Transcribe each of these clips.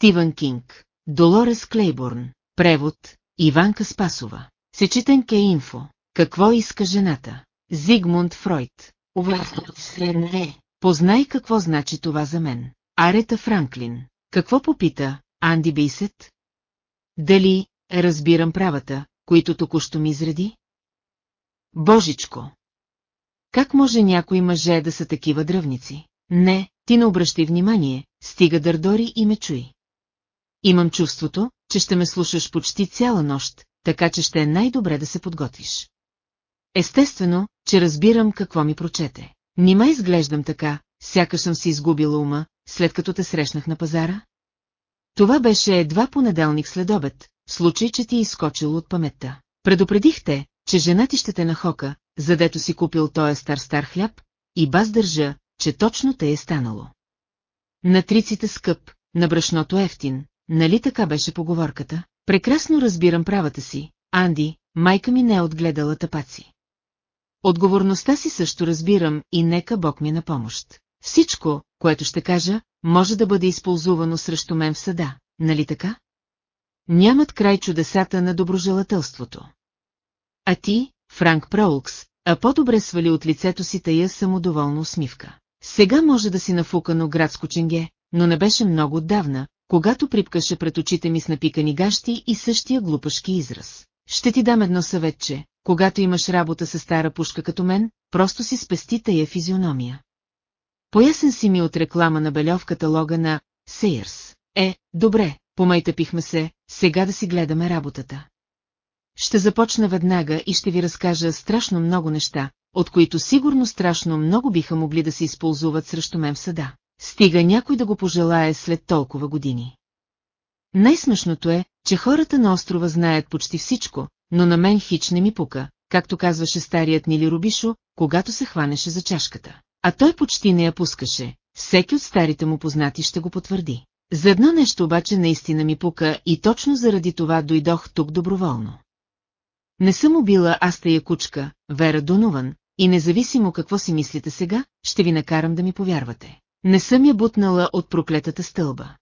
Стивън Кинг, Долорес Клейборн, превод, Иванка Спасова. Сечетенке инфо. Какво иска жената? Зигмунд Фройд. не. Познай какво значи това за мен. Арета Франклин. Какво попита Анди Бейсет? Дали разбирам правата, които току-що ми изреди? Божичко! Как може някои мъже да са такива дръвници? Не, ти не обръщай внимание, стига дърдори и ме чуй. Имам чувството, че ще ме слушаш почти цяла нощ, така че ще е най-добре да се подготвиш. Естествено, че разбирам какво ми прочете. Нима изглеждам така, сякаш съм си изгубила ума, след като те срещнах на пазара? Това беше едва понеделник след обед, в случай, че ти е изскочил от паметта. Предупредих те, че жена ти ще те нахока, задето си купил тоя стар-стар хляб, и баз държа, че точно те е станало. На триците скъп, на брашното ефтин, нали така беше поговорката? Прекрасно разбирам правата си, Анди, майка ми не е отгледала тапаци. Отговорността си също разбирам и нека Бог ми е на помощ. Всичко, което ще кажа, може да бъде използвано срещу мен в съда, нали така? Нямат край чудесата на доброжелателството. А ти, Франк Проулкс, а по-добре свали от лицето си тая самодоволна усмивка. Сега може да си нафукано градско ченге, но не беше много отдавна, когато припкаше пред очите ми с напикани гащи и същия глупашки израз. Ще ти дам едно съветче, когато имаш работа с стара пушка като мен, просто си спести тая физиономия. Поясен си ми от реклама на бельов каталога на Сейърс. Е, добре, помайтъпихме се, сега да си гледаме работата. Ще започна веднага и ще ви разкажа страшно много неща, от които сигурно страшно много биха могли да се използват срещу мен в съда. Стига някой да го пожелае след толкова години. Най-смешното е, че хората на острова знаят почти всичко, но на мен хич не ми пука, както казваше старият Нили Рубишо, когато се хванеше за чашката. А той почти не я пускаше, всеки от старите му познати ще го потвърди. За едно нещо обаче наистина ми пука и точно заради това дойдох тук доброволно. Не съм убила аз тая кучка, Вера Дунован, и независимо какво си мислите сега, ще ви накарам да ми повярвате. Не съм я бутнала от проклетата стълба.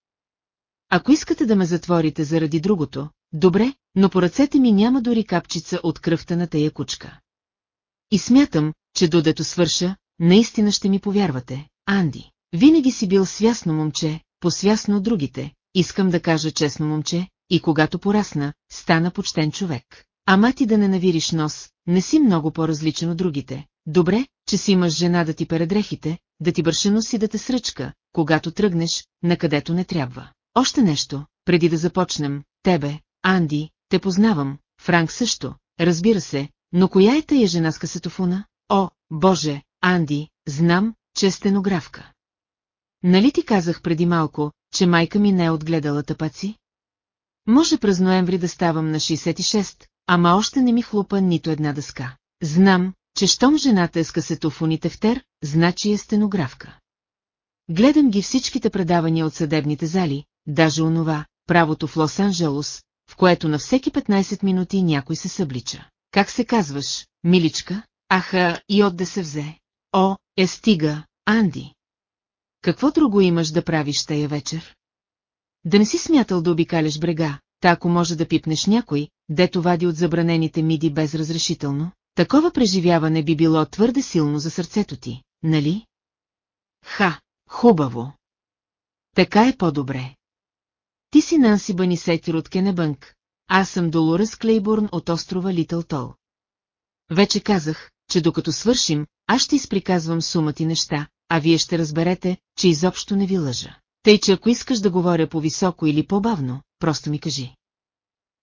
Ако искате да ме затворите заради другото, добре, но по ръцете ми няма дори капчица от кръвта на тая кучка. И смятам, че додето свърша, наистина ще ми повярвате, Анди. Винаги си бил свясно момче, посвясно от другите, искам да кажа честно момче, и когато порасна, стана почтен човек. Ама ти да не навириш нос, не си много по-различен от другите. Добре, че си имаш жена да ти передрехите, да ти бърше нос и да те сръчка, когато тръгнеш, накъдето не трябва. Още нещо, преди да започнем, тебе, Анди, те познавам, Франк също, разбира се, но коя е тая жена с касетофона? О, Боже, Анди, знам, че е стенографка. Нали ти казах преди малко, че майка ми не е отгледала тъпаци? Може през ноември да ставам на 66, ама още не ми хлупа нито една дъска. Знам, че щом жената е с касетофони тефтер, значи е стенографка. Гледам ги всичките предавания от съдебните зали, даже онова, правото в Лос-Анджелос, в което на всеки 15 минути някой се съблича. Как се казваш, миличка? Аха, и отде се взе. О, е стига, Анди. Какво друго имаш да правиш тая вечер? Да не си смятал да обикаляш брега, та ако може да пипнеш някой, дето вади от забранените миди без разрешително, такова преживяване би било твърде силно за сърцето ти, нали? Ха, хубаво. Така е по-добре. Ти си Нанси Банисетир от Кенебънк, аз съм Долорес Клейборн от острова Литъл Тол. Вече казах, че докато свършим, аз ще изприказвам сума ти неща, а вие ще разберете, че изобщо не ви лъжа. Тъй, че ако искаш да говоря по-високо или по-бавно, просто ми кажи.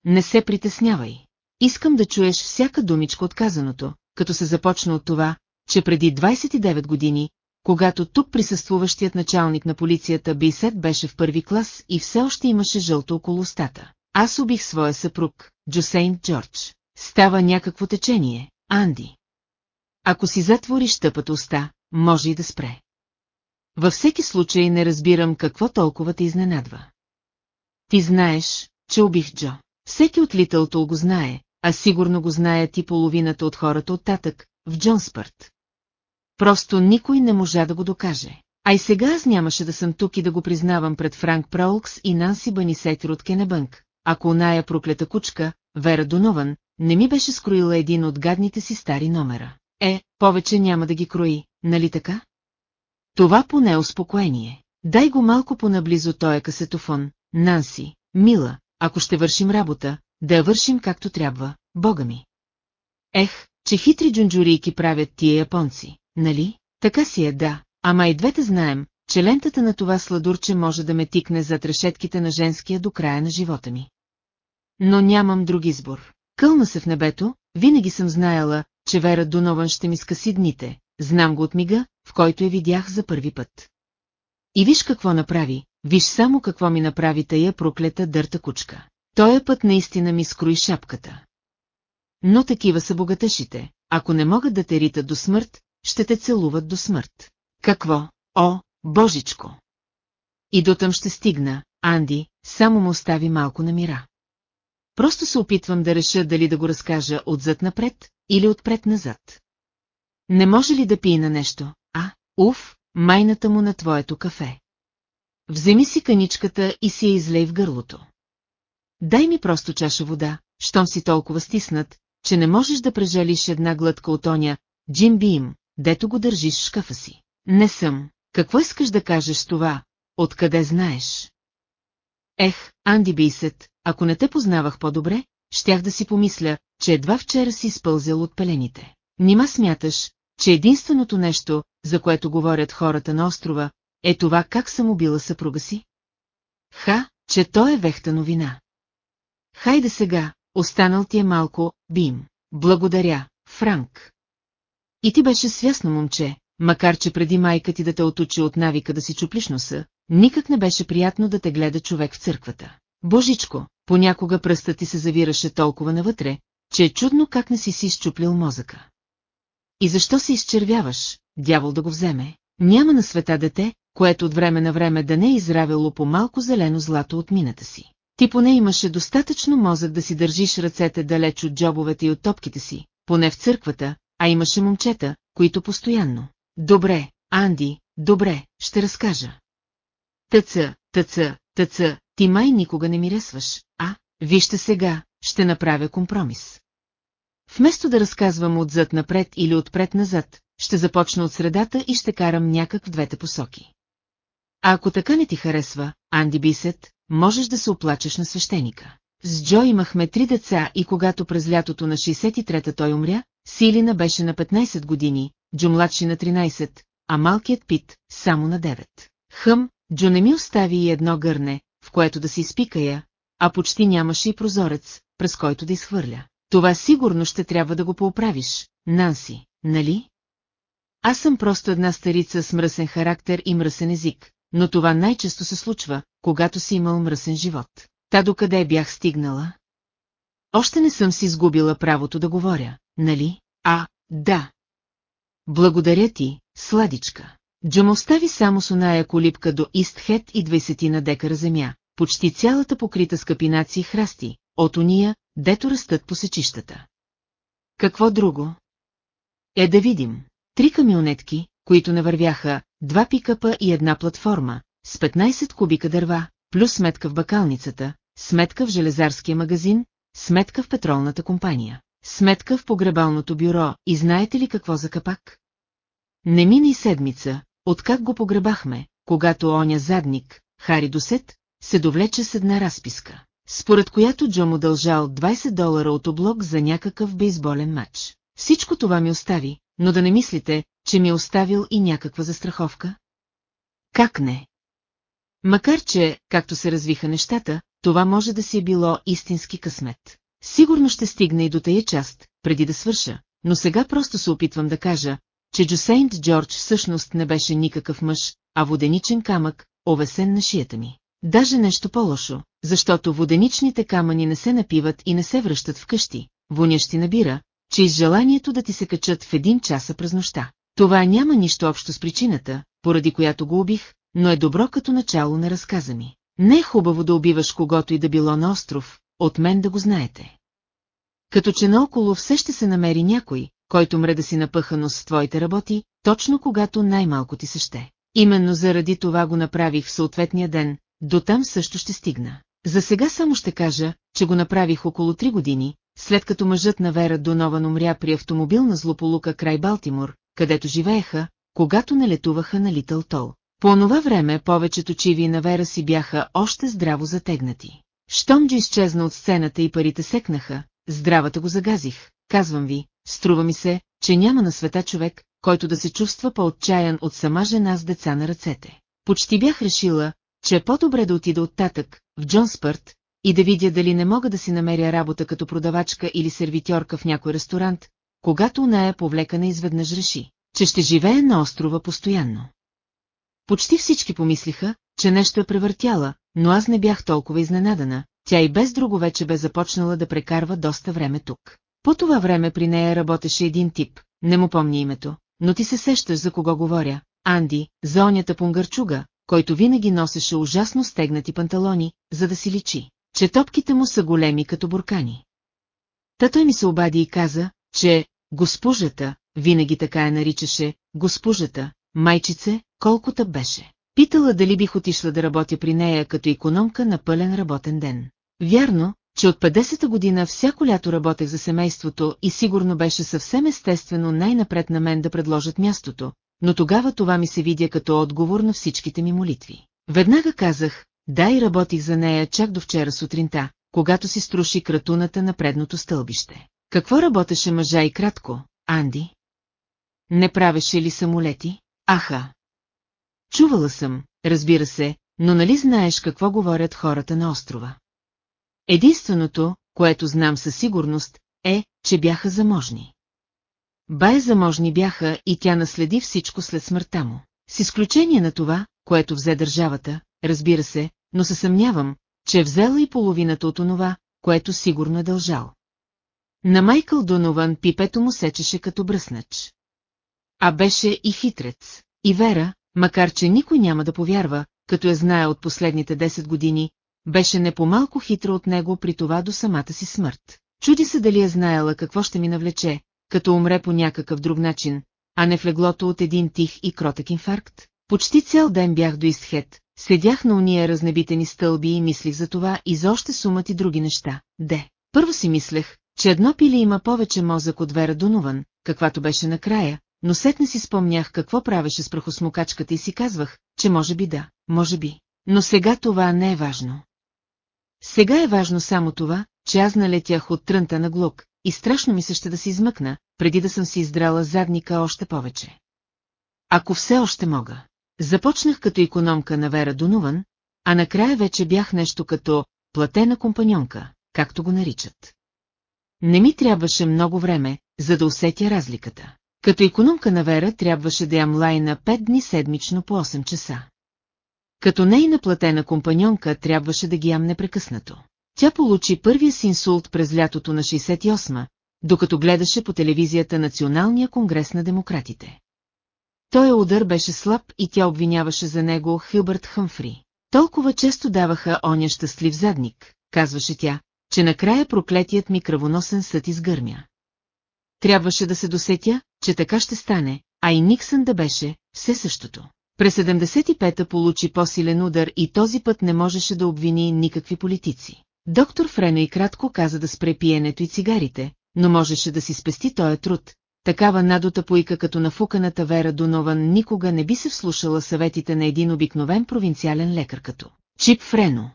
Не се притеснявай. Искам да чуеш всяка думичка от казаното, като се започна от това, че преди 29 години, когато тук присъствуващият началник на полицията Бейсет беше в първи клас и все още имаше жълто около устата. Аз убих своя съпруг, Джосейн Джордж. Става някакво течение, Анди. Ако си затвориш тъпата уста, може и да спре. Във всеки случай не разбирам какво толкова те изненадва. Ти знаеш, че убих Джо. Всеки от Литълтол го знае, а сигурно го знаят и половината от хората от татък, в Джонспърт. Просто никой не можа да го докаже. А и сега аз нямаше да съм тук и да го признавам пред Франк Проулкс и Нанси Банисетер от Кенебънк, ако оная проклета кучка, Вера Донован, не ми беше скроила един от гадните си стари номера. Е, повече няма да ги крои, нали така? Това поне успокоение. Дай го малко по-наблизо тоя касетофон, Нанси, мила, ако ще вършим работа, да я вършим както трябва, бога ми. Ех, че хитри джунджурийки правят тия японци, нали? Така си е, да, ама и двете знаем, че лентата на това сладурче може да ме тикне зад решетките на женския до края на живота ми. Но нямам друг избор. Кълна се в небето, винаги съм знаела, че Вера Дунован ще ми скъси дните, знам го от мига, в който я видях за първи път. И виж какво направи, виж само какво ми направи тая проклета дърта кучка. Тоя път наистина ми скрои шапката. Но такива са богатъшите, ако не могат да те ритат до смърт, ще те целуват до смърт. Какво? О, божичко! И дотъм ще стигна, Анди, само му остави малко на мира. Просто се опитвам да реша дали да го разкажа отзад напред или отпред назад. Не може ли да пие на нещо, а, уф, майната му на твоето кафе. Вземи си каничката и си я излей в гърлото. Дай ми просто чаша вода, щом си толкова стиснат, че не можеш да прежалиш една глътка от оня, Джим Бим, дето го държиш в шкафа си. Не съм. Какво искаш да кажеш това? Откъде знаеш? Ех, Анди Бисет, ако не те познавах по-добре, щях да си помисля, че едва вчера си изпълзял от пелените. Нима смяташ, че единственото нещо, за което говорят хората на острова, е това как съм убила съпруга си? Ха, че то е вехта новина. Хайде сега, останал ти е малко, Бим. Благодаря, Франк. И ти беше свясно момче, макар че преди майка ти да те отучи от навика да си чуплиш носа, никак не беше приятно да те гледа човек в църквата. Божичко, понякога пръстът ти се завираше толкова навътре, че е чудно как не си си изчуплил мозъка. И защо се изчервяваш, дявол да го вземе? Няма на света дете, което от време на време да не е изравило по малко зелено злато от мината си. Ти поне имаше достатъчно мозък да си държиш ръцете далеч от джобовете и от топките си, поне в църквата, а имаше момчета, които постоянно. Добре, Анди, добре, ще разкажа. Тъца, тъца, тъца, ти май никога не ми ресваш, а, вижте сега, ще направя компромис. Вместо да разказвам отзад напред или отпред назад, ще започна от средата и ще карам някак в двете посоки. А ако така не ти харесва, Анди Бисет, можеш да се оплачеш на свещеника. С Джо имахме три деца и когато през лятото на 63-та той умря, Силина беше на 15 години, Джо младши на 13, а малкият Пит само на 9. Хъм, Джо не ми остави и едно гърне, в което да си изпикая, а почти нямаше и прозорец, през който да изхвърля. Това сигурно ще трябва да го поуправиш, Нанси, нали? Аз съм просто една старица с мръсен характер и мръсен език, но това най-често се случва, когато си имал мръсен живот. Та докъде бях стигнала? Още не съм си изгубила правото да говоря, нали? А, да. Благодаря ти, сладичка. Джо остави само с оная колипка до Истхед и 20 на декара земя, почти цялата покрита с капинаци и храсти, от уния, дето растат по сечищата. Какво друго? Е да видим. Три камионетки, които не вървяха, два пикапа и една платформа, с 15 кубика дърва, плюс сметка в бакалницата, сметка в железарския магазин, сметка в петролната компания, сметка в погребалното бюро и знаете ли какво за капак? Не мина и седмица, откак го погребахме, когато оня задник, Хари Досет, се довлече с една разписка, според която Джо му дължал 20 долара от облог за някакъв бейсболен матч. Всичко това ми остави, но да не мислите, че ми е оставил и някаква застраховка? Как не? Макар че, както се развиха нещата, това може да си е било истински късмет. Сигурно ще стигне и до тая част, преди да свърша, но сега просто се опитвам да кажа, че Джосейнт Джордж всъщност не беше никакъв мъж, а воденичен камък, овесен на шията ми. Даже нещо по-лошо, защото воденичните камъни не се напиват и не се връщат вкъщи, вонящи набира, че из желанието да ти се качат в един часа през нощта. Това няма нищо общо с причината, поради която го убих, но е добро като начало на разказа ми. Не е хубаво да убиваш когото и да било на остров, от мен да го знаете. Като че наоколо все ще се намери някой, който мре да си напъхано с твоите работи, точно когато най-малко ти се ще. Именно заради това го направих в съответния ден, до там също ще стигна. За сега само ще кажа, че го направих около 3 години, след като мъжът на Вера Донован умря при автомобилна злополука край Балтимор, където живееха, когато не летуваха на Литъл Тол. По онова време повечето чиви на Вера си бяха още здраво затегнати. Щом Джо изчезна от сцената и парите секнаха, здравата го загазих. Казвам ви, струва ми се, че няма на света човек, който да се чувства по-отчаян от сама жена с деца на ръцете. Почти бях решила, че е по-добре да отида оттатък, в Джонспърт, и да видя дали не мога да си намеря работа като продавачка или сервитьорка в някой ресторант, когато нея повлекана изведнъж реши, че ще живее на острова постоянно. Почти всички помислиха, че нещо е превъртяла, но аз не бях толкова изненадана, тя и без друго вече бе започнала да прекарва доста време тук. По това време при нея работеше един тип, не му помня името, но ти се сещаш за кого говоря, Анди, за онята пунгарчуга, който винаги носеше ужасно стегнати панталони, за да си личи, че топките му са големи като буркани. Та той ми се обади и каза, че госпожата, винаги така я наричаше, госпожата, майчице, колкото беше. Питала дали бих отишла да работя при нея като економка на пълен работен ден. Вярно, че от 50-та година всяко лято работех за семейството и сигурно беше съвсем естествено най-напред на мен да предложат мястото, но тогава това ми се видя като отговор на всичките ми молитви. Веднага казах, да и работих за нея чак до вчера сутринта, когато си струши кратуната на предното стълбище. Какво работеше мъжа и кратко, Анди? Не правеше ли самолети? Аха! Чувала съм, разбира се, но нали знаеш какво говорят хората на острова? Единственото, което знам със сигурност, е, че бяха заможни. Бай заможни бяха и тя наследи всичко след смъртта му. С изключение на това, което взе държавата, разбира се, но се съмнявам, че взела и половината от онова, което сигурно е дължал. На Майкъл Донован пипето му сечеше като бръснач. А беше и хитрец. И Вера, макар че никой няма да повярва, като я знае от последните 10 години, беше не по-малко хитра от него при това до самата си смърт. Чуди се дали е знаела какво ще ми навлече, като умре по някакъв друг начин, а не в леглото от един тих и кротък инфаркт. Почти цял ден бях до изхет, следях на уния разнебитени стълби и мислих за това и за още сумът и други неща. Де, първо си мислех, че едно пили има повече мозък от Вера Дунован, каквато беше накрая, но сетне си спомнях какво правеше с прахосмокачката и си казвах, че може би да, може би. Но сега това не е важно. Сега е важно само това, че аз налетях от трънта на глук, и страшно ми се ще да се измъкна, преди да съм си издрала задника още повече. Ако все още мога. Започнах като економка на Вера Дунуван, а накрая вече бях нещо като платена компаньонка, както го наричат. Не ми трябваше много време, за да усетя разликата. Като економка на Вера трябваше да ям лайна 5 дни седмично по 8 часа. Като нейна платена компаньонка трябваше да ги ям непрекъснато. Тя получи първия си инсулт през лятото на 68-ма, докато гледаше по телевизията Националния конгрес на демократите. Той удар беше слаб и тя обвиняваше за него Хилбърт Хъмфри. Толкова често даваха оня щастлив задник, казваше тя, че накрая проклетият ми кръвоносен съд изгърмя. Трябваше да се досетя, че така ще стане, а и Никсън да беше все същото. През 75-та получи по-силен удар и този път не можеше да обвини никакви политици. Доктор Френо и кратко каза да спре пиенето и цигарите, но можеше да си спести този труд. Такава надота поика като нафуканата Вера Донован никога не би се вслушала съветите на един обикновен провинциален лекар като Чип Френо.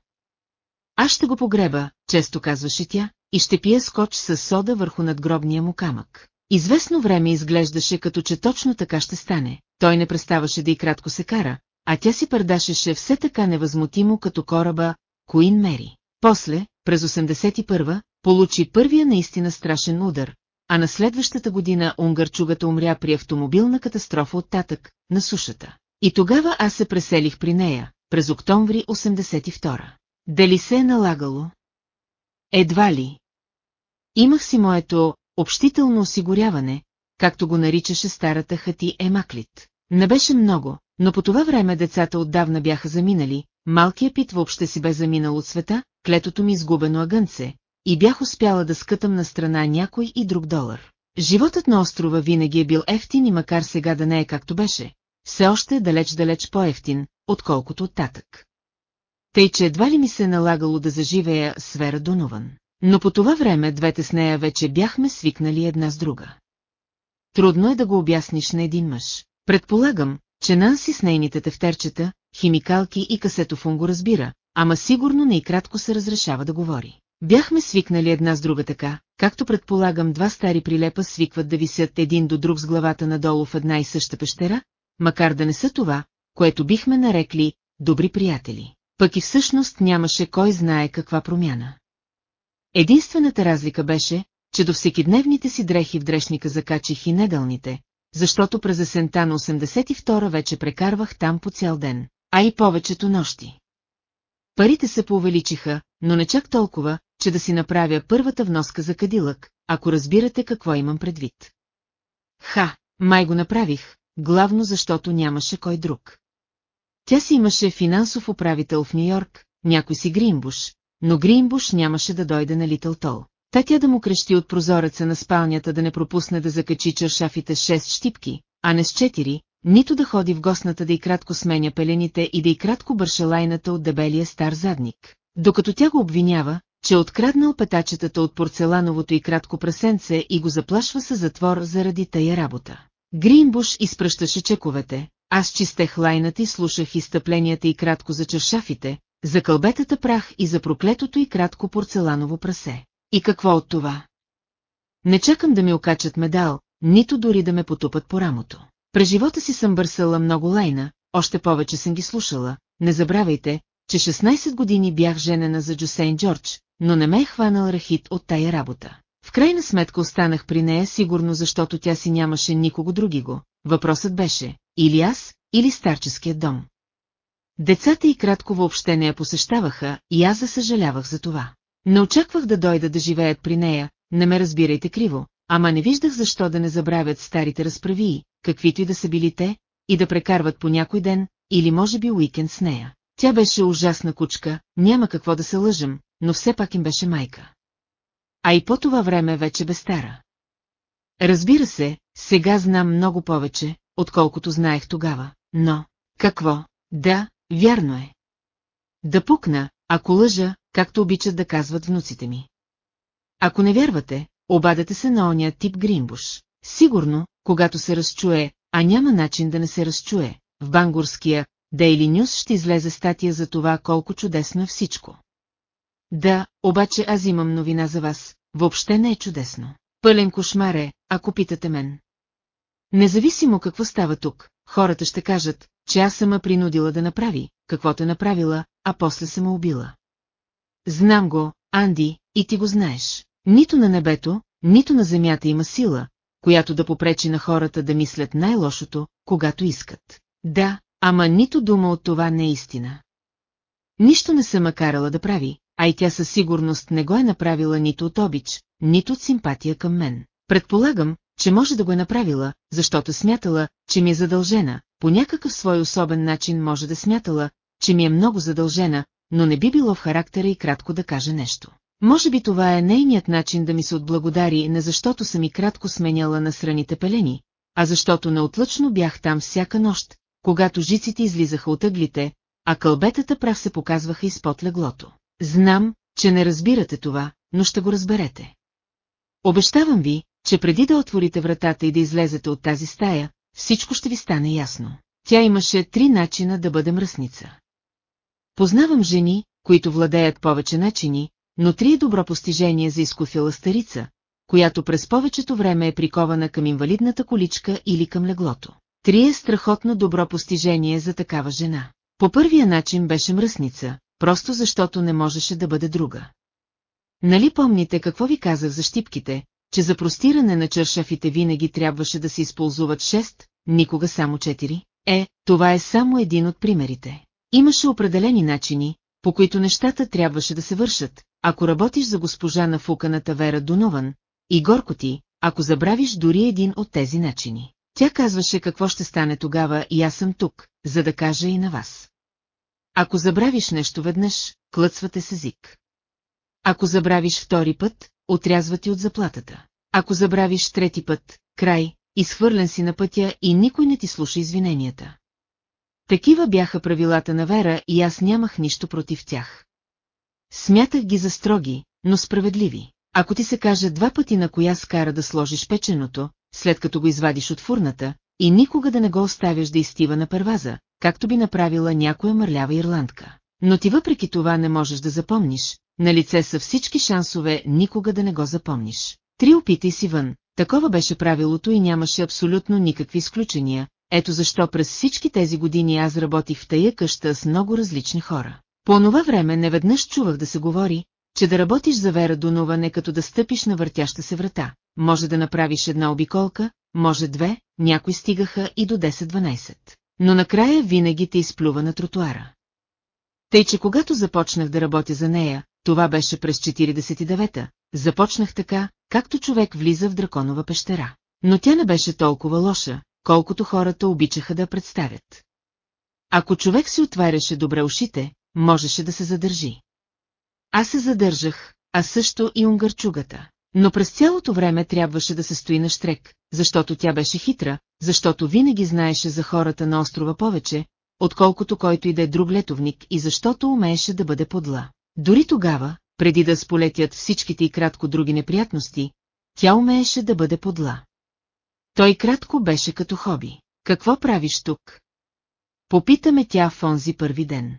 Аз ще го погреба, често казваше тя, и ще пия скоч с сода върху надгробния му камък. Известно време изглеждаше като че точно така ще стане, той не преставаше да и кратко се кара, а тя си пърдашеше все така невъзмутимо като кораба Куин Мери. После, през 81-а, получи първия наистина страшен удар, а на следващата година унгарчугата умря при автомобилна катастрофа от татък, на сушата. И тогава аз се преселих при нея, през октомври 82 Дали се е налагало? Едва ли. Имах си моето общително осигуряване, както го наричаше старата хати Емаклит. Не беше много, но по това време децата отдавна бяха заминали, малкият пит въобще си бе заминал от света, клетото ми изгубено агънце, и бях успяла да скътам на страна някой и друг долар. Животът на острова винаги е бил ефтин и макар сега да не е както беше, все още е далеч-далеч по-ефтин, отколкото оттатък. Тъй, че едва ли ми се е налагало да заживея сфера Донован. Но по това време двете с нея вече бяхме свикнали една с друга. Трудно е да го обясниш на един мъж. Предполагам, че Нанси с нейните тефтерчета, химикалки и касетофон го разбира, ама сигурно не и кратко се разрешава да говори. Бяхме свикнали една с друга така, както предполагам два стари прилепа свикват да висят един до друг с главата надолу в една и съща пещера, макар да не са това, което бихме нарекли добри приятели. Пък и всъщност нямаше кой знае каква промяна. Единствената разлика беше, че до всекидневните си дрехи в дрешника закачих и недълните, защото през есента на 82 вече прекарвах там по цял ден, а и повечето нощи. Парите се поувеличиха, но не чак толкова, че да си направя първата вноска за кадилък, ако разбирате какво имам предвид. Ха, май го направих, главно защото нямаше кой друг. Тя си имаше финансов управител в Нью-Йорк, някой си Гринбуш, но Гринбуш нямаше да дойде на Литъл Тол. Та тя да му крещи от прозореца на спалнята да не пропусне да закачи чершафите с шест щипки, а не с четири, нито да ходи в гостната да и кратко сменя пелените и да и кратко бърша лайната от дебелия стар задник. Докато тя го обвинява, че е откраднал петачетата от порцелановото и кратко прасенце и го заплашва със затвор заради тая работа. Гринбуш изпръщаше чековете, аз чистех лайната и слушах изтъпленията и кратко за чершафите, за кълбетата прах и за проклетото и кратко порцеланово прасе. И какво от това? Не чакам да ми окачат медал, нито дори да ме потупат по рамото. През живота си съм бърсала много лайна, още повече съм ги слушала. Не забравяйте, че 16 години бях женена за Джусейн Джордж, но не ме е хванал рахит от тая работа. В крайна сметка останах при нея сигурно защото тя си нямаше никого други го. Въпросът беше, или аз, или старческият дом. Децата и кратко въобще не я посещаваха и аз засъжалявах за това. Не очаквах да дойда да живеят при нея, не ме разбирайте криво, ама не виждах защо да не забравят старите разправии, каквито и да са били те, и да прекарват по някой ден, или може би уикенд с нея. Тя беше ужасна кучка, няма какво да се лъжем, но все пак им беше майка. А и по това време вече бе стара. Разбира се, сега знам много повече, отколкото знаех тогава, но... Какво? Да, вярно е. Да пукна, ако лъжа, както обичат да казват внуците ми. Ако не вярвате, обадете се на оня тип Гринбуш. Сигурно, когато се разчуе, а няма начин да не се разчуе, в бангурския Daily News ще излезе статия за това колко чудесно е всичко. Да, обаче аз имам новина за вас, въобще не е чудесно. Пълен кошмар е, ако питате мен. Независимо какво става тук, хората ще кажат, че аз съм принудила да направи, каквото е направила, а после съм убила. Знам го, Анди, и ти го знаеш. Нито на небето, нито на земята има сила, която да попречи на хората да мислят най-лошото, когато искат. Да, ама нито дума от това не е истина. Нищо не съм карала да прави, а и тя със сигурност не го е направила нито от обич, нито от симпатия към мен. Предполагам, че може да го е направила, защото смятала, че ми е задължена, по някакъв свой особен начин може да смятала, че ми е много задължена, но не би било в характера и кратко да каже нещо. Може би това е нейният начин да ми се отблагодари не защото съм и кратко сменяла на сраните пелени, а защото неотлъчно бях там всяка нощ, когато жиците излизаха от ъглите, а кълбетата прав се показваха изпод леглото. Знам, че не разбирате това, но ще го разберете. Обещавам ви, че преди да отворите вратата и да излезете от тази стая, всичко ще ви стане ясно. Тя имаше три начина да бъде мръсница. Познавам жени, които владеят повече начини, но три е добро постижение за изкуфила старица, която през повечето време е прикована към инвалидната количка или към леглото. Три е страхотно добро постижение за такава жена. По първия начин беше мръсница, просто защото не можеше да бъде друга. Нали помните какво ви казах за щипките, че за простиране на чершафите винаги трябваше да се използват 6, никога само 4? Е, това е само един от примерите. Имаше определени начини, по които нещата трябваше да се вършат, ако работиш за госпожа на фуканата Вера Донован, и горко ти, ако забравиш дори един от тези начини. Тя казваше какво ще стане тогава и аз съм тук, за да кажа и на вас. Ако забравиш нещо веднъж, клъцвате с език. Ако забравиш втори път, отрязва ти от заплатата. Ако забравиш трети път, край, изхвърлен си на пътя и никой не ти слуша извиненията. Такива бяха правилата на Вера и аз нямах нищо против тях. Смятах ги за строги, но справедливи. Ако ти се каже два пъти на коя скара да сложиш печеното, след като го извадиш от фурната, и никога да не го оставяш да изтива на първаза, както би направила някоя мърлява ирландка. Но ти въпреки това не можеш да запомниш, на лице са всички шансове никога да не го запомниш. Три опитай си вън, такова беше правилото и нямаше абсолютно никакви изключения, ето защо през всички тези години аз работих в тая къща с много различни хора. По онова време неведнъж чувах да се говори, че да работиш за Вера Дунова не като да стъпиш на въртяща се врата. Може да направиш една обиколка, може две, някои стигаха и до 10-12. Но накрая винаги те изплюва на тротуара. Тъй, че когато започнах да работя за нея, това беше през 49-та, започнах така, както човек влиза в драконова пещера. Но тя не беше толкова лоша, колкото хората обичаха да представят. Ако човек си отваряше добре ушите, можеше да се задържи. Аз се задържах, а също и унгарчугата. Но през цялото време трябваше да се стои на штрек, защото тя беше хитра, защото винаги знаеше за хората на острова повече, отколкото който и да е друг летовник и защото умееше да бъде подла. Дори тогава, преди да сполетят всичките и кратко други неприятности, тя умееше да бъде подла. Той кратко беше като хоби. Какво правиш тук? Попитаме тя в онзи първи ден.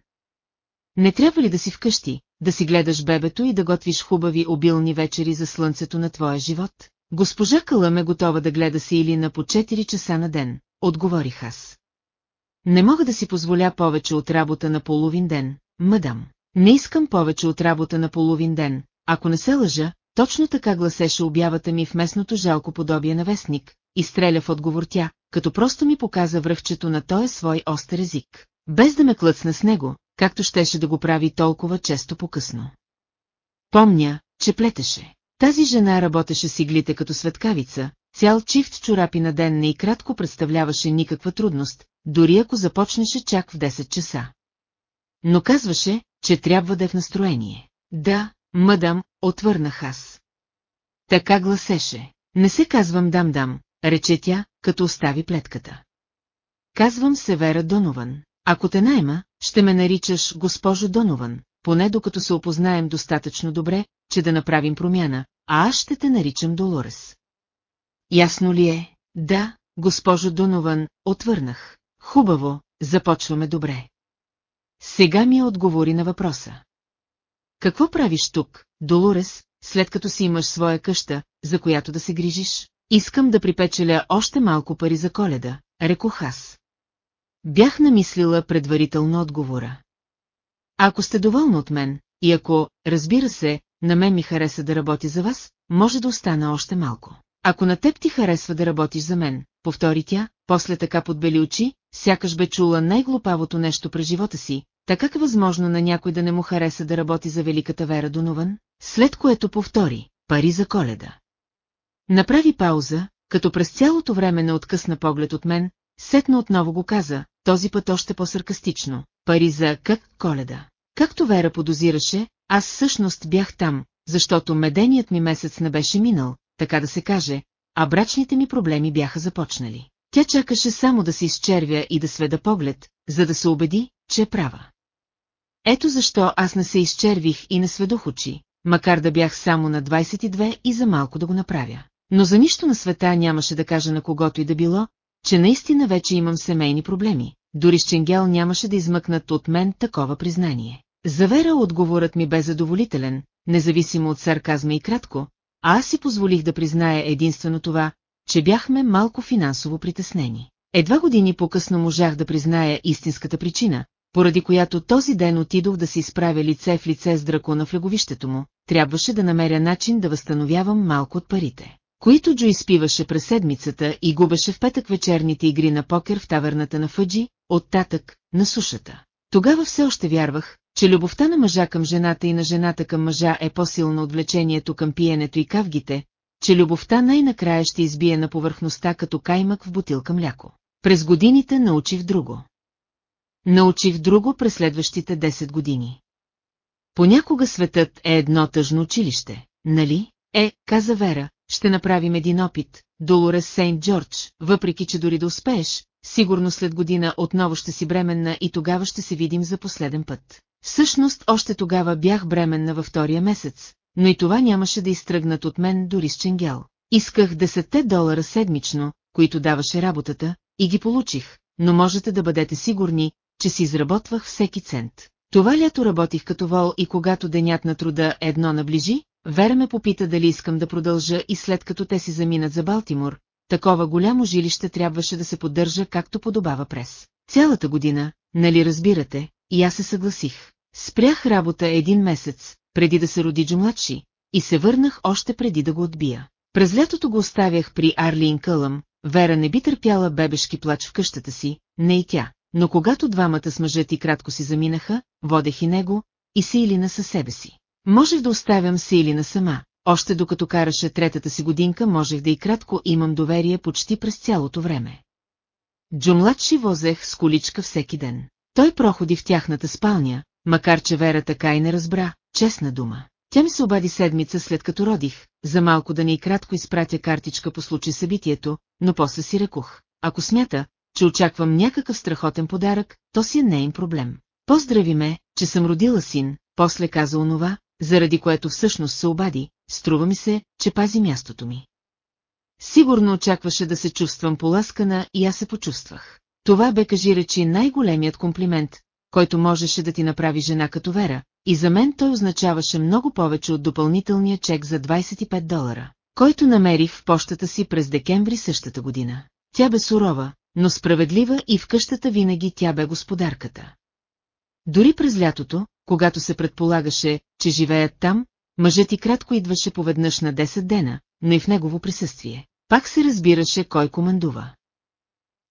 Не трябва ли да си вкъщи, да си гледаш бебето и да готвиш хубави обилни вечери за слънцето на твоя живот? Госпожа Кълъм е готова да гледа си или на по 4 часа на ден, отговорих аз. Не мога да си позволя повече от работа на половин ден, мъдам. Не искам повече от работа на половин ден, ако не се лъжа, точно така гласеше обявата ми в местното жалко подобие на вестник, и стреля в отговор тя, като просто ми показа връхчето на този свой остър език, без да ме клъцне с него, както щеше да го прави толкова често по-късно. Помня, че плетеше. Тази жена работеше с иглите като светкавица, цял чифт чорапи на ден не и кратко представляваше никаква трудност, дори ако започнеше чак в 10 часа. Но казваше, че трябва да е в настроение. Да, мъдам, отвърнах аз. Така гласеше. Не се казвам дам-дам, рече тя, като остави плетката. Казвам се Вера Донован. Ако те найма, ще ме наричаш госпожо Донован, поне докато се опознаем достатъчно добре, че да направим промяна, а аз ще те наричам Долорес. Ясно ли е? Да, госпожо Донован, отвърнах. Хубаво, започваме добре. Сега ми отговори на въпроса. Какво правиш тук, Долорес, след като си имаш своя къща, за която да се грижиш? Искам да припечеля още малко пари за коледа, рекох аз. Бях намислила предварително отговора. Ако сте доволни от мен, и ако, разбира се, на мен ми хареса да работи за вас, може да остана още малко. Ако на теб ти харесва да работиш за мен, повтори тя, после така подбели очи, сякаш бе чула най-глупавото нещо през живота си, така как е възможно на някой да не му хареса да работи за великата Вера Донован, след което повтори, пари за коледа. Направи пауза, като през цялото време не откъсна поглед от мен, сетна отново го каза, този път още по-саркастично, пари за как коледа. Както Вера подозираше, аз всъщност бях там, защото меденият ми месец не беше минал, така да се каже, а брачните ми проблеми бяха започнали. Тя чакаше само да се изчервя и да сведа поглед, за да се убеди, че е права. Ето защо аз не се изчервих и не сведох очи, макар да бях само на 22 и за малко да го направя. Но за нищо на света нямаше да кажа на когото и да било, че наистина вече имам семейни проблеми. Дори с Ченгел нямаше да измъкнат от мен такова признание. Завера отговорът ми бе задоволителен, независимо от сарказма и кратко, а аз си позволих да призная единствено това, че бяхме малко финансово притеснени. Едва години по-късно можах да призная истинската причина, поради която този ден отидох да се изправя лице в лице с дракона в леговището му, трябваше да намеря начин да възстановявам малко от парите, които Джо изпиваше през седмицата и губеше в петък вечерните игри на покер в таверната на Фъджи, оттатък, на сушата. Тогава все още вярвах, че любовта на мъжа към жената и на жената към мъжа е по-силна от влечението към пиенето и кавгите, че любовта най-накрая ще избие на повърхността като каймък в бутилка мляко. През годините научих друго. Научих друго през следващите 10 години. Понякога светът е едно тъжно училище, нали? Е, каза Вера, ще направим един опит, Долорес Сейнт Джордж, въпреки че дори да успееш, сигурно след година отново ще си бременна и тогава ще се видим за последен път. Всъщност още тогава бях бременна във втория месец, но и това нямаше да изтръгнат от мен дори с ченгел. Исках 10 долара седмично, които даваше работата, и ги получих, но можете да бъдете сигурни, че си изработвах всеки цент. Това лято работих като вол и когато денят на труда едно наближи, Вера ме попита дали искам да продължа и след като те си заминат за Балтимор, такова голямо жилище трябваше да се поддържа както подобава през. Цялата година, нали разбирате, и аз се съгласих. Спрях работа един месец, преди да се роди младши, и се върнах още преди да го отбия. През лятото го оставях при Арлин Кълъм, Вера не би търпяла бебешки плач в къщата си, не и тя, но когато двамата с мъжът и кратко си заминаха, водех и него, и Силина със себе си. Можех да оставям Силина сама, още докато караше третата си годинка можех да и кратко имам доверие почти през цялото време. Джо младши возех с количка всеки ден. Той проходи в тяхната спалня, макар че Вера така и не разбра, честна дума. Тя ми се обади седмица след като родих, за малко да не и кратко изпратя картичка по случай събитието, но после си рекох. Ако смята, че очаквам някакъв страхотен подарък, то си е нейн проблем. Поздрави ме, че съм родила син, после каза онова, заради което всъщност се обади, струва ми се, че пази мястото ми. Сигурно очакваше да се чувствам поласкана и аз се почувствах. Това бе кажи речи най-големият комплимент, който можеше да ти направи жена като Вера, и за мен той означаваше много повече от допълнителния чек за 25 долара, който намерих в почтата си през декември същата година. Тя бе сурова, но справедлива и в къщата винаги тя бе господарката. Дори през лятото, когато се предполагаше, че живеят там, мъжът и кратко идваше поведнъж на 10 дена, но и в негово присъствие. Пак се разбираше кой командува.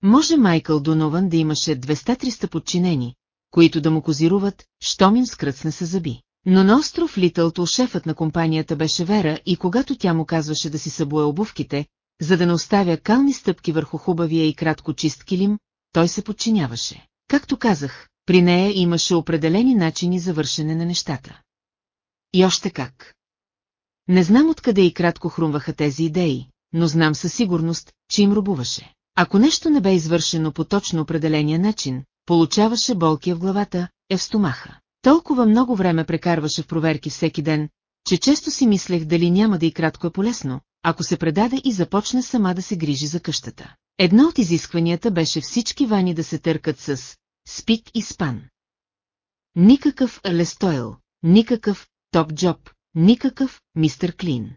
Може Майкъл Донован да имаше 200-300 подчинени, които да му козируват, щом им скръцне се зъби. Но на остров Литълто шефът на компанията беше Вера и когато тя му казваше да си събуе обувките, за да не оставя кални стъпки върху хубавия и кратко чист килим, той се подчиняваше. Както казах, при нея имаше определени начини за вършене на нещата. И още как. Не знам откъде и кратко хрумваха тези идеи, но знам със сигурност, че им рубуваше. Ако нещо не бе извършено по точно определения начин, получаваше болки в главата, е в стомаха. Толкова много време прекарваше в проверки всеки ден, че често си мислех дали няма да и кратко е полезно, ако се предаде и започне сама да се грижи за къщата. Едно от изискванията беше всички вани да се търкат с спик и спан. Никакъв Лестойл, никакъв Топ Джоб, никакъв Мистер Клин.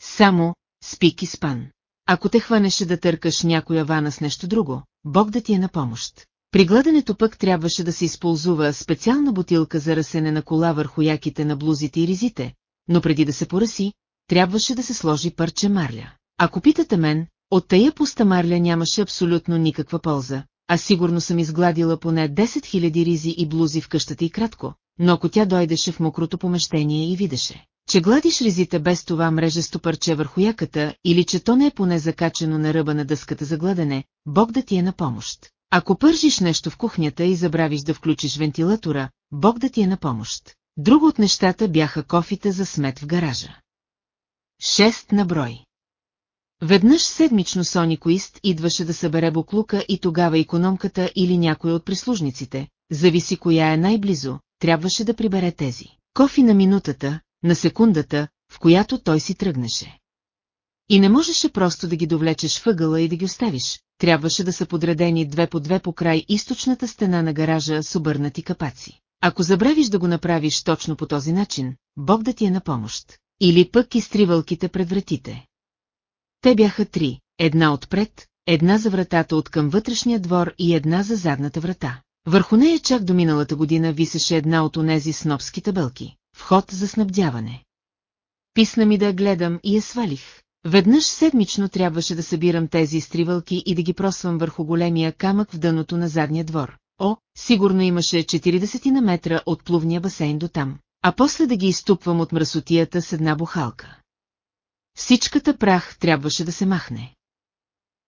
Само спик и спан. Ако те хванеше да търкаш някоя вана с нещо друго, Бог да ти е на помощ. При гладенето пък трябваше да се използва специална бутилка за разсене на кола върху яките на блузите и ризите, но преди да се поръси, трябваше да се сложи парче марля. Ако питате мен, от тая пуста марля нямаше абсолютно никаква полза, а сигурно съм изгладила поне 10 000 ризи и блузи в къщата и кратко, но ако тя дойдеше в мокрото помещение и видеше, че гладиш ризите без това мрежесто парче върху яката или че то не е поне закачено на ръба на дъската за гладене, Бог да ти е на помощ. Ако пържиш нещо в кухнята и забравиш да включиш вентилатора, Бог да ти е на помощ. Друго от нещата бяха кофите за смет в гаража. Шест на брой. Веднъж седмично Сони Коист идваше да събере буклука и тогава економката или някой от прислужниците, зависи коя е най-близо, трябваше да прибере тези. Кофи на минутата, на секундата, в която той си тръгнеше. И не можеше просто да ги довлечеш въгъла и да ги оставиш, трябваше да са подредени две по две по край източната стена на гаража с обърнати капаци. Ако забравиш да го направиш точно по този начин, Бог да ти е на помощ. Или пък изтривалките пред вратите. Те бяха три, една отпред, една за вратата от към вътрешния двор и една за задната врата. Върху нея чак до миналата година висеше една от онези снопски табелки – вход за снабдяване. Писна ми да я гледам и я свалих. Веднъж седмично трябваше да събирам тези изтривалки и да ги просвам върху големия камък в дъното на задния двор. О, сигурно имаше 40 на метра от плувния басейн до там, а после да ги изтупвам от мръсотията с една бухалка. Всичката прах трябваше да се махне.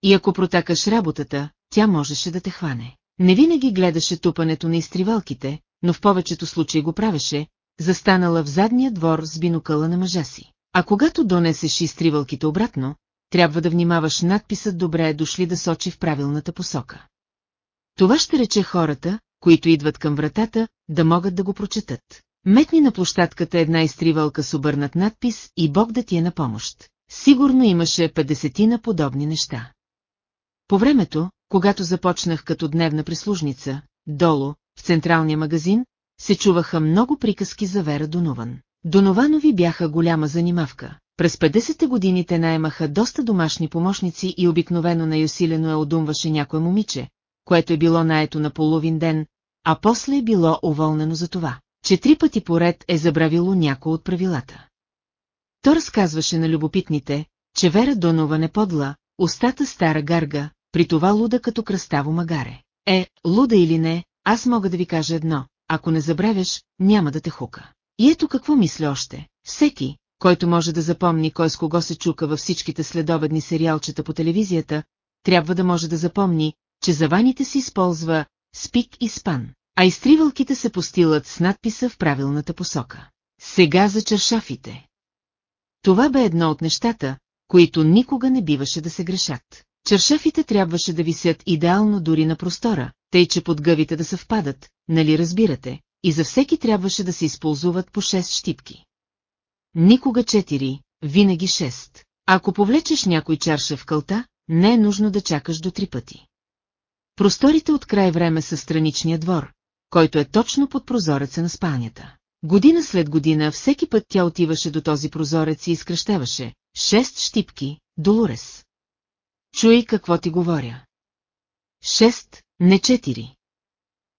И ако протакаш работата, тя можеше да те хване. Не винаги гледаше тупането на изтривалките, но в повечето случаи го правеше, застанала в задния двор с бинокъла на мъжа си. А когато донесеш изтривалките обратно, трябва да внимаваш надписът добре е дошли да сочи в правилната посока. Това ще рече хората, които идват към вратата, да могат да го прочетат. Метни на площадката една изтривалка с обърнат надпис и Бог да ти е на помощ. Сигурно имаше 50 на подобни неща. По времето, когато започнах като дневна прислужница, долу, в централния магазин, се чуваха много приказки за Вера Донован. Донованови бяха голяма занимавка. През 50-те години те наемаха доста домашни помощници и обикновено най-усилено я одумваше някое момиче, което е било наето на половин ден, а после е било уволнено за това, че три пъти поред е забравило някой от правилата. То разказваше на любопитните, че Вера Донова не подла, устата стара гарга, при това луда като кръставо магаре. Е, луда или не, аз мога да ви кажа едно, ако не забравяш, няма да те хука. И ето какво мисля още. Всеки, който може да запомни кой с кого се чука във всичките следобедни сериалчета по телевизията, трябва да може да запомни, че за ваните се използва спик и спан, а изтривалките се постилат с надписа в правилната посока. Сега за чершафите. Това бе едно от нещата, които никога не биваше да се грешат. Чершафите трябваше да висят идеално дори на простора, тъй че подгъвите да съвпадат, нали разбирате, и за всеки трябваше да се използват по 6 щипки. Никога 4, винаги 6. Ако повлечеш някой чарша в кълта, не е нужно да чакаш до три пъти. Просторите от край време са страничния двор, който е точно под прозореца на спалнята. Година след година всеки път тя отиваше до този прозорец и изкръщаваше. Шест щипки, Долорес. Чуй какво ти говоря. Шест, не четири.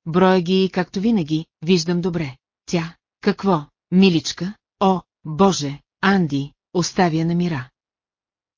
Броя ги, както винаги, виждам добре. Тя, какво, миличка, о, боже, Анди, оставя на мира.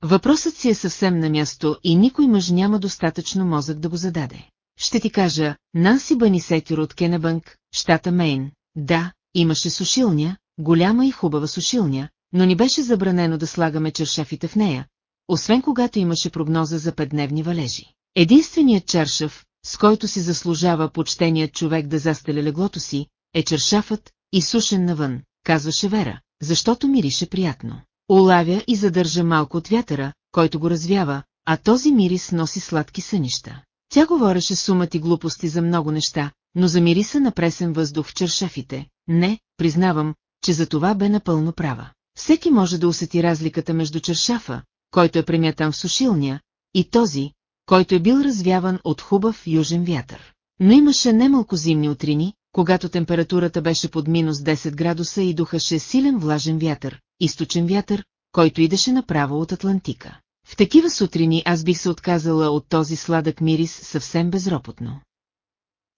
Въпросът си е съвсем на място и никой мъж няма достатъчно мозък да го зададе. Ще ти кажа, Нанси Банисекер от Кенебънк, щата Мейн, да, имаше сушилня, голяма и хубава сушилня, но ни беше забранено да слагаме чершафите в нея, освен когато имаше прогноза за петдневни валежи. Единственият чаршаф, с който си заслужава почтеният човек да застеля леглото си, е чершафът, изсушен навън, казваше Вера, защото мирише приятно. Улавя и задържа малко от вятъра, който го развява, а този мирис носи сладки сънища. Тя говореше сумът и глупости за много неща, но за мириса на пресен въздух в чершафите. Не, признавам, че за това бе напълно права. Всеки може да усети разликата между чершафа, който е премятан в сушилния, и този, който е бил развяван от хубав южен вятър. Но имаше немалко зимни утрини, когато температурата беше под минус 10 градуса и духаше силен влажен вятър, източен вятър, който идеше направо от Атлантика. В такива сутрини аз бих се отказала от този сладък мирис съвсем безропотно.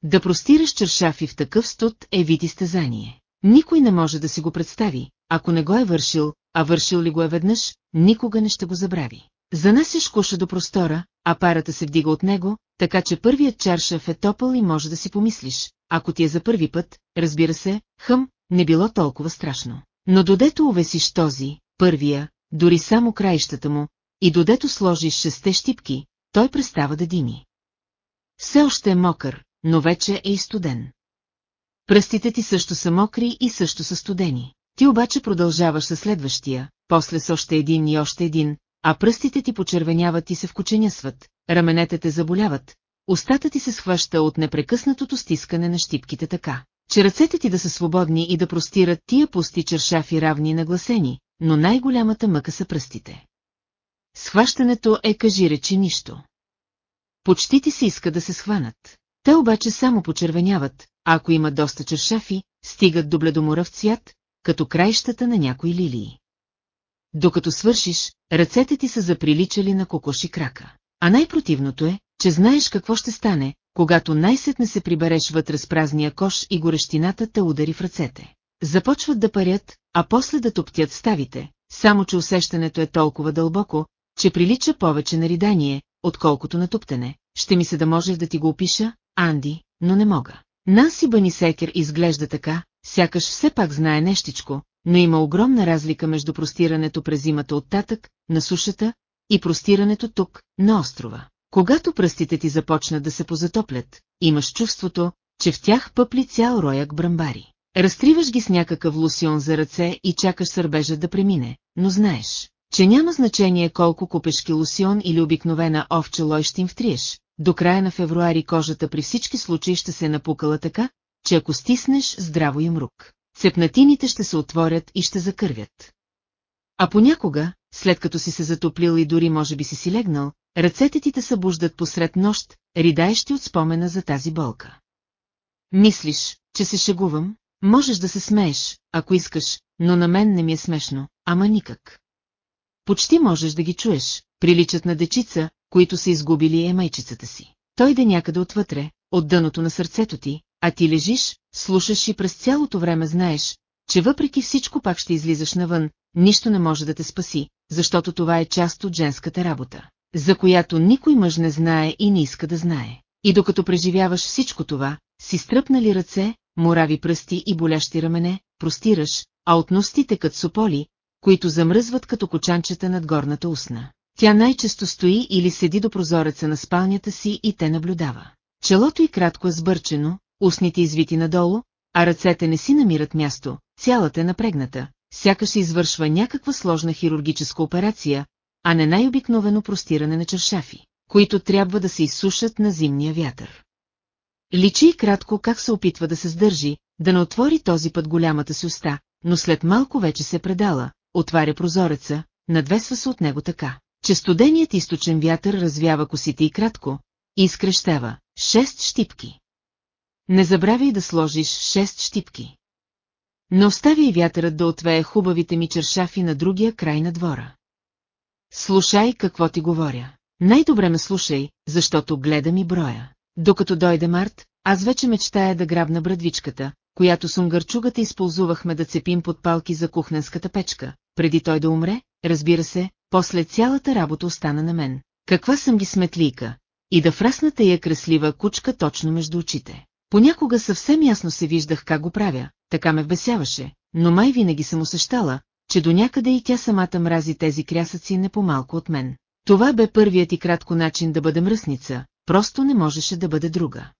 Да простираш чершафи в такъв студ е вид изтезание. Никой не може да си го представи, ако не го е вършил, а вършил ли го е веднъж, никога не ще го забрави. Занасяш куша до простора, а парата се вдига от него, така че първият чаршаф е топъл и може да си помислиш, ако ти е за първи път, разбира се, хъм, не било толкова страшно. Но додето увесиш този, първия, дори само краищата му, и додето сложиш шесте щипки, той престава да дими. Все още е мокър, но вече е и студен. Пръстите ти също са мокри и също са студени. Ти обаче продължаваш със следващия, после с още един и още един, а пръстите ти почервеняват и се вкученясват, раменете те заболяват, устата ти се схваща от непрекъснатото стискане на щипките така, че ръцете ти да са свободни и да простират тия пусти чершафи равни нагласени, но най-голямата мъка са пръстите. Схващането е кажи речи нищо. Почти ти се иска да се схванат. Те обаче само почервеняват, ако има доста чершафи, стигат до бледоморъв цвят, като краищата на някои лилии. Докато свършиш, ръцете ти са заприличали на кокоши крака. А най-противното е, че знаеш какво ще стане, когато най-сетне се прибереш вътре с празния кош и горещината те удари в ръцете. Започват да парят, а после да топтят ставите, само че усещането е толкова дълбоко, че прилича повече на ридание, отколкото на туптене. Ще ми се да можех да ти го опиша, Анди, но не мога. Нанси Банисекер изглежда така, сякаш все пак знае нещичко, но има огромна разлика между простирането през зимата от татък, на сушата, и простирането тук, на острова. Когато пръстите ти започнат да се позатоплят, имаш чувството, че в тях пъпли цял рояк брамбари. Разтриваш ги с някакъв лусион за ръце и чакаш сърбежа да премине, но знаеш, че няма значение колко купешки лосион или обикновена овче лой ще им втриеш, до края на февруари кожата при всички случаи ще се е напукала така, че ако стиснеш здраво им рук, цепнатините ще се отворят и ще закървят. А понякога, след като си се затоплил и дори може би си си легнал, ръцете ти те събуждат посред нощ, ридаещи от спомена за тази болка. Мислиш, че се шегувам? Можеш да се смееш, ако искаш, но на мен не ми е смешно, ама никак. Почти можеш да ги чуеш, приличат на дечица, които са изгубили емайчицата си. Той да някъде отвътре, от дъното на сърцето ти, а ти лежиш, слушаш и през цялото време знаеш, че въпреки всичко пак ще излизаш навън, нищо не може да те спаси, защото това е част от женската работа, за която никой мъж не знае и не иска да знае. И докато преживяваш всичко това, си стръпнали ръце, морави пръсти и болящи рамене, простираш, а от ностите кът сополи, които замръзват като кочанчета над горната устна. Тя най-често стои или седи до прозореца на спалнята си и те наблюдава. Челото й кратко е сбърчено, устните извити надолу, а ръцете не си намират място, цялата е напрегната, сякаш извършва някаква сложна хирургическа операция, а не най-обикновено простиране на чершафи, които трябва да се изсушат на зимния вятър. Личи и кратко как се опитва да се сдържи, да не отвори този път голямата си уста, но след малко вече се предала, отваря прозореца, надвесва се от него така, че студеният източен вятър развява косите и кратко, и изкрещава шест щипки. Не забравяй да сложиш шест щипки. Не и вятърът да отвее хубавите ми чершафи на другия край на двора. Слушай какво ти говоря. Най-добре ме слушай, защото гледам и броя. Докато дойде март, аз вече мечтая да грабна брадвичката, която сунгърчугата използвахме да цепим под палки за кухненската печка, преди той да умре, разбира се, после цялата работа остана на мен. Каква съм ги сметлийка, и да фрасна тая креслива кучка точно между очите. Понякога съвсем ясно се виждах как го правя, така ме вбесяваше, но май винаги съм усещала, че до някъде и тя самата мрази тези крясъци не по-малко от мен. Това бе първият и кратко начин да бъде мръсница, просто не можеше да бъде друга.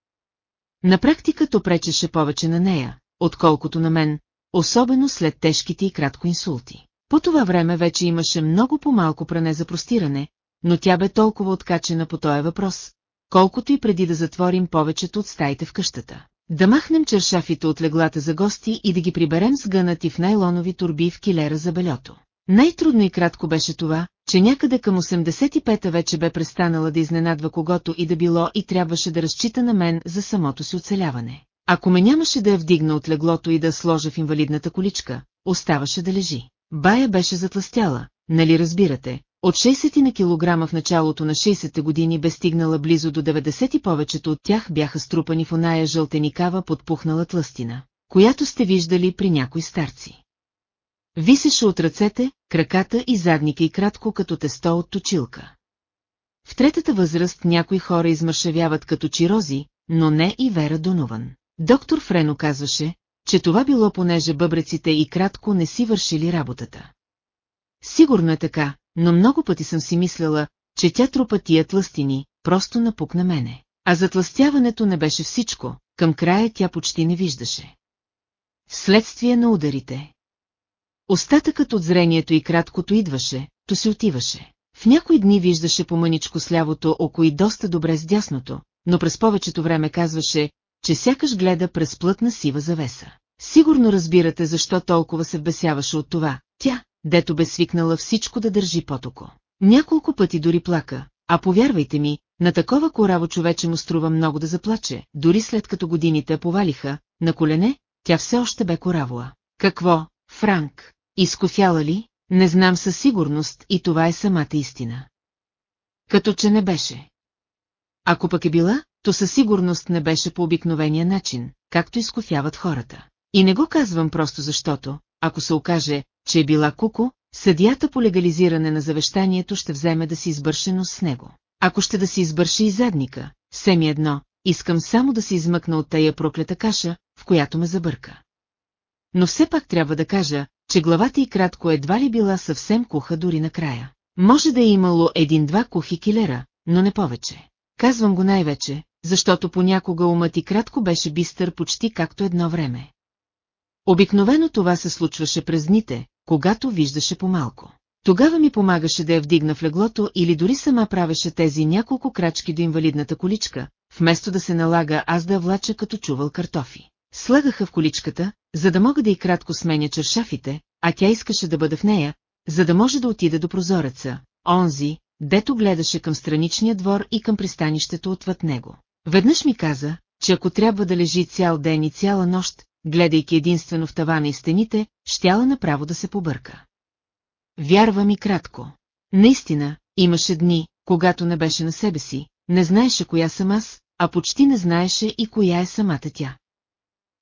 На практика то пречеше повече на нея, отколкото на мен, особено след тежките и кратко инсулти. По това време вече имаше много по-малко пране за простиране, но тя бе толкова откачена по този въпрос, колкото и преди да затворим повечето от стаите в къщата. Да махнем чершафите от леглата за гости и да ги приберем сгънати в найлонови турби в килера за белето. Най-трудно и кратко беше това, че някъде към 85-та вече бе престанала да изненадва когото и да било и трябваше да разчита на мен за самото си оцеляване. Ако ме нямаше да я вдигна от леглото и да сложа в инвалидната количка, оставаше да лежи. Бая беше затластяла, нали разбирате, от 60 на килограма в началото на 60-те години бе стигнала близо до 90 и повечето от тях бяха струпани в оная жълтеникава подпухнала тлъстина, която сте виждали при някои старци. Висеше от ръцете, краката и задника и кратко като тесто от точилка. В третата възраст някои хора измършавяват като чирози, но не и Вера Донован. Доктор Френо казваше, че това било понеже бъбреците и кратко не си вършили работата. Сигурно е така, но много пъти съм си мисляла, че тя трупа тия тлъстини, просто напукна мене. А затластяването не беше всичко, към края тя почти не виждаше. Вследствие на ударите. Остатъкът от зрението и краткото идваше, то си отиваше. В някои дни виждаше помъничко с лявото око и доста добре с дясното, но през повечето време казваше, че сякаш гледа през плътна сива завеса. Сигурно разбирате защо толкова се вбесяваше от това, тя, дето бе свикнала всичко да държи потоко. Няколко пъти дори плака, а повярвайте ми, на такова кораво човече му струва много да заплаче, дори след като годините повалиха, на колене, тя все още бе коравоа. Какво, Франк, изкофяла ли? Не знам със сигурност и това е самата истина. Като че не беше. Ако пък е била, то със сигурност не беше по обикновения начин, както изкофяват хората. И не го казвам просто защото, ако се окаже, че е била куко, съдията по легализиране на завещанието ще вземе да си избършено с него. Ако ще да си избърши и задника, все ми едно, искам само да се измъкна от тая проклета каша, в която ме забърка. Но все пак трябва да кажа, че главата и кратко едва ли била съвсем куха дори накрая. Може да е имало един-два кухи килера, но не повече. Казвам го най-вече, защото понякога умът и кратко беше бистър почти както едно време. Обикновено това се случваше през дните, когато виждаше по-малко. Тогава ми помагаше да я вдигна в леглото или дори сама правеше тези няколко крачки до инвалидната количка, вместо да се налага аз да я влача като чувал картофи. Слагаха в количката, за да мога да и кратко сменя чершафите, а тя искаше да бъде в нея, за да може да отида до прозореца, онзи, дето гледаше към страничния двор и към пристанището отвъд него. Веднъж ми каза, че ако трябва да лежи цял ден и цяла нощ, гледайки единствено в тавана и стените, щяла направо да се побърка. Вярва ми кратко. Наистина, имаше дни, когато не беше на себе си, не знаеше коя съм аз, а почти не знаеше и коя е самата тя.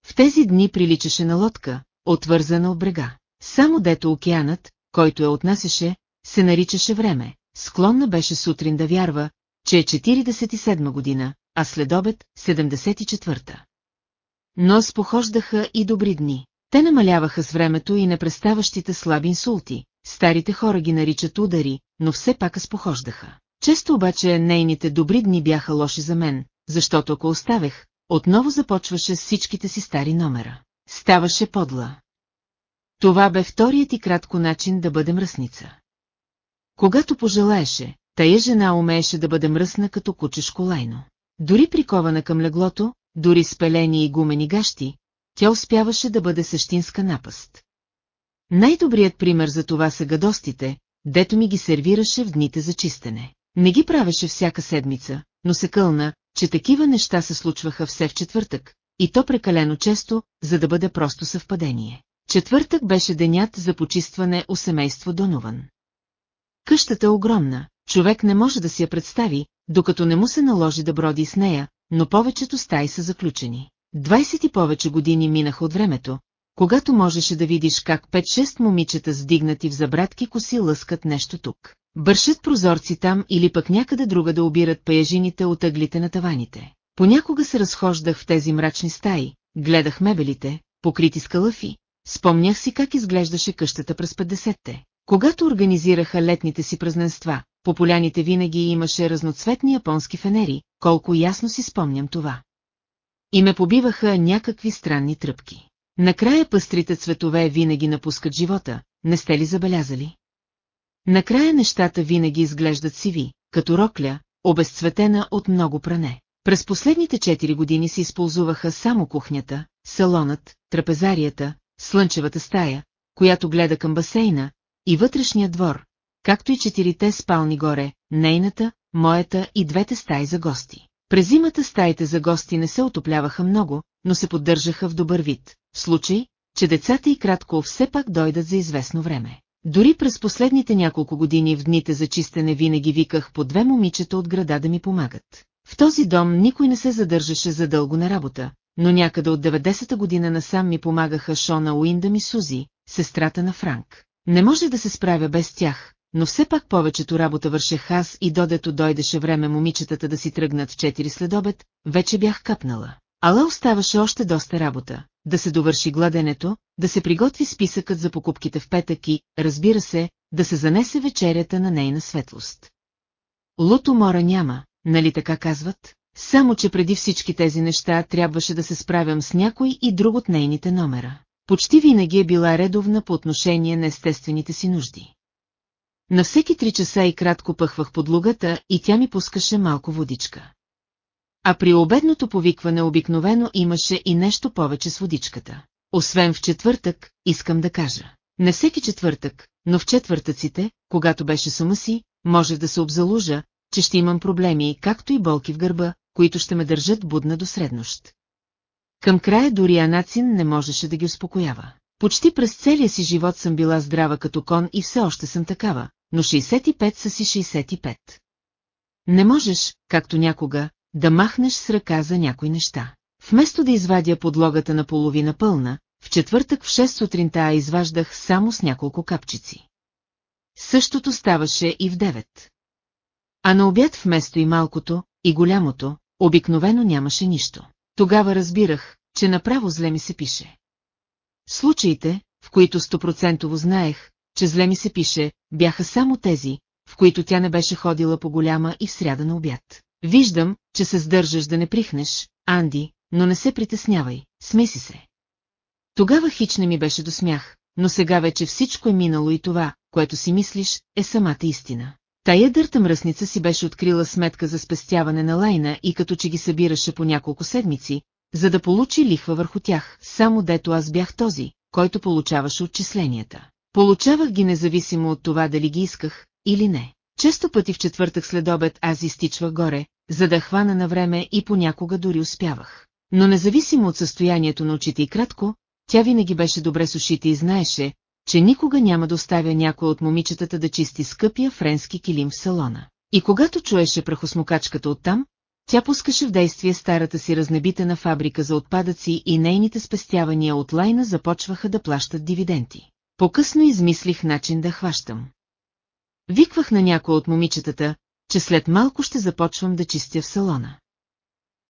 В тези дни приличаше на лодка, отвързана от брега. Само дето океанът, който я отнасяше, се наричаше време. Склонна беше сутрин да вярва, че е 47 година, а след обед 74-та. Но спохождаха и добри дни. Те намаляваха с времето и непреставащите слаби инсулти, старите хора ги наричат удари, но все пак спохождаха. Често обаче нейните добри дни бяха лоши за мен, защото ако оставех, отново започваше с всичките си стари номера. Ставаше подла. Това бе вторият и кратко начин да бъде мръсница. Когато пожелаеше, тая жена умееше да бъде мръсна като куче школайно. Дори прикована към леглото, дори с пелени и гумени гащи, тя успяваше да бъде същинска напаст. Най-добрият пример за това са гадостите, дето ми ги сервираше в дните за чистене. Не ги правеше всяка седмица, но се кълна, че такива неща се случваха все в четвъртък, и то прекалено често, за да бъде просто съвпадение. Четвъртък беше денят за почистване у семейство Донован. Къщата е огромна, човек не може да си я представи, докато не му се наложи да броди с нея, но повечето стаи са заключени. Двайсет и повече години минаха от времето, когато можеше да видиш как пет-шест момичета с дигнати в забратки коси лъскат нещо тук. Бършат прозорци там или пък някъде друга да обират паяжините от ъглите на таваните. Понякога се разхождах в тези мрачни стаи, гледах мебелите, покрити с калъфи, спомнях си как изглеждаше къщата през 50-те. Когато организираха летните си празненства, по поляните винаги имаше разноцветни японски фенери, колко ясно си спомням това. И ме побиваха някакви странни тръпки. Накрая пъстрите цветове винаги напускат живота, не сте ли забелязали? Накрая нещата винаги изглеждат сиви, като рокля, обезцветена от много пране. През последните 4 години се използваха само кухнята, салонът, трапезарията, слънчевата стая, която гледа към басейна, и вътрешния двор, както и четирите спални горе, нейната, моята и двете стаи за гости. През зимата стаите за гости не се отопляваха много, но се поддържаха в добър вид, в случай, че децата и кратко все пак дойдат за известно време. Дори през последните няколко години в дните за чистене винаги виках по две момичета от града да ми помагат. В този дом никой не се задържаше задълго на работа, но някъде от 90-та година насам ми помагаха Шона Уиндъм и Сузи, сестрата на Франк. Не може да се справя без тях, но все пак повечето работа вършех аз и додето дойдеше време момичетата да си тръгнат в 4 следобед, вече бях капнала. Ала оставаше още доста работа, да се довърши гладенето, да се приготви списъкът за покупките в петък и, разбира се, да се занесе вечерята на нейна светлост. Луто мора няма, нали така казват? Само, че преди всички тези неща трябваше да се справям с някой и друг от нейните номера. Почти винаги е била редовна по отношение на естествените си нужди. На всеки три часа и кратко пъхвах подлугата и тя ми пускаше малко водичка. А при обедното повикване обикновено имаше и нещо повече с водичката. Освен в четвъртък, искам да кажа. Не всеки четвъртък, но в четвъртъците, когато беше сума си, можех да се обзалужа, че ще имам проблеми, както и болки в гърба, които ще ме държат будна до среднощ. Към края дори Анацин не можеше да ги успокоява. Почти през целия си живот съм била здрава като кон и все още съм такава, но 65 са си 65. Не можеш, както някога, да махнеш с ръка за някои неща. Вместо да извадя подлогата на половина пълна, в четвъртък в 6 сутринта изваждах само с няколко капчици. Същото ставаше и в 9. А на обяд вместо и малкото, и голямото, обикновено нямаше нищо. Тогава разбирах, че направо зле ми се пише. Случаите, в които стопроцентово знаех, че зле ми се пише, бяха само тези, в които тя не беше ходила по голяма и в сряда на обяд. Виждам, че се сдържаш да не прихнеш, Анди, но не се притеснявай, смеси се. Тогава хич не ми беше до смях, но сега вече всичко е минало и това, което си мислиш, е самата истина. Тая дърта мръсница си беше открила сметка за спестяване на лайна и като че ги събираше по няколко седмици, за да получи лихва върху тях, само дето аз бях този, който получаваше отчисленията. Получавах ги независимо от това дали ги исках или не. Често пъти в четвъртък след обед аз изтичвах горе, за да хвана на време и понякога дори успявах. Но независимо от състоянието на очите и кратко, тя винаги беше добре с ушите и знаеше, че никога няма да оставя някой от момичетата да чисти скъпия френски килим в салона. И когато чуеше прахосмокачката оттам, тя пускаше в действие старата си разнебитена фабрика за отпадъци и нейните спестявания от лайна започваха да плащат дивиденти. По-късно измислих начин да хващам. Виквах на някой от момичетата, че след малко ще започвам да чистя в салона.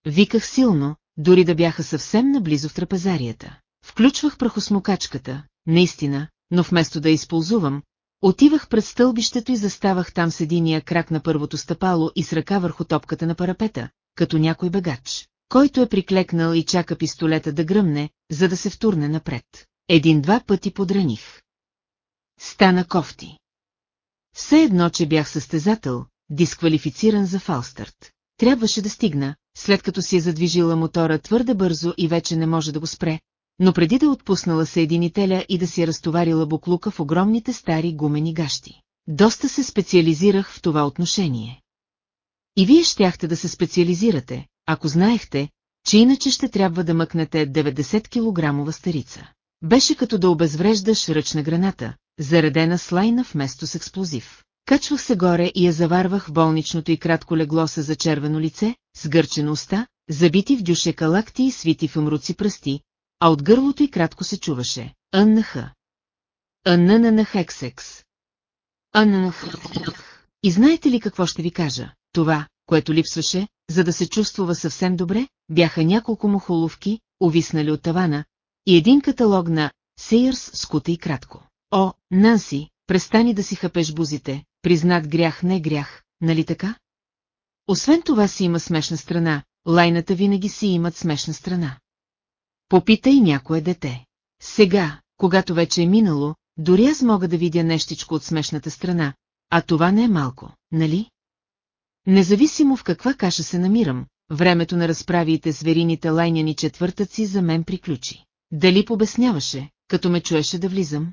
Виках силно, дори да бяха съвсем наблизо в трапезарията. Включвах прахосмокачката, наистина, но вместо да използвам, отивах пред стълбището и заставах там с единия крак на първото стъпало и с ръка върху топката на парапета, като някой бегач, който е приклекнал и чака пистолета да гръмне, за да се втурне напред. Един-два пъти подраних. Стана кофти. Все едно, че бях състезател, дисквалифициран за фалстърт. Трябваше да стигна, след като си е задвижила мотора твърде бързо и вече не може да го спре, но преди да отпуснала съединителя и да си е разтоварила буклука в огромните стари гумени гащи. Доста се специализирах в това отношение. И вие щяхте да се специализирате, ако знаехте, че иначе ще трябва да мъкнете 90 килограмова старица. Беше като да обезвреждаш ръчна граната, заредена с лайна вместо с експлозив. Качвах се горе и я заварвах в болничното и кратко легло с зачервено лице, с гърчена уста, забити в дюшека лакти и свити в умруци пръсти, а от гърлото й кратко се чуваше ъннх. Ънннхексекс. Ънннх. И знаете ли какво ще ви кажа? Това, което липсваше, за да се чувствува съвсем добре, бяха няколко мухоловки, увиснали от тавана, и един каталог на Сейърс скута и кратко. О, Нанси, престани да си хапеш бузите, признат грях не грях, нали така? Освен това си има смешна страна, лайната винаги си имат смешна страна. Попитай някое дете. Сега, когато вече е минало, дори аз мога да видя нещичко от смешната страна, а това не е малко, нали? Независимо в каква каша се намирам, времето на разправиите с верините лайняни четвъртъци за мен приключи. Дали побесняваше, като ме чуеше да влизам?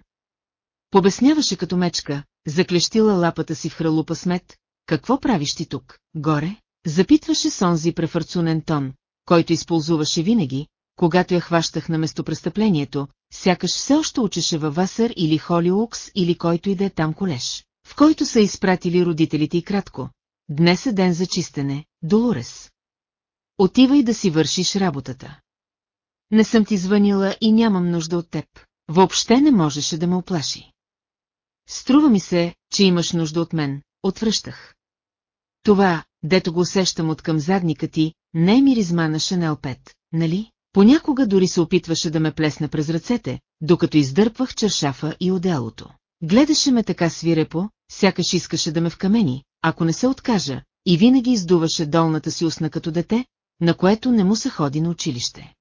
Побесняваше като мечка, заклещила лапата си в хралупа смет, какво правиш ти тук, горе? Запитваше сонзи префарцунен тон, който използваше винаги, когато я хващах на местопрестъплението, сякаш все още учеше във Васър или Холиукс или който и да е там колеж, в който са изпратили родителите и кратко. Днес е ден за чистене, Долорес. Отивай да си вършиш работата. Не съм ти звънила и нямам нужда от теб. Въобще не можеше да ме оплаши. Струва ми се, че имаш нужда от мен, отвръщах. Това, дето го усещам от към задника ти, не е миризма на Шанел 5, нали? Понякога дори се опитваше да ме плесне през ръцете, докато издърпвах чершафа и отделото. Гледаше ме така свирепо, сякаш искаше да ме вкамени, ако не се откажа, и винаги издуваше долната си устна като дете, на което не му се ходи на училище.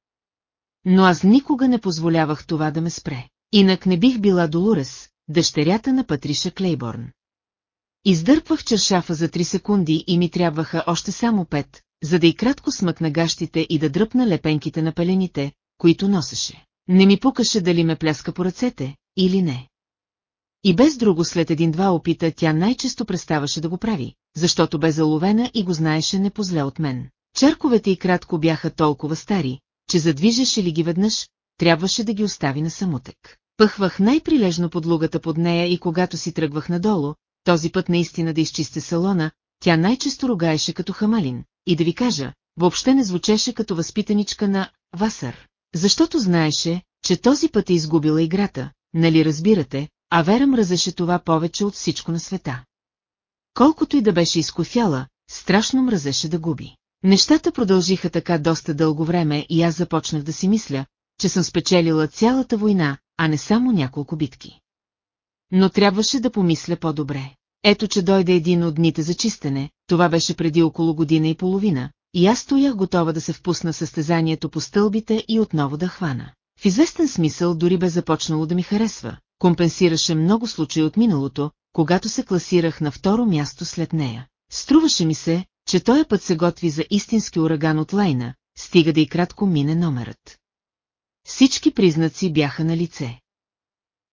Но аз никога не позволявах това да ме спре. Инак не бих била Долурес, дъщерята на Патриша Клейборн. Издърпвах чершафа за три секунди и ми трябваха още само пет, за да и кратко смъкна гащите и да дръпна лепенките на пелените, които носеше. Не ми пукаше дали ме пляска по ръцете, или не. И без друго след един-два опита тя най-често преставаше да го прави, защото бе заловена и го знаеше не позле от мен. Черковете и кратко бяха толкова стари, че задвижеше ли ги веднъж, трябваше да ги остави на самотък. Пъхвах най-прилежно подлугата под нея и когато си тръгвах надолу, този път наистина да изчисте салона, тя най-често ругаеше като хамалин, и да ви кажа, въобще не звучеше като възпитаничка на Васър. Защото знаеше, че този път е изгубила играта, нали разбирате, а Вера мразеше това повече от всичко на света. Колкото и да беше изкофяла, страшно мразеше да губи. Нещата продължиха така доста дълго време и аз започнах да си мисля, че съм спечелила цялата война, а не само няколко битки. Но трябваше да помисля по-добре. Ето, че дойде един от дните за чистене, това беше преди около година и половина, и аз стоях готова да се впусна състезанието по стълбите и отново да хвана. В известен смисъл дори бе започнало да ми харесва, компенсираше много случаи от миналото, когато се класирах на второ място след нея. Струваше ми се, че този път се готви за истински ураган от лайна, стига да и кратко мине номерът. Всички признаци бяха на лице.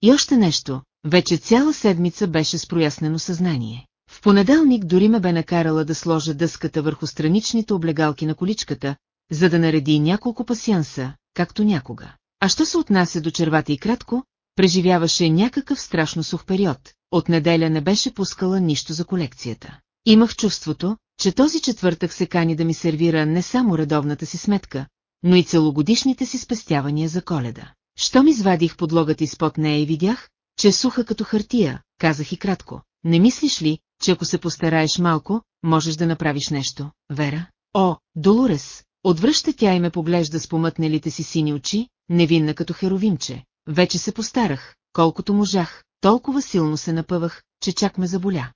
И още нещо, вече цяла седмица беше с прояснено съзнание. В понеделник дори ме бе накарала да сложа дъската върху страничните облегалки на количката, за да нареди няколко пасианса, както някога. А що се отнася до червата и кратко, преживяваше някакъв страшно сух период, от неделя не беше пускала нищо за колекцията. Имах чувството, че този четвъртък се кани да ми сервира не само редовната си сметка, но и целогодишните си спестявания за коледа. Щом извадих подлогата изпод нея и видях, че е суха като хартия, казах и кратко. Не мислиш ли, че ако се постараеш малко, можеш да направиш нещо, Вера? О, Долорес! Отвръща тя и ме поглежда с помътнелите си сини очи, невинна като херовимче. Вече се постарах, колкото можах, толкова силно се напъвах, че чак ме заболя.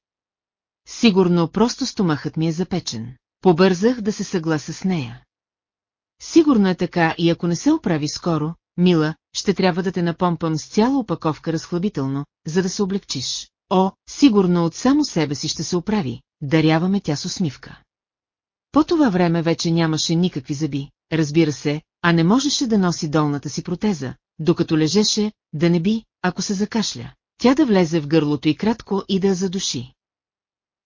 Сигурно просто стомахът ми е запечен. Побързах да се съгласа с нея. Сигурно е така и ако не се оправи скоро, мила, ще трябва да те напомпам с цяла опаковка разхлабително, за да се облегчиш. О, сигурно от само себе си ще се оправи, даряваме тя с усмивка. По това време вече нямаше никакви зъби, разбира се, а не можеше да носи долната си протеза, докато лежеше, да не би, ако се закашля. Тя да влезе в гърлото и кратко и да я задуши.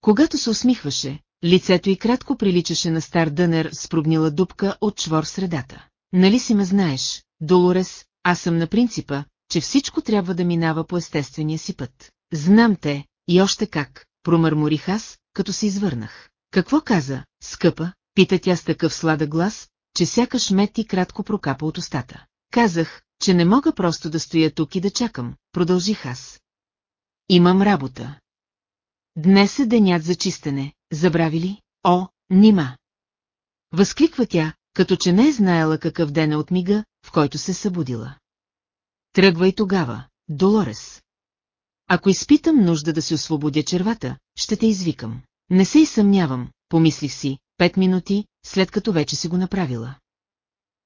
Когато се усмихваше, лицето й кратко приличаше на стар дънер с прогнила дупка от чвор средата. Нали си ме знаеш, Долорес, аз съм на принципа, че всичко трябва да минава по естествения си път. Знам те, и още как, промърморих аз, като се извърнах. Какво каза, скъпа, пита тя с такъв сладък глас, че сякаш мет и кратко прокапа от устата. Казах, че не мога просто да стоя тук и да чакам, продължих аз. Имам работа. Днес е денят за чистене, забрави ли? О, нима! Възкликва тя, като че не е знаела какъв ден е от мига, в който се събудила. Тръгвай тогава, Долорес. Ако изпитам нужда да се освободя червата, ще те извикам. Не се и съмнявам, помислих си, пет минути, след като вече си го направила.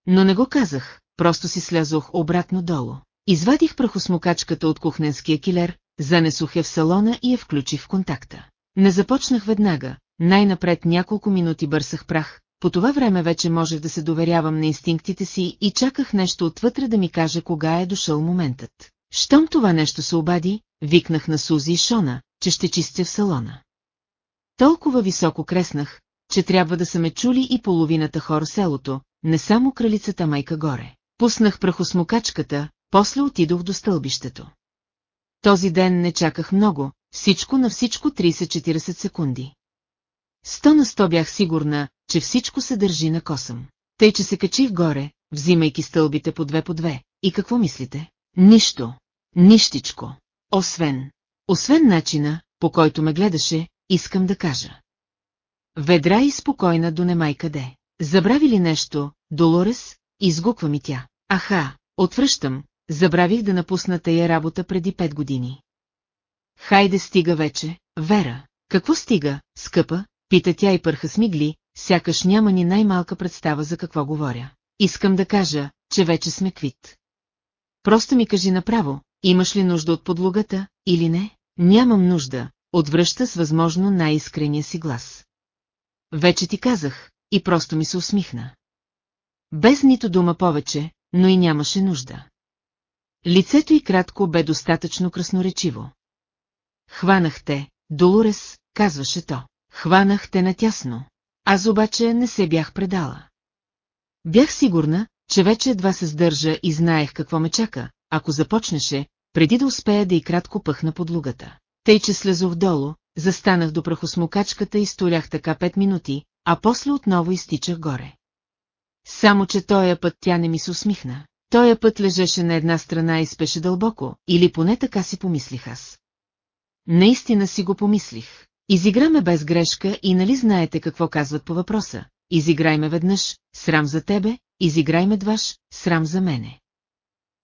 Но не го казах, просто си слязох обратно долу. Извадих прахосмокачката от кухненския килер, занесох я в салона и я включих в контакта. Не започнах веднага, най-напред няколко минути бърсах прах, по това време вече можех да се доверявам на инстинктите си и чаках нещо отвътре да ми каже кога е дошъл моментът. Щом това нещо се обади, викнах на Сузи и Шона, че ще чистя в салона. Толкова високо креснах, че трябва да са ме чули и половината хора селото, не само кралицата майка горе. Пуснах прахосмокачката, после отидох до стълбището. Този ден не чаках много, всичко на всичко 30-40 секунди. Сто на сто бях сигурна, че всичко се държи на косъм. Тъй, че се качих горе, взимайки стълбите по две по две. И какво мислите? Нищо. Нищичко. Освен. Освен начина, по който ме гледаше, искам да кажа. Ведра и спокойна до немай къде. Забрави ли нещо, Долорес? Изгуква ми тя. Аха, отвръщам, забравих да напусна тая работа преди пет години. Хайде стига вече, Вера. Какво стига, скъпа? Пита тя и пърха смигли, сякаш няма ни най-малка представа за какво говоря. Искам да кажа, че вече сме квит. Просто ми кажи направо, имаш ли нужда от подлогата, или не? Нямам нужда, отвръща с възможно най-искрения си глас. Вече ти казах, и просто ми се усмихна. Без нито дума повече, но и нямаше нужда. Лицето й кратко бе достатъчно красноречиво. Хванах те, Долорес, казваше то. Хванах те натясно. Аз обаче не се бях предала. Бях сигурна, че вече едва се сдържа и знаех какво ме чака, ако започнеше, преди да успея да и кратко пъхна подлугата. Тъй, че слезох долу, застанах до прахосмокачката и столях така пет минути, а после отново изтичах горе. Само, че тоя път тя не ми се усмихна. Тоя път лежеше на една страна и спеше дълбоко, или поне така си помислих аз. Наистина си го помислих. Изиграме без грешка и нали знаете какво казват по въпроса? Изиграй ме веднъж, срам за тебе, изиграй ме дваш, срам за мене.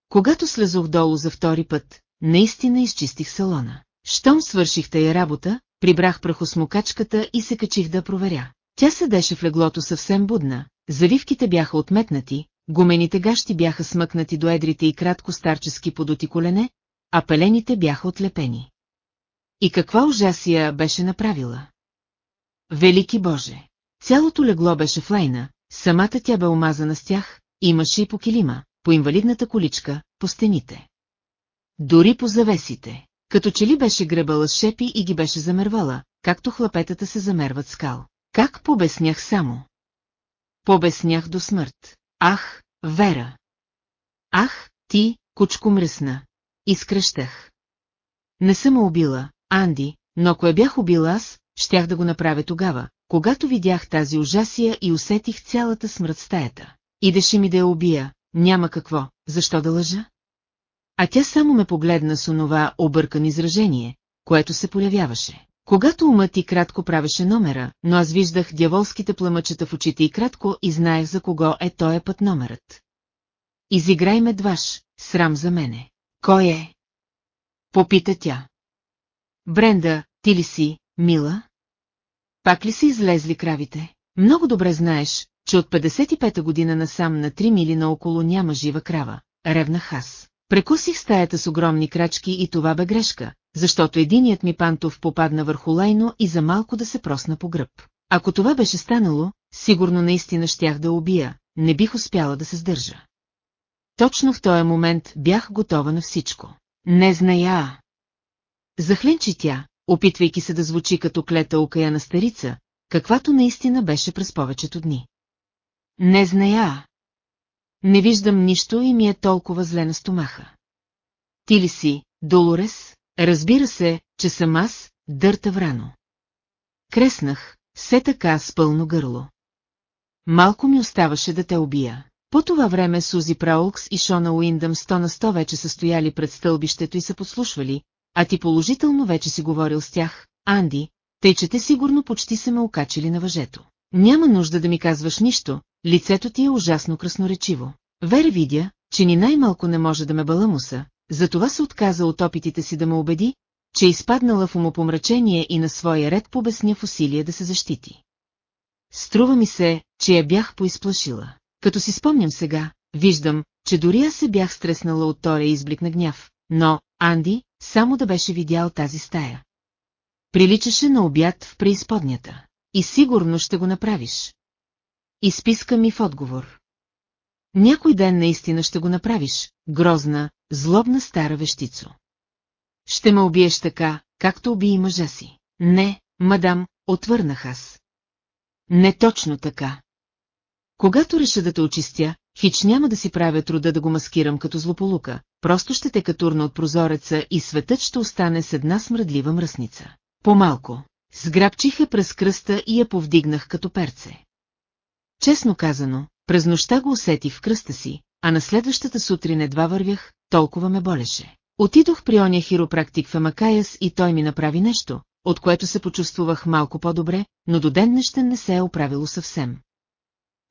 Когато слезох долу за втори път, наистина изчистих салона. Щом свърших тая работа, прибрах прахосмокачката и се качих да проверя. Тя седеше в леглото съвсем будна, завивките бяха отметнати, гумените гащи бяха смъкнати до едрите и кратко старчески подоти колене, а пелените бяха отлепени. И каква ужасия беше направила? Велики Боже! Цялото легло беше в лайна, самата тя бе омазана с тях, имаше и по килима, по инвалидната количка, по стените. Дори по завесите, като че ли беше гребала с шепи и ги беше замервала, както хлапетата се замерват скал. Как побеснях само? Побеснях до смърт. Ах, Вера! Ах, ти, кучко мръсна! Изкръщах. Не съм убила, Анди, но ако я бях убила аз, щях да го направя тогава, когато видях тази ужасия и усетих цялата смърт стаята. Идеше ми да я убия, няма какво, защо да лъжа? А тя само ме погледна с онова объркан изражение, което се появяваше. Когато умът и кратко правеше номера, но аз виждах дяволските пламъчета в очите и кратко и знаех за кого е тоя път номерът. Изиграй ме дваш, срам за мене. Кой е? Попита тя. Бренда, ти ли си, мила? Пак ли са излезли кравите? Много добре знаеш, че от 55-та година насам на 3 мили наоколо няма жива крава, ревнах аз. Прекусих стаята с огромни крачки и това бе грешка, защото единият ми пантов попадна върху лайно и за малко да се просна по гръб. Ако това беше станало, сигурно наистина щях да убия, не бих успяла да се сдържа. Точно в този момент бях готова на всичко. Не зная. Захленчи тя, опитвайки се да звучи като клета окаяна старица, каквато наистина беше през повечето дни. Не зная. Не виждам нищо и ми е толкова зле на стомаха. Ти ли си, Долорес? Разбира се, че съм аз, дърта врано. Креснах, все така с пълно гърло. Малко ми оставаше да те убия. По това време Сузи Праулкс и Шона Уиндъм сто на сто вече са стояли пред стълбището и са послушвали, а ти положително вече си говорил с тях, Анди, тъй че те сигурно почти се ме окачили на въжето. Няма нужда да ми казваш нищо, лицето ти е ужасно красноречиво. Вер видя, че ни най-малко не може да ме баламуса, затова се отказа от опитите си да ме убеди, че е изпаднала в умопомрачение и на своя ред побесня в усилие да се защити. Струва ми се, че я бях поизплашила. Като си спомням сега, виждам, че дори аз се бях стреснала от торя изблик на гняв, но, Анди, само да беше видял тази стая. Приличаше на обяд в преизподнята. И сигурно ще го направиш. Изписка ми в отговор. Някой ден наистина ще го направиш, грозна, злобна стара вещицо. Ще ме убиеш така, както уби и мъжа си. Не, мадам, отвърнах аз. Не точно така. Когато реша да те очистя, хич няма да си правя труда да го маскирам като злополука, просто ще те катурна от прозореца и светът ще остане с една смръдлива мръсница. По-малко. Сграбчиха през кръста и я повдигнах като перце. Честно казано, през нощта го усетих в кръста си, а на следващата сутрин едва вървях, толкова ме болеше. Отидох при оня хиропрактик в Амакаяс и той ми направи нещо, от което се почувствах малко по-добре, но до ден нещен не се е оправило съвсем.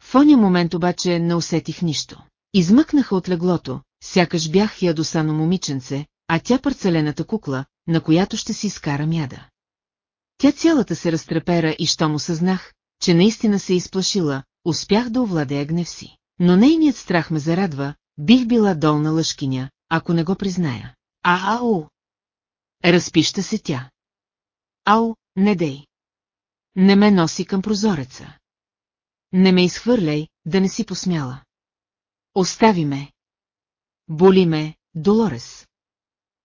В оня момент обаче не усетих нищо. Измъкнаха от леглото, сякаш бях ядосано момиченце, а тя парцелената кукла, на която ще си изкара мяда. Тя цялата се разтрепера и що му съзнах, че наистина се изплашила, успях да овладея гнев си. Но нейният страх ме зарадва, бих била долна лъжкиня, ако не го призная. А-ау! Разпища се тя. Ау, не дей! Не ме носи към прозореца. Не ме изхвърляй, да не си посмяла. Остави ме. Боли ме, Долорес.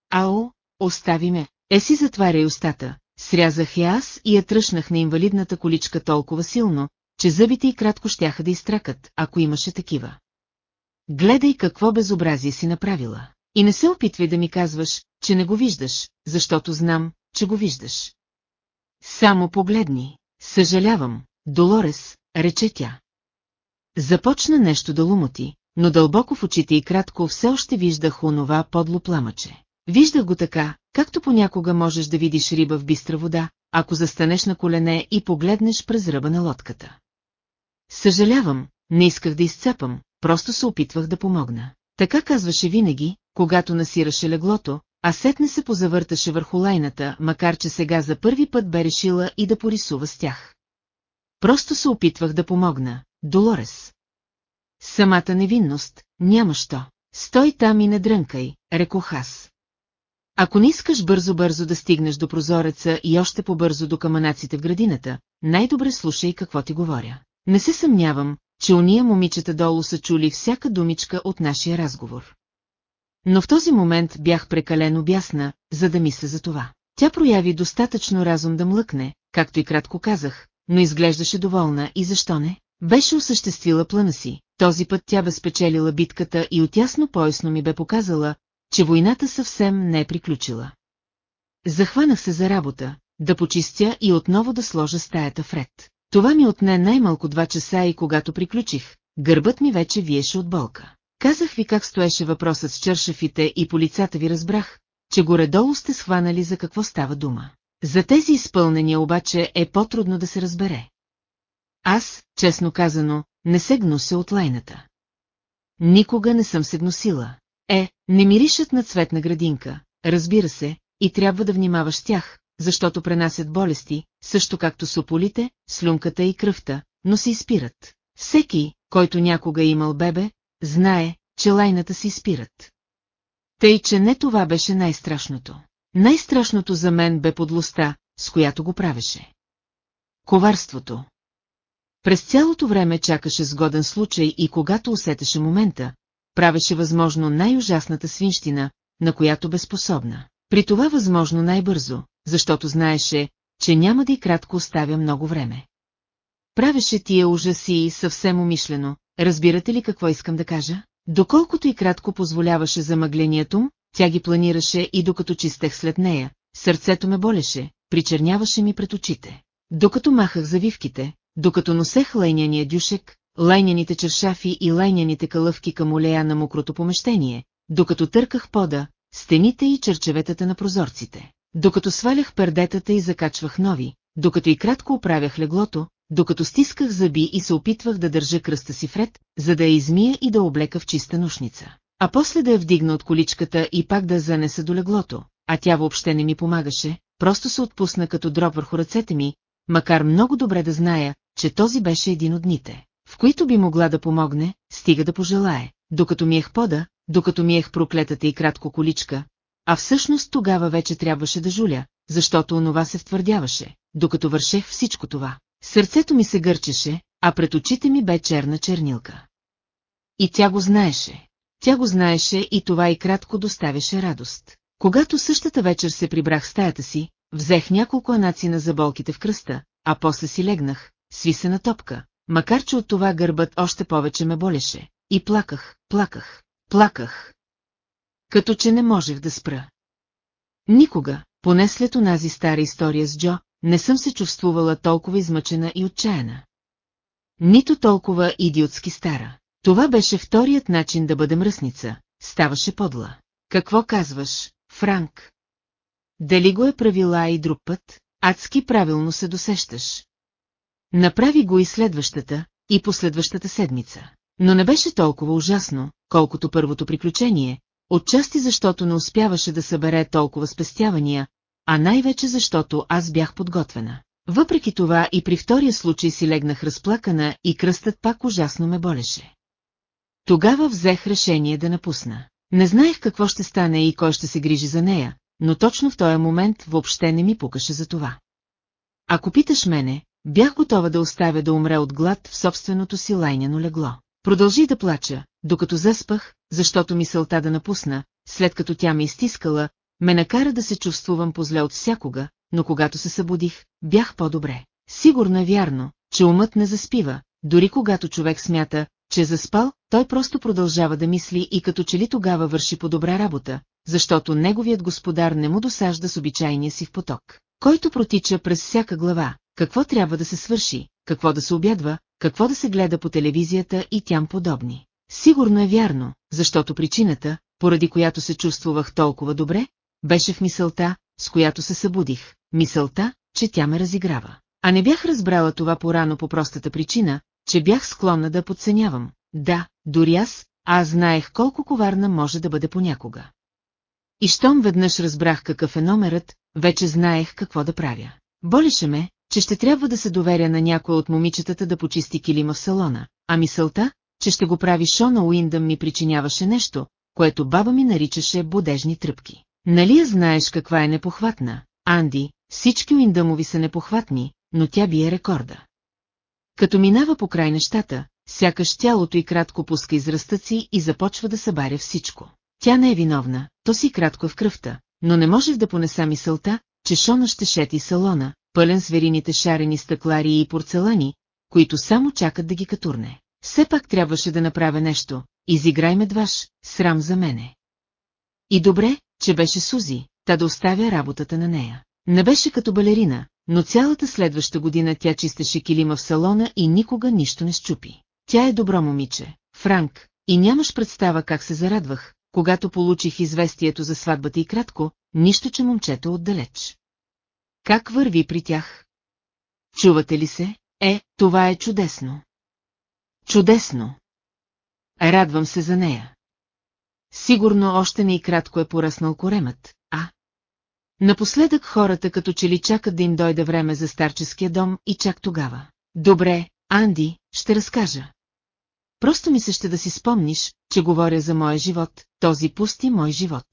Ао, остави ме. Е си затваряй устата, срязах я аз и я тръщнах на инвалидната количка толкова силно, че зъбите й кратко щяха да изтракат, ако имаше такива. Гледай какво безобразие си направила. И не се опитвай да ми казваш, че не го виждаш, защото знам, че го виждаш. Само погледни. Съжалявам, Долорес, рече тя. Започна нещо да лумоти, но дълбоко в очите и кратко все още виждах онова подло пламъче. Виждах го така, както понякога можеш да видиш риба в бистра вода, ако застанеш на колене и погледнеш през ръба на лодката. Съжалявам, не исках да изцепам, просто се опитвах да помогна. Така казваше винаги, когато насираше леглото, а сетне се позавърташе върху лайната, макар че сега за първи път бе решила и да порисува с тях. Просто се опитвах да помогна, Долорес. Самата невинност, няма що. Стой там и не дрънкай, рекох аз. Ако не искаш бързо-бързо да стигнеш до прозореца и още по-бързо до каманаците в градината, най-добре слушай какво ти говоря. Не се съмнявам, че уния момичета долу са чули всяка думичка от нашия разговор. Но в този момент бях прекалено бясна, за да мисля за това. Тя прояви достатъчно разум да млъкне, както и кратко казах, но изглеждаше доволна и защо не? Беше осъществила плана си, този път тя бе спечелила битката и отясно поясно ми бе показала, че войната съвсем не е приключила. Захванах се за работа, да почистя и отново да сложа стаята в ред. Това ми отне най-малко два часа и когато приключих, гърбът ми вече виеше от болка. Казах ви как стоеше въпросът с чершафите и по лицата ви разбрах, че горе-долу сте схванали за какво става дума. За тези изпълнения обаче е по-трудно да се разбере. Аз, честно казано, не се гнуся от лайната. Никога не съм се гносила. Е, не миришат на цветна градинка, разбира се, и трябва да внимаваш с тях, защото пренасят болести, също както сополите, слюнката и кръвта, но се изпират. Всеки, който някога е имал бебе, знае, че лайната се изпират. Тъй, че не това беше най-страшното. Най-страшното за мен бе подлостта, с която го правеше. Коварството. През цялото време чакаше сгоден случай и когато усетеше момента, правеше възможно най-ужасната свинщина, на която бе способна. При това възможно най-бързо, защото знаеше, че няма да и кратко оставя много време. Правеше тия ужаси и съвсем умишлено, разбирате ли какво искам да кажа? Доколкото и кратко позволяваше замъглението му, тя ги планираше и докато чистех след нея, сърцето ме болеше, причерняваше ми пред очите. Докато махах завивките, докато носех лайняния дюшек, лайняните чершафи и лайняните калъвки към олея на мокрото помещение, докато търках пода, стените и черчеветата на прозорците, докато свалях пердетата и закачвах нови, докато и кратко оправях леглото, докато стисках зъби и се опитвах да държа кръста си вред, за да я измия и да облека в чиста нушница. А после да я вдигна от количката и пак да занеса до леглото, а тя въобще не ми помагаше, просто се отпусна като дроб върху ръцете ми, макар много добре да зная, че този беше един от дните, в които би могла да помогне, стига да пожелае, докато миех пода, докато миех проклетата и кратко количка, а всъщност тогава вече трябваше да жуля, защото онова се втвърдяваше, докато вършех всичко това. Сърцето ми се гърчеше, а пред очите ми бе черна чернилка. И тя го знаеше. Тя го знаеше и това и кратко доставяше радост. Когато същата вечер се прибрах в стаята си, взех няколко анаци на заболките в кръста, а после си легнах, сви се на топка, макар че от това гърбът още повече ме болеше. И плаках, плаках, плаках. Като че не можех да спра. Никога, поне след онази стара история с Джо, не съм се чувствувала толкова измъчена и отчаяна. Нито толкова идиотски стара. Това беше вторият начин да бъде мръсница, ставаше подла. Какво казваш, Франк? Дали го е правила и друг път? Адски правилно се досещаш. Направи го и следващата, и последващата седмица. Но не беше толкова ужасно, колкото първото приключение, отчасти защото не успяваше да събере толкова спестявания, а най-вече защото аз бях подготвена. Въпреки това и при втория случай си легнах разплакана и кръстът пак ужасно ме болеше. Тогава взех решение да напусна. Не знаех какво ще стане и кой ще се грижи за нея, но точно в този момент въобще не ми пукаше за това. Ако питаш мене, бях готова да оставя да умре от глад в собственото си лайняно легло. Продължи да плача, докато заспах, защото мисълта да напусна, след като тя ме изтискала, ме накара да се чувствувам позле от всякога, но когато се събудих, бях по-добре. Сигурно е вярно, че умът не заспива, дори когато човек смята, че е заспал, той просто продължава да мисли и като че ли тогава върши по-добра работа, защото неговият господар не му досажда с обичайния си в поток, който протича през всяка глава, какво трябва да се свърши, какво да се обядва, какво да се гледа по телевизията и тям подобни. Сигурно е вярно, защото причината, поради която се чувствувах толкова добре, беше в мисълта, с която се събудих, мисълта, че тя ме разиграва. А не бях разбрала това порано по простата причина, че бях склонна да подценявам. Да, дори аз, аз знаех колко коварна може да бъде понякога. И щом веднъж разбрах какъв е номерът, вече знаех какво да правя. Болеше ме, че ще трябва да се доверя на някоя от момичетата да почисти килима в салона, а мисълта, че ще го прави Шона Уиндъм ми причиняваше нещо, което баба ми наричаше бодежни тръпки. Нали я знаеш каква е непохватна, Анди, всички уиндъмови са непохватни, но тя бие рекорда. Като минава по край нещата, сякаш тялото и кратко пуска израстъци и започва да събаря всичко. Тя не е виновна, то си кратко е в кръвта, но не можех да понеса мисълта, че Шона ще шети салона, пълен с верините шарени стъклари и порцелани, които само чакат да ги катурне. Все пак трябваше да направя нещо, изиграй медваш, срам за мене. И добре, че беше Сузи, та да оставя работата на нея. Не беше като балерина, но цялата следваща година тя чистеше килима в салона и никога нищо не щупи. Тя е добро момиче, Франк, и нямаш представа как се зарадвах, когато получих известието за сватбата и кратко, нищо, че момчето отдалеч. Как върви при тях? Чувате ли се? Е, това е чудесно. Чудесно. Радвам се за нея. Сигурно още не и кратко е пораснал коремът, а? Напоследък хората като че ли чакат да им дойде време за старческия дом и чак тогава. Добре, Анди, ще разкажа. Просто ми се ще да си спомниш, че говоря за моя живот, този пусти мой живот.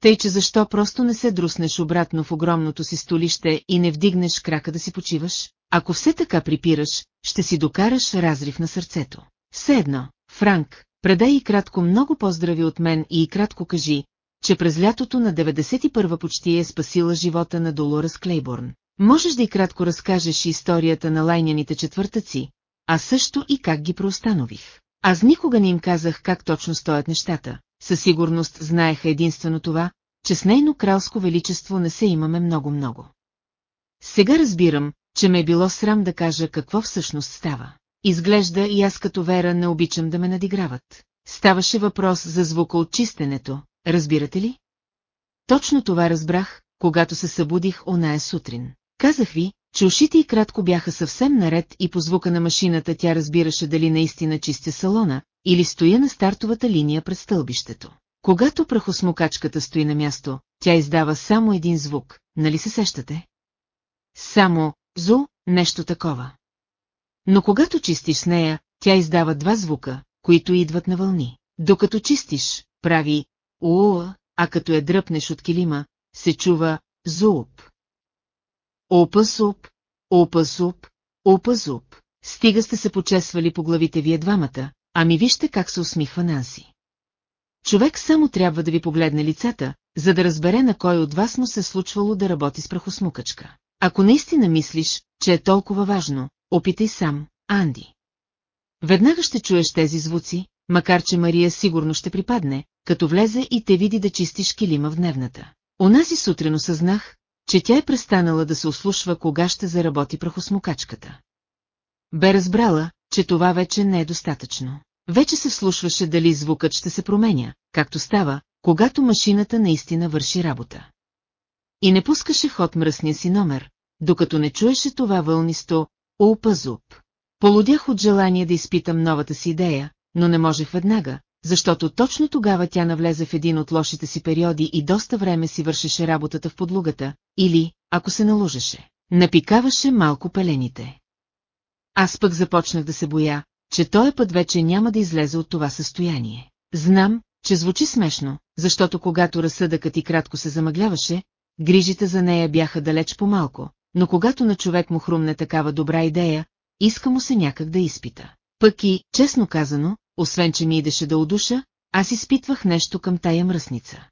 Тъй, че защо просто не се друснеш обратно в огромното си столище и не вдигнеш крака да си почиваш? Ако все така припираш, ще си докараш разрив на сърцето. Все едно, Франк, предай и кратко много поздрави от мен и кратко кажи, че през лятото на 91-а почти е спасила живота на Долорес Клейборн. Можеш да и кратко разкажеш историята на лайняните четвъртъци, а също и как ги проустанових. Аз никога не им казах как точно стоят нещата, със сигурност знаеха единствено това, че с нейно кралско величество не се имаме много-много. Сега разбирам, че ме е било срам да кажа какво всъщност става. Изглежда и аз като Вера не обичам да ме надиграват. Ставаше въпрос за звука от чистенето, разбирате ли? Точно това разбрах, когато се събудих оная сутрин. Казах ви, че ушите й кратко бяха съвсем наред и по звука на машината тя разбираше дали наистина чистя салона, или стоя на стартовата линия пред стълбището. Когато прахосмокачката стои на място, тя издава само един звук, нали се сещате? Само «зу», нещо такова. Но когато чистиш с нея, тя издава два звука, които идват на вълни. Докато чистиш, прави «уа», а като я дръпнеш от килима, се чува «зууп». Опасуп, опасуп, опазуп. Стига сте се почесвали по главите вие двамата, ами вижте как се усмихва Нанси. Човек само трябва да ви погледне лицата, за да разбере на кой от вас му се случвало да работи с прахосмукачка. Ако наистина мислиш, че е толкова важно, опитай сам, Анди. Веднага ще чуеш тези звуци, макар че Мария сигурно ще припадне, като влезе и те види да чистиш килима в дневната. Онази сутрин осъзнах, че тя е престанала да се ослушва кога ще заработи прахосмокачката. Бе разбрала, че това вече не е достатъчно. Вече се вслушваше дали звукът ще се променя, както става, когато машината наистина върши работа. И не пускаше ход мръсния си номер, докато не чуеше това вълнисто «Улпазуп». Полудях от желание да изпитам новата си идея, но не можех веднага, защото точно тогава тя навлезе в един от лошите си периоди и доста време си вършеше работата в подлугата, или, ако се наложеше, напикаваше малко пелените. Аз пък започнах да се боя, че той път вече няма да излезе от това състояние. Знам, че звучи смешно, защото когато разсъдъкът и кратко се замъгляваше, грижите за нея бяха далеч по-малко, но когато на човек му хрумне такава добра идея, иска му се някак да изпита. Пък и, честно казано, освен че ми идеше да удуша, аз изпитвах нещо към тая мръсница.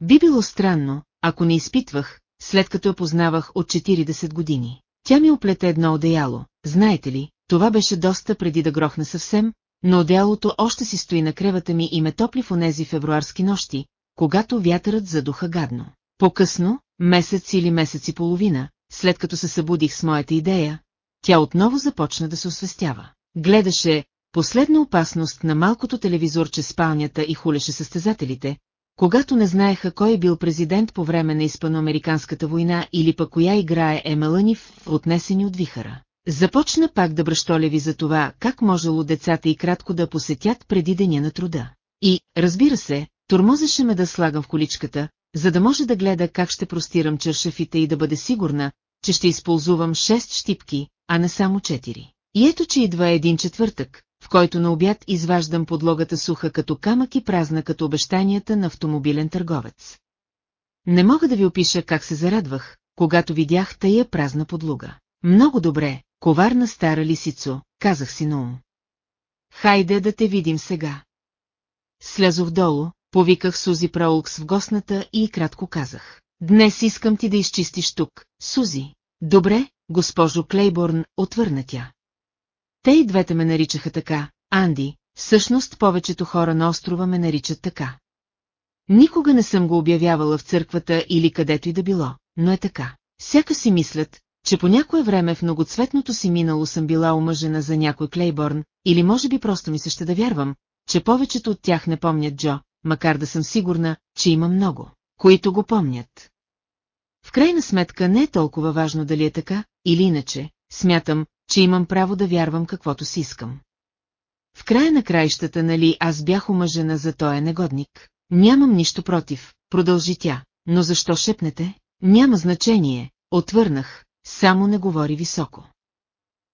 Би било странно, ако не изпитвах, след като я познавах от 40 години. Тя ми оплете едно одеяло, знаете ли, това беше доста преди да грохне съвсем, но одеялото още си стои на кревата ми и ме топли в онези февруарски нощи, когато вятърът задуха гадно. По-късно, месец или месец и половина, след като се събудих с моята идея, тя отново започна да се освестява. Гледаше последна опасност на малкото телевизорче спалнята и хулеше състезателите, когато не знаеха кой е бил президент по време на Испано-Американската война или пък коя играе в отнесени от вихара. Започна пак да бръщолеви за това, как можело децата и кратко да посетят преди деня на труда. И, разбира се, тормозеше ме да слагам в количката, за да може да гледа как ще простирам чершефите и да бъде сигурна, че ще използвам 6 щипки, а не само 4. И ето, че идва един четвъртък, в който на обяд изваждам подлогата суха като камък и празна като обещанията на автомобилен търговец. Не мога да ви опиша как се зарадвах, когато видях тая празна подлога. Много добре, коварна стара лисицо, казах си на ум. Хайде да те видим сега. Слязох долу, повиках Сузи Праулкс в гостната и кратко казах. Днес искам ти да изчистиш тук, Сузи. Добре, госпожо Клейборн, отвърна тя. Те и двете ме наричаха така, Анди, всъщност повечето хора на острова ме наричат така. Никога не съм го обявявала в църквата или където и да било, но е така. Сяка си мислят, че по някое време в многоцветното си минало съм била омъжена за някой Клейборн, или може би просто ми се ще да вярвам, че повечето от тях не помнят Джо, макар да съм сигурна, че има много, които го помнят. В крайна сметка не е толкова важно дали е така, или иначе, смятам, че имам право да вярвам каквото си искам. В края на краищата, нали, аз бях омъжена за тоя негодник. Нямам нищо против, продължи тя, но защо шепнете? Няма значение, отвърнах, само не говори високо.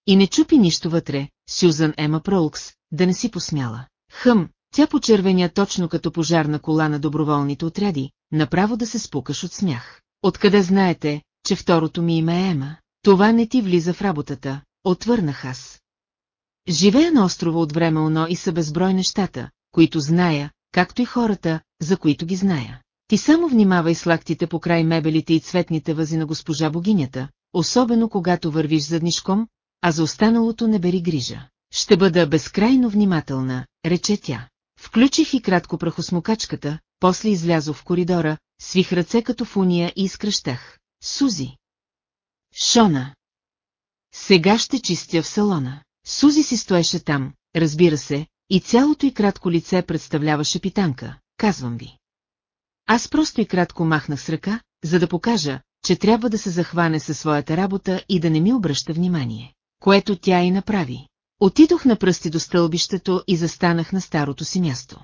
И не чупи нищо вътре, Сюзан Ема Проукс, да не си посмяла. Хъм, тя почервеня точно като пожарна кола на доброволните отряди, направо да се спукаш от смях. Откъде знаете, че второто ми име е Ема? Това не ти влиза в работата, отвърнах аз. Живея на острова от време оно и са безброй нещата, които зная, както и хората, за които ги зная. Ти само внимавай с лактите по край мебелите и цветните възи на госпожа богинята, особено когато вървиш заднишком, а за останалото не бери грижа. Ще бъда безкрайно внимателна, рече тя. Включих и кратко прахосмокачката, после излязох в коридора, свих ръце като в уния и изкръщах. Сузи! Шона! Сега ще чистя в салона. Сузи си стоеше там, разбира се, и цялото и кратко лице представляваше питанка, казвам ви. Аз просто и кратко махнах с ръка, за да покажа, че трябва да се захване със своята работа и да не ми обръща внимание, което тя и направи. Отидох на пръсти до стълбището и застанах на старото си място.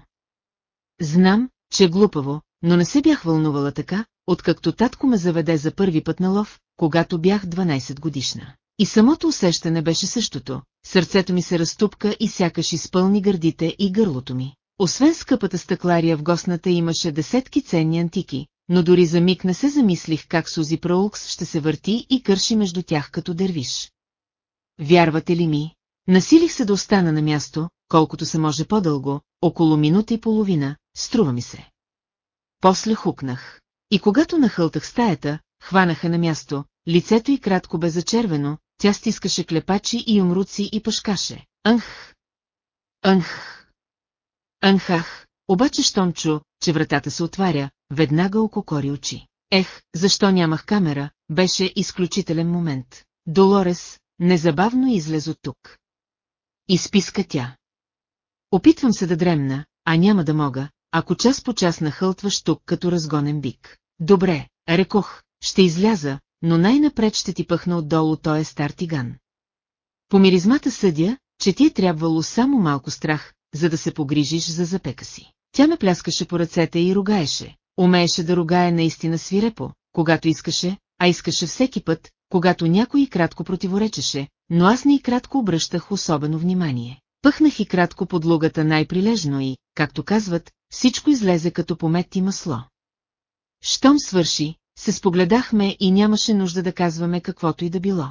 Знам, че е глупаво, но не се бях вълнувала така, откакто татко ме заведе за първи път на лов, когато бях 12 годишна. И самото усещане беше същото, сърцето ми се разтупка и сякаш изпълни гърдите и гърлото ми. Освен скъпата стъклария в гостната имаше десетки ценни антики, но дори за миг не се замислих как Сузи Проукс ще се върти и кърши между тях като дървиш. Вярвате ли ми? Насилих се да остана на място, колкото се може по-дълго, около минута и половина, струва ми се. После хукнах. И когато нахълтах стаята, хванаха на място, лицето й кратко бе зачервено, тя стискаше клепачи и умруци и пъшкаше. Анх! Анх! Анхах! Обаче щом чу, че вратата се отваря, веднага ококори очи. Ех, защо нямах камера, беше изключителен момент. Долорес, незабавно излез от тук. Изписка тя. Опитвам се да дремна, а няма да мога, ако час по час нахълтваш тук като разгонен бик. Добре, рекох, ще изляза, но най-напред ще ти пъхна отдолу той е стар тиган. По миризмата съдя, че ти е трябвало само малко страх, за да се погрижиш за запека си. Тя ме пляскаше по ръцете и ругаеше. Умееше да ругае наистина свирепо, когато искаше, а искаше всеки път, когато някой кратко противоречеше, но аз не и кратко обръщах особено внимание. Пъхнах и кратко подлугата най-прилежно и, както казват, всичко излезе като помет и масло. Щом свърши, се спогледахме и нямаше нужда да казваме каквото и да било.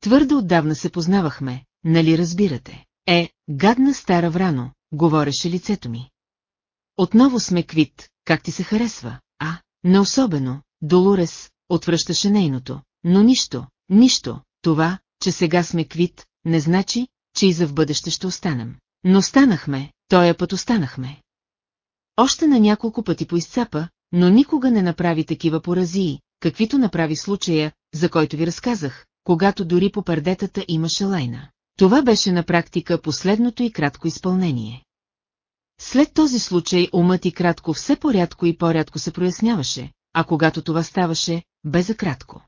Твърде отдавна се познавахме, нали разбирате? Е, гадна стара врано, говореше лицето ми. Отново сме квит, как ти се харесва, а, не особено, Долорес, отвръщаше нейното, но нищо, нищо, това, че сега сме квит, не значи, че и за в бъдеще ще останем. Но станахме, тоя път останахме. Още на няколко пъти поизцапа, но никога не направи такива поразии, каквито направи случая, за който ви разказах, когато дори по пардетата имаше лайна. Това беше на практика последното и кратко изпълнение. След този случай умът и кратко все по-рядко и по-рядко се проясняваше, а когато това ставаше, бе за кратко.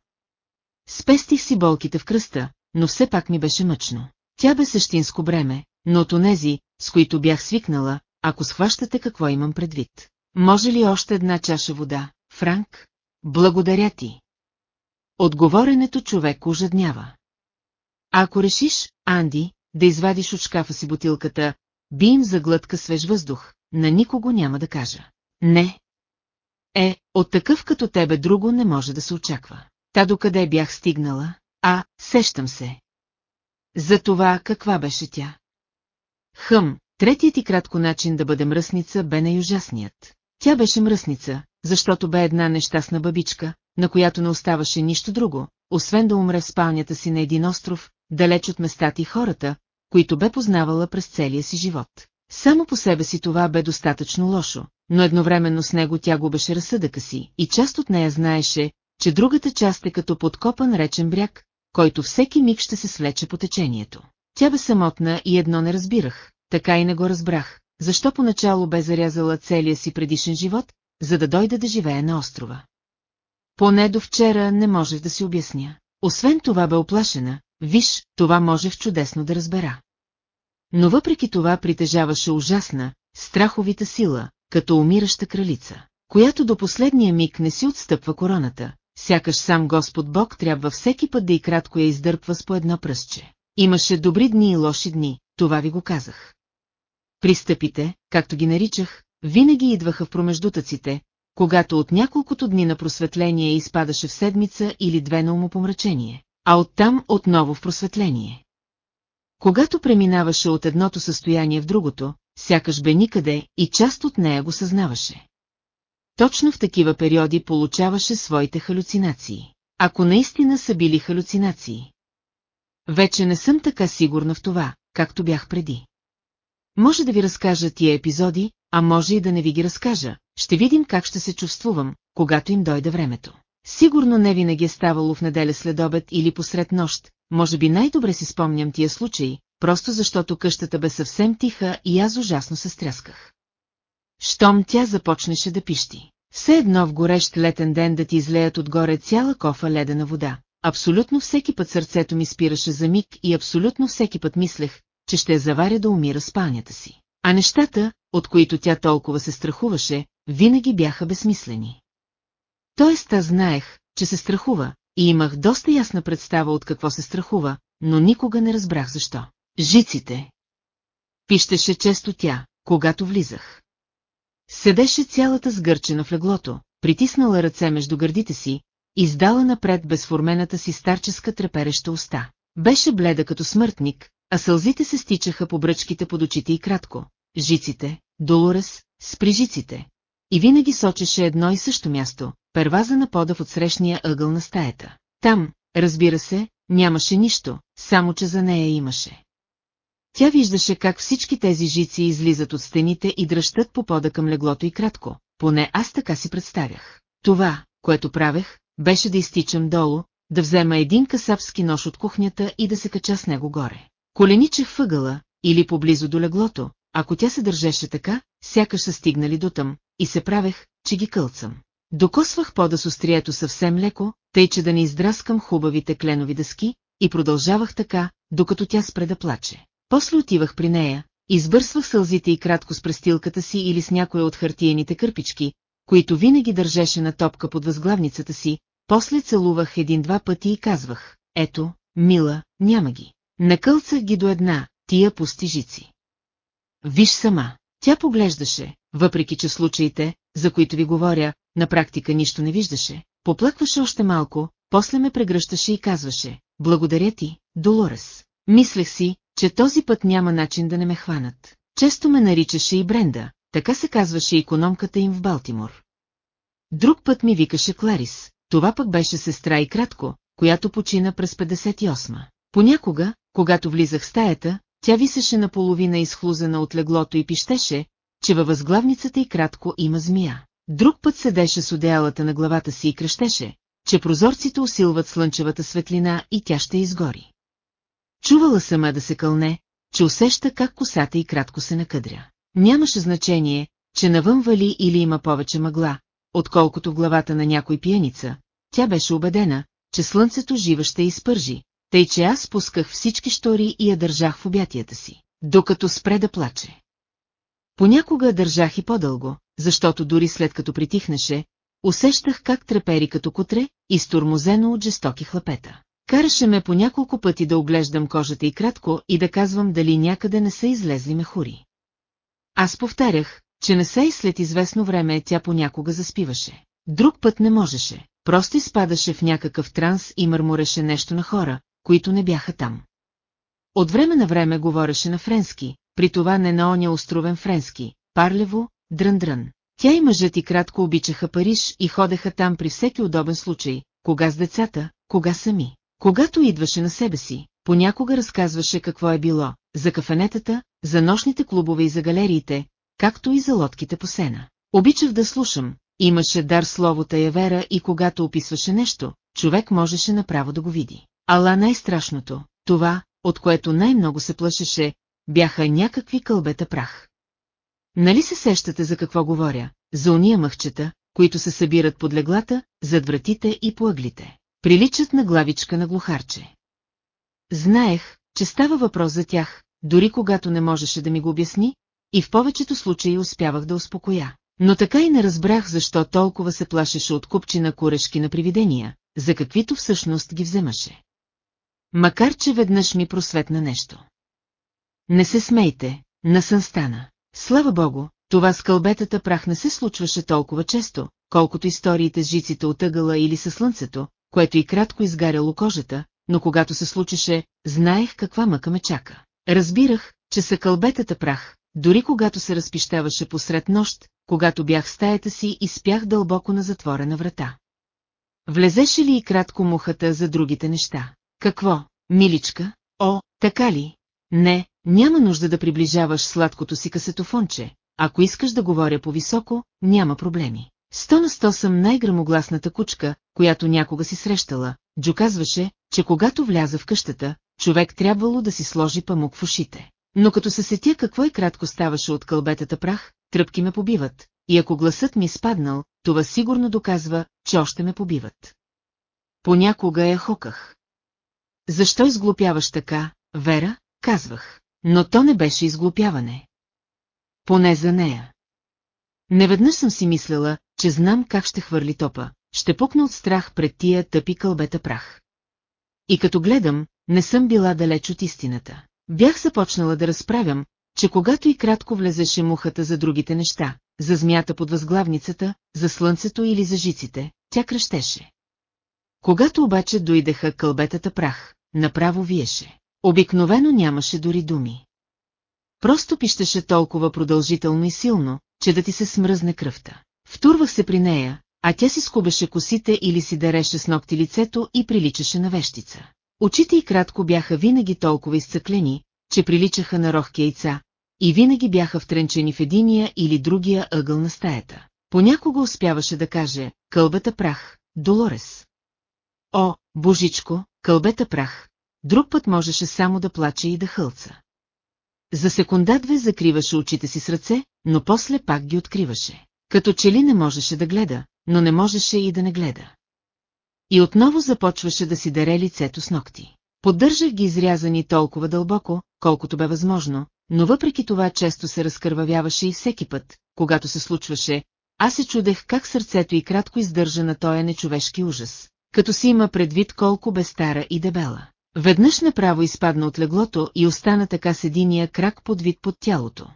Спестих си болките в кръста, но все пак ми беше мъчно. Тя бе същинско бреме, но от онези, с които бях свикнала, ако схващате какво имам предвид. Може ли още една чаша вода, Франк? Благодаря ти. Отговоренето човек ожеднява. А ако решиш, Анди, да извадиш от шкафа си бутилката, би им за глътка свеж въздух, на никого няма да кажа. Не. Е, от такъв като тебе друго не може да се очаква. Та докъде бях стигнала? А, сещам се. За това каква беше тя? Хъм, третият и кратко начин да бъде мръсница бе най-ужасният. Тя беше мръсница, защото бе една нещастна бабичка, на която не оставаше нищо друго, освен да умре в спалнята си на един остров, далеч от местата и хората, които бе познавала през целия си живот. Само по себе си това бе достатъчно лошо, но едновременно с него тя губеше разсъдъка си и част от нея знаеше, че другата част е като подкопан речен бряг, който всеки миг ще се свлече по течението. Тя бе самотна и едно не разбирах, така и не го разбрах, защо поначало бе зарязала целия си предишен живот, за да дойде да живее на острова. Поне до вчера не можех да си обясня. Освен това бе оплашена, виж, това можех чудесно да разбера. Но въпреки това притежаваше ужасна, страховита сила, като умираща кралица, която до последния миг не си отстъпва короната, сякаш сам Господ Бог трябва всеки път да и кратко я издърпва с по едно пръстче. Имаше добри дни и лоши дни, това ви го казах. Пристъпите, както ги наричах, винаги идваха в промеждутъците, когато от няколкото дни на просветление изпадаше в седмица или две на умопомрачение, а оттам отново в просветление. Когато преминаваше от едното състояние в другото, сякаш бе никъде и част от нея го съзнаваше. Точно в такива периоди получаваше своите халюцинации. Ако наистина са били халюцинации. Вече не съм така сигурна в това, както бях преди. Може да ви разкажа тия епизоди, а може и да не ви ги разкажа. Ще видим как ще се чувствувам, когато им дойде времето. Сигурно не винаги е ставало в неделя след обед или посред нощ, може би най-добре си спомням тия случаи, просто защото къщата бе съвсем тиха и аз ужасно се стрясках. Щом тя започнеше да пищи. Все едно в горещ летен ден да ти излеят отгоре цяла кофа ледена вода. Абсолютно всеки път сърцето ми спираше за миг и абсолютно всеки път мислех, че ще заваря да умира спалнята си. А нещата, от които тя толкова се страхуваше, винаги бяха безсмислени. Тоест аз знаех, че се страхува, и имах доста ясна представа от какво се страхува, но никога не разбрах защо. Жиците. Пищеше често тя, когато влизах. Седеше цялата сгърчена в леглото, притиснала ръце между гърдите си, издала напред безформената си старческа трепереща уста. Беше бледа като смъртник, а сълзите се стичаха по бръчките под очите и кратко. Жиците, Долорес, с прижиците. И винаги сочеше едно и също място, перваза на пода в отсрещния ъгъл на стаята. Там, разбира се, нямаше нищо, само че за нея имаше. Тя виждаше как всички тези жици излизат от стените и дръщат по пода към леглото и кратко, поне аз така си представях. Това, което правех, беше да изтичам долу, да взема един касапски нож от кухнята и да се кача с него горе. Коленичех въгъла, или поблизо до леглото, ако тя се държеше така, сякаш са стигнали до там, и се правех, че ги кълцам. Докосвах пода с острието съвсем леко, тъй че да не издраскам хубавите кленови дъски, и продължавах така, докато тя спре да плаче. После отивах при нея, избърсвах сълзите и кратко с престилката си или с някоя от хартиените кърпички, които винаги държеше на топка под възглавницата си, после целувах един-два пъти и казвах, ето, мила, няма ги. Накълцах ги до една, тия пусти жици. Виж сама, тя поглеждаше, въпреки че случаите, за които ви говоря, на практика нищо не виждаше, поплъкваше още малко, после ме прегръщаше и казваше, благодаря ти, Долорес. Мислех си, че този път няма начин да не ме хванат. Често ме наричаше и Бренда, така се казваше економката им в Балтимор. Друг път ми викаше Кларис, това пък беше сестра и кратко, която почина през 58-ма. Понякога, когато влизах в стаята, тя висеше наполовина изхлузена от леглото и пищеше, че във възглавницата и кратко има змия. Друг път седеше с одеялата на главата си и кръщеше, че прозорците усилват слънчевата светлина и тя ще изгори. Чувала сама да се кълне, че усеща как косата и кратко се накъдря. Нямаше значение, че навън вали или има повече мъгла, отколкото в главата на някой пиеница. Тя беше убедена, че слънцето жива ще изпържи, тъй че аз спусках всички штори и я държах в обятията си, докато спре да плаче. Понякога държах и по-дълго, защото дори след като притихнеше, усещах как трепери като кутре, изтормозено от жестоки хлапета. Караше ме по няколко пъти да оглеждам кожата и кратко и да казвам дали някъде не са излезли мехури. Аз повтарях, че не са и след известно време тя понякога заспиваше. Друг път не можеше, просто изпадаше в някакъв транс и мърмореше нещо на хора, които не бяха там. От време на време говореше на френски, при това не на оня островен френски, парлево, дрън-дрън. Тя и мъжът и кратко обичаха Париж и ходеха там при всеки удобен случай, кога с децата, кога сами. Когато идваше на себе си, понякога разказваше какво е било, за кафенетата, за нощните клубове и за галериите, както и за лодките по сена. Обичах да слушам, имаше дар словото Явера и когато описваше нещо, човек можеше направо да го види. Ала най-страшното, това, от което най-много се плашеше, бяха някакви кълбета прах. Нали се сещате за какво говоря? За уния мъхчета, които се събират под леглата, зад вратите и по ъглите. Приличат на главичка на глухарче. Знаех, че става въпрос за тях, дори когато не можеше да ми го обясни, и в повечето случаи успявах да успокоя. Но така и не разбрах защо толкова се плашеше от купчина корешки на привидения, за каквито всъщност ги вземаше. Макар, че веднъж ми просветна нещо. Не се смейте, насън стана. Слава богу, това с кълбетата прах не се случваше толкова често, колкото историите с жиците от ъгъла или със слънцето, което и кратко изгаряло кожата, но когато се случеше, знаех каква мъка ме чака. Разбирах, че са кълбетата прах, дори когато се разпищаваше посред нощ, когато бях в стаята си и спях дълбоко на затворена врата. Влезеше ли и кратко мухата за другите неща? Какво, миличка? О, така ли? Не, няма нужда да приближаваш сладкото си касетофонче. Ако искаш да говоря по-високо, няма проблеми. Сто на сто съм най-грамогласната кучка, която някога си срещала. Джо казваше, че когато вляза в къщата, човек трябвало да си сложи памук в ушите. Но като се сетя какво и кратко ставаше от кълбетата прах, тръпки ме побиват, и ако гласът ми спаднал, това сигурно доказва, че още ме побиват. Понякога я хоках. Защо изглупяваш така, Вера? Казвах. Но то не беше изглупяване. Поне за нея. Неведнъж съм си мислела, че знам как ще хвърли топа, ще пукна от страх пред тия тъпи кълбета прах. И като гледам, не съм била далеч от истината. Бях започнала да разправям, че когато и кратко влезеше мухата за другите неща, за змията под възглавницата, за слънцето или за жиците, тя кръщеше. Когато обаче дойдеха кълбетата прах, направо виеше. Обикновено нямаше дори думи. Просто пищеше толкова продължително и силно, че да ти се смръзне кръвта. Втурвах се при нея, а тя си скубеше косите или си дареше с ногти лицето и приличаше на вещица. Очите й кратко бяха винаги толкова изцъклени, че приличаха на рохки яйца, и винаги бяха втренчени в единия или другия ъгъл на стаята. Понякога успяваше да каже «Кълбата прах, Долорес». О, божичко, кълбета прах. Друг път можеше само да плаче и да хълца. За секунда-две закриваше очите си с ръце, но после пак ги откриваше. Като че ли не можеше да гледа, но не можеше и да не гледа. И отново започваше да си дере лицето с ногти. Поддържах ги изрязани толкова дълбоко, колкото бе възможно, но въпреки това често се разкървавяваше и всеки път, когато се случваше, аз се чудех как сърцето и кратко издържа на тоя нечовешки ужас, като си има предвид колко бе стара и дебела. Веднъж направо изпадна от леглото и остана така с единия крак под вид под тялото.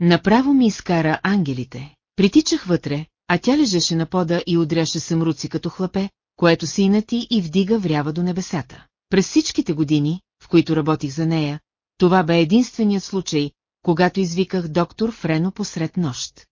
Направо ми изкара ангелите. Притичах вътре, а тя лежеше на пода и удряше съмруци като хлапе, което си инати и вдига врява до небесата. През всичките години, в които работих за нея, това бе единственият случай, когато извиках доктор Френо посред нощ.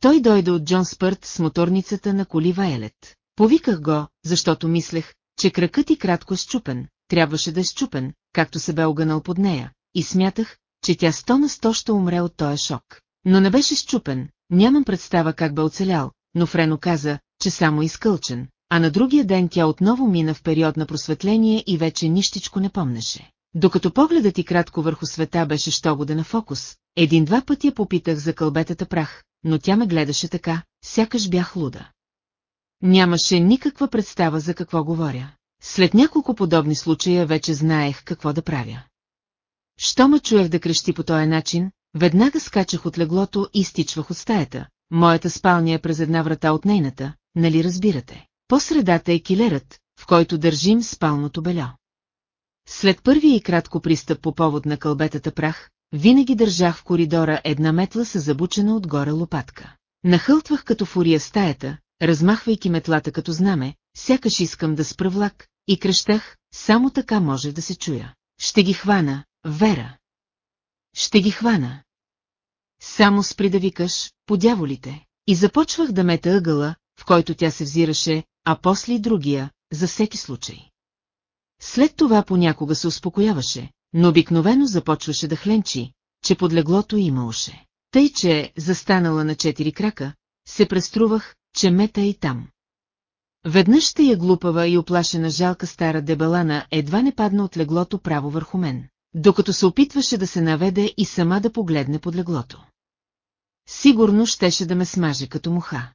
Той дойде от Джон Спърт с моторницата на коли Вайлет. Повиках го, защото мислех, че кракът и кратко щупен, трябваше да е щупен, както се бе огънал под нея, и смятах, че тя сто на сто ще умре от този шок. Но не беше щупен, нямам представа как бе оцелял, но Френо каза, че само изкълчен, а на другия ден тя отново мина в период на просветление и вече нищичко не помнеше. Докато погледът и кратко върху света беше щогода на фокус, един-два пъти я попитах за кълбетата прах, но тя ме гледаше така, сякаш бях луда. Нямаше никаква представа за какво говоря. След няколко подобни случая вече знаех какво да правя. Що ме чуех да крещи по този начин, веднага скачах от леглото и стичвах от стаята. Моята спалня е през една врата от нейната, нали разбирате? По средата е килерът, в който държим спалното бельо. След първия и кратко пристъп по повод на кълбетата прах, винаги държах в коридора една метла с забучена отгоре лопатка. Нахълтвах като фурия стаята, размахвайки метлата като знаме, сякаш искам да спра влак, и крещах, само така може да се чуя. Ще ги хвана, Вера. Ще ги хвана. Само спри да викаш, по дяволите. И започвах да мета ъгъла, в който тя се взираше, а после и другия, за всеки случай. След това понякога се успокояваше, но обикновено започваше да хленчи, че под леглото има уше. Тъй, че, застанала на четири крака, се преструвах, че мета и там. Веднъж ще я глупава и оплашена жалка стара дебелана едва не падна от леглото право върху мен, докато се опитваше да се наведе и сама да погледне под леглото. Сигурно щеше да ме смаже като муха.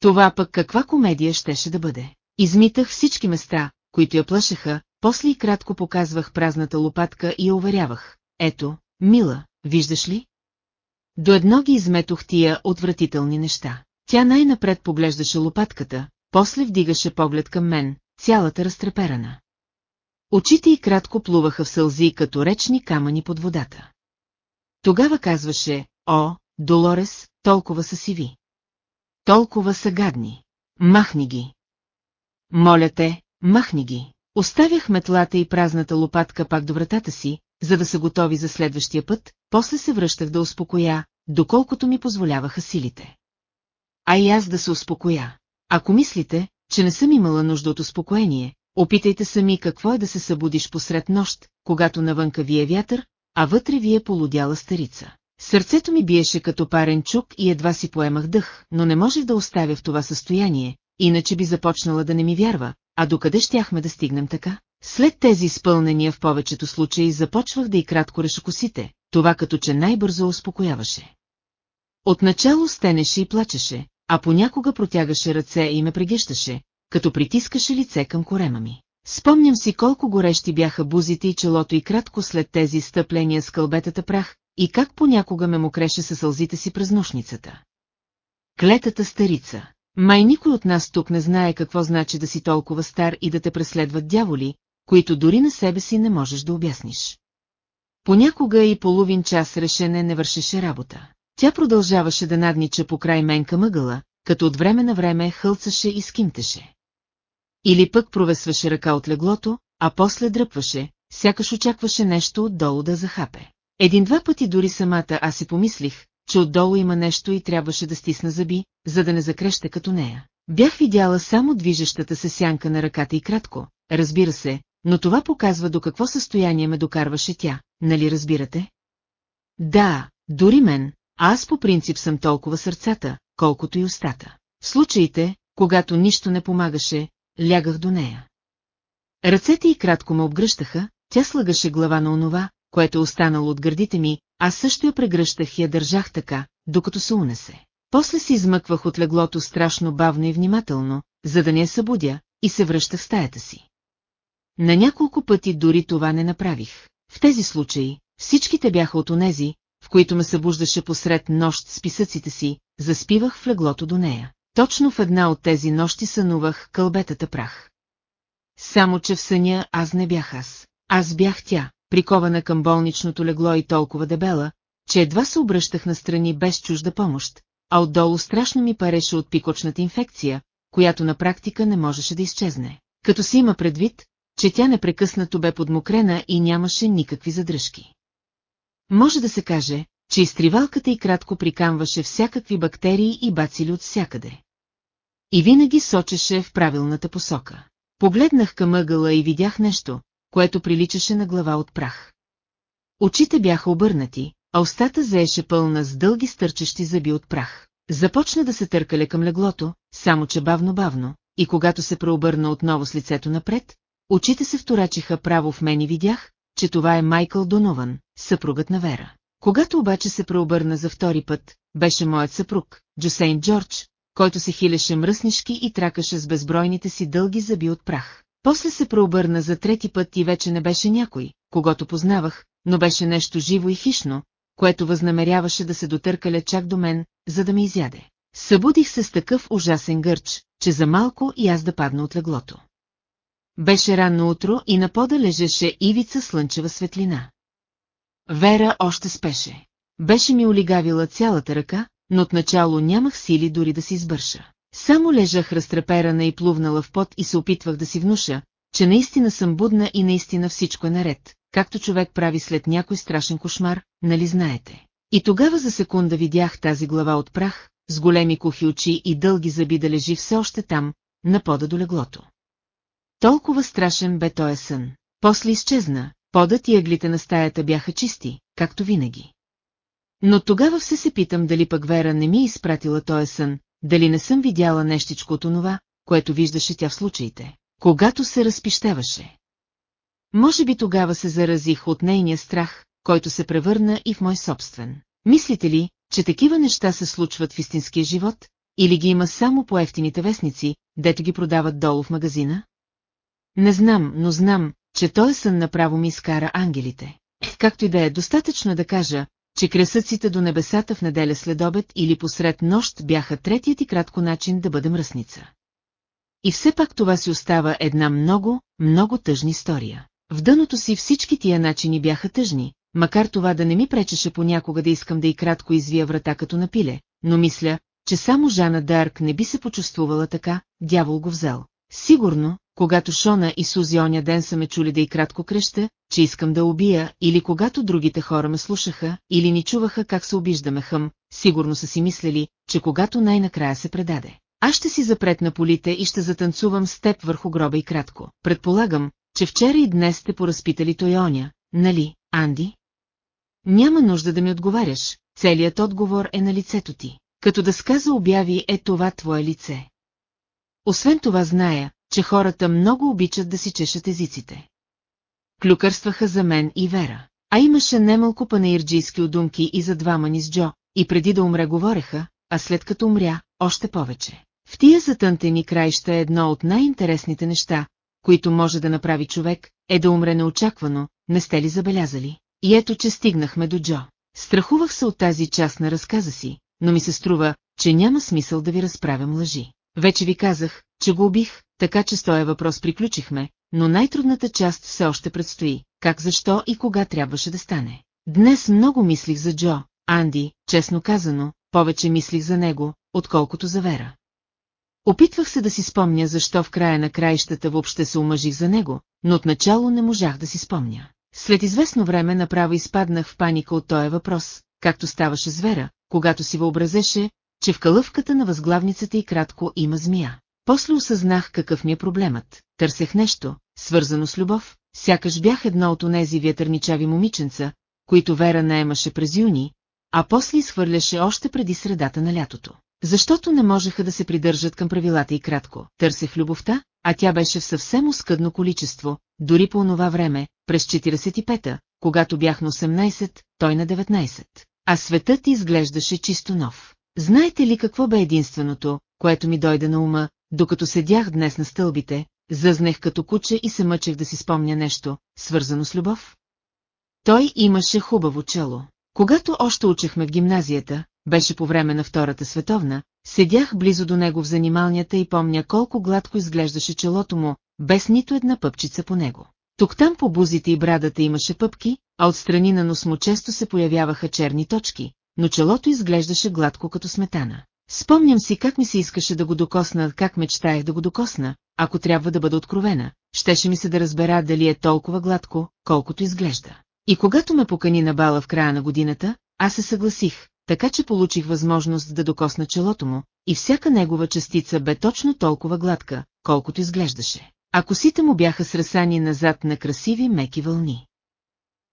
Това пък каква комедия щеше да бъде. Измитах всички места, които я плашеха, после и кратко показвах празната лопатка и я уверявах. Ето, мила, виждаш ли? До едно ги изметох тия отвратителни неща. Тя най-напред поглеждаше лопатката, после вдигаше поглед към мен, цялата разтреперана. Очите й кратко плуваха в сълзи като речни камъни под водата. Тогава казваше, о, Долорес, толкова са сиви. Толкова са гадни. Махни ги. Моля те, махни ги. Оставях метлата и празната лопатка пак до вратата си, за да са готови за следващия път, после се връщах да успокоя, доколкото ми позволяваха силите. А и аз да се успокоя. Ако мислите, че не съм имала нужда от успокоение, опитайте сами какво е да се събудиш посред нощ, когато навънка вие вятър, а вътре ви е полудяла старица. Сърцето ми биеше като парен чук и едва си поемах дъх, но не можех да оставя в това състояние, иначе би започнала да не ми вярва, а докъде щяхме да стигнем така? След тези изпълнения в повечето случаи започвах да и кратко реша това като че най-бързо успокояваше. Отначало стенеше и плачеше, а понякога протягаше ръце и ме прегещаше, като притискаше лице към корема ми. Спомням си колко горещи бяха бузите и челото и кратко след тези стъпления с кълбетата прах, и как понякога ме мокреше със сълзите си през нощницата. Клетата старица. Май никой от нас тук не знае какво значи да си толкова стар и да те преследват дяволи, които дори на себе си не можеш да обясниш. Понякога и половин час решене не вършеше работа. Тя продължаваше да наднича по край менка мъгъла, като от време на време хълцаше и скимтеше. Или пък провесваше ръка от леглото, а после дръпваше, сякаш очакваше нещо отдолу да захапе. Един-два пъти дори самата аз си помислих, че отдолу има нещо и трябваше да стисна зъби, за да не закреща като нея. Бях видяла само движещата се сянка на ръката и кратко, разбира се, но това показва до какво състояние ме докарваше тя, нали разбирате? Да, дори мен, аз по принцип съм толкова сърцата, колкото и устата. В случаите, когато нищо не помагаше, лягах до нея. Ръцете й кратко ме обгръщаха, тя слагаше глава на онова, което е останало от гърдите ми, аз също я прегръщах и я държах така, докато се унесе. После се измъквах от леглото страшно бавно и внимателно, за да не я събудя, и се връщах в стаята си. На няколко пъти дори това не направих. В тези случаи, всичките бяха от онези, в които ме събуждаше посред нощ с писъците си, заспивах в леглото до нея. Точно в една от тези нощи сънувах кълбетата прах. Само, че в съня аз не бях аз. Аз бях тя, прикована към болничното легло и толкова дебела, че едва се обръщах настрани без чужда помощ, а отдолу страшно ми пареше от пикочната инфекция, която на практика не можеше да изчезне. Като си има предвид, че тя непрекъснато бе подмокрена и нямаше никакви задръжки. Може да се каже, че изтривалката и кратко прикамваше всякакви бактерии и бацили от всякъде. И винаги сочеше в правилната посока. Погледнах към ъгъла и видях нещо, което приличаше на глава от прах. Очите бяха обърнати, а устата заеше пълна с дълги стърчещи зъби от прах. Започна да се търкале към леглото, само че бавно-бавно, и когато се преобърна отново с лицето напред, очите се вторачиха право в мен и видях, че това е Майкъл Донован, съпругът на Вера. Когато обаче се преобърна за втори път, беше моят съпруг, Джосейн Джордж, който се хилеше мръснишки и тракаше с безбройните си дълги зъби от прах. После се преобърна за трети път и вече не беше някой, когато познавах, но беше нещо живо и хищно, което възнамеряваше да се дотъркаля чак до мен, за да ме изяде. Събудих се с такъв ужасен гърч, че за малко и аз да падна от леглото. Беше ранно утро и на пода лежеше ивица слънчева светлина. Вера още спеше. Беше ми олигавила цялата ръка, но отначало нямах сили дори да си избърша. Само лежах разтреперана и плувнала в пот и се опитвах да си внуша, че наистина съм будна и наистина всичко е наред, както човек прави след някой страшен кошмар, нали знаете. И тогава за секунда видях тази глава от прах, с големи кухи очи и дълги зъби да лежи все още там, на пода до леглото. Толкова страшен бе този сън. После изчезна, подът и ъглите на стаята бяха чисти, както винаги. Но тогава все се питам дали пък Вера не ми е изпратила този сън, дали не съм видяла нещичко от онова, което виждаше тя в случаите, когато се разпищеваше. Може би тогава се заразих от нейния страх, който се превърна и в мой собствен. Мислите ли, че такива неща се случват в истинския живот, или ги има само по ефтините вестници, дето ги продават долу в магазина? Не знам, но знам, че той сън направо ми изкара ангелите. Както и да е достатъчно да кажа, че кресъците до небесата в неделя след обед или посред нощ бяха третият и кратко начин да бъде мръсница. И все пак това си остава една много, много тъжна история. В дъното си всички тия начини бяха тъжни, макар това да не ми пречеше понякога да искам да и кратко извия врата като напиле, но мисля, че само Жана Дарк не би се почувствувала така, дявол го взел. Сигурно, когато Шона и Сузи оня ден са ме чули да и кратко креща, че искам да убия, или когато другите хора ме слушаха, или ни чуваха как се обиждаме хъм, сигурно са си мислили, че когато най-накрая се предаде. Аз ще си запретна полите и ще затанцувам с теб върху гроба и кратко. Предполагам, че вчера и днес сте поразпитали той оня, нали, Анди? Няма нужда да ми отговаряш, целият отговор е на лицето ти. Като да сказа обяви е това твое лице. Освен това зная, че хората много обичат да си чешат езиците. Клюкърстваха за мен и Вера. А имаше немалко панаирджийски удумки и за двама ни с Джо, и преди да умре говореха, а след като умря, още повече. В тия затънтени краища е едно от най-интересните неща, които може да направи човек, е да умре неочаквано, не сте ли забелязали? И ето, че стигнахме до Джо. Страхувах се от тази част на разказа си, но ми се струва, че няма смисъл да ви разправям лъжи. Вече ви казах, че го убих, така че с този въпрос приключихме, но най-трудната част все още предстои, как защо и кога трябваше да стане. Днес много мислих за Джо, Анди, честно казано, повече мислих за него, отколкото за Вера. Опитвах се да си спомня защо в края на краищата въобще се омъжих за него, но отначало не можах да си спомня. След известно време направо изпаднах в паника от този въпрос, както ставаше с Вера, когато си въобразеше, че в калъвката на възглавницата и кратко има змия. После осъзнах какъв ми е проблемът. Търсех нещо, свързано с любов, сякаш бях едно от онези вятърничави момиченца, които Вера наемаше през юни, а после изхвърляше още преди средата на лятото. Защото не можеха да се придържат към правилата и кратко. Търсех любовта, а тя беше в съвсем оскъдно количество, дори по онова време, през 45-та, когато бях на 18, той на 19. А светът изглеждаше чисто нов. Знаете ли какво бе единственото, което ми дойде на ума, докато седях днес на стълбите, зъзнех като куче и се мъчех да си спомня нещо, свързано с любов? Той имаше хубаво чело. Когато още учехме в гимназията, беше по време на Втората световна, седях близо до него в занималнята и помня колко гладко изглеждаше челото му, без нито една пъпчица по него. Тук-там по бузите и брадата имаше пъпки, а отстрани на нос му често се появяваха черни точки, но челото изглеждаше гладко като сметана. Спомням си как ми се искаше да го докосна, как мечтаях да го докосна, ако трябва да бъда откровена, щеше ми се да разбера дали е толкова гладко, колкото изглежда. И когато ме покани на бала в края на годината, аз се съгласих, така че получих възможност да докосна челото му, и всяка негова частица бе точно толкова гладка, колкото изглеждаше. А косите му бяха сресани назад на красиви меки вълни.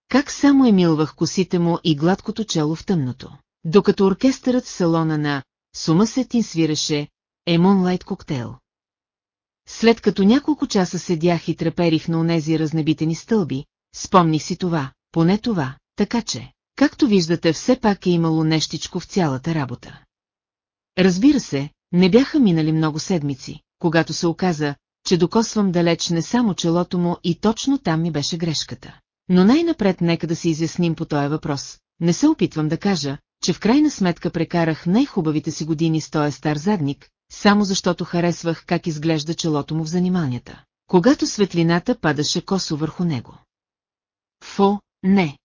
Как само емилвах косите му и гладкото чело в тъмното. Докато оркестърът в салона на Сумасетин свиреше Емонлайт коктейл. След като няколко часа седях и треперих на онези разнебитени стълби, спомних си това, поне това, така че, както виждате, все пак е имало нещичко в цялата работа. Разбира се, не бяха минали много седмици, когато се оказа, че докосвам далеч не само челото му и точно там ми беше грешката. Но най-напред нека да се изясним по този въпрос. Не се опитвам да кажа, че в крайна сметка прекарах най-хубавите си години с този стар задник, само защото харесвах как изглежда челото му в заниманията. когато светлината падаше косо върху него. Фо, не.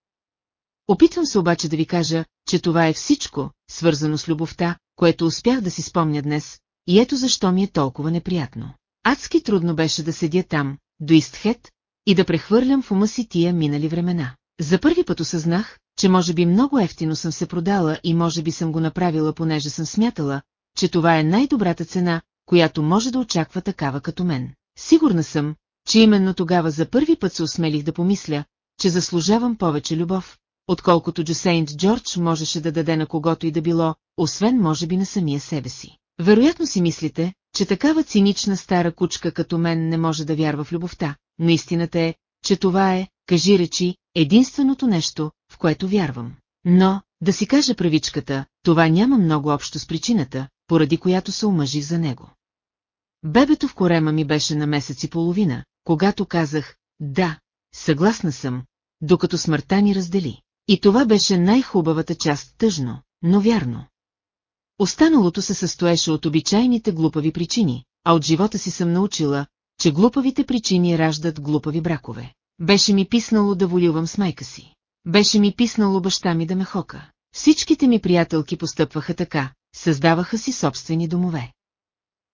Опитвам се обаче да ви кажа, че това е всичко, свързано с любовта, което успях да си спомня днес, и ето защо ми е толкова неприятно. Адски трудно беше да седя там, до Истхет, и да прехвърлям в ума си тия минали времена. За първи път осъзнах, че може би много ефтино съм се продала и може би съм го направила, понеже съм смятала, че това е най-добрата цена, която може да очаква такава като мен. Сигурна съм, че именно тогава за първи път се осмелих да помисля, че заслужавам повече любов, отколкото Джосейнт Джордж можеше да даде на когото и да било, освен може би на самия себе си. Вероятно си мислите, че такава цинична стара кучка като мен не може да вярва в любовта, но истината е, че това е, кажи речи, единственото нещо, в което вярвам. Но, да си кажа правичката, това няма много общо с причината, поради която се омъжих за него. Бебето в корема ми беше на месец и половина, когато казах «Да, съгласна съм», докато смъртта ни раздели. И това беше най-хубавата част тъжно, но вярно. Останалото се състоеше от обичайните глупави причини, а от живота си съм научила, че глупавите причини раждат глупави бракове. Беше ми писнало да волювам с майка си. Беше ми писнало баща ми да ме хока. Всичките ми приятелки постъпваха така, създаваха си собствени домове.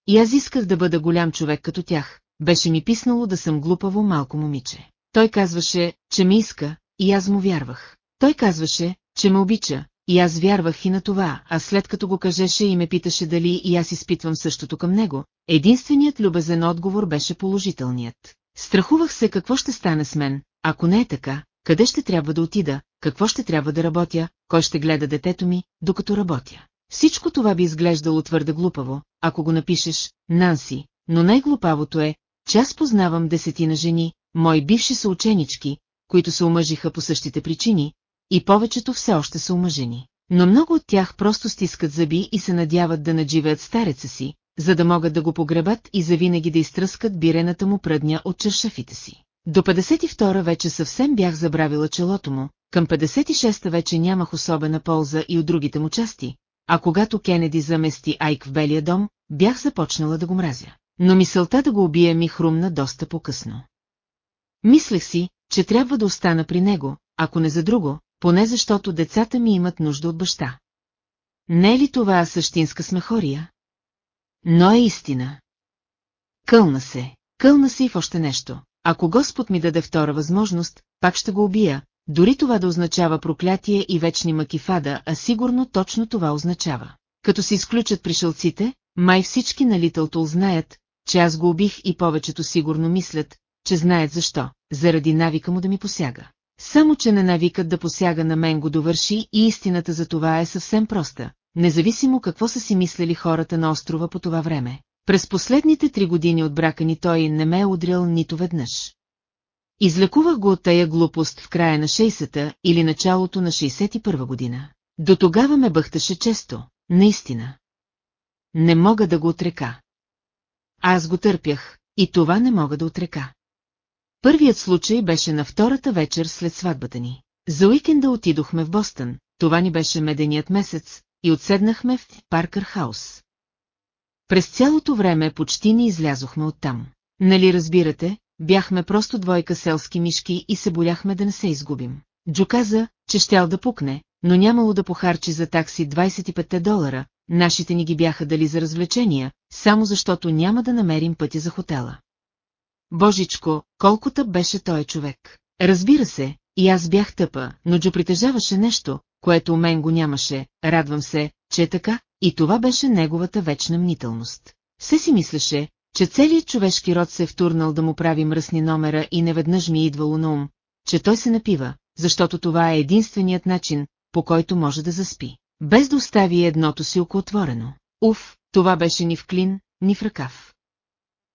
И аз исках да бъда голям човек като тях, беше ми писнало да съм глупаво малко момиче. Той казваше, че ми иска, и аз му вярвах. Той казваше, че ме обича, и аз вярвах и на това, а след като го кажеше и ме питаше дали и аз изпитвам същото към него, единственият любезен отговор беше положителният. Страхувах се какво ще стане с мен, ако не е така, къде ще трябва да отида, какво ще трябва да работя, кой ще гледа детето ми, докато работя. Всичко това би изглеждало твърде глупаво, ако го напишеш, Нанси, но най-глупавото е, че аз познавам десетина жени, мои бивши съученички, които се омъжиха по същите причини, и повечето все още са омъжени. Но много от тях просто стискат зъби и се надяват да надживеят стареца си, за да могат да го погребат и завинаги да изтръскат бирената му пръдня от чершафите си. До 52 вече съвсем бях забравила челото му, към 56-та вече нямах особена полза и от другите му части, а когато Кенеди замести Айк в Белия дом, бях започнала да го мразя. Но мисълта да го убия ми хрумна доста по-късно. Мислех си, че трябва да остана при него, ако не за друго, поне защото децата ми имат нужда от баща. Не е ли това същинска смехория? Но е истина. Кълна се, кълна се и в още нещо. Ако Господ ми даде втора възможност, пак ще го убия, дори това да означава проклятие и вечни макифада, а сигурно точно това означава. Като се изключат пришелците, май всички на Литълтол знаят, че аз го убих и повечето сигурно мислят, че знаят защо, заради навика му да ми посяга. Само, че не навикът да посяга на мен го довърши и истината за това е съвсем проста, независимо какво са си мислели хората на острова по това време. През последните три години от брака ни той не ме е удрял нито веднъж. Излекувах го от тая глупост в края на 60-та или началото на 61 година. До тогава ме бъхташе често, наистина. Не мога да го отрека. Аз го търпях, и това не мога да отрека. Първият случай беше на втората вечер след сватбата ни. За уикенда отидохме в Бостън, това ни беше меденият месец, и отседнахме в Паркър Хаус. През цялото време почти не излязохме оттам. Нали разбирате, бяхме просто двойка селски мишки и се боляхме да не се изгубим. Джо каза, че щял да пукне, но нямало да похарчи за такси 25 долара, нашите ни ги бяха дали за развлечения, само защото няма да намерим пътя за хотела. Божичко, колко беше той човек. Разбира се, и аз бях тъпа, но Джо притежаваше нещо, което у мен го нямаше, радвам се, че е така, и това беше неговата вечна мнителност. Все си мислеше, че целият човешки род се е втурнал да му прави мръсни номера и неведнъж ми е идвало на ум, че той се напива, защото това е единственият начин, по който може да заспи, без да остави едното си око отворено. Уф, това беше ни в клин, ни в ръкав.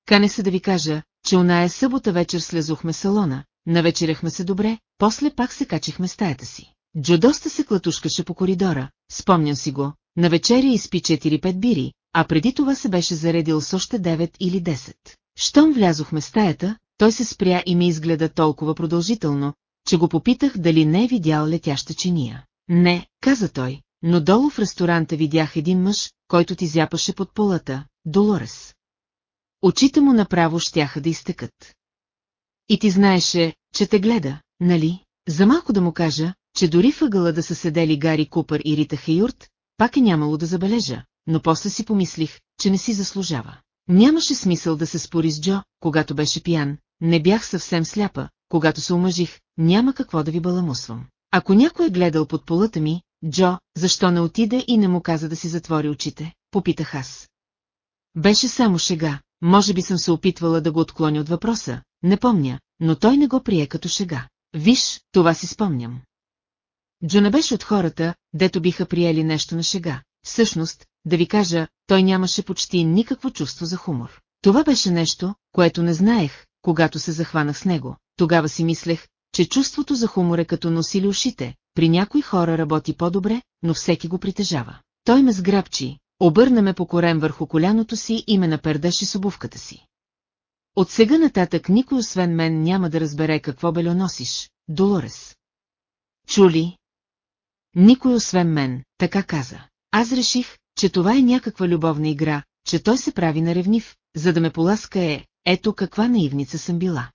Кане се да ви кажа, че оная събота вечер слезохме салона, навечеряхме се добре, после пак се качихме стаята си. Джо доста се клатушкаше по коридора, спомням си го, на вечеря изпи 4-5 бири, а преди това се беше заредил с още 9 или 10. Щом влязохме в стаята, той се спря и ми изгледа толкова продължително, че го попитах дали не е видял летяща чиния. Не, каза той, но долу в ресторанта видях един мъж, който ти зяпаше под полата, Долорес. очите му направо щяха да изтекат. И ти знаеше, че те гледа, нали? За малко да му кажа, че дори въгъла да са седели Гари Купър и Рита Хейюрт, пак е нямало да забележа, но после си помислих, че не си заслужава. Нямаше смисъл да се спори с Джо, когато беше пиян, не бях съвсем сляпа, когато се омъжих, няма какво да ви баламусвам. Ако някой е гледал под полата ми, Джо, защо не отиде и не му каза да си затвори очите, попитах аз. Беше само шега, може би съм се опитвала да го отклоня от въпроса, не помня, но той не го прие като шега. Виж, това си спомням. Джо не беше от хората, дето биха приели нещо на шега. Всъщност, да ви кажа, той нямаше почти никакво чувство за хумор. Това беше нещо, което не знаех, когато се захванах с него. Тогава си мислех, че чувството за хумор е като носили ушите. При някои хора работи по-добре, но всеки го притежава. Той ме сграбчи, обърна ме по корем върху коляното си и ме напердаше с обувката си. От сега нататък никой освен мен няма да разбере какво бело носиш, Долорес. Чули? Никой освен мен, така каза. Аз реших, че това е някаква любовна игра, че той се прави наревнив, за да ме поласка е, ето каква наивница съм била.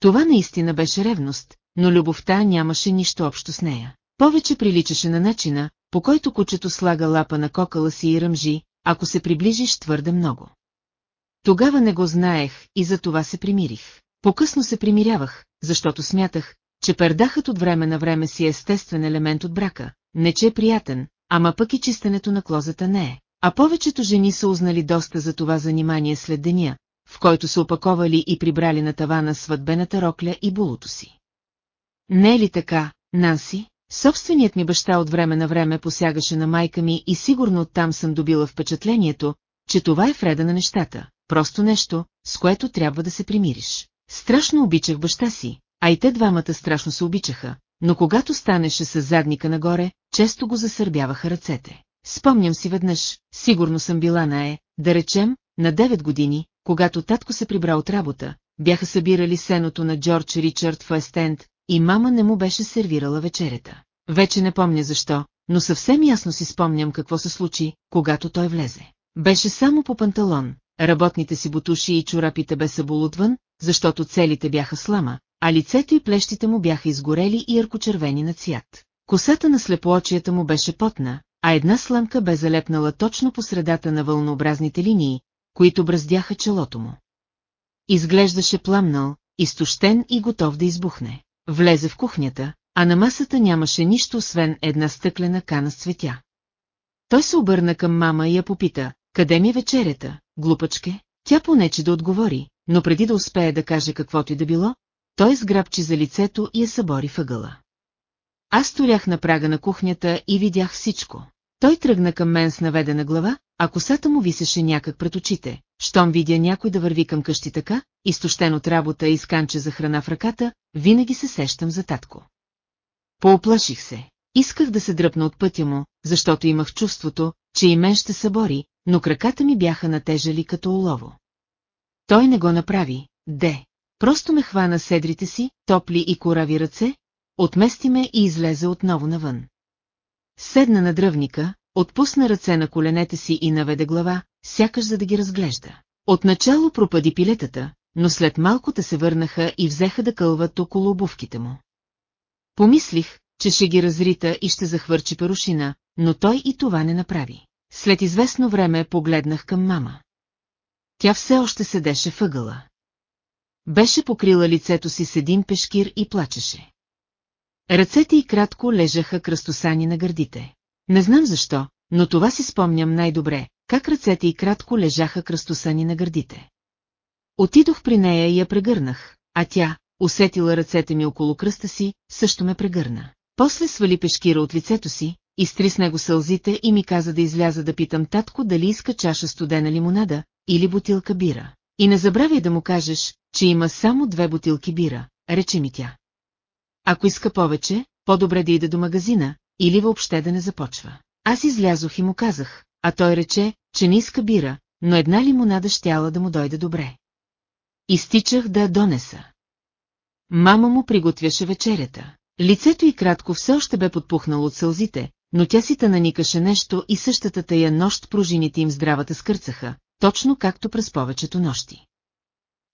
Това наистина беше ревност, но любовта нямаше нищо общо с нея. Повече приличаше на начина, по който кучето слага лапа на кокала си и ръмжи, ако се приближиш твърде много. Тогава не го знаех и за това се примирих. По-късно се примирявах, защото смятах, че пердахът от време на време си е естествен елемент от брака, не че е приятен, ама пък и чистенето на клозата не е. А повечето жени са узнали доста за това занимание след деня, в който са опаковали и прибрали на тавана сватбената рокля и булото си. Не е ли така, Нанси? Собственият ми баща от време на време посягаше на майка ми и сигурно оттам съм добила впечатлението, че това е вреда на нещата, просто нещо, с което трябва да се примириш. Страшно обичах баща си, а и те двамата страшно се обичаха, но когато станеше с задника нагоре, често го засърбяваха ръцете. Спомням си веднъж, сигурно съм била на Е, да речем, на 9 години, когато татко се прибра от работа, бяха събирали сеното на Джордж Ричард в Естенд и мама не му беше сервирала вечерята. Вече не помня защо, но съвсем ясно си спомням какво се случи, когато той влезе. Беше само по панталон, работните си бутуши и чорапите бе събул отвън, защото целите бяха слама, а лицето и плещите му бяха изгорели и яркочервени на цвят. Косата на слепоочията му беше потна, а една сламка бе залепнала точно по средата на вълнообразните линии, които бръздяха челото му. Изглеждаше пламнал, изтощен и готов да избухне. Влезе в кухнята, а на масата нямаше нищо освен една стъклена кана с цветя. Той се обърна към мама и я попита, къде ми е вечерята, глупачке? Тя понече да отговори, но преди да успее да каже каквото и да било, той сграбчи за лицето и я събори въгъла. Аз сторях на прага на кухнята и видях всичко. Той тръгна към мен с наведена глава, а косата му висеше някак пред очите. Щом видя някой да върви към къщи така, изтощен от работа и сканче за храна в ръката, винаги се сещам за татко. Пооплаших се. Исках да се дръпна от пътя му, защото имах чувството, че и мен ще събори, но краката ми бяха натежали като олово. Той не го направи, де. Просто ме хвана седрите си, топли и корави ръце, отмести ме и излезе отново навън. Седна на дръвника, отпусна ръце на коленете си и наведе глава, сякаш за да ги разглежда. Отначало пропади пилетата, но след малко те се върнаха и взеха да кълват около обувките му. Помислих, че ще ги разрита и ще захвърчи перушина, но той и това не направи. След известно време погледнах към мама. Тя все още седеше въгъла. Беше покрила лицето си с един пешкир и плачеше. Ръцете й кратко лежаха кръстосани на гърдите. Не знам защо, но това си спомням най-добре, как ръцете й кратко лежаха кръстосани на гърдите. Отидох при нея и я прегърнах, а тя, усетила ръцете ми около кръста си, също ме прегърна. После свали пешкира от лицето си, изтри с него сълзите и ми каза да изляза да питам татко дали иска чаша студена лимонада или бутилка бира. И не забравяй да му кажеш, че има само две бутилки бира, рече ми тя. Ако иска повече, по-добре да иде до магазина, или въобще да не започва. Аз излязох и му казах, а той рече, че не иска бира, но една лимонада щяла да му дойде добре. Изтичах да донеса. Мама му приготвяше вечерята. Лицето й кратко все още бе подпухнало от сълзите, но тя си наникаше нещо и същата тая нощ пружините им здравата скърцаха, точно както през повечето нощи.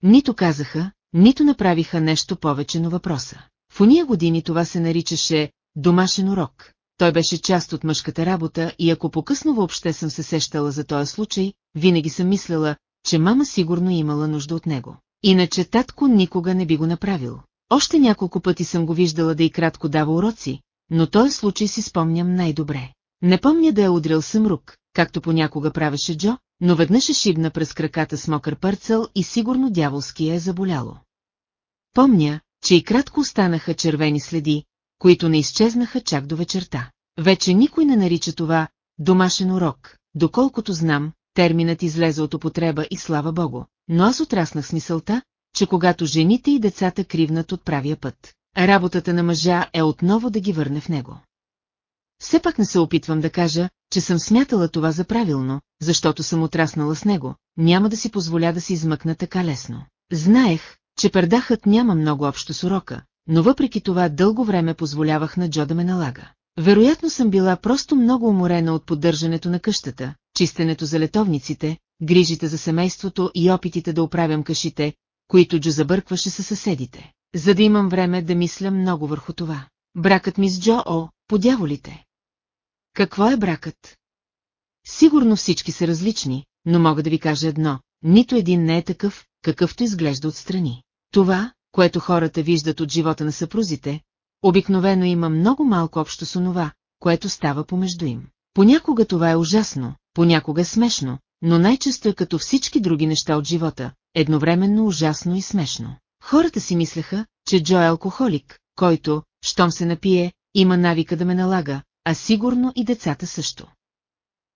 Нито казаха, нито направиха нещо повече на въпроса. В уния години това се наричаше домашен урок. Той беше част от мъжката работа и ако по-късно въобще съм се сещала за този случай, винаги съм мисляла, че мама сигурно имала нужда от него. Иначе татко никога не би го направил. Още няколко пъти съм го виждала да и кратко дава уроци, но този случай си спомням най-добре. Не помня да е удрил съмрук, както понякога правеше Джо, но веднъж е шибна през краката с мокър пърцел и сигурно дяволски е заболяло. Помня, че и кратко останаха червени следи, които не изчезнаха чак до вечерта. Вече никой не нарича това домашен урок, доколкото знам, терминът излезе от употреба и слава богу, но аз отраснах с мисълта, че когато жените и децата кривнат от правия път, работата на мъжа е отново да ги върне в него. Все пак не се опитвам да кажа, че съм смятала това за правилно, защото съм отраснала с него, няма да си позволя да се измъкна така лесно. Знаех, че пердахът няма много общо с урока, но въпреки това дълго време позволявах на Джо да ме налага. Вероятно съм била просто много уморена от поддържането на къщата, чистенето за летовниците, грижите за семейството и опитите да оправям кашите, които Джо забъркваше със съседите, за да имам време да мисля много върху това. Бракът ми с Джо, о, подяволите! Какво е бракът? Сигурно всички са различни, но мога да ви кажа едно, нито един не е такъв, какъвто изглежда отстрани. Това, което хората виждат от живота на съпрузите, обикновено има много малко общо с онова, което става помежду им. Понякога това е ужасно, понякога е смешно, но най-често е като всички други неща от живота, едновременно ужасно и смешно. Хората си мислеха, че Джо е алкохолик, който, щом се напие, има навика да ме налага, а сигурно и децата също.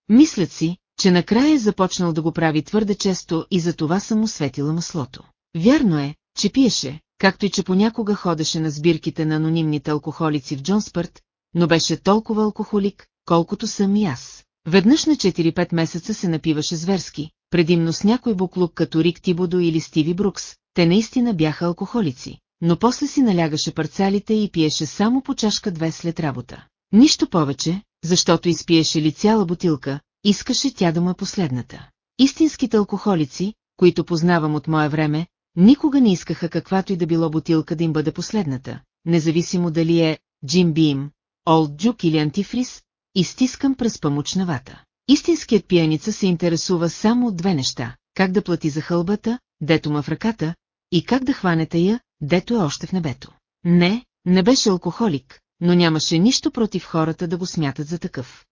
Мислят си, че накрая е започнал да го прави твърде често и за това съм му светила маслото. Вярно е, че пиеше, както и че понякога ходеше на сбирките на анонимните алкохолици в Джонспърт, но беше толкова алкохолик, колкото съм и аз. Веднъж на 4-5 месеца се напиваше зверски, предимно с някой буклук като Рик Тибодо или Стиви Брукс, те наистина бяха алкохолици, но после си налягаше парцалите и пиеше само по чашка две след работа. Нищо повече, защото изпиеше ли цяла бутилка, искаше тя да му е последната. Истинските алкохолици, които познавам от мое време, никога не искаха каквато и да било бутилка да им бъде последната, независимо дали е Джим Бим, Олд Джук или Антифрис, изтискам през памучна вата. Истинският пияница се интересува само от две неща – как да плати за хълбата, дето ма в ръката, и как да хванете я, дето е още в небето. Не, не беше алкохолик, но нямаше нищо против хората да го смятат за такъв.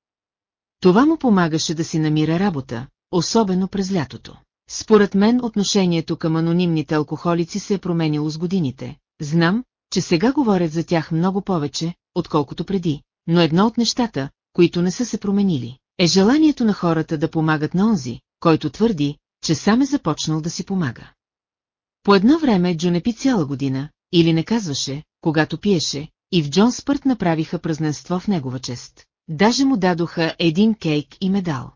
Това му помагаше да си намира работа, особено през лятото. Според мен отношението към анонимните алкохолици се е променило с годините. Знам, че сега говорят за тях много повече, отколкото преди, но едно от нещата, които не са се променили, е желанието на хората да помагат на онзи, който твърди, че сам е започнал да си помага. По едно време Джо не пи цяла година, или не казваше, когато пиеше, и в Джон Спърт направиха празненство в негова чест. Даже му дадоха един кейк и медал.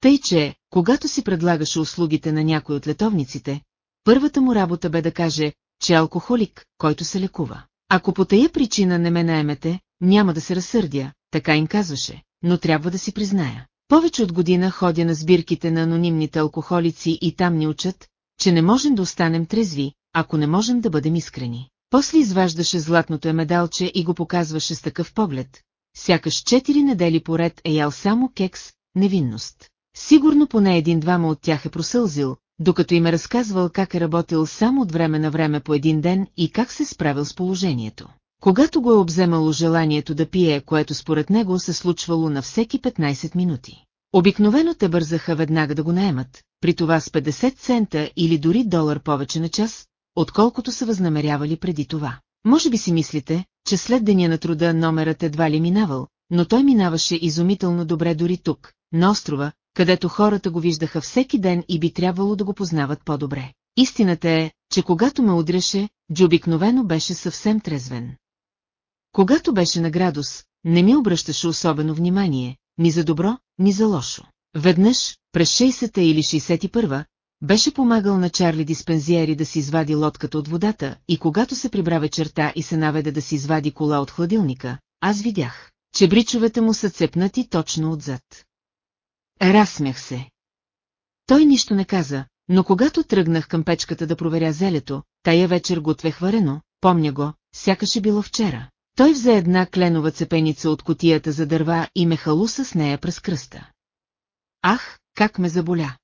Тъй, че, когато си предлагаше услугите на някой от летовниците, първата му работа бе да каже, че е алкохолик, който се лекува. Ако по тая причина не ме наемете, няма да се разсърдя, така им казваше, но трябва да си призная. Повече от година ходя на сбирките на анонимните алкохолици и там ни учат, че не можем да останем трезви, ако не можем да бъдем искрени. После изваждаше златното е медалче и го показваше с такъв поглед. Сякаш четири недели поред е ял само кекс, невинност. Сигурно поне един-двама от тях е просълзил, докато им е разказвал как е работил само от време на време по един ден и как се справил с положението. Когато го е обземало желанието да пие, което според него се случвало на всеки 15 минути. Обикновено те бързаха веднага да го наемат, при това с 50 цента или дори долар повече на час, отколкото са възнамерявали преди това. Може би си мислите, че след деня на труда номерът едва ли минавал, но той минаваше изумително добре дори тук, на острова, където хората го виждаха всеки ден и би трябвало да го познават по-добре. Истината е, че когато ме удряше, Джо обикновено беше съвсем трезвен. Когато беше на градус, не ми обръщаше особено внимание, ни за добро, ни за лошо. Веднъж, през 60-та или 61-та, беше помагал на Чарли диспензиери да си извади лодката от водата и когато се прибра вечерта и се наведе да си извади кола от хладилника, аз видях, че бричовете му са цепнати точно отзад. Разсмях се. Той нищо не каза, но когато тръгнах към печката да проверя зелето, тая вечер готвех варено, помня го, сякаше било вчера. Той взе една кленова цепеница от котията за дърва и ме халуса с нея през кръста. Ах, как ме заболя!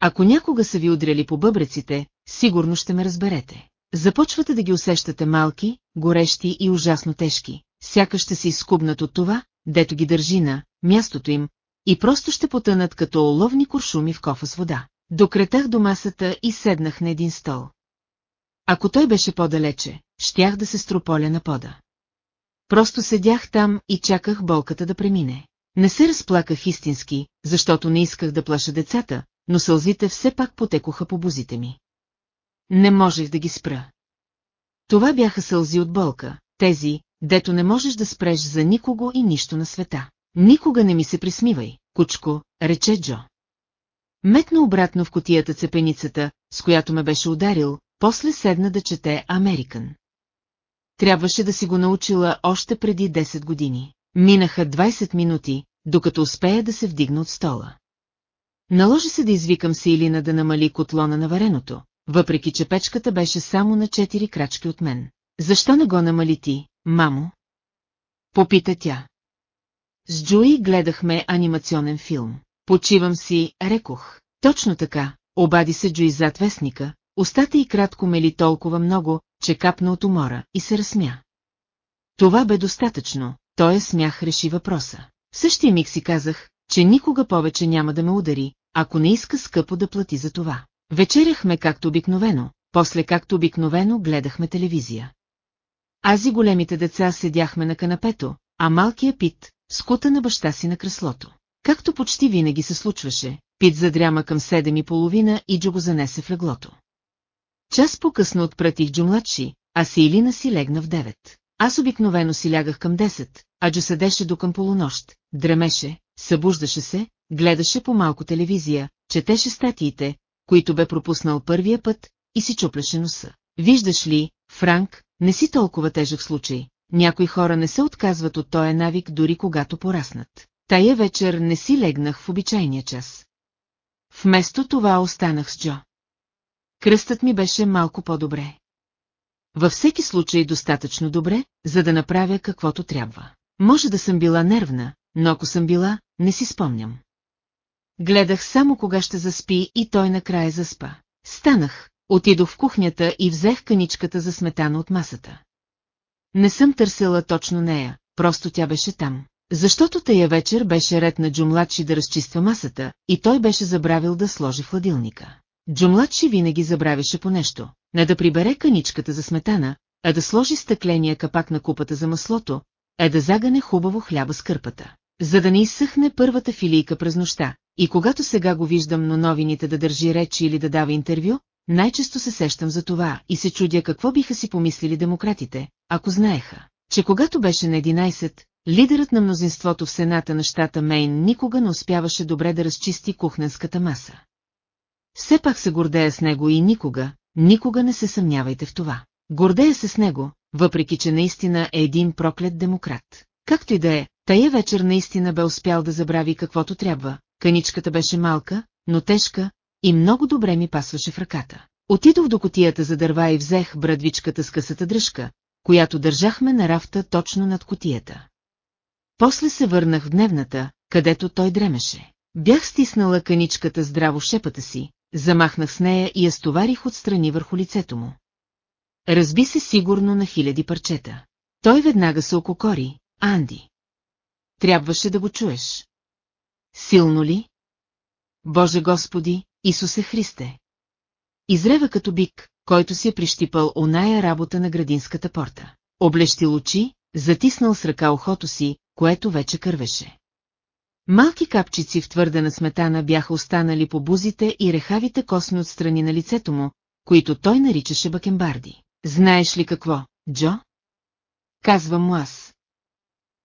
Ако някога са ви удряли по бъбреците, сигурно ще ме разберете. Започвате да ги усещате малки, горещи и ужасно тежки, сякаш ще се изкубнат от това, дето ги държи на мястото им, и просто ще потънат като оловни куршуми в кофа с вода. Докретах до масата и седнах на един стол. Ако той беше по-далече, щях да се строполя на пода. Просто седях там и чаках болката да премине. Не се разплаках истински, защото не исках да плаша децата, но сълзите все пак потекоха по бузите ми. Не можех да ги спра. Това бяха сълзи от болка, тези, дето не можеш да спреш за никого и нищо на света. Никога не ми се присмивай, кучко, рече Джо. Метна обратно в котията цепеницата, с която ме беше ударил, после седна да чете Американ. Трябваше да си го научила още преди 10 години. Минаха 20 минути, докато успея да се вдигна от стола. Наложи се да извикам Силина да намали котлона на вареното, въпреки че печката беше само на 4 крачки от мен. Защо не го намали ти, мамо? Попита тя. С Джуи гледахме анимационен филм. Почивам си, рекох. Точно така, обади се Джуи зад вестника, устата й кратко мели толкова много, че капна от умора и се разсмя. Това бе достатъчно, той е смях реши въпроса. В същия миг си казах, че никога повече няма да ме удари, ако не иска скъпо да плати за това. Вечеряхме както обикновено, после както обикновено гледахме телевизия. Аз и големите деца седяхме на канапето, а малкият Пит, скута на баща си на креслото. Както почти винаги се случваше, Пит задряма към седем и половина и Джо го занесе в леглото. Час по-късно отпратих Джо младши, а Силина си легна в девет. Аз обикновено си лягах към 10, а Джо седеше до към полунощ, дремеше, събуждаше се, гледаше по малко телевизия, четеше статиите, които бе пропуснал първия път, и си чупляше носа. Виждаш ли, Франк, не си толкова тежък случай. Някои хора не се отказват от този навик, дори когато пораснат. Тая вечер не си легнах в обичайния час. Вместо това останах с Джо. Кръстът ми беше малко по-добре. Във всеки случай достатъчно добре, за да направя каквото трябва. Може да съм била нервна, но ако съм била, не си спомням. Гледах само кога ще заспи и той накрая заспа. Станах, отидох в кухнята и взех каничката за сметана от масата. Не съм търсила точно нея, просто тя беше там. Защото тая вечер беше ред на Джумладши да разчиства масата, и той беше забравил да сложи в хладилника. Джумладши винаги забравяше по нещо, не да прибере каничката за сметана, а да сложи стъкления капак на купата за маслото, а да загане хубаво хляба с кърпата. За да не изсъхне първата филийка през нощта, и когато сега го виждам на новините да държи речи или да дава интервю, най-често се сещам за това и се чудя какво биха си помислили демократите, ако знаеха, че когато беше на 11, лидерът на мнозинството в Сената на щата Мейн никога не успяваше добре да разчисти кухненската маса. Все пак се гордея с него и никога, никога не се съмнявайте в това. Гордея се с него, въпреки че наистина е един проклет демократ. Както и да е, тая вечер наистина бе успял да забрави каквото трябва, каничката беше малка, но тежка и много добре ми пасваше в ръката. Отидох до котията за дърва и взех брадвичката с късата дръжка, която държахме на рафта точно над котията. После се върнах в дневната, където той дремеше. Бях стиснала каничката здраво шепата си, замахнах с нея и я стоварих отстрани върху лицето му. Разби се сигурно на хиляди парчета. Той веднага се ококори, Анди. Трябваше да го чуеш. Силно ли? Боже Господи, Исусе Христе! Изрева като бик, който си е прищипал оная работа на градинската порта. Облещил очи, затиснал с ръка ухото си, което вече кървеше. Малки капчици в твърдена сметана бяха останали по бузите и рехавите косми от страни на лицето му, които той наричаше бакенбарди. Знаеш ли какво, Джо? Казвам му аз.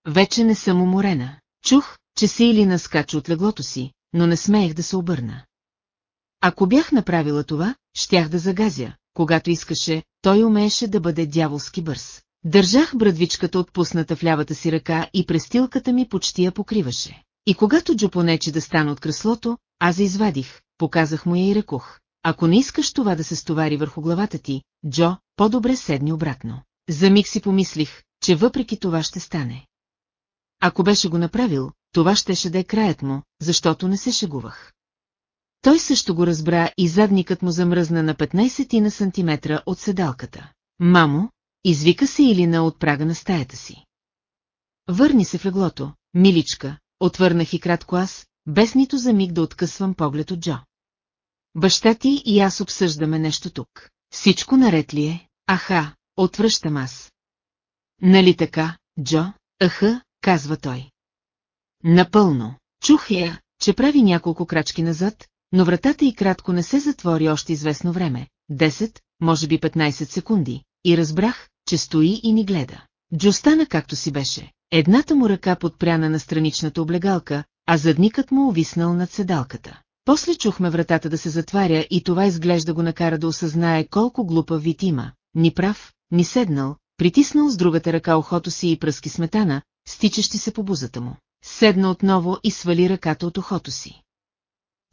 Вече не съм уморена. Чух, че си или наскача от леглото си, но не смеех да се обърна. Ако бях направила това, щях да загазя, когато искаше, той умееше да бъде дяволски бърз. Държах брадвичката отпусната в лявата си ръка и престилката ми почти я покриваше. И когато Джо понече да стана от креслото, аз извадих, показах му я и рекох. Ако не искаш това да се стовари върху главата ти, Джо, по-добре седни обратно. За миг си помислих, че въпреки това ще стане. Ако беше го направил, това щеше да е краят му, защото не се шегувах. Той също го разбра и задникът му замръзна на 15 на сантиметра от седалката. Мамо, извика се Илина от прага на стаята си. Върни се в леглото, миличка, отвърнах и кратко аз, без нито за миг да откъсвам поглед от Джо. Баща ти и аз обсъждаме нещо тук. Всичко наред ли е? Аха, отвръщам аз. Нали така, Джо? Аха, казва той. Напълно. Чух я, че прави няколко крачки назад, но вратата и кратко не се затвори още известно време, 10, може би 15 секунди, и разбрах, че стои и ни гледа. Джо стана както си беше. Едната му ръка подпряна на страничната облегалка, а задникът му увиснал над седалката. После чухме вратата да се затваря и това изглежда го накара да осъзнае колко глупа вид има. Ни прав, ни седнал, притиснал с другата ръка ухото си и пръски сметана, стичащи се по бузата му. Седна отново и свали ръката от ухото си.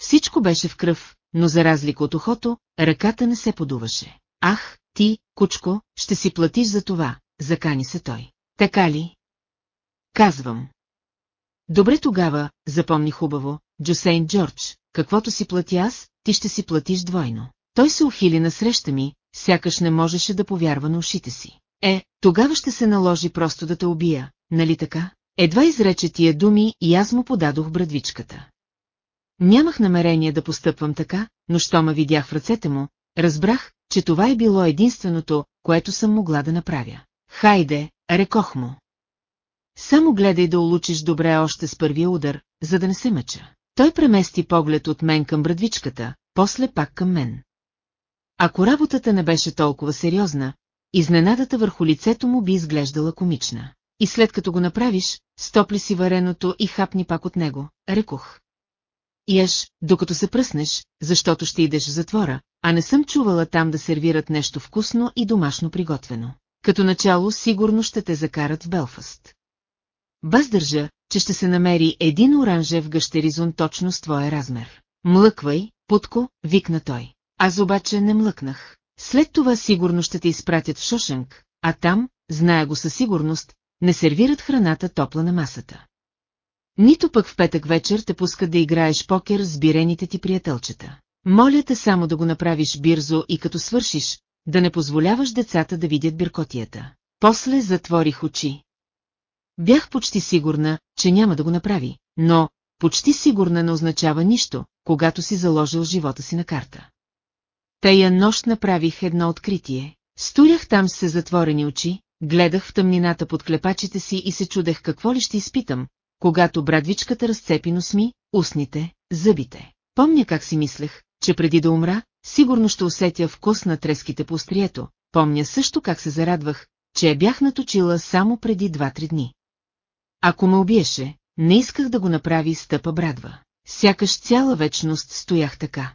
Всичко беше в кръв, но за разлика от ухото, ръката не се подуваше. Ах, ти, кучко, ще си платиш за това, закани се той. Така ли? Казвам. Добре тогава, запомни хубаво, Джосейн Джордж, каквото си плати аз, ти ще си платиш двойно. Той се ухили насреща ми, сякаш не можеше да повярва на ушите си. Е, тогава ще се наложи просто да те убия, нали така? Едва изрече тия думи и аз му подадох брадвичката. Нямах намерение да постъпвам така, но що ме видях в ръцете му, разбрах, че това е било единственото, което съм могла да направя. Хайде, рекох му. Само гледай да улучиш добре още с първия удар, за да не се мъча. Той премести поглед от мен към брадвичката, после пак към мен. Ако работата не беше толкова сериозна, изненадата върху лицето му би изглеждала комична. И след като го направиш, стопли си вареното и хапни пак от него, рекох. Еш, докато се пръснеш, защото ще идеш в затвора, а не съм чувала там да сервират нещо вкусно и домашно приготвено. Като начало сигурно ще те закарат в Белфаст. Баз че ще се намери един оранжев гъщеризон точно с твоя размер. Млъквай, путко, викна той. Аз обаче не млъкнах. След това сигурно ще те изпратят в Шошенк, а там, зная го със сигурност, не сервират храната топла на масата. Нито пък в петък вечер те пускат да играеш покер с бирените ти приятелчета. Моля те само да го направиш бирзо и като свършиш, да не позволяваш децата да видят биркотията. После затворих очи. Бях почти сигурна, че няма да го направи, но почти сигурна не означава нищо, когато си заложил живота си на карта. Тая нощ направих едно откритие. Стоях там с затворени очи, гледах в тъмнината под клепачите си и се чудех какво ли ще изпитам, когато брадвичката разцепи носми, устните, зъбите. Помня как си мислех, че преди да умра, сигурно ще усетя вкус на треските по острието. Помня също как се зарадвах, че я бях наточила само преди 2-3 дни. Ако ме убиеше, не исках да го направи стъпа брадва. Сякаш цяла вечност стоях така.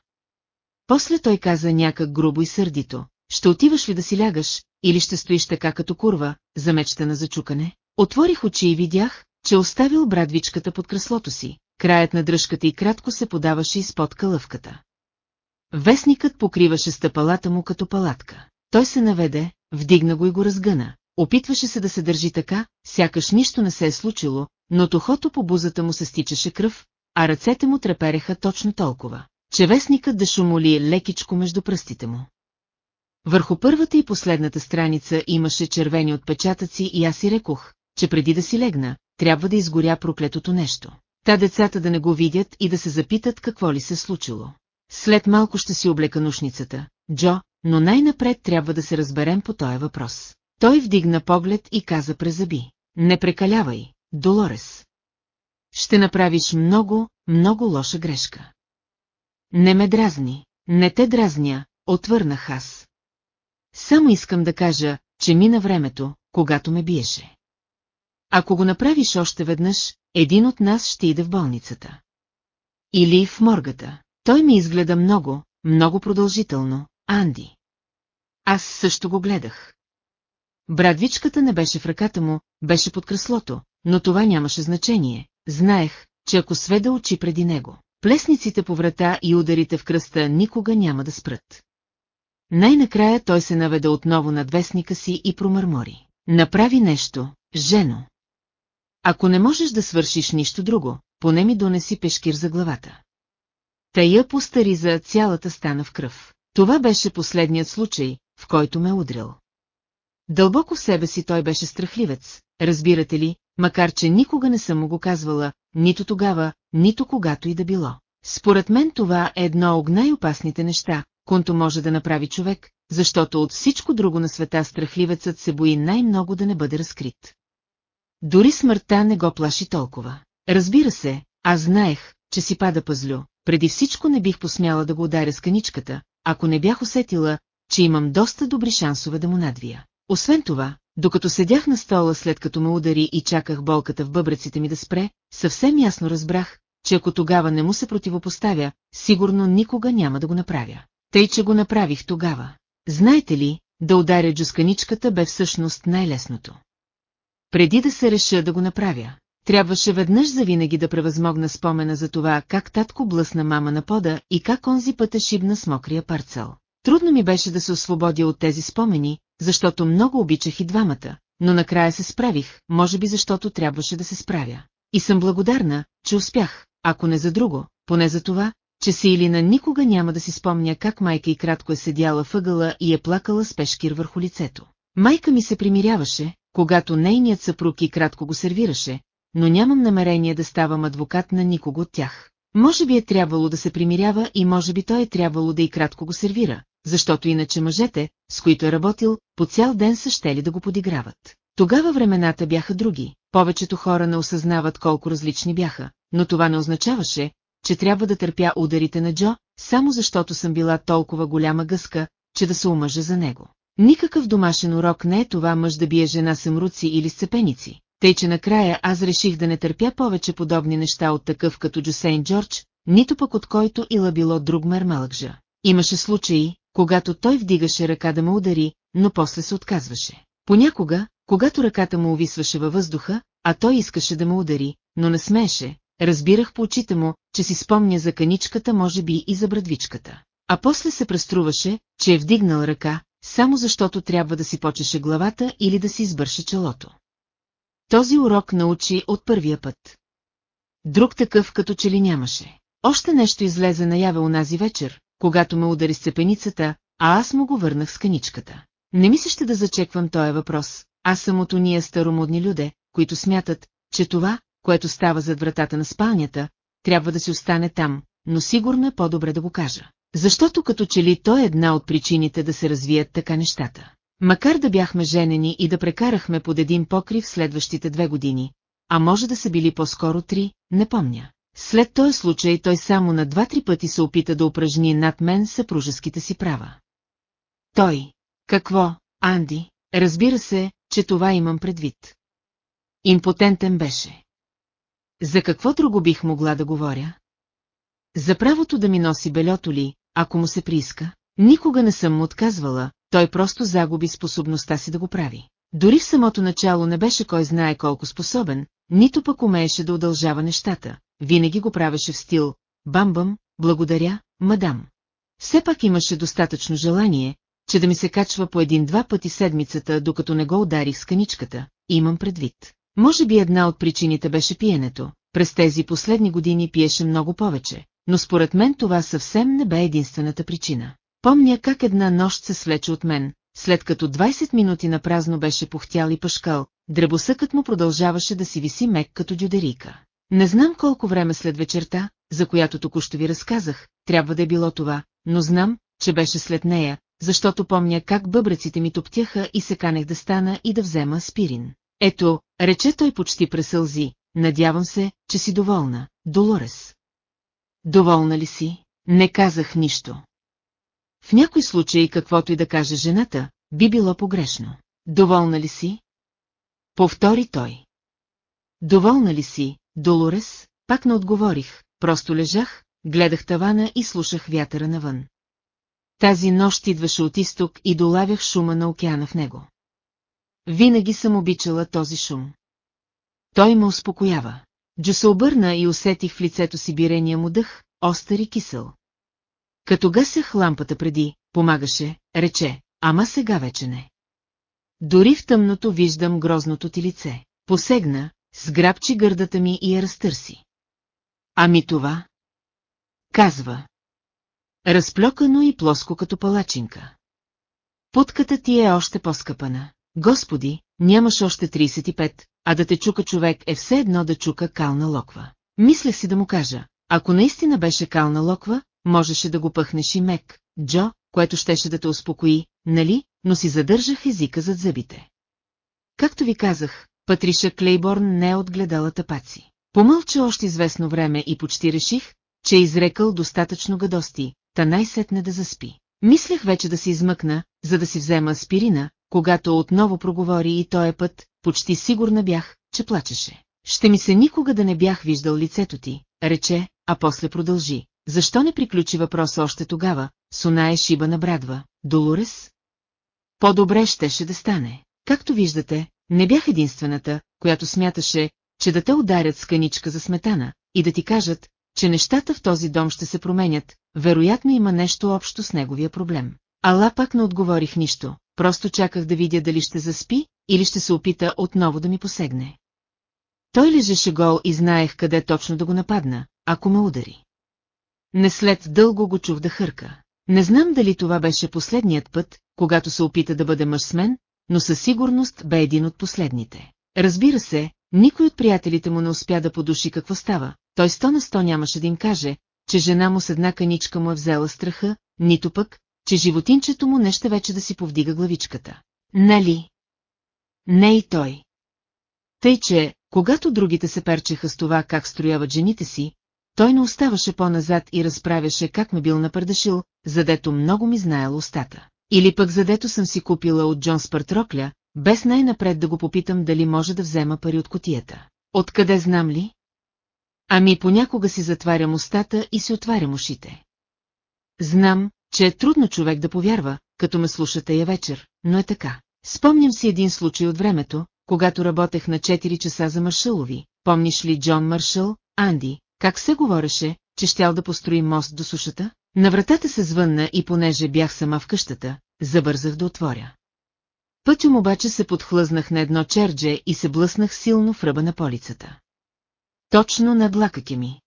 После той каза някак грубо и сърдито. Ще отиваш ли да си лягаш, или ще стоиш така като курва, замечтана за чукане? Отворих очи и видях, че оставил брадвичката под креслото си. Краят на дръжката и кратко се подаваше изпод кълъвката. Вестникът покриваше стъпалата му като палатка. Той се наведе, вдигна го и го разгъна. Опитваше се да се държи така, сякаш нищо не се е случило, но тухото по бузата му се стичаше кръв, а ръцете му трепереха точно толкова, че вестникът да шумоли лекичко между пръстите му. Върху първата и последната страница имаше червени отпечатъци и аз си рекох, че преди да си легна, трябва да изгоря проклетото нещо. Та децата да не го видят и да се запитат какво ли се случило. След малко ще си облека нушницата, Джо, но най-напред трябва да се разберем по този въпрос. Той вдигна поглед и каза през зъби. Не прекалявай, Долорес. Ще направиш много, много лоша грешка. Не ме дразни, не те дразня, отвърнах аз. Само искам да кажа, че мина времето, когато ме биеше. Ако го направиш още веднъж, един от нас ще иде в болницата. Или в моргата. Той ми изгледа много, много продължително, Анди. Аз също го гледах. Брадвичката не беше в ръката му, беше под креслото, но това нямаше значение. Знаех, че ако сведа очи преди него, Плесниците по врата и ударите в кръста никога няма да спрат. Най-накрая той се наведе отново над вестника си и промърмори. Направи нещо, жено. Ако не можеш да свършиш нищо друго, поне ми донеси пешкир за главата. Тая постари за цялата стана в кръв. Това беше последният случай, в който ме удрил. Дълбоко в себе си той беше страхливец, разбирате ли, макар че никога не съм му го казвала, нито тогава, нито когато и да било. Според мен това е едно от най-опасните неща, конто може да направи човек, защото от всичко друго на света страхливецът се бои най-много да не бъде разкрит. Дори смъртта не го плаши толкова. Разбира се, аз знаех, че си пада пазлю, преди всичко не бих посмяла да го ударя с каничката, ако не бях усетила, че имам доста добри шансове да му надвия. Освен това, докато седях на стола след като ме удари и чаках болката в бъбреците ми да спре, съвсем ясно разбрах, че ако тогава не му се противопоставя, сигурно никога няма да го направя. Тъй, че го направих тогава. Знаете ли, да ударя джусканичката бе всъщност най-лесното. Преди да се реша да го направя, трябваше веднъж завинаги да превъзмогна спомена за това как татко блъсна мама на пода и как онзи е шибна с мокрия парцел. Трудно ми беше да се освободя от тези спомени, защото много обичах и двамата, но накрая се справих, може би защото трябваше да се справя. И съм благодарна, че успях, ако не за друго, поне за това, че си Илина никога няма да си спомня как майка и кратко е седяла въгъла и е плакала с пешкир върху лицето. Майка ми се примиряваше, когато нейният съпруг и кратко го сервираше, но нямам намерение да ставам адвокат на никого от тях. Може би е трябвало да се примирява и може би той е трябвало да и кратко го сервира, защото иначе мъжете, с които е работил, по цял ден са щели да го подиграват. Тогава времената бяха други, повечето хора не осъзнават колко различни бяха, но това не означаваше, че трябва да търпя ударите на Джо, само защото съм била толкова голяма гъска, че да се омъжа за него. Никакъв домашен урок не е това мъж да бие жена съмруци или сцепеници, тъй че накрая аз реших да не търпя повече подобни неща от такъв като Джусейн Джордж, нито пък от който ила било друг мер Малъкжа. Имаше случаи, когато той вдигаше ръка да ме удари, но после се отказваше. Понякога, когато ръката му увисваше във въздуха, а той искаше да ме удари, но не смееше, разбирах по очите му, че си спомня за каничката може би и за брадвичката. А после се преструваше, че е вдигнал ръка, само защото трябва да си почеше главата или да си избърше челото. Този урок научи от първия път. Друг такъв като че ли нямаше. Още нещо излезе наяве унази вечер, когато ме удари сцепеницата, а аз му го върнах с каничката. Не ми се ще да зачеквам този въпрос, аз съм от уния старомодни люде, които смятат, че това, което става зад вратата на спалнята, трябва да си остане там, но сигурно е по-добре да го кажа. Защото като че ли то е една от причините да се развият така нещата. Макар да бяхме женени и да прекарахме под един покрив следващите две години, а може да са били по-скоро три, не помня. След този случай той само на два-три пъти се опита да упражни над мен съпружеските си права. Той, какво, Анди, разбира се, че това имам предвид. Импотентен беше. За какво друго бих могла да говоря? За правото да ми носи белето ли, ако му се прииска? Никога не съм му отказвала, той просто загуби способността си да го прави. Дори в самото начало не беше кой знае колко способен, нито пък умееше да удължава нещата, винаги го правеше в стил «Бамбам, благодаря, мадам». Все пак имаше достатъчно желание, че да ми се качва по един-два пъти седмицата, докато не го ударих с каничката, имам предвид. Може би една от причините беше пиенето, през тези последни години пиеше много повече, но според мен това съвсем не бе единствената причина. Помня как една нощ се свлече от мен, след като 20 минути на празно беше пухтял и пъшкал, дребосъкът му продължаваше да си виси мек като дюдерика. Не знам колко време след вечерта, за която току-що ви разказах, трябва да е било това, но знам, че беше след нея, защото помня как бъбреците ми топтяха и се канех да стана и да взема аспирин. Ето, рече той почти пресълзи, надявам се, че си доволна, Долорес. Доволна ли си? Не казах нищо. В някой случай, каквото и да каже жената, би било погрешно. Доволна ли си? Повтори той. Доволна ли си, Долорес? Пак не отговорих, просто лежах, гледах тавана и слушах вятъра навън. Тази нощ идваше от изток и долавях шума на океана в него. Винаги съм обичала този шум. Той ме успокоява. Джо се обърна и усетих в лицето си бирения му дъх, остър и кисел. Като гасях лампата преди, помагаше, рече, ама сега вече не. Дори в тъмното виждам грозното ти лице. Посегна, сграбчи гърдата ми и я разтърси. Ами това? Казва. Разплокано и плоско като палачинка. Путката ти е още по-скъпана. Господи, нямаш още 35, а да те чука човек е все едно да чука кална локва. Мислех си да му кажа, ако наистина беше кална локва, можеше да го пъхнеш и мек, Джо, което щеше да те успокои, нали, но си задържах езика зад зъбите. Както ви казах, Патриша Клейборн не е отгледала тапаци. Помълча още известно време и почти реших, че е изрекал достатъчно гадости, та най-сетне да заспи. Мислех вече да се измъкна, за да си взема аспирина, когато отново проговори и този път, почти сигурна бях, че плачеше. Ще ми се никога да не бях виждал лицето ти, рече, а после продължи. Защо не приключи въпроса още тогава, Сунае шиба на брадва, Долорес? По-добре щеше да стане. Както виждате, не бях единствената, която смяташе, че да те ударят с каничка за сметана и да ти кажат, че нещата в този дом ще се променят, вероятно има нещо общо с неговия проблем. Ала пак не отговорих нищо, просто чаках да видя дали ще заспи или ще се опита отново да ми посегне. Той лежеше гол и знаех къде точно да го нападна, ако ме удари. Не след дълго го чух да хърка. Не знам дали това беше последният път, когато се опита да бъде мъж с мен, но със сигурност бе един от последните. Разбира се, никой от приятелите му не успя да подуши какво става, той сто на сто нямаше да им каже, че жена му с една каничка му е взела страха, нито пък, че животинчето му не ще вече да си повдига главичката. Нали? Не и той. Тъй, че, когато другите се перчеха с това как строяват жените си, той не оставаше по-назад и разправяше как ме бил напърдашил, задето много ми знаел устата. Или пък задето съм си купила от Джон Спартрокля, без най-напред да го попитам дали може да взема пари от котията. Откъде знам ли? Ами понякога си затварям устата и си отварям ушите. Знам, че е трудно човек да повярва, като ме слушате я вечер, но е така. Спомням си един случай от времето, когато работех на 4 часа за Маршалови. Помниш ли Джон Маршал, Анди, как се говореше, че щял да построи мост до сушата? На вратата се звънна и понеже бях сама в къщата, забързах да отворя. Пътюм обаче се подхлъзнах на едно чердже и се блъснах силно в ръба на полицата. Точно над лакъки ми.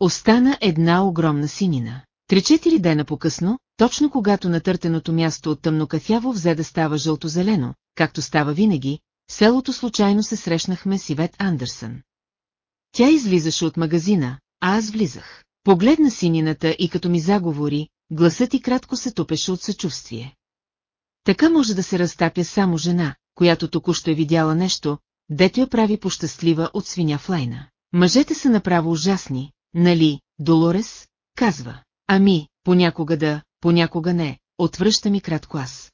Остана една огромна синина. Три-четири дена по-късно, точно когато натъртеното място от тъмнокафяво взе да става жълто-зелено, както става винаги, селото случайно се срещнахме с Ивет Андерсън. Тя излизаше от магазина, а аз влизах. Погледна синината и като ми заговори, гласът и кратко се топеше от съчувствие. Така може да се разтапя само жена, която току-що е видяла нещо, дето я прави пощастлива от свиня в лайна. Мъжете са направо ужасни, нали, Долорес? Казва. Ами, понякога да, понякога не, отвръща ми кратко аз.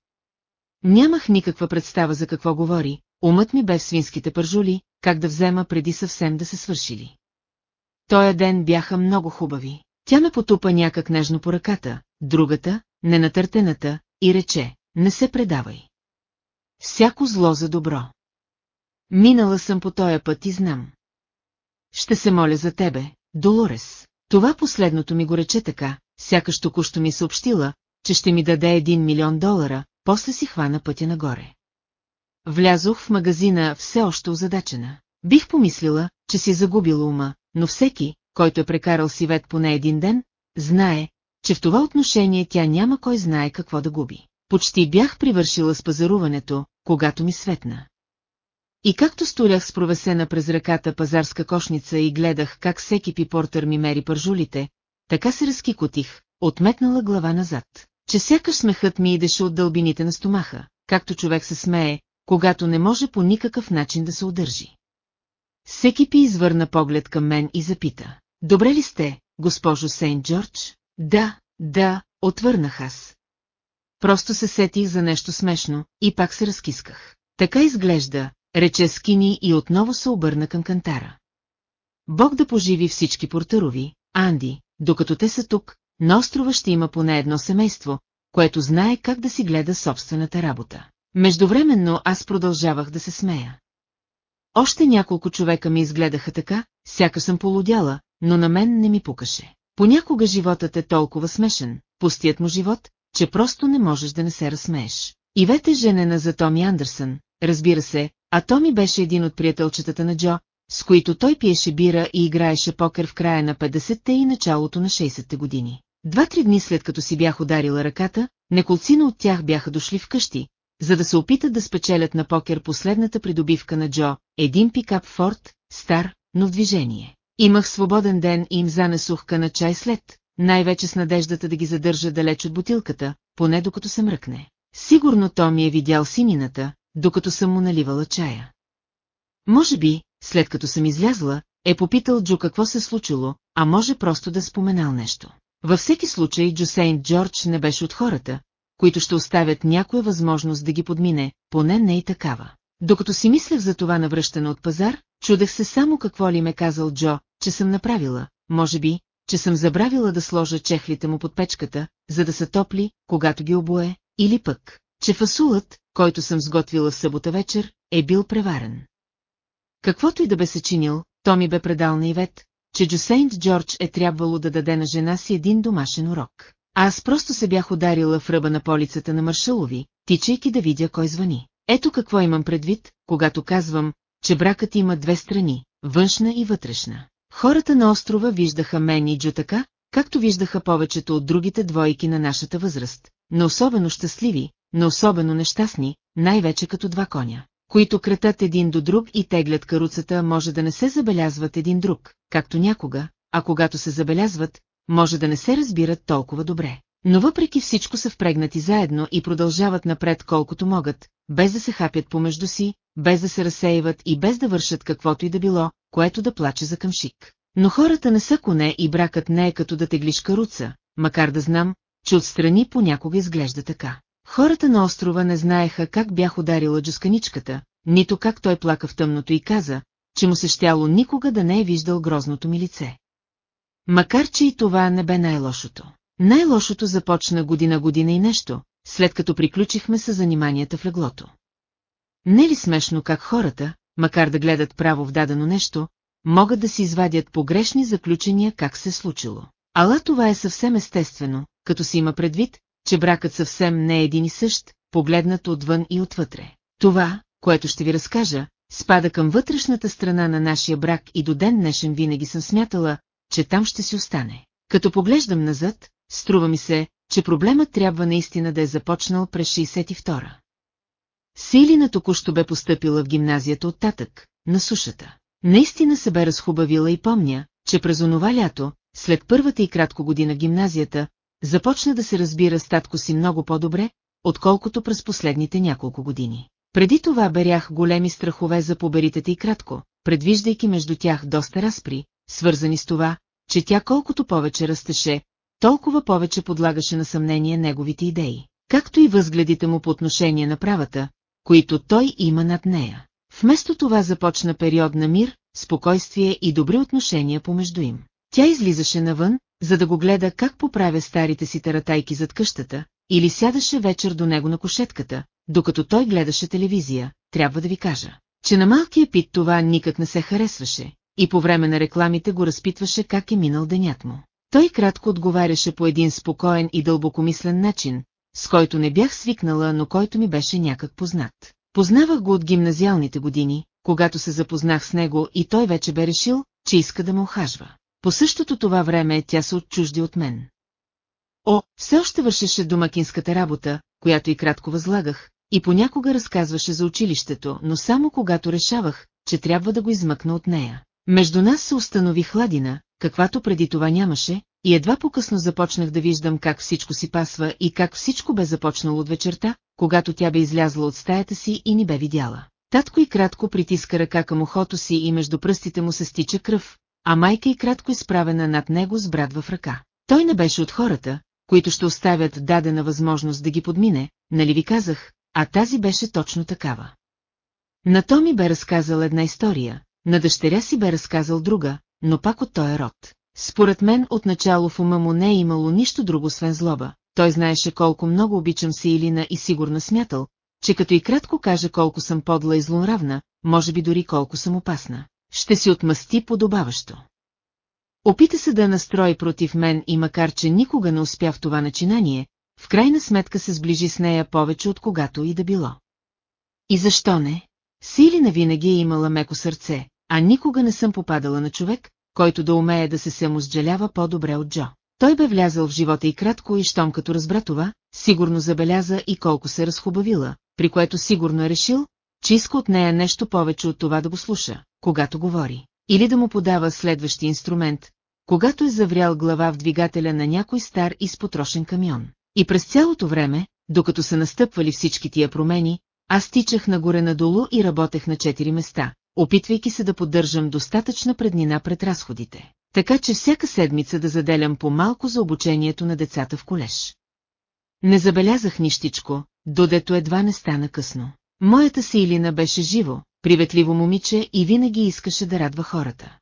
Нямах никаква представа за какво говори, умът ми бе в свинските пържули, как да взема преди съвсем да се свършили. Тоя ден бяха много хубави. Тя ме потупа някак нежно по ръката, другата, ненатъртената, и рече, не се предавай. Всяко зло за добро. Минала съм по тоя път и знам. Ще се моля за тебе, Долорес. Това последното ми го рече така, сякаш току-що ми съобщила, че ще ми даде един милион долара, после си хвана пътя нагоре. Влязох в магазина все още озадачена. Бих помислила, че си загубила ума, но всеки, който е прекарал си вет поне един ден, знае, че в това отношение тя няма кой знае какво да губи. Почти бях привършила с пазаруването, когато ми светна. И както столях с провесена през ръката пазарска кошница и гледах как всеки пипортър ми мери пържулите, така се разкикотих, отметнала глава назад, че сякаш смехът ми идеше от дълбините на стомаха, както човек се смее, когато не може по никакъв начин да се удържи. Всеки пи извърна поглед към мен и запита. Добре ли сте, госпожо Сейнт Джордж? Да, да, отвърнах аз. Просто се сетих за нещо смешно и пак се разкисках. Така изглежда, рече Скини и отново се обърна към кантара. Бог да поживи всички портарови, Анди, докато те са тук, на острова ще има поне едно семейство, което знае как да си гледа собствената работа. Междувременно аз продължавах да се смея. Още няколко човека ми изгледаха така, сяка съм полудяла, но на мен не ми пукаше. Понякога животът е толкова смешен, пустият му живот, че просто не можеш да не се разсмееш. Ивет е женена за Томи Андерсън, разбира се, а Томи беше един от приятелчетата на Джо, с които той пиеше бира и играеше покер в края на 50-те и началото на 60-те години. Два-три дни след като си бях ударила ръката, неколцина от тях бяха дошли вкъщи, за да се опитат да спечелят на покер последната придобивка на Джо, един пикап Форд, стар, но в движение. Имах свободен ден и им занесох на чай след, най-вече с надеждата да ги задържа далеч от бутилката, поне докато се мръкне. Сигурно то ми е видял синината, докато съм му наливала чая. Може би, след като съм излязла, е попитал Джо какво се случило, а може просто да споменал нещо. Във всеки случай Джо Сейнт Джордж не беше от хората, които ще оставят някоя възможност да ги подмине, поне не и такава. Докато си мислех за това навръщане от пазар, чудех се само какво ли ме казал Джо, че съм направила, може би, че съм забравила да сложа чехлите му под печката, за да са топли, когато ги обое, или пък, че фасулът, който съм сготвила в събота вечер, е бил преварен. Каквото и да бе се чинил, то ми бе предал на Ивет, че Джосейнт Джордж е трябвало да даде на жена си един домашен урок. Аз просто се бях ударила в ръба на полицата на Маршалови, тичайки да видя кой звъни. Ето какво имам предвид, когато казвам, че бракът има две страни, външна и вътрешна. Хората на острова виждаха мен и Джо така, както виждаха повечето от другите двойки на нашата възраст, но особено щастливи, но особено нещастни, най-вече като два коня, които кретат един до друг и теглят каруцата, може да не се забелязват един друг, както някога, а когато се забелязват, може да не се разбират толкова добре. Но въпреки всичко са впрегнати заедно и продължават напред колкото могат, без да се хапят помежду си, без да се разсеиват и без да вършат каквото и да било, което да плаче за къмшик. Но хората не са коне и бракът не е като да теглиш каруца, макар да знам, че отстрани понякога изглежда така. Хората на острова не знаеха как бях ударила джусканичката, нито как той плака в тъмното и каза, че му се щяло никога да не е виждал грозното ми лице. Макар, че и това не бе най-лошото. Най-лошото започна година-година и нещо, след като приключихме с заниманията в леглото. Не ли смешно как хората, макар да гледат право в дадено нещо, могат да си извадят погрешни заключения как се е случило. Ала това е съвсем естествено, като си има предвид, че бракът съвсем не е един и същ, погледнат отвън и отвътре. Това, което ще ви разкажа, спада към вътрешната страна на нашия брак и до ден днешен винаги съм смятала, че там ще си остане. Като поглеждам назад, струва ми се, че проблемът трябва наистина да е започнал през 62-а. Силина току-що бе постъпила в гимназията от татък, на сушата. Наистина се бе разхубавила и помня, че през онова лято, след първата и кратко година гимназията, започна да се разбира с татко си много по-добре, отколкото през последните няколко години. Преди това берях големи страхове за поберитата и кратко, предвиждайки между тях доста разпри, свързани с това, че тя колкото повече растеше, толкова повече подлагаше на съмнение неговите идеи, както и възгледите му по отношение на правата, които той има над нея. Вместо това започна период на мир, спокойствие и добри отношения помежду им. Тя излизаше навън, за да го гледа как поправя старите си таратайки зад къщата, или сядаше вечер до него на кошетката, докато той гледаше телевизия, трябва да ви кажа, че на малкия пит това никак не се харесваше, и по време на рекламите го разпитваше как е минал денят му. Той кратко отговаряше по един спокоен и дълбокомислен начин, с който не бях свикнала, но който ми беше някак познат. Познавах го от гимназиалните години, когато се запознах с него и той вече бе решил, че иска да ме охажва. По същото това време тя се отчужди от мен. О, все още вършеше домакинската работа, която и кратко възлагах, и понякога разказваше за училището, но само когато решавах, че трябва да го измъкна от нея. Между нас се установи хладина, каквато преди това нямаше, и едва по-късно започнах да виждам как всичко си пасва и как всичко бе започнало от вечерта, когато тя бе излязла от стаята си и ни бе видяла. Татко и кратко притиска ръка към ухото си и между пръстите му се стича кръв, а майка и кратко изправена над него с брат в ръка. Той не беше от хората, които ще оставят дадена възможност да ги подмине, нали ви казах, а тази беше точно такава. На Томи бе разказал една история, на дъщеря си бе разказал друга, но пак от този род. Според мен отначало в ума му не е имало нищо друго свен злоба. Той знаеше колко много обичам си Илина и сигурно смятал, че като и кратко каже колко съм подла и злонравна, може би дори колко съм опасна, ще си отмъсти подобаващо. Опита се да настрои против мен и макар, че никога не успя в това начинание, в крайна сметка се сближи с нея повече от когато и да било. И защо не? Силина винаги е имала меко сърце, а никога не съм попадала на човек, който да умее да се самосджалява по-добре от Джо. Той бе влязъл в живота и кратко и щом като разбра това, сигурно забеляза и колко се разхубавила, при което сигурно е решил, че иска от нея нещо повече от това да го слуша, когато говори, или да му подава следващи инструмент, когато е заврял глава в двигателя на някой стар и спотрошен камион. И през цялото време, докато са настъпвали всички тия промени, аз тичах нагоре-надолу и работех на четири места, опитвайки се да поддържам достатъчна преднина пред разходите, така че всяка седмица да заделям по-малко за обучението на децата в колеж. Не забелязах нищичко, додето едва не стана късно. Моята Силина беше живо, приветливо момиче и винаги искаше да радва хората.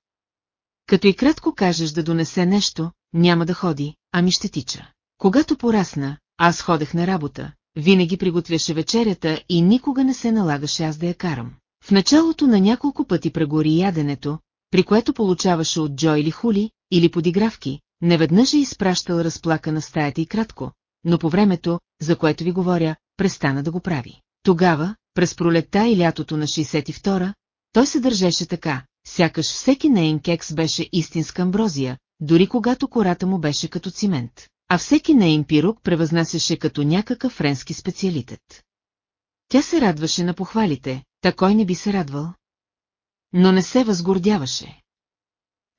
Като и кратко кажеш да донесе нещо, няма да ходи, ами ще тича. Когато порасна, аз ходех на работа, винаги приготвяше вечерята и никога не се налагаше аз да я карам. В началото на няколко пъти прегори яденето, при което получаваше от Джо или Хули, или подигравки, неведнъж е изпращал разплака стаята и кратко, но по времето, за което ви говоря, престана да го прави. Тогава, през пролетта и лятото на 62-а, той се държеше така, сякаш всеки нейн кекс беше истинска амброзия, дори когато кората му беше като цимент, а всеки нейн пирук превъзнасяше като някакъв френски специалитет. Тя се радваше на похвалите, та кой не би се радвал? Но не се възгордяваше.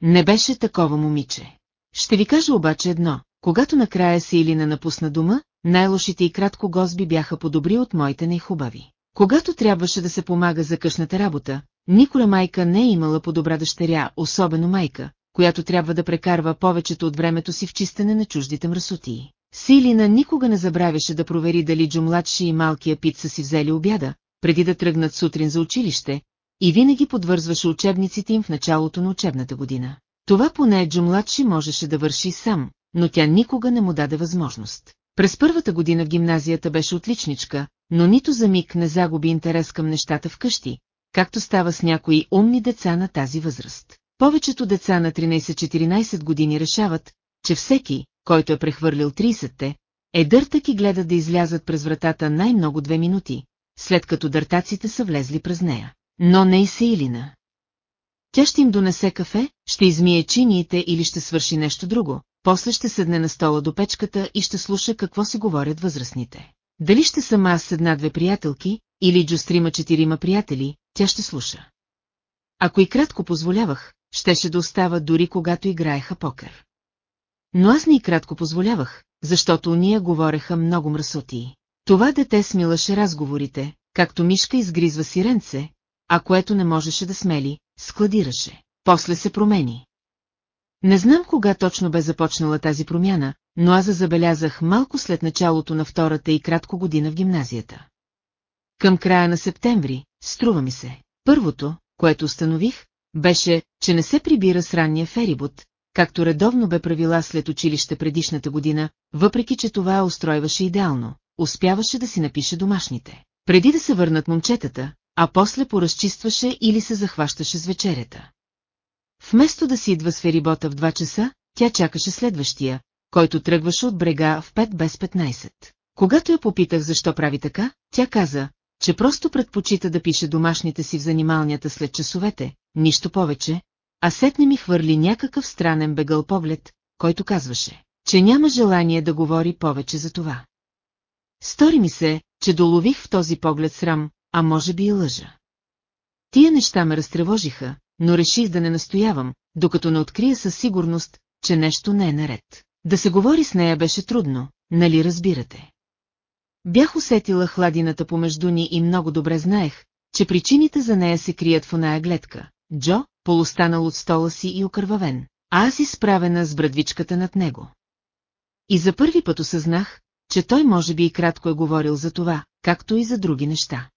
Не беше такова момиче. Ще ви кажа обаче едно, когато накрая се или не напусна дома, най-лошите и кратко гозби бяха подобри от моите най-хубави. Когато трябваше да се помага за къщната работа, николя майка не е имала по-добра дъщеря, особено майка, която трябва да прекарва повечето от времето си в чистене на чуждите мръсотии. Силина никога не забравяше да провери дали Джо младши и малкия пит са си взели обяда, преди да тръгнат сутрин за училище, и винаги подвързваше учебниците им в началото на учебната година. Това поне Джо младши можеше да върши сам, но тя никога не му даде възможност. През първата година в гимназията беше отличничка, но нито за миг не загуби интерес към нещата вкъщи, както става с някои умни деца на тази възраст. Повечето деца на 13-14 години решават, че всеки, който е прехвърлил 30-те, е дъртък и гледат да излязат през вратата най-много две минути, след като дъртаците са влезли през нея. Но не и се Илина. Тя ще им донесе кафе, ще измие чиниите или ще свърши нещо друго, после ще седне на стола до печката и ще слуша какво си говорят възрастните. Дали ще съм аз с една-две приятелки, или Джо трима-четирима приятели, тя ще слуша. Ако и кратко позволявах, щеше да остава дори когато играеха покер. Но аз не и кратко позволявах, защото уния говореха много мръсотии. Това дете смилаше разговорите, както мишка изгризва сиренце, а което не можеше да смели, складираше. После се промени. Не знам кога точно бе започнала тази промяна, но аз забелязах малко след началото на втората и кратко година в гимназията. Към края на септември, струва ми се, първото, което установих, беше, че не се прибира с ранния ферибот, както редовно бе правила след училище предишната година, въпреки че това устройваше идеално, успяваше да си напише домашните. Преди да се върнат момчетата, а после поразчистваше или се захващаше с вечерята. Вместо да си идва с ферибота в 2 часа, тя чакаше следващия, който тръгваше от брега в 5 без 15. Когато я попитах защо прави така, тя каза, че просто предпочита да пише домашните си в занималнята след часовете, нищо повече, а сетне ми хвърли някакъв странен бегъл поглед, който казваше, че няма желание да говори повече за това. Стори ми се, че долових в този поглед срам, а може би и лъжа. Тия неща ме разтревожиха, но реших да не настоявам, докато не открия със сигурност, че нещо не е наред. Да се говори с нея беше трудно, нали разбирате? Бях усетила хладината помежду ни и много добре знаех, че причините за нея се крият в оная гледка. Джо, полустанал от стола си и окървавен, а аз изправена с брадвичката над него. И за първи път осъзнах, че той може би и кратко е говорил за това, както и за други неща.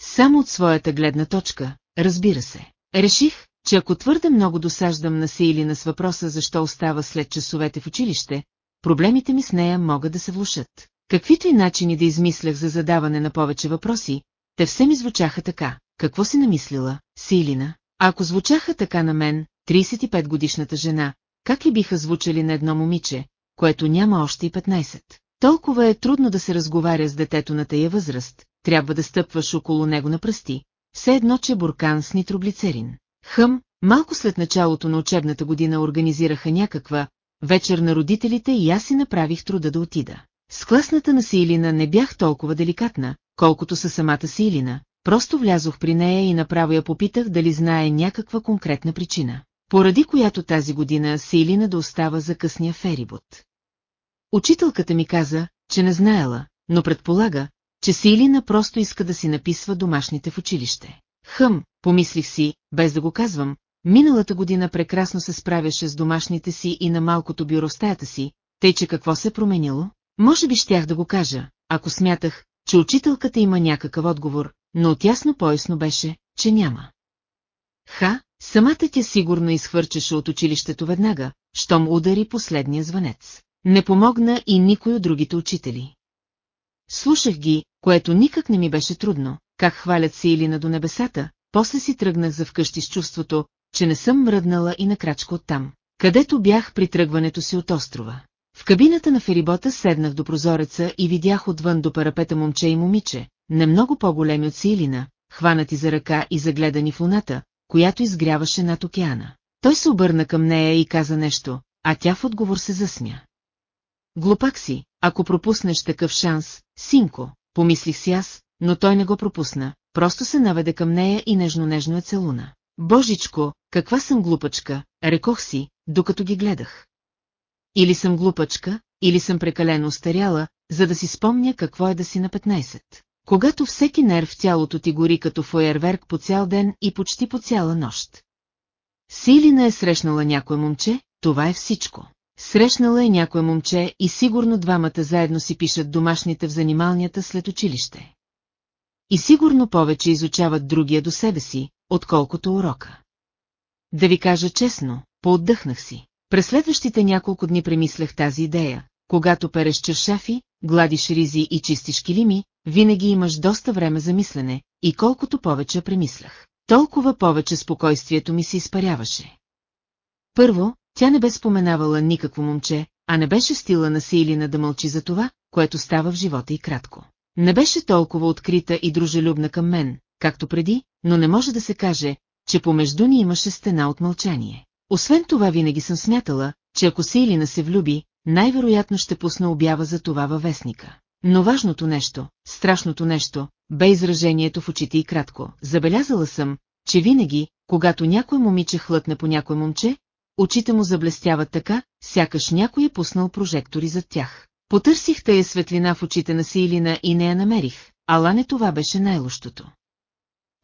Само от своята гледна точка, разбира се. Реших, че ако твърде много досаждам на Сейлина с въпроса защо остава след часовете в училище, проблемите ми с нея могат да се влушат. Каквито и начини да измислях за задаване на повече въпроси, те все ми звучаха така. Какво си намислила, Силина? А ако звучаха така на мен, 35 годишната жена, как ли биха звучали на едно момиче, което няма още и 15. Толкова е трудно да се разговаря с детето на тая възраст, трябва да стъпваш около него на пръсти, все едно, че буркан с нитроглицерин. Хъм, малко след началото на учебната година организираха някаква вечер на родителите и аз си направих труда да отида. С класната на Силина не бях толкова деликатна, колкото със самата Силина, просто влязох при нея и направо я попитах дали знае някаква конкретна причина, поради която тази година Силина да остава за късния ферибот. Учителката ми каза, че не знаела, но предполага, че Силина просто иска да си написва домашните в училище. Хъм, помислих си, без да го казвам, миналата година прекрасно се справяше с домашните си и на малкото бюро стаята си, тъй че какво се е променило? Може би щях да го кажа, ако смятах, че учителката има някакъв отговор, но отясно поясно беше, че няма. Ха, самата тя сигурно изхвърчеше от училището веднага, щом удари последния звънец. Не помогна и никой от другите учители. Слушах ги, което никак не ми беше трудно, как хвалят се или на до небесата, после си тръгнах за вкъщи с чувството, че не съм мръднала и на крачка оттам, където бях при тръгването си от острова. В кабината на ферибота седнах до прозореца и видях отвън до парапета момче и момиче, не много по-големи от Силина, хванати за ръка и загледани в луната, която изгряваше над океана. Той се обърна към нея и каза нещо, а тя в отговор се засмя. Глупак си, ако пропуснеш такъв шанс, синко, помислих си аз, но той не го пропусна, просто се наведе към нея и нежно-нежно е целуна. Божичко, каква съм глупачка, рекох си, докато ги гледах. Или съм глупачка, или съм прекалено устаряла, за да си спомня какво е да си на 15. Когато всеки нерв в тялото ти гори като фойерверк по цял ден и почти по цяла нощ. Силина е срещнала някое момче, това е всичко. Срещнала е някое момче и сигурно двамата заедно си пишат домашните в занималнията след училище. И сигурно повече изучават другия до себе си, отколкото урока. Да ви кажа честно, поотдъхнах си. През следващите няколко дни премислях тази идея. Когато переш чершафи, гладиш ризи и чистиш килими, винаги имаш доста време за мислене, и колкото повече премислях, толкова повече спокойствието ми се изпаряваше. Първо, тя не бе споменавала никакво момче, а не беше стила на Силина да мълчи за това, което става в живота и кратко. Не беше толкова открита и дружелюбна към мен, както преди, но не може да се каже, че помежду ни имаше стена от мълчание. Освен това винаги съм смятала, че ако Силина се влюби, най-вероятно ще пусна обява за това във вестника. Но важното нещо, страшното нещо, бе изражението в очите и кратко. Забелязала съм, че винаги, когато някой момиче хлътне по някой момче, очите му заблестяват така, сякаш някой е пуснал прожектори зад тях. Потърсих тая светлина в очите на Силина и не я намерих, ала не това беше най-лощото.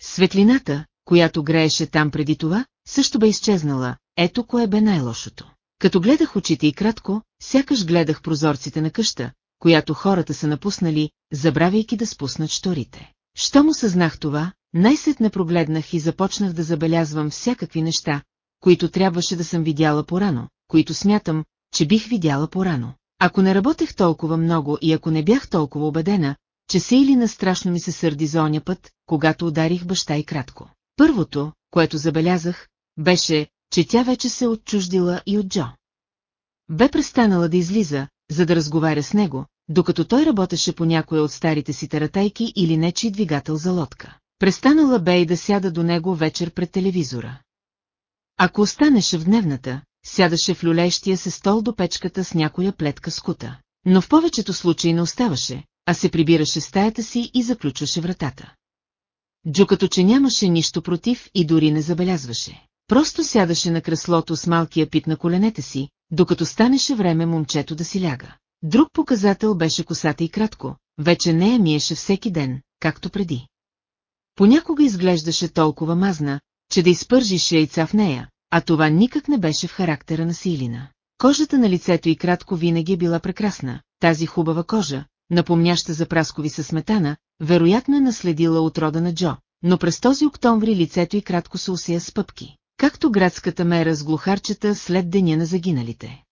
Светлината, която грееше там преди това, също бе изчезнала, ето кое бе най-лошото. Като гледах очите и кратко, сякаш гледах прозорците на къща, която хората са напуснали, забравяйки да спуснат шторите. Щом осъзнах това, най-сетне прогледнах и започнах да забелязвам всякакви неща, които трябваше да съм видяла порано, които смятам, че бих видяла порано. Ако не работех толкова много и ако не бях толкова убедена, че се или на страшно ми се сърди за оня път, когато ударих баща и кратко. Първото, което забелязах, беше, че тя вече се отчуждила и от Джо. Бе престанала да излиза, за да разговаря с него, докато той работеше по някоя от старите си таратайки или нечи двигател за лодка. Престанала бе и да сяда до него вечер пред телевизора. Ако останеше в дневната, сядаше в люлещия се стол до печката с някоя плетка скута. Но в повечето случаи не оставаше, а се прибираше стаята си и заключваше вратата. Джо като че нямаше нищо против и дори не забелязваше. Просто сядаше на креслото с малкия пит на коленете си, докато станеше време момчето да си ляга. Друг показател беше косата и кратко, вече не я миеше всеки ден, както преди. Понякога изглеждаше толкова мазна, че да изпържиш яйца в нея, а това никак не беше в характера на Силина. Кожата на лицето и кратко винаги е била прекрасна, тази хубава кожа, напомняща за праскови със сметана, вероятно е наследила от рода на Джо, но през този октомври лицето и кратко се усия с пъпки, както градската мера с глухарчета след деня на загиналите.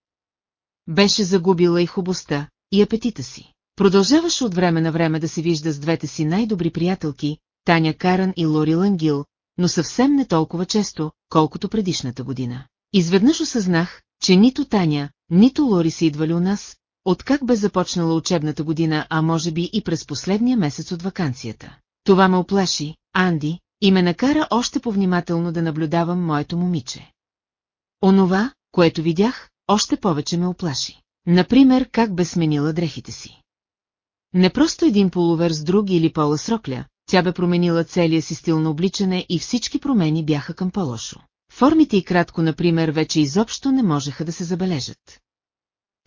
Беше загубила и хубостта, и апетита си. Продължаваше от време на време да се вижда с двете си най-добри приятелки, Таня Каран и Лори Лангил, но съвсем не толкова често, колкото предишната година. Изведнъж осъзнах, че нито Таня, нито Лори са идвали у нас, откак бе започнала учебната година, а може би и през последния месец от вакансията. Това ме оплаши, Анди, и ме накара още повнимателно да наблюдавам моето момиче. Онова, което видях, още повече ме оплаши. Например, как бе сменила дрехите си. Не просто един полувер с друг или пола срокля, тя бе променила целия си стил на обличане и всички промени бяха към по-лошо. Формите и кратко, например, вече изобщо не можеха да се забележат.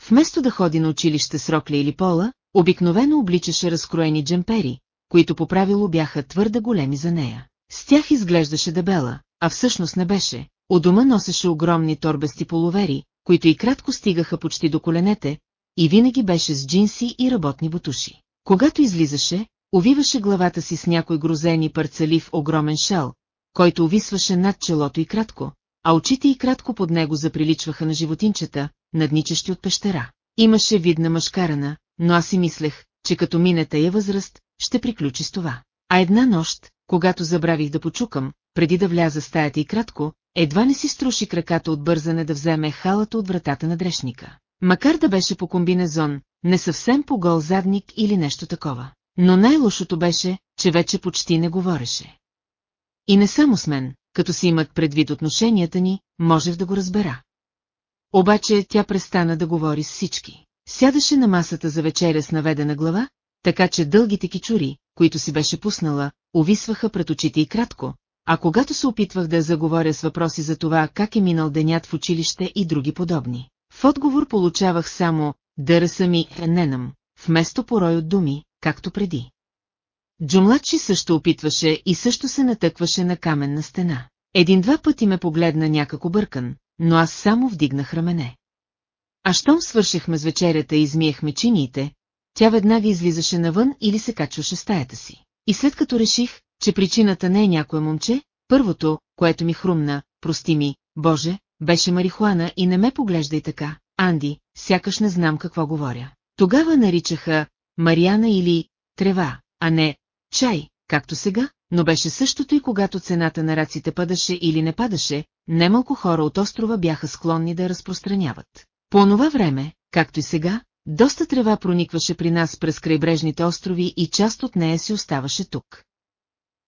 Вместо да ходи на училище с рокля или пола, обикновено обличаше разкроени джемпери, които по правило бяха твърде големи за нея. С тях изглеждаше дебела, а всъщност не беше. У дома носеше огромни торбести половери, които и кратко стигаха почти до коленете, и винаги беше с джинси и работни бутуши. Когато излизаше, увиваше главата си с някой грозени парцалив огромен шал, който увисваше над челото и кратко, а очите и кратко под него заприличваха на животинчета, надничащи от пещера. Имаше видна мъжкарана, но аз си мислех, че като мине тая възраст, ще приключи с това. А една нощ, когато забравих да почукам, преди да вляза стаята и кратко, едва не си струши краката от бързане да вземе халата от вратата на дрешника. Макар да беше по комбинезон, не съвсем по гол задник или нещо такова. Но най-лошото беше, че вече почти не говореше. И не само с мен, като си имат предвид отношенията ни, можех да го разбера. Обаче тя престана да говори с всички. Сядаше на масата за вечеря с наведена глава, така че дългите кичури, които си беше пуснала, увисваха пред очите и кратко, а когато се опитвах да заговоря с въпроси за това как е минал денят в училище и други подобни. В отговор получавах само «Дърса ми ененам», вместо порой от думи, както преди. Джумладши също опитваше и също се натъкваше на каменна стена. Един-два пъти ме погледна някак бъркан, но аз само вдигнах рамене. А щом свършихме с вечерята и измиехме чиниите, тя веднага излизаше навън или се качваше стаята си. И след като реших, че причината не е някое момче, първото, което ми хрумна, прости ми, Боже, беше марихуана и не ме поглеждай така, Анди, сякаш не знам какво говоря. Тогава наричаха Мариана или трева, а не чай, както сега, но беше същото и когато цената на раците падаше или не падаше, немалко хора от острова бяха склонни да разпространяват. По онова време, както и сега, доста трева проникваше при нас през крайбрежните острови и част от нея си оставаше тук.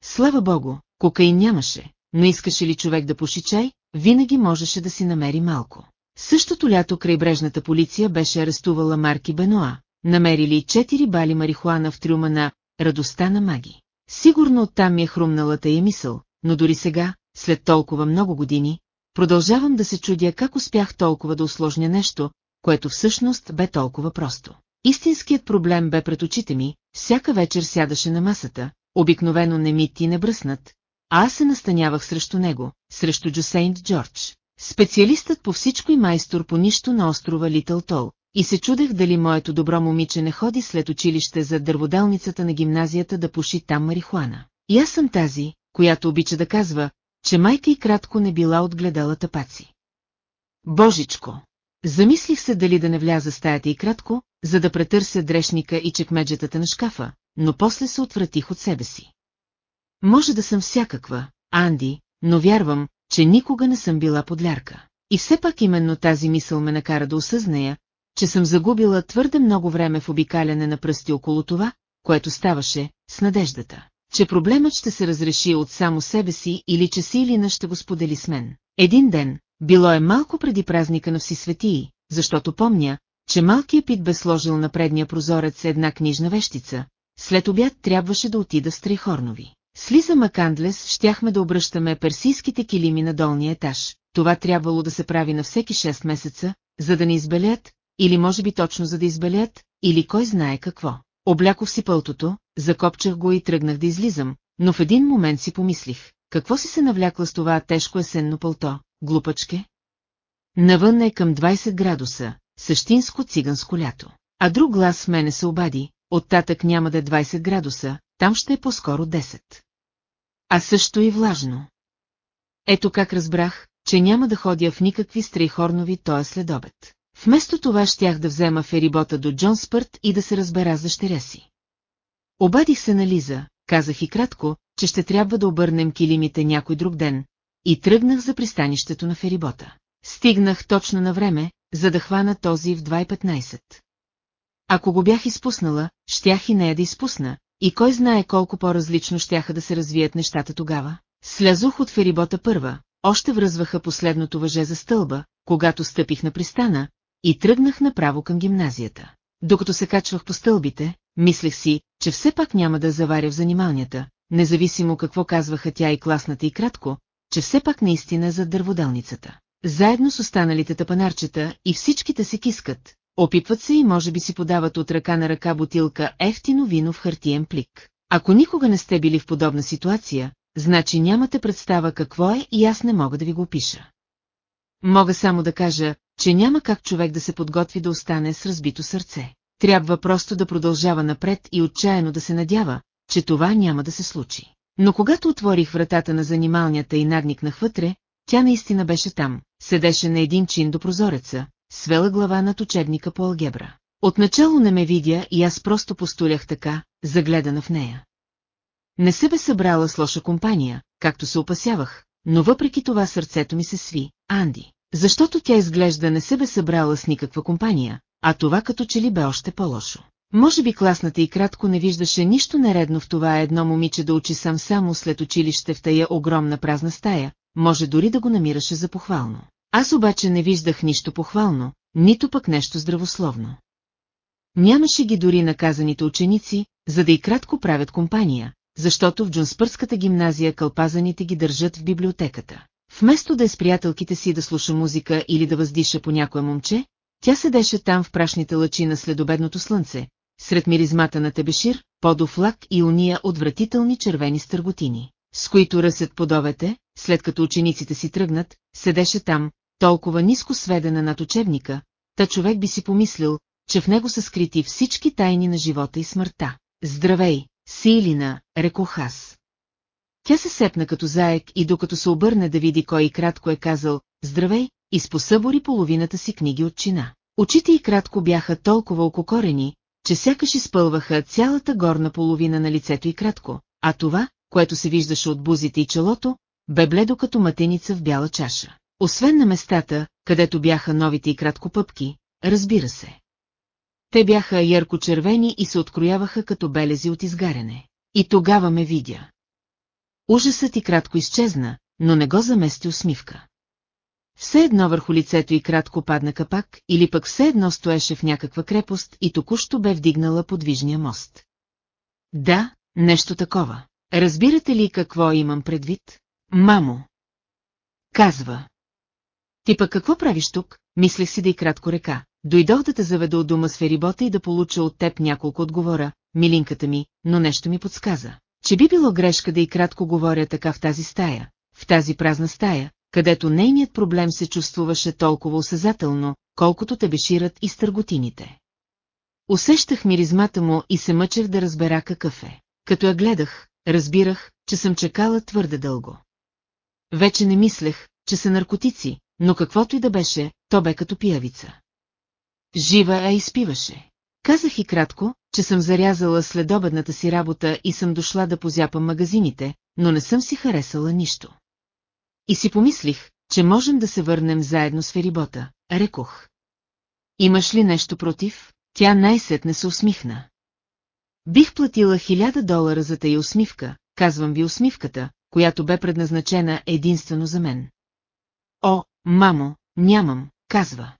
Слава богу, кокаин нямаше, но искаше ли човек да пуши чай, винаги можеше да си намери малко. Същото лято крайбрежната полиция беше арестувала Марки Беноа, намерили четири бали марихуана в трюма на «Радостта на маги». Сигурно оттам ми е хрумнала тая мисъл, но дори сега, след толкова много години, продължавам да се чудя как успях толкова да усложня нещо, което всъщност бе толкова просто. Истинският проблем бе пред очите ми, всяка вечер сядаше на масата, обикновено не мит и не бръснат, а аз се настанявах срещу него, срещу Джосейнт Джордж. Специалистът по всичко и майстор по нищо на острова Литъл Тол, и се чудех дали моето добро момиче не ходи след училище за дърводелницата на гимназията да пуши там марихуана. И аз съм тази, която обича да казва, че майка и кратко не била отгледала тапаци. Божичко! Замислих се дали да не вляза стаята и кратко, за да претърся дрешника и чекмеджетата на шкафа, но после се отвратих от себе си. Може да съм всякаква, Анди, но вярвам, че никога не съм била подлярка. И все пак именно тази мисъл ме накара да осъзная, че съм загубила твърде много време в обикаляне на пръсти около това, което ставаше, с надеждата, че проблемът ще се разреши от само себе си или че Силина ще го сподели с мен. Един ден, било е малко преди празника на Всесветии, защото помня, че малкият пит бе сложил на предния прозорец една книжна вещица, след обяд трябваше да отида в Стрейхорнови. С Лиза Макандлес щяхме да обръщаме персийските килими на долния етаж. Това трябвало да се прави на всеки 6 месеца, за да не избелят, или може би точно за да избелят, или кой знае какво. Облякох си пълтото, закопчах го и тръгнах да излизам, но в един момент си помислих, какво си се навлякла с това тежко есенно пълто, глупачке? Навън е към 20 градуса, същинско циганско лято. А друг глас мене се обади, оттатък няма да е 20 градуса, там ще е по-скоро 10. А също и влажно. Ето как разбрах, че няма да ходя в никакви стрейхорнови тоя следобед. Вместо това щях да взема ферибота до Джонспърт и да се разбера с дъщеря си. Обадих се на Лиза, казах и кратко, че ще трябва да обърнем килимите някой друг ден, и тръгнах за пристанището на ферибота. Стигнах точно на време, за да хвана този в 2.15. Ако го бях изпуснала, щях и нея да изпусна, и кой знае колко по-различно щяха да се развият нещата тогава. Слязох от ферибота първа, още връзваха последното въже за стълба, когато стъпих на пристана, и тръгнах направо към гимназията. Докато се качвах по стълбите, мислех си, че все пак няма да заваря в занималнята, независимо какво казваха тя и класната и кратко, че все пак наистина за дърводелницата. Заедно с останалите тапанарчета и всичките се кискат, опипват се и може би си подават от ръка на ръка бутилка ефтино вино в хартиен плик. Ако никога не сте били в подобна ситуация, значи нямате представа какво е и аз не мога да ви го опиша. Мога само да кажа, че няма как човек да се подготви да остане с разбито сърце. Трябва просто да продължава напред и отчаяно да се надява, че това няма да се случи. Но когато отворих вратата на занималнята и нагникнах вътре, тя наистина беше там, седеше на един чин до прозореца, свела глава над учебника по алгебра. Отначало не ме видя и аз просто постулях така, загледана в нея. Не се бе събрала с лоша компания, както се опасявах, но въпреки това сърцето ми се сви, Анди. Защото тя изглежда не се бе събрала с никаква компания, а това като че ли бе още по-лошо. Може би класната и кратко не виждаше нищо нередно в това едно момиче да учи сам само след училище в тая огромна празна стая, може дори да го намираше за похвално. Аз обаче не виждах нищо похвално, нито пък нещо здравословно. Нямаше ги дори наказаните ученици, за да и кратко правят компания, защото в Джунспърската гимназия кълпазаните ги държат в библиотеката. Вместо да е с приятелките си да слуша музика или да въздиша по някое момче, тя седеше там в прашните лъчи на следобедното слънце, сред миризмата на тебешир, подов лак и уния отвратителни червени стърготини, с които ръсят подовете, след като учениците си тръгнат, седеше там, толкова ниско сведена над учебника, та човек би си помислил, че в него са скрити всички тайни на живота и смъртта. Здравей, Силина, рекох аз. Тя се сепна като заек и докато се обърне да види кой и кратко е казал «Здравей», изпосъбори половината си книги от чина. Очите и кратко бяха толкова ококорени, че сякаш изпълваха цялата горна половина на лицето и кратко, а това, което се виждаше от бузите и челото, бе бледо като матеница в бяла чаша. Освен на местата, където бяха новите и кратко пъпки, разбира се. Те бяха ярко-червени и се открояваха като белези от изгаряне. И тогава ме видя. Ужасът и кратко изчезна, но не го замести усмивка. Все едно върху лицето и кратко падна капак, или пък все едно стоеше в някаква крепост и току-що бе вдигнала подвижния мост. Да, нещо такова. Разбирате ли какво имам предвид? Мамо. Казва. Ти пък какво правиш тук? Мислех си да и кратко река. Дойдох да те заведа от дома с ферибота и да получа от теб няколко отговора, милинката ми, но нещо ми подсказа. Че би било грешка да и кратко говоря така в тази стая, в тази празна стая, където нейният проблем се чувствуваше толкова осезателно, колкото те бешират и стърготините. Усещах миризмата му и се мъчех да разбера какъв е. Като я гледах, разбирах, че съм чекала твърде дълго. Вече не мислех, че са наркотици, но каквото и да беше, то бе като пиявица. Жива я изпиваше. Казах и кратко, че съм зарязала следобедната си работа и съм дошла да позяпам магазините, но не съм си харесала нищо. И си помислих, че можем да се върнем заедно с ферибота, рекох. Имаш ли нещо против? Тя най-сетне се усмихна. Бих платила хиляда долара за тая усмивка, казвам ви усмивката, която бе предназначена единствено за мен. О, мамо, нямам, казва.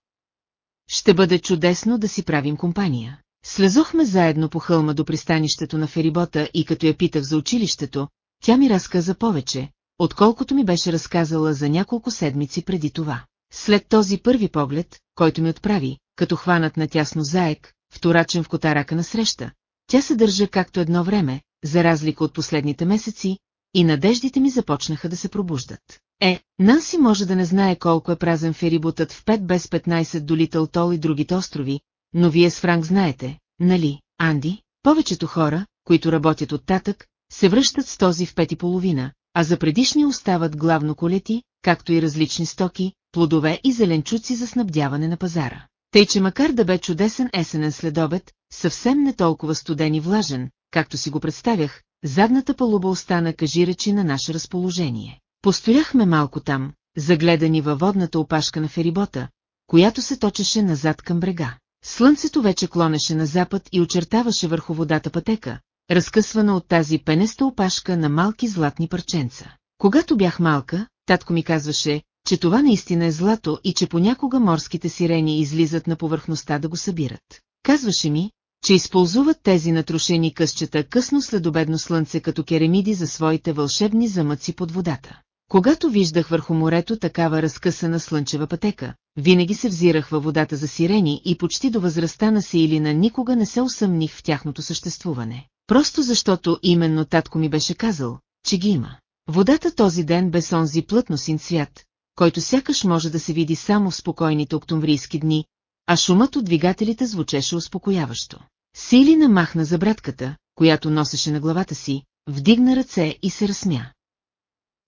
Ще бъде чудесно да си правим компания. Слезохме заедно по хълма до пристанището на ферибота и като я питах за училището, тя ми разказа повече, отколкото ми беше разказала за няколко седмици преди това. След този първи поглед, който ми отправи, като хванат на тясно заек, вторачен в котарака на среща, тя се държа както едно време, за разлика от последните месеци, и надеждите ми започнаха да се пробуждат. Е, Нанси може да не знае колко е празен ферибутът в 5 без 15 до Литъл Тол и другите острови, но вие с Франк знаете, нали, Анди? Повечето хора, които работят от татък, се връщат с този в пет и половина, а за предишни остават главно колети, както и различни стоки, плодове и зеленчуци за снабдяване на пазара. Тъй, че макар да бе чудесен есенен следобед, съвсем не толкова студен и влажен, както си го представях, задната палуба остана кажиречи на наше разположение. Постояхме малко там, загледани във водната опашка на ферибота, която се точеше назад към брега. Слънцето вече клонеше на запад и очертаваше върху водата пътека, разкъсвана от тази пенеста опашка на малки златни парченца. Когато бях малка, татко ми казваше, че това наистина е злато и че понякога морските сирени излизат на повърхността да го събират. Казваше ми, че използват тези натрушени късчета късно следобедно слънце като керамиди за своите вълшебни замъци под водата. Когато виждах върху морето такава разкъсана слънчева пътека, винаги се взирах във водата за сирени и почти до възрастта на Сеилина никога не се усъмних в тяхното съществуване. Просто защото именно татко ми беше казал, че ги има. Водата този ден без онзи плътно син цвят, който сякаш може да се види само в спокойните октомврийски дни, а шумът от двигателите звучеше успокояващо. Силина махна за братката, която носеше на главата си, вдигна ръце и се разсмя.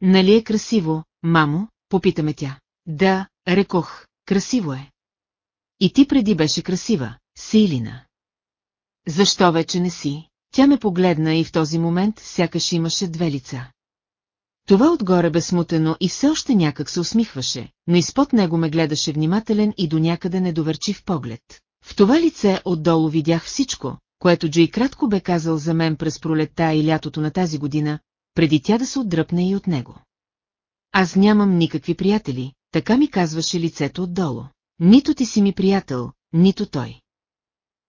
Нали е красиво, мамо? Попитаме тя. Да, рекох, красиво е. И ти преди беше красива, Силина. Защо вече не си? Тя ме погледна и в този момент сякаш имаше две лица. Това отгоре бе смутено и все още някак се усмихваше, но изпод него ме гледаше внимателен и до някъде недоверчив поглед. В това лице отдолу видях всичко, което Джей кратко бе казал за мен през пролетта и лятото на тази година, преди тя да се отдръпне и от него. Аз нямам никакви приятели, така ми казваше лицето отдолу. Нито ти си ми приятел, нито той.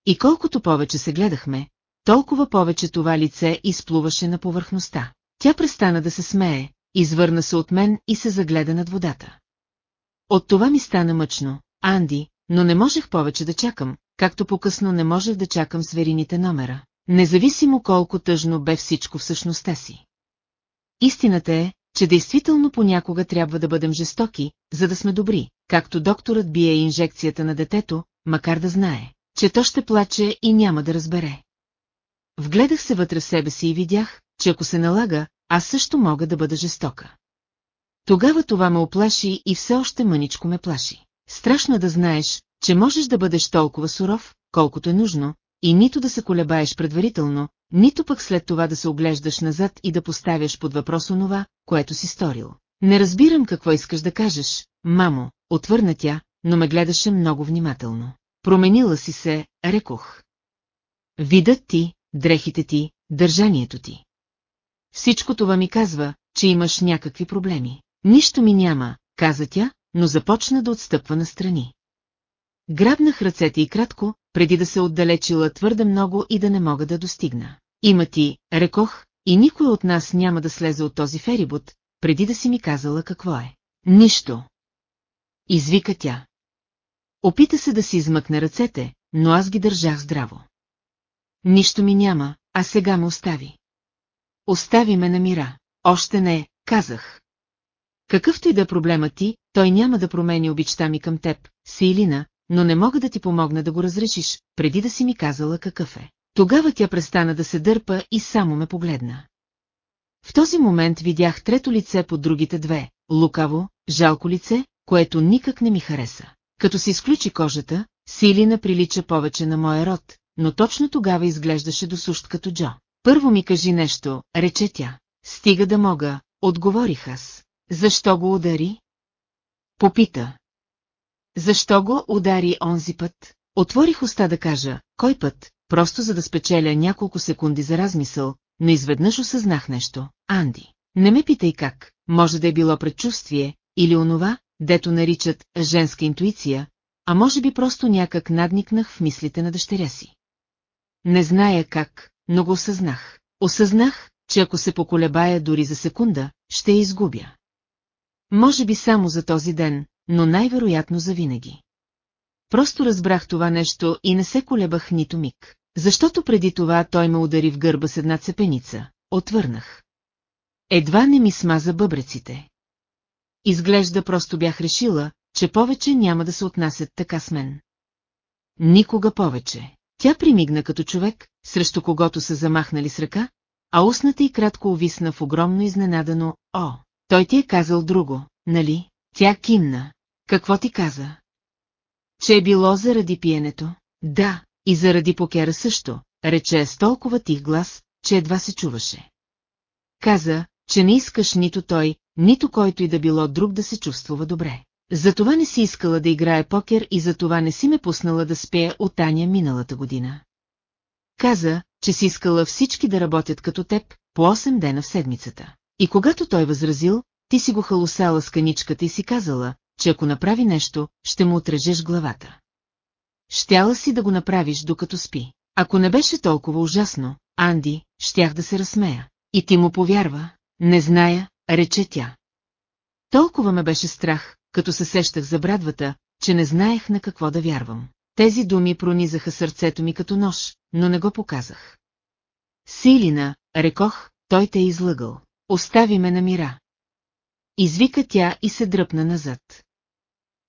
И колкото повече се гледахме, толкова повече това лице изплуваше на повърхността. Тя престана да се смее, извърна се от мен и се загледа над водата. От това ми стана мъчно, Анди, но не можех повече да чакам, както по-късно не можех да чакам сверините номера, независимо колко тъжно бе всичко в същността си. Истината е, че действително понякога трябва да бъдем жестоки, за да сме добри, както докторът бие инжекцията на детето, макар да знае, че то ще плаче и няма да разбере. Вгледах се вътре себе си и видях, че ако се налага, аз също мога да бъда жестока. Тогава това ме оплаши и все още мъничко ме плаши. Страшно да знаеш, че можеш да бъдеш толкова суров, колкото е нужно, и нито да се колебаеш предварително, нито пък след това да се оглеждаш назад и да поставяш под въпрос онова, което си сторил. Не разбирам какво искаш да кажеш, мамо, отвърна тя, но ме гледаше много внимателно. Променила си се, рекох. Видът ти, дрехите ти, държанието ти. Всичко това ми казва, че имаш някакви проблеми. Нищо ми няма, каза тя, но започна да отстъпва настрани. Грабнах ръцете и кратко, преди да се отдалечила твърде много и да не мога да достигна. Има ти, рекох, и никой от нас няма да слезе от този ферибот, преди да си ми казала какво е. Нищо. Извика тя. Опита се да си измъкне ръцете, но аз ги държах здраво. Нищо ми няма, а сега ме остави. Остави ме на мира. Още не, казах. Какъвто и да е проблема ти, той няма да промени обичта ми към теб, Силина, но не мога да ти помогна да го разрешиш, преди да си ми казала какъв е. Тогава тя престана да се дърпа и само ме погледна. В този момент видях трето лице под другите две, лукаво, жалко лице, което никак не ми хареса. Като се изключи кожата, Силина прилича повече на моя род, но точно тогава изглеждаше досущ като Джо. Първо ми кажи нещо, рече тя. Стига да мога, отговорих аз. Защо го удари? Попита. Защо го удари онзи път? Отворих уста да кажа, кой път, просто за да спечеля няколко секунди за размисъл, но изведнъж осъзнах нещо. Анди, не ме питай как, може да е било предчувствие, или онова, дето наричат женска интуиция, а може би просто някак надникнах в мислите на дъщеря си. Не зная как, но го осъзнах. Осъзнах, че ако се поколебая дори за секунда, ще я изгубя. Може би само за този ден, но най-вероятно за винаги. Просто разбрах това нещо и не се колебах нито миг. Защото преди това той ме удари в гърба с една цепеница. Отвърнах. Едва не ми смаза бъбреците. Изглежда просто бях решила, че повече няма да се отнасят така с мен. Никога повече. Тя примигна като човек, срещу когото са замахнали с ръка, а устната й кратко увисна в огромно изненадано «О, той ти е казал друго, нали?» Тя кимна. Какво ти каза? Че е било заради пиенето? Да, и заради покера също, рече с толкова тих глас, че едва се чуваше. Каза, че не искаш нито той, нито който и да било друг да се чувствува добре. Затова не си искала да играе покер и затова не си ме пуснала да спея от Таня миналата година. Каза, че си искала всички да работят като теб, по 8 дена в седмицата. И когато той възразил, ти си го халусала с каничката и си казала, че ако направи нещо, ще му отрежеш главата. Щяла си да го направиш докато спи. Ако не беше толкова ужасно, Анди, щях да се разсмея. И ти му повярва, не зная, рече тя. Толкова ме беше страх, като се сещах за брадвата, че не знаех на какво да вярвам. Тези думи пронизаха сърцето ми като нож, но не го показах. Силина, рекох, той те е излъгал. Остави ме на мира. Извика тя и се дръпна назад.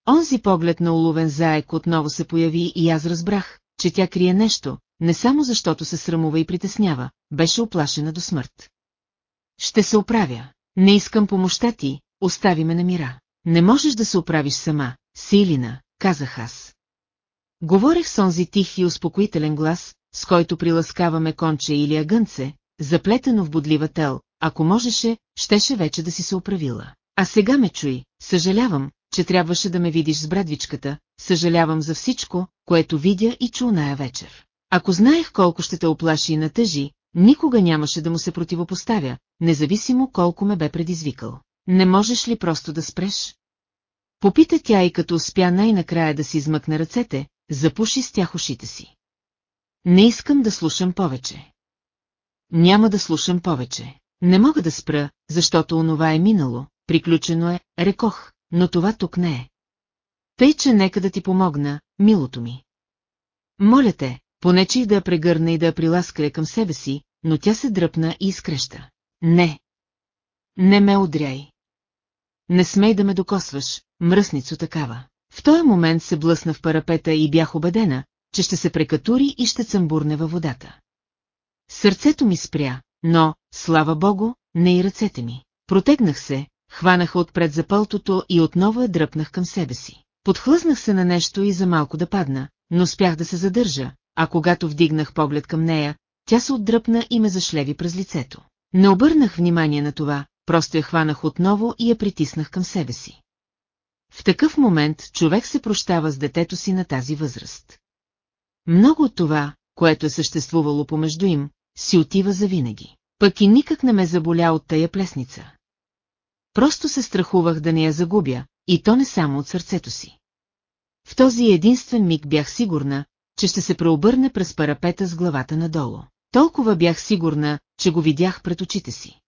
Онзи поглед на уловен заек отново се появи и аз разбрах, че тя крие нещо, не само защото се срамува и притеснява, беше оплашена до смърт. Ще се оправя. Не искам помощта ти, остави ме на мира. Не можеш да се оправиш сама, Силина, казах аз. Говорех с онзи тих и успокоителен глас, с който приласкаваме конче или агънце, заплетено в бодлива тел, ако можеше, щеше вече да си се оправила. А сега ме чуй, съжалявам, че трябваше да ме видиш с брадвичката, съжалявам за всичко, което видя и чу ная вечер. Ако знаех колко ще те оплаши и натъжи, никога нямаше да му се противопоставя, независимо колко ме бе предизвикал. Не можеш ли просто да спреш? Попита тя и като успя най-накрая да си измъкне ръцете, запуши с тях ушите си. Не искам да слушам повече. Няма да слушам повече. Не мога да спра, защото онова е минало, приключено е, рекох, но това тук не е. Тъй, че нека да ти помогна, милото ми. Моля те, понечих да я прегърна и да я прилаская към себе си, но тя се дръпна и изкреща. Не. Не ме удряй. Не смей да ме докосваш, мръсницо такава. В този момент се блъсна в парапета и бях убедена, че ще се прекатури и ще цъмбурне във водата. Сърцето ми спря, но, слава богу, не и ръцете ми. Протегнах се, хванаха отпред за пълтото и отново я дръпнах към себе си. Подхлъзнах се на нещо и за малко да падна, но спях да се задържа, а когато вдигнах поглед към нея, тя се отдръпна и ме зашлеви през лицето. Не обърнах внимание на това, просто я хванах отново и я притиснах към себе си. В такъв момент човек се прощава с детето си на тази възраст. Много от това, което е съществувало помежду им, си отива завинаги. Пък и никак не ме заболя от тая плесница. Просто се страхувах да не я загубя, и то не само от сърцето си. В този единствен миг бях сигурна, че ще се преобърне през парапета с главата надолу. Толкова бях сигурна, че го видях пред очите си.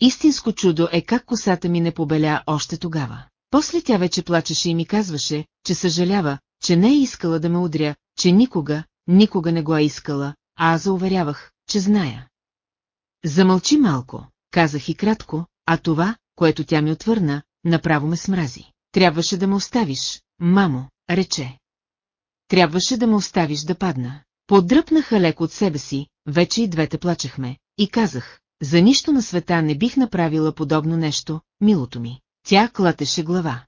Истинско чудо е как косата ми не побеля още тогава. После тя вече плачеше и ми казваше, че съжалява, че не е искала да ме удря, че никога, никога не го е искала, а аз зауверявах, че зная. Замълчи малко, казах и кратко, а това, което тя ми отвърна, направо ме смрази. Трябваше да ме оставиш, мамо, рече. Трябваше да ме оставиш да падна. Поддръпнаха леко от себе си, вече и двете плачехме, и казах, за нищо на света не бих направила подобно нещо, милото ми. Тя клатеше глава.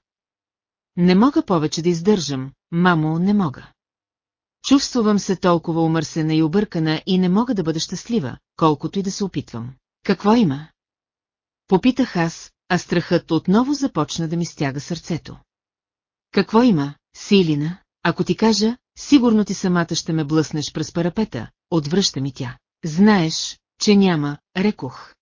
Не мога повече да издържам, мамо, не мога. Чувствувам се толкова умърсена и объркана и не мога да бъда щастлива, колкото и да се опитвам. Какво има? Попитах аз, а страхът отново започна да ми стяга сърцето. Какво има, Силина? Ако ти кажа, сигурно ти самата ще ме блъснеш през парапета, отвръща ми тя. Знаеш, че няма, рекох.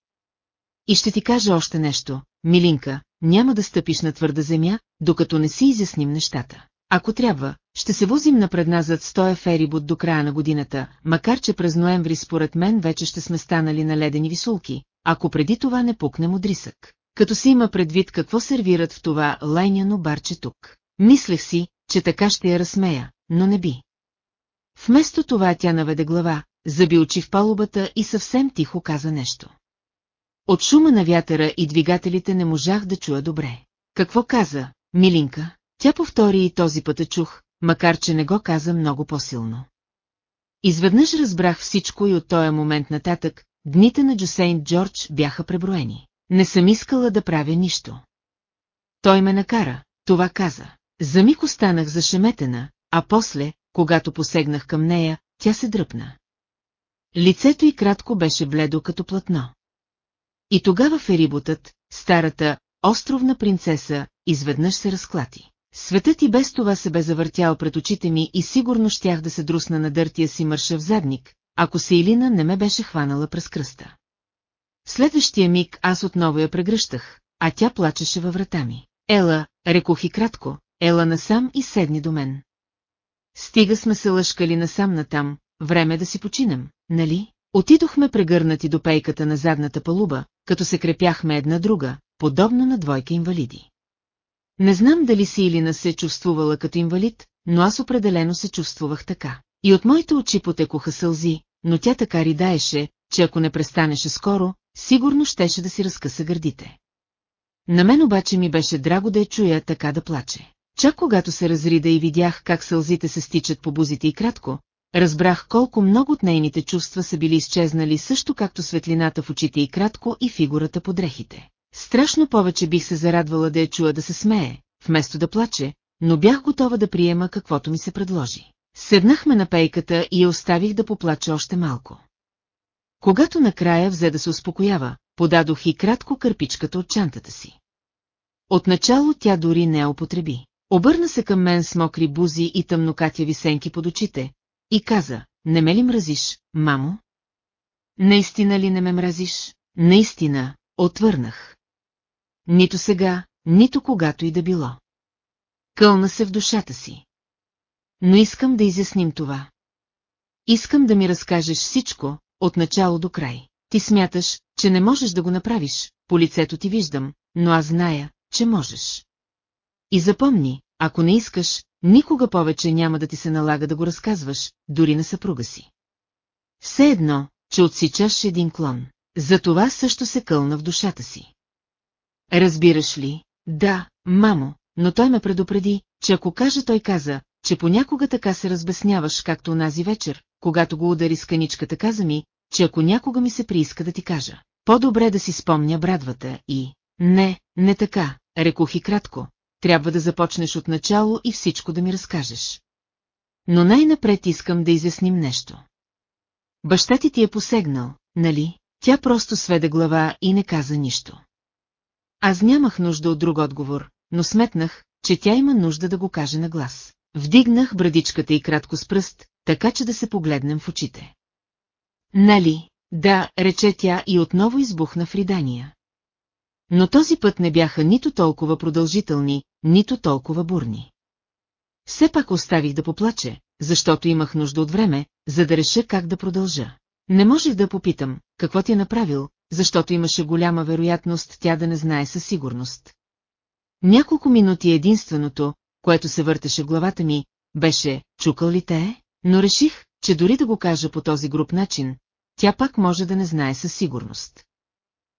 И ще ти кажа още нещо, милинка, няма да стъпиш на твърда земя, докато не си изясним нещата. Ако трябва, ще се возим напредназад с тоя ферибот до края на годината, макар че през ноември според мен вече ще сме станали на ледени висулки, ако преди това не пукнем от рисък. Като си има предвид какво сервират в това лайняно барче тук. Мислех си, че така ще я разсмея, но не би. Вместо това тя наведе глава, заби очи в палубата и съвсем тихо каза нещо. От шума на вятъра и двигателите не можах да чуя добре. Какво каза, милинка? Тя повтори и този път чух, макар че не го каза много по-силно. Изведнъж разбрах всичко и от този момент нататък, дните на Джусейн Джордж бяха преброени. Не съм искала да правя нищо. Той ме накара, това каза. За миг останах зашеметена, а после, когато посегнах към нея, тя се дръпна. Лицето й кратко беше бледо като платно. И тогава фериботът, старата, островна принцеса, изведнъж се разклати. Светът и без това се бе завъртял пред очите ми и сигурно щях да се друсна на дъртия си мърша в задник, ако Сейлина не ме беше хванала през кръста. Следващия миг аз отново я прегръщах, а тя плачеше във врата ми. Ела, рекох и кратко, ела насам и седни до мен. Стига сме се лъжкали насам натам, време да си починем, нали? Отидохме прегърнати до пейката на задната палуба, като се крепяхме една друга, подобно на двойка инвалиди. Не знам дали си Илина се е чувствувала като инвалид, но аз определено се чувствувах така. И от моите очи потекоха сълзи, но тя така ридаеше, че ако не престанеше скоро, сигурно щеше да си разкъса гърдите. На мен обаче ми беше драго да я чуя така да плаче. Чак когато се разрида и видях как сълзите се стичат по бузите и кратко, разбрах колко много от нейните чувства са били изчезнали също както светлината в очите и кратко и фигурата по дрехите. Страшно повече бих се зарадвала да я чуя да се смее, вместо да плаче, но бях готова да приема каквото ми се предложи. Седнахме на пейката и я оставих да поплаче още малко. Когато накрая взе да се успокоява, подадох и кратко кърпичката от чантата си. Отначало тя дори не употреби. Обърна се към мен с мокри бузи и тъмнокатя висенки под очите и каза, не ме ли мразиш, мамо? Наистина ли не ме мразиш? Наистина, отвърнах. Нито сега, нито когато и да било. Кълна се в душата си. Но искам да изясним това. Искам да ми разкажеш всичко, от начало до край. Ти смяташ, че не можеш да го направиш, по лицето ти виждам, но аз зная, че можеш. И запомни, ако не искаш, никога повече няма да ти се налага да го разказваш, дори на съпруга си. Все едно, че отсичаш един клон. За това също се кълна в душата си. Разбираш ли? Да, мамо, но той ме предупреди, че ако каже той каза, че понякога така се разбесняваш, както онази вечер, когато го удари с каничката каза ми, че ако някога ми се прииска да ти кажа, по-добре да си спомня брадвата и... Не, не така, рекох и кратко, трябва да започнеш от начало и всичко да ми разкажеш. Но най-напред искам да изясним нещо. Баща ти ти е посегнал, нали? Тя просто сведе глава и не каза нищо. Аз нямах нужда от друг отговор, но сметнах, че тя има нужда да го каже на глас. Вдигнах брадичката и кратко с пръст, така че да се погледнем в очите. Нали, да, рече тя и отново избухна в ридания. Но този път не бяха нито толкова продължителни, нито толкова бурни. Все пак оставих да поплаче, защото имах нужда от време, за да реша как да продължа. Не можех да попитам, какво ти е направил, защото имаше голяма вероятност тя да не знае със сигурност. Няколко минути единственото, което се въртеше в главата ми, беше, чукал ли те е? Но реших, че дори да го кажа по този груп начин, тя пак може да не знае със сигурност.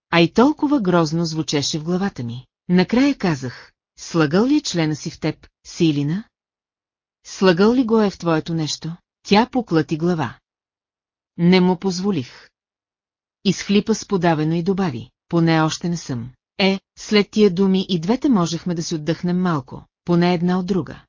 А и толкова грозно звучеше в главата ми. Накрая казах, слагал ли е члена си в теб, Силина? Слагал ли го е в твоето нещо? Тя поклати глава. Не му позволих. Изхлипа сподавено и добави, поне още не съм. Е, след тия думи и двете можехме да си отдъхнем малко, поне една от друга.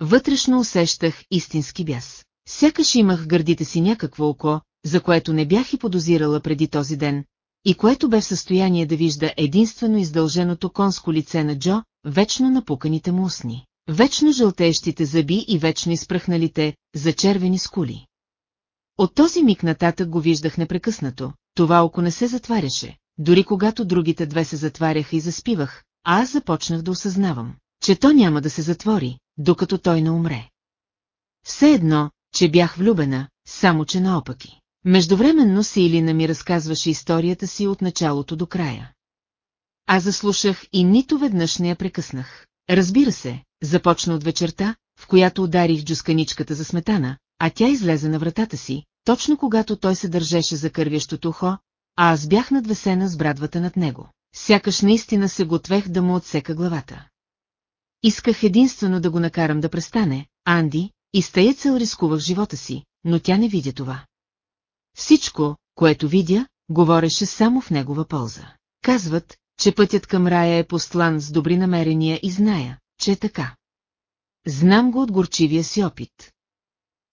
Вътрешно усещах истински бяс. Сякаш имах гърдите си някакво око, за което не бях и подозирала преди този ден, и което бе в състояние да вижда единствено издълженото конско лице на Джо, вечно напуканите му устни, вечно жълтеещите зъби и вечно изпръхналите, зачервени скули. От този миг нататък го виждах непрекъснато, това око не се затваряше, дори когато другите две се затваряха и заспивах, а аз започнах да осъзнавам, че то няма да се затвори, докато той не умре. Все едно, че бях влюбена, само че наопаки. Междувременно Силина ми разказваше историята си от началото до края. Аз заслушах и нито веднъж не я прекъснах. Разбира се, започна от вечерта, в която ударих джусканичката за сметана, а тя излезе на вратата си, точно когато той се държеше за кървящото ухо, а аз бях надвесена с брадвата над него. Сякаш наистина се готвех да му отсека главата. Исках единствено да го накарам да престане, Анди, и с тая цел рискувах живота си, но тя не видя това. Всичко, което видя, говореше само в негова полза. Казват, че пътят към рая е постлан с добри намерения и зная, че е така. Знам го от горчивия си опит.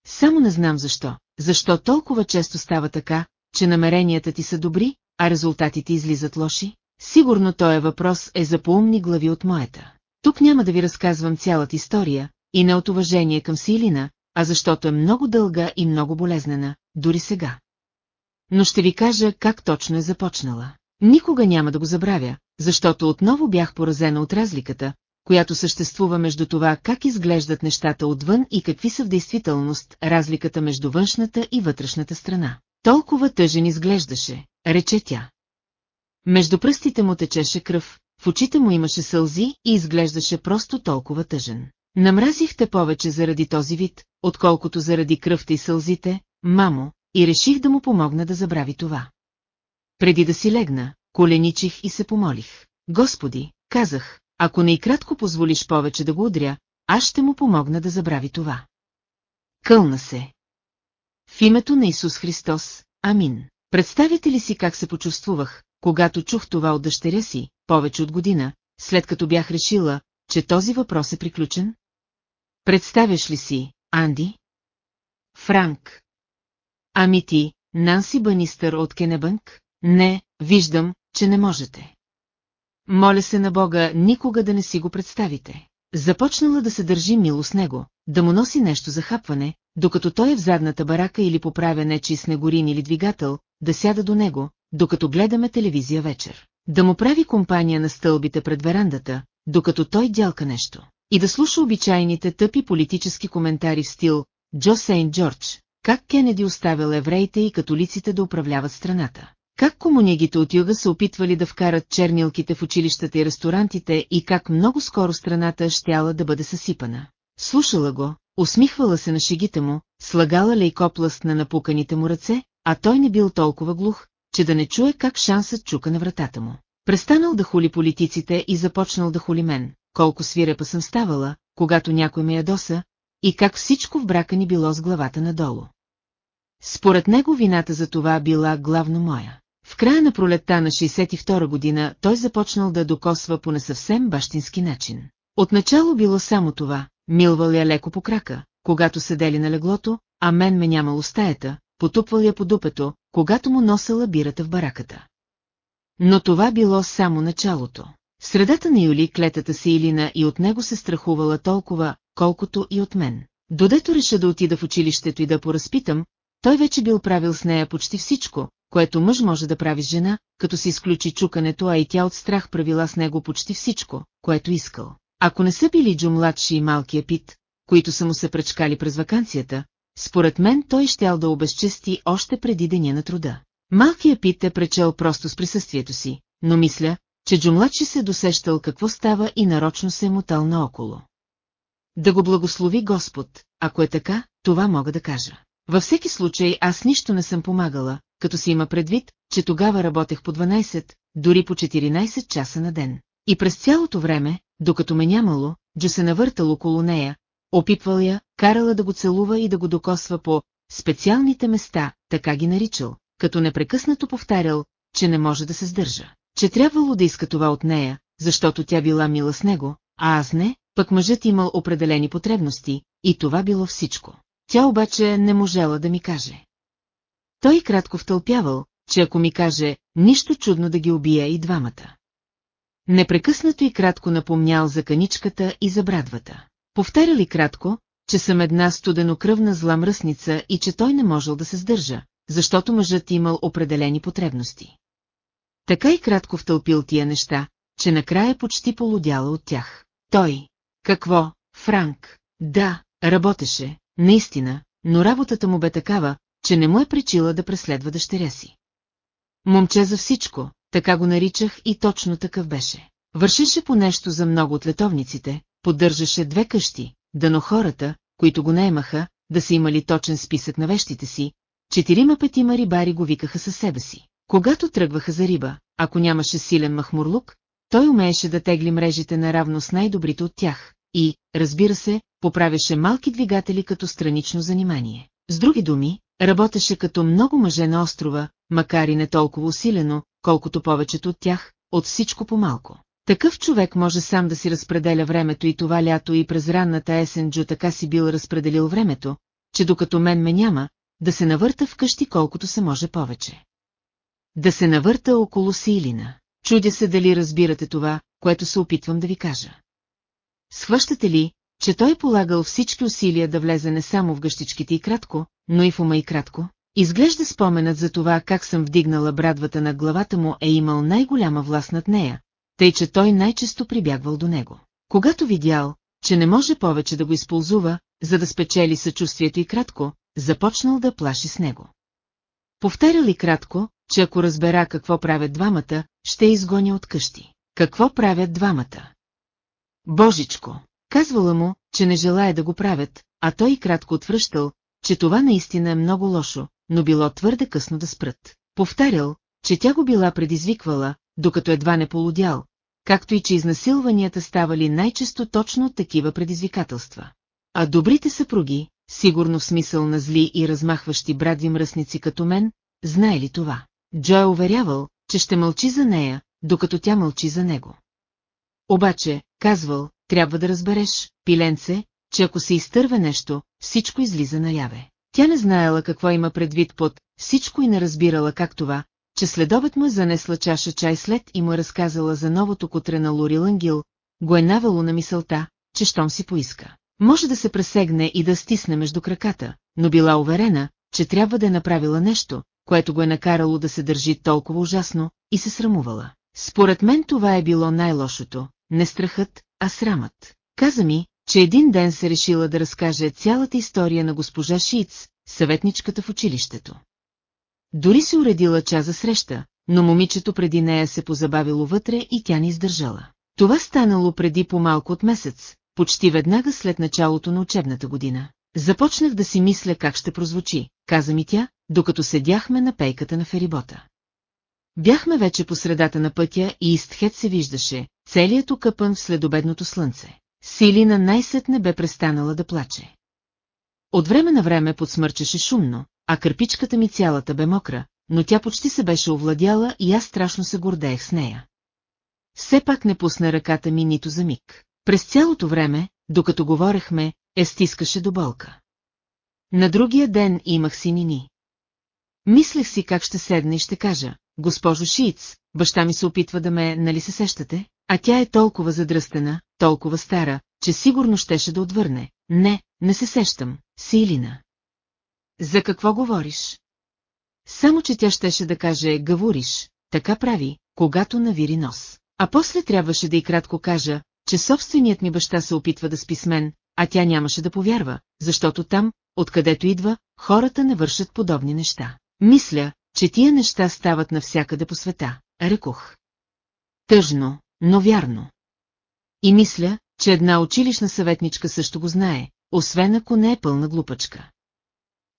Само не знам защо, защо толкова често става така, че намеренията ти са добри, а резултатите излизат лоши? Сигурно този въпрос е за поумни глави от моята. Тук няма да ви разказвам цялата история, и не от уважение към Силина, а защото е много дълга и много болезнена, дори сега. Но ще ви кажа как точно е започнала. Никога няма да го забравя, защото отново бях поразена от разликата, която съществува между това как изглеждат нещата отвън и какви са в действителност разликата между външната и вътрешната страна. Толкова тъжен изглеждаше, рече тя. Между пръстите му течеше кръв, в очите му имаше сълзи и изглеждаше просто толкова тъжен. Намразихте повече заради този вид, отколкото заради кръвта и сълзите, мамо, и реших да му помогна да забрави това. Преди да си легна, коленичих и се помолих. Господи, казах, ако не и кратко позволиш повече да го удря, аз ще му помогна да забрави това. Кълна се. В името на Исус Христос, амин. Представите ли си как се почувствувах, когато чух това от дъщеря си, повече от година, след като бях решила, че този въпрос е приключен? Представяш ли си, Анди? Франк. Ами ти, Нанси Банистър от Кенебънк? Не, виждам, че не можете. Моля се на Бога никога да не си го представите. Започнала да се държи мило с него, да му носи нещо за хапване, докато той е в задната барака или поправя нечи снегорин или двигател, да сяда до него, докато гледаме телевизия вечер. Да му прави компания на стълбите пред верандата, докато той дялка нещо. И да слуша обичайните тъпи политически коментари в стил Джо Сейнт Джордж, как Кенеди оставил евреите и католиците да управляват страната. Как комунигите от юга се опитвали да вкарат чернилките в училищата и ресторантите и как много скоро страната щяла да бъде съсипана. Слушала го, усмихвала се на шегите му, слагала лейкопласт на напуканите му ръце, а той не бил толкова глух, че да не чуе как шансът чука на вратата му. Престанал да хули политиците и започнал да хули мен, колко свирепа съм ставала, когато някой ме ядоса, и как всичко в брака ни било с главата надолу. Според него вината за това била главно моя. В края на пролетта на 62 година той започнал да докосва по несъвсем бащински начин. Отначало било само това, милвал я леко по крака, когато седели на леглото, а мен ме нямало стаята, потупвал я по дупето, когато му носела бирата в бараката. Но това било само началото. В средата на юли клетата си Илина и от него се страхувала толкова, колкото и от мен. Додето реша да отида в училището и да поразпитам, той вече бил правил с нея почти всичко, което мъж може да прави с жена, като се изключи чукането, а и тя от страх правила с него почти всичко, което искал. Ако не са били Джо младши и малкия Пит, които са му се пречкали през вакансията, според мен той щял да обезчести още преди деня на труда. Малкият Пит е пречел просто с присъствието си, но мисля, че Джо младши се досещал какво става и нарочно се е мутал наоколо. Да го благослови Господ, ако е така, това мога да кажа. Във всеки случай аз нищо не съм помагала, като си има предвид, че тогава работех по 12, дори по 14 часа на ден. И през цялото време, докато ме нямало, Джо се навъртал около нея, опитвал я, карала да го целува и да го докосва по специалните места, така ги наричал, като непрекъснато повтарял, че не може да се сдържа, че трябвало да иска това от нея, защото тя била мила с него, а аз не, пък мъжът имал определени потребности, и това било всичко. Тя обаче не можела да ми каже. Той кратко втълпявал, че ако ми каже, нищо чудно да ги убия и двамата. Непрекъснато и кратко напомнял за каничката и за брадвата. Повтаряли кратко, че съм една студенокръвна зла мръсница и че той не можел да се сдържа, защото мъжът имал определени потребности. Така и кратко втълпил тия неща, че накрая почти полудяла от тях. Той. Какво, Франк? Да, работеше, наистина, но работата му бе такава, че не му е причила да преследва дъщеря си. Момче за всичко, така го наричах и точно такъв беше. Вършеше по нещо за много от летовниците, поддържаше две къщи, дано хората, които го наемаха, да са имали точен списък на вещите си, четирима-петима рибари го викаха със себе си. Когато тръгваха за риба, ако нямаше силен махмурлук, той умееше да тегли мрежите наравно с най-добрите от тях и, разбира се, поправяше малки двигатели като странично занимание. С други думи, работеше като много мъже на острова, макар и не толкова усилено, колкото повечето от тях, от всичко по-малко. Такъв човек може сам да си разпределя времето и това лято и през ранната есен Джо така си бил разпределил времето, че докато мен ме няма, да се навърта вкъщи колкото се може повече. Да се навърта около Силина. Чудя се дали разбирате това, което се опитвам да ви кажа. Схващате ли, че той полагал всички усилия да влезе не само в гъщичките и кратко, но и в ума и кратко? Изглежда споменът за това как съм вдигнала брадвата над главата му е имал най-голяма власт над нея, тъй че той най-често прибягвал до него. Когато видял, че не може повече да го използва, за да спечели съчувствието и кратко, започнал да плаши с него. Повтаря ли кратко, че ако разбера какво правят двамата, ще изгоня от къщи. Какво правят двамата? Божичко! Казвала му, че не желая да го правят, а той кратко отвръщал, че това наистина е много лошо, но било твърде късно да спрат. Повтарял, че тя го била предизвиквала, докато едва не полудял, както и че изнасилванията ставали най-често точно от такива предизвикателства. А добрите съпруги, сигурно в смисъл на зли и размахващи брадви мръсници като мен, знае ли това? Джо е уверявал, че ще мълчи за нея, докато тя мълчи за него. Обаче, казвал, трябва да разбереш, пиленце, че ако се изтърве нещо, всичко излиза наяве. Тя не знаела какво има предвид под всичко и не разбирала как това, че следобед му е занесла чаша чай след и му е разказала за новото котре на Лори Лангил, го е навело на мисълта, че щом си поиска. Може да се пресегне и да стисне между краката, но била уверена, че трябва да е направила нещо, което го е накарало да се държи толкова ужасно, и се срамувала. Според мен това е било най-лошото, не страхът, а срамът. Каза ми, че един ден се решила да разкаже цялата история на госпожа Шиц, съветничката в училището. Дори се уредила ча за среща, но момичето преди нея се позабавило вътре и тя не издържала. Това станало преди по-малко от месец, почти веднага след началото на учебната година. Започнах да си мисля как ще прозвучи, каза ми тя, докато седяхме на пейката на ферибота. Бяхме вече по средата на пътя и Истхет се виждаше, целият окъпан в следобедното слънце. Силина най-сетне бе престанала да плаче. От време на време подсмърчаше шумно, а кърпичката ми цялата бе мокра, но тя почти се беше овладяла и аз страшно се гордеех с нея. Все пак не пусна ръката ми нито за миг. През цялото време, докато говорехме, е стискаше до болка. На другия ден имах синини. Мислех си как ще седна и ще кажа, госпожо Шиц, баща ми се опитва да ме, нали се сещате? А тя е толкова задръстена, толкова стара, че сигурно щеше да отвърне. Не, не се сещам, Силина. За какво говориш? Само, че тя щеше да каже, говориш, така прави, когато навири нос. А после трябваше да и кратко кажа, че собственият ми баща се опитва да спи с мен, а тя нямаше да повярва, защото там, откъдето идва, хората не вършат подобни неща. Мисля, че тия неща стават навсякъде по света, рекох. Тъжно, но вярно. И мисля, че една училищна съветничка също го знае, освен ако не е пълна глупачка.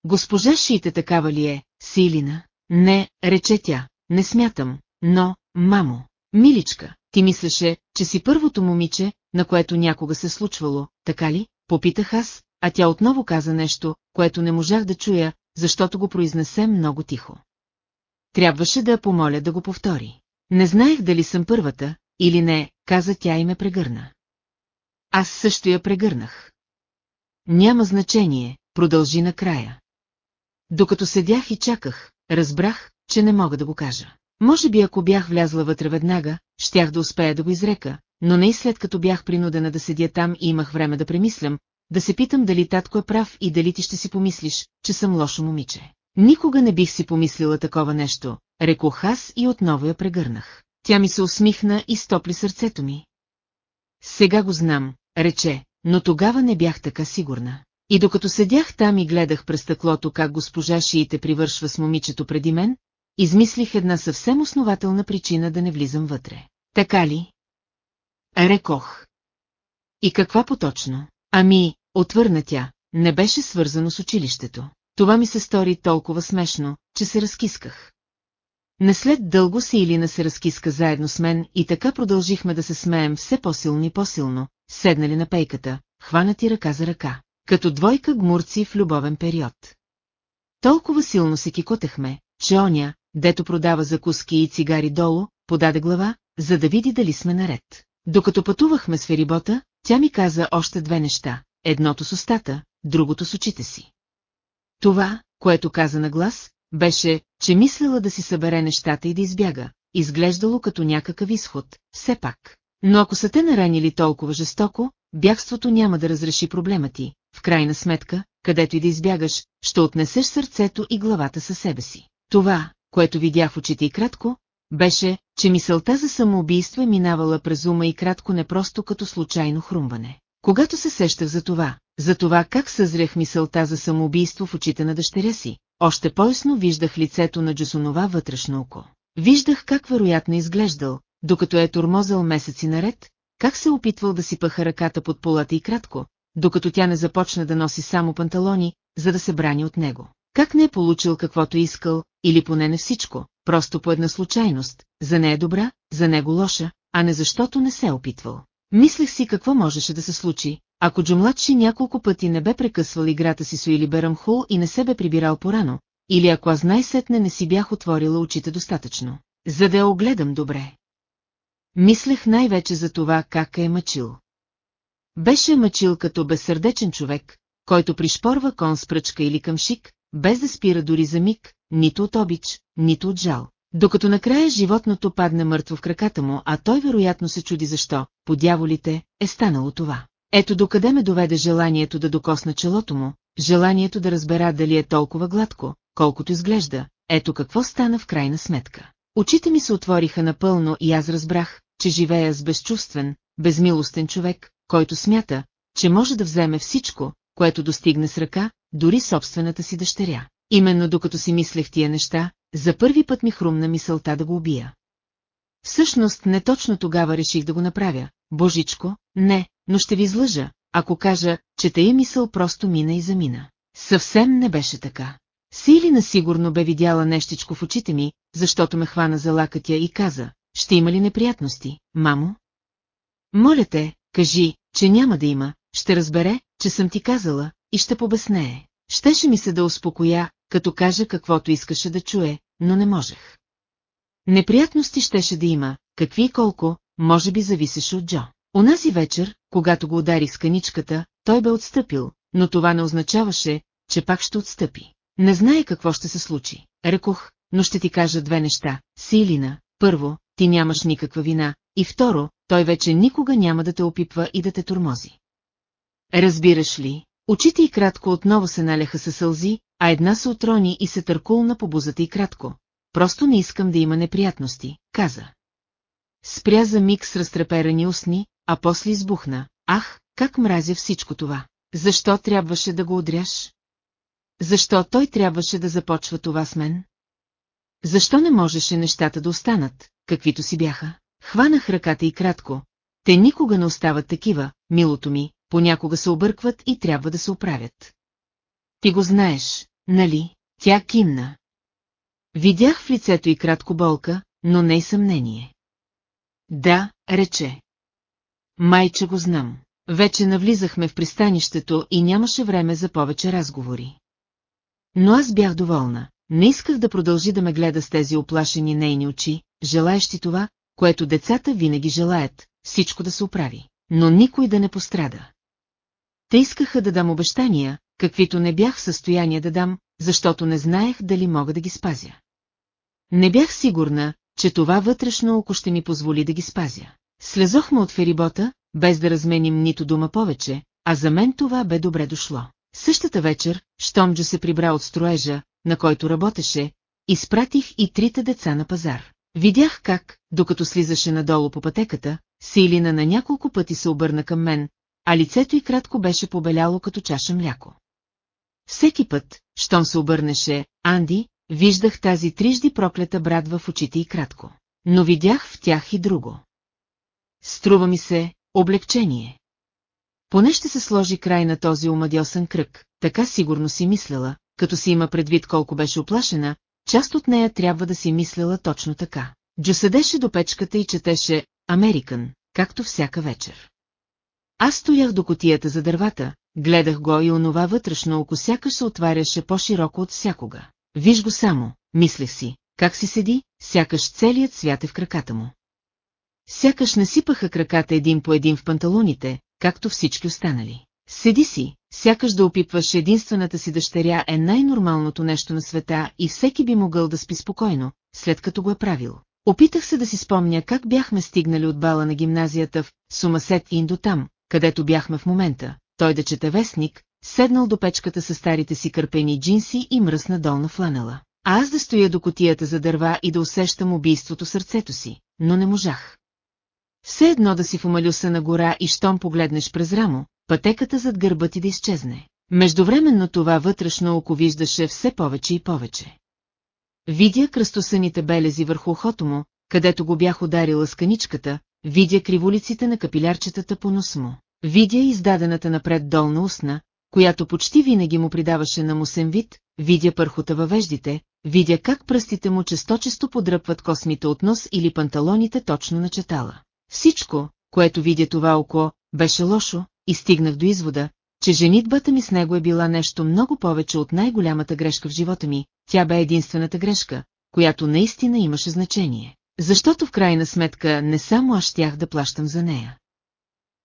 Госпожа Шиите такава ли е, Силина? Не, рече тя, не смятам, но, мамо, миличка, ти мислеше, че си първото момиче, на което някога се случвало, така ли? Попитах аз, а тя отново каза нещо, което не можах да чуя, защото го произнесе много тихо. Трябваше да я помоля да го повтори. Не знаех дали съм първата, или не, каза тя и ме прегърна. Аз също я прегърнах. Няма значение, продължи накрая. Докато седях и чаках, разбрах, че не мога да го кажа. Може би ако бях влязла вътре веднага, щях да успея да го изрека, но не и след като бях принудена да седя там и имах време да премислям, да се питам дали татко е прав и дали ти ще си помислиш, че съм лошо момиче. Никога не бих си помислила такова нещо, рекох аз и отново я прегърнах. Тя ми се усмихна и стопли сърцето ми. Сега го знам, рече, но тогава не бях така сигурна. И докато седях там и гледах през стъклото как госпожа Шиите привършва с момичето преди мен, измислих една съвсем основателна причина да не влизам вътре. Така ли? Рекох. И каква поточно? Ами, отвърна тя, не беше свързано с училището. Това ми се стори толкова смешно, че се разкисках. Не след дълго си Илина се разкиска заедно с мен и така продължихме да се смеем все по-силно и по-силно, седнали на пейката, хванати ръка за ръка, като двойка гмурци в любовен период. Толкова силно се кикотехме, че оня, дето продава закуски и цигари долу, подаде глава, за да види дали сме наред. Докато пътувахме с ферибота, тя ми каза още две неща, едното с устата, другото с очите си. Това, което каза на глас, беше, че мислела да си събере нещата и да избяга, изглеждало като някакъв изход, все пак. Но ако са те наранили толкова жестоко, бягството няма да разреши проблема ти, в крайна сметка, където и да избягаш, ще отнесеш сърцето и главата със себе си. Това, което видях в очите и кратко, беше, че мисълта за самоубийство е минавала през ума и кратко не просто като случайно хрумване. Когато се сещах за това, за това как съзрях мисълта за самоубийство в очите на дъщеря си, още по-ясно виждах лицето на Джусонова вътрешно око. Виждах как вероятно изглеждал, докато е тормозал месеци наред, как се опитвал да си пъха ръката под полата и кратко, докато тя не започна да носи само панталони, за да се брани от него. Как не е получил каквото искал, или поне не всичко, просто по една случайност, за нея добра, за него лоша, а не защото не се е опитвал. Мислех си какво можеше да се случи, ако Джумладши няколко пъти не бе прекъсвал играта си с Уили Берамхул и не се бе прибирал порано, или ако аз най-сетне не си бях отворила очите достатъчно, за да я огледам добре. Мислех най-вече за това как е мъчил. Беше мъчил като безсърдечен човек, който пришпорва кон с пръчка или къмшик, без да спира дори за миг, нито от обич, нито от жал. Докато накрая животното падне мъртво в краката му, а той вероятно се чуди защо, по дяволите, е станало това. Ето докъде ме доведе желанието да докосна челото му, желанието да разбера дали е толкова гладко, колкото изглежда, ето какво стана в крайна сметка. Очите ми се отвориха напълно и аз разбрах, че живея с безчувствен, безмилостен човек, който смята, че може да вземе всичко, което достигне с ръка, дори собствената си дъщеря. Именно докато си мислех тия неща, за първи път ми хрумна мисълта да го убия. Всъщност не точно тогава реших да го направя, божичко, не, но ще ви излъжа, ако кажа, че тая мисъл просто мина и замина. Съвсем не беше така. Силина сигурно бе видяла нещичко в очите ми, защото ме хвана за лакътя и каза, ще има ли неприятности, мамо? Моля те, кажи, че няма да има, ще разбере, че съм ти казала, и ще побеснее. Щеше ми се да успокоя, като каже каквото искаше да чуе, но не можех. Неприятности щеше да има, какви и колко, може би зависеше от Джо. Онази вечер, когато го ударих с каничката, той бе отстъпил, но това не означаваше, че пак ще отстъпи. Не знае какво ще се случи. Рекох, но ще ти кажа две неща. Силина, първо, ти нямаш никаква вина, и второ, той вече никога няма да те опипва и да те тормози. Разбираш ли, очите и кратко отново се наляха със сълзи, а една се отрони и се търкулна по бузата и кратко. Просто не искам да има неприятности, каза. Спря за миг с разтреперани устни, а после избухна. Ах, как мразя всичко това. Защо трябваше да го удряш? Защо той трябваше да започва това с мен? Защо не можеше нещата да останат, каквито си бяха? Хванах ръката и кратко. Те никога не остават такива, милото ми, понякога се объркват и трябва да се оправят. Ти го знаеш, нали? Тя кимна. Видях в лицето и кратко болка, но не и съмнение. Да, рече. Майче го знам. Вече навлизахме в пристанището и нямаше време за повече разговори. Но аз бях доволна. Не исках да продължи да ме гледа с тези оплашени нейни очи, желаещи това, което децата винаги желаят, всичко да се оправи, но никой да не пострада. Те искаха да дам обещания, каквито не бях в състояние да дам, защото не знаех дали мога да ги спазя. Не бях сигурна, че това вътрешно око ще ми позволи да ги спазя. Слезохме от ферибота, без да разменим нито дума повече, а за мен това бе добре дошло. Същата вечер, щомджо се прибра от строежа, на който работеше, изпратих и трите деца на пазар. Видях как, докато слизаше надолу по пътеката, Силина на няколко пъти се обърна към мен, а лицето й кратко беше побеляло като чаша мляко. Всеки път, щом се обърнеше, Анди, виждах тази трижди проклета брадва в очите и кратко. Но видях в тях и друго. Струва ми се, облегчение. Поне ще се сложи край на този омадьосан кръг, така сигурно си мислела, като си има предвид колко беше оплашена, част от нея трябва да си мислела точно така. Джо седеше до печката и четеше «Американ», както всяка вечер. Аз стоях до котията за дървата, гледах го и онова вътрешно око сякаш се отваряше по-широко от всякога. Виж го само, мислех си, как си седи, сякаш целият свят е в краката му. Сякаш насипаха краката един по един в панталоните, както всички останали. Седи си, сякаш да опипваш единствената си дъщеря е най-нормалното нещо на света и всеки би могъл да спи спокойно, след като го е правил. Опитах се да си спомня как бяхме стигнали от бала на гимназията в Сумасет и до там, където бяхме в момента. Той да чете вестник, седнал до печката с старите си кърпени джинси и мръсна долна фланела. А аз да стоя до котията за дърва и да усещам убийството сърцето си, но не можах. Все едно да си в умалюса на гора и щом погледнеш през рамо, пътеката зад гърба ти да изчезне. Междувременно това вътрешно око виждаше все повече и повече. Видя кръстосаните белези върху ухото му, където го бях ударила с каничката, видя криволиците на капилярчетата по нос му. Видя издадената напред долна устна, която почти винаги му придаваше на мусен вид, видя пърхота във веждите, видя как пръстите му често-често подръпват космите от нос или панталоните точно на четала. Всичко, което видя това око, беше лошо, и стигнах до извода, че женитбата ми с него е била нещо много повече от най-голямата грешка в живота ми, тя бе единствената грешка, която наистина имаше значение. Защото в крайна сметка не само аз щях да плащам за нея.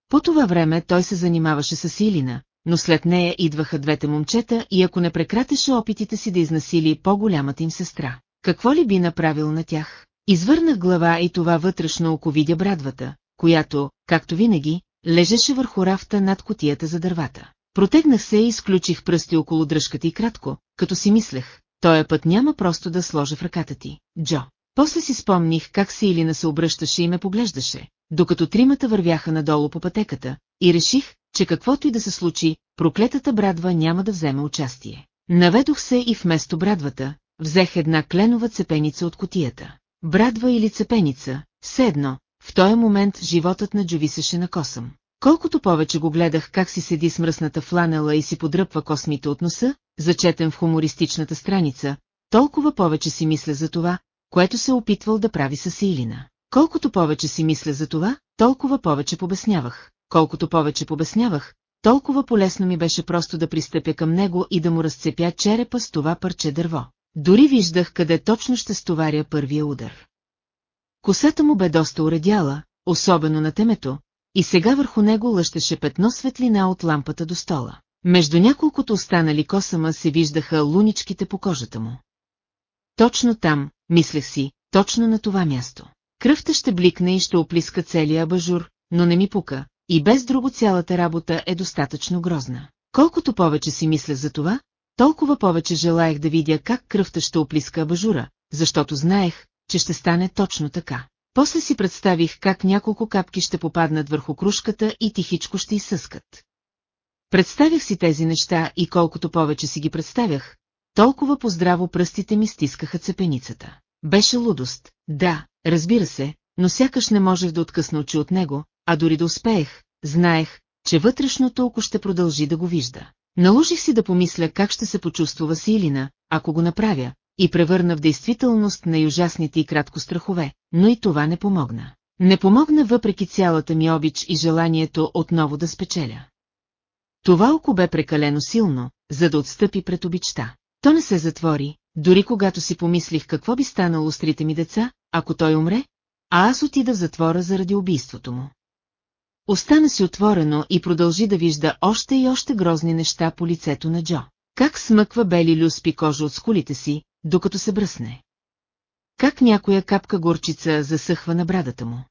По това време той се занимаваше с Илина, но след нея идваха двете момчета и ако не прекратеше опитите си да изнасили по-голямата им сестра, какво ли би направил на тях? Извърнах глава и това вътрешно око видя брадвата, която, както винаги, лежеше върху рафта над котията за дървата. Протегнах се и изключих пръсти около дръжката и кратко, като си мислех, тоя път няма просто да сложа в ръката ти, Джо. После си спомних как Силина се обръщаше и ме поглеждаше, докато тримата вървяха надолу по пътеката, и реших, че каквото и да се случи, проклетата брадва няма да вземе участие. Наведох се и вместо брадвата, взех една кленова цепеница от котията. Брадва или цепеница, все едно, в този момент животът на Джо на косъм. Колкото повече го гледах как си седи с мръсната фланела и си подръпва космите от носа, зачетен в хумористичната страница, толкова повече си мисля за това, което се опитвал да прави с Илина. Колкото повече си мисля за това, толкова повече побеснявах. Колкото повече побеснявах, толкова полезно ми беше просто да пристъпя към него и да му разцепя черепа с това парче дърво. Дори виждах къде точно ще стоваря първия удар. Косата му бе доста уредяла, особено на темето, и сега върху него лъщеше петно светлина от лампата до стола. Между няколкото останали косама се виждаха луничките по кожата му. Точно там, мислех си, точно на това място. Кръвта ще бликне и ще оплиска целия абажур, но не ми пука, и без друго цялата работа е достатъчно грозна. Колкото повече си мисля за това, толкова повече желаях да видя как кръвта ще оплиска абажура, защото знаех, че ще стане точно така. После си представих как няколко капки ще попаднат върху кружката и тихичко ще изсъскат. Представях си тези неща и колкото повече си ги представях, толкова поздраво пръстите ми стискаха цепеницата. Беше лудост, да, разбира се, но сякаш не можех да откъсна очи от него, а дори да успеех, знаех, че вътрешното око ще продължи да го вижда. Наложих си да помисля как ще се почувства Василина, ако го направя, и превърна в действителност на ужасните и кратко страхове, но и това не помогна. Не помогна въпреки цялата ми обич и желанието отново да спечеля. Това око бе прекалено силно, за да отстъпи пред обичта. То не се затвори, дори когато си помислих какво би станало с трите ми деца, ако той умре, а аз отида в затвора заради убийството му. Остана си отворено и продължи да вижда още и още грозни неща по лицето на Джо. Как смъква бели люспи кожа от скулите си, докато се бръсне. Как някоя капка горчица засъхва на брадата му.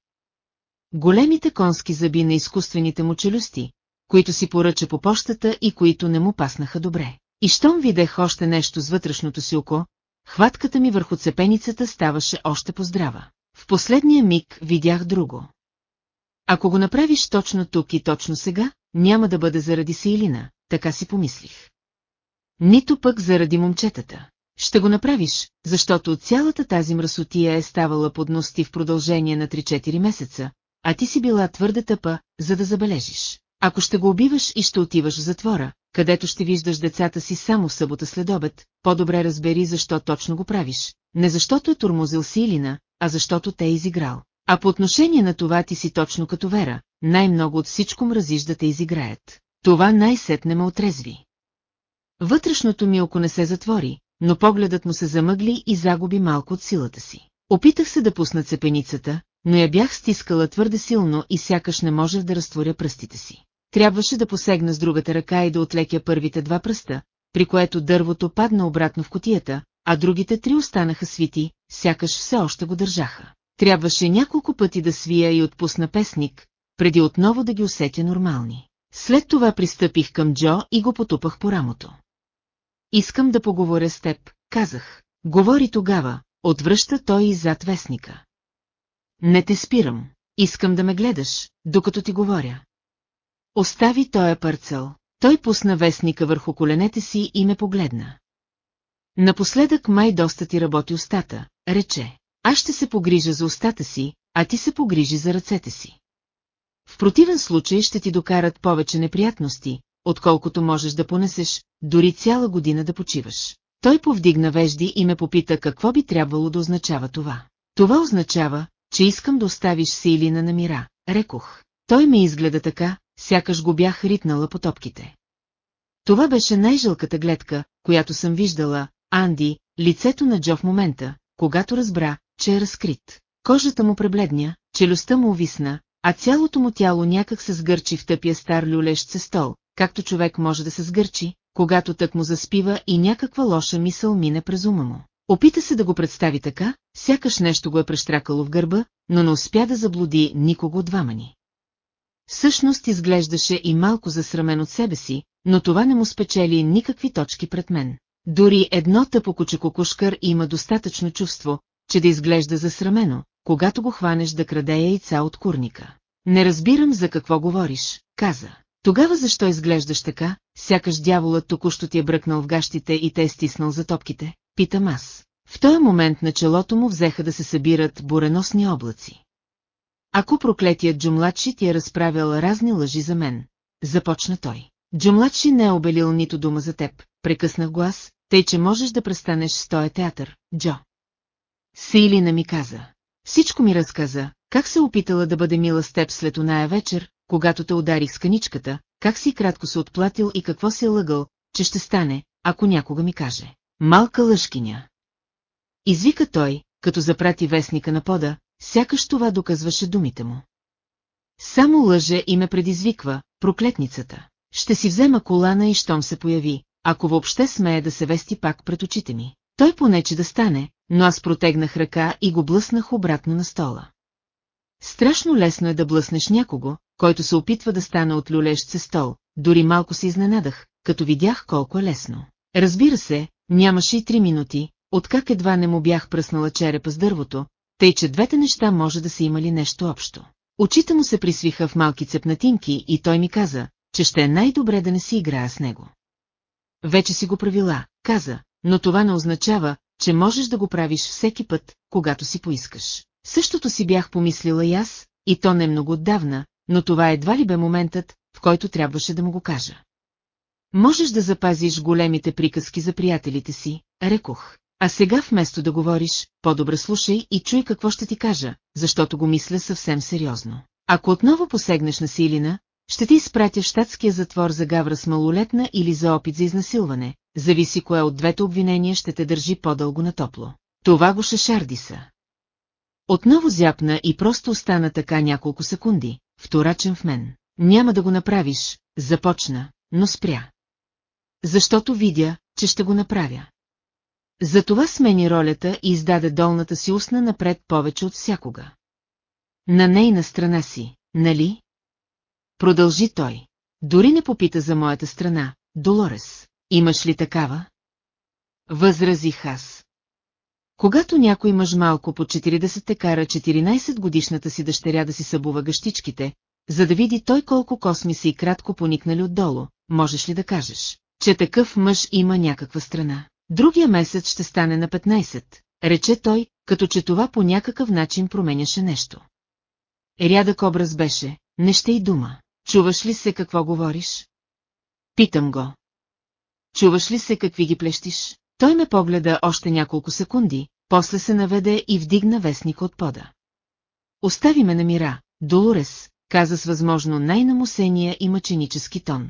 Големите конски зъби на изкуствените му челюсти, които си поръча по почтата и които не му паснаха добре. И щом видех още нещо с вътрешното си око, хватката ми върху цепеницата ставаше още поздрава. В последния миг видях друго. Ако го направиш точно тук и точно сега, няма да бъде заради Сеилина, така си помислих. Нито пък заради момчетата. Ще го направиш, защото цялата тази мръсотия е ставала под ности в продължение на 3-4 месеца, а ти си била твърде тъпа, за да забележиш. Ако ще го убиваш и ще отиваш в затвора, където ще виждаш децата си само в събота след обед, по-добре разбери защо точно го правиш. Не защото е турмозил Силина, а защото те е изиграл. А по отношение на това ти си точно като Вера, най-много от всичко мразиш да те изиграят. Това най-сетне ме отрезви. Вътрешното ми око не се затвори, но погледът му се замъгли и загуби малко от силата си. Опитах се да пусна цепеницата, но я бях стискала твърде силно и сякаш не можех да разтворя пръстите си. трябваше да посегна с другата ръка и да отлекя първите два пръста, при което дървото падна обратно в котията, а другите три останаха свити, сякаш все още го държаха. Трябваше няколко пъти да свия и отпусна песник, преди отново да ги усетя нормални. След това пристъпих към Джо и го потупах по рамото. Искам да поговоря с теб, казах. Говори тогава, отвръща той и зад вестника. Не те спирам, искам да ме гледаш, докато ти говоря. Остави тоя парцел. Той пусна вестника върху коленете си и ме погледна. Напоследък май доста ти работи устата, рече. Аз ще се погрижа за устата си, а ти се погрижи за ръцете си. В противен случай ще ти докарат повече неприятности, отколкото можеш да понесеш, дори цяла година да почиваш. Той повдигна вежди и ме попита какво би трябвало да означава това. Това означава, че искам да оставиш Силина на мира, рекох. Той ме изгледа така, сякаш го бях ритнала по топките. Това беше най-жълката гледка, която съм виждала, Анди, лицето на Джо в момента, когато разбра, че е разкрит. Кожата му пребледня, челюстта му увисна, а цялото му тяло някак се сгърчи в тъпия стар люлещ се стол, както човек може да се сгърчи, когато тък му заспива и някаква лоша мисъл мине през ума му. Опита се да го представи така, сякаш нещо го е прещракало в гърба, но не успя да заблуди никого от двама ни. Всъщност изглеждаше и малко засрамен от себе си, но това не му спечели никакви точки пред мен. Дори едно тъпо кучекокушкър има достатъчно чувство, че да изглежда засрамено, когато го хванеш да краде яйца от курника. Не разбирам за какво говориш, каза. Тогава защо изглеждаш така, сякаш дяволът току-що ти е бръкнал в гащите и те е стиснал за топките, питам аз. В този момент на челото му взеха да се събират буреносни облаци. Ако проклетият Джумладши ти е разправял разни лъжи за мен, започна той. Джумладши не е обелил нито дума за теб, прекъснах глас, тъй че можеш да престанеш с този театър, Джо. Силина ми каза. Всичко ми разказа, как се опитала да бъде мила с теб след оная вечер, когато те ударих с каничката, как си кратко се отплатил и какво си е лъгал, че ще стане, ако някога ми каже. Малка лъжкиня. Извика той, като запрати вестника на пода, сякаш това доказваше думите му. Само лъже и ме предизвиква, проклетницата. Ще си взема колана и щом се появи, ако въобще смее да се вести пак пред очите ми. Той понече да стане, но аз протегнах ръка и го блъснах обратно на стола. Страшно лесно е да блъснеш някого, който се опитва да стане от люлещ се стол, дори малко се изненадах, като видях колко е лесно. Разбира се, нямаше и три минути, откак едва не му бях пръснала черепа с дървото, тъй че двете неща може да са имали нещо общо. Очите му се присвиха в малки цепнатинки и той ми каза, че ще е най-добре да не си играя с него. Вече си го правила, каза, но това не означава, че можеш да го правиш всеки път, когато си поискаш. Същото си бях помислила и аз, и то не много отдавна, но това едва ли бе моментът, в който трябваше да му го кажа. Можеш да запазиш големите приказки за приятелите си, рекох. А сега вместо да говориш, по-добре слушай и чуй какво ще ти кажа, защото го мисля съвсем сериозно. Ако отново посегнеш на Силина, ще ти изпратя в щатския затвор за гавра с малолетна или за опит за изнасилване, зависи кое от двете обвинения ще те държи по-дълго на топло. Това го шашардиса. Отново зяпна и просто остана така няколко секунди, вторачен в мен. Няма да го направиш, започна, но спря. Защото видя, че ще го направя. Затова смени ролята и издаде долната си устна напред повече от всякога. На нейна страна си, нали? Продължи той. Дори не попита за моята страна, Долорес. Имаш ли такава? Възразих аз. Когато някой мъж малко по 40 те кара 14 годишната си дъщеря да си събува гъщичките, за да види той колко косми са и кратко поникнали отдолу, можеш ли да кажеш, че такъв мъж има някаква страна? Другия месец ще стане на 15, рече той, като че това по някакъв начин променяше нещо. Рядък образ беше, не ще и дума. Чуваш ли се какво говориш? Питам го. Чуваш ли се какви ги плещиш? Той ме погледа още няколко секунди, после се наведе и вдигна вестника от пода. Остави ме на мира, Долорес, каза с възможно най-намусения и мъченически тон.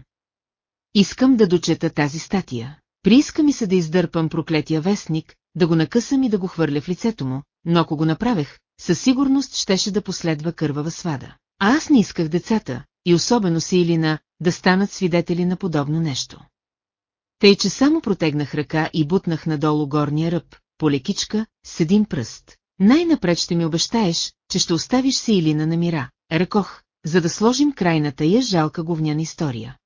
Искам да дочета тази статия. Прииска ми се да издърпам проклетия вестник, да го накъсам и да го хвърля в лицето му, но ако го направех, със сигурност щеше да последва кървава свада. А аз не исках децата, и особено Силина, да станат свидетели на подобно нещо. Тъй, че само протегнах ръка и бутнах надолу горния ръб, полекичка, с един пръст. Най-напред ще ми обещаеш, че ще оставиш се Илина на мира, рекох, за да сложим край на тая жалка говняна история.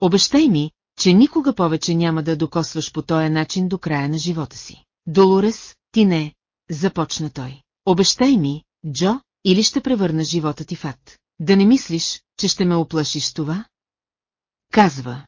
Обещай ми, че никога повече няма да докосваш по този начин до края на живота си. Долорес, ти не, започна той. Обещай ми, Джо, или ще превърна живота ти в ад. Да не мислиш, че ще ме оплашиш това? Казва.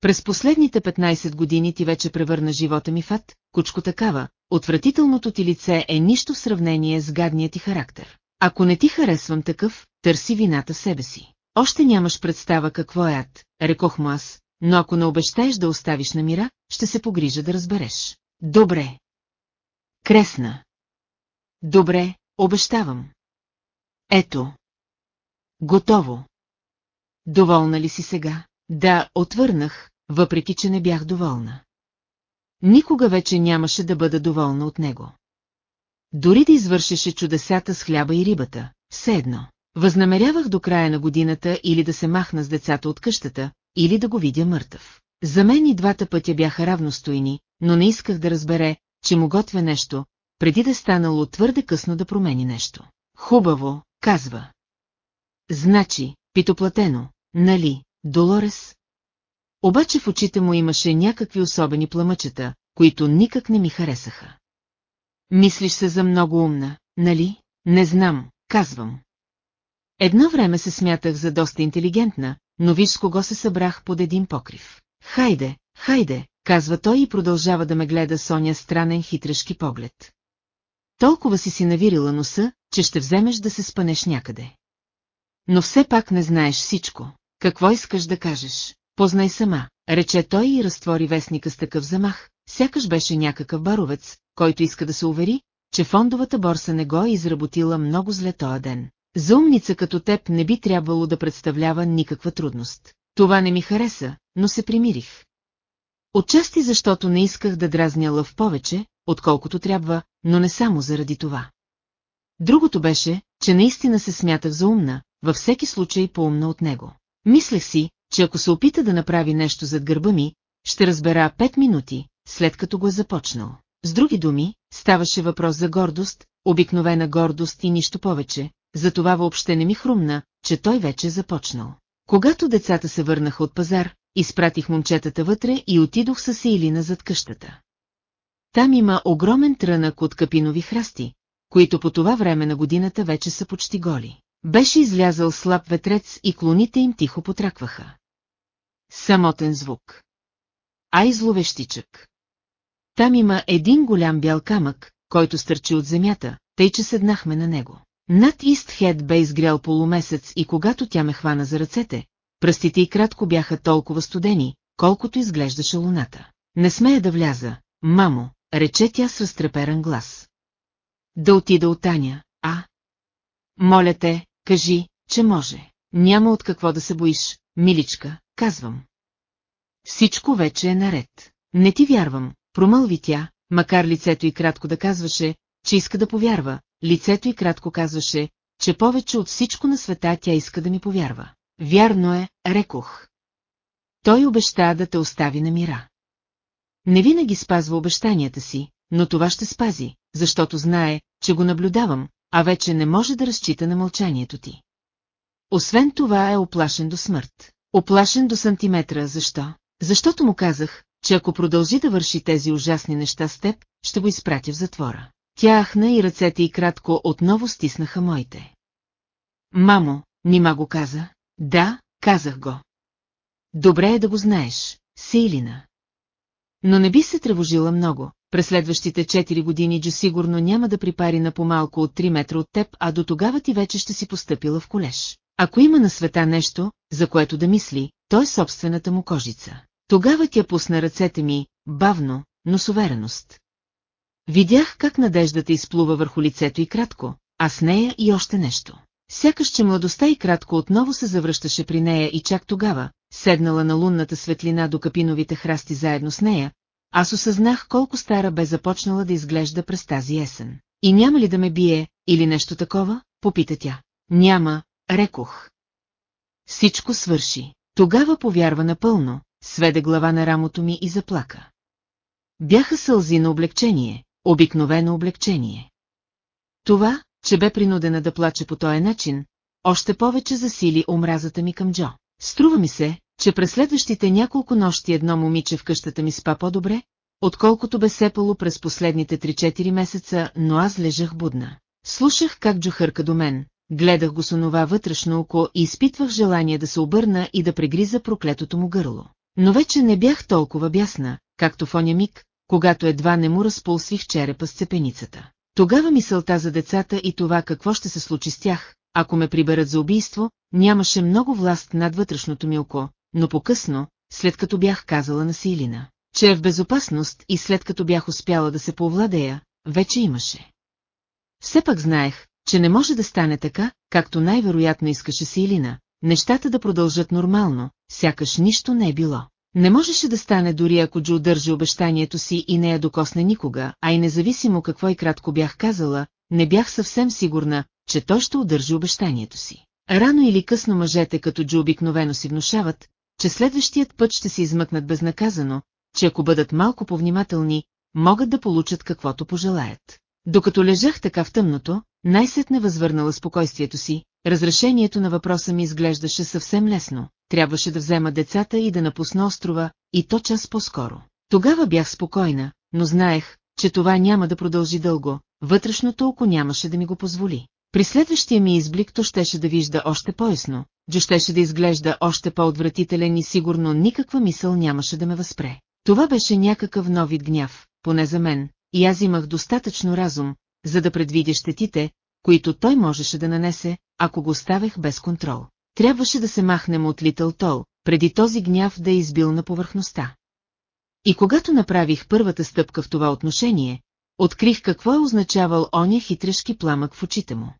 През последните 15 години ти вече превърна живота ми в ад, кучко такава, отвратителното ти лице е нищо в сравнение с гадния ти характер. Ако не ти харесвам такъв, търси вината в себе си. Още нямаш представа какво е ад, рекох му аз, но ако не обещаеш да оставиш на мира, ще се погрижа да разбереш. Добре. Кресна. Добре, обещавам. Ето. Готово. Доволна ли си сега? Да, отвърнах, въпреки че не бях доволна. Никога вече нямаше да бъда доволна от него. Дори да извършеше чудесата с хляба и рибата, все едно. Възнамерявах до края на годината или да се махна с децата от къщата, или да го видя мъртъв. За мен и двата пътя бяха равностойни, но не исках да разбере, че му готвя нещо, преди да е станало твърде късно да промени нещо. Хубаво, казва. Значи, питоплатено, нали, Долорес? Обаче в очите му имаше някакви особени пламъчета, които никак не ми харесаха. Мислиш се за много умна, нали? Не знам, казвам. Едно време се смятах за доста интелигентна, но виж с кого се събрах под един покрив. Хайде, хайде, казва той и продължава да ме гледа Соня странен хитрешки поглед. Толкова си си навирила носа, че ще вземеш да се спънеш някъде. Но все пак не знаеш всичко. Какво искаш да кажеш? Познай сама, рече той и разтвори вестника с такъв замах, сякаш беше някакъв баровец, който иска да се увери, че фондовата борса не го е изработила много зле тоя ден. За умница като теб не би трябвало да представлява никаква трудност. Това не ми хареса, но се примирих. Отчасти защото не исках да дразня лъв повече, отколкото трябва, но не само заради това. Другото беше, че наистина се смятах за умна, във всеки случай по-умна от него. Мислех си, че ако се опита да направи нещо зад гърба ми, ще разбера пет минути, след като го е започнал. С други думи, ставаше въпрос за гордост, обикновена гордост и нищо повече, затова въобще не ми хрумна, че той вече е започнал. Когато децата се върнаха от пазар, изпратих момчетата вътре и отидох с Ейлина зад къщата. Там има огромен трънък от капинови храсти, които по това време на годината вече са почти голи. Беше излязъл слаб ветрец и клоните им тихо потракваха. Самотен звук. Ай зловещичък. Там има един голям бял камък, който стърчи от земята, тъй че седнахме на него. Над Истхед бе изгрял полумесец и когато тя ме хвана за ръцете, пръстите и кратко бяха толкова студени, колкото изглеждаше луната. Не смея да вляза, мамо, рече тя с разтреперан глас. Да отида от Таня, а? Моля те, кажи, че може. Няма от какво да се боиш, миличка, казвам. Всичко вече е наред. Не ти вярвам, промълви тя, макар лицето и кратко да казваше, че иска да повярва, лицето и кратко казваше, че повече от всичко на света тя иска да ми повярва. Вярно е, рекох. Той обеща да те остави на мира. Не винаги спазва обещанията си, но това ще спази, защото знае, че го наблюдавам, а вече не може да разчита на мълчанието ти. Освен това е оплашен до смърт. Оплашен до сантиметра, защо? Защото му казах, че ако продължи да върши тези ужасни неща с теб, ще го изпратя в затвора. Тя ахна и ръцете й кратко отново стиснаха моите. Мамо, нима го каза? Да, казах го. Добре е да го знаеш, Сейлина. Но не би се тревожила много, през следващите 4 години Джо сигурно няма да припари на помалко от 3 метра от теб, а до тогава ти вече ще си постъпила в колеж. Ако има на света нещо, за което да мисли, то е собствената му кожица. Тогава тя пусна ръцете ми, бавно, но с увереност. Видях как надеждата изплува върху лицето и кратко, а с нея и още нещо. Сякаш, че младостта и кратко отново се завръщаше при нея и чак тогава, седнала на лунната светлина до капиновите храсти заедно с нея, аз осъзнах колко стара бе започнала да изглежда през тази есен. И няма ли да ме бие, или нещо такова? Попита тя. Няма, рекох. всичко свърши. Тогава повярва напълно, сведе глава на рамото ми и заплака. Бяха сълзи на облегчение, обикновено облегчение. Това, че бе принудена да плаче по този начин, още повече засили омразата ми към Джо. Струва ми се, че през следващите няколко нощи едно момиче в къщата ми спа по-добре, отколкото бе сепало през последните 3-4 месеца, но аз лежах будна. Слушах как Джо хърка до мен, гледах го с онова вътрешно око и изпитвах желание да се обърна и да прегриза проклетото му гърло. Но вече не бях толкова бясна, както в оня миг, когато едва не му разполсвих черепа с цепеницата. Тогава мисълта за децата и това какво ще се случи с тях, ако ме приберат за убийство, нямаше много власт над вътрешното ми око, но по-късно, след като бях казала на Силина, че е в безопасност и след като бях успяла да се повладея, вече имаше. Все пак знаех, че не може да стане така, както най-вероятно искаше Силина, нещата да продължат нормално, сякаш нищо не е било. Не можеше да стане дори ако Джо държи обещанието си и не я докосне никога, а и независимо какво и кратко бях казала, не бях съвсем сигурна, че той ще удържи обещанието си. Рано или късно мъжете като Джо обикновено си внушават, че следващият път ще се измъкнат безнаказано, че ако бъдат малко повнимателни, могат да получат каквото пожелаят. Докато лежах така в тъмното, най-сетне възвърнала спокойствието си, разрешението на въпроса ми изглеждаше съвсем лесно. Трябваше да взема децата и да напусна острова, и то час по-скоро. Тогава бях спокойна, но знаех, че това няма да продължи дълго, вътрешното око нямаше да ми го позволи. При следващия ми изблик то щеше да вижда още по-ясно, че щеше да изглежда още по-отвратителен и сигурно никаква мисъл нямаше да ме възпре. Това беше някакъв нов вид гняв, поне за мен, и аз имах достатъчно разум, за да предвидя щетите, които той можеше да нанесе, ако го оставях без контрол. Трябваше да се махнем от Литъл Тол, преди този гняв да е избил на повърхността. И когато направих първата стъпка в това отношение, открих какво е означавал оня хитрешки пламък в очите му.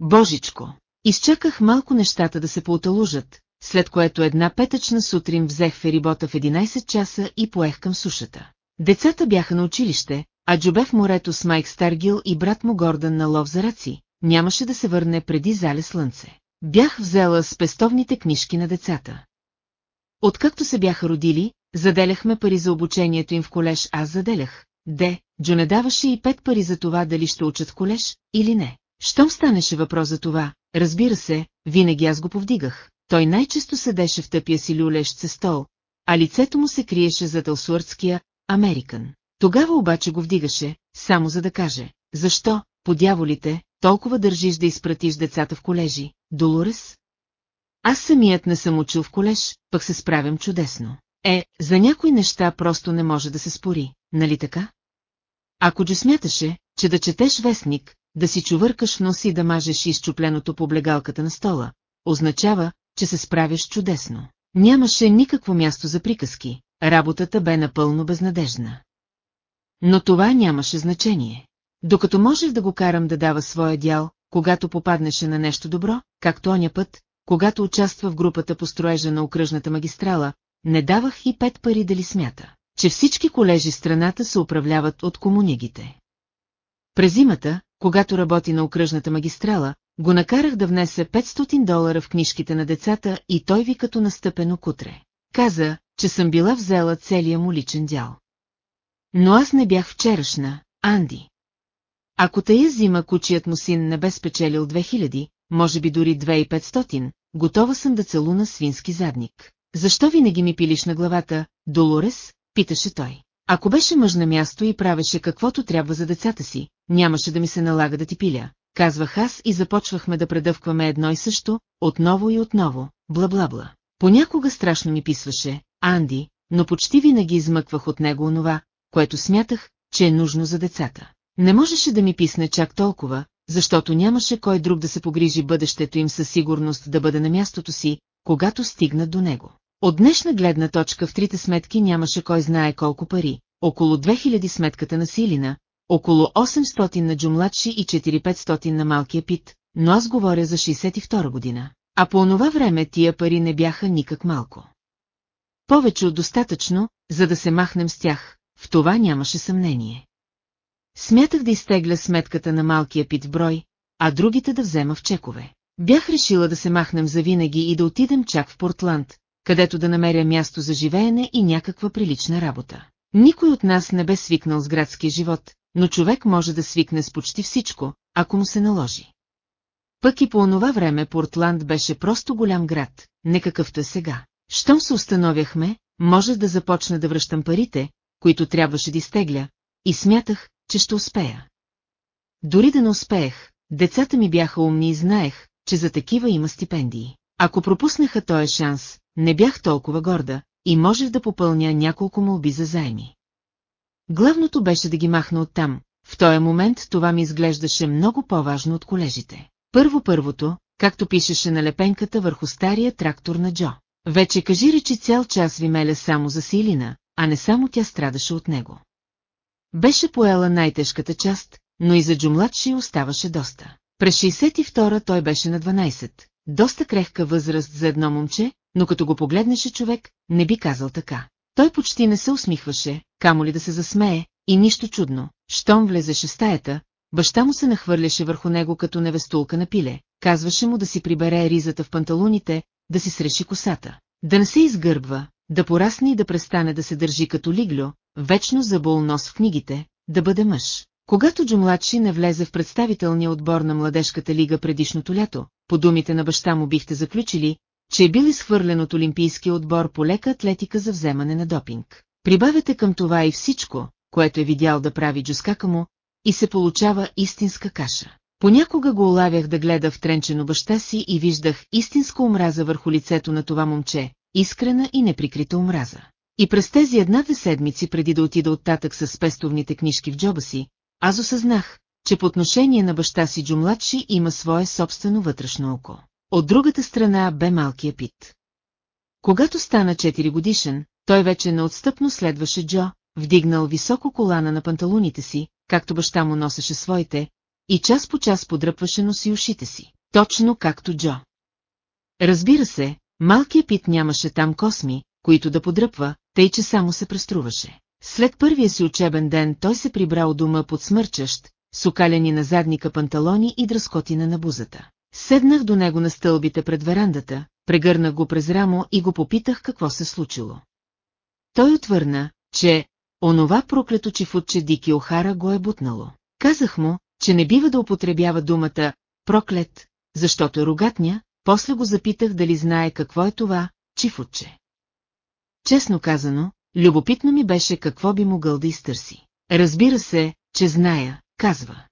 Божичко! Изчаках малко нещата да се пооталужат, след което една петъчна сутрин взех ферибота в 11 часа и поех към сушата. Децата бяха на училище, а Джобе в морето с Майк Старгил и брат му Гордън на лов за раци, нямаше да се върне преди зале слънце. Бях взела спестовните книжки на децата. Откакто се бяха родили, заделяхме пари за обучението им в колеж, аз заделях. Де, Джо не даваше и пет пари за това дали ще учат колеж, или не. Щом станеше въпрос за това, разбира се, винаги аз го повдигах. Той най-често седеше в тъпия си люлещ стол, а лицето му се криеше зад алсуъртския «Американ». Тогава обаче го вдигаше, само за да каже, защо, по дяволите, толкова държиш да изпратиш децата в колежи, Долорес? Аз самият не съм учил в колеж, пък се справям чудесно. Е, за някои неща просто не може да се спори, нали така? Ако Джо смяташе, че да четеш вестник, да си чувъркаш в носи и да мажеш изчупленото по облегалката на стола, означава, че се справяш чудесно. Нямаше никакво място за приказки, работата бе напълно безнадежна. Но това нямаше значение. Докато можех да го карам да дава своя дял, когато попаднеше на нещо добро, както оня път, когато участва в групата по строежа на окръжната магистрала, не давах и пет пари дали смята, че всички колежи страната се управляват от комунигите. През зимата, когато работи на окръжната магистрала, го накарах да внесе 500 долара в книжките на децата и той ви като настъпено кутре. Каза, че съм била взела целия му личен дял. Но аз не бях вчерашна, Анди. Ако тая зима кучият му син не бе спечелил 2000, може би дори 2500, готова съм да целуна свински задник. Защо винаги ми пилиш на главата, Долорес? Питаше той. Ако беше мъж на място и правеше каквото трябва за децата си, нямаше да ми се налага да ти пиля. Казвах аз и започвахме да предъвкваме едно и също, отново и отново, бла-бла-бла. Понякога страшно ми писваше, Анди, но почти винаги измъквах от него онова, което смятах, че е нужно за децата. Не можеше да ми писне чак толкова, защото нямаше кой друг да се погрижи бъдещето им със сигурност да бъде на мястото си, когато стигнат до него. От днешна гледна точка в трите сметки нямаше кой знае колко пари, около 2000 сметката на Силина, около 800 на Джумладши и 4500 на малкия пит, но аз говоря за 62 година. А по онова време тия пари не бяха никак малко. Повече от достатъчно, за да се махнем с тях, в това нямаше съмнение. Смятах да изтегля сметката на малкия пит в брой, а другите да взема в чекове. Бях решила да се махнем завинаги и да отидем чак в Портланд, където да намеря място за живеене и някаква прилична работа. Никой от нас не бе свикнал с градския живот, но човек може да свикне с почти всичко, ако му се наложи. Пък и по онова време Портланд беше просто голям град, не какъвто е сега. Щом се установяхме, можех да започна да връщам парите, които трябваше да изтегля, и смятах, че ще успея. Дори да не успеех, децата ми бяха умни и знаех, че за такива има стипендии. Ако пропуснаха този шанс, не бях толкова горда и можех да попълня няколко молби за заеми. Главното беше да ги махна оттам, в този момент това ми изглеждаше много по-важно от колежите. Първо първото, както пишеше на лепенката върху стария трактор на Джо. Вече кажи речи цял час ви меля само за Силина, а не само тя страдаше от него. Беше поела най-тежката част, но и за Джумладши оставаше доста. През 62-а той беше на 12, доста крехка възраст за едно момче, но като го погледнеше човек, не би казал така. Той почти не се усмихваше, камо ли да се засмее, и нищо чудно, щом влезеше в стаята, баща му се нахвърляше върху него като невестулка на пиле, казваше му да си прибере ризата в панталоните, да си среши косата, да не се изгърбва, да порасне и да престане да се държи като лиглю, вечно забол нос в книгите, да бъде мъж. Когато Джо младши не влезе в представителния отбор на младежката лига предишното лято, по думите на баща му бихте заключили, че е бил изхвърлен от Олимпийския отбор по лека атлетика за вземане на допинг. Прибавете към това и всичко, което е видял да прави джускака му, и се получава истинска каша. Понякога го улавях да гледа в тренчено баща си и виждах истинска омраза върху лицето на това момче, искрена и неприкрита омраза. И през тези една-две седмици преди да отида оттатък с пестовните книжки в джоба си, аз осъзнах, че по отношение на баща си Джумладши има свое собствено вътрешно око. От другата страна бе малкия пит. Когато стана 4 годишен, той вече неотстъпно следваше Джо, вдигнал високо колана на панталоните си, както баща му носеше своите, и час по час подръпваше носи ушите си, точно както Джо. Разбира се, малкият пит нямаше там косми, които да подръпва, тъй че само се преструваше. След първия си учебен ден той се прибра у дома под смърчащ, с окалени на задника панталони и дръскотина на бузата. Седнах до него на стълбите пред верандата, прегърнах го през рамо и го попитах какво се случило. Той отвърна, че онова проклето чифутче Дики Охара го е бутнало. Казах му, че не бива да употребява думата «проклет», защото е рогатня, после го запитах дали знае какво е това чифутче. Честно казано, любопитно ми беше какво би могъл да изтърси. Разбира се, че зная, казва.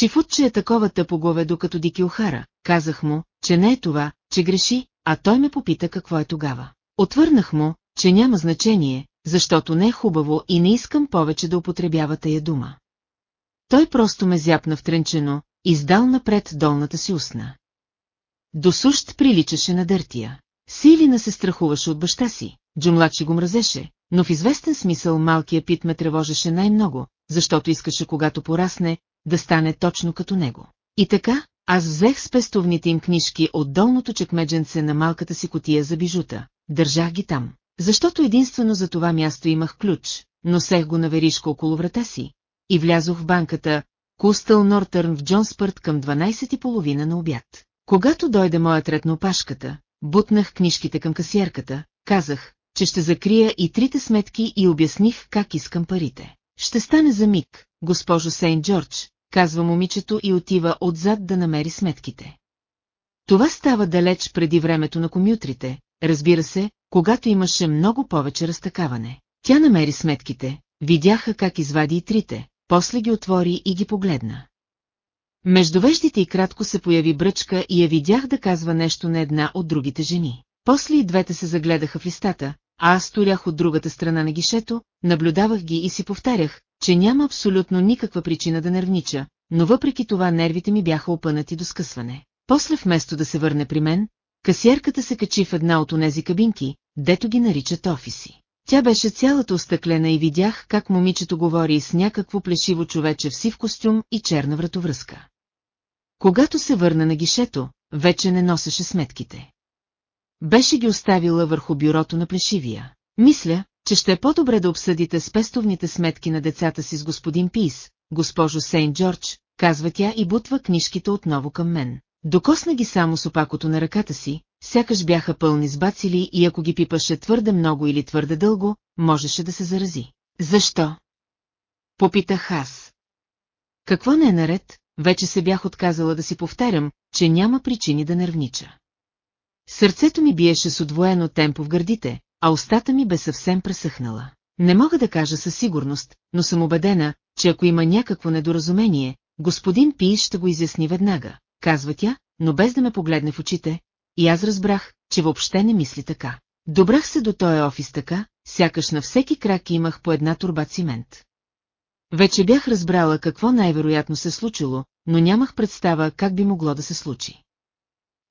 Чифутче е такова тъпогове докато Дики Охара, казах му, че не е това, че греши, а той ме попита какво е тогава. Отвърнах му, че няма значение, защото не е хубаво и не искам повече да употребява тая дума. Той просто ме зяпна втренчено, издал напред долната си устна. До сущ приличаше на дъртия. Силина се страхуваше от баща си, Джумлачи го мразеше, но в известен смисъл малкия пит ме тревожеше най-много, защото искаше когато порасне, да стане точно като него. И така, аз взех спестовните им книжки от долното чекмедженце на малката си котия за бижута, държах ги там. Защото единствено за това място имах ключ, носех го на веришка около врата си и влязох в банката Кустъл Нортърн в Джонспърт към 12.30 на обяд. Когато дойде моят ред на опашката, бутнах книжките към касиерката, казах, че ще закрия и трите сметки и обясних как искам парите. Ще стане за миг, госпожо Сейнт Джордж, казва момичето и отива отзад да намери сметките. Това става далеч преди времето на комютрите, разбира се, когато имаше много повече разтакаване. Тя намери сметките, видяха как извади и трите, после ги отвори и ги погледна. Между веждите и кратко се появи бръчка и я видях да казва нещо на една от другите жени. После и двете се загледаха в листата, а аз сторях от другата страна на гишето, наблюдавах ги и си повтарях, че няма абсолютно никаква причина да нервнича, но въпреки това нервите ми бяха опънати до скъсване. После вместо да се върне при мен, касиерката се качи в една от онези кабинки, дето ги наричат офиси. Тя беше цялата остъклена и видях как момичето говори с някакво плешиво човече в сив костюм и черна вратовръзка. Когато се върна на гишето, вече не носеше сметките. Беше ги оставила върху бюрото на плешивия. Мисля, че ще е по-добре да обсъдите спестовните сметки на децата си с господин Пис, госпожо Сейнт Джордж, казва тя и бутва книжките отново към мен. Докосна ги само с опакото на ръката си, сякаш бяха пълни с бацили и ако ги пипаше твърде много или твърде дълго, можеше да се зарази. Защо? Попитах аз. Какво не е наред, вече се бях отказала да си повтарям, че няма причини да нервнича. Сърцето ми биеше с удвоено темпо в гърдите, а устата ми бе съвсем пресъхнала. Не мога да кажа със сигурност, но съм убедена, че ако има някакво недоразумение, господин Пиш ще го изясни веднага, казва тя, но без да ме погледне в очите, и аз разбрах, че въобще не мисли така. Добрах се до този офис така, сякаш на всеки крак имах по една турба цимент. Вече бях разбрала какво най-вероятно се случило, но нямах представа как би могло да се случи.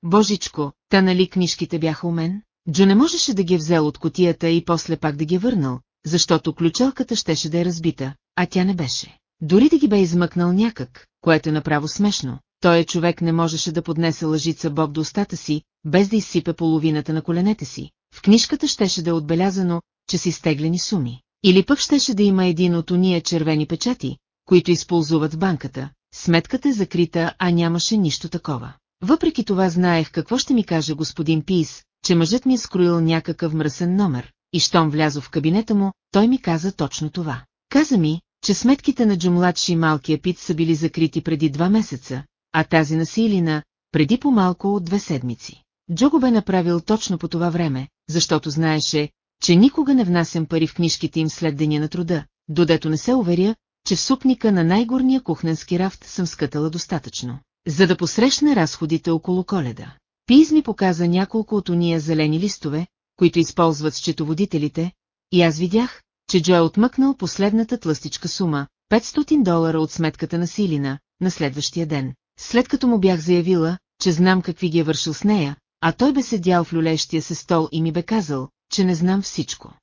Божичко, та нали книжките бяха у мен? Джо не можеше да ги е взел от котията и после пак да ги е върнал, защото ключалката щеше да е разбита, а тя не беше. Дори да ги бе измъкнал някак, което е направо смешно, той човек не можеше да поднесе лъжица Боб до устата си, без да изсипе половината на коленете си. В книжката щеше да е отбелязано, че си стеглени суми. Или пък щеше да има един от уния червени печати, които използват банката. Сметката е закрита, а нямаше нищо такова. Въпреки това знаех какво ще ми каже господин Пис, че мъжът ми е скроил някакъв мръсен номер, и щом влязо в кабинета му, той ми каза точно това. Каза ми, че сметките на Джумладши и малкия пит са били закрити преди два месеца, а тази на Силина – преди по-малко от две седмици. Джо го бе направил точно по това време, защото знаеше, че никога не внасям пари в книжките им след деня на труда, додето не се уверя, че в супника на най-горния кухненски рафт съм скътала достатъчно, за да посрещна разходите около коледа. Пиз ми показа няколко от уния зелени листове, които използват счетоводителите, и аз видях, че Джо е отмъкнал последната тлъстичка сума, 500 долара от сметката на Силина, на следващия ден. След като му бях заявила, че знам какви ги е вършил с нея, а той бе седял в люлещия се стол и ми бе казал, че не знам всичко.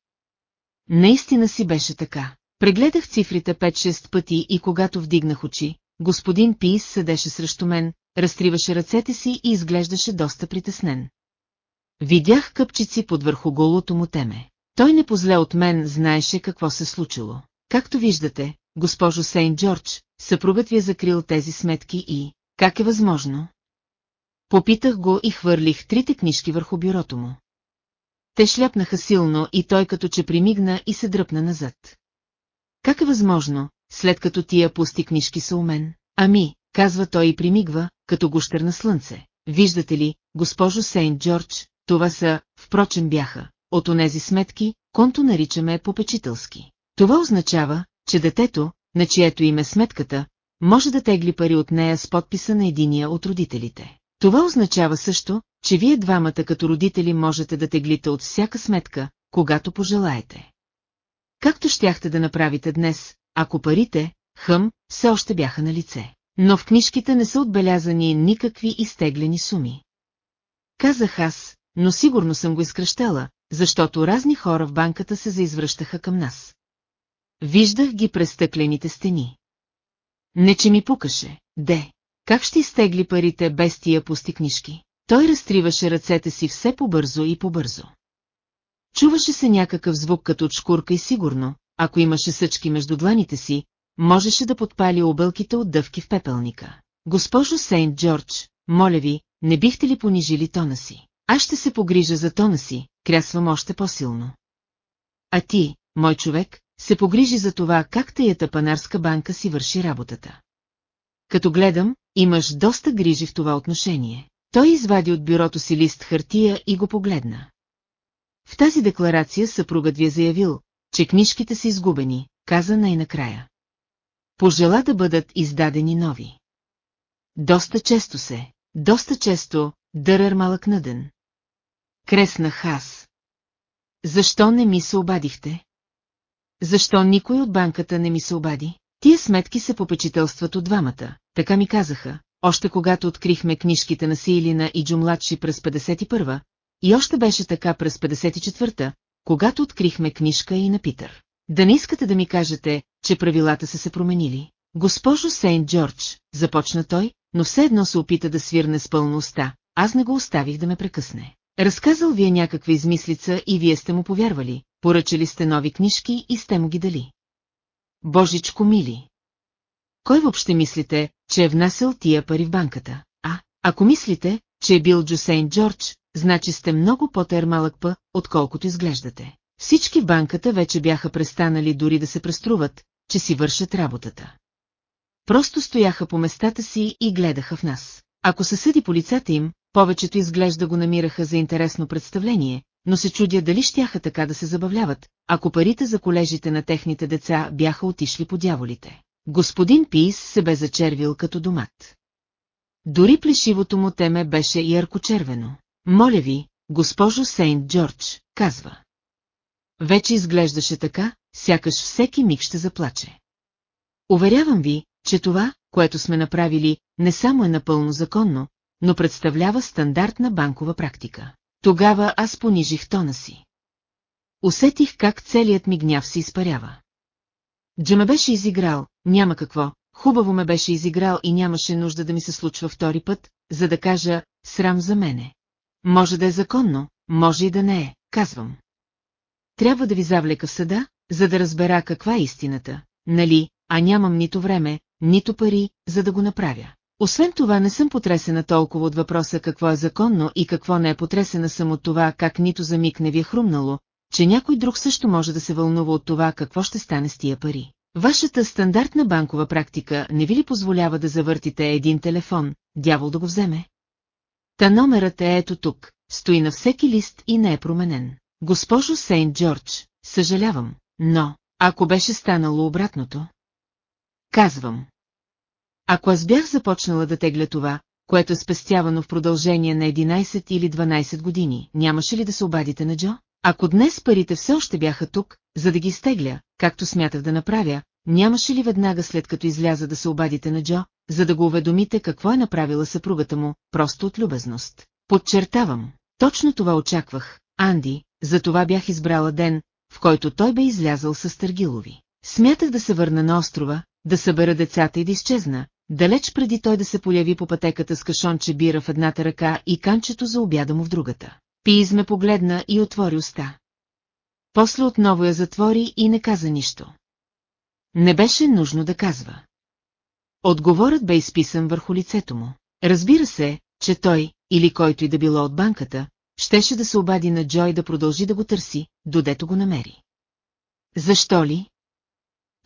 Наистина си беше така. Прегледах цифрите 5-6 пъти и когато вдигнах очи, господин Пис седеше срещу мен, разтриваше ръцете си и изглеждаше доста притеснен. Видях къпчици под върху голото му теме. Той не позле от мен знаеше какво се случило. Както виждате, госпожо Сейнт Джордж, съпругът ви е закрил тези сметки и... Как е възможно? Попитах го и хвърлих трите книжки върху бюрото му. Те шляпнаха силно и той като че примигна и се дръпна назад. Как е възможно, след като тия пусти книжки са у мен? Ами, казва той и примигва, като гущер на слънце. Виждате ли, госпожо Сейнт Джордж, това са, впрочем бяха, от онези сметки, конто наричаме попечителски. Това означава, че детето, на чието име сметката, може да тегли пари от нея с подписа на единия от родителите. Това означава също, че вие двамата като родители можете да теглите от всяка сметка, когато пожелаете. Както щяхте да направите днес, ако парите, хъм, все още бяха на лице. Но в книжките не са отбелязани никакви изтеглени суми. Казах аз, но сигурно съм го изкръщала, защото разни хора в банката се заизвръщаха към нас. Виждах ги през стъклените стени. Не, че ми пукаше, де, как ще изтегли парите без тия пусти книжки? Той разтриваше ръцете си все по-бързо и по-бързо. Чуваше се някакъв звук като от шкурка и сигурно, ако имаше съчки между дланите си, можеше да подпали обълките от дъвки в пепелника. Госпожо Сейнт Джордж, моля ви, не бихте ли понижили тона си? Аз ще се погрижа за тона си, крясвам още по-силно. А ти, мой човек, се погрижи за това как тая панарска банка си върши работата. Като гледам, имаш доста грижи в това отношение. Той извади от бюрото си лист хартия и го погледна. В тази декларация съпругът ви е заявил, че книжките са изгубени, каза най-накрая. Пожела да бъдат издадени нови. Доста често се, доста често, дърър малък nëден. Креснах аз. Защо не ми се обадихте? Защо никой от банката не ми се обади? Тия сметки се попечителстват от двамата, така ми казаха, още когато открихме книжките на Силина и Джумладши през 51-а, и още беше така през 54-та, когато открихме книжка и на Питър. Да не искате да ми кажете, че правилата са се променили? Госпожо Сейнт Джордж, започна той, но все едно се опита да свирне с пълна уста, аз не го оставих да ме прекъсне. Разказал ви е някаква измислица и вие сте му повярвали, поръчали сте нови книжки и сте му ги дали. Божичко мили! Кой въобще мислите, че е внасял тия пари в банката? А, Ако мислите, че е бил Джусейн Джордж, значи сте много по-тер малък отколкото изглеждате. Всички в банката вече бяха престанали дори да се преструват, че си вършат работата. Просто стояха по местата си и гледаха в нас. Ако се съди по лицата им, повечето изглежда го намираха за интересно представление, но се чудя дали щяха така да се забавляват, ако парите за колежите на техните деца бяха отишли по дяволите. Господин Пис се бе зачервил като домат. Дори плешивото му теме беше яркочервено. Моля ви, госпожо Сейнт Джордж, казва. Вече изглеждаше така, сякаш всеки миг ще заплаче. Уверявам ви, че това, което сме направили, не само е напълно законно, но представлява стандартна банкова практика. Тогава аз понижих тона си. Усетих как целият ми гняв се изпарява. Джа ме беше изиграл, няма какво, хубаво ме беше изиграл и нямаше нужда да ми се случва втори път, за да кажа «срам за мене». Може да е законно, може и да не е, казвам. Трябва да ви завлека в съда, за да разбера каква е истината, нали, а нямам нито време, нито пари, за да го направя. Освен това не съм потресена толкова от въпроса какво е законно и какво не е потресена съм от това как нито за миг не ви е хрумнало, че някой друг също може да се вълнува от това какво ще стане с тия пари. Вашата стандартна банкова практика не ви ли позволява да завъртите един телефон, дявол да го вземе? Та номерът е ето тук, стои на всеки лист и не е променен. Госпожо Сейнт Джордж, съжалявам, но, ако беше станало обратното? Казвам. Ако аз бях започнала да тегля това, което е спестявано в продължение на 11 или 12 години, нямаше ли да се обадите на Джо? Ако днес парите все още бяха тук, за да ги стегля, както смятах да направя, нямаше ли веднага след като изляза да се обадите на Джо, за да го уведомите какво е направила съпругата му, просто от любезност. Подчертавам, точно това очаквах, Анди, за това бях избрала ден, в който той бе излязъл с Търгилови. Смятах да се върна на острова, да събера децата и да изчезна, далеч преди той да се появи по пътеката с кашонче бира в едната ръка и канчето за обяда му в другата. Пиз ме погледна и отвори уста. После отново я затвори и не каза нищо. Не беше нужно да казва. Отговорът бе изписан върху лицето му. Разбира се, че той, или който и да било от банката, щеше да се обади на Джой да продължи да го търси, додето го намери. Защо ли?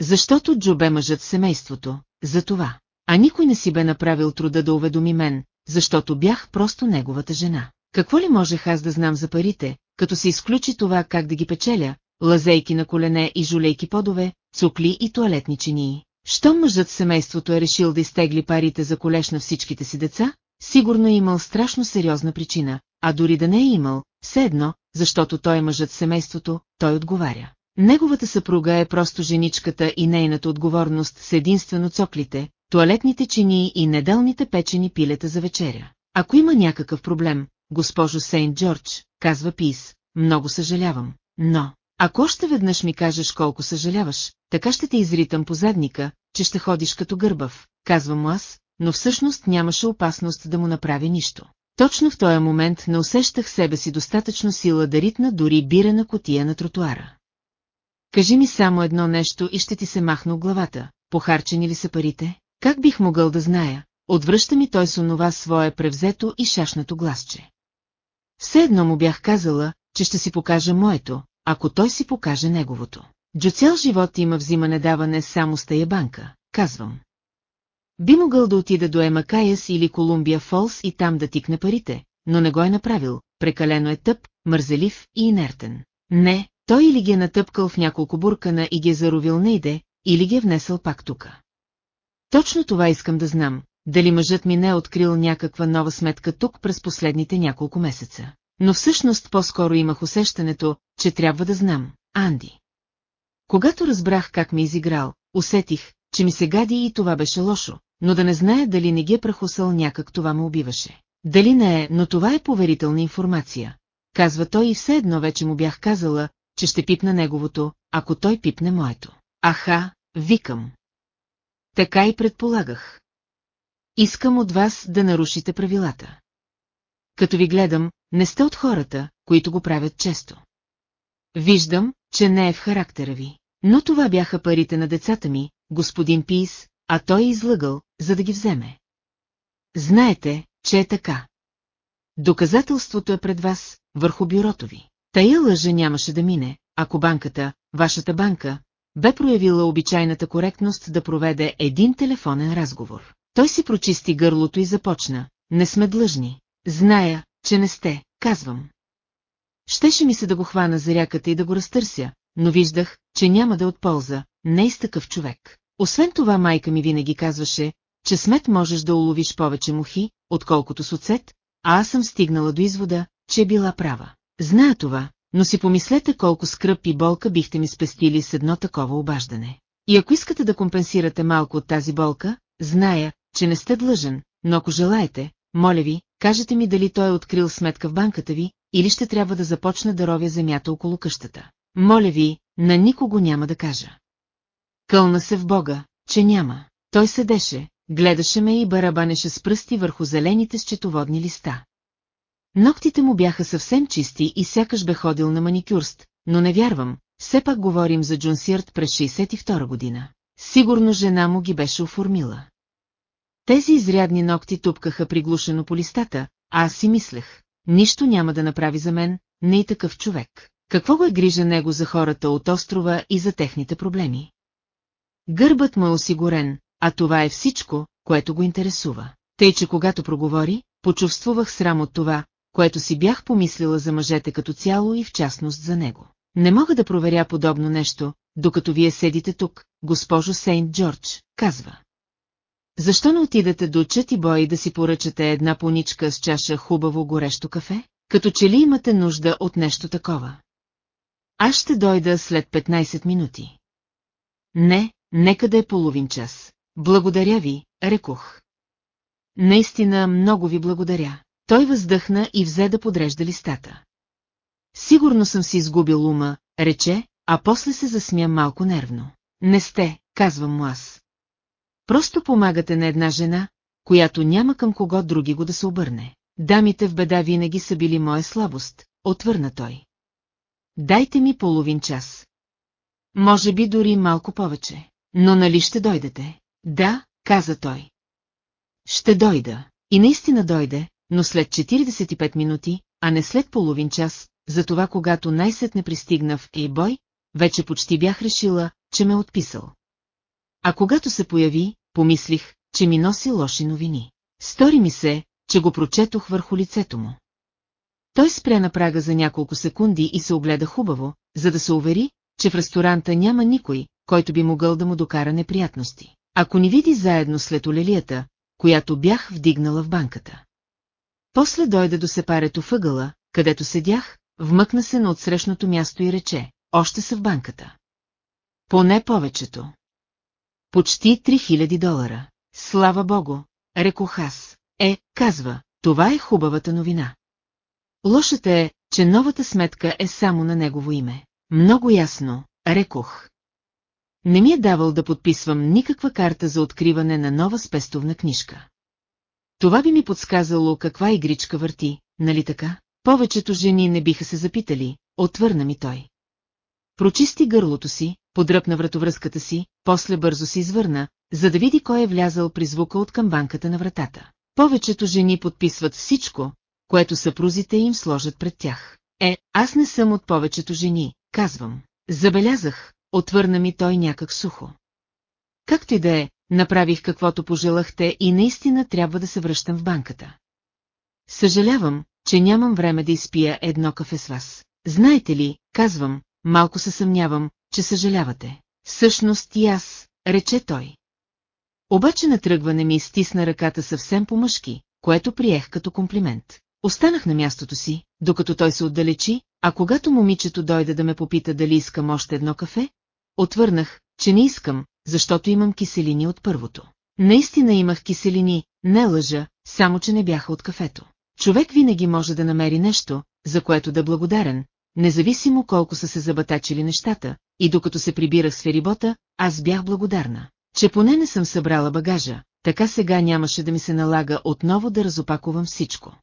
Защото Джо бе мъжът семейството, за това. А никой не си бе направил труда да уведоми мен, защото бях просто неговата жена. Какво ли можех аз да знам за парите, като се изключи това как да ги печеля, лазейки на колене и жулейки подове, цукли и туалетни чинии. Щом мъжът семейството е решил да изтегли парите за колеш на всичките си деца, сигурно е имал страшно сериозна причина, а дори да не е имал, все едно, защото той е мъжът семейството, той отговаря. Неговата съпруга е просто женичката и нейната отговорност с единствено цоклите, туалетните чинии и неделните печени пилета за вечеря. Ако има някакъв проблем, госпожо Сейнт Джордж, казва Пис, много съжалявам, но, ако още веднъж ми кажеш колко съжаляваш, така ще те изритам по задника, че ще ходиш като гърбав, казвам аз, но всъщност нямаше опасност да му направи нищо. Точно в този момент не усещах себе си достатъчно сила да ритна дори бирена котия на тротуара. Кажи ми само едно нещо и ще ти се махна главата. Похарчени ли са парите? Как бих могъл да зная? Отвръща ми той с онова свое превзето и шашнато гласче. Все едно му бях казала, че ще си покажа моето, ако той си покаже неговото. Джо цял живот има взимане-даване само с тая банка, казвам. Би могъл да отида до Емакаяс или Колумбия Фолс и там да тикне парите, но не го е направил, прекалено е тъп, мързелив и инертен. Не, той или ги е натъпкал в няколко буркана и ги е заровил нейде, или ги е внесъл пак тука. Точно това искам да знам, дали мъжът ми не е открил някаква нова сметка тук през последните няколко месеца. Но всъщност по-скоро имах усещането, че трябва да знам, Анди. Когато разбрах как ми изиграл, усетих, че ми се гади и това беше лошо, но да не зная дали не ги е прахосал някак това ме убиваше. Дали не е, но това е поверителна информация. Казва той и все едно вече му бях казала, че ще пипна неговото, ако той пипне моето. Аха, викам. Така и предполагах. Искам от вас да нарушите правилата. Като ви гледам, не сте от хората, които го правят често. Виждам, че не е в характера ви. Но това бяха парите на децата ми, господин Пис, а той е излъгал, за да ги вземе. Знаете, че е така. Доказателството е пред вас, върху бюрото ви. Тая лъжа нямаше да мине, ако банката, вашата банка, бе проявила обичайната коректност да проведе един телефонен разговор. Той си прочисти гърлото и започна. Не сме длъжни. Зная, че не сте, казвам. Щеше ми се да го хвана за ряката и да го разтърся, но виждах, че няма да е от полза, не из такъв човек. Освен това майка ми винаги казваше, че смет можеш да уловиш повече мухи, отколкото с оцет, а аз съм стигнала до извода, че е била права. Зная това, но си помислете колко скръп и болка бихте ми спестили с едно такова обаждане. И ако искате да компенсирате малко от тази болка, зная, че не сте длъжен, но ако желаете, моля ви, кажете ми дали той е открил сметка в банката ви, или ще трябва да започне да ровя земята около къщата. Моля ви, на никого няма да кажа. Кълна се в Бога, че няма. Той седеше, гледаше ме и барабанеше с пръсти върху зелените счетоводни листа. Ноктите му бяха съвсем чисти и сякаш бе ходил на маникюрст, но не вярвам, все пак говорим за Джунсирт през 62 година. Сигурно жена му ги беше оформила. Тези изрядни ногти тупкаха приглушено по листата, а аз си мислех, нищо няма да направи за мен, не и такъв човек. Какво го е грижа него за хората от острова и за техните проблеми? Гърбът му е осигурен, а това е всичко, което го интересува. Тъй, че когато проговори, почувствувах срам от това, което си бях помислила за мъжете като цяло и в частност за него. Не мога да проверя подобно нещо, докато вие седите тук, госпожо Сейнт Джордж, казва. Защо не отидете до Чати Бой да си поръчате една поничка с чаша хубаво горещо кафе? Като че ли имате нужда от нещо такова? Аз ще дойда след 15 минути. Не, нека да е половин час. Благодаря ви, рекох. Наистина много ви благодаря. Той въздъхна и взе да подрежда листата. Сигурно съм си изгубил ума, рече, а после се засмя малко нервно. Не сте, казвам му аз. Просто помагате на една жена, която няма към кого други го да се обърне. Дамите в беда винаги са били моя слабост, отвърна той. Дайте ми половин час. Може би дори малко повече. Но нали ще дойдете? Да, каза той. Ще дойда. И наистина дойде, но след 45 минути, а не след половин час, затова когато най-сетне пристигна в Ейбой, вече почти бях решила, че ме отписал. А когато се появи, помислих, че ми носи лоши новини. Стори ми се, че го прочетох върху лицето му. Той спря на прага за няколко секунди и се огледа хубаво, за да се увери, че в ресторанта няма никой, който би могъл да му докара неприятности. Ако ни види заедно след олелията, която бях вдигнала в банката. После дойде до сепарето въгъла, където седях, вмъкна се на отсрещното място и рече, още са в банката. Поне повечето. Почти 3000 долара. Слава богу, рекох аз. Е, казва, това е хубавата новина. Лошата е, че новата сметка е само на негово име. Много ясно, рекох. Не ми е давал да подписвам никаква карта за откриване на нова спестовна книжка. Това би ми подсказало каква игричка върти, нали така? Повечето жени не биха се запитали, отвърна ми той. Прочисти гърлото си, подръпна вратовръзката си, после бързо се извърна, за да види кой е влязал при звука от камбанката на вратата. Повечето жени подписват всичко, което съпрузите им сложат пред тях. Е, аз не съм от повечето жени, казвам. Забелязах, отвърна ми той някак сухо. Както и да е, направих каквото пожелахте и наистина трябва да се връщам в банката. Съжалявам, че нямам време да изпия едно кафе с вас. Знаете ли, казвам, малко се съмнявам, че съжалявате. Всъщност и аз, рече той. Обаче на тръгване ми стисна ръката съвсем по-мъжки, което приех като комплимент. Останах на мястото си, докато той се отдалечи, а когато момичето дойде да ме попита дали искам още едно кафе, отвърнах, че не искам, защото имам киселини от първото. Наистина имах киселини, не лъжа, само че не бяха от кафето. Човек винаги може да намери нещо, за което да благодарен, независимо колко са се забатачили нещата, и докато се прибирах с ферибота, аз бях благодарна, че поне не съм събрала багажа, така сега нямаше да ми се налага отново да разопакувам всичко.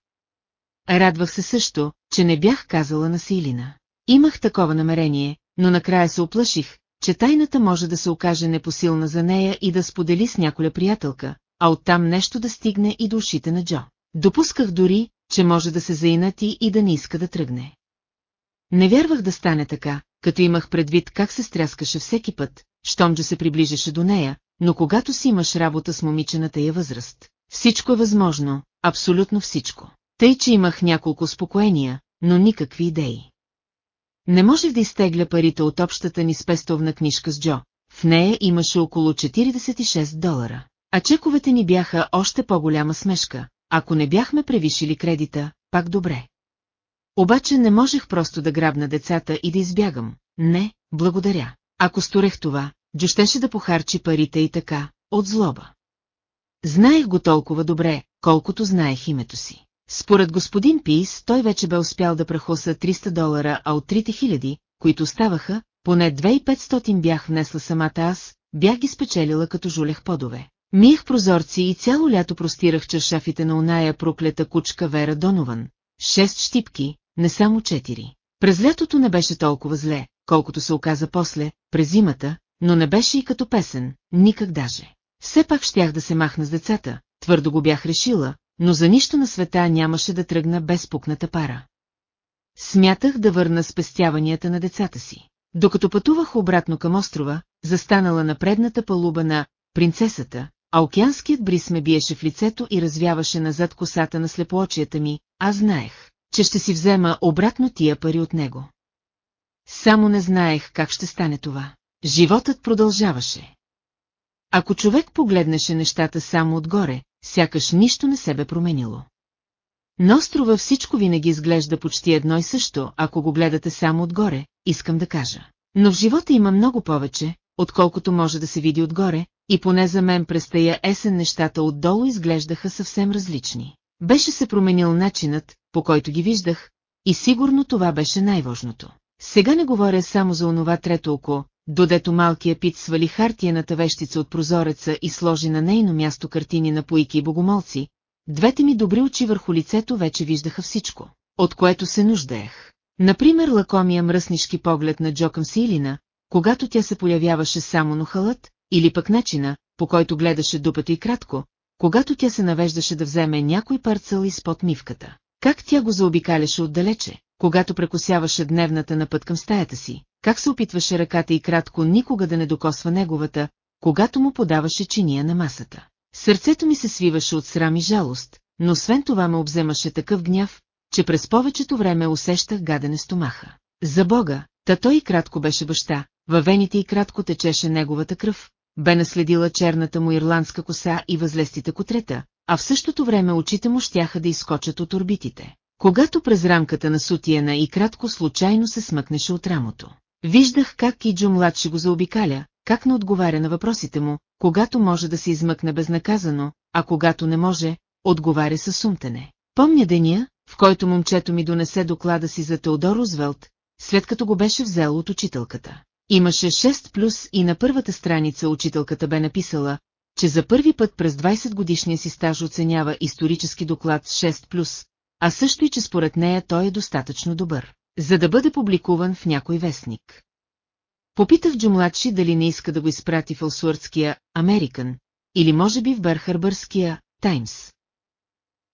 Радвах се също, че не бях казала на Силина. Имах такова намерение, но накрая се оплаших, че тайната може да се окаже непосилна за нея и да сподели с няколя приятелка, а оттам нещо да стигне и до ушите на Джо. Допусках дори, че може да се заинати и да не иска да тръгне. Не вярвах да стане така, като имах предвид как се стряскаше всеки път, щом да се приближеше до нея, но когато си имаш работа с момичената я възраст, всичко е възможно, абсолютно всичко. Тъй, че имах няколко успокоения, но никакви идеи. Не можех да изтегля парите от общата ни спестовна книжка с Джо. В нея имаше около 46 долара. А чековете ни бяха още по-голяма смешка. Ако не бяхме превишили кредита, пак добре. Обаче не можех просто да грабна децата и да избягам. Не, благодаря. Ако сторех това, Джо щеше да похарчи парите и така, от злоба. Знаех го толкова добре, колкото знаех името си. Според господин Пис, той вече бе успял да прахоса 300 долара, а от 3000, които ставаха, поне 2500 бях внесла самата аз, бях ги спечелила като жулех подове. Миех прозорци и цяло лято простирах чашафите на оная проклета кучка Вера Донован. Шест щипки, не само четири. През лятото не беше толкова зле, колкото се оказа после, през зимата, но не беше и като песен, никак даже. Все пак щях да се махна с децата, твърдо го бях решила, но за нищо на света нямаше да тръгна без пукната пара. Смятах да върна спестяванията на децата си. Докато пътувах обратно към острова, застанала на предната палуба на принцесата, а океанският бриз ме биеше в лицето и развяваше назад косата на слепоочията ми, аз знаех, че ще си взема обратно тия пари от него. Само не знаех как ще стане това. Животът продължаваше. Ако човек погледнеше нещата само отгоре, сякаш нищо не се бе променило. На острова всичко винаги изглежда почти едно и също, ако го гледате само отгоре, искам да кажа. Но в живота има много повече, отколкото може да се види отгоре, и поне за мен през тая есен нещата отдолу изглеждаха съвсем различни. Беше се променил начинът, по който ги виждах, и сигурно това беше най-важното. Сега не говоря само за онова трето око, додето малкия пит свали хартияната вещица от прозореца и сложи на нейно място картини на поики и богомолци, двете ми добри очи върху лицето вече виждаха всичко, от което се нуждаех. Например лакомия мръснишки поглед на Джокъм Силина, когато тя се появяваше само на халът, или пък начина, по който гледаше дупето и кратко, когато тя се навеждаше да вземе някой парцел изпод мивката. Как тя го заобикаляше отдалече, когато прекосяваше дневната на път към стаята си, как се опитваше ръката и кратко никога да не докосва неговата, когато му подаваше чиния на масата. Сърцето ми се свиваше от срам и жалост, но освен това ме обземаше такъв гняв, че през повечето време усещах гадене стомаха. За Бога, та той и кратко беше баща, във вените и кратко течеше неговата кръв, бе наследила черната му ирландска коса и възлестите котрета, а в същото време очите му щяха да изкочат от орбитите. Когато през рамката на сутиена и кратко случайно се смъкнеше от рамото. Виждах как и Джо младши го заобикаля, как не отговаря на въпросите му, когато може да се измъкне безнаказано, а когато не може, отговаря със сумтене. Помня деня, в който момчето ми донесе доклада си за Теодор Рузвелт, след като го беше взел от учителката. Имаше 6 плюс и на първата страница учителката бе написала, че за първи път през 20 годишния си стаж оценява исторически доклад с 6 плюс, а също и че според нея той е достатъчно добър, за да бъде публикуван в някой вестник. Попитах Джумладши дали не иска да го изпрати в Елсуъртския «Американ» или може би в Бърхърбърския «Таймс».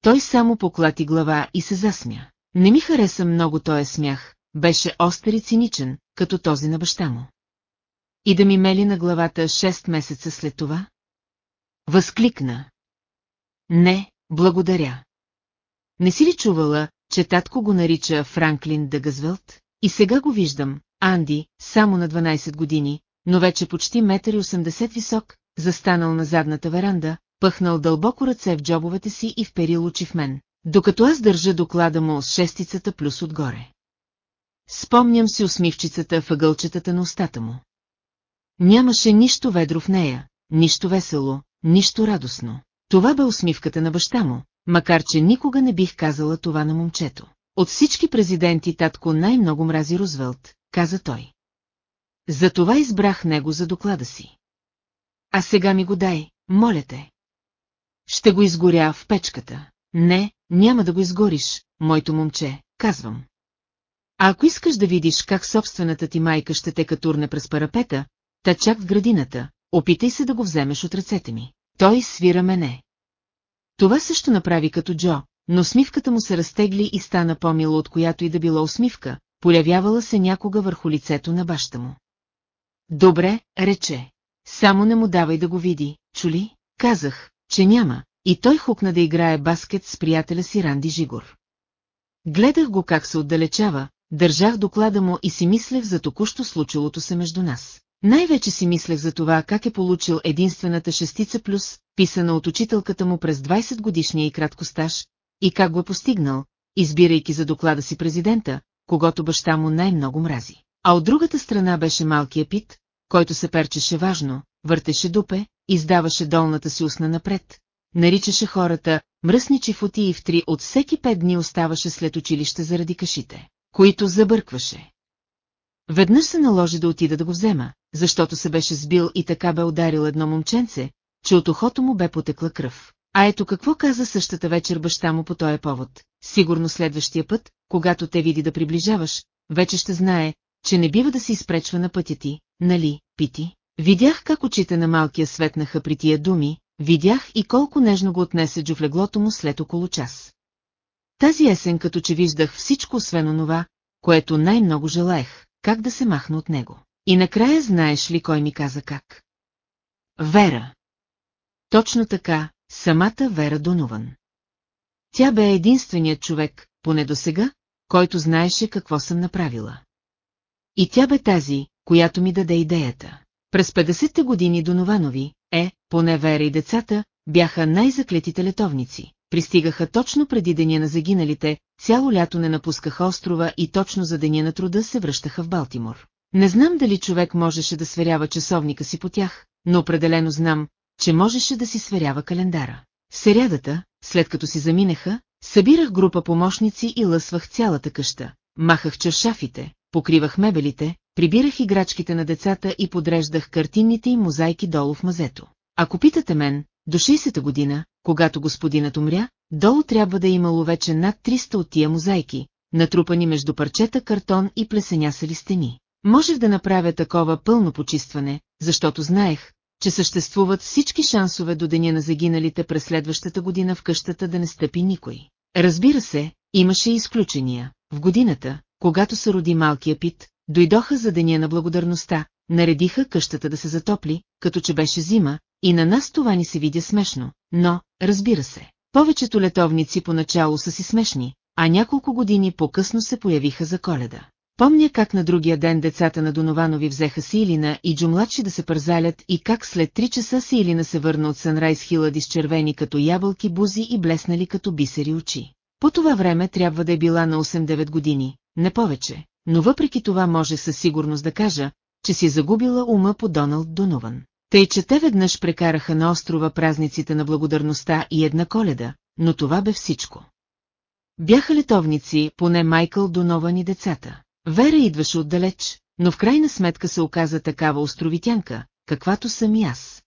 Той само поклати глава и се засмя. Не ми хареса много този смях, беше остър и циничен, като този на баща му. И да ми мели на главата 6 месеца след това? Възкликна. Не, благодаря. Не си ли чувала, че татко го нарича Франклин Дъгъзвелт? И сега го виждам, Анди, само на 12 години, но вече почти 1,80 м висок, застанал на задната веранда, пъхнал дълбоко ръце в джобовете си и вперил очи в мен, докато аз държа доклада му с шестицата плюс отгоре. Спомням си усмивчицата въгълчетата на устата му. Нямаше нищо ведро в нея, нищо весело, нищо радостно. Това бе усмивката на баща му, макар че никога не бих казала това на момчето. От всички президенти татко най-много мрази Рузвелт, каза той. Затова избрах него за доклада си. А сега ми го дай, моля те. Ще го изгоря в печката. Не, няма да го изгориш, моето момче, казвам. А ако искаш да видиш как собствената ти майка ще те катурне през парапета, та чак в градината, опитай се да го вземеш от ръцете ми. Той свира мене. Това също направи като Джо, но усмивката му се разтегли и стана по-мило от която и да било усмивка, полявявала се някога върху лицето на баща му. Добре, рече. Само не му давай да го види, чули? Казах, че няма, и той хукна да играе баскет с приятеля си Ранди Жигор. Гледах го как се отдалечава, държах доклада му и си мислех за току-що случилото се между нас. Най-вече си мислех за това как е получил единствената шестица плюс, писана от учителката му през 20 годишния и кратко стаж, и как го е постигнал, избирайки за доклада си президента, когато баща му най-много мрази. А от другата страна беше малкия пит, който се перчеше важно, въртеше дупе, издаваше долната си устна напред, наричаше хората мръсничи фути и в три от всеки пет дни оставаше след училище заради кашите, които забъркваше. Веднъж се наложи да отида да го взема, защото се беше сбил и така бе ударил едно момченце, че от ухото му бе потекла кръв. А ето какво каза същата вечер баща му по този повод. Сигурно следващия път, когато те види да приближаваш, вече ще знае, че не бива да се изпречва на пътя ти, нали, Пити? Видях как очите на малкия светнаха при тия думи, видях и колко нежно го отнесе Джо в леглото му след около час. Тази есен като че виждах всичко освен онова, което най-много желаех, как да се махна от него. И накрая знаеш ли кой ми каза как? Вера. Точно така, самата Вера Донован. Тя бе единственият човек, поне до сега, който знаеше какво съм направила. И тя бе тази, която ми даде идеята. През 50-те години Донованови, е, поне Вера и децата, бяха най-заклетите летовници. Пристигаха точно преди деня на загиналите, цяло лято не напускаха острова и точно за деня на труда се връщаха в Балтимор. Не знам дали човек можеше да сверява часовника си по тях, но определено знам, че можеше да си сверява календара. В серядата, след като си заминеха, събирах група помощници и лъсвах цялата къща. Махах чершафите, покривах мебелите, прибирах играчките на децата и подреждах картинните и мозайки долу в мазето. Ако питате мен, до 60-та година, когато господинът умря, долу трябва да е имало вече над 300 от тия мозайки, натрупани между парчета картон и плесенясали стени. Можех да направя такова пълно почистване, защото знаех, че съществуват всички шансове до деня на загиналите през следващата година в къщата да не стъпи никой. Разбира се, имаше и изключения. В годината, когато се роди малкия пит, дойдоха за деня на благодарността, наредиха къщата да се затопли, като че беше зима, и на нас това ни се видя смешно, но, разбира се, повечето летовници поначало са си смешни, а няколко години по-късно се появиха за коледа. Помня как на другия ден децата на Донованови взеха Силина и Джумладши да се пързалят и как след три часа Силина се върна от Сънрайс Хилади с червени като ябълки бузи и блеснали като бисери очи. По това време трябва да е била на 8-9 години, не повече, но въпреки това може със сигурност да кажа, че си загубила ума по Доналд Донован. Тъй, че те веднъж прекараха на острова празниците на благодарността и една коледа, но това бе всичко. Бяха летовници, поне Майкъл Донован и децата. Вера идваше отдалеч, но в крайна сметка се оказа такава островитянка, каквато съм и аз.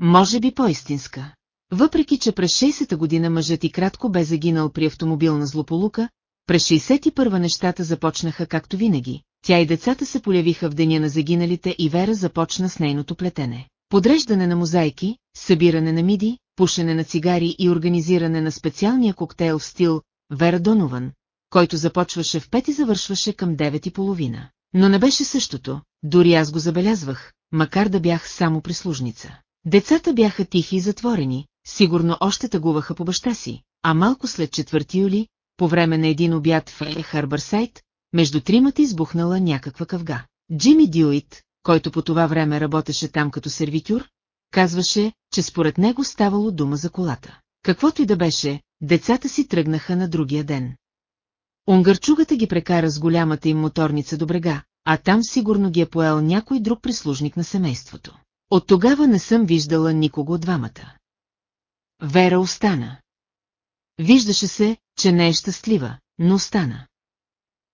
Може би по-истинска. Въпреки, че през 60-та година мъжът и кратко бе загинал при автомобилна злополука, през 61-та нещата започнаха както винаги. Тя и децата се полявиха в деня на загиналите и Вера започна с нейното плетене. Подреждане на мозайки, събиране на миди, пушене на цигари и организиране на специалния коктейл в стил Вера Донован, който започваше в пет и завършваше към девет и половина. Но не беше същото, дори аз го забелязвах, макар да бях само прислужница. Децата бяха тихи и затворени, сигурно още тъгуваха по баща си, а малко след 4 юли, по време на един обяд в Харбърсайт, между тримата избухнала някаква къвга. Джими Дюит, който по това време работеше там като сервитюр, казваше, че според него ставало дума за колата. Каквото и да беше, децата си тръгнаха на другия ден. Унгарчугата ги прекара с голямата им моторница до брега, а там сигурно ги е поел някой друг прислужник на семейството. От тогава не съм виждала никого от двамата. Вера остана. Виждаше се, че не е щастлива, но остана.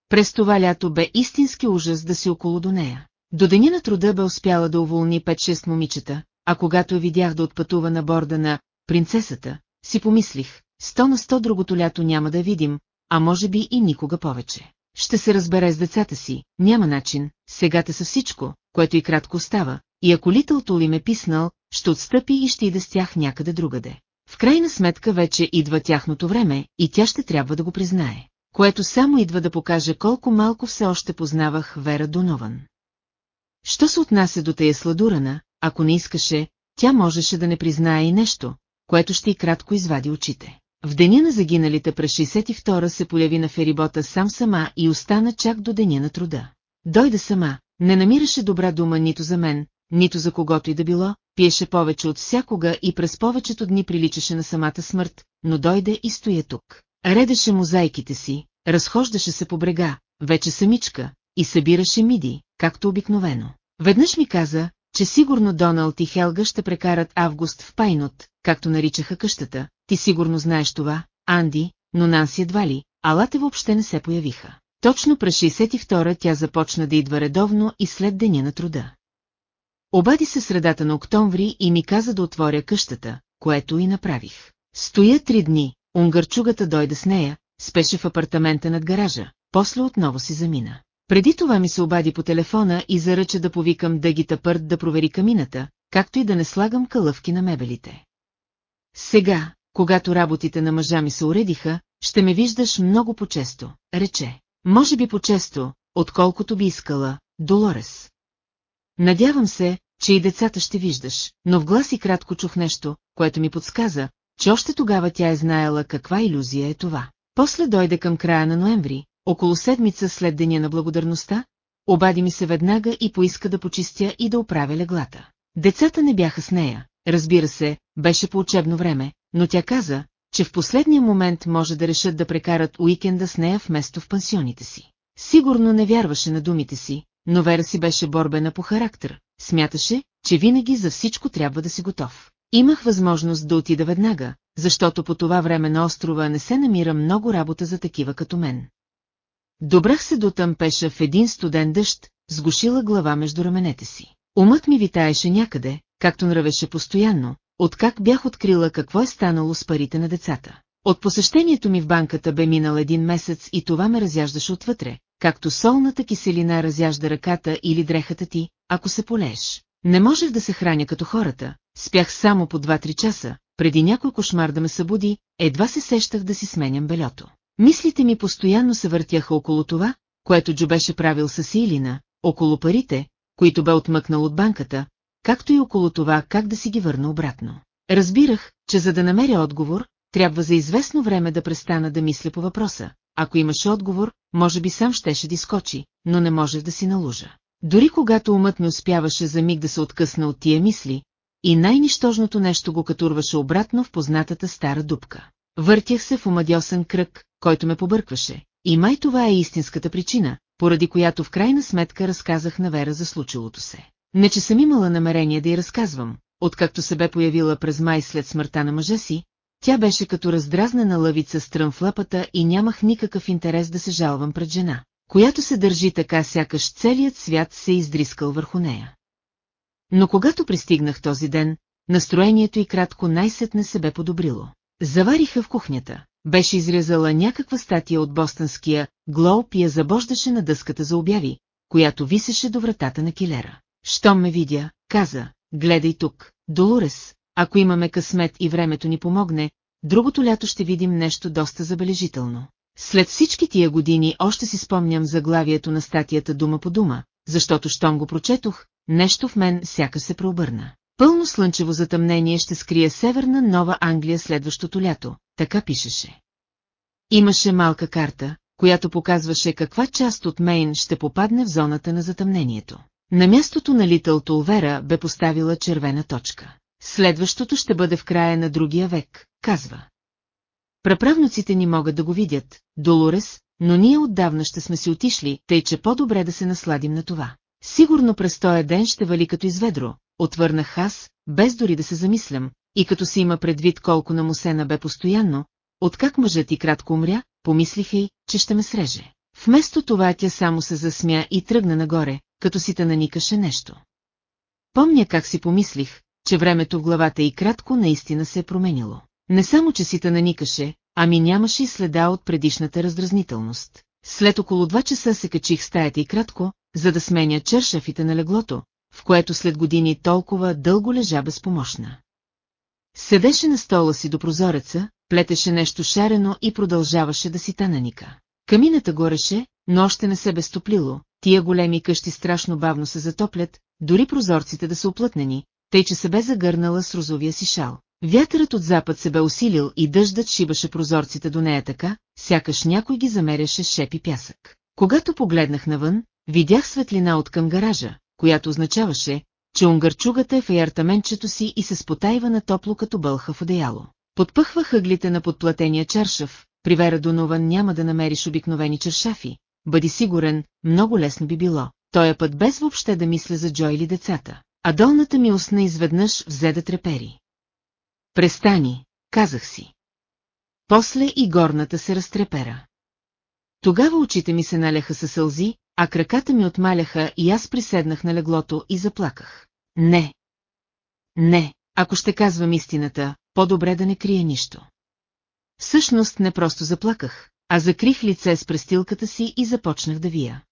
През това лято бе истински ужас да си около до нея. До деня на труда бе успяла да уволни 5-6 момичета, а когато я видях да отпътува на борда на «Принцесата», си помислих, сто на сто другото лято няма да видим, а може би и никога повече. Ще се разбере с децата си, няма начин, сега те са всичко, което и кратко става, и ако Литълтол им е писнал, ще отстъпи и ще иде с тях някъде другаде. В крайна сметка вече идва тяхното време и тя ще трябва да го признае, което само идва да покаже колко малко все още познавах Вера Донован. Що се отнася до тая сладурана, ако не искаше, тя можеше да не признае и нещо, което ще и кратко извади очите. В деня на загиналите през 62 се появи на ферибота сам сама и остана чак до деня на труда. Дойде сама, не намираше добра дума нито за мен, нито за когото и да било, пиеше повече от всякога и през повечето дни приличаше на самата смърт, но дойде и стоя тук. Редеше мозайките си, разхождаше се по брега, вече самичка, и събираше миди, както обикновено. Веднъж ми каза, че сигурно Доналд и Хелга ще прекарат август в Пайнот, както наричаха къщата. Ти сигурно знаеш това, Анди, но Нанси едва ли, алате въобще не се появиха. Точно през 62 тя започна да идва редовно и след деня на труда. Обади се средата на октомври и ми каза да отворя къщата, което и направих. Стоя три дни, унгарчугата дойде с нея, спеше в апартамента над гаража, после отново си замина. Преди това ми се обади по телефона и заръча да повикам Дъгита Пърт да провери камината, както и да не слагам кълъвки на мебелите. Сега, когато работите на мъжа ми се уредиха, ще ме виждаш много по-често, рече. Може би по-често, отколкото би искала, Долорес. Надявам се, че и децата ще виждаш, но в глас и кратко чух нещо, което ми подсказа, че още тогава тя е знаела каква иллюзия е това. После дойде към края на ноември, около седмица след деня на благодарността, обади ми се веднага и поиска да почистя и да оправя леглата. Децата не бяха с нея, разбира се, беше по учебно време, но тя каза, че в последния момент може да решат да прекарат уикенда с нея вместо в пансионите си. Сигурно не вярваше на думите си, но Вера си беше борбена по характер, смяташе, че винаги за всичко трябва да си готов. Имах възможност да отида веднага, защото по това време на острова не се намира много работа за такива като мен. Добрах се до тъмпеша в един студен дъжд, сгушила глава между раменете си. Умът ми витаеше някъде, както нравеше постоянно, откак бях открила какво е станало с парите на децата. От посещението ми в банката бе минал един месец и това ме разяждаше отвътре, както солната киселина разяжда ръката или дрехата ти, ако се полееш. Не можех да се храня като хората, спях само по 2-3 часа, преди някой кошмар да ме събуди, едва се сещах да си сменям белето. Мислите ми постоянно се въртяха около това, което Джо беше правил с Илина, около парите, които бе отмъкнал от банката, както и около това как да си ги върна обратно. Разбирах, че за да намеря отговор, трябва за известно време да престана да мисля по въпроса. Ако имаше отговор, може би сам щеше да изкочи, но не можех да си налужа. Дори когато умът ми успяваше за миг да се откъсна от тия мисли, и най-нищожното нещо го катурваше обратно в познатата стара дупка. Въртях се в омадьосен кръг, който ме побъркваше, и май това е истинската причина, поради която в крайна сметка разказах на Вера за случилото се. Не че съм имала намерение да й разказвам, откакто се бе появила през май след смъртта на мъжа си, тя беше като раздразнена лъвица с трън в лапата и нямах никакъв интерес да се жалвам пред жена, която се държи така сякаш целият свят се е издрискал върху нея. Но когато пристигнах този ден, настроението и кратко най-сетне се бе подобрило. Завариха в кухнята, беше изрязала някаква статия от бостонския Глоуп и я забождаше на дъската за обяви, която висеше до вратата на килера. Щом ме видя, каза, гледай тук, Долорес, ако имаме късмет и времето ни помогне, другото лято ще видим нещо доста забележително. След всички тия години още си спомням заглавието на статията дума по дума, защото щом го прочетох, нещо в мен сякаш се преобърна. Пълно слънчево затъмнение ще скрие северна Нова Англия следващото лято, така пишеше. Имаше малка карта, която показваше каква част от Мейн ще попадне в зоната на затъмнението. На мястото на Литъл Толвера бе поставила червена точка. Следващото ще бъде в края на другия век, казва. Праправнуците ни могат да го видят, Долорес, но ние отдавна ще сме си отишли, тъй че по-добре да се насладим на това. Сигурно през този ден ще вали като изведро, отвърнах аз, без дори да се замислям, и като си има предвид колко намусена бе постоянно, откак мъжът и кратко умря, помислих ей, че ще ме среже. Вместо това тя само се засмя и тръгна нагоре, като си те наникаше нещо. Помня как си помислих, че времето в главата и кратко наистина се е променило. Не само, че си те наникаше, ами нямаше и следа от предишната раздразнителност. След около два часа се качих стаята и кратко, за да сменя чершафите на леглото, в което след години толкова дълго лежа безпомощна. Седеше на стола си до прозореца, плетеше нещо шарено и продължаваше да си тананика. Камината гореше, но още не се бе стоплило, тия големи къщи страшно бавно се затоплят, дори прозорците да са оплътнени, тъй че се бе загърнала с розовия си шал. Вятърът от запад се бе усилил и дъждът шибаше прозорците до нея така, сякаш някой ги замеряше с шепи пясък. Когато погледнах навън, видях светлина от към гаража, която означаваше, че унгарчугата е в яртаменчето си и се спотайва на топло като бълха в одеяло. Подпъхва хъглите на подплатения чаршав, при Вера Донован няма да намериш обикновени чершафи. Бъди сигурен, много лесно би било. Тоя път без въобще да мисля за Джо или децата. А долната ми устна изведнъж взе да трепери. Престани, казах си. После и горната се разтрепера. Тогава очите ми се наляха със сълзи, а краката ми отмаляха и аз приседнах на леглото и заплаках. Не. Не, ако ще казвам истината, по-добре да не крия нищо. Всъщност не просто заплаках, а закрих лице с престилката си и започнах да вия.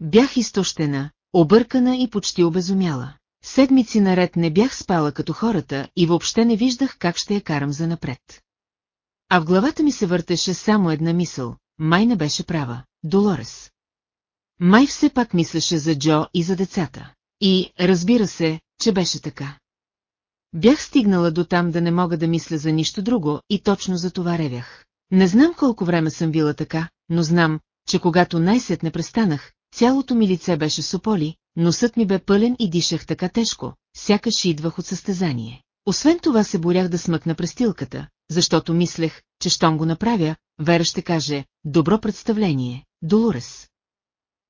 Бях изтощена, объркана и почти обезумяла. Седмици наред не бях спала като хората и въобще не виждах как ще я карам за напред. А в главата ми се въртеше само една мисъл, май не беше права, Долорес. Май все пак мислеше за Джо и за децата. И, разбира се, че беше така. Бях стигнала до там да не мога да мисля за нищо друго и точно за това ревях. Не знам колко време съм била така, но знам, че когато най-сетне престанах, цялото ми лице беше сополи, носът ми бе пълен и дишах така тежко, сякаш идвах от състезание. Освен това се борях да смъкна престилката, защото мислех, че щом го направя, Вера ще каже, добро представление, Долорес.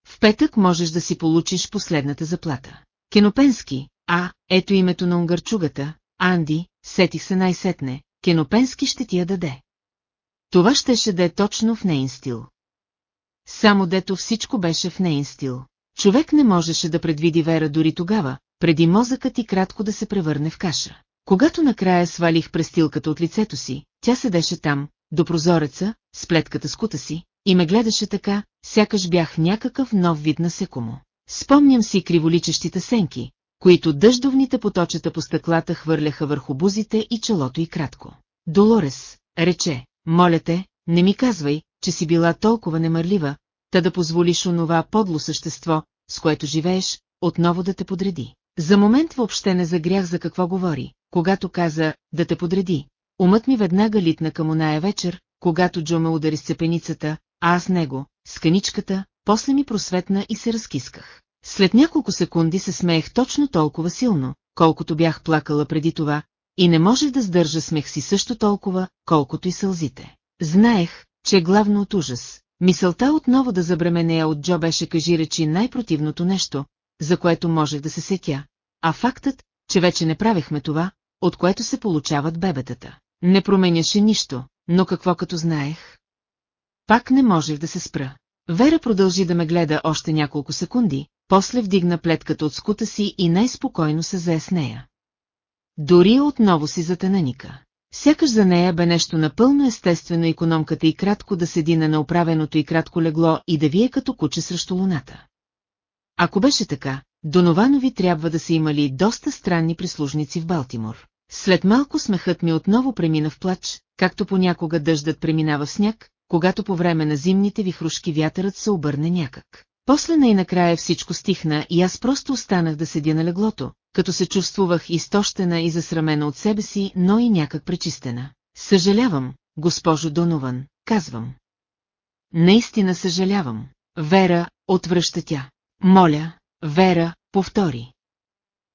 В петък можеш да си получиш последната заплата. Кенопенски, а, ето името на унгарчугата, Анди, сетих се най-сетне, Кенопенски ще ти я даде. Това щеше да е точно в нейн стил. Само дето всичко беше в нейн стил. Човек не можеше да предвиди Вера дори тогава, преди мозъкът и кратко да се превърне в каша. Когато накрая свалих престилката от лицето си, тя седеше там, до прозореца, с плетката с кута си, и ме гледаше така, сякаш бях някакъв нов вид насекомо. Спомням си криволичещите сенки, които дъждовните поточета по стъклата хвърляха върху бузите и челото и кратко. Долорес, рече, моля те, не ми казвай, че си била толкова немърлива, та да позволиш онова подло същество, с което живееш, отново да те подреди. За момент въобще не загрях за какво говори, когато каза да те подреди. Умът ми веднага литна към оная вечер, когато Джо ме удари с цепеницата, а аз него, с каничката, после ми просветна и се разкисках. След няколко секунди се смеех точно толкова силно, колкото бях плакала преди това, и не можех да сдържа смех си също толкова, колкото и сълзите. Знаех, че е главно от ужас. Мисълта отново да забременея от Джо беше кажи речи най-противното нещо, за което можех да се сетя, а фактът, че вече не правехме това, от което се получават бебетата. Не променяше нищо, но какво като знаех? Пак не можех да се спра. Вера продължи да ме гледа още няколко секунди, после вдигна плетката от скута си и най-спокойно се зае с нея. Дори отново си затънаника. Сякаш за нея бе нещо напълно естествено економката и кратко да седи на неоправеното и кратко легло и да вие като куче срещу луната. Ако беше така, Донованови трябва да са имали доста странни прислужници в Балтимор. След малко смехът ми отново премина в плач, както понякога дъждът преминава в сняг, когато по време на зимните вихрушки вятърът се обърне някак. После най-накрая всичко стихна и аз просто останах да седя на леглото, като се чувствувах изтощена и засрамена от себе си, но и някак пречистена. Съжалявам, госпожо Донован, казвам. Наистина съжалявам. Вера, отвръща тя. Моля, Вера, повтори.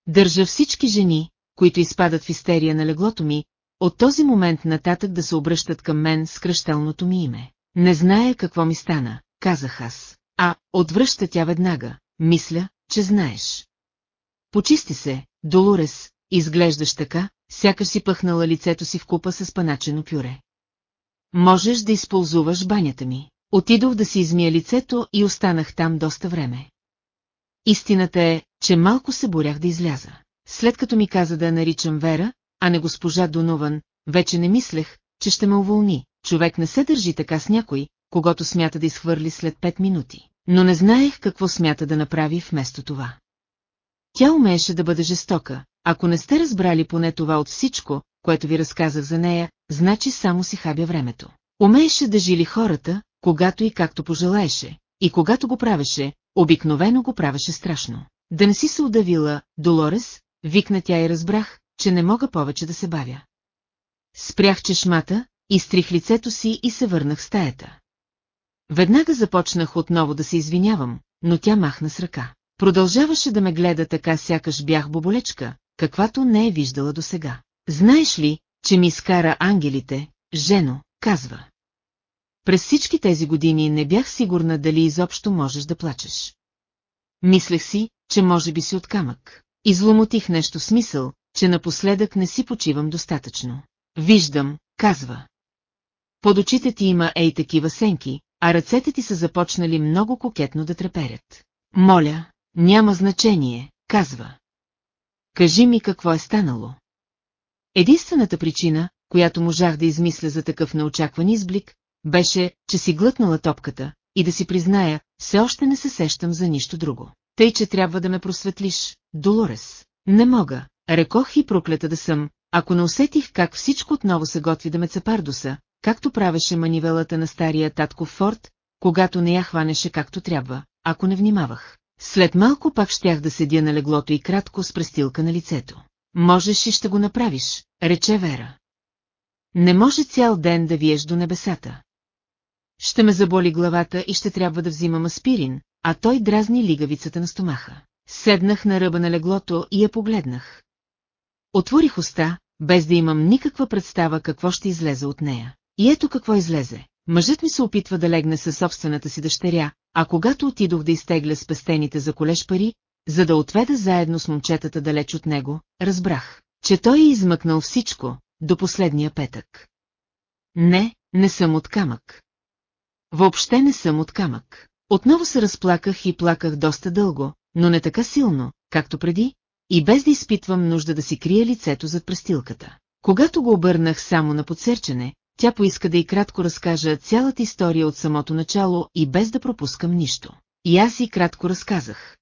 Държа всички жени, които изпадат в истерия на леглото ми, от този момент нататък да се обръщат към мен с кръщалното ми име. Не зная какво ми стана, казах аз. А, отвръща тя веднага. Мисля, че знаеш. Почисти се, Долорес, изглеждаш така, сякаш си пъхнала лицето си в купа с паначено пюре. Можеш да използваш банята ми. Отидох да си измия лицето и останах там доста време. Истината е, че малко се борях да изляза. След като ми каза да я наричам Вера, а не госпожа Донован, вече не мислех, че ще ме уволни. Човек не се държи така с някой, когато смята да изхвърли след пет минути. Но не знаех какво смята да направи вместо това. Тя умееше да бъде жестока. Ако не сте разбрали поне това от всичко, което ви разказах за нея, значи само си хабя времето. Умееше да жили хората, когато и както пожелаеше, и когато го правеше, обикновено го правеше страшно. Да не си се удавила, Долорес, викна тя и разбрах, че не мога повече да се бавя. Спрях чешмата, изтрих лицето си и се върнах в стаята. Веднага започнах отново да се извинявам, но тя махна с ръка. Продължаваше да ме гледа така сякаш бях боболечка, каквато не е виждала досега. Знаеш ли, че ми изкара ангелите, жено, казва. През всички тези години не бях сигурна дали изобщо можеш да плачеш. Мислех си, че може би си от камък. Изломотих нещо смисъл, че напоследък не си почивам достатъчно. Виждам, казва. Под очите ти има ей такива сенки, а ръцете ти са започнали много кокетно да треперят. Моля, няма значение, казва. Кажи ми какво е станало. Единствената причина, която можах да измисля за такъв неочакван изблик, беше, че си глътнала топката, и да си призная, все още не се сещам за нищо друго. Тъй, че трябва да ме просветлиш, Долорес. Не мога, рекох и проклета да съм, ако не усетих как всичко отново се готви да ме цапардоса, както правеше манивелата на стария татко Форд, когато не я хванеше както трябва, ако не внимавах. След малко пак щях да седя на леглото и кратко с престилка на лицето. Можеш и ще го направиш, рече Вера. Не може цял ден да виеш до небесата. Ще ме заболи главата и ще трябва да взимам аспирин, а той дразни лигавицата на стомаха. Седнах на ръба на леглото и я погледнах. Отворих уста, без да имам никаква представа какво ще излезе от нея. И ето какво излезе. Мъжът ми се опитва да легне със собствената си дъщеря, а когато отидох да изтегля спестените за колеж пари, за да отведа заедно с момчетата далеч от него, разбрах, че той е измъкнал всичко, до последния петък. Не, не съм от камък. Въобще не съм от камък. Отново се разплаках и плаках доста дълго, но не така силно, както преди, и без да изпитвам нужда да си крия лицето зад престилката. Когато го обърнах само на подсерчене, тя поиска да и кратко разкажа цялата история от самото начало и без да пропускам нищо. И аз и кратко разказах.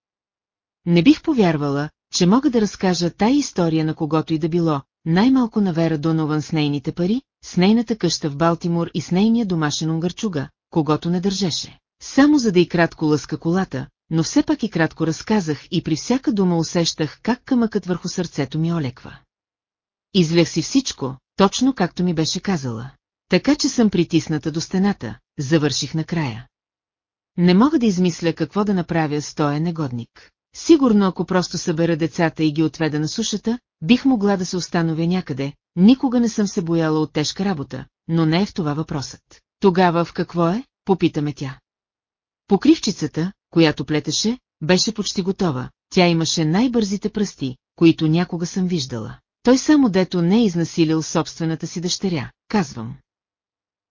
Не бих повярвала, че мога да разкажа тая история на когото и да било, най-малко на Вера Донован с нейните пари, с нейната къща в Балтимор и с нейния домашен унгарчуга, когато не държеше. Само за да и кратко лъска колата, но все пак и кратко разказах и при всяка дума усещах как камъкът върху сърцето ми олеква. Излех си всичко, точно както ми беше казала. Така че съм притисната до стената, завърших накрая. Не мога да измисля какво да направя с тоя негодник. Сигурно ако просто събера децата и ги отведа на сушата, бих могла да се установя някъде, никога не съм се бояла от тежка работа, но не е в това въпросът. Тогава в какво е? Попитаме тя. Покривчицата, която плетеше, беше почти готова, тя имаше най-бързите пръсти, които някога съм виждала. Той само дето не е изнасилил собствената си дъщеря, казвам.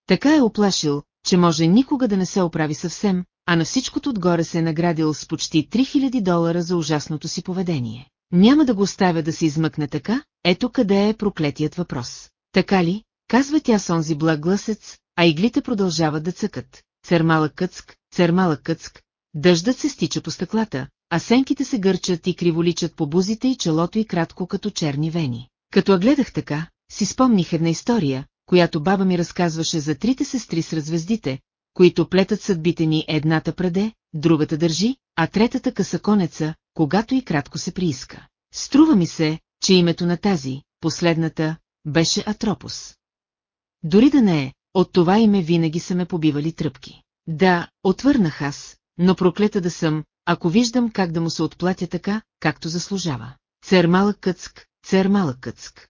Така е оплашил, че може никога да не се оправи съвсем, а на всичкото отгоре се е наградил с почти 3000 долара за ужасното си поведение. Няма да го оставя да се измъкне така, ето къде е проклетият въпрос. Така ли, казва тя с онзи благ гласец, а иглите продължават да цъкат. Цермала къцк, цермала къцк, дъждът се стича по стъклата, а сенките се гърчат и криволичат по бузите и челото и кратко като черни вени. Като я гледах така, си спомних една история, която баба ми разказваше за трите сестри с развездите, които плетат съдбите ни едната преде, другата държи, а третата къса конеца, когато и кратко се прииска. Струва ми се, че името на тази, последната, беше Атропос. Дори да не е, от това име винаги са ме побивали тръпки. Да, отвърнах аз, но проклета да съм, ако виждам как да му се отплатя така, както заслужава. Цермалък къцк, цермалък къцк.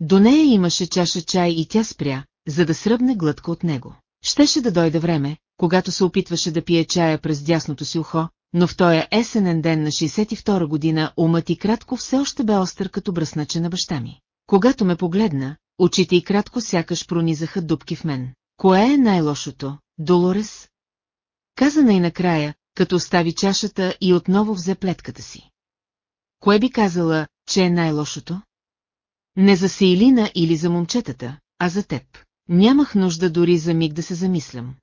До нея имаше чаша чай и тя спря, за да сръбне глътка от него. Щеше да дойде време, когато се опитваше да пие чая през дясното си ухо, но в този есенен ден на 62 година умът и кратко все още бе остър като бръсначе на баща ми. Когато ме погледна, очите и кратко сякаш пронизаха дубки в мен. Кое е най-лошото, Долорес? Каза най-накрая, като остави чашата и отново взе плетката си. Кое би казала, че е най-лошото? Не за Сейлина или за момчетата, а за теб. Нямах нужда дори за миг да се замислям.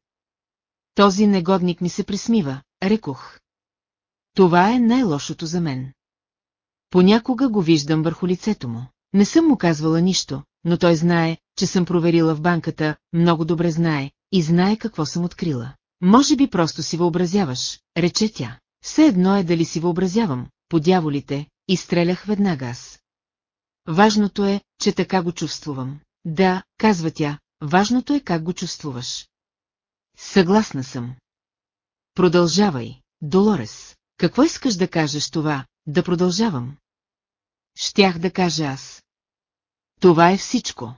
Този негодник ми се присмива, рекох. Това е най-лошото за мен. Понякога го виждам върху лицето му. Не съм му казвала нищо, но той знае, че съм проверила в банката, много добре знае, и знае какво съм открила. Може би просто си въобразяваш, рече тя. Все едно е дали си въобразявам, по дяволите, и веднага аз. Важното е, че така го чувствувам. Да, казва тя, важното е как го чувствуваш. Съгласна съм. Продължавай, Долорес. Какво искаш да кажеш това, да продължавам? Щях да кажа аз. Това е всичко.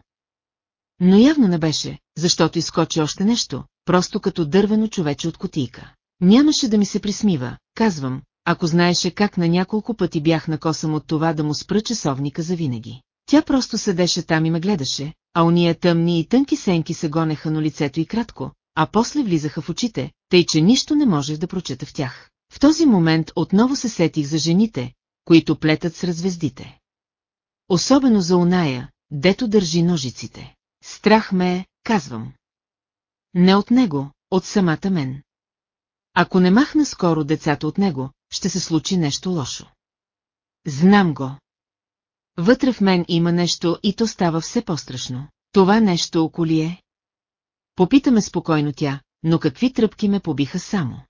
Но явно не беше, защото изкочи още нещо, просто като дървено човече от котийка. Нямаше да ми се присмива, казвам, ако знаеше как на няколко пъти бях накосам от това да му спра часовника за винаги. Тя просто седеше там и ме гледаше, а уния тъмни и тънки сенки се гонеха на лицето и кратко, а после влизаха в очите, тъй че нищо не можех да прочета в тях. В този момент отново се сетих за жените, които плетат с развездите. Особено за оная, дето държи ножиците. Страх ме е, казвам. Не от него, от самата мен. Ако не махна скоро децата от него, ще се случи нещо лошо. Знам го. Вътре в мен има нещо и то става все по-страшно. Това нещо околи е. Попитаме спокойно тя, но какви тръпки ме побиха само.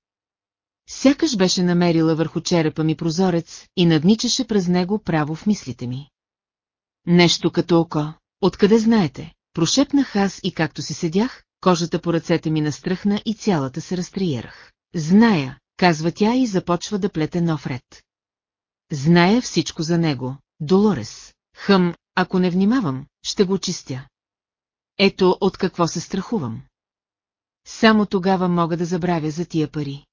Сякаш беше намерила върху черепа ми прозорец и надничаше през него право в мислите ми. Нещо като око. Откъде знаете? Прошепнах аз и както си седях, кожата по ръцете ми настръхна и цялата се разтриерах. Зная, казва тя и започва да плете нов ред. Зная всичко за него, Долорес. Хъм, ако не внимавам, ще го чистя. Ето от какво се страхувам. Само тогава мога да забравя за тия пари.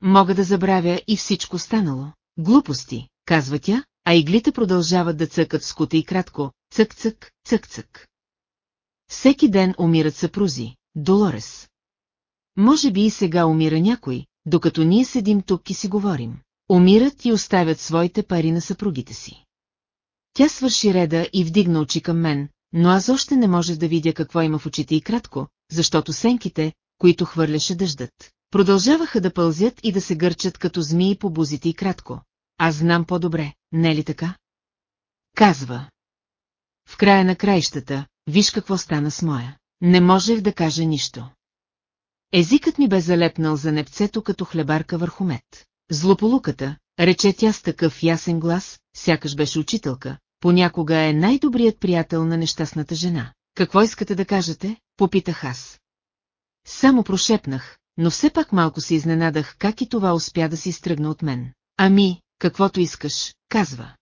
Мога да забравя и всичко станало. Глупости, казва тя, а иглите продължават да цъкат в скута и кратко, цък-цък, цък-цък. Всеки ден умират съпрузи, Долорес. Може би и сега умира някой, докато ние седим тук и си говорим. Умират и оставят своите пари на съпругите си. Тя свърши реда и вдигна очи към мен, но аз още не можех да видя какво има в очите и кратко, защото сенките, които хвърляше дъждът, продължаваха да пълзят и да се гърчат като змии по бузите и кратко. Аз знам по-добре, не е ли така? Казва. В края на краищата, виж какво стана с моя. Не можех да кажа нищо. Езикът ми бе залепнал за непцето като хлебарка върху мед. Злополуката, рече тя с такъв ясен глас, сякаш беше учителка, понякога е най-добрият приятел на нещастната жена. Какво искате да кажете? Попитах аз. Само прошепнах, но все пак малко се изненадах как и това успя да си изтръгна от мен. Ами, каквото искаш, казва.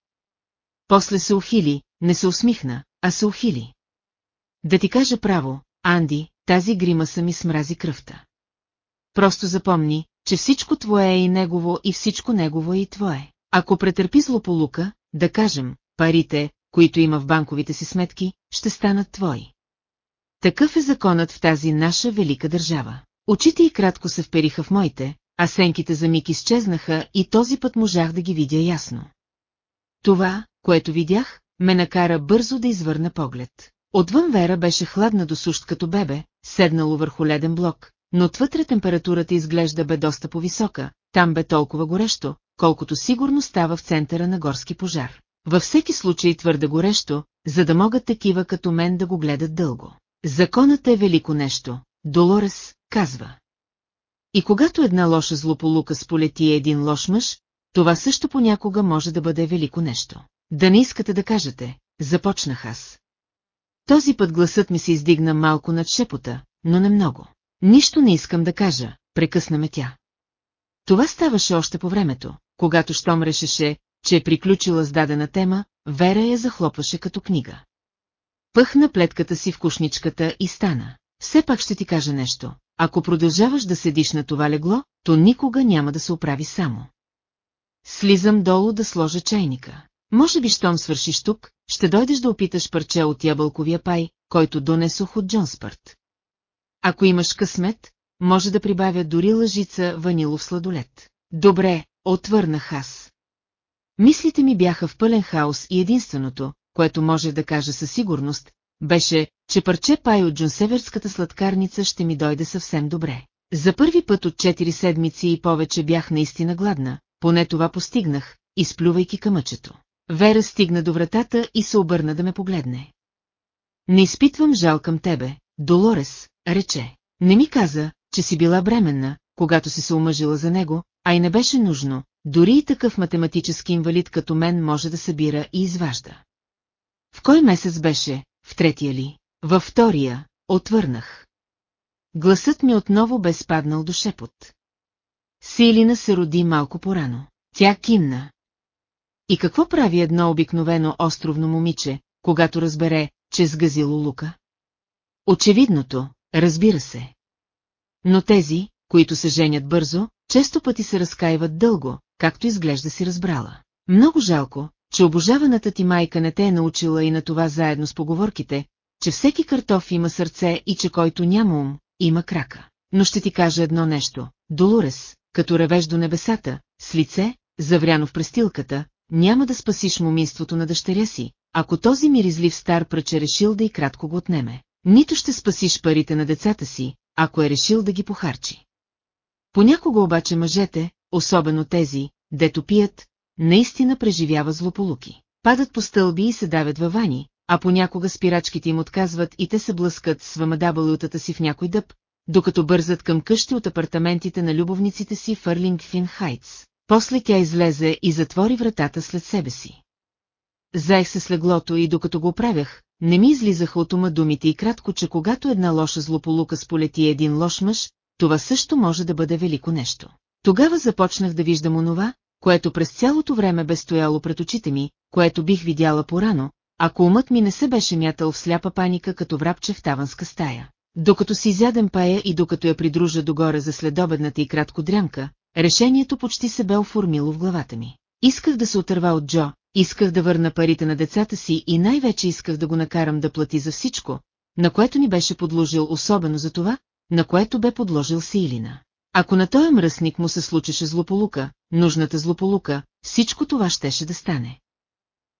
После се ухили, не се усмихна, а се ухили. Да ти кажа право, Анди, тази грима са ми смрази кръвта. Просто запомни, че всичко твое е и негово и всичко негово е и твое. Ако претърпи злополука, да кажем, парите, които има в банковите си сметки, ще станат твои. Такъв е законът в тази наша велика държава. Очите и кратко се впериха в моите, а сенките за миг изчезнаха и този път можах да ги видя ясно. Това, което видях, ме накара бързо да извърна поглед. Отвън Вера беше хладна до сущ като бебе, седнало върху леден блок, но отвътре температурата изглежда бе доста по-висока, там бе толкова горещо, колкото сигурно става в центъра на горски пожар. Във всеки случай твърде горещо, за да могат такива като мен да го гледат дълго. Законът е велико нещо, Долорес, казва. И когато една лоша злополука сполети един лош мъж, това също понякога може да бъде велико нещо. Да не искате да кажете, започнах аз. Този път гласът ми се издигна малко над шепота, но не много. Нищо не искам да кажа, прекъсна ме тя. Това ставаше още по времето, когато щом решеше, че е приключила с дадена тема, Вера я захлопваше като книга. Пъхна плетката си в кушничката и стана. Все пак ще ти кажа нещо. Ако продължаваш да седиш на това легло, то никога няма да се оправи само. Слизам долу да сложа чайника. Може би, щом свършиш тук, ще дойдеш да опиташ парче от ябълковия пай, който донесох от Джонспърт. Ако имаш късмет, може да прибавя дори лъжица ванилов сладолет. Добре, отвърнах аз. Мислите ми бяха в пълен хаос и единственото, което може да кажа със сигурност, беше, че парче пай от Джонсеверската сладкарница ще ми дойде съвсем добре. За първи път от четири седмици и повече бях наистина гладна, поне това постигнах, изплювайки камъчето. Вера стигна до вратата и се обърна да ме погледне. Не изпитвам жал към тебе, Долорес, рече. Не ми каза, че си била бременна, когато си се омъжила за него, а и не беше нужно, дори и такъв математически инвалид като мен може да събира и изважда. В кой месец беше, в третия ли? Във втория, отвърнах. Гласът ми отново бе спаднал до шепот. Силина се роди малко порано. Тя кимна. И какво прави едно обикновено островно момиче, когато разбере, че сгазило лука? Очевидното, разбира се. Но тези, които се женят бързо, често пъти се разкаиват дълго, както изглежда си разбрала. Много жалко, че обожаваната ти майка не те е научила и на това заедно с поговорките, че всеки картоф има сърце и че който няма ум, има крака. Но ще ти кажа едно нещо. Долорес, като ревеш до небесата, с лице, завряно в престилката, няма да спасиш моминството на дъщеря си, ако този миризлив стар пръче решил да и кратко го отнеме. Нито ще спасиш парите на децата си, ако е решил да ги похарчи. Понякога обаче мъжете, особено тези, дето пият, наистина преживява злополуки. Падат по стълби и се давят във вани, а понякога спирачките им отказват и те се блъскат с вамадабалютата си в някой дъб, докато бързат към къщи от апартаментите на любовниците си в Арлингфин Хайтс. После тя излезе и затвори вратата след себе си. Заех се с леглото и докато го правях, не ми излизаха от ума думите и кратко, че когато една лоша злополука сполети един лош мъж, това също може да бъде велико нещо. Тогава започнах да виждам онова, което през цялото време бе стояло пред очите ми, което бих видяла порано, ако умът ми не се беше мятал в сляпа паника като врабче в таванска стая. Докато си изядем пая и докато я придружа догоре за следобедната и кратко дрямка, решението почти се бе оформило в главата ми. Исках да се отърва от Джо, исках да върна парите на децата си и най-вече исках да го накарам да плати за всичко, на което ни беше подложил особено за това, на което бе подложил Силина. Ако на този мръсник му се случеше злополука, нужната злополука, всичко това щеше да стане.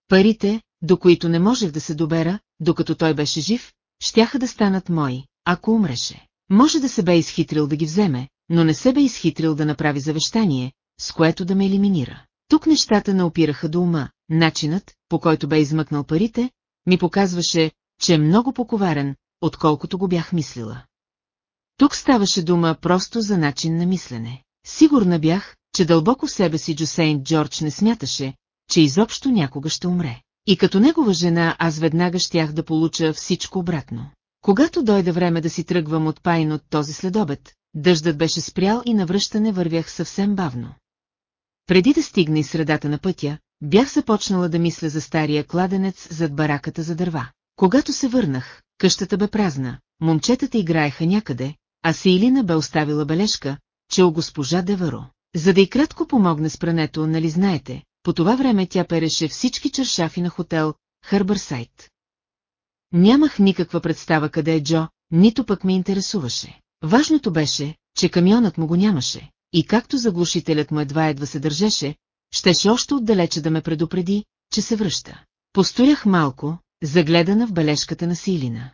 Парите, до които не можех да се добера, докато той беше жив, щяха да станат мои, ако умреше. Може да се бе изхитрил да ги вземе, но не се бе изхитрил да направи завещание, с което да ме елиминира. Тук нещата не опираха до ума, начинът, по който бе измъкнал парите, ми показваше, че е много поковарен, отколкото го бях мислила. Тук ставаше дума просто за начин на мислене. Сигурна бях, че дълбоко в себе си Джосейн Джордж не смяташе, че изобщо някога ще умре. И като негова жена аз веднага щях да получа всичко обратно. Когато дойде време да си тръгвам от Пайн от този следобед, дъждът беше спрял и навръщане вървях съвсем бавно. Преди да стигна и средата на пътя, бях започнала да мисля за стария кладенец зад бараката за дърва. Когато се върнах, къщата бе празна, момчетата играеха някъде, а Сейлина бе оставила бележка, че о госпожа Деваро. За да и кратко помогне с прането, нали знаете, по това време тя переше всички чершафи на хотел Хърбърсайт. Нямах никаква представа къде е Джо, нито пък ме интересуваше. Важното беше, че камионът му го нямаше, и както заглушителят му едва едва се държеше, щеше още отдалече да ме предупреди, че се връща. Постоях малко, загледана в бележката на Силина.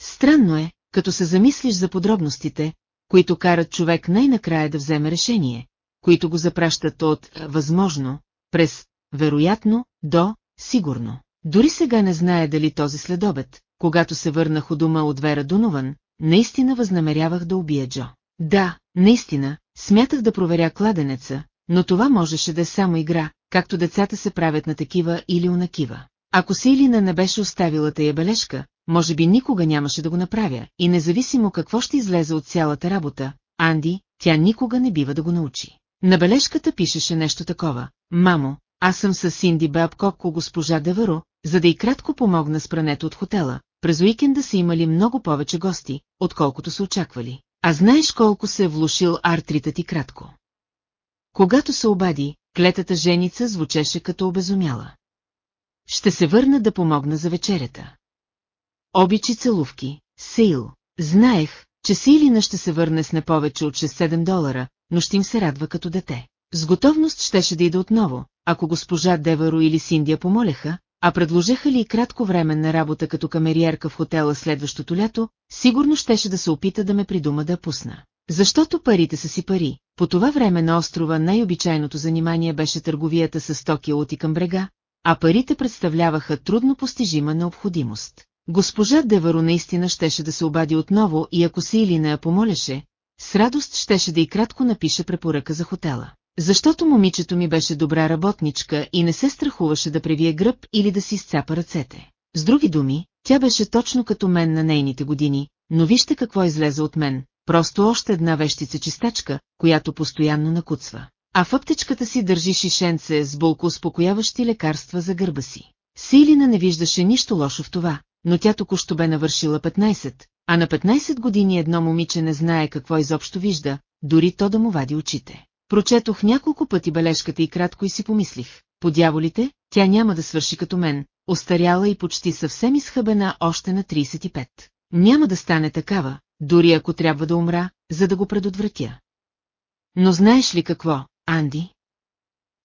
Странно е, като се замислиш за подробностите, които карат човек най-накрая да вземе решение, които го запращат от «възможно», през «вероятно» до «сигурно». Дори сега не знае дали този следобед, когато се върнах у дома от Вера Дунован, наистина възнамерявах да убия Джо. Да, наистина, смятах да проверя кладенеца, но това можеше да е само игра, както децата се правят на такива или унакива. Ако Силина не беше оставила тая бележка, може би никога нямаше да го направя, и независимо какво ще излезе от цялата работа, Анди, тя никога не бива да го научи. На бележката пишеше нещо такова. Мамо, аз съм с Синди Бабкокко госпожа Деверо, за да и кратко помогна с прането от хотела. През уикенда са имали много повече гости, отколкото са очаквали. А знаеш колко се е влушил артритът и кратко. Когато се обади, клетата женица звучеше като обезумяла. Ще се върна да помогна за вечерята. Обичи целувки, Сейл. Знаех, че Силина ще се върне с не повече от 6-7 долара, но ще им се радва като дете. С готовност щеше да ида отново, ако госпожа Деваро или Синдия помолеха, а предложеха ли и кратко време на работа като камериерка в хотела следващото лято, сигурно щеше да се опита да ме придума да пусна. Защото парите са си пари. По това време на острова най-обичайното занимание беше търговията с стоки от и към брега, а парите представляваха трудно постижима необходимост. Госпожа Деваро наистина щеше да се обади отново и ако се или не я помолеше, с радост щеше да и кратко напише препоръка за хотела. Защото момичето ми беше добра работничка и не се страхуваше да превие гръб или да си изцапа ръцете. С други думи, тя беше точно като мен на нейните години, но вижте какво излезе от мен, просто още една вещица чистачка, която постоянно накуцва. А в аптечката си държи шишенце с болко успокояващи лекарства за гърба си. Силина не виждаше нищо лошо в това, но тя току-що бе навършила 15, а на 15 години едно момиче не знае какво изобщо вижда, дори то да му вади очите. Прочетох няколко пъти бележката и кратко и си помислих. По дяволите, тя няма да свърши като мен, остаряла и почти съвсем изхъбена още на 35. Няма да стане такава, дори ако трябва да умра, за да го предотвратя. Но знаеш ли какво, Анди?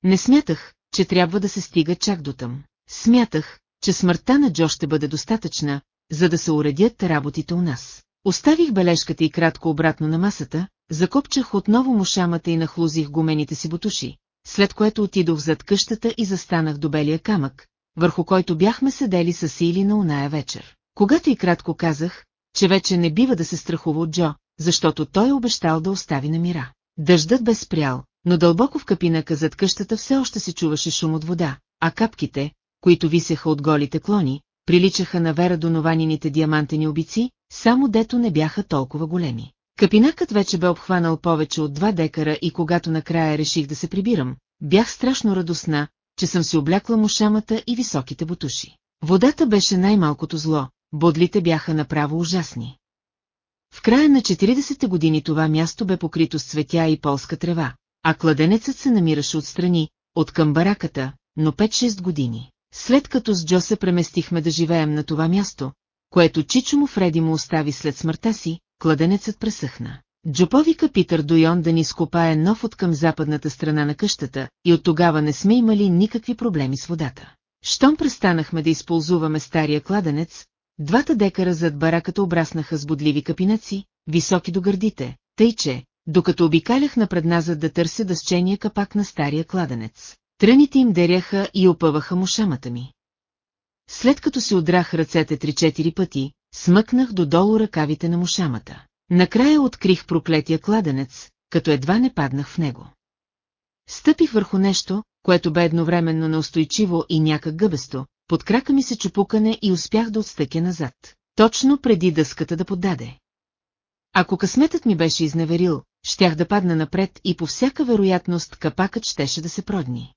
Не смятах, че трябва да се стига чак до там. Смятах, че смъртта на Джо ще бъде достатъчна, за да се уредят работите у нас. Оставих бележката и кратко обратно на масата, закопчах отново мушамата и нахлузих гумените си бутуши, след което отидох зад къщата и застанах до белия камък, върху който бяхме седели с Сили на уная вечер. Когато и кратко казах, че вече не бива да се страхува от Джо, защото той е обещал да остави на мира. Дъждът бе спрял, но дълбоко в капинака зад къщата все още се чуваше шум от вода, а капките, които висеха от голите клони, приличаха на вера донованините диамантени обици, само дето не бяха толкова големи. Капинакът вече бе обхванал повече от два декара и когато накрая реших да се прибирам, бях страшно радостна, че съм си облякла мушамата и високите бутуши. Водата беше най-малкото зло, бодлите бяха направо ужасни. В края на 40-те години това място бе покрито с цветя и полска трева, а кладенецът се намираше отстрани, от към бараката, но 5-6 години. След като с Джо се преместихме да живеем на това място, което Чичо му Фреди му остави след смъртта си, кладенецът пресъхна. Джо повика Питър Дойон да ни скопае нов от към западната страна на къщата и от тогава не сме имали никакви проблеми с водата. Щом престанахме да използваме стария кладенец, двата декара зад бараката обраснаха с бодливи капинаци, високи до гърдите, тъй че, докато обикалях напредназад да търся дъсчения капак на стария кладенец. Тръните им деряха и опъваха мушамата ми. След като си удрах ръцете три-четири пъти, смъкнах додолу ръкавите на мушамата. Накрая открих проклетия кладенец, като едва не паднах в него. Стъпих върху нещо, което бе едновременно неустойчиво и някак гъбесто, под крака ми се чупукане и успях да отстъкя назад, точно преди дъската да поддаде. Ако късметът ми беше изневерил, щях да падна напред и по всяка вероятност капакът щеше да се продни.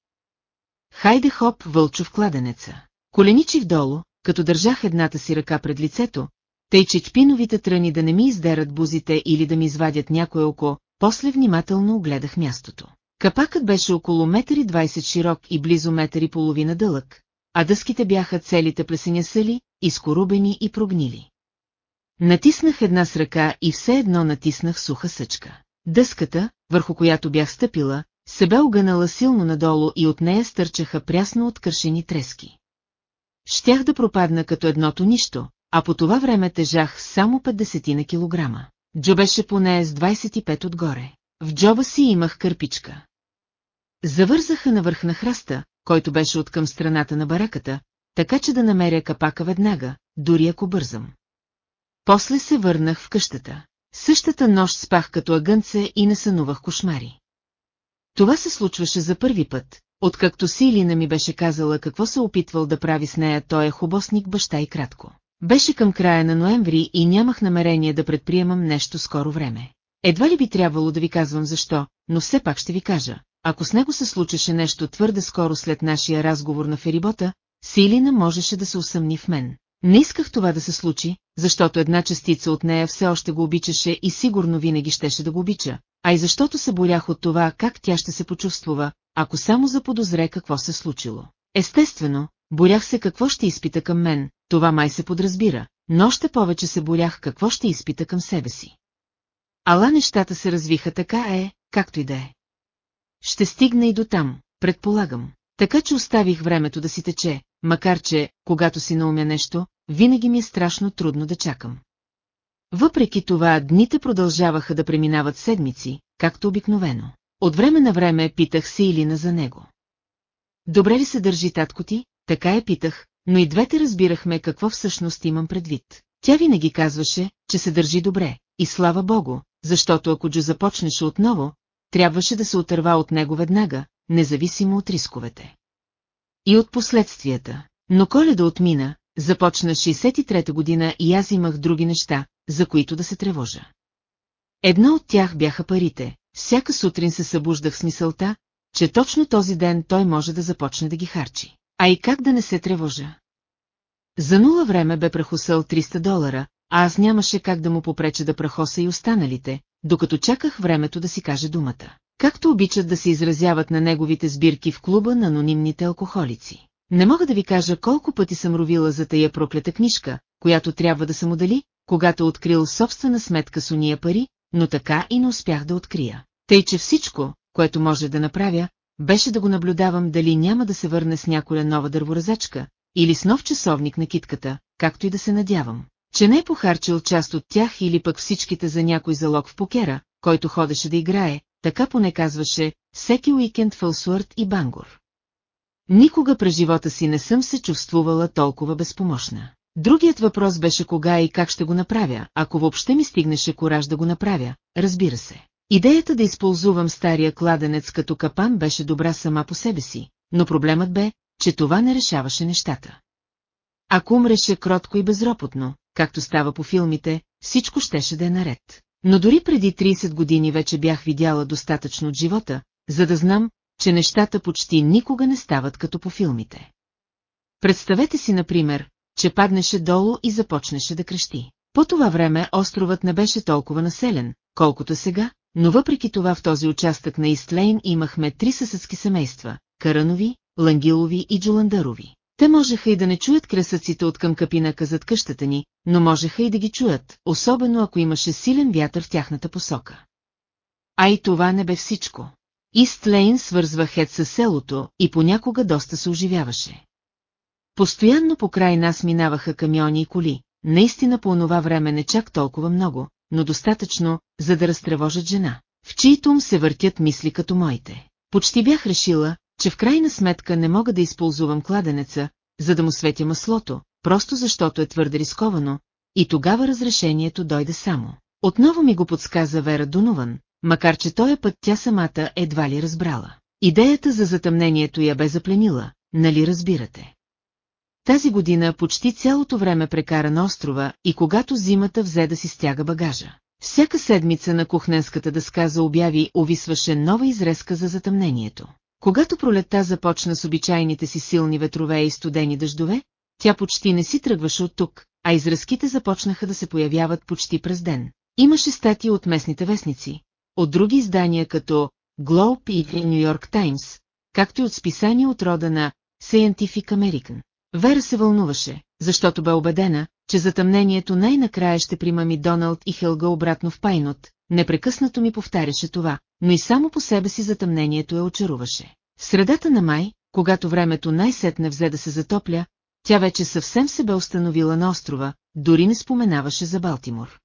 Хайде хоп вълчов кладенеца. Коленичих долу, като държах едната си ръка пред лицето, тъй че чпиновите тръни да не ми издерат бузите или да ми извадят някое око, после внимателно огледах мястото. Капакът беше около метър и 20 широк и близо метър и половина дълъг, а дъските бяха целите плесенясали, изкорубени и прогнили. Натиснах една с ръка и все едно натиснах суха съчка. Дъската, върху която бях стъпила, се бе огънала силно надолу и от нея стърчаха прясно откършени трески. Щях да пропадна като едното нищо, а по това време тежах само 50 на килограма. Джо беше поне с 25 отгоре. В джоба си имах кърпичка. Завързаха навърх на храста, който беше от към страната на бараката, така че да намеря капака веднага, дори ако бързам. После се върнах в къщата. Същата нощ спах като агънце и не сънувах кошмари. Това се случваше за първи път, откакто Силина ми беше казала какво се опитвал да прави с нея той е хубосник баща и кратко. Беше към края на ноември и нямах намерение да предприемам нещо скоро време. Едва ли би трябвало да ви казвам защо, но все пак ще ви кажа. Ако с него се случеше нещо твърде скоро след нашия разговор на ферибота, Силина можеше да се усъмни в мен. Не исках това да се случи, защото една частица от нея все още го обичаше и сигурно винаги щеше да го обича, а и защото се борях от това как тя ще се почувствува, ако само заподозре какво се случило. Естествено, борях се какво ще изпита към мен, това май се подразбира, но още повече се борях какво ще изпита към себе си. Ала нещата се развиха така е, както и да е. Ще стигна и до там, предполагам. Така че оставих времето да си тече, макар че, когато си наумя нещо, винаги ми е страшно трудно да чакам. Въпреки това, дните продължаваха да преминават седмици, както обикновено. От време на време питах се Илина за него. Добре ли се държи татко ти? Така я питах, но и двете разбирахме какво всъщност имам предвид. Тя винаги казваше, че се държи добре, и слава богу, защото ако Джо започнеше отново, трябваше да се отърва от него веднага, независимо от рисковете. И от последствията. Но коледа отмина, започна 63-та година и аз имах други неща, за които да се тревожа. Едно от тях бяха парите. Всяка сутрин се събуждах с мисълта, че точно този ден той може да започне да ги харчи. А и как да не се тревожа? За нула време бе прахосал 300 долара, а аз нямаше как да му попреча да прахоса и останалите, докато чаках времето да си каже думата. Както обичат да се изразяват на неговите сбирки в клуба на анонимните алкохолици. Не мога да ви кажа колко пъти съм ровила за тая проклета книжка, която трябва да съм удали, когато открил собствена сметка с уния пари, но така и не успях да открия. Тъй, че всичко, което може да направя, беше да го наблюдавам дали няма да се върне с някоя нова дърворазачка, или с нов часовник на китката, както и да се надявам, че не е похарчил част от тях или пък всичките за някой залог в покера, който ходеше да играе, така поне казваше, всеки уикенд в Елсуърт и Бангор. Никога през живота си не съм се чувствувала толкова безпомощна. Другият въпрос беше кога и как ще го направя, ако въобще ми стигнеше кораж да го направя, разбира се. Идеята да използвам стария кладенец като капан беше добра сама по себе си, но проблемът бе, че това не решаваше нещата. Ако умреше кротко и безропотно, както става по филмите, всичко щеше да е наред. Но дори преди 30 години вече бях видяла достатъчно от живота, за да знам, че нещата почти никога не стават като по филмите. Представете си, например, че паднеше долу и започнеше да крещи. По това време островът не беше толкова населен, колкото сега, но въпреки това в този участък на Истлейн имахме три съседски семейства – Каранови, Лангилови и Джуландарови. Те можеха и да не чуят кресъците от към капинака зад къщата ни, но можеха и да ги чуят, особено ако имаше силен вятър в тяхната посока. А и това не бе всичко. Ист Лейн свързва Хед със селото и понякога доста се оживяваше. Постоянно покрай нас минаваха камиони и коли, наистина по онова време не чак толкова много, но достатъчно, за да разтревожат жена, в чието ум се въртят мисли като моите. Почти бях решила, че в крайна сметка не мога да използвам кладенеца, за да му светя маслото, просто защото е твърде рисковано, и тогава разрешението дойде само. Отново ми го подсказа Вера Дунуван, макар че този път тя самата едва ли разбрала. Идеята за затъмнението я бе запленила, нали разбирате? Тази година почти цялото време прекара на острова и когато зимата взе да си стяга багажа. Всяка седмица на кухненската дъска за обяви овисваше нова изрезка за затъмнението. Когато пролетта започна с обичайните си силни ветрове и студени дъждове, тя почти не си тръгваше от тук, а изразките започнаха да се появяват почти през ден. Имаше статии от местните вестници, от други издания като Globe и New York Times, както и от списания от рода на Scientific American. Вера се вълнуваше, защото бе убедена, че затъмнението най-накрая ще примами Доналд и Хелга обратно в Пайнот, непрекъснато ми повтаряше това, но и само по себе си затъмнението я очаруваше. В средата на май, когато времето най-сетне взе да се затопля, тя вече съвсем се бе установила на острова, дори не споменаваше за Балтимор.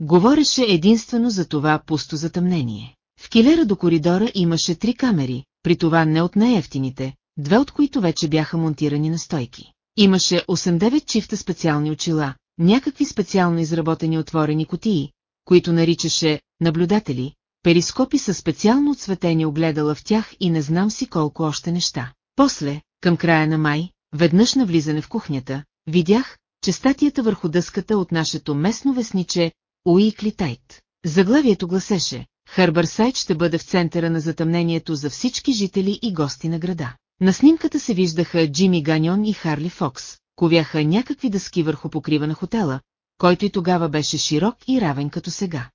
Говореше единствено за това пусто затъмнение. В килера до коридора имаше три камери, при това не от най-ефтините, две от които вече бяха монтирани на стойки. Имаше 8-9 чифта специални очила, някакви специално изработени отворени котии, които наричаше наблюдатели, перископи са специално отсветени огледала в тях и не знам си колко още неща. После, към края на май, веднъж на влизане в кухнята, видях, че статията върху дъската от нашето местно вестниче Уикли Тайт. Заглавието гласеше Харбърсайт ще бъде в центъра на затъмнението за всички жители и гости на града. На снимката се виждаха Джими Ганьон и Харли Фокс, ковяха някакви дъски върху покрива на хотела, който и тогава беше широк и равен като сега.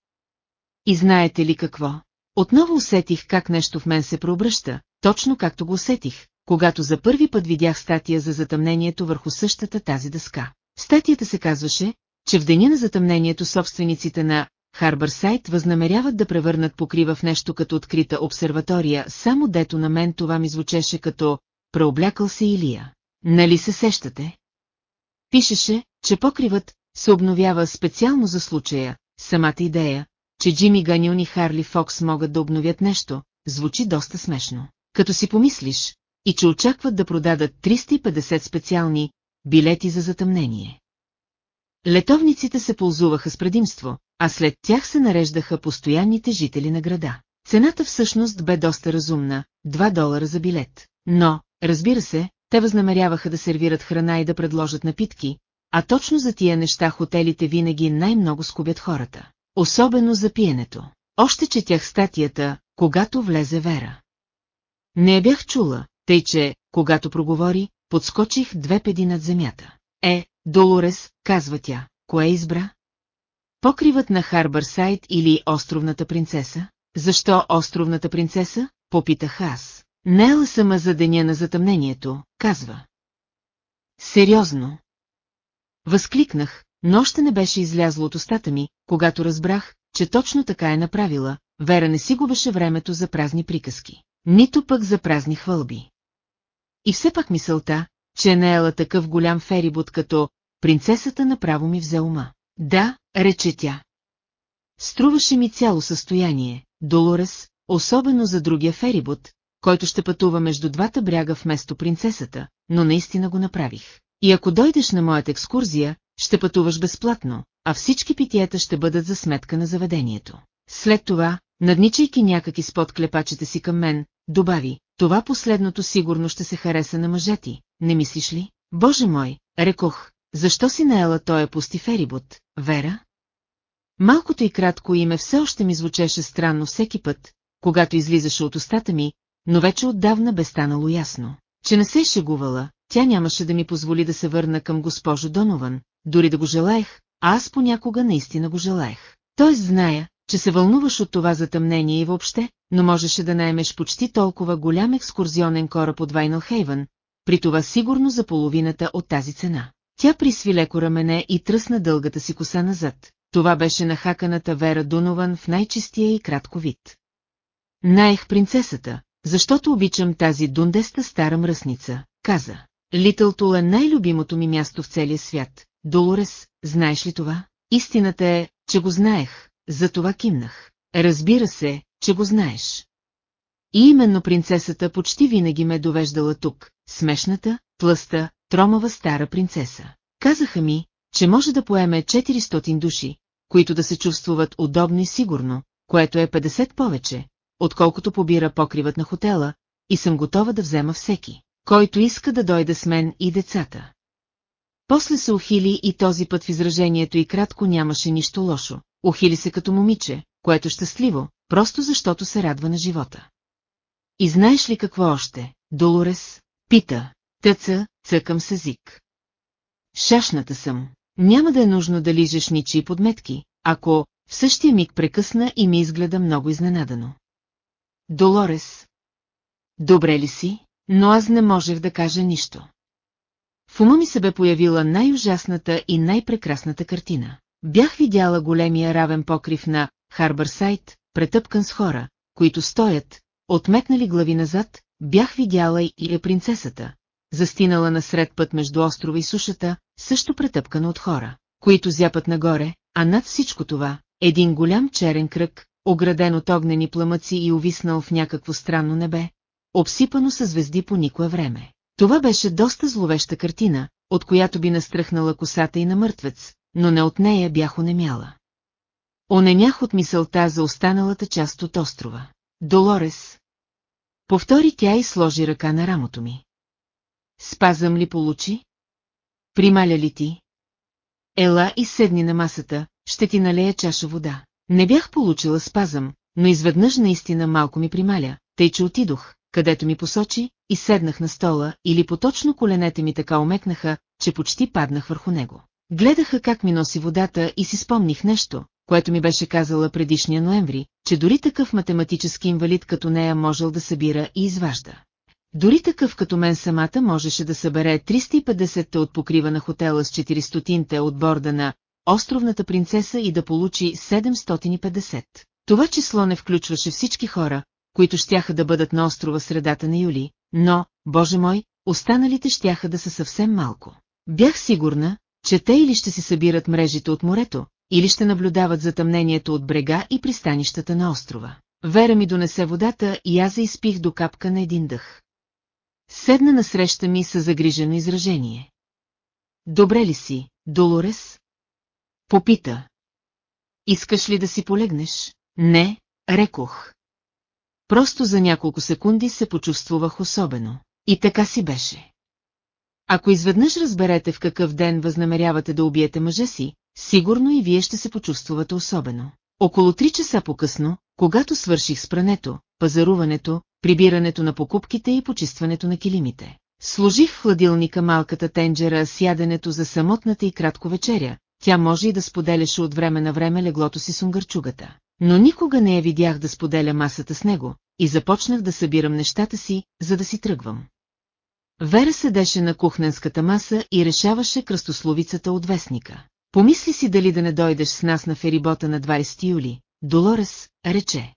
И знаете ли какво? Отново усетих как нещо в мен се преобръща, точно както го усетих, когато за първи път видях статия за затъмнението върху същата тази дъска. Статията се казваше, че в деня на затъмнението собствениците на Харбърсайт възнамеряват да превърнат покрива в нещо като открита обсерватория, само дето на мен това ми звучеше като «преоблякал се Илия». Нали се сещате? Пишеше, че покривът, се обновява специално за случая, самата идея, че Джими Ганюн и Харли Фокс могат да обновят нещо, звучи доста смешно. Като си помислиш, и че очакват да продадат 350 специални билети за затъмнение. Летовниците се ползуваха с предимство, а след тях се нареждаха постоянните жители на града. Цената всъщност бе доста разумна – 2 долара за билет. Но, разбира се, те възнамеряваха да сервират храна и да предложат напитки, а точно за тия неща хотелите винаги най-много скубят хората. Особено за пиенето. Още четях статията, когато влезе Вера. Не я бях чула, тъй че, когато проговори, подскочих две педи над земята. Е, Долорес, казва тя, кое избра? Покривът на Харбърсайд или островната принцеса? Защо островната принцеса? Попитах аз. Нела сама за деня на затъмнението, казва. Сериозно. Възкликнах, но още не беше излязло от устата ми, когато разбрах, че точно така е направила, Вера не си губеше времето за празни приказки, нито пък за празни хвълби. И все пак мисълта, че е наела такъв голям ферибот като принцесата направо ми взе ума. Да, рече тя. Струваше ми цяло състояние, Долорес, особено за другия ферибот, който ще пътува между двата бряга вместо принцесата, но наистина го направих. И ако дойдеш на моята екскурзия, ще пътуваш безплатно, а всички питиета ще бъдат за сметка на заведението. След това, надничайки някак изпод клепачите си към мен, добави, това последното сигурно ще се хареса на мъжа ти, не мислиш ли? Боже мой, рекох, защо си наела тоя пусти ферибот, Вера? Малкото и кратко име все още ми звучеше странно всеки път, когато излизаше от устата ми, но вече отдавна бе станало ясно, че не се е шегувала, тя нямаше да ми позволи да се върна към госпожо Донован, дори да го желаех, а аз понякога наистина го желаех. Тоест зная, че се вълнуваш от това затъмнение и въобще, но можеше да наемеш почти толкова голям екскурзионен кораб от Вайнал Хейвън, при това сигурно за половината от тази цена. Тя присви леко рамене и тръсна дългата си коса назад. Това беше нахаканата Вера Дунован в най-чистия и кратко вид. Наех принцесата, защото обичам тази дундеста стара мръсница, каза. Литълтул е най-любимото ми място в целия свят. Долорес, знаеш ли това? Истината е, че го знаех, затова кимнах. Разбира се, че го знаеш. И именно принцесата почти винаги ме довеждала тук, смешната, тлъста, тромава стара принцеса. Казаха ми, че може да поеме 400 души, които да се чувствуват удобно и сигурно, което е 50 повече, отколкото побира покривът на хотела, и съм готова да взема всеки, който иска да дойде с мен и децата. После се ухили и този път в изражението и кратко нямаше нищо лошо. Ухили се като момиче, което щастливо, просто защото се радва на живота. И знаеш ли какво още, Долорес? Пита, тъца, цъкам с език. Шашната съм. Няма да е нужно да лижеш ничии подметки, ако в същия миг прекъсна и ми изгледа много изненадано. Долорес. Добре ли си? Но аз не можех да кажа нищо. В ума ми се бе появила най-ужасната и най-прекрасната картина. Бях видяла големия равен покрив на Харбърсайд, претъпкан с хора, които стоят, отметнали глави назад, бях видяла и е принцесата, застинала насред път между острова и сушата, също претъпкана от хора, които зяпат нагоре, а над всичко това, един голям черен кръг, ограден от огнени пламъци и увиснал в някакво странно небе, обсипано със звезди по никое време. Това беше доста зловеща картина, от която би настръхнала косата и на мъртвец, но не от нея бях онемяла. Онемях от мисълта за останалата част от острова. Долорес. Повтори тя и сложи ръка на рамото ми. Спазъм ли получи? Прималя ли ти? Ела и седни на масата, ще ти налея чаша вода. Не бях получила спазъм, но изведнъж наистина малко ми прималя, тъй че отидох, където ми посочи, и седнах на стола, или поточно коленете ми така омекнаха, че почти паднах върху него. Гледаха как ми носи водата и си спомних нещо, което ми беше казала предишния ноември, че дори такъв математически инвалид като нея можел да събира и изважда. Дори такъв като мен самата можеше да събере 350-те от покрива на хотела с 400-те от борда на островната принцеса и да получи 750. Това число не включваше всички хора, които щяха да бъдат на острова средата на юли, но, боже мой, останалите щяха да са съвсем малко. Бях сигурна, че те или ще си събират мрежите от морето, или ще наблюдават затъмнението от брега и пристанищата на острова. Вера ми донесе водата и аз я изпих до капка на един дъх. Седна насреща ми със загрижено изражение. Добре ли си, Долорес? Попита. Искаш ли да си полегнеш? Не, рекох. Просто за няколко секунди се почувствах особено. И така си беше. Ако изведнъж разберете в какъв ден възнамерявате да убиете мъжа си, сигурно и вие ще се почувствате особено. Около три часа по-късно, когато свърших с прането, пазаруването, прибирането на покупките и почистването на килимите. Служих в хладилника малката тенджера с яденето за самотната и кратко вечеря, тя може и да споделяше от време на време леглото си с унгарчугата. Но никога не я видях да споделя масата с него, и започнах да събирам нещата си, за да си тръгвам. Вера седеше на кухненската маса и решаваше кръстословицата от вестника. Помисли си дали да не дойдеш с нас на ферибота на 20 юли, Долорес, рече.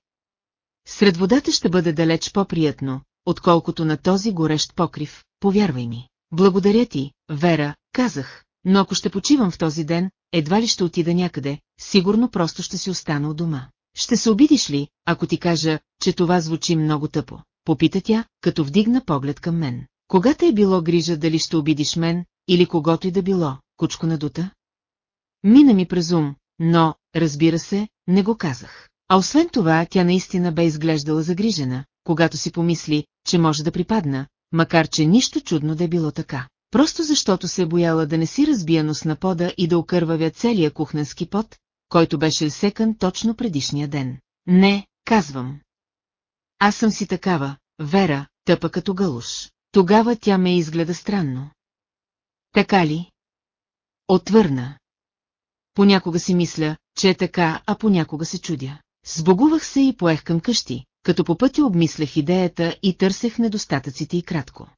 Сред водата ще бъде далеч по-приятно, отколкото на този горещ покрив, повярвай ми. Благодаря ти, Вера, казах, но ако ще почивам в този ден, едва ли ще отида някъде, сигурно просто ще си остана у дома. Ще се обидиш ли, ако ти кажа, че това звучи много тъпо? Попита тя, като вдигна поглед към мен. Когато е било грижа дали ще обидиш мен, или когото и да било, кучко надута? Мина ми през ум, но, разбира се, не го казах. А освен това, тя наистина бе изглеждала загрижена, когато си помисли, че може да припадна, макар че нищо чудно да е било така. Просто защото се е бояла да не си разбия нос на пода и да окървавя целия кухненски пот, който беше секан точно предишния ден. Не, казвам. Аз съм си такава, Вера, тъпа като галуш. Тогава тя ме изгледа странно. Така ли? Отвърна. Понякога си мисля, че е така, а понякога се чудя. Сбогувах се и поех към къщи, като по пътя обмислях идеята и търсех недостатъците и кратко.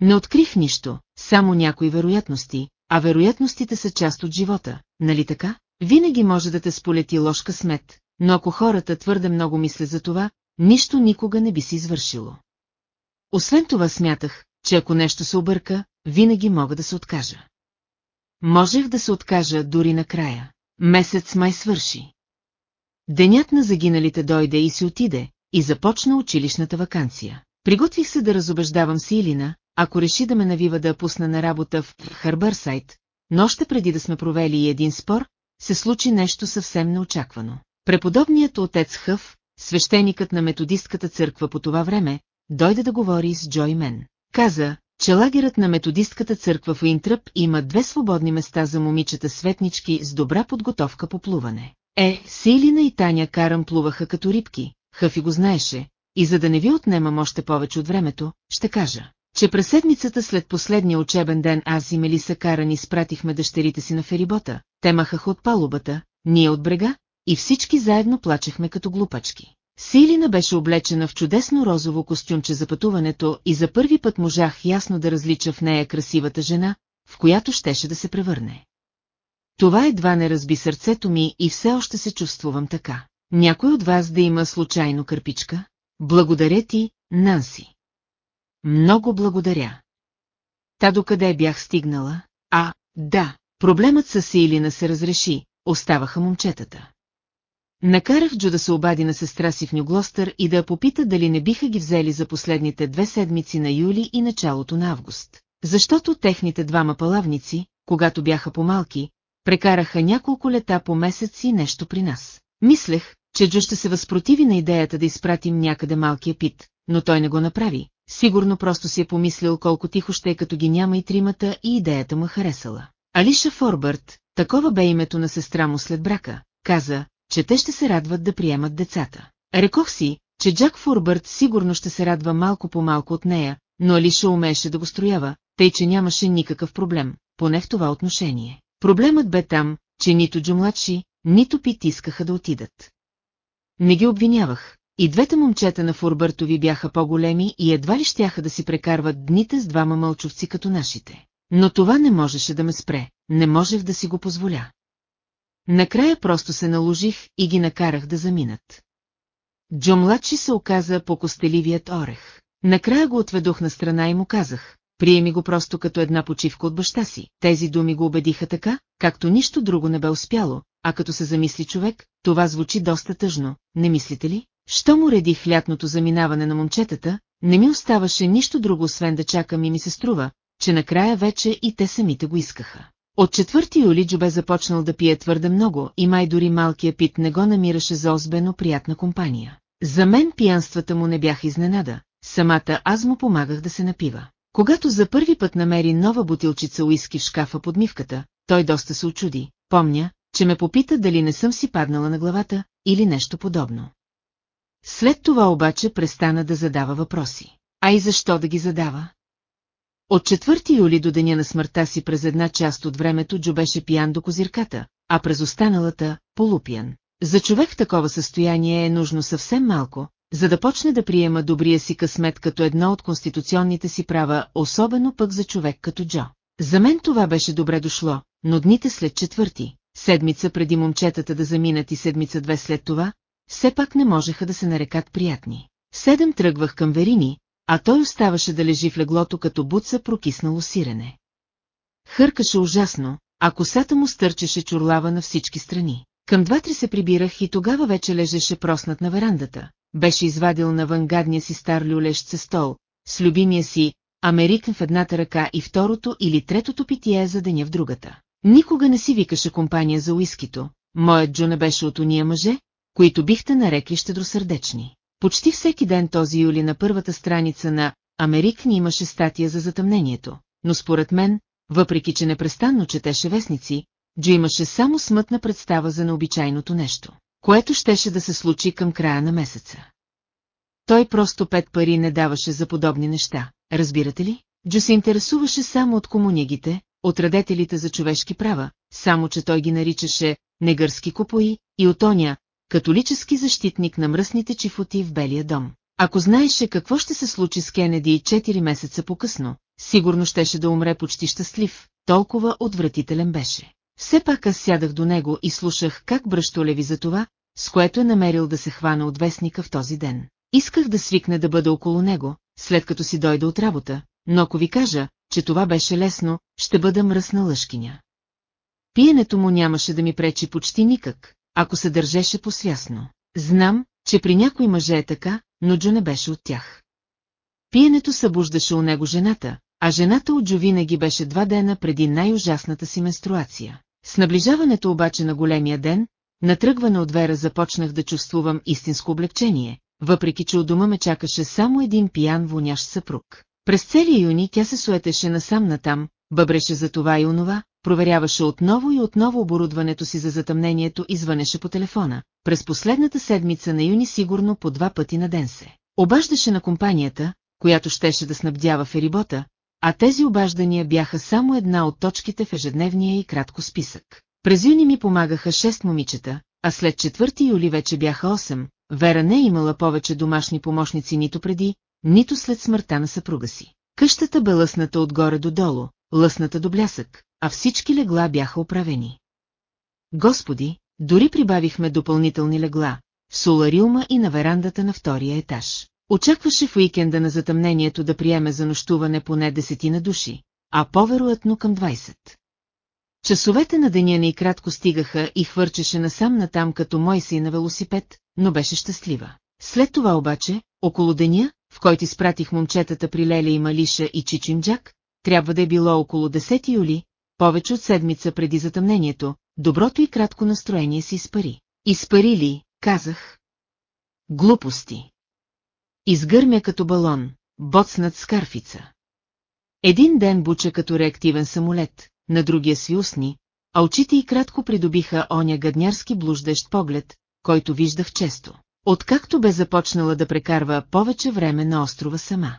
Не открих нищо, само някои вероятности, а вероятностите са част от живота, нали така? Винаги може да те сполети ложка смет, но ако хората твърде много мислят за това, нищо никога не би си извършило. Освен това смятах, че ако нещо се обърка, винаги мога да се откажа. Можех да се откажа дори накрая. Месец май свърши. Денят на загиналите дойде и си отиде, и започна училищната вакансия. Приготвих се да разобеждавам Силина, ако реши да ме навива да пусна на работа в Харбърсайт, но още преди да сме провели и един спор, се случи нещо съвсем неочаквано. Преподобният отец Хъв, свещеникът на методистката църква по това време, дойде да говори с Джой Мен. Каза, че лагерът на методистката църква в Уинтръп има две свободни места за момичета светнички с добра подготовка по плуване. Е, Силина и Таня Карам плуваха като рибки, Хъфи го знаеше, и за да не ви отнемам още повече от времето, ще кажа, че през седмицата след последния учебен ден аз и Мелиса Каран изпратихме дъщерите си на ферибота, те махаха от палубата, ние от брега, и всички заедно плачехме като глупачки. Силина беше облечена в чудесно розово костюмче за пътуването и за първи път можах ясно да различа в нея красивата жена, в която щеше да се превърне. Това едва не разби сърцето ми и все още се чувствувам така. Някой от вас да има случайно кърпичка? Благодаря ти, Нанси. Много благодаря. Та докъде бях стигнала? А, да, проблемът с Силина се разреши, оставаха момчетата. Накарах Джо да се обади на сестра си в Нюглостър и да я попита дали не биха ги взели за последните две седмици на юли и началото на август. Защото техните двама палавници, когато бяха по-малки, прекараха няколко лета по месец и нещо при нас. Мислех, че Джо ще се възпротиви на идеята да изпратим някъде малкия пит, но той не го направи. Сигурно просто си е помислил колко тихо ще е като ги няма и тримата и идеята му харесала. Алиша Форбърт, такова бе името на сестра му след брака, каза, че те ще се радват да приемат децата. Рекох си, че Джак Фурбърт сигурно ще се радва малко по малко от нея, но Алиша умееше да го строява, тъй че нямаше никакъв проблем, поне в това отношение. Проблемът бе там, че нито Джо младши, нито Пит искаха да отидат. Не ги обвинявах. И двете момчета на Фурбъртови бяха по-големи и едва ли щяха да си прекарват дните с двама мълчовци като нашите. Но това не можеше да ме спре, не можех да си го позволя. Накрая просто се наложих и ги накарах да заминат. Джо младши се оказа по костеливият орех. Накрая го отведох на страна и му казах, приеми го просто като една почивка от баща си. Тези думи го убедиха така, както нищо друго не бе успяло, а като се замисли човек, това звучи доста тъжно, не мислите ли? Що му редих лятното заминаване на момчетата, не ми оставаше нищо друго освен да чакам и ми се струва, че накрая вече и те самите го искаха. От 4 юли Джо бе започнал да пие твърде много и май дори малкия пит не го намираше за озбено приятна компания. За мен пиянствата му не бяха изненада, самата аз му помагах да се напива. Когато за първи път намери нова бутилчица уиски в шкафа под мивката, той доста се очуди. Помня, че ме попита дали не съм си паднала на главата или нещо подобно. След това обаче престана да задава въпроси. А и защо да ги задава? От 4 юли до деня на смъртта си през една част от времето Джо беше пиян до козирката, а през останалата – полупиян. За човек в такова състояние е нужно съвсем малко, за да почне да приема добрия си късмет като едно от конституционните си права, особено пък за човек като Джо. За мен това беше добре дошло, но дните след четвърти, седмица преди момчетата да заминат и седмица-две след това, все пак не можеха да се нарекат приятни. Седем тръгвах към Верини, а той оставаше да лежи в леглото като буца прокиснало сирене. Хъркаше ужасно, а косата му стърчеше чурлава на всички страни. Към два-три се прибирах и тогава вече лежеше проснат на верандата. Беше извадил навън гадния си стар люлещ стол, с любимия си Американ в едната ръка и второто или третото питие за деня в другата. Никога не си викаше компания за уискито, моят Джо не беше от уния мъже, които бихте нарекли щедросърдечни. Почти всеки ден този юли на първата страница на Америк ни имаше статия за затъмнението, но според мен, въпреки че непрестанно четеше вестници, Джо имаше само смътна представа за необичайното нещо, което щеше да се случи към края на месеца. Той просто пет пари не даваше за подобни неща, разбирате ли? Джо се интересуваше само от комунигите, от радетелите за човешки права, само че той ги наричаше негърски купои и от оня, католически защитник на мръсните чифоти в Белия дом. Ако знаеше какво ще се случи с Кенеди 4 месеца по-късно, сигурно щеше да умре почти щастлив, толкова отвратителен беше. Все пак аз сядах до него и слушах как бръщолеви за това, с което е намерил да се хвана от вестника в този ден. Исках да свикне да бъда около него, след като си дойда от работа, но ако ви кажа, че това беше лесно, ще бъда мръсна лъжкиня. Пиенето му нямаше да ми пречи почти никак, ако се държеше посвясно. Знам, че при някои мъже е така, но Джо не беше от тях. Пиенето събуждаше у него жената, а жената от Джо винаги беше два дена преди най-ужасната си менструация. С наближаването обаче на големия ден, натръгване от Вера започнах да чувствувам истинско облегчение, въпреки че у дома ме чакаше само един пиян вонящ съпруг. През целия юни тя се суетеше насам натам, бъбреше за това и онова, проверяваше отново и отново оборудването си за затъмнението и звънеше по телефона. През последната седмица на юни сигурно по два пъти на ден се. Обаждаше на компанията, която щеше да снабдява ферибота, а тези обаждания бяха само една от точките в ежедневния и кратко списък. През юни ми помагаха 6 момичета, а след 4 юли вече бяха 8. Вера не е имала повече домашни помощници нито преди, нито след смъртта на съпруга си. Къщата бе лъсната отгоре до долу, лъсната до блясък, а всички легла бяха оправени. Господи, дори прибавихме допълнителни легла, в солариума и на верандата на втория етаж. Очакваше в уикенда на затъмнението да приеме за нощуване поне десетина души, а по-вероятно към 20. Часовете на деня ни кратко стигаха и хвърчеше насам натам като мой си на велосипед, но беше щастлива. След това обаче, около деня, в който изпратих момчетата при Леля и Малиша и Чичимджак, трябва да е било около 10 юли, повече от седмица преди затъмнението, доброто и кратко настроение си изпари. Изпари ли, казах. Глупости. Изгърмя като балон, боцнат с карфица. Един ден буча като реактивен самолет, на другия си устни, а очите й кратко придобиха оня гаднярски блуждещ поглед, който виждах често, откакто бе започнала да прекарва повече време на острова сама.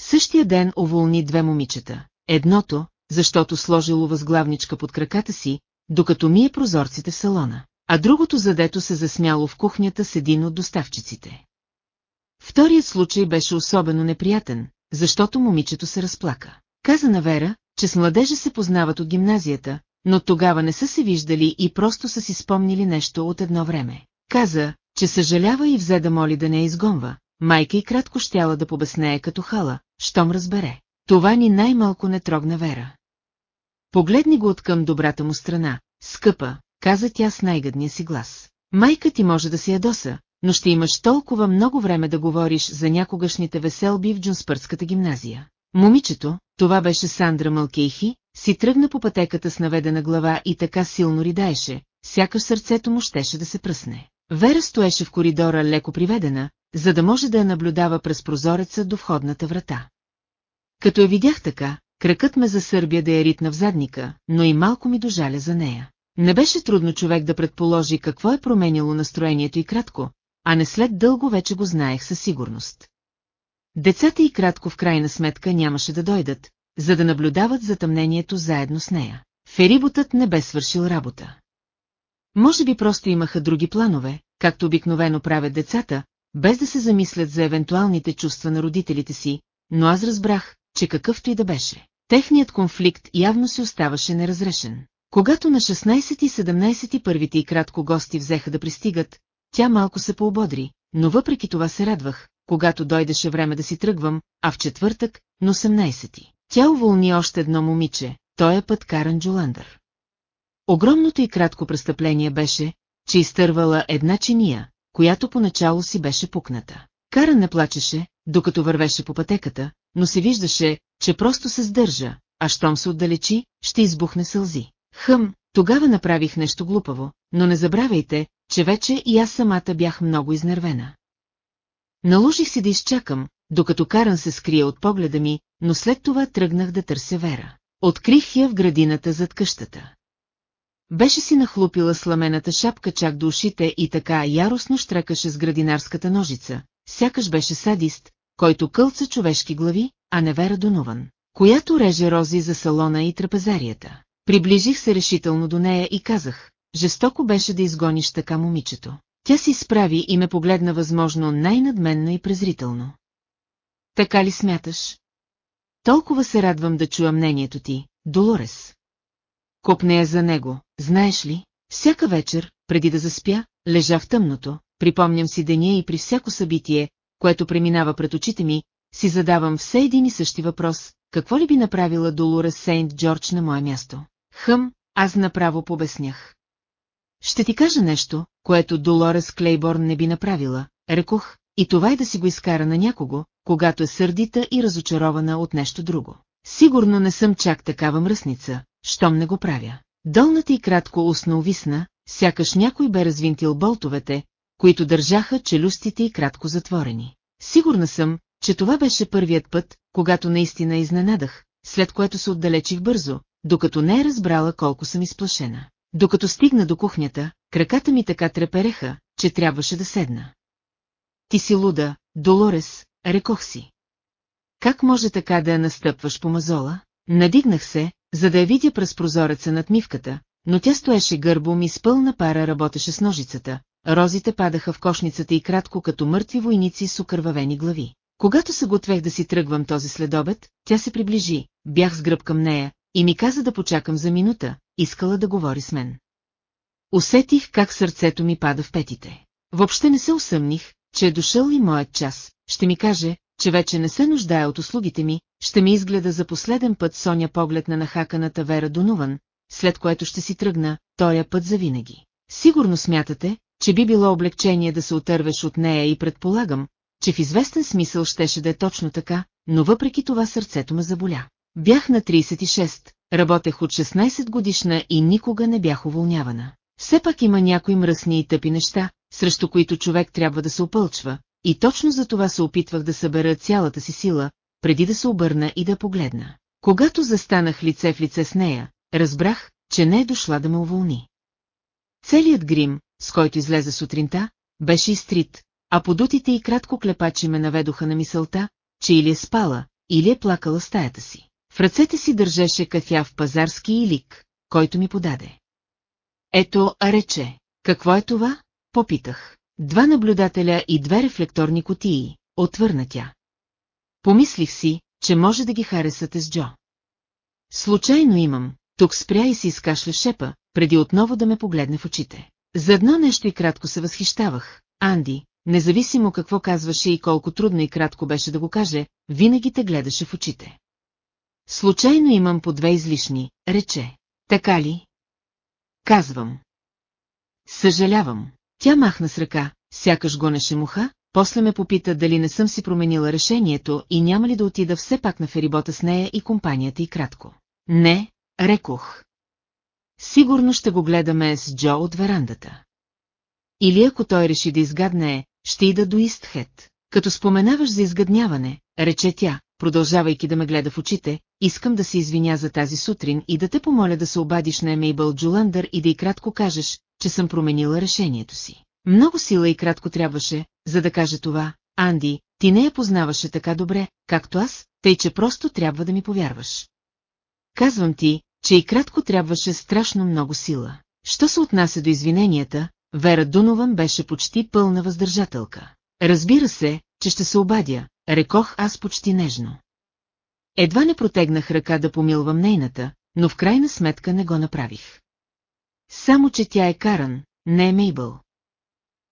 Същия ден уволни две момичета. Едното, защото сложило възглавничка под краката си, докато мие прозорците в салона, а другото задето се засмяло в кухнята с един от доставчиците. Вторият случай беше особено неприятен, защото момичето се разплака. Каза на Вера, че с младежа се познават от гимназията, но тогава не са се виждали и просто са си спомнили нещо от едно време. Каза, че съжалява и взе да моли да не изгонва. Майка и кратко щяла да побеснее като хала, щом разбере, Това ни най-малко не трогна Вера. Погледни го откъм добрата му страна, скъпа, каза тя с най-гъдния си глас. Майка ти може да си ядоса, но ще имаш толкова много време да говориш за някогашните веселби в Джунспърската гимназия. Момичето, това беше Сандра Малкейхи, си тръгна по пътеката с наведена глава и така силно ридаеше, сякаш сърцето му щеше да се пръсне. Вера стоеше в коридора леко приведена, за да може да я наблюдава през прозореца до входната врата. Като я видях така, кракът ме засърбя да я ритна в задника, но и малко ми дожаля за нея. Не беше трудно човек да предположи какво е променило настроението и кратко, а не след дълго вече го знаех със сигурност. Децата и кратко в крайна сметка нямаше да дойдат, за да наблюдават затъмнението заедно с нея. Фериботът не бе свършил работа. Може би просто имаха други планове, както обикновено правят децата, без да се замислят за евентуалните чувства на родителите си, но аз разбрах, че какъвто и да беше. Техният конфликт явно си оставаше неразрешен. Когато на 16 и 17 първите и кратко гости взеха да пристигат, тя малко се поободри, но въпреки това се радвах, когато дойдеше време да си тръгвам, а в четвъртък, на 18 Тя уволни още едно момиче, той е път Каран Джоландър. Огромното и кратко престъпление беше, че изтървала една чиния, която поначало си беше пукната. Каран не плачеше, докато вървеше по пътеката, но се виждаше, че просто се сдържа, а щом се отдалечи, ще избухне сълзи. Хъм, тогава направих нещо глупаво, но не забравяйте, че вече и аз самата бях много изнервена. Наложих си да изчакам, докато Каран се скрие от погледа ми, но след това тръгнах да търся Вера. Открих я в градината зад къщата. Беше си нахлупила сламената шапка чак до ушите и така яростно штрекаше с градинарската ножица, сякаш беше садист, който кълца човешки глави, а не Вера Донован, която реже рози за салона и трапезарията. Приближих се решително до нея и казах, жестоко беше да изгониш така момичето. Тя си справи и ме погледна възможно най-надменно и презрително. Така ли смяташ? Толкова се радвам да чуя мнението ти, Долорес. Копне я за него, знаеш ли? Всяка вечер, преди да заспя, лежа в тъмното, припомням си деня и при всяко събитие, което преминава пред очите ми, си задавам все един и същи въпрос, какво ли би направила Долорес Сейнт Джордж на мое място? Хъм, аз направо побеснях. Ще ти кажа нещо, което Долорес Клейборн не би направила, рекох, и това е да си го изкара на някого, когато е сърдита и разочарована от нещо друго. Сигурно не съм чак такава мръсница, щом не го правя. Долната и кратко устна увисна, сякаш някой бе развинтил болтовете, които държаха челюстите и кратко затворени. Сигурна съм, че това беше първият път, когато наистина изненадах, след което се отдалечих бързо, докато не е разбрала колко съм изплашена. Докато стигна до кухнята, краката ми така трепереха, че трябваше да седна. Ти си луда, Долорес, рекох си. Как може така да я настъпваш по мазола? Надигнах се, за да я видя през прозореца над мивката, но тя стоеше гърбом и с пълна пара работеше с ножицата, розите падаха в кошницата и кратко като мъртви войници с окървавени глави. Когато се готвех да си тръгвам този следобед, тя се приближи, бях с гръб към нея и ми каза да почакам за минута, искала да говори с мен. Усетих как сърцето ми пада в петите. Въобще не се усъмних, че е дошъл и моят час, ще ми каже, че вече не се нуждае от услугите ми, ще ми изгледа за последен път Соня поглед на нахаканата Вера Донован, след което ще си тръгна, тоя път завинаги. Сигурно смятате, че би било облегчение да се отървеш от нея и предполагам, че в известен смисъл щеше да е точно така, но въпреки това сърцето ме заболя. Бях на 36, работех от 16 годишна и никога не бях уволнявана. Все пак има някои мръсни и тъпи неща, срещу които човек трябва да се опълчва, и точно за това се опитвах да събера цялата си сила, преди да се обърна и да погледна. Когато застанах лице в лице с нея, разбрах, че не е дошла да ме уволни. Целият грим, с който излезе сутринта, беше изтрит, а подутите и кратко клепачи ме наведоха на мисълта, че или е спала, или е плакала стаята си. В ръцете си държеше кафяв пазарски илик, който ми подаде. Ето, рече, какво е това? Попитах. Два наблюдателя и две рефлекторни котии, отвърна тя. Помислих си, че може да ги харесате с Джо. Случайно имам, тук спря и си изкашля шепа, преди отново да ме погледне в очите. За едно нещо и кратко се възхищавах. Анди, независимо какво казваше и колко трудно и кратко беше да го каже, винаги те гледаше в очите. Случайно имам по две излишни, рече. Така ли? Казвам. Съжалявам. Тя махна с ръка, сякаш гонеше муха, после ме попита дали не съм си променила решението и няма ли да отида все пак на ферибота с нея и компанията и кратко. Не, рекох. Сигурно ще го гледаме с Джо от верандата. Или ако той реши да изгадне, ще ида до Истхет. Като споменаваш за изгадняване, рече тя, продължавайки да ме гледа в очите, искам да се извиня за тази сутрин и да те помоля да се обадиш на Емейбъл Джуландър и да и кратко кажеш, че съм променила решението си. Много сила и кратко трябваше, за да каже това, Анди, ти не я познаваше така добре, както аз, тъй че просто трябва да ми повярваш. Казвам ти, че и кратко трябваше страшно много сила. Що се отнася до извиненията, Вера Дунован беше почти пълна въздържателка. Разбира се, че ще се обадя, рекох аз почти нежно. Едва не протегнах ръка да помилвам нейната, но в крайна сметка не го направих. Само, че тя е Каран, не е Мейбъл.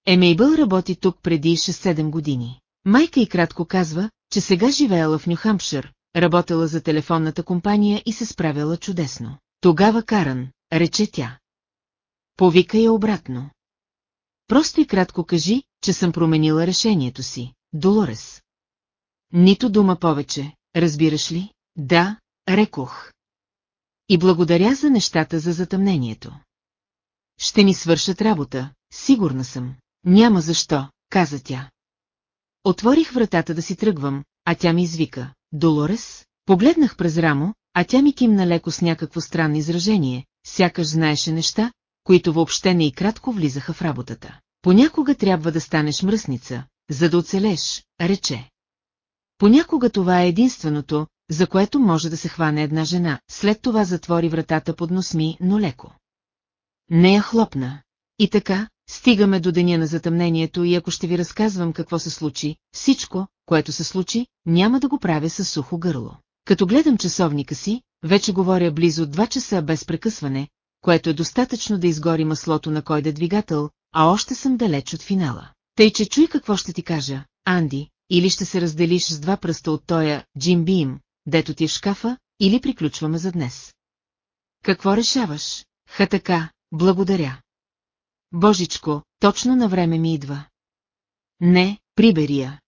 Емейбъл работи тук преди 6-7 години. Майка и кратко казва, че сега живеела в Нюхампшир, работела за телефонната компания и се справяла чудесно. Тогава Каран, рече тя. Повика я обратно. Просто и кратко кажи, че съм променила решението си, Долорес. Нито дума повече, разбираш ли? Да, рекох. И благодаря за нещата за затъмнението. Ще ни свършат работа, сигурна съм. Няма защо, каза тя. Отворих вратата да си тръгвам, а тя ми извика. Долорес? Погледнах през рамо, а тя ми кимна леко с някакво странно изражение, сякаш знаеше неща, които въобще не и кратко влизаха в работата. Понякога трябва да станеш мръсница, за да оцелеш, рече. Понякога това е единственото, за което може да се хване една жена, след това затвори вратата под нос ми, но леко. Не я хлопна. И така, стигаме до деня на затъмнението и ако ще ви разказвам какво се случи, всичко, което се случи, няма да го правя със сухо гърло. Като гледам часовника си, вече говоря близо 2 часа без прекъсване, което е достатъчно да изгори маслото на кой да двигател, а още съм далеч от финала. Тъй, че чуй какво ще ти кажа, Анди, или ще се разделиш с два пръста от тоя Джим Бим, дето ти е в шкафа, или приключваме за днес. Какво решаваш? Ха така, благодаря. Божичко, точно на време ми идва. Не, прибери я.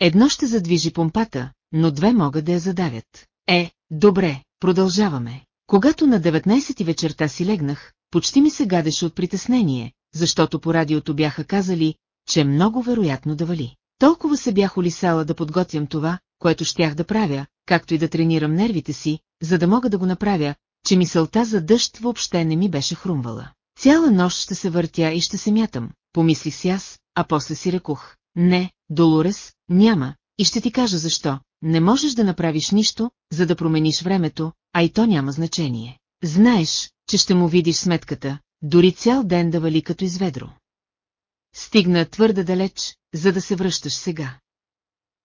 Едно ще задвижи помпата, но две могат да я задавят. Е, добре, продължаваме. Когато на 19 вечерта си легнах, почти ми се гадеше от притеснение, защото по радиото бяха казали, че много вероятно да вали. Толкова се бях улисала да подготвям това, което щях да правя, както и да тренирам нервите си, за да мога да го направя, че мисълта за дъжд въобще не ми беше хрумвала. Цяла нощ ще се въртя и ще се мятам, помислих си аз, а после си рекох. Не, Долорес, няма, и ще ти кажа защо. Не можеш да направиш нищо, за да промениш времето, а и то няма значение. Знаеш, че ще му видиш сметката, дори цял ден да вали като изведро. Стигна твърде далеч, за да се връщаш сега.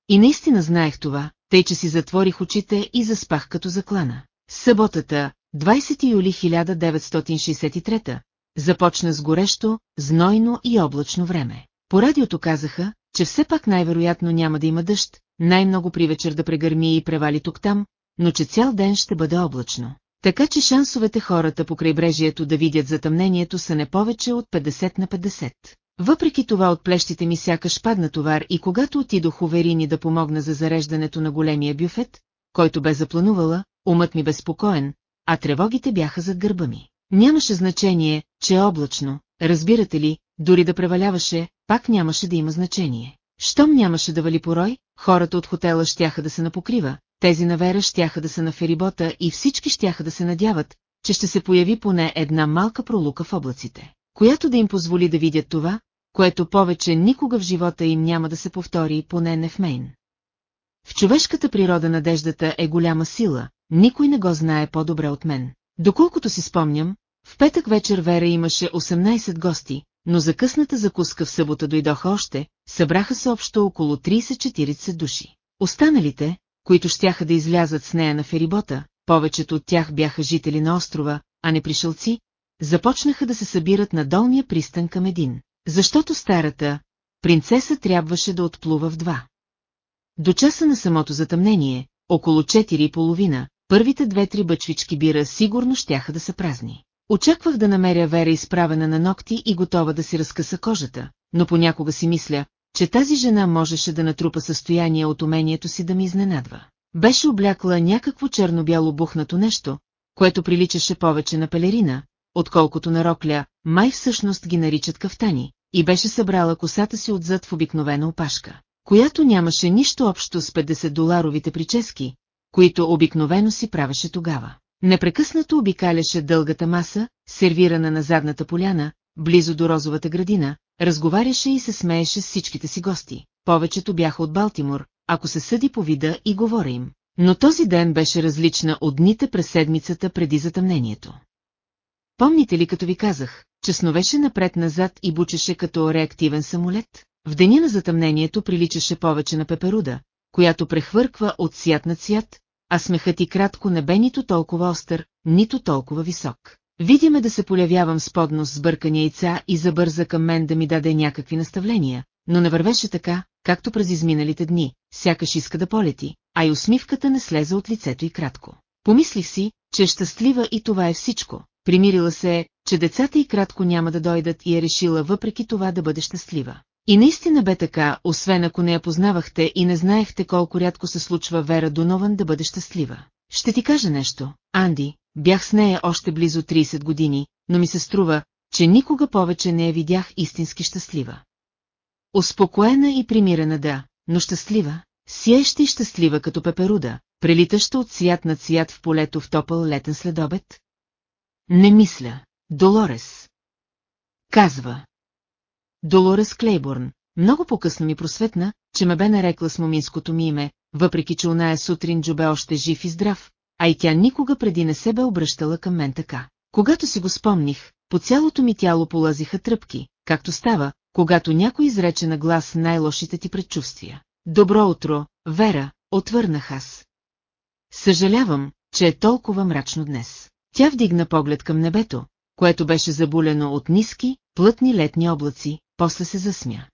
И наистина знаех това, тъй че си затворих очите и заспах като заклана. Съботата, 20 юли 1963, започна с горещо, знойно и облачно време. По радиото казаха, че все пак най-вероятно няма да има дъжд, най-много при вечер да прегърми и превали тук-там, но че цял ден ще бъде облачно. Така че шансовете хората по крайбрежието да видят затъмнението са не повече от 50 на 50. Въпреки това от плещите ми сякаш падна товар и когато отидох у Верини да помогна за зареждането на големия бюфет, който бе запланувала, умът ми безпокоен, а тревогите бяха зад гърба ми. Нямаше значение, че е облачно, разбирате ли, дори да преваляваше, пак нямаше да има значение. Щом нямаше да вали порой, хората от хотела щяха да се напокрива, тези на Вера щяха да са на ферибота и всички щяха да се надяват, че ще се появи поне една малка пролука в облаците, която да им позволи да видят това, което повече никога в живота им няма да се повтори, поне не в Мейн. В човешката природа надеждата е голяма сила, никой не го знае по-добре от мен. Доколкото си спомням, в петък вечер Вера имаше 18 гости, но за късната закуска в събота дойдоха още, събраха се общо около 30-40 души. Останалите, които щяха да излязат с нея на ферибота, повечето от тях бяха жители на острова, а не пришелци, започнаха да се събират на долния пристан към един, защото старата принцеса трябваше да отплува в два. До часа на самото затъмнение, около 4 и половина, първите две-три бъчвички бира сигурно щяха да са празни. Очаквах да намеря Вера изправена на ногти и готова да си разкъса кожата, но понякога си мисля, че тази жена можеше да натрупа състояние от умението си да ми изненадва. Беше облякла някакво черно-бяло бухнато нещо, което приличаше повече на пелерина, отколкото на рокля, май всъщност ги наричат кафтани, и беше събрала косата си отзад в обикновена опашка, която нямаше нищо общо с 50-доларовите прически, които обикновено си правеше тогава. Непрекъснато обикаляше дългата маса, сервирана на задната поляна, близо до розовата градина, разговаряше и се смееше с всичките си гости. Повечето бяха от Балтимор, ако се съди по вида и говоря им. Но този ден беше различна от дните през седмицата преди затъмнението. Помните ли като ви казах, че сновеше напред-назад и бучеше като реактивен самолет? В деня на затъмнението приличаше повече на пеперуда, която прехвърква от цвят на цвят, а смехът и кратко не бе нито толкова остър, нито толкова висок. Видиме да се полявявам с поднос с бъркани яйца и забърза към мен да ми даде някакви наставления, но не вървеше така, както през изминалите дни, сякаш иска да полети, а и усмивката не слезе от лицето и кратко. Помислих си, че е щастлива и това е всичко. Примирила се е, че децата и кратко няма да дойдат и е решила въпреки това да бъде щастлива. И наистина бе така, освен ако не я познавахте и не знаехте колко рядко се случва Вера Донован да бъде щастлива. Ще ти кажа нещо, Анди, бях с нея още близо 30 години, но ми се струва, че никога повече не я видях истински щастлива. Успокоена и примирена да, но щастлива, сиеща и щастлива като пеперуда, прелитаща от цвят на цвят в полето в топъл летен следобед? Не мисля, Долорес. Казва. Долорес Клейборн, много по-късно ми просветна, че ме бе нарекла с моминското ми име, въпреки че оная сутрин Джо бе още жив и здрав, а и тя никога преди не се бе обръщала към мен така. Когато си го спомних, по цялото ми тяло полазиха тръпки, както става, когато някой изрече на глас най-лошите ти предчувствия. Добро утро, Вера, отвърнах аз. Съжалявам, че е толкова мрачно днес. Тя вдигна поглед към небето, което беше забулено от ниски, плътни летни облаци, после се засмя.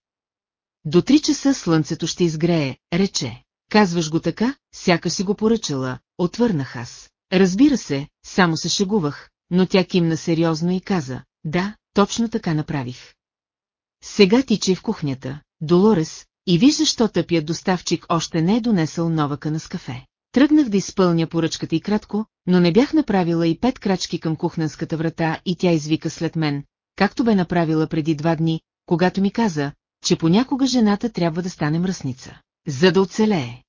До три часа слънцето ще изгрее, рече. Казваш го така, сяка си го поръчала, отвърнах аз. Разбира се, само се шегувах, но тя кимна сериозно и каза, да, точно така направих. Сега тичай в кухнята, Долорес, и виж защо тъпият доставчик още не е донесъл нова къна с кафе. Тръгнах да изпълня поръчката и кратко, но не бях направила и пет крачки към кухненската врата и тя извика след мен, както бе направила преди два дни, когато ми каза, че понякога жената трябва да стане мръсница, за да оцелее.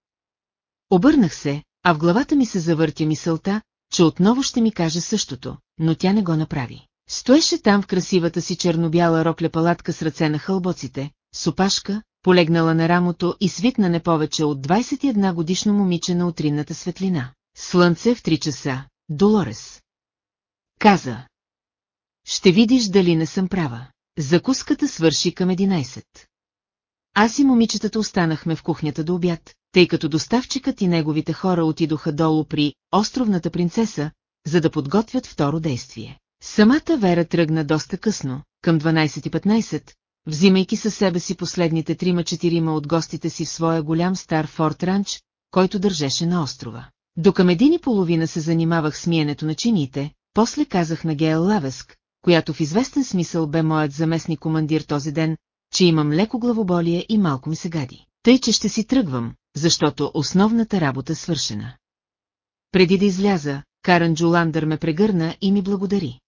Обърнах се, а в главата ми се завъртя мисълта, че отново ще ми каже същото, но тя не го направи. Стоеше там в красивата си чернобяла рокля палатка с ръце на хълбоците, с опашка, полегнала на рамото и свитна не повече от 21 годишно момиче на утринната светлина. Слънце в 3 часа, Долорес. Каза. Ще видиш дали не съм права. Закуската свърши към 11. Аз и момичетата останахме в кухнята до обяд, тъй като доставчикът и неговите хора отидоха долу при островната принцеса, за да подготвят второ действие. Самата Вера тръгна доста късно, към 12.15, взимайки със себе си последните трима-четирима от гостите си в своя голям стар Форт Ранч, който държеше на острова. До към един и половина се занимавах с миенето на чиниите, после казах на Гейл Лавеск, която в известен смисъл бе моят заместник командир този ден, че имам леко главоболие и малко ми се гади. Тъй, че ще си тръгвам, защото основната работа е свършена. Преди да изляза, Каран Джуландър ме прегърна и ми благодари.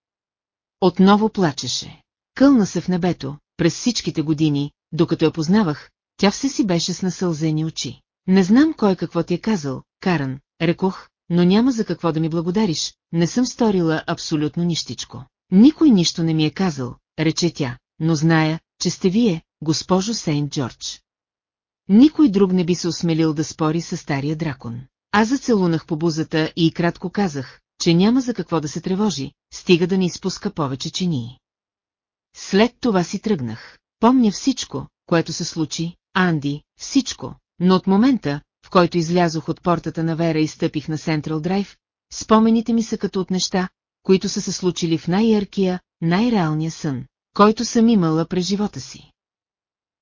Отново плачеше. Кълна се в небето, през всичките години, докато я познавах, тя все си беше с насълзени очи. Не знам кой какво ти е казал, Каран, рекох, но няма за какво да ми благодариш, не съм сторила абсолютно нищичко. Никой нищо не ми е казал, рече тя, но зная, че сте вие, госпожо Сейнт Джордж. Никой друг не би се осмелил да спори с стария дракон. Аз зацелунах по бузата и кратко казах, че няма за какво да се тревожи, стига да не изпуска повече чинии. След това си тръгнах. Помня всичко, което се случи, Анди, всичко, но от момента, в който излязох от портата на Вера и стъпих на Сентрал Драйв, спомените ми са като от неща, които са се случили в най-яркия, най-реалния сън, който съм имала през живота си.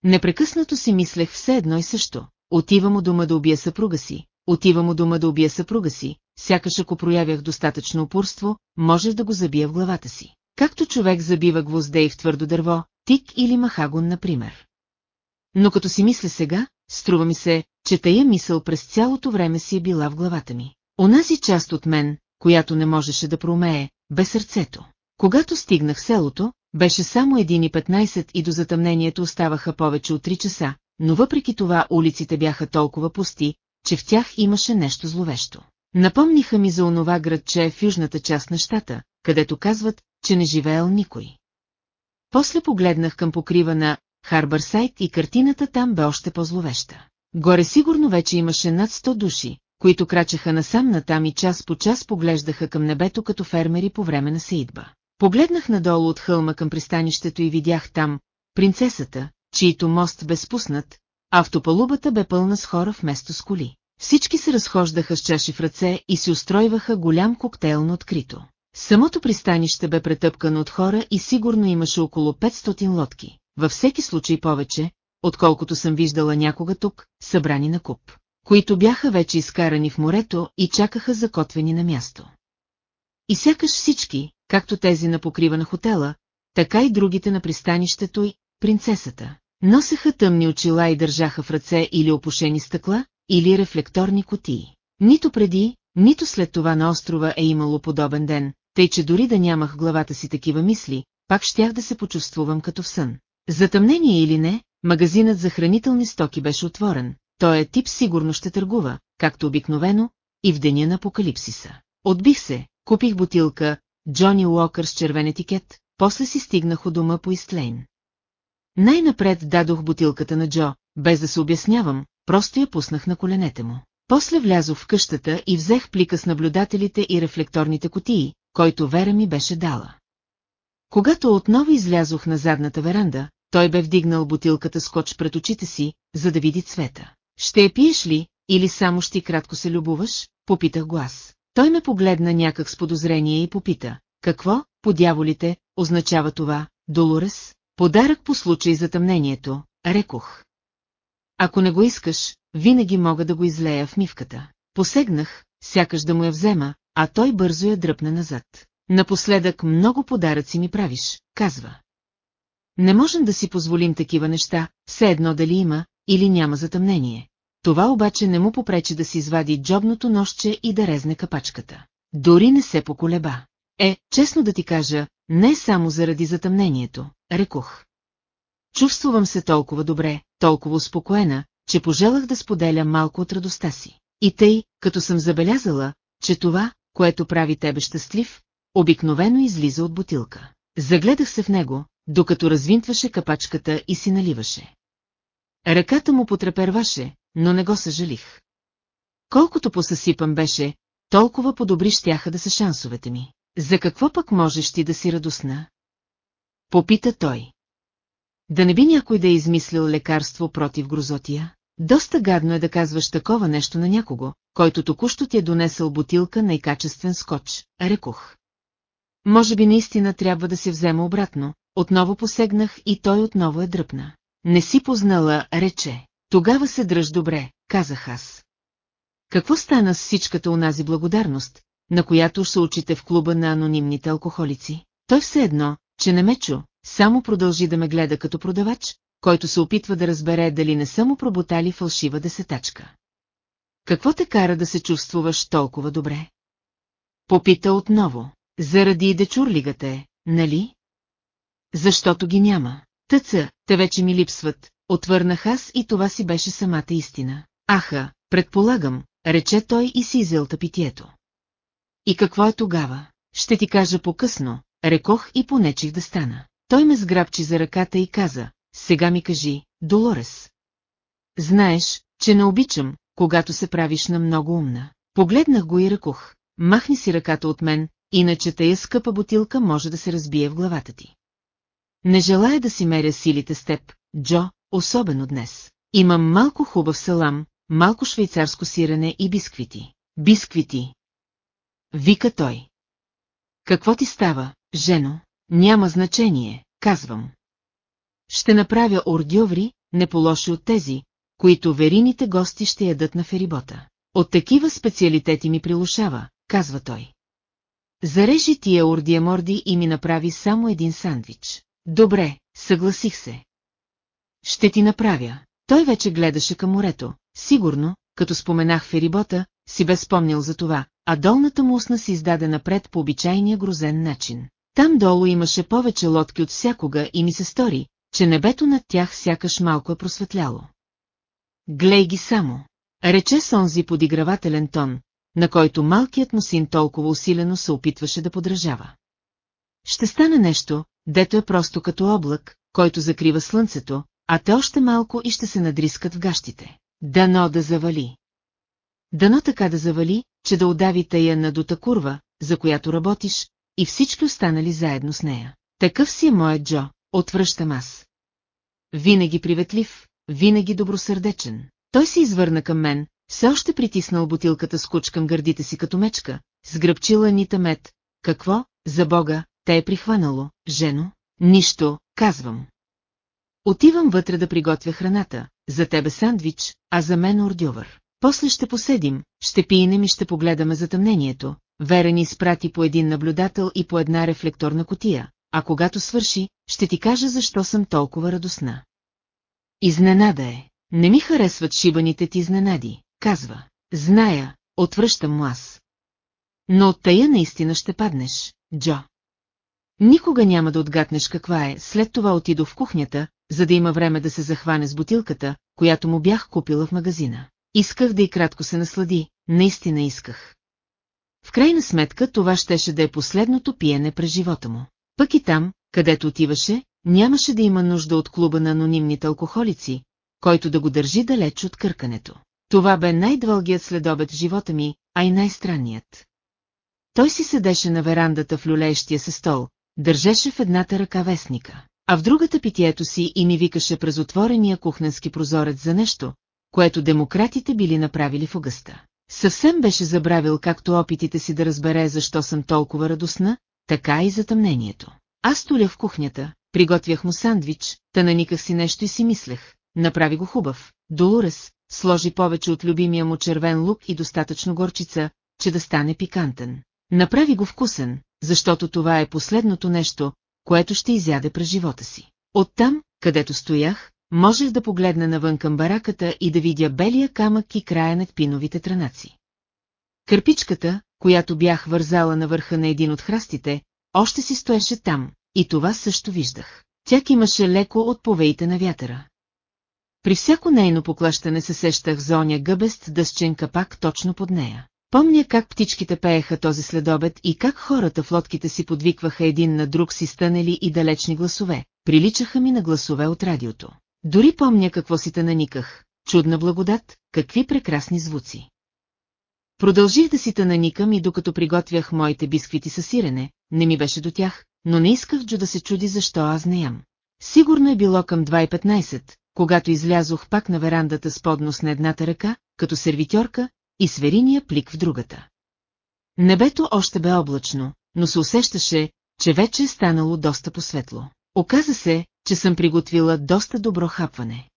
Непрекъснато си мислех все едно и също. Отивам у дома да убия съпруга си, отивам у дома да убия съпруга си, сякаш ако проявях достатъчно упорство, можех да го забия в главата си. Както човек забива гвоздей в твърдо дърво, тик или махагон, например. Но като си мисля сега, струва ми се, че тая мисъл през цялото време си е била в главата ми. Онази част от мен, която не можеше да проумее, бе сърцето. Когато стигнах селото, беше само 1.15 и до затъмнението оставаха повече от 3 часа, но въпреки това улиците бяха толкова пусти, че в тях имаше нещо зловещо. Напомниха ми за онова градче в южната част на щата, където казват, че не живеел никой. После погледнах към покрива на Харбърсайт и картината там бе още по-зловеща. Горе сигурно вече имаше над 100 души, които крачеха насам натам и час по час поглеждаха към небето като фермери по време на сеидба. Погледнах надолу от хълма към пристанището и видях там принцесата, чието мост бе спуснат, автопалубата бе пълна с хора вместо с коли. Всички се разхождаха с чаши в ръце и си устройваха голям коктейл на открито. Самото пристанище бе претъпкано от хора и сигурно имаше около 500 лодки, във всеки случай повече, отколкото съм виждала някога тук, събрани на куп, които бяха вече изкарани в морето и чакаха закотвени на място. И сякаш всички, както тези на покрива на хотела, така и другите на пристанището и принцесата, носеха тъмни очила и държаха в ръце или опушени стъкла, или рефлекторни котии. Нито преди, нито след това на острова е имало подобен ден, тъй че дори да нямах главата си такива мисли, пак щях да се почувствувам като в сън. Затъмнение или не, магазинът за хранителни стоки беше отворен, той е тип сигурно ще търгува, както обикновено, и в деня на апокалипсиса. Отбих се, купих бутилка, Джони Уокър с червен етикет, после си стигнах у дома по Истлейн. Най-напред дадох бутилката на Джо, без да се обяснявам, просто я пуснах на коленете му. После влязох в къщата и взех плика с наблюдателите и рефлекторните котии, който Вера ми беше дала. Когато отново излязох на задната веранда, той бе вдигнал бутилката скоч пред очите си, за да види цвета. Ще я пиеш ли, или само ще кратко се любуваш? Попитах го аз. Той ме погледна някак с подозрение и попита. Какво, по дяволите, означава това, Долорес? Подарък по случай затъмнението, рекох. Ако не го искаш, винаги мога да го излея в мивката. Посегнах, сякаш да му я взема, а той бързо я дръпне назад. Напоследък много подаръци ми правиш, казва. Не можем да си позволим такива неща, все едно дали има или няма затъмнение. Това обаче не му попречи да си извади джобното нощче и да резне капачката. Дори не се поколеба. Е, честно да ти кажа, не само заради затъмнението, рекох. Чувствувам се толкова добре, толкова успокоена, че пожелах да споделя малко от радостта си. И тъй, като съм забелязала, че това, което прави тебе щастлив, обикновено излиза от бутилка. Загледах се в него, докато развинтваше капачката и си наливаше. Ръката му потреперваше, но не го съжалих. Колкото посъсипан беше, толкова по-добри щяха да са шансовете ми. За какво пък можеш ти да си радостна? Попита той. Да не би някой да е измислил лекарство против грозотия? Доста гадно е да казваш такова нещо на някого, който току-що ти е донесъл бутилка най-качествен скоч, рекох. Може би наистина трябва да се взема обратно, отново посегнах и той отново е дръпна. Не си познала, рече. Тогава се дръж добре, казах аз. Какво стана с всичката унази благодарност, на която се учите в клуба на анонимните алкохолици? Той все едно, че не ме чу, само продължи да ме гледа като продавач, който се опитва да разбере дали не са му проботали фалшива десетачка. Какво те кара да се чувствуваш толкова добре? Попита отново. Заради дечурлигата е, нали? Защото ги няма. Тъца, те вече ми липсват, отвърнах аз и това си беше самата истина. Аха, предполагам, рече той и си изелта питието. И какво е тогава? Ще ти кажа по-късно, рекох и понечих да стана. Той ме сграбчи за ръката и каза, сега ми кажи, Долорес. Знаеш, че не обичам, когато се правиш на много умна. Погледнах го и ръкох, махни си ръката от мен, иначе тая скъпа бутилка може да се разбие в главата ти. Не желая да си меря силите с теб, Джо, особено днес. Имам малко хубав салам, малко швейцарско сирене и бисквити. Бисквити! Вика той. Какво ти става, жено? Няма значение, казвам. Ще направя ордьоври, не по-лоши от тези, които верините гости ще ядат на ферибота. от такива специалитети ми прилушава, казва той. Зарежи тия ордиеморди и ми направи само един сандвич. Добре, съгласих се. Ще ти направя. Той вече гледаше към морето. Сигурно, като споменах ферибота, си бе спомнил за това, а долната му устна се издаде напред по обичайния грозен начин. Там долу имаше повече лодки от всякога и ми се стори, че небето над тях сякаш малко е просветляло. Глей ги само, рече Сонзи подигравателен тон, на който малкият му син толкова усилено се опитваше да подражава. Ще стане нещо, дето е просто като облак, който закрива слънцето, а те още малко и ще се надрискат в гащите. Дано да завали. Дано така да завали, че да удави тая надута курва, за която работиш, и всички останали заедно с нея. Такъв си е моят Джо, отвръщам аз. Винаги приветлив, винаги добросърдечен. Той се извърна към мен, все още притиснал бутилката с куч към гърдите си като мечка, сгръбчила нита мед. Какво, за бога, те е прихванало, жено? Нищо, казвам. Отивам вътре да приготвя храната, за тебе сандвич, а за мен ордювър. После ще поседим, ще пиенем и ще погледаме затъмнението. Вера ни спрати по един наблюдател и по една рефлекторна котия, а когато свърши, ще ти кажа защо съм толкова радостна. Изненада е. Не ми харесват шибаните ти изненади, казва. Зная, отвръщам му аз. Но от тая наистина ще паднеш, Джо. Никога няма да отгатнеш каква е, след това отидох в кухнята, за да има време да се захване с бутилката, която му бях купила в магазина. Исках да и кратко се наслади, наистина исках. В крайна сметка това щеше да е последното пиене през живота му. Пък и там, където отиваше, нямаше да има нужда от клуба на анонимните алкохолици, който да го държи далеч от къркането. Това бе най-дългият следобед в живота ми, а и най-странният. Той си седеше на верандата в люлеещия се стол, държеше в едната ръка вестника, а в другата питието си и ми викаше през отворения кухненски прозорец за нещо, което демократите били направили в огъста. Съвсем беше забравил както опитите си да разбере защо съм толкова радостна, така и затъмнението. Аз столях в кухнята, приготвях му сандвич, та наниках си нещо и си мислех. Направи го хубав. Долурес сложи повече от любимия му червен лук и достатъчно горчица, че да стане пикантен. Направи го вкусен, защото това е последното нещо, което ще изяде през живота си. Оттам, където стоях, можех да погледна навън към бараката и да видя белия камък и края над пиновите транаци. Кърпичката, която бях вързала на върха на един от храстите, още си стоеше там, и това също виждах. Тя имаше леко от повеите на вятъра. При всяко нейно поклащане се сещах за оня гъбест дъсчен капак точно под нея. Помня как птичките пееха този следобед и как хората в лодките си подвикваха един на друг си стънели и далечни гласове, приличаха ми на гласове от радиото. Дори помня какво си те наниках, чудна благодат, какви прекрасни звуци. Продължих да си наникам и докато приготвях моите бисквити със сирене, не ми беше до тях, но не исках Джо да се чуди защо аз не ям. Сигурно е било към 2.15, когато излязох пак на верандата с поднос на едната ръка, като сервитьорка, и свериния плик в другата. Небето още бе облачно, но се усещаше, че вече е станало доста посветло. Оказа се, че съм приготвила доста добро хапване.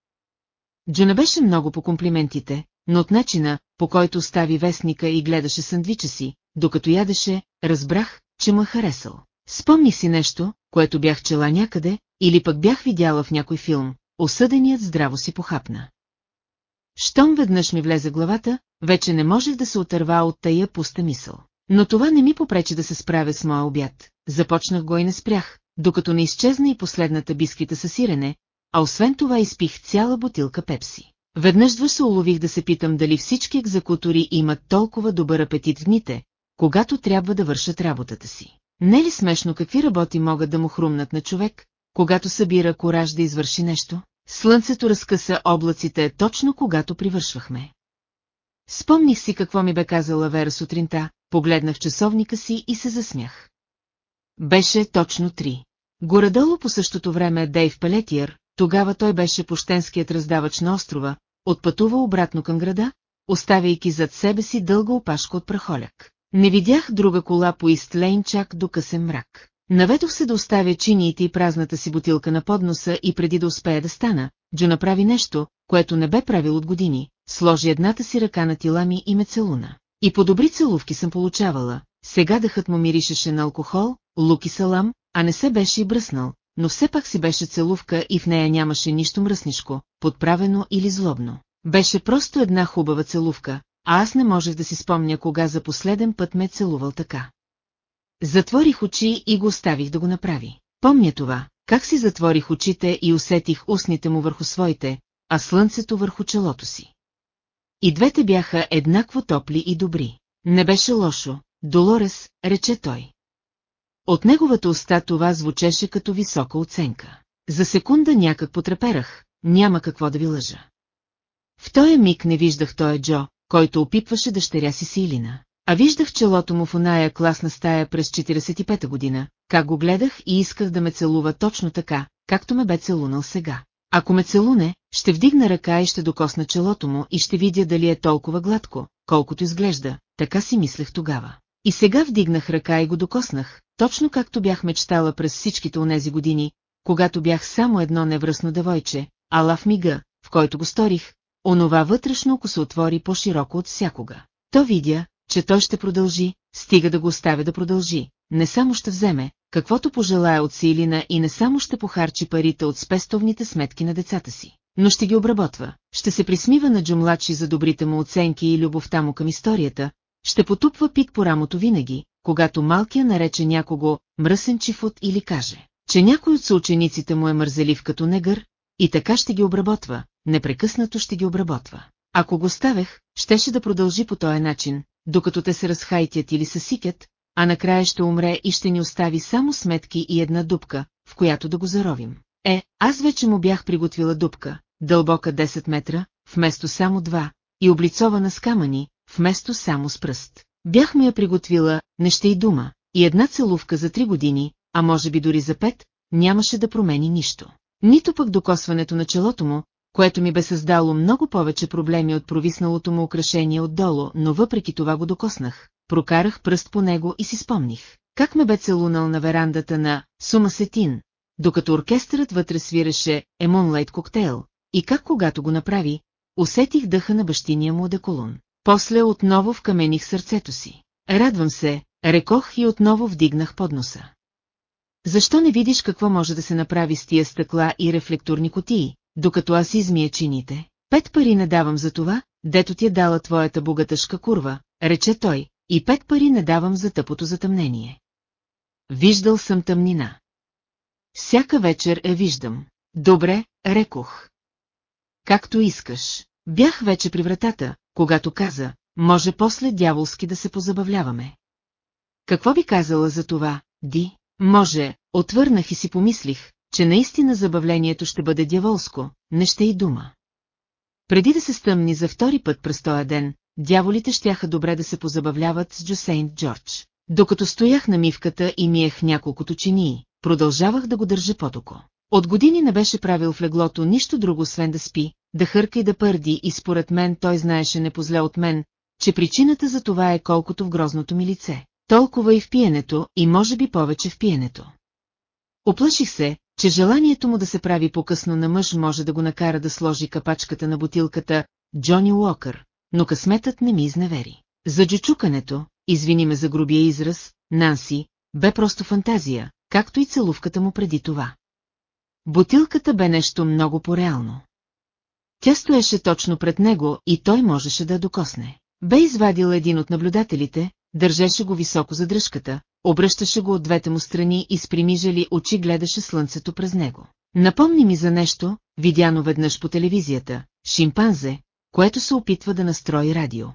Джо не беше много по комплиментите, но от начина, по който остави вестника и гледаше сандвича си, докато ядеше, разбрах, че му е харесал. Спомних си нещо, което бях чела някъде, или пък бях видяла в някой филм, осъденият здраво си похапна. Щом веднъж ми влезе главата, вече не можех да се отърва от тая пуста мисъл. Но това не ми попречи да се справя с моя обяд. Започнах го и не спрях, докато не изчезна и последната бисквита със сирене, а освен това изпих цяла бутилка пепси. Веднъж два се улових да се питам дали всички екзекутори имат толкова добър апетит дните, когато трябва да вършат работата си. Не е ли смешно какви работи могат да му хрумнат на човек, когато събира кораж да извърши нещо? Слънцето разкъса облаците точно когато привършвахме. Спомних си какво ми бе казала Вера сутринта, погледнах часовника си и се засмях. Беше точно три. Горедолу по същото време Дейв Палетиер, тогава той беше пощенският раздавач на острова, отпътува обратно към града, оставяйки зад себе си дълга опашка от прахоляк. Не видях друга кола по Истлейн чак до късен мрак. Наведох се да оставя чиниите и празната си бутилка на подноса и преди да успея да стана, Джо направи нещо, което не бе правил от години, сложи едната си ръка на тила ми и ме целуна. И по добри целувки съм получавала, сега дъхът му миришеше на алкохол, лук и салам, а не се беше и бръснал, но все пак си беше целувка и в нея нямаше нищо мръснишко, подправено или злобно. Беше просто една хубава целувка, а аз не можех да си спомня кога за последен път ме е целувал така. Затворих очи и го оставих да го направи. Помня това, как си затворих очите и усетих устните му върху своите, а слънцето върху челото си. И двете бяха еднакво топли и добри. Не беше лошо, Долорес, рече той. От неговата уста това звучеше като висока оценка. За секунда някак потреперах, няма какво да ви лъжа. В този миг не виждах той Джо, който опипваше дъщеря си Силина. А виждах челото му в оная класна стая през 45-та година, как го гледах и исках да ме целува точно така, както ме бе целунал сега. Ако ме целуне, ще вдигна ръка и ще докосна челото му и ще видя дали е толкова гладко, колкото изглежда, така си мислех тогава. И сега вдигнах ръка и го докоснах, точно както бях мечтала през всичките онези години, когато бях само едно невръсно девойче, ала в мига, в който го сторих, онова вътрешно око се отвори по-широко от всякога. То видя, че той ще продължи, стига да го оставя да продължи, не само ще вземе, каквото пожелая от Силина и не само ще похарчи парите от спестовните сметки на децата си, но ще ги обработва, ще се присмива на Джумлачи за добрите му оценки и любовта му към историята, ще потупва пик по рамото винаги, когато малкия нарече някого мръсен чифот или каже, че някой от съучениците му е мързелив като негър, и така ще ги обработва, непрекъснато ще ги обработва. Ако го ставех, щеше да продължи по този начин, докато те се разхайтят или съсикят, а накрая ще умре и ще ни остави само сметки и една дупка, в която да го заровим. Е, аз вече му бях приготвила дупка, дълбока 10 метра, вместо само два, и облицована с камъни, вместо само с пръст. Бях ми я приготвила, не ще и дума, и една целувка за три години, а може би дори за пет, нямаше да промени нищо. Нито пък докосването на челото му, което ми бе създало много повече проблеми от провисналото му украшение отдолу, но въпреки това го докоснах. Прокарах пръст по него и си спомних. Как ме бе целунал на верандата на Сумасетин, докато оркестърът вътре свиреше Емонлайт коктейл, и как когато го направи, усетих дъха на бащиния му деколун. После отново вкамених сърцето си. Радвам се, рекох и отново вдигнах подноса. Защо не видиш какво може да се направи с тия стъкла и рефлекторни котии, докато аз измия чините? Пет пари не давам за това, дето ти е дала твоята богатъшка курва, рече той, и пет пари не давам за тъпото затъмнение. Виждал съм тъмнина. Всяка вечер я виждам. Добре, рекох. Както искаш. Бях вече при вратата, когато каза, може после дяволски да се позабавляваме. Какво би казала за това, Ди? Може, отвърнах и си помислих, че наистина забавлението ще бъде дяволско, не ще и дума. Преди да се стъмни за втори път през този ден, дяволите щяха добре да се позабавляват с Джосейнт Джордж. Докато стоях на мивката и миех няколкото чинии, продължавах да го държа под око. От години не беше правил в леглото нищо друго, освен да спи, да хърка и да пърди и според мен той знаеше не позле от мен, че причината за това е колкото в грозното ми лице, толкова и в пиенето и може би повече в пиенето. Оплаших се, че желанието му да се прави по-късно на мъж може да го накара да сложи капачката на бутилката Джони Уокър, но късметът не ми изневери. За джучукането, извини ме за грубия израз, Нанси, бе просто фантазия, както и целувката му преди това. Бутилката бе нещо много по-реално. Тя стоеше точно пред него и той можеше да докосне. Бе извадил един от наблюдателите, държеше го високо за дръжката, обръщаше го от двете му страни и с примижали очи гледаше слънцето през него. Напомни ми за нещо, видяно веднъж по телевизията, шимпанзе, което се опитва да настрои радио.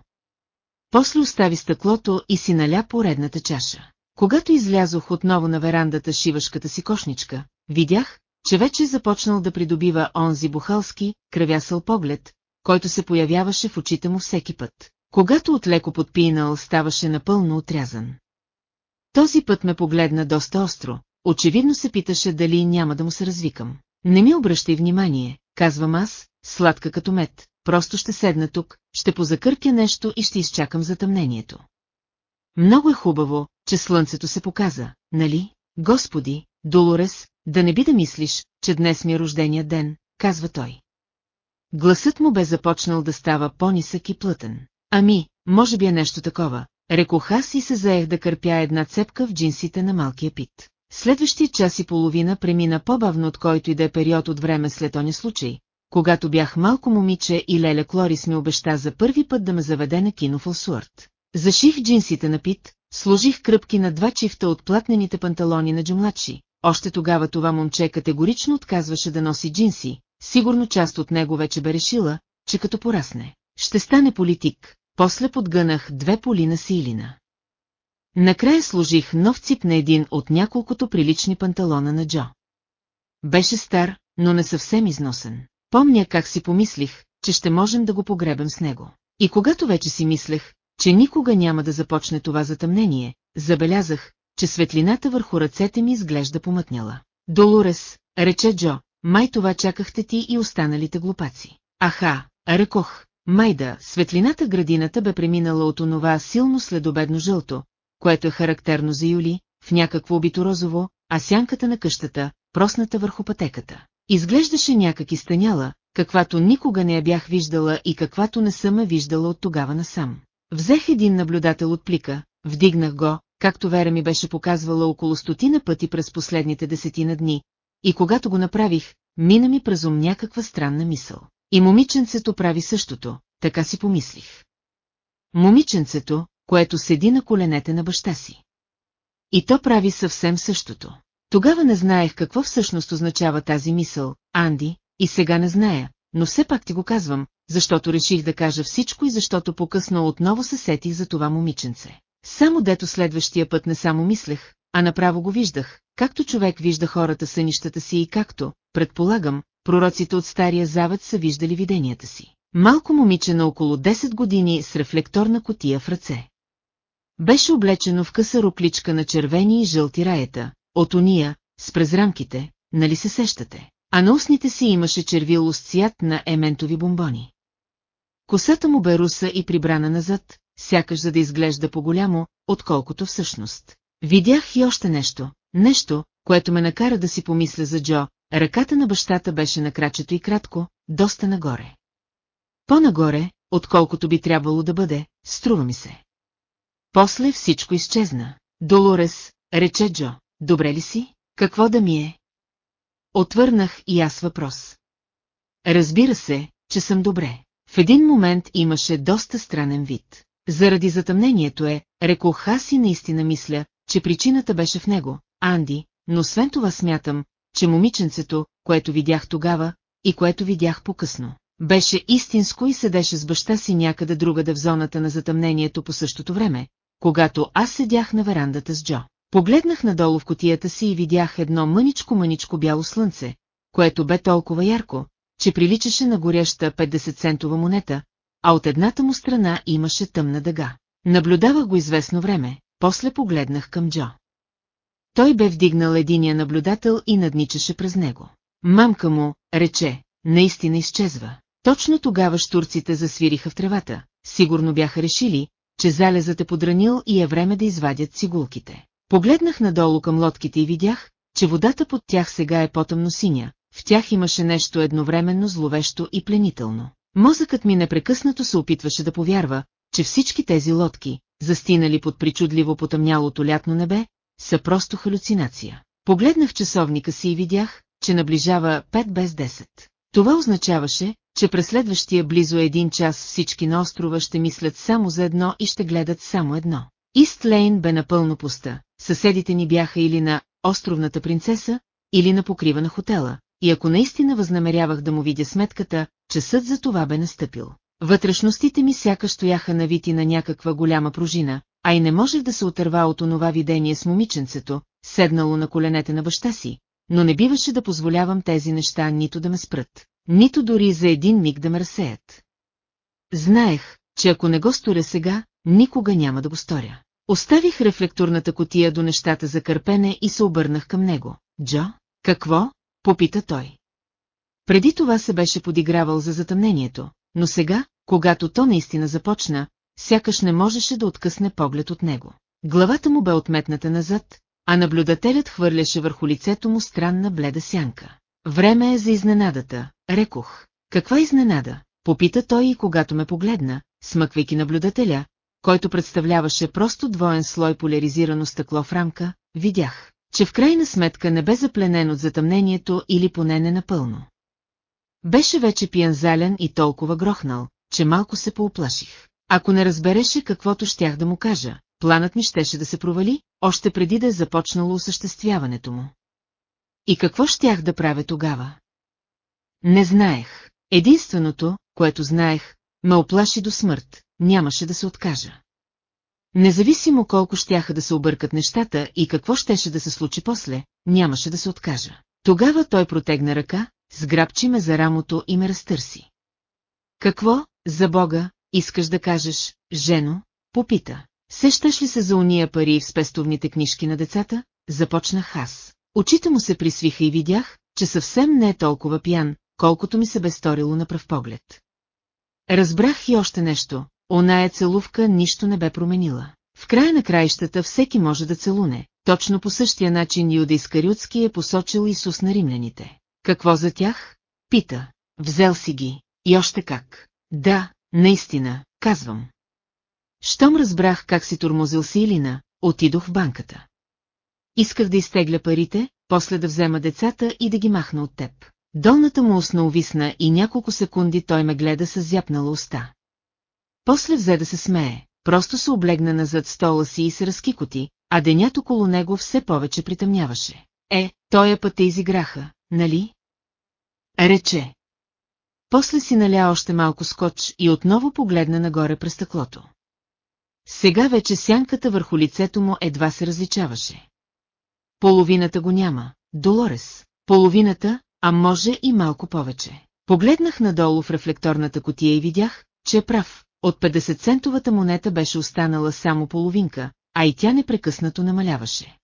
После остави стъклото и си наля поредната чаша. Когато излязох отново на верандата шивашката си кошничка, видях, че вече е започнал да придобива онзи бухалски, кръвясъл поглед, който се появяваше в очите му всеки път, когато от леко подпинал ставаше напълно отрязан. Този път ме погледна доста остро, очевидно се питаше дали няма да му се развикам. Не ми обръщай внимание, казвам аз, сладка като мед, просто ще седна тук, ще позакърпя нещо и ще изчакам затъмнението. Много е хубаво, че слънцето се показа, нали? Господи, Долорес, да не би да мислиш, че днес ми е рождения ден, казва той. Гласът му бе започнал да става по-нисък и плътен. Ами, може би е нещо такова, рекох аз и се заех да кърпя една цепка в джинсите на малкия пит. Следващия час и половина премина по-бавно от който и да е период от време след оня случай, когато бях малко момиче и Леля Клорис ми обеща за първи път да ме заведе на кино в. Заших джинсите на Пит, сложих кръпки на два чифта от платнените панталони на Джумладши. Още тогава това момче категорично отказваше да носи джинси, сигурно част от него вече бе решила, че като порасне, ще стане политик, после подгънах две поли на силина. Накрая сложих нов цип на един от няколкото прилични панталона на Джо. Беше стар, но не съвсем износен. Помня как си помислих, че ще можем да го погребем с него. И когато вече си мислех, че никога няма да започне това затъмнение, забелязах, че светлината върху ръцете ми изглежда помътняла. Долорес, рече Джо, май това чакахте ти и останалите глупаци. Аха, рекох, майда, светлината градината бе преминала от онова силно следобедно жълто, което е характерно за Юли, в някакво обито розово, а сянката на къщата, просната върху пътеката. Изглеждаше някак изтъняла, каквато никога не я бях виждала и каквато не съм я виждала от тогава насам. Взех един наблюдател от плика, вдигнах го, както Вера ми беше показвала около стотина пъти през последните десетина дни, и когато го направих, мина ми през ум някаква странна мисъл. И момиченцето прави същото, така си помислих. Момиченцето, което седи на коленете на баща си. И то прави съвсем същото. Тогава не знаех какво всъщност означава тази мисъл, Анди, и сега не зная, но все пак ти го казвам, защото реших да кажа всичко и защото по-късно отново се сетих за това момиченце. Само дето следващия път не само мислех, а направо го виждах, както човек вижда хората сънищата си и както, предполагам, пророците от Стария Завет са виждали виденията си. Малко момиче на около 10 години с рефлекторна котия в ръце. Беше облечено в къса рокличка на червени и жълти раета, от уния, с презрамките, нали се сещате? А на устните си имаше червило с цвят на ементови бомбони. Косата му бе руса и прибрана назад, сякаш за да изглежда по-голямо, отколкото всъщност. Видях и още нещо, нещо, което ме накара да си помисля за Джо, ръката на бащата беше на крачето и кратко, доста нагоре. По-нагоре, отколкото би трябвало да бъде, струва ми се. После всичко изчезна. Долорес, рече Джо, добре ли си? Какво да ми е? Отвърнах и аз въпрос. Разбира се, че съм добре. В един момент имаше доста странен вид. Заради затъмнението е, рекох аз и наистина мисля, че причината беше в него, Анди, но освен това смятам, че момиченцето, което видях тогава, и което видях по-късно, беше истинско и седеше с баща си някъде другаде в зоната на затъмнението по същото време, когато аз седях на верандата с Джо. Погледнах надолу в котията си и видях едно мъничко-мъничко бяло слънце, което бе толкова ярко, че приличаше на гореща 50-центова монета, а от едната му страна имаше тъмна дъга. Наблюдавах го известно време, после погледнах към Джо. Той бе вдигнал единия наблюдател и надничаше през него. Мамка му, рече, наистина изчезва. Точно тогава штурците засвириха в тревата, сигурно бяха решили, че залезът е подранил и е време да извадят цигулките. Погледнах надолу към лодките и видях, че водата под тях сега е по-тъмно синя, в тях имаше нещо едновременно зловещо и пленително. Мозъкът ми непрекъснато се опитваше да повярва, че всички тези лодки, застинали под причудливо потъмнялото лятно небе, са просто халюцинация. Погледнах часовника си и видях, че наближава 5 без 10. Това означаваше, че през следващия близо един час всички на острова ще мислят само за едно и ще гледат само едно. Ист Лейн бе напълно пуста, съседите ни бяха или на островната принцеса, или на покрива на хотела, и ако наистина възнамерявах да му видя сметката, часът за това бе настъпил. Вътрешностите ми сякаш стояха навити на някаква голяма пружина, а и не можех да се отърва от онова видение с момиченцето, седнало на коленете на баща си, но не биваше да позволявам тези неща нито да ме спрат, нито дори за един миг да ме разсеят. Знаех, че ако не го сторя сега, никога няма да го сторя. Оставих рефлекторната котия до нещата за кърпене и се обърнах към него. Джо, какво? Попита той. Преди това се беше подигравал за затъмнението, но сега, когато то наистина започна, сякаш не можеше да откъсне поглед от него. Главата му бе отметната назад, а наблюдателят хвърляше върху лицето му странна бледа сянка. Време е за изненадата, рекох. Каква изненада, попита той и когато ме погледна, смъквайки наблюдателя, който представляваше просто двоен слой поляризирано стъкло в рамка, видях, че в крайна сметка не бе запленен от затъмнението или поне не напълно. Беше вече пиянзален и толкова грохнал, че малко се пооплаших. Ако не разбереше каквото щях да му кажа, планът ми щеше да се провали, още преди да е започнало осъществяването му. И какво щях да правя тогава? Не знаех. Единственото, което знаех, ме оплаши до смърт, нямаше да се откажа. Независимо колко щяха да се объркат нещата и какво щеше да се случи после, нямаше да се откажа. Тогава той протегна ръка, сграбчи ме за рамото и ме разтърси. Какво, за Бога, искаш да кажеш, жено? Попита. Сещаш ли се за уния пари в спестовните книжки на децата? Започнах аз. Очите му се присвиха и видях, че съвсем не е толкова пиян, колкото ми се бе сторило на пръв поглед. Разбрах и още нещо, оная целувка нищо не бе променила. В края на краищата всеки може да целуне, точно по същия начин Юда Искарютски е посочил Исус на римляните. Какво за тях? Пита. Взел си ги. И още как. Да, наистина, казвам. Щом разбрах как си турмозил Силина, отидох в банката. Исках да изтегля парите, после да взема децата и да ги махна от теб. Долната му устна увисна и няколко секунди той ме гледа с зяпнала уста. После взе да се смее, просто се облегна назад стола си и се разкикоти, а денят около него все повече притъмняваше. Е, тоя път те изиграха, нали? Рече. После си наля още малко скоч и отново погледна нагоре през стъклото. Сега вече сянката върху лицето му едва се различаваше. Половината го няма, Долорес. Половината, а може и малко повече. Погледнах надолу в рефлекторната котия и видях, че е прав. От 50-центовата монета беше останала само половинка, а и тя непрекъснато намаляваше.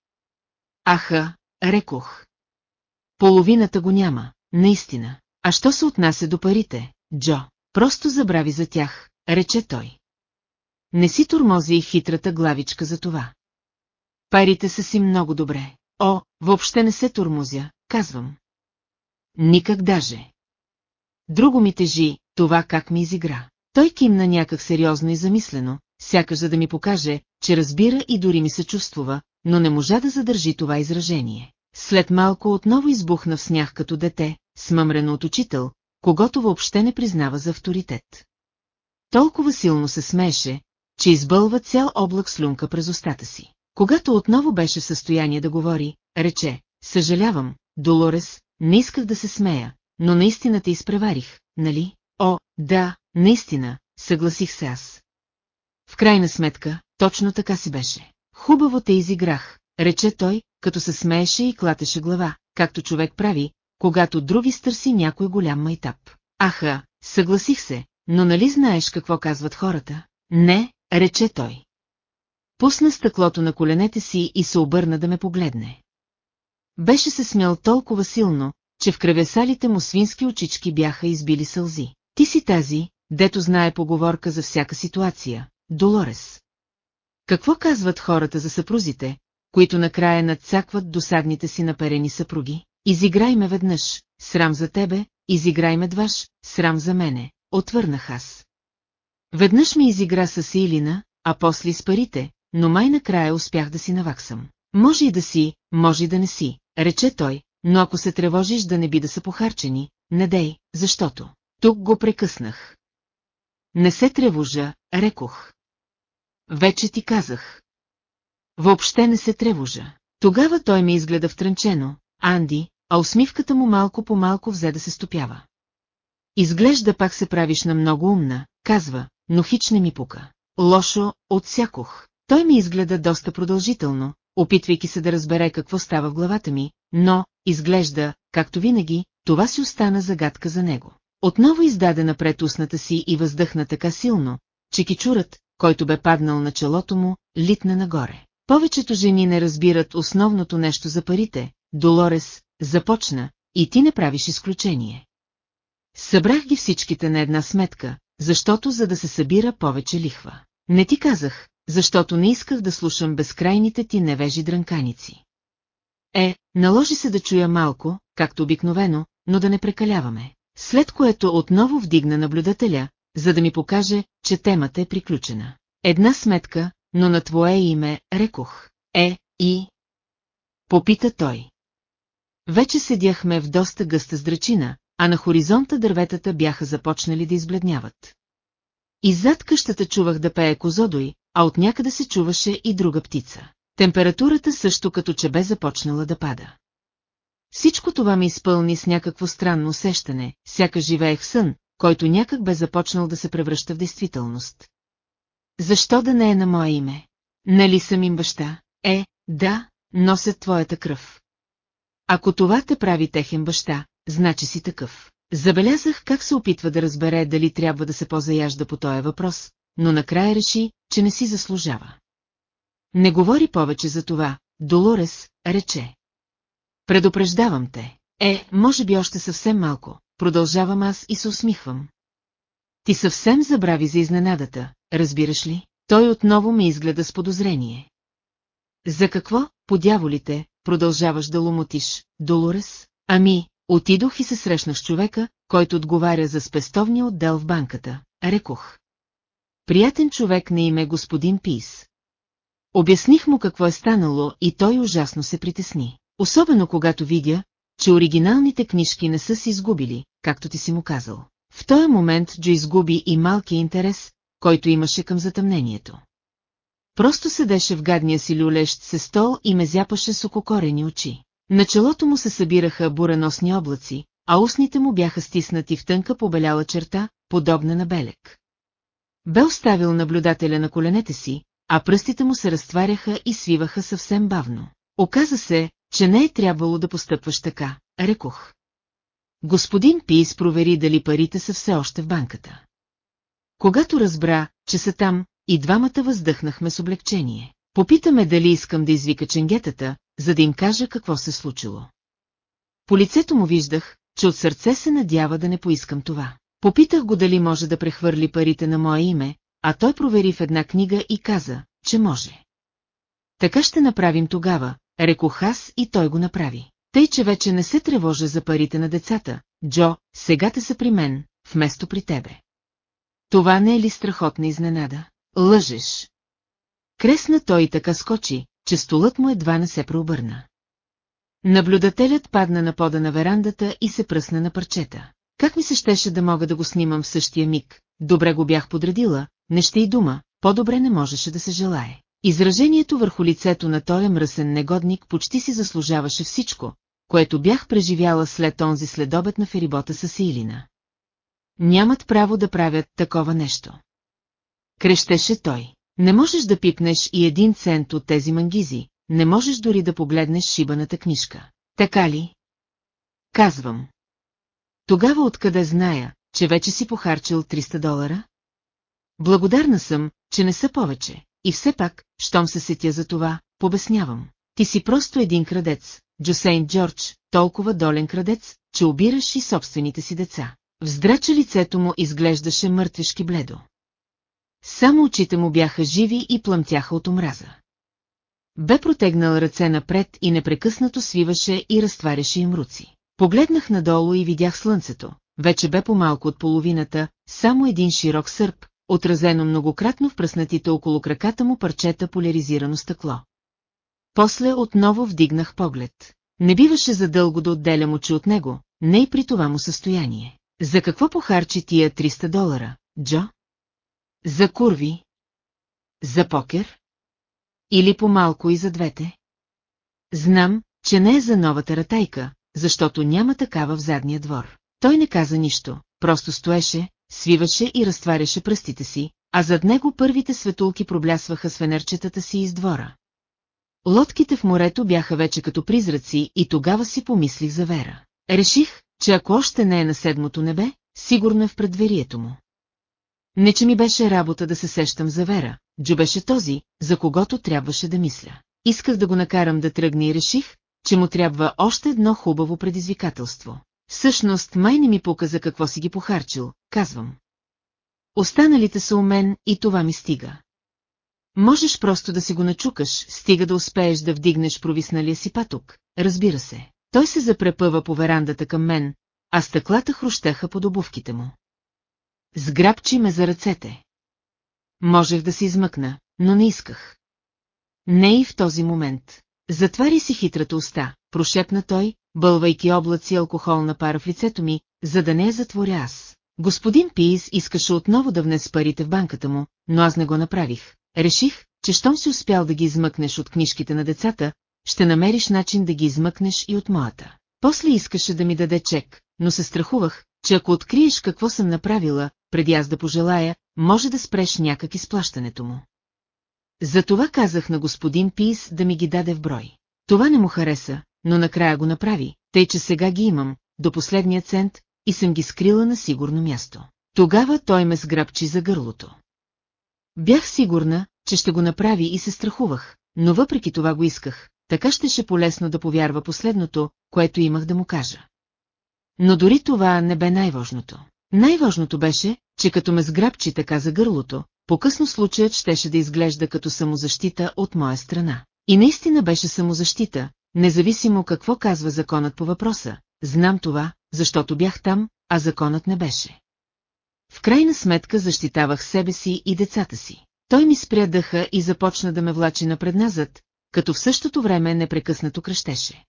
Аха, рекох. Половината го няма, наистина. А що се отнася до парите, Джо? Просто забрави за тях, рече той. Не си турмози и хитрата главичка за това. Парите са си много добре. О, въобще не се турмозя, казвам. Никак даже. Друго ми тежи, това как ми изигра. Той кимна някак сериозно и замислено, сякаш за да ми покаже, че разбира и дори ми се чувствува, но не можа да задържи това изражение. След малко отново избухна в смях като дете, смъмрено от учител, когато въобще не признава за авторитет. Толкова силно се смееше, че избълва цял облак слюнка през устата си. Когато отново беше в състояние да говори, рече, съжалявам, Долорес, не исках да се смея, но наистина те изпреварих, нали? О, да, наистина, съгласих се аз. В крайна сметка, точно така си беше. Хубаво те изиграх, рече той, като се смееше и клатеше глава, както човек прави, когато други стърси някой голям майтап. Аха, съгласих се, но нали знаеш какво казват хората? Не, рече той. Пусна стъклото на коленете си и се обърна да ме погледне. Беше се смял толкова силно, че в кръвесалите му свински очички бяха избили сълзи. Ти си тази, дето знае поговорка за всяка ситуация, Долорес. Какво казват хората за съпрузите, които накрая надцакват досадните си наперени съпруги? Изиграй ме веднъж, срам за тебе, изиграй ме дваш, срам за мене, отвърнах аз. Веднъж ми изигра с Илина, а после с парите, но май накрая успях да си наваксам. Може и да си, може и да не си, рече той, но ако се тревожиш да не би да са похарчени, не дей, защото. Тук го прекъснах. Не се тревожа, рекох. Вече ти казах. Въобще не се тревожа. Тогава той ми изгледа втрънчено, Анди, а усмивката му малко по малко взе да се стопява. Изглежда пак се правиш на много умна, казва, но хич не ми пука. Лошо, отсякох. Той ми изгледа доста продължително, опитвайки се да разбере какво става в главата ми, но, изглежда, както винаги, това си остана загадка за него. Отново издаде напред устната си и въздъхна така силно, че кичурът, който бе паднал на челото му, литна нагоре. Повечето жени не разбират основното нещо за парите, Долорес, започна, и ти не правиш изключение. Събрах ги всичките на една сметка, защото за да се събира повече лихва. Не ти казах, защото не исках да слушам безкрайните ти невежи дрънканици. Е, наложи се да чуя малко, както обикновено, но да не прекаляваме. след което отново вдигна наблюдателя, за да ми покаже, че темата е приключена. Една сметка, но на твое име, рекох. Е, и... Попита той. Вече седяхме в доста гъста здрачина, а на хоризонта дърветата бяха започнали да избледняват. Иззад къщата чувах да пее козодой, а от някъде се чуваше и друга птица. Температурата също като че бе започнала да пада. Всичко това ми изпълни с някакво странно усещане, сяка живеех в сън, който някак бе започнал да се превръща в действителност. Защо да не е на мое име? Нали съм им баща? Е, да, носят твоята кръв. Ако това те прави техен баща, значи си такъв. Забелязах как се опитва да разбере дали трябва да се позаяжда по този въпрос, но накрая реши, че не си заслужава. Не говори повече за това, Долорес, рече. Предупреждавам те. Е, може би още съвсем малко, продължавам аз и се усмихвам. Ти съвсем забрави за изненадата, разбираш ли? Той отново ме изгледа с подозрение. За какво, по дяволите, продължаваш да ломотиш, Долорес? Ами, отидох и се срещнах с човека, който отговаря за спестовния отдел в банката, рекох. Приятен човек на име господин Пис. Обясних му какво е станало и той ужасно се притесни. Особено когато видя, че оригиналните книжки не са се изгубили, както ти си му казал. В този момент Джо изгуби и малкия интерес, който имаше към затъмнението. Просто седеше в гадния си люлещ се стол и ме зяпаше с ококорени очи. На челото му се събираха буреносни облаци, а устните му бяха стиснати в тънка побеляла черта, подобна на белек. Бе оставил наблюдателя на коленете си, а пръстите му се разтваряха и свиваха съвсем бавно. Оказа се, че не е трябвало да постъпваш така, рекох. Господин Пис провери дали парите са все още в банката. Когато разбра, че са там, и двамата въздъхнахме с облегчение. Попитаме дали искам да извика ченгетата, за да им кажа какво се случило. По лицето му виждах, че от сърце се надява да не поискам това. Попитах го дали може да прехвърли парите на мое име, а той провери в една книга и каза, че може. Така ще направим тогава, рекох аз и той го направи. Тъй, че вече не се тревожа за парите на децата, Джо, сега те са при мен, вместо при тебе. Това не е ли страхотна изненада? Лъжеш. Кресна той и така скочи, че столът му едва не се преобърна. Наблюдателят падна на пода на верандата и се пръсна на парчета. Как ми се щеше да мога да го снимам в същия миг, добре го бях подредила, не ще и дума, по-добре не можеше да се желае. Изражението върху лицето на този мръсен негодник почти си заслужаваше всичко, което бях преживяла след онзи следобед на ферибота с Силина. Нямат право да правят такова нещо. Крещеше той. Не можеш да пипнеш и един цент от тези мангизи, не можеш дори да погледнеш шибаната книжка. Така ли? Казвам. Тогава откъде зная, че вече си похарчил 300 долара? Благодарна съм, че не са повече. И все пак, щом се сетя за това, побеснявам. Ти си просто един крадец, Джосейн Джордж, толкова долен крадец, че обираш и собствените си деца. Вздрача лицето му изглеждаше мъртвешки бледо. Само очите му бяха живи и плъмтяха от омраза. Бе протегнал ръце напред и непрекъснато свиваше и разтваряше им руци. Погледнах надолу и видях слънцето. Вече бе по-малко от половината, само един широк сърп, отразено многократно в пръснатите около краката му парчета поляризирано стъкло. После отново вдигнах поглед. Не биваше задълго да отделям очи от него, не и при това му състояние. За какво похарчи тия 300 долара, Джо? За курви? За покер? Или по-малко и за двете? Знам, че не е за новата ратайка, защото няма такава в задния двор. Той не каза нищо, просто стоеше, свиваше и разтваряше пръстите си, а зад него първите светулки проблясваха с фенерчетата си из двора. Лодките в морето бяха вече като призраци и тогава си помислих за Вера. Реших, че ако още не е на седмото небе, сигурно е в предверието му. Не, че ми беше работа да се сещам за Вера, Джо беше този, за когото трябваше да мисля. Исках да го накарам да тръгне и реших, че му трябва още едно хубаво предизвикателство. Всъщност май не ми показа какво си ги похарчил, казвам. Останалите са у мен и това ми стига. Можеш просто да си го начукаш, стига да успееш да вдигнеш провисналия си паток, разбира се. Той се запрепъва по верандата към мен, а стъклата хрущаха под обувките му. Сграбчи ме за ръцете. Можех да се измъкна, но не исках. Не и в този момент. Затвари си хитрата уста, прошепна той, бълвайки облаци алкохолна пара в лицето ми, за да не я затворя аз. Господин Пиис искаше отново да внес парите в банката му, но аз не го направих. Реших, че щом си успял да ги измъкнеш от книжките на децата, ще намериш начин да ги измъкнеш и от моята. После искаше да ми даде чек, но се страхувах, че ако откриеш какво съм направила, преди аз да пожелая, може да спреш някак изплащането му. Затова казах на господин Пис да ми ги даде в брой. Това не му хареса, но накрая го направи, тъй че сега ги имам, до последния цент, и съм ги скрила на сигурно място. Тогава той ме сграбчи за гърлото. Бях сигурна, че ще го направи и се страхувах, но въпреки това го исках, така щеше полезно да повярва последното, което имах да му кажа. Но дори това не бе най-важното. Най-важното беше, че като ме сграбчи така за гърлото, по-късно случаят щеше да изглежда като самозащита от моя страна. И наистина беше самозащита, независимо какво казва законът по въпроса. Знам това, защото бях там, а законът не беше. В крайна сметка защитавах себе си и децата си. Той ми спря дъха и започна да ме влачи напредназад, като в същото време непрекъснато кръщеше.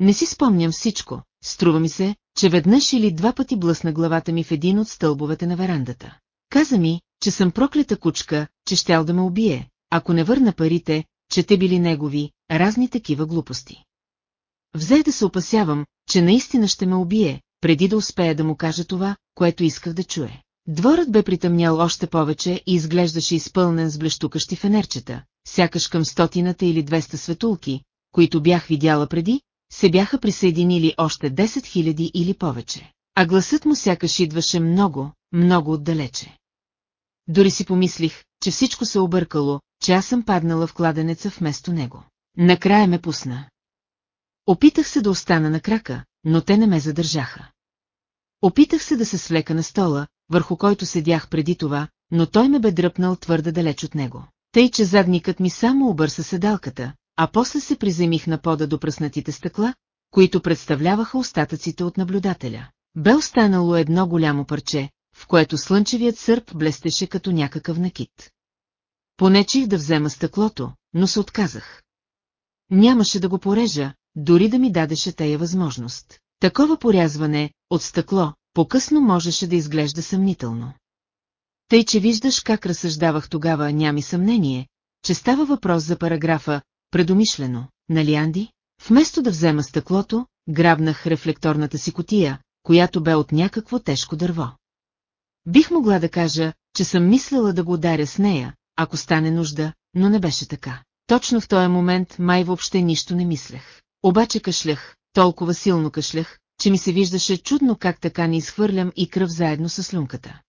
Не си спомням всичко, струва ми се, че веднъж или два пъти блъсна главата ми в един от стълбовете на верандата. Каза ми, че съм проклета кучка, че щял да ме убие, ако не върна парите, че те били негови, разни такива глупости. Взе да се опасявам, че наистина ще ме убие, преди да успея да му кажа това, което исках да чуе. Дворът бе притъмнял още повече и изглеждаше изпълнен с блещукащи фенерчета, сякаш към стотината или 200 светулки, които бях видяла преди, се бяха присъединили още 10 000 или повече. А гласът му сякаш идваше много, много отдалече. Дори си помислих, че всичко се объркало, че аз съм паднала в кладенеца вместо него. Накрая ме пусна. Опитах се да остана на крака, но те не ме задържаха. Опитах се да се свлека на стола, върху който седях преди това, но той ме бе дръпнал твърде далеч от него. Тъй, че задникът ми само обърса седалката, а после се приземих на пода до пръснатите стъкла, които представляваха остатъците от наблюдателя. Бе останало едно голямо парче, в което слънчевият сърп блестеше като някакъв накит. Понечих да взема стъклото, но се отказах. Нямаше да го порежа, дори да ми дадеше тая възможност. Такова порязване, от стъкло, по-късно можеше да изглежда съмнително. Тъй, че виждаш как разсъждавах тогава, нями съмнение, че става въпрос за параграфа «Предомишлено», нали Анди? Вместо да взема стъклото, грабнах рефлекторната си котия, която бе от някакво тежко дърво. Бих могла да кажа, че съм мислела да го ударя с нея, ако стане нужда, но не беше така. Точно в този момент май въобще нищо не мислех. Обаче кашлях, толкова силно кашлях, че ми се виждаше чудно как така не изхвърлям и кръв заедно с слюнката.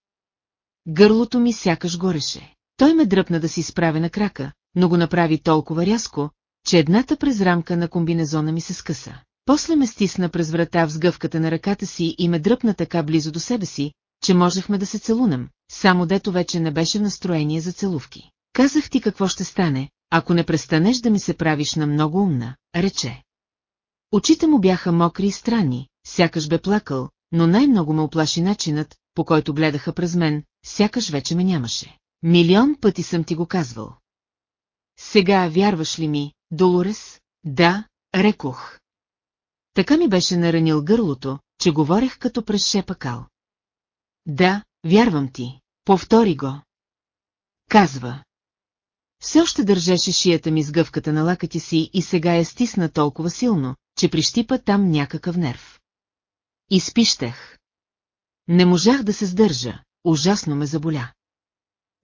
Гърлото ми сякаш гореше. Той ме дръпна да си справя на крака, но го направи толкова рязко, че едната през рамка на комбинезона ми се скъса. После ме стисна през врата в сгъвката на ръката си и ме дръпна така близо до себе си, че можехме да се целунем, само дето вече не беше настроение за целувки. Казах ти какво ще стане, ако не престанеш да ми се правиш на много умна, рече. Очите му бяха мокри и странни, сякаш бе плакал, но най-много ме оплаши начинът, по който гледаха през мен, сякаш вече ме нямаше. Милион пъти съм ти го казвал. Сега вярваш ли ми, Долорес? Да, рекох. Така ми беше наранил гърлото, че говорех като през шепакал. Да, вярвам ти, повтори го. Казва. Все още държеше шията ми с гъвката на лакъти си и сега я стисна толкова силно, че прищипа там някакъв нерв. Изпищах. Не можах да се сдържа, ужасно ме заболя.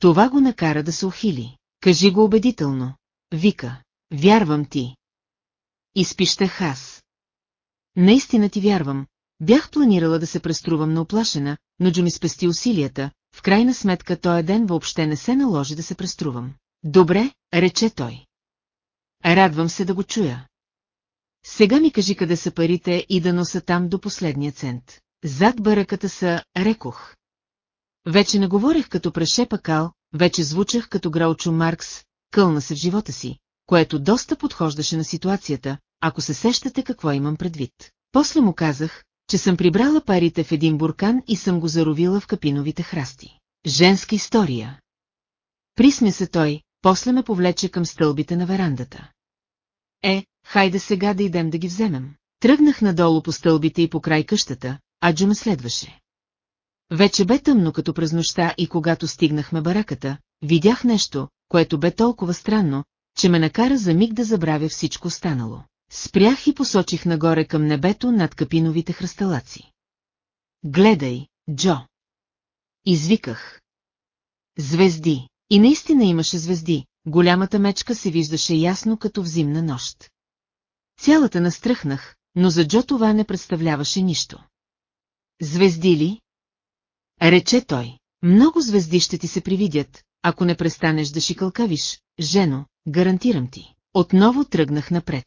Това го накара да се ухили. Кажи го убедително. Вика, вярвам ти. Изпищах аз. Наистина ти вярвам. Бях планирала да се преструвам на оплашена, но Джо ми спести усилията, в крайна сметка този ден въобще не се наложи да се преструвам. Добре, рече той. Радвам се да го чуя. Сега ми кажи къде са парите и да носа там до последния цент. Зад баръката са, рекох. Вече не говорех като прешепа кал, вече звучах като Граучо Маркс, кълна се в живота си, което доста подхождаше на ситуацията, ако се сещате какво имам предвид. После му казах, че съм прибрала парите в един буркан и съм го заровила в капиновите храсти. Женска история. Присмя се той, после ме повлече към стълбите на верандата. Е, хайде сега да идем да ги вземем. Тръгнах надолу по стълбите и по край къщата, а Джо ме следваше. Вече бе тъмно като през нощта и когато стигнахме бараката, видях нещо, което бе толкова странно, че ме накара за миг да забравя всичко станало. Спрях и посочих нагоре към небето над капиновите хръсталаци. Гледай, Джо! Извиках. Звезди. И наистина имаше звезди, голямата мечка се виждаше ясно като в зимна нощ. Цялата настръхнах, но за Джо това не представляваше нищо. Звезди ли? Рече той. Много звезди ще ти се привидят, ако не престанеш да шикалкавиш, жено, гарантирам ти. Отново тръгнах напред.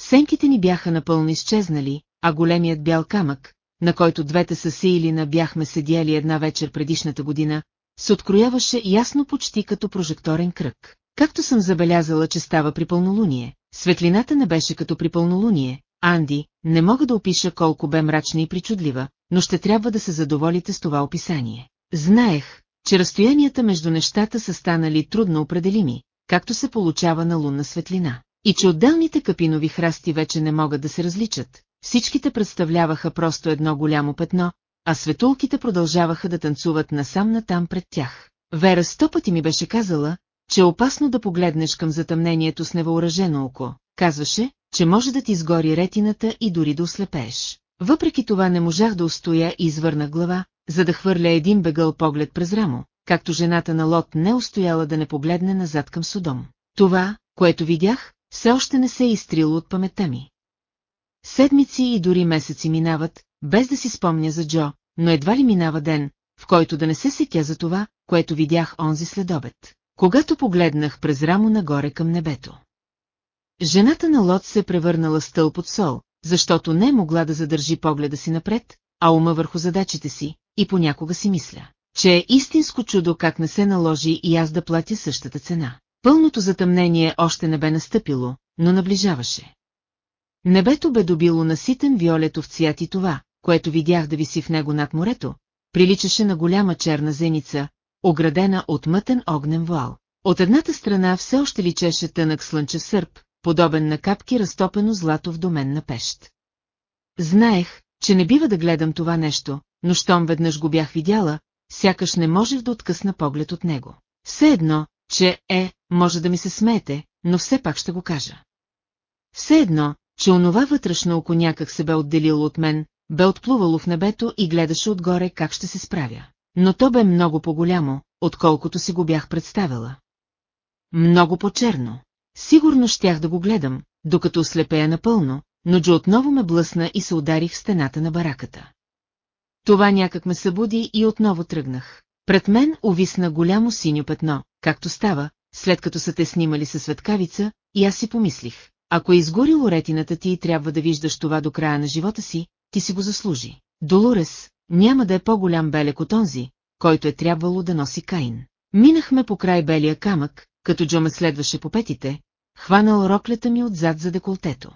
Сенките ни бяха напълно изчезнали, а големият бял камък, на който двете съси на бяхме седяли една вечер предишната година, се открояваше ясно почти като прожекторен кръг. Както съм забелязала, че става при пълнолуние, светлината не беше като при пълнолуние, Анди, не мога да опиша колко бе мрачна и причудлива, но ще трябва да се задоволите с това описание. Знаех, че разстоянията между нещата са станали трудно определими, както се получава на лунна светлина, и че отделните капинови храсти вече не могат да се различат. Всичките представляваха просто едно голямо петно, а светулките продължаваха да танцуват насам-натам пред тях. Вера сто пъти ми беше казала, че е опасно да погледнеш към затъмнението с невъоръжено око. Казваше, че може да ти изгори ретината и дори да ослепееш. Въпреки това не можах да устоя и извърнах глава, за да хвърля един бегъл поглед през рамо, както жената на Лот не устояла да не погледне назад към Содом. Това, което видях, все още не се е изтрило от паметта ми. Седмици и дори месеци минават, без да си спомня за Джо, но едва ли минава ден, в който да не се сетя за това, което видях онзи следобед, когато погледнах през рамо нагоре към небето. Жената на Лот се превърнала стълб от сол, защото не могла да задържи погледа си напред, а ума върху задачите си, и понякога си мисля, че е истинско чудо как не се наложи и аз да платя същата цена. Пълното затъмнение още не бе настъпило, но наближаваше. Небето бе добило наситен виолетов цвят и това, което видях да виси в него над морето, приличаше на голяма черна зеница, оградена от мътен огнен вуал. От едната страна все още личеше тънък слънчев сърп, подобен на капки разтопено злато в доменна пещ. Знаех, че не бива да гледам това нещо, но щом веднъж го бях видяла, сякаш не можех да откъсна поглед от него. Все едно, че е, може да ми се смеете, но все пак ще го кажа. Все едно, че онова вътрешно око някак се бе отделило от мен, бе отплувало в небето и гледаше отгоре как ще се справя. Но то бе много по-голямо, отколкото си го бях представила. Много по-черно. Сигурно щях да го гледам, докато ослепея напълно, но Джо отново ме блъсна и се ударих в стената на бараката. Това някак ме събуди и отново тръгнах. Пред мен увисна голямо синьо петно, както става, след като са те снимали със светкавица, и аз си помислих. Ако е изгорило ретината ти и трябва да виждаш това до края на живота си, ти си го заслужи. Долорес, няма да е по-голям белек от онзи, който е трябвало да носи Каин. Минахме по край белия камък, като Джо ме следваше по петите, хванал роклята ми отзад за деколтето.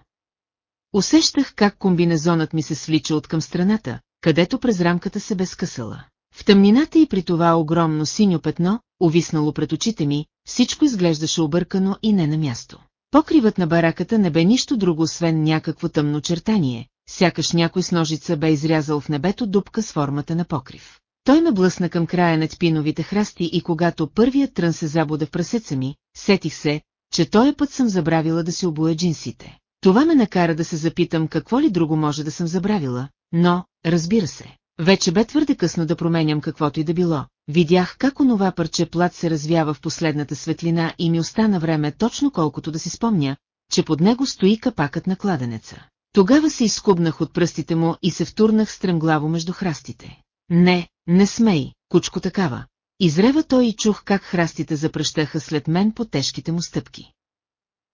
Усещах как комбинезонът ми се свлича от към страната, където през рамката се безкъсала. В тъмнината и при това огромно синьо петно, увиснало пред очите ми, всичко изглеждаше объркано и не на място. Покривът на бараката не бе нищо друго, освен някакво тъмно чертание, сякаш някой с ножица бе изрязал в небето дупка с формата на покрив. Той ме блъсна към края на спиновите храсти и когато първият трън се забуде в прасеца ми, сетих се, че този път съм забравила да си обоя джинсите. Това ме накара да се запитам какво ли друго може да съм забравила, но, разбира се, вече бе твърде късно да променям каквото и да било. Видях как онова парче плат се развява в последната светлина и ми остана време точно колкото да си спомня, че под него стои капакът на кладенеца. Тогава се изкубнах от пръстите му и се втурнах стремглаво между храстите. Не, не смей, кучко такава. Изрева той и чух как храстите запръщаха след мен по тежките му стъпки.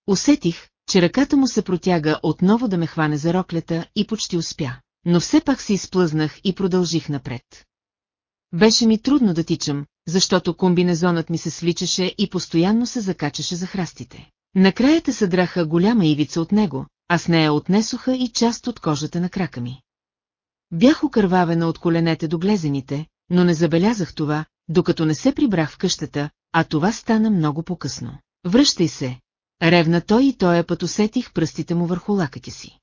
Усетих, че ръката му се протяга отново да ме хване за роклята и почти успя. Но все пак се изплъзнах и продължих напред. Беше ми трудно да тичам, защото комбинезонът ми се свличаше и постоянно се закачаше за храстите. Накрая те съдраха голяма ивица от него, а с нея отнесоха и част от кожата на крака ми. Бях окървавена от коленете до глезените, но не забелязах това, докато не се прибрах в къщата, а това стана много по-късно. Връщай се. Ревна той и тоя път усетих пръстите му върху лакътя си.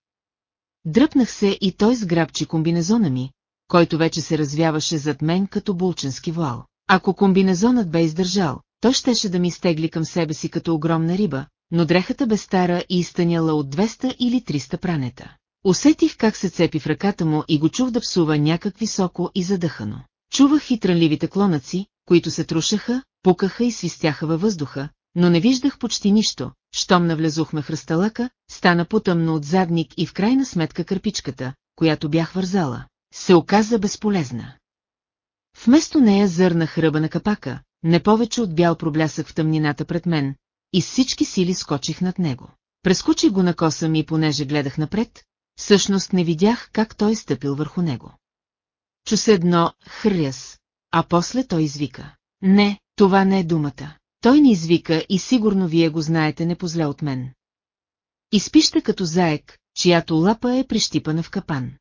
Дръпнах се и той сграбчи комбинезона ми, който вече се развяваше зад мен като булченски вуал. Ако комбинезонът бе издържал, той щеше да ми стегли към себе си като огромна риба, но дрехата бе стара и изтъняла от 200 или 300 пранета. Усетих как се цепи в ръката му и го чух да псува някак високо и задъхано. Чувах и трънливите клонъци, които се трушаха, пукаха и свистяха във въздуха, но не виждах почти нищо, щом навлезохме в ръсталъка, стана потъмно от задник и в крайна сметка кърпичката, която бях вързала, се оказа безполезна. Вместо нея зърнах ръба на капака, не повече от бял проблясък в тъмнината пред мен, и с всички сили скочих над него. Прескочих го на коса ми понеже гледах напред, всъщност не видях как той стъпил върху него. Чу се едно хряс, а после той извика. Не, това не е думата. Той ни извика и сигурно вие го знаете не позле от мен. Изпища като заек, чиято лапа е прищипана в капан.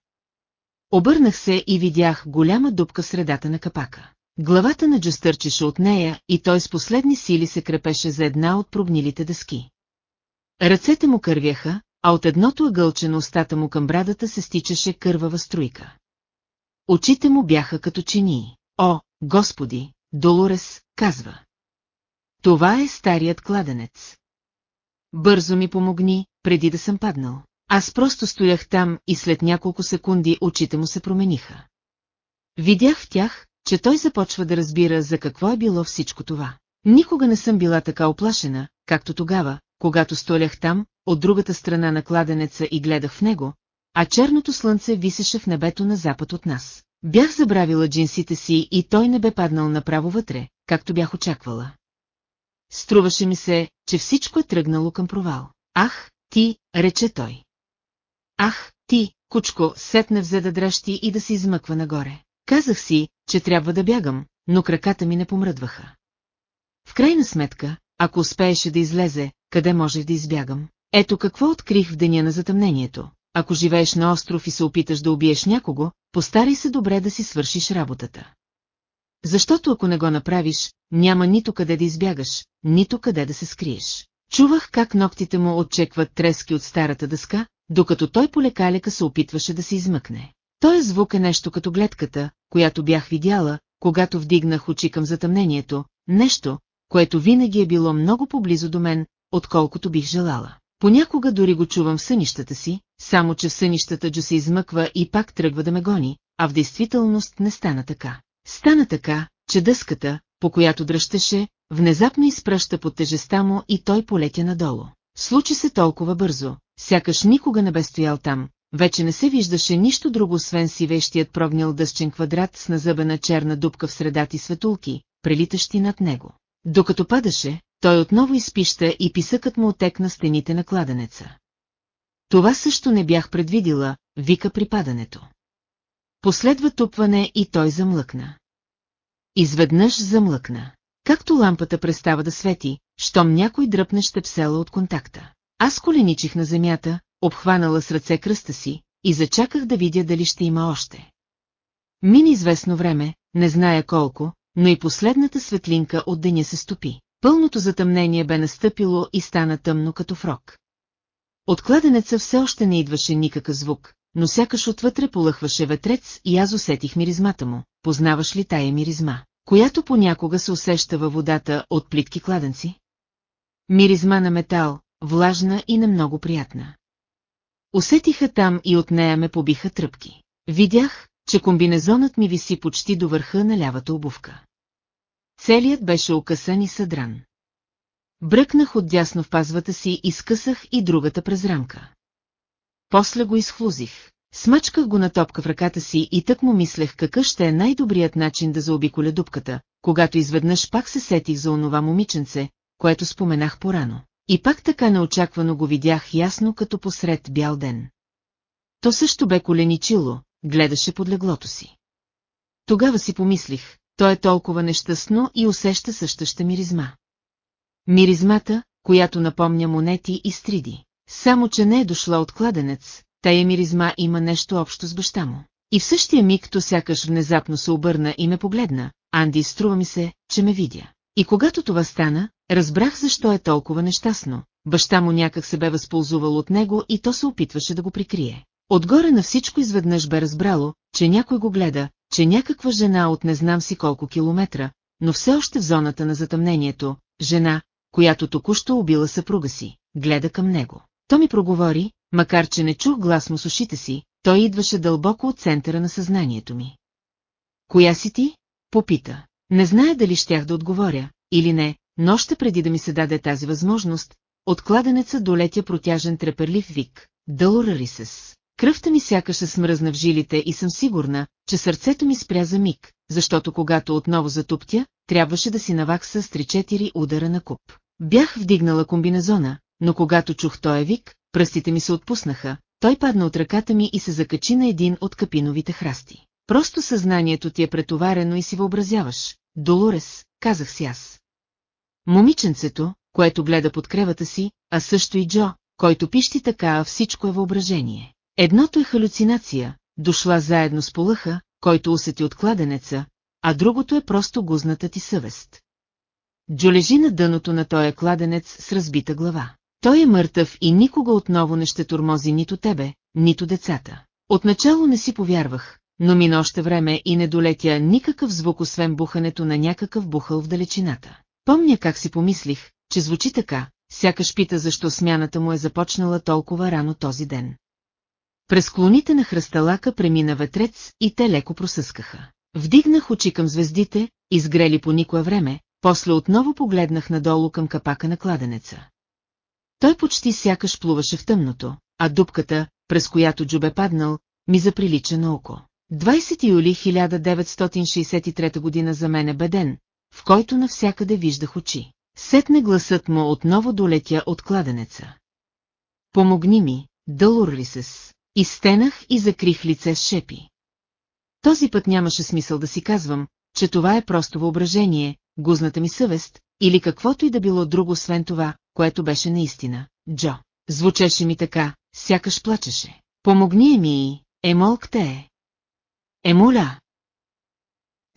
Обърнах се и видях голяма дупка в средата на капака. Главата на Джо стърчеше от нея и той с последни сили се крепеше за една от прогнилите дъски. Ръцете му кървяха, а от едното ъгълче на устата му към брадата се стичаше кървава струйка. Очите му бяха като чинии. О, Господи, Долорес, казва. Това е старият кладенец. Бързо ми помогни, преди да съм паднал. Аз просто стоях там и след няколко секунди очите му се промениха. Видях в тях, че той започва да разбира за какво е било всичко това. Никога не съм била така оплашена, както тогава, когато столях там, от другата страна на кладенеца и гледах в него, а черното слънце висеше в небето на запад от нас. Бях забравила джинсите си и той не бе паднал направо вътре, както бях очаквала. Струваше ми се, че всичко е тръгнало към провал. Ах, ти, рече той. Ах, ти, кучко, сетне взе да дръщи и да се измъква нагоре. Казах си, че трябва да бягам, но краката ми не помръдваха. В крайна сметка, ако успееше да излезе, къде можех да избягам? Ето какво открих в деня на затъмнението. Ако живееш на остров и се опиташ да убиеш някого, постарай се добре да си свършиш работата. Защото ако не го направиш, няма нито къде да избягаш, нито къде да се скриеш. Чувах как ногтите му отчекват трески от старата дъска, докато той полекалека се опитваше да се измъкне. Той звук е нещо като гледката, която бях видяла, когато вдигнах очи към затъмнението, нещо, което винаги е било много поблизо до мен, отколкото бих желала. Понякога дори го чувам в сънищата си, само че в сънищата Джо се измъква и пак тръгва да ме гони, а в действителност не стана така. Стана така, че дъската, по която дръщеше, внезапно изпръща под тежеста му и той полетя надолу. Случи се толкова бързо, сякаш никога не бе стоял там, вече не се виждаше нищо друго освен сивещият прогнил дъсчен квадрат с назъбена черна дупка в средата и светулки, прелитащи над него. Докато падаше, той отново изпища и писъкът му отекна стените на кладенеца. Това също не бях предвидила, вика при падането. Последва тупване и той замлъкна. Изведнъж замлъкна. Както лампата престава да свети, щом някой дръпне щепсела от контакта. Аз коленичих на земята, обхванала с ръце кръста си, и зачаках да видя дали ще има още. Мини известно време, не зная колко, но и последната светлинка от деня се стопи. Пълното затъмнение бе настъпило и стана тъмно като фрок. От кладенеца все още не идваше никакъв звук, но сякаш отвътре полъхваше ветрец и аз усетих миризмата му. Познаваш ли тая миризма, която понякога се усеща във водата от плитки кладенци? Миризма на метал, влажна и немного приятна. Усетиха там и от нея ме побиха тръпки. Видях, че комбинезонът ми виси почти до върха на лявата обувка. Целият беше окъсан и съдран. Бръкнах отдясно в пазвата си и скъсах и другата през рамка. После го изхлузих. Смачках го на топка в ръката си и тък му мислех какъв ще е най-добрият начин да заобиколя дупката, когато изведнъж пак се сетих за онова момиченце, което споменах порано. И пак така неочаквано го видях ясно като посред бял ден. То също бе коленичило, гледаше под леглото си. Тогава си помислих, то е толкова нещастно и усеща същаща миризма. Миризмата, която напомня монети и стриди. Само, че не е дошла от кладенец, тая миризма има нещо общо с баща му. И в същия миг то сякаш внезапно се обърна и ме погледна, Анди струва ми се, че ме видя. И когато това стана, разбрах защо е толкова нещастно. Баща му някак се бе възползвал от него и то се опитваше да го прикрие. Отгоре на всичко изведнъж бе разбрало, че някой го гледа, че някаква жена от не знам си колко километра, но все още в зоната на затъмнението, жена, която току-що убила съпруга си, гледа към него. То ми проговори, макар че не чух глас му с ушите си, той идваше дълбоко от центъра на съзнанието ми. Коя си ти? Попита. Не зная дали щях да отговоря, или не, но още преди да ми се даде тази възможност, от кладенеца долетя протяжен треперлив вик. Дълорарисес. Кръвта ми сякаше смръзна в жилите и съм сигурна, че сърцето ми спря за миг, защото когато отново затуптя, трябваше да си навакса с 3-4 удара на куп. Бях вдигнала комбинезона, но когато чух този вик, пръстите ми се отпуснаха, той падна от ръката ми и се закачи на един от капиновите храсти. Просто съзнанието ти е претоварено и си въобразяваш. Долорес, казах си аз. Момиченцето, което гледа под кревата си, а също и Джо, който пищи така, а всичко е въображение. Едното е халюцинация, дошла заедно с полъха, който усети от кладенеца, а другото е просто гузната ти съвест. Джо лежи на дъното на този кладенец с разбита глава. Той е мъртъв и никога отново не ще тормози нито тебе, нито децата. Отначало не си повярвах, но мина още време и не долетя никакъв звук освен бухането на някакъв бухъл в далечината. Помня как си помислих, че звучи така, сякаш пита защо смяната му е започнала толкова рано този ден. През клоните на хръсталака премина ветрец и те леко просъскаха. Вдигнах очи към звездите, изгрели по никое време, после отново погледнах надолу към капака на кладенеца. Той почти сякаш плуваше в тъмното, а дупката, през която Джубе паднал, ми заприлича на око. 20 юли 1963 година за мен е беден, в който навсякъде виждах очи. Сетне гласът му отново долетя от кладенеца. Помогни ми, Дълурлисес. Изстенах и закрих лице с шепи. Този път нямаше смисъл да си казвам, че това е просто въображение, гузната ми съвест, или каквото и да било друго освен това, което беше наистина. Джо. Звучеше ми така, сякаш плачеше. Помогни ми, емолк те е. Емоля.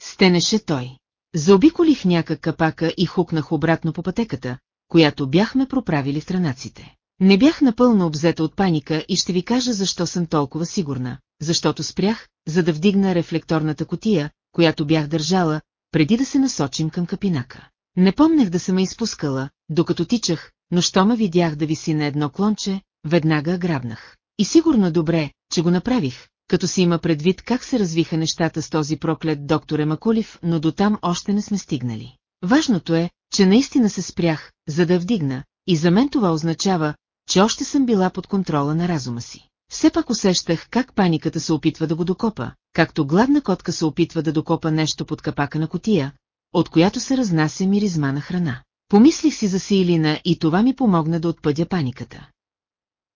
Стенеше той. Заобиколих някак капака и хукнах обратно по пътеката, която бяхме проправили в транаците. Не бях напълно обзета от паника и ще ви кажа защо съм толкова сигурна, защото спрях, за да вдигна рефлекторната котия, която бях държала, преди да се насочим към капинака. Не помнех да съм изпускала, докато тичах, но що ме видях да виси на едно клонче, веднага грабнах. И сигурно добре, че го направих, като си има предвид как се развиха нещата с този проклет доктор Емакулив, но до там още не сме стигнали. Важното е, че наистина се спрях, за да вдигна, и за мен това означава, че още съм била под контрола на разума си. Все пак усещах как паниката се опитва да го докопа, както гладна котка се опитва да докопа нещо под капака на котия, от която се разнася миризма на храна. Помислих си за Силина и това ми помогна да отпъдя паниката.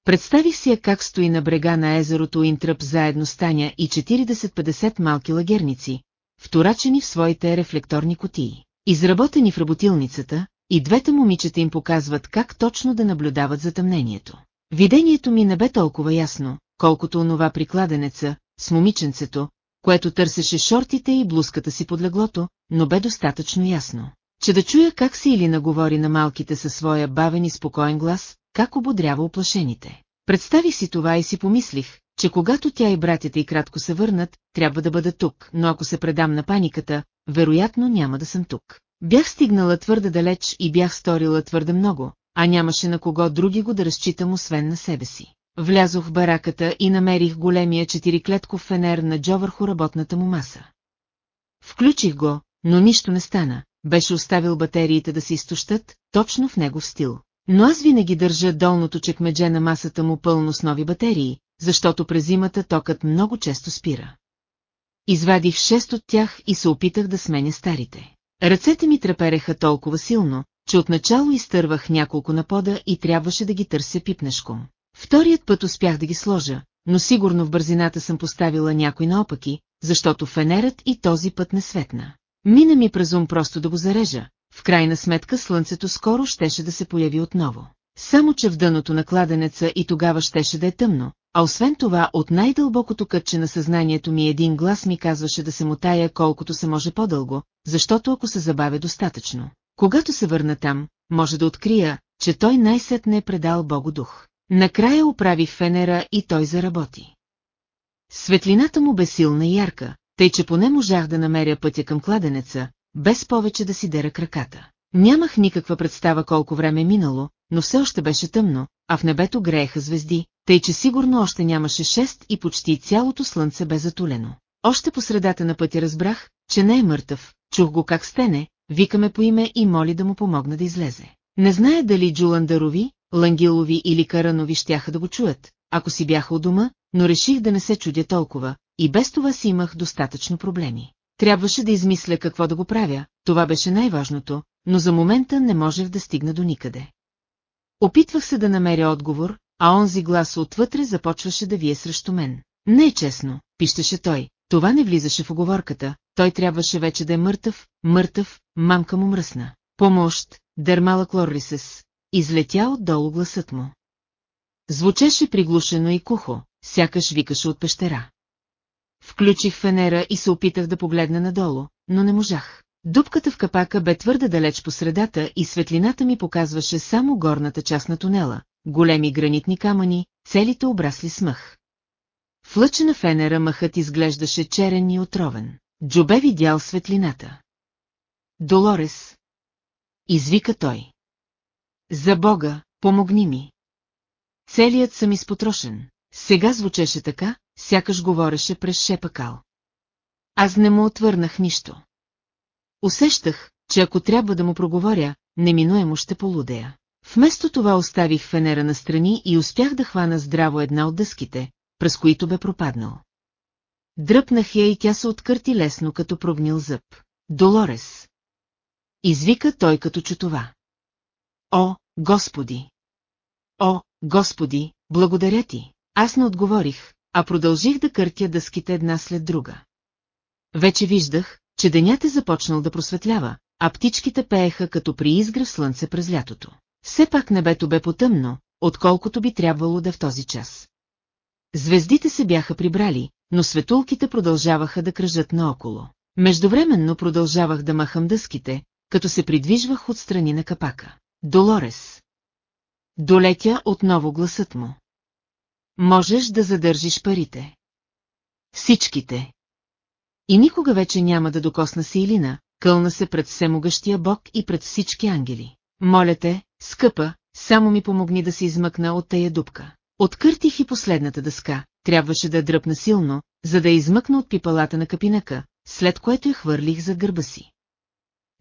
Представих си я как стои на брега на езерото Интръп заедно с Таня и 40-50 малки лагерници, вторачени в своите рефлекторни котии. Изработени в работилницата, и двете момичета им показват как точно да наблюдават затъмнението. Видението ми не бе толкова ясно, колкото онова при кладенеца, с момиченцето, което търсеше шортите и блузката си под леглото, но бе достатъчно ясно, че да чуя как си или наговори на малките със своя бавен и спокоен глас, как ободрява оплашените. Представих си това и си помислих, че когато тя и братята и кратко се върнат, трябва да бъда тук, но ако се предам на паниката, вероятно няма да съм тук. Бях стигнала твърде далеч и бях сторила твърде много, а нямаше на кого други го да разчитам освен на себе си. Влязох в бараката и намерих големия четириклетков фенер на Джо върху работната му маса. Включих го, но нищо не стана, беше оставил батериите да се изтощат, точно в негов стил. Но аз винаги държа долното чекмедже на масата му пълно с нови батерии, защото през зимата токът много често спира. Извадих шест от тях и се опитах да сменя старите. Ръцете ми трепереха толкова силно, че отначало изтървах няколко на пода и трябваше да ги търся пипнешком. Вторият път успях да ги сложа, но сигурно в бързината съм поставила някой наопаки, защото фенерът и този път не светна. Мина ми през ум просто да го зарежа, в крайна сметка слънцето скоро щеше да се появи отново. Само че в дъното на кладенеца и тогава щеше да е тъмно, а освен това от най-дълбокото кътче на съзнанието ми един глас ми казваше да се мутая колкото се може по-дълго, защото ако се забавя достатъчно, когато се върна там, може да открия, че той най-сетне е предал Богу дух. Накрая оправих фенера и той заработи. Светлината му бе силна и ярка, тъй че поне можах да намеря пътя към кладенеца, без повече да си дера краката. Нямах никаква представа колко време е минало, но все още беше тъмно, а в небето грееха звезди, тъй че сигурно още нямаше шест и почти цялото слънце бе затулено. Още по средата на пътя разбрах, че не е мъртъв, чух го как стене, викаме по име и моли да му помогна да излезе. Не знае дали Джуландарови, Лангилови или Каранови щяха да го чуят, ако си бяха у дома, но реших да не се чудя толкова, и без това си имах достатъчно проблеми. Трябваше да измисля какво да го правя, това беше най-важното, но за момента не можех да стигна до никъде. Опитвах се да намеря отговор, а онзи глас отвътре започваше да вие срещу мен. Не е честно, пищеше той, това не влизаше в оговорката, той трябваше вече да е мъртъв, мъртъв, мамка му мръсна. Помощ, дърмала Клоррисес, излетя отдолу гласът му. Звучеше приглушено и кухо, сякаш викаше от пещера. Включих фенера и се опитах да погледна надолу, но не можах. Дупката в капака бе твърде далеч по средата и светлината ми показваше само горната част на тунела, големи гранитни камъни, целите обрасли с. В лъча на фенера мъхът изглеждаше черен и отровен. Джобе видял светлината. Долорес. Извика той. За Бога, помогни ми. Целият съм изпотрошен. Сега звучеше така, сякаш говореше през шепакал. Аз не му отвърнах нищо. Усещах, че ако трябва да му проговоря, неминуемо ще полудея. Вместо това оставих фенера на страни и успях да хвана здраво една от дъските, през които бе пропаднал. Дръпнах я и тя се откърти лесно като прогнил зъб. Долорес! Извика той като чу това. О, Господи! О, Господи, благодаря ти! Аз не отговорих, а продължих да къртя дъските една след друга. Вече виждах, че денят е започнал да просветлява, а птичките пееха като при изгрев слънце през лятото. Все пак небето бе потъмно, отколкото би трябвало да в този час. Звездите се бяха прибрали, но светулките продължаваха да кръжат наоколо. Междувременно продължавах да махам дъските, като се придвижвах от страни на капака. Долорес. Долетя отново гласът му. Можеш да задържиш парите. Всичките. И никога вече няма да докосна Сейлина, кълна се пред всемогъщия бог и пред всички ангели. Моля те, скъпа, само ми помогни да се измъкна от тая дупка. Откъртих и последната дъска, трябваше да дръпна силно, за да измъкна от пипалата на капинака, след което я хвърлих за гърба си.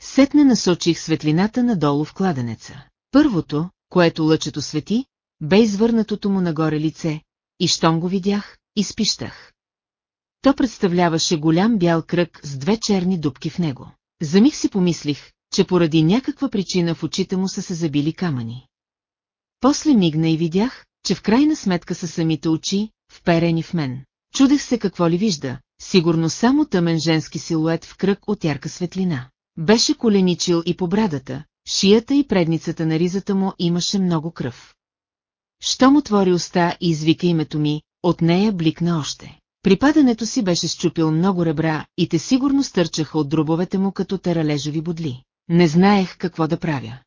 Сетне насочих светлината надолу в кладенеца. Първото, което лъчето свети, бе извърнатото му нагоре лице, и щом го видях, изпищах. То представляваше голям бял кръг с две черни дубки в него. За миг си помислих, че поради някаква причина в очите му са се забили камъни. После мигна и видях, че в крайна сметка са самите очи, вперени в мен. Чудех се какво ли вижда, сигурно само тъмен женски силует в кръг от ярка светлина. Беше коленичил и по брадата, шията и предницата на ризата му имаше много кръв. Щом отвори уста и извика името ми, от нея бликна още. При падането си беше щупил много ребра и те сигурно стърчаха от дробовете му като тералежови бодли. Не знаех какво да правя.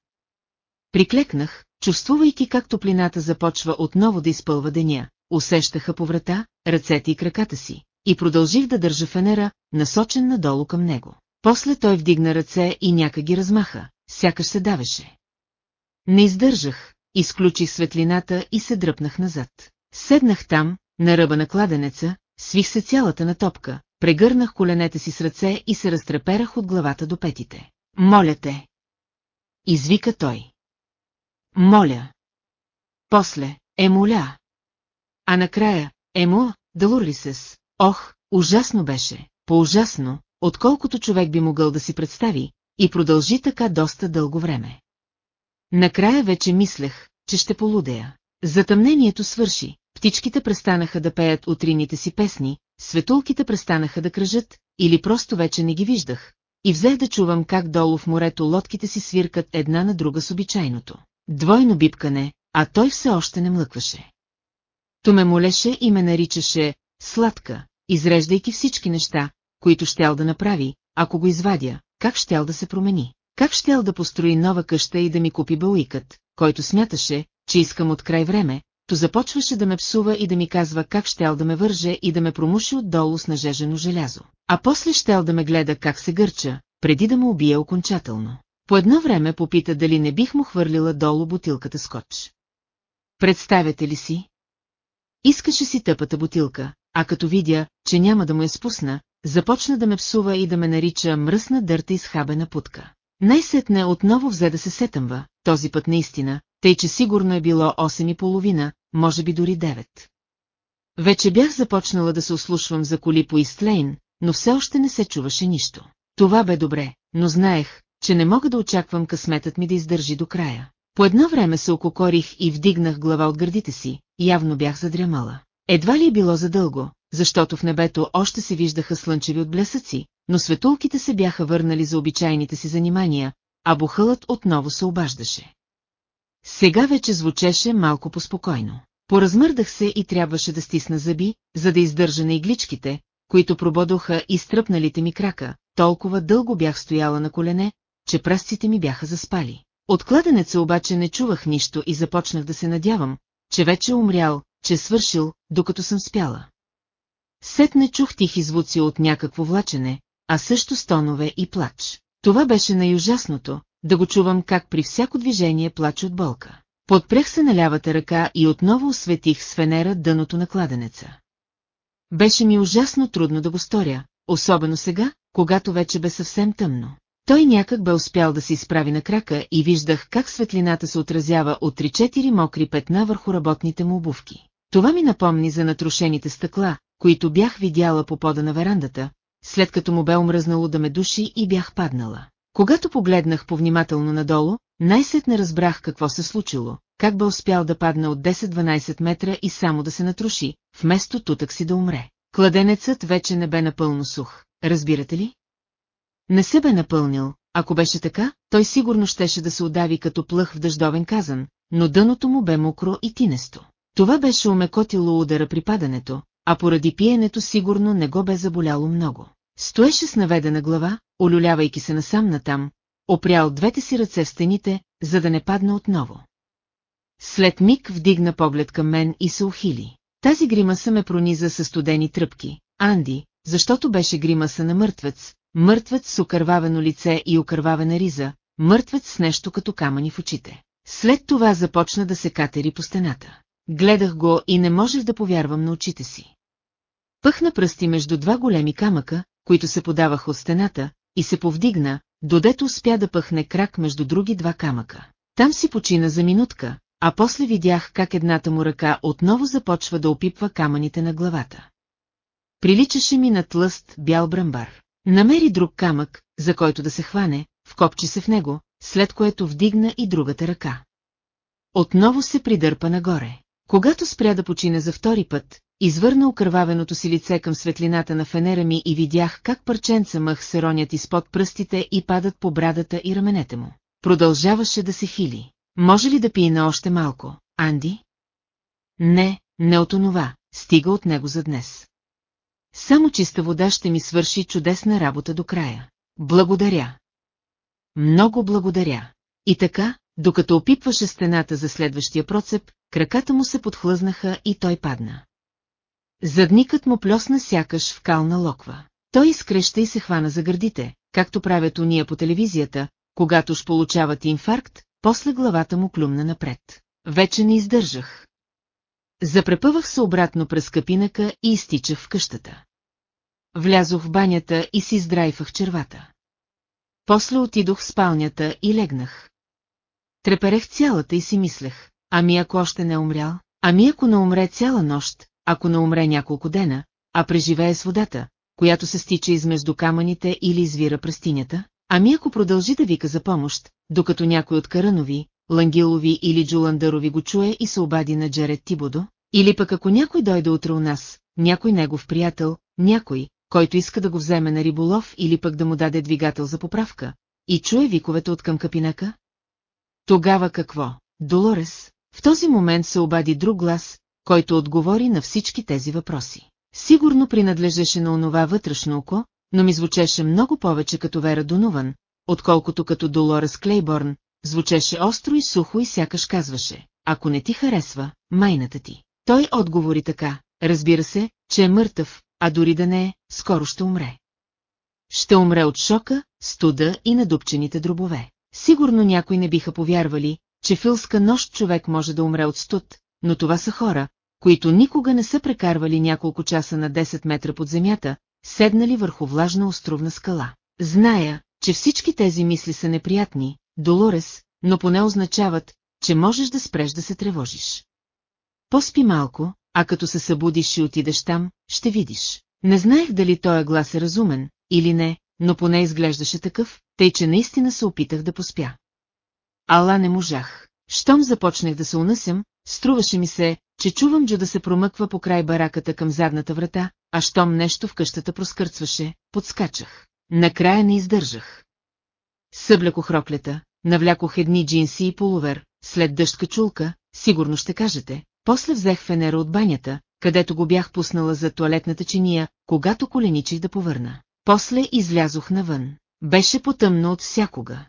Приклекнах, чувствувайки как топлината започва отново да изпълва деня, усещаха по врата, ръцете и краката си, и продължих да държа фенера, насочен надолу към него. После той вдигна ръце и някак ги размаха, сякаш се давеше. Не издържах, изключих светлината и се дръпнах назад. Седнах там, на ръба на кладенеца, свих се цялата на топка, прегърнах коленете си с ръце и се разтреперах от главата до петите. Моля те! Извика той. Моля. После, е моля. А накрая, емо, Далурисес. Ох, ужасно беше, по-ужасно, отколкото човек би могъл да си представи, и продължи така доста дълго време. Накрая вече мислех, че ще полудея. Затъмнението свърши, птичките престанаха да пеят утрините си песни, светулките престанаха да кръжат, или просто вече не ги виждах, и взех да чувам как долу в морето лодките си свиркат една на друга с обичайното. Двойно бипкане, а той все още не млъкваше. То ме молеше и ме наричаше «сладка», изреждайки всички неща, които щял да направи, ако го извадя, как щял да се промени, как щял да построи нова къща и да ми купи бълуикът, който смяташе, че искам от край време, то започваше да ме псува и да ми казва как щял да ме върже и да ме промуши отдолу с нажежено желязо. А после щял да ме гледа как се гърча, преди да ме убие окончателно. По едно време попита дали не бих му хвърлила долу бутилката скотч. Представяте ли си? Искаше си тъпата бутилка, а като видя, че няма да му я спусна, започна да ме псува и да ме нарича мръсна дърта изхабена путка. Най-сетне отново взе да се сетъмва, този път наистина, тъй че сигурно е било 8 и половина, може би дори 9. Вече бях започнала да се ослушвам за коли по Истлейн, но все още не се чуваше нищо. Това бе добре, но знаех, че не мога да очаквам късметът ми да издържи до края. По едно време се ококорих и вдигнах глава от гърдите си, явно бях задрямала. Едва ли е било задълго, защото в небето още се виждаха слънчеви отблесъци, но светулките се бяха върнали за обичайните си занимания, а бухълът отново се обаждаше. Сега вече звучеше малко поспокойно. Поразмърдах се и трябваше да стисна зъби, за да издържа на игличките, които прободоха и стръпналите ми крака, толкова дълго бях стояла на колене, че пръстците ми бяха заспали. От кладенеца обаче не чувах нищо и започнах да се надявам, че вече умрял, че свършил, докато съм спяла. Сетне чух тихи звуци от някакво влачене, а също стонове и плач. Това беше най-ужасното, да го чувам как при всяко движение плаче от болка. Подпрех се на лявата ръка и отново осветих с фенера дъното на кладенеца. Беше ми ужасно трудно да го сторя, особено сега, когато вече бе съвсем тъмно. Той някак бе успял да се изправи на крака и виждах как светлината се отразява от 3-4 мокри петна върху работните му обувки. Това ми напомни за натрушените стъкла, които бях видяла по пода на верандата, след като му бе омръзнало да ме души и бях паднала. Когато погледнах повнимателно надолу, най-сетне разбрах какво се случило, как бе успял да падне от 10-12 метра и само да се натруши, вместо тутък си да умре. Кладенецът вече не бе напълно сух, разбирате ли? Не се бе напълнил, ако беше така, той сигурно щеше да се удави като плъх в дъждовен казан, но дъното му бе мокро и тинесто. Това беше умекотило удара при падането, а поради пиенето сигурно не го бе заболяло много. Стоеше с наведена глава, олюлявайки се насам натам, опрял двете си ръце в стените, за да не падне отново. След миг вдигна поглед към мен и се ухили. Тази гримаса ме прониза със студени тръпки. Анди, защото беше гримаса на мъртвец, мъртвец с окървавено лице и окървавена риза, мъртвец с нещо като камъни в очите. След това започна да се катери по стената. Гледах го и не можех да повярвам на очите си. Пъхна пръсти между два големи камъка, които се подаваха от стената, и се повдигна, додето успя да пъхне крак между други два камъка. Там си почина за минутка, а после видях как едната му ръка отново започва да опипва камъните на главата. Приличаше ми на тлъст бял брамбар. Намери друг камък, за който да се хване, вкопчи се в него, след което вдигна и другата ръка. Отново се придърпа нагоре. Когато спря да почине за втори път, извърна окървавеното си лице към светлината на фенера ми и видях как парченца мъх се ронят изпод пръстите и падат по брадата и раменете му. Продължаваше да се хили. Може ли да пие още малко, Анди? Не, не от онова, стига от него за днес. Само чиста вода ще ми свърши чудесна работа до края. Благодаря. Много благодаря. И така, докато опипваше стената за следващия процеп, краката му се подхлъзнаха и той падна. Задникът му плесна сякаш в кална локва. Той изкреща и се хвана за гърдите, както правят уния по телевизията, когато ж получават инфаркт, после главата му клюмна напред. Вече не издържах. Запрепъвах се обратно през капинака и изтичах в къщата. Влязох в банята и си издрайфах червата. После отидох в спалнята и легнах. Треперех цялата и си мислех, ами ако още не е умрял, ами ако не умре цяла нощ, ако не умре няколко дена, а преживее с водата, която се стича измежду камъните или извира пръстинята, ами ако продължи да вика за помощ, докато някой от Каранови, Лангилови или Джуландърови го чуе и се обади на Джеред Тибодо, или пък ако някой дойде утре у нас, някой негов приятел, някой, който иска да го вземе на риболов или пък да му даде двигател за поправка, и чуе виковете от към капинака? Тогава какво? Долорес? В този момент се обади друг глас, който отговори на всички тези въпроси. Сигурно принадлежеше на онова вътрешно око, но ми звучеше много повече като Вера Донован, отколкото като Долорес Клейборн, звучеше остро и сухо и сякаш казваше, ако не ти харесва, майната ти. Той отговори така, разбира се, че е мъртъв, а дори да не е, скоро ще умре. Ще умре от шока, студа и надупчените дробове. Сигурно някои не биха повярвали, че филска нощ човек може да умре от студ, но това са хора, които никога не са прекарвали няколко часа на 10 метра под земята, седнали върху влажна островна скала. Зная, че всички тези мисли са неприятни, Долорес, но поне означават, че можеш да спреш да се тревожиш. Поспи малко, а като се събудиш и отидеш там, ще видиш. Не знаех дали този глас е разумен, или не, но поне изглеждаше такъв, тъй че наистина се опитах да поспя. Ала не можах. Щом започнах да се унасям, струваше ми се, че чувам Джо да се промъква по край бараката към задната врата, а щом нещо в къщата проскърцваше, подскачах. Накрая не издържах. Съблякох роклята, навлякох едни джинси и полувер, след дъжд качулка, сигурно ще кажете, после взех фенера от банята, където го бях пуснала за туалетната чиния, когато коленичих да повърна. После излязох навън. Беше потъмно от всякога.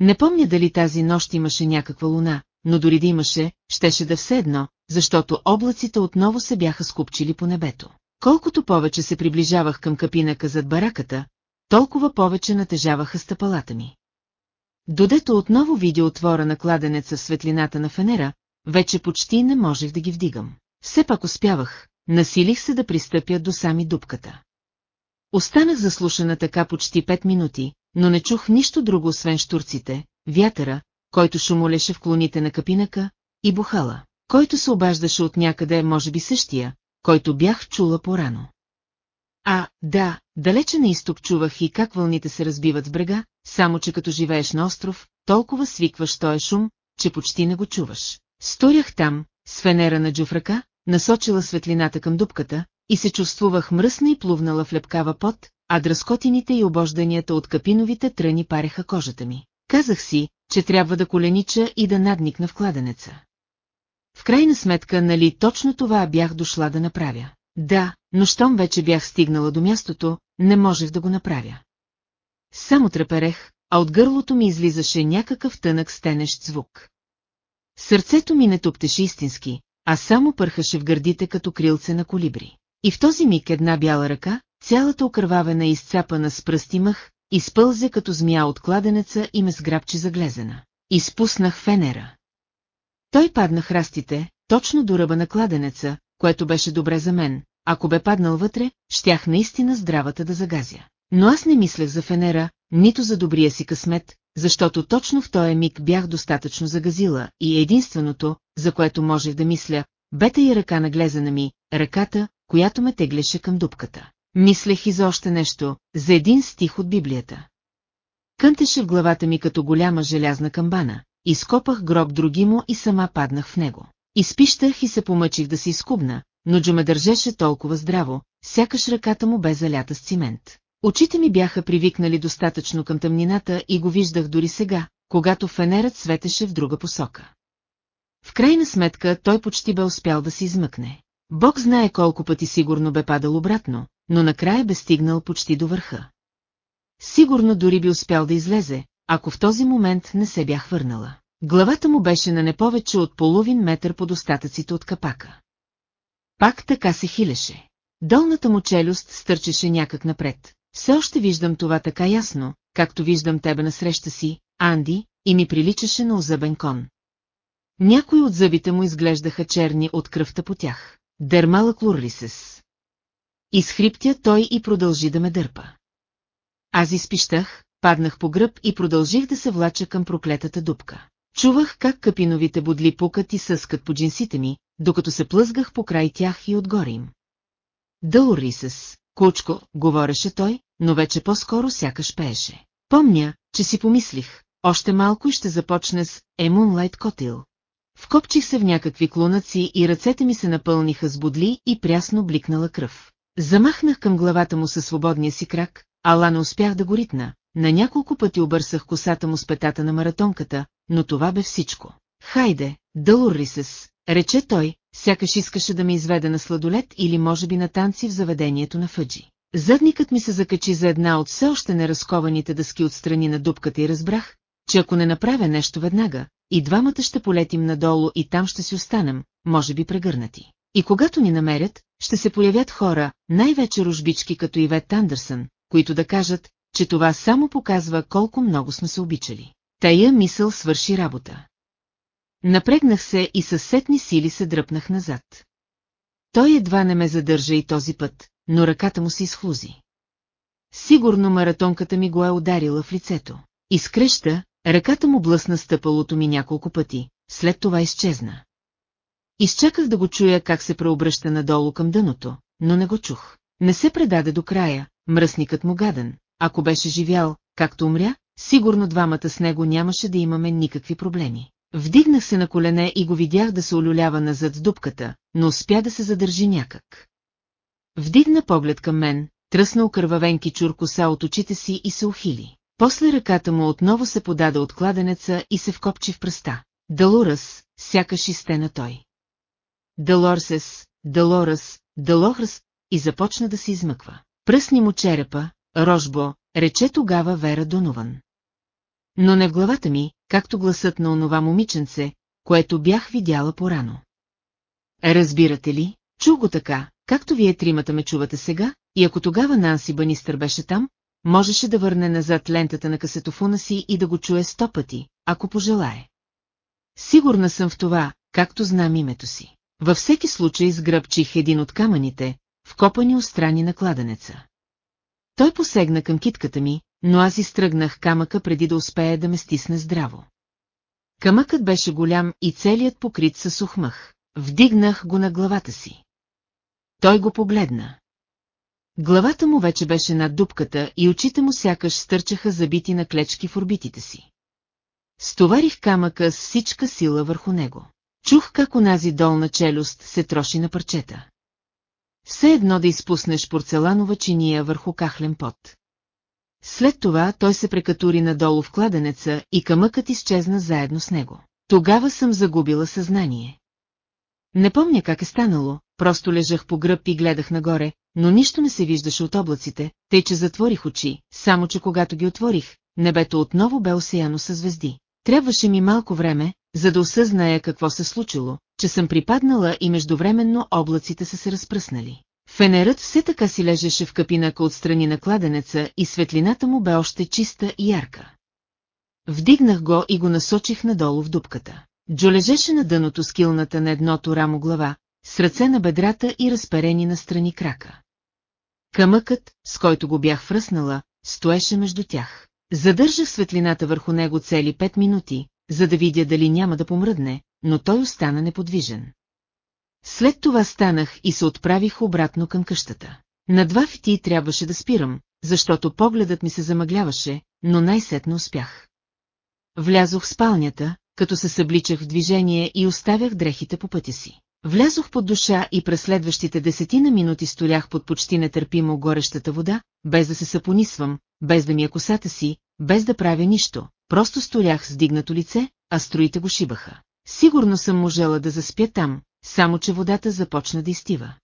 Не помня дали тази нощ имаше някаква луна, но дори да имаше, щеше да все едно, защото облаците отново се бяха скупчили по небето. Колкото повече се приближавах към капинака зад бараката, толкова повече натежаваха стъпалата ми. Додето отново видя отвора на кладенеца в светлината на фенера, вече почти не можех да ги вдигам. Все пак успявах, насилих се да пристъпя до сами дупката. Останах заслушана така почти пет минути, но не чух нищо друго освен штурците, вятъра, който шумолеше в клоните на капинака, и бухала, който се обаждаше от някъде, може би същия, който бях чула порано. А, да, далече на изток чувах и как вълните се разбиват в брега, само че като живееш на остров, толкова свикваш този шум, че почти не го чуваш. Сторях там, с фенера на джуфрака, насочила светлината към дупката, и се чувствувах мръсна и плувнала в лепкава пот, а дръскотините и обожданията от капиновите тръни пареха кожата ми. Казах си, че трябва да коленича и да надникна в кладенеца. В крайна сметка, нали точно това бях дошла да направя. Да, но щом вече бях стигнала до мястото, не можех да го направя. Само треперех, а от гърлото ми излизаше някакъв тънък стенещ звук. Сърцето ми не туптеше истински, а само пърхаше в гърдите като крилце на колибри. И в този миг една бяла ръка, цялата окървавена и изцапана с пръсти мъх, изпълзе като змия от кладенеца и ме сграбчи заглезена. Изпуснах фенера. Той падна храстите, точно до ръба на кладенеца, което беше добре за мен. Ако бе паднал вътре, щях наистина здравата да загазя. Но аз не мислех за фенера, нито за добрия си късмет, защото точно в този миг бях достатъчно загазила и единственото, за което можех да мисля, бета и ръка наглезена ми, ръката, която ме теглеше към дупката. Мислех и за още нещо, за един стих от Библията. Кънтеше в главата ми като голяма желязна камбана, изкопах гроб другимо и сама паднах в него. Изпищах и се помъчих да се изкубна, но Джо ме държеше толкова здраво, сякаш ръката му бе залята с цимент. Очите ми бяха привикнали достатъчно към тъмнината и го виждах дори сега, когато фенерът светеше в друга посока. В крайна сметка той почти бе успял да се измъкне. Бог знае колко пъти сигурно бе падал обратно, но накрая бе стигнал почти до върха. Сигурно дори би успял да излезе, ако в този момент не се бях върнала. Главата му беше на не повече от половин метър под остатъците от капака. Пак така се хилеше. Долната му челюст стърчеше някак напред. Все още виждам това така ясно, както виждам тебе на среща си, Анди, и ми приличаше на озъбен кон. Някои от зъбите му изглеждаха черни от кръвта по тях. Дермала клурлисес. Изхриптя той и продължи да ме дърпа. Аз изпищах, паднах по гръб и продължих да се влача към проклетата дупка. Чувах как капиновите бодли пукат и съскат по джинсите ми, докато се плъзгах по край тях и отгоре им. Дълрисес, кучко, говореше той, но вече по-скоро сякаш пееше. Помня, че си помислих, още малко и ще започне с Емунлайт Котил. Вкопчих се в някакви клонъци и ръцете ми се напълниха с бодли и прясно бликнала кръв. Замахнах към главата му със свободния си крак, ала не успях да го ритна. На няколко пъти обърсах косата му с петата на маратонката, но това бе всичко. Хайде, Дълорисес, рече той, сякаш искаше да ме изведе на сладолет или може би на танци в заведението на Фъджи. Задникът ми се закачи за една от все още неразкованите дъски от страни на дупката и разбрах, че ако не направя нещо веднага, и двамата ще полетим надолу и там ще си останем, може би прегърнати. И когато ни намерят, ще се появят хора, най-вече ружбички като Ивет Андерсън, които да кажат, че това само показва колко много сме се обичали. Тая мисъл свърши работа. Напрегнах се и със сетни сили се дръпнах назад. Той едва не ме задържа и този път, но ръката му се изхлузи. Сигурно маратонката ми го е ударила в лицето. Изкреща, ръката му блъсна стъпалото ми няколко пъти, след това изчезна. Изчаках да го чуя как се преобръща надолу към дъното, но не го чух. Не се предаде до края, мръсникът му гаден. Ако беше живял, както умря, сигурно двамата с него нямаше да имаме никакви проблеми. Вдигнах се на колене и го видях да се олюлява назад с дупката, но успя да се задържи някак. Вдигна поглед към мен, тръсна окървавенки чур коса от очите си и се ухили. После ръката му отново се подаде от кладенеца и се вкопчи в пръста. Далурас, сякаш и стена той. Далорсес, Далорас, Далохрас и започна да се измъква. Пръсни му черепа, Рожбо, рече тогава Вера Донован. Но не в главата ми, както гласът на онова момиченце, което бях видяла порано. Разбирате ли, чу го така, както вие тримата ме чувате сега, и ако тогава Нанси Банистър беше там, можеше да върне назад лентата на касетофона си и да го чуе сто пъти, ако пожелае. Сигурна съм в това, както знам името си. Във всеки случай сгръбчих един от камъните, вкопани устрани на кладенеца. Той посегна към китката ми, но аз изтръгнах камъка преди да успее да ме стисне здраво. Камъкът беше голям и целият покрит със сухмъх. Вдигнах го на главата си. Той го погледна. Главата му вече беше над дупката и очите му сякаш стърчаха забити на клечки в орбитите си. Стоварих камъка с всичка сила върху него. Чух как онази долна челюст се троши на парчета. Все едно да изпуснеш порцеланова чиния върху кахлен пот. След това той се прекатури надолу в кладенеца и камъкът изчезна заедно с него. Тогава съм загубила съзнание. Не помня как е станало, просто лежах по гръб и гледах нагоре, но нищо не се виждаше от облаците, тъй че затворих очи, само че когато ги отворих, небето отново бе осеяно със звезди. Трябваше ми малко време, за да осъзная какво се случило, че съм припаднала и междувременно облаците са се разпръснали. Фенерът все така си лежеше в капинака отстрани на кладенеца и светлината му бе още чиста и ярка. Вдигнах го и го насочих надолу в дупката. Джо лежеше на дъното с килната на едното рамо глава, с ръце на бедрата и разперени на страни крака. Камъкът, с който го бях връснала, стоеше между тях. Задържах светлината върху него цели пет минути, за да видя дали няма да помръдне, но той остана неподвижен. След това станах и се отправих обратно към къщата. На два фити трябваше да спирам, защото погледът ми се замъгляваше, но най-сетно успях. Влязох в спалнята, като се събличах в движение и оставях дрехите по пътя си. Влязох под душа и през следващите десетина минути столях под почти нетърпимо горещата вода, без да се сапонисвам, без да ми е косата си, без да правя нищо, просто столях с дигнато лице, а строите го шибаха. Сигурно съм можела да заспя там, само че водата започна да изтива.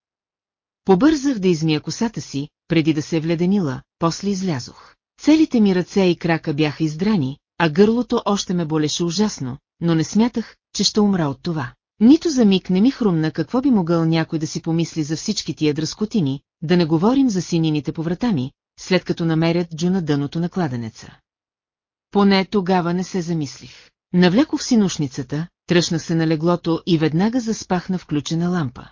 Побързах да измия косата си, преди да се е вледенила, после излязох. Целите ми ръце и крака бяха издрани, а гърлото още ме болеше ужасно, но не смятах, че ще умра от това. Нито за миг не ми хрумна какво би могъл някой да си помисли за всички тия дръскотини, да не говорим за синините по врата ми, след като намерят Джу на дъното на кладенеца. Поне тогава не се замислих. Навлекох си нушницата, тръщнах се на леглото и веднага заспах на включена лампа.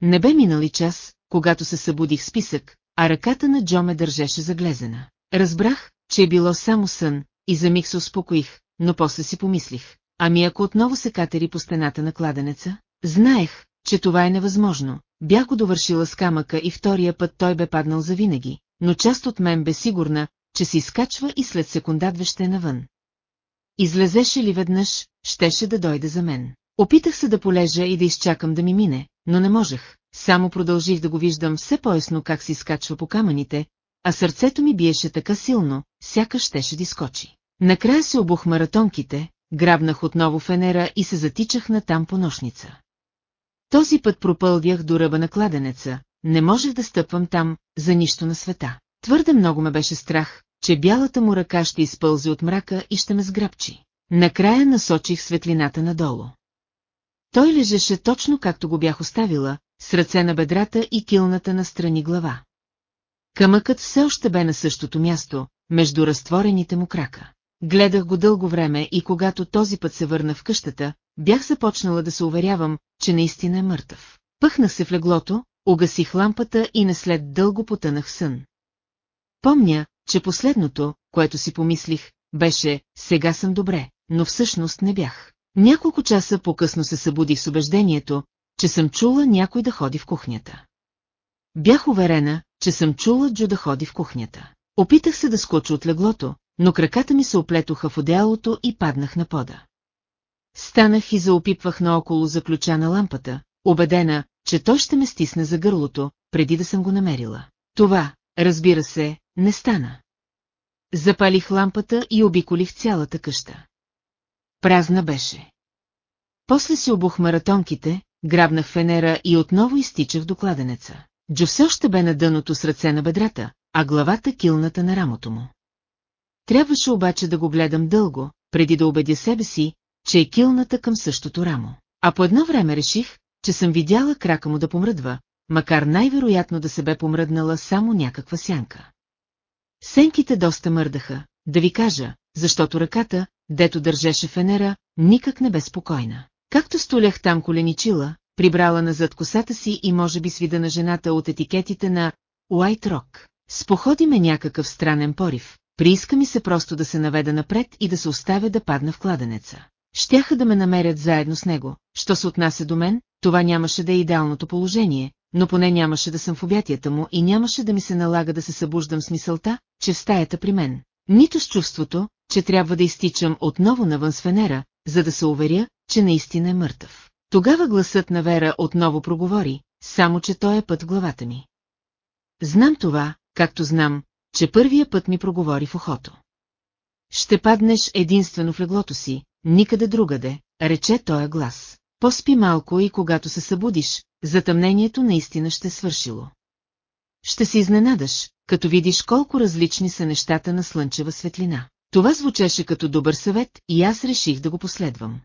Не бе минали час, когато се събудих списък, а ръката на Джо ме държеше заглезена. Разбрах, че е било само сън, и за миг се успокоих, но после си помислих. Ами ако отново се катери по стената на кладенеца? Знаех, че това е невъзможно. Бях довършила с камъка и втория път той бе паднал завинаги, но част от мен бе сигурна, че се изкачва и след секундат ще е навън. Излезеше ли веднъж, щеше да дойде за мен. Опитах се да полежа и да изчакам да ми мине, но не можех, само продължих да го виждам все по-ясно как се изкачва по камъните, а сърцето ми биеше така силно, сякаш щеше да изкочи. Накрая се обух маратонките, грабнах отново фенера и се затичах на там по нощница. Този път пропълвях до ръба на кладенеца, не можех да стъпвам там, за нищо на света. Твърде много ме беше страх, че бялата му ръка ще изпълзи от мрака и ще ме сграбчи. Накрая насочих светлината надолу. Той лежеше точно както го бях оставила, с ръце на бедрата и килната на страни глава. Камъкът все още бе на същото място, между разтворените му крака. Гледах го дълго време и когато този път се върна в къщата, бях започнала да се уверявам, че наистина е мъртъв. Пъхнах се в леглото, угасих лампата и наслед дълго потънах сън. Помня, че последното, което си помислих, беше «сега съм добре», но всъщност не бях. Няколко часа по-късно се събудих с убеждението, че съм чула някой да ходи в кухнята. Бях уверена, че съм чула Джо да ходи в кухнята. Опитах се да скоча от леглото, но краката ми се оплетоха в одеялото и паднах на пода. Станах и заопипвах наоколо за на лампата, убедена, че той ще ме стисне за гърлото, преди да съм го намерила. Това, разбира се, не стана. Запалих лампата и обиколих цялата къща. Празна беше. После си обух маратонките, грабнах фенера и отново изтичах до кладенеца. Джо все още бе на дъното с ръце на бедрата, а главата килната на рамото му. Трябваше обаче да го гледам дълго, преди да убедя себе си, че е килната към същото рамо. А по едно време реших, че съм видяла крака му да помръдва, макар най-вероятно да се бе помръднала само някаква сянка. Сенките доста мърдаха, да ви кажа, защото ръката, дето държеше фенера, никак не бе спокойна. Както столях там коленичила, прибрала назад косата си и може би свида на жената от етикетите на Уайт Рок. Споходи ме някакъв странен порив, прииска ми се просто да се наведа напред и да се оставя да падна в кладенеца. Щяха да ме намерят заедно с него, що се отнася до мен, това нямаше да е идеалното положение, но поне нямаше да съм в обятията му и нямаше да ми се налага да се събуждам с мисълта, че в стаята при мен. Нито с чувството, че трябва да изтичам отново навън с Венера, за да се уверя, че наистина е мъртъв. Тогава гласът на Вера отново проговори, само че той е път главата ми. Знам това, както знам, че първия път ми проговори в ухото. Ще паднеш единствено в леглото си, никъде другаде, рече тоя глас. Поспи малко и когато се събудиш, затъмнението наистина ще свършило. Ще се изненадаш, като видиш колко различни са нещата на слънчева светлина. Това звучеше като добър съвет и аз реших да го последвам.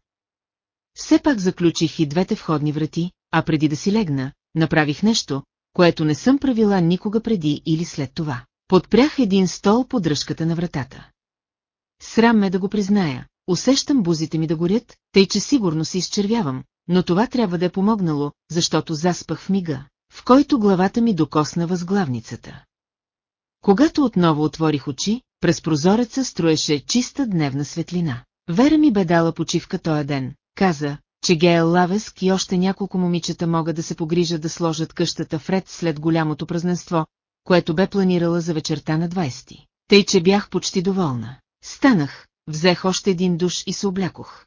Все пак заключих и двете входни врати, а преди да си легна, направих нещо, което не съм правила никога преди или след това. Подпрях един стол под дръжката на вратата. Срам ме да го призная, усещам бузите ми да горят, тъй че сигурно се изчервявам, но това трябва да е помогнало, защото заспах в мига, в който главата ми докосна възглавницата. Когато отново отворих очи, през прозореца строеше чиста дневна светлина. Вера ми бе дала почивка този ден, каза, че Гейл Лавеск и още няколко момичета могат да се погрижат да сложат къщата в ред след голямото празненство, което бе планирала за вечерта на 20. Тъй, че бях почти доволна. Станах, взех още един душ и се облякох.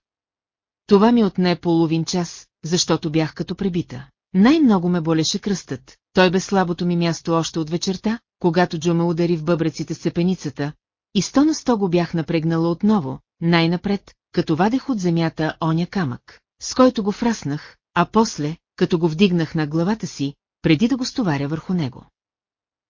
Това ми отне половин час, защото бях като пребита. Най-много ме болеше кръстът. Той бе слабото ми място още от вечерта, когато Джо ме удари в бъбреците с цепеницата, и сто на сто го бях напрегнала отново, най-напред, като вадех от земята оня камък, с който го фраснах, а после, като го вдигнах на главата си, преди да го стоваря върху него.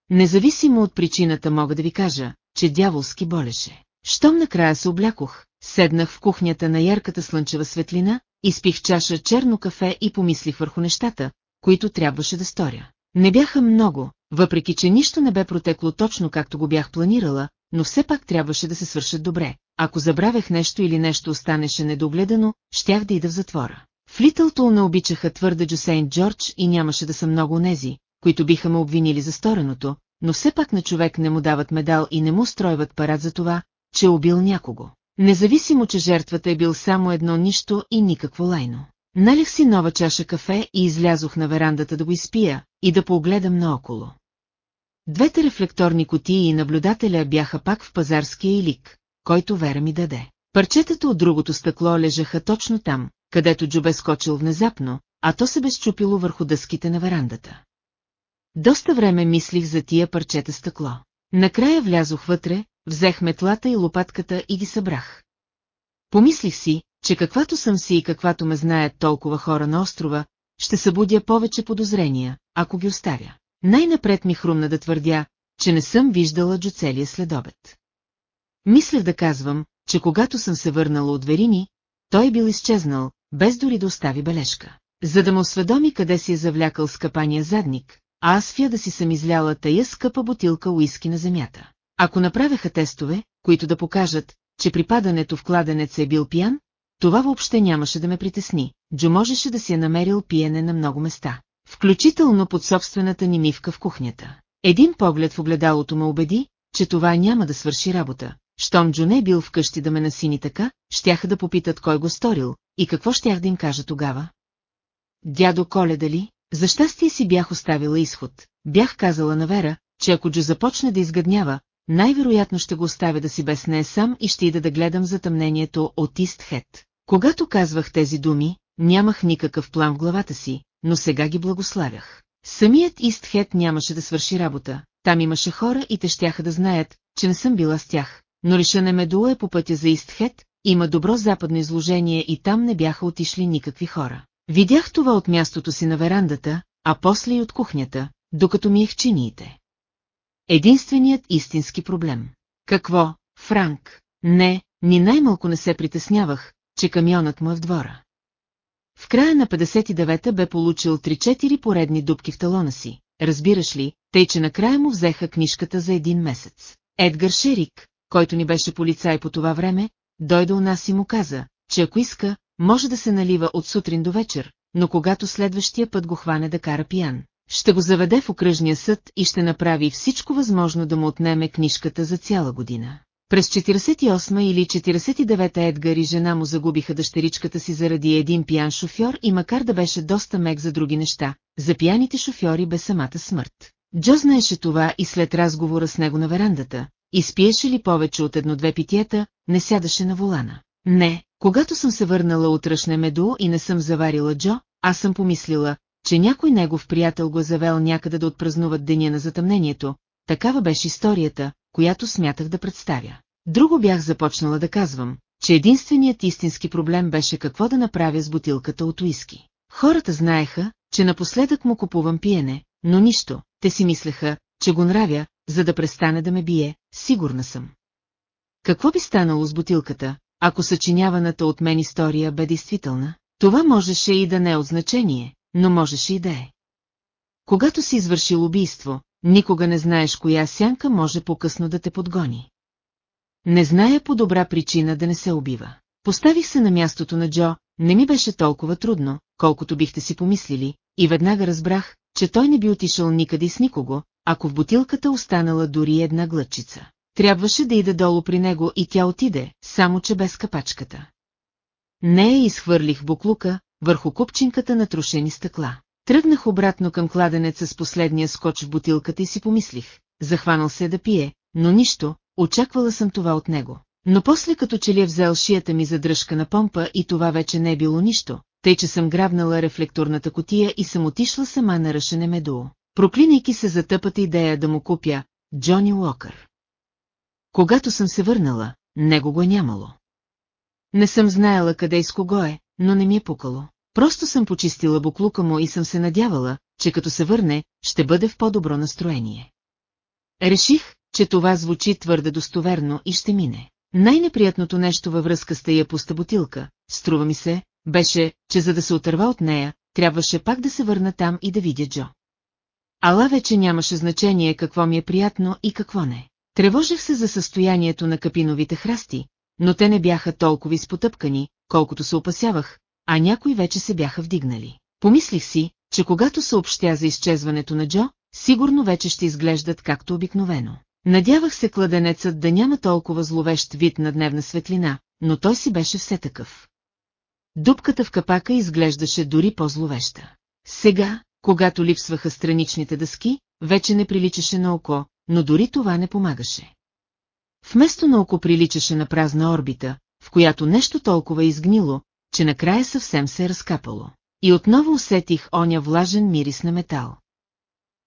Независимо от причината мога да ви кажа, че дяволски болеше. Щом накрая се облякох, седнах в кухнята на ярката слънчева светлина, изпих чаша черно кафе и помислих върху нещата, които трябваше да сторя. Не бяха много, въпреки че нищо не бе протекло точно както го бях планирала, но все пак трябваше да се свършат добре. Ако забравях нещо или нещо останеше недогледано, щях да ида в затвора. В Литълтул не обичаха твърде Джосейн Джордж и нямаше да са много нези, които биха ме обвинили за стореното, но все пак на човек не му дават медал и не му стройват парад за това, че е убил някого. Независимо, че жертвата е бил само едно нищо и никакво лайно. Налях си нова чаша кафе и излязох на верандата да го изпия и да погледам наоколо. Двете рефлекторни котии и наблюдателя бяха пак в пазарския илик, който Вера ми даде. Парчетата от другото стъкло лежаха точно там, където Джо бе скочил внезапно, а то се бе щупило върху дъските на верандата. Доста време мислих за тия парчета стъкло. Накрая влязох вътре, взех метлата и лопатката и ги събрах. Помислих си, че каквато съм си и каквато ме знаят толкова хора на острова, ще събудя повече подозрения, ако ги оставя. Най-напред ми хрумна да твърдя, че не съм виждала Джо следобед. Мислех да казвам, че когато съм се върнала от Верини, той е бил изчезнал, без дори да остави бележка. За да му осведоми къде си е завлякал скъпания задник, а аз фия да си съм изляла тая скъпа бутилка уиски на земята. Ако направеха тестове, които да покажат, че при падането в кладенеца е бил пиян, това въобще нямаше да ме притесни. Джо можеше да си е намерил пиене на много места, включително под собствената ни мивка в кухнята. Един поглед в огледалото ме убеди, че това няма да свърши работа. Щом Джо не е бил вкъщи да ме насини така, щяха да попитат кой го сторил и какво щях да им кажа тогава. Дядо Коледа ли? За щастие си бях оставила изход. Бях казала на Вера, че ако Джо започне да изгъднява, най-вероятно ще го оставя да си без нея сам и ще ида да гледам затъмнението от Истхет. Когато казвах тези думи, нямах никакъв план в главата си, но сега ги благославях. Самият Истхет нямаше да свърши работа, там имаше хора и те щяха да знаят, че не съм била с тях, но Ришане Медула е по пътя за Истхет, има добро западно изложение и там не бяха отишли никакви хора. Видях това от мястото си на верандата, а после и от кухнята, докато ми их чиниите. Единственият истински проблем. Какво, Франк? Не, ни най-малко не се притеснявах, че камионът му е в двора. В края на 59-та бе получил 3-4 поредни дубки в талона си, разбираш ли, тъй че накрая му взеха книжката за един месец. Едгар Шерик, който ни беше полицай по това време, дойде у нас и му каза, че ако иска, може да се налива от сутрин до вечер, но когато следващия път го хване да кара пиян, ще го заведе в окръжния съд и ще направи всичко възможно да му отнеме книжката за цяла година. През 48 или 49 Едгар и жена му загубиха дъщеричката си заради един пиян шофьор и макар да беше доста мек за други неща, за пияните шофьори бе самата смърт. Джо знаеше това и след разговора с него на верандата, изпиеше ли повече от едно-две питиета, не сядаше на волана. Не, когато съм се върнала от Ръшне Меду и не съм заварила Джо, аз съм помислила, че някой негов приятел го е завел някъде да отпразнуват деня на затъмнението, такава беше историята, която смятах да представя. Друго бях започнала да казвам, че единственият истински проблем беше какво да направя с бутилката от уиски. Хората знаеха, че напоследък му купувам пиене, но нищо, те си мислеха, че го нравя, за да престане да ме бие, сигурна съм. Какво би станало с бутилката, ако съчиняваната от мен история бе действителна? Това можеше и да не е от значение, но можеше и да е. Когато си извършил убийство, никога не знаеш коя сянка може по-късно да те подгони. Не зная по добра причина да не се убива. Поставих се на мястото на Джо, не ми беше толкова трудно, колкото бихте си помислили, и веднага разбрах, че той не би отишъл никъде с никого, ако в бутилката останала дори една глъчица. Трябваше да иде долу при него и тя отиде, само че без капачката. Не я изхвърлих буклука, върху купчинката на трошени стъкла. Тръгнах обратно към кладенеца с последния скоч в бутилката и си помислих, захванал се да пие, но нищо, очаквала съм това от него. Но после като че ли е взел шията ми за дръжка на помпа и това вече не е било нищо, тъй че съм грабнала рефлекторната котия и съм отишла сама на ръшене медуо, проклинайки се за тъпата идея да му купя Джони Уокър. Когато съм се върнала, него го е нямало. Не съм знаела къде и с кого е, но не ми е пукало. Просто съм почистила буклука му и съм се надявала, че като се върне, ще бъде в по-добро настроение. Реших, че това звучи твърде достоверно и ще мине. Най-неприятното нещо във връзка с тая пуста бутилка, струва ми се, беше, че за да се отърва от нея, трябваше пак да се върна там и да видя Джо. Ала вече нямаше значение какво ми е приятно и какво не. Тревожих се за състоянието на капиновите храсти, но те не бяха толкова изпотъпкани, колкото се опасявах, а някои вече се бяха вдигнали. Помислих си, че когато съобщя за изчезването на Джо, сигурно вече ще изглеждат както обикновено. Надявах се кладенецът да няма толкова зловещ вид на дневна светлина, но той си беше все такъв. Дупката в капака изглеждаше дори по-зловеща. Сега, когато липсваха страничните дъски, вече не приличаше на око, но дори това не помагаше. Вместо на око приличаше на празна орбита, в която нещо толкова е изгнило, че накрая съвсем се е разкапало. И отново усетих оня влажен мирис на метал.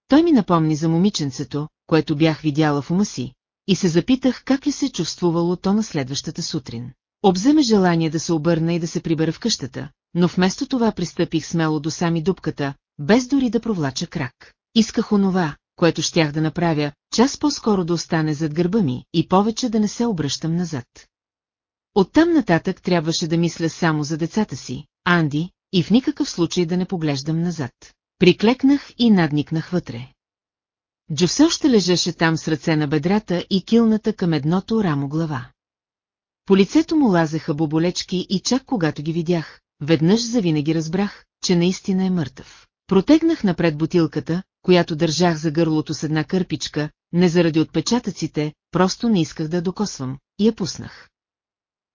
Той ми напомни за момиченцето, което бях видяла в ума си, и се запитах как ли се чувствувало то на следващата сутрин. Обземе желание да се обърна и да се прибера в къщата, но вместо това пристъпих смело до сами дупката, без дори да провлача крак. Исках онова, което щях да направя, час по-скоро да остане зад гърба ми и повече да не се обръщам назад. Оттам нататък трябваше да мисля само за децата си, Анди, и в никакъв случай да не поглеждам назад. Приклекнах и надникнах вътре. Джо все още лежеше там с ръце на бедрата и килната към едното рамо глава. По лицето му лазеха боболечки и чак когато ги видях, веднъж завинаги разбрах, че наистина е мъртъв. Протегнах напред бутилката, която държах за гърлото с една кърпичка, не заради отпечатъците, просто не исках да докосвам, и я пуснах.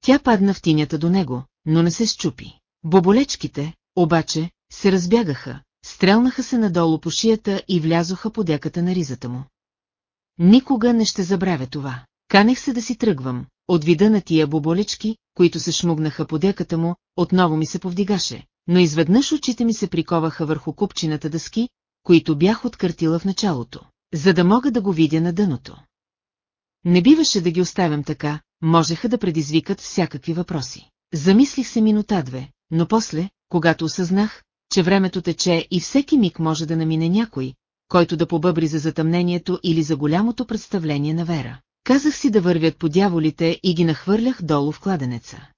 Тя падна в тинята до него, но не се щупи. Боболечките, обаче, се разбягаха, стрелнаха се надолу по шията и влязоха по дяката на ризата му. Никога не ще забравя това. Канех се да си тръгвам, от вида на тия боболечки, които се шмугнаха по деката му, отново ми се повдигаше, но изведнъж очите ми се приковаха върху купчината дъски, които бях откъртила в началото, за да мога да го видя на дъното. Не биваше да ги оставям така, можеха да предизвикат всякакви въпроси. Замислих се минута-две, но после, когато осъзнах, че времето тече и всеки миг може да намине някой, който да побъбри за затъмнението или за голямото представление на Вера. Казах си да вървят по дяволите и ги нахвърлях долу в кладенеца.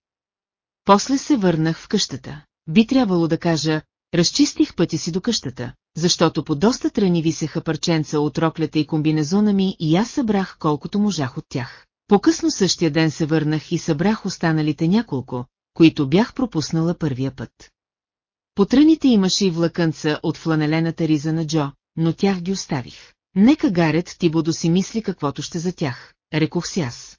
После се върнах в къщата. Би трябвало да кажа, разчистих пътя си до къщата, защото по доста тръни висеха парченца от роклята и комбинезона ми и аз събрах колкото можах от тях. По-късно същия ден се върнах и събрах останалите няколко, които бях пропуснала първия път. По тръните имаше и влакънца от фланелената риза на Джо, но тях ги оставих. Нека Гарет ти бодо си мисли каквото ще за тях, рекох си аз.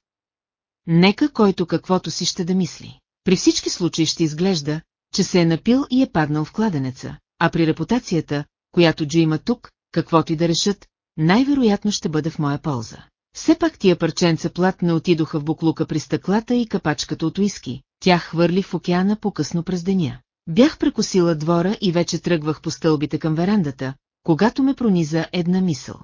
Нека който каквото си ще да мисли. При всички случаи ще изглежда, че се е напил и е паднал в кладенеца, а при репутацията, която Джо има тук, каквото и да решат, най-вероятно ще бъде в моя полза. Все пак тия парченца плат не отидоха в буклука при стъклата и капачката от уиски, тях хвърли в океана по-късно през деня. Бях прекосила двора и вече тръгвах по стълбите към верандата, когато ме прониза една мисъл.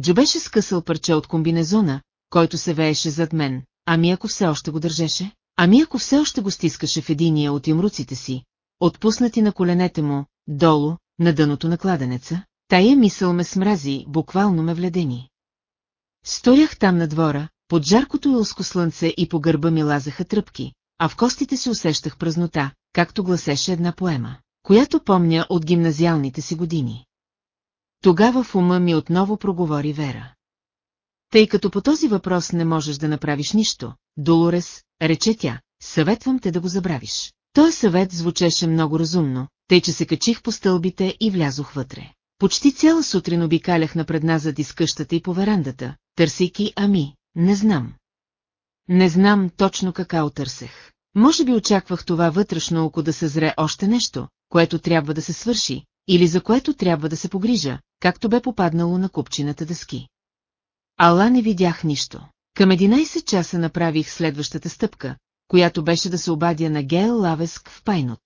Джо беше скъсал парче от комбинезона, който се вееше зад мен, ами ако все още го държеше? Ами ако все още го стискаше в единия от имруците си, отпуснати на коленете му, долу, на дъното на кладенеца, тая мисъл ме смрази, буквално ме вледени. Стоях там на двора, под жаркото илско слънце и по гърба ми лазаха тръпки, а в костите си усещах празнота, както гласеше една поема, която помня от гимназиалните си години. Тогава в ума ми отново проговори Вера. Тъй като по този въпрос не можеш да направиш нищо, Долорес, рече тя, съветвам те да го забравиш. Той съвет звучеше много разумно, тъй че се качих по стълбите и влязох вътре. Почти цяла сутрин обикалях напредназад из къщата и по верандата, търсейки ами, не знам. Не знам точно какао търсех. Може би очаквах това вътрешно око да съзре още нещо, което трябва да се свърши, или за което трябва да се погрижа, както бе попаднало на купчината дъски. Ала не видях нищо. Към 11 часа направих следващата стъпка, която беше да се обадя на Гейл Лавеск в Пайнот.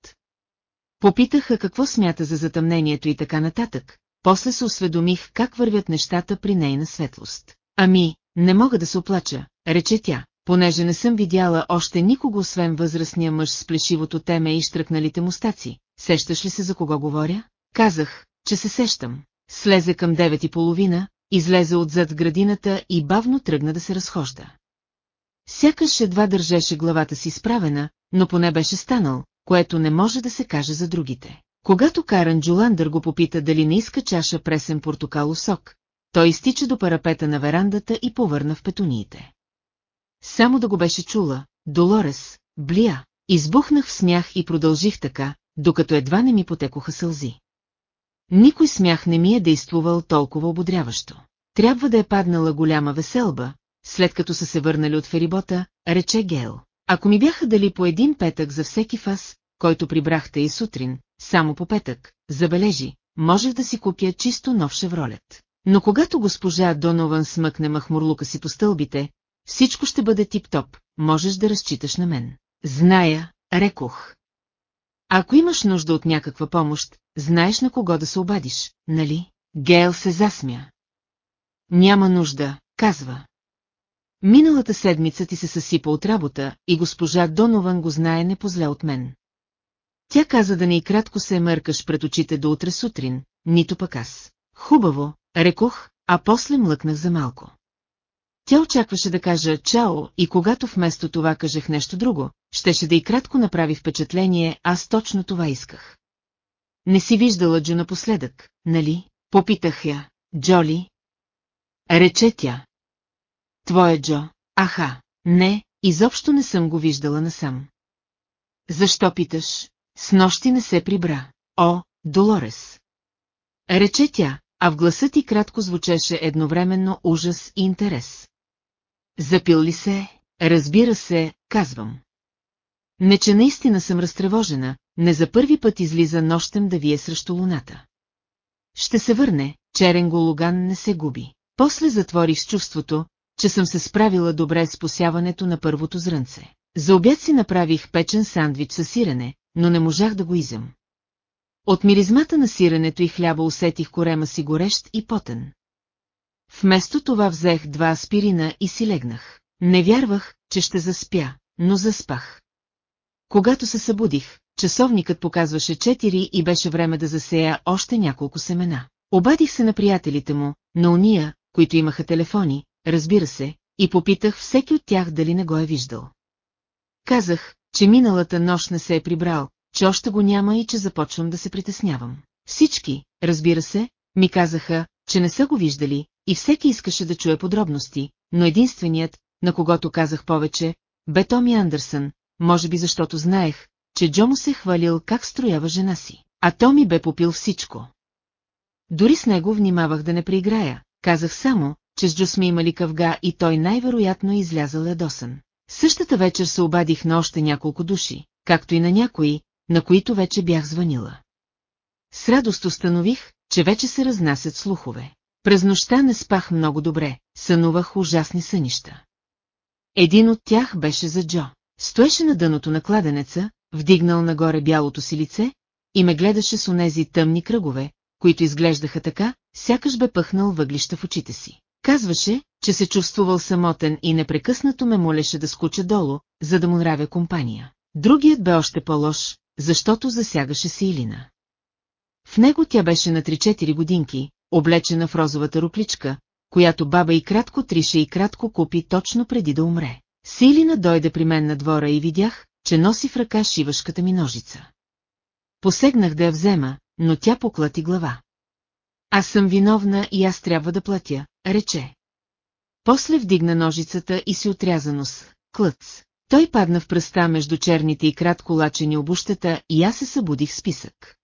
Попитаха какво смята за затъмнението и така нататък, после се осведомих как вървят нещата при нейна светлост. Ами, не мога да се оплача, рече тя, понеже не съм видяла още никого освен възрастния мъж с плешивото теме и штръкналите мустаци. Сещаш ли се за кого говоря? Казах, че се сещам. Слезе към девет и половина, излезе отзад градината и бавно тръгна да се разхожда. Сякаш едва държеше главата си справена, но поне беше станал, което не може да се каже за другите. Когато Каран Джуландър го попита дали не иска чаша пресен портокалов сок, той изтича до парапета на верандата и повърна в петуниите. Само да го беше чула, Долорес, блия, избухнах в смях и продължих така, докато едва не ми потекоха сълзи. Никой смях не ми е действувал толкова ободряващо. Трябва да е паднала голяма веселба, след като са се върнали от ферибота, рече Гел. Ако ми бяха дали по един петък за всеки фас, който прибрахте и сутрин, само по петък, забележи, можех да си купя чисто нов шевролет. Но когато госпожа Донован смъкне махмурлука си по стълбите, всичко ще бъде тип-топ, можеш да разчиташ на мен. Зная, рекох. Ако имаш нужда от някаква помощ, знаеш на кого да се обадиш, нали? Гейл се засмя. Няма нужда, казва. Миналата седмица ти се съсипа от работа и госпожа Донован го знае не позле от мен. Тя каза да не и кратко се мъркаш пред очите до утре сутрин, нито пък аз. Хубаво, рекох, а после млъкнах за малко. Тя очакваше да кажа «Чао» и когато вместо това кажех нещо друго, щеше да и кратко направи впечатление, аз точно това исках. Не си виждала Джо напоследък, нали? Попитах я. Джоли? Рече тя. Твоя Джо. Аха, не, изобщо не съм го виждала насам. Защо питаш? С нощи не се прибра. О, Долорес. Рече тя, а в гласа ти кратко звучеше едновременно ужас и интерес. Запил ли се? Разбира се, казвам. Не, че наистина съм разтревожена, не за първи път излиза нощем да вие срещу луната. Ще се върне, черен Луган не се губи. После затворих с чувството, че съм се справила добре с посяването на първото зрънце. За обяд си направих печен сандвич с сирене, но не можах да го изям. От миризмата на сиренето и хляба усетих корема си горещ и потен. Вместо това взех два аспирина и си легнах. Не вярвах, че ще заспя, но заспах. Когато се събудих, часовникът показваше четири и беше време да засея още няколко семена. Обадих се на приятелите му, на уния, които имаха телефони, разбира се, и попитах всеки от тях дали не го е виждал. Казах, че миналата нощ не се е прибрал, че още го няма и че започвам да се притеснявам. Всички, разбира се, ми казаха, че не са го виждали, и всеки искаше да чуе подробности, но единственият, на когото казах повече, бе Томи Андерсън, може би защото знаех, че Джо му се е хвалил как строява жена си, а Томи бе попил всичко. Дори с него внимавах да не преиграя, казах само, че с Джо сме имали къвга и той най-вероятно е излязал ядосан. Същата вечер се обадих на още няколко души, както и на някои, на които вече бях звънила. С радост установих, че вече се разнасят слухове. През нощта не спах много добре, сънувах ужасни сънища. Един от тях беше за Джо. Стоеше на дъното на кладенеца, вдигнал нагоре бялото си лице, и ме гледаше с онези тъмни кръгове, които изглеждаха така, сякаш бе пъхнал въглища в очите си. Казваше, че се чувствувал самотен и непрекъснато ме молеше да скуча долу, за да му нравя компания. Другият бе още по-лош, защото засягаше Силина. В него тя беше на 3-4 годинки, облечена в розовата рупличка, която баба и кратко трише и кратко купи точно преди да умре. Силина дойде при мен на двора и видях, че носи в ръка шивашката ми ножица. Посегнах да я взема, но тя поклати глава. Аз съм виновна и аз трябва да платя, рече. После вдигна ножицата и си отряза нос, клъц. Той падна в пръста между черните и кратко лачени обущата и аз се събудих списък.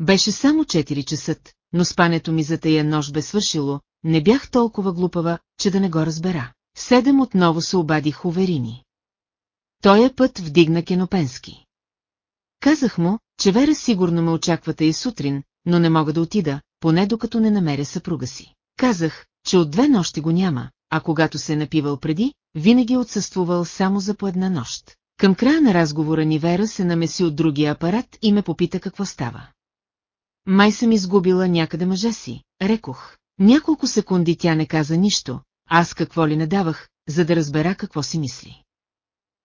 Беше само 4 часа, но спането ми за тая нощ бе свършило, не бях толкова глупава, че да не го разбера. Седем отново се обадих уверини. Тоя път вдигна Кенопенски. Казах му, че Вера сигурно ме очаквате и сутрин, но не мога да отида, поне докато не намеря съпруга си. Казах, че от две нощи го няма, а когато се е напивал преди, винаги е отсъствувал само за по една нощ. Към края на разговора ни Вера се намеси от другия апарат и ме попита какво става. Май съм изгубила някъде мъжа си, рекох. Няколко секунди тя не каза нищо, аз какво ли не давах, за да разбера какво си мисли.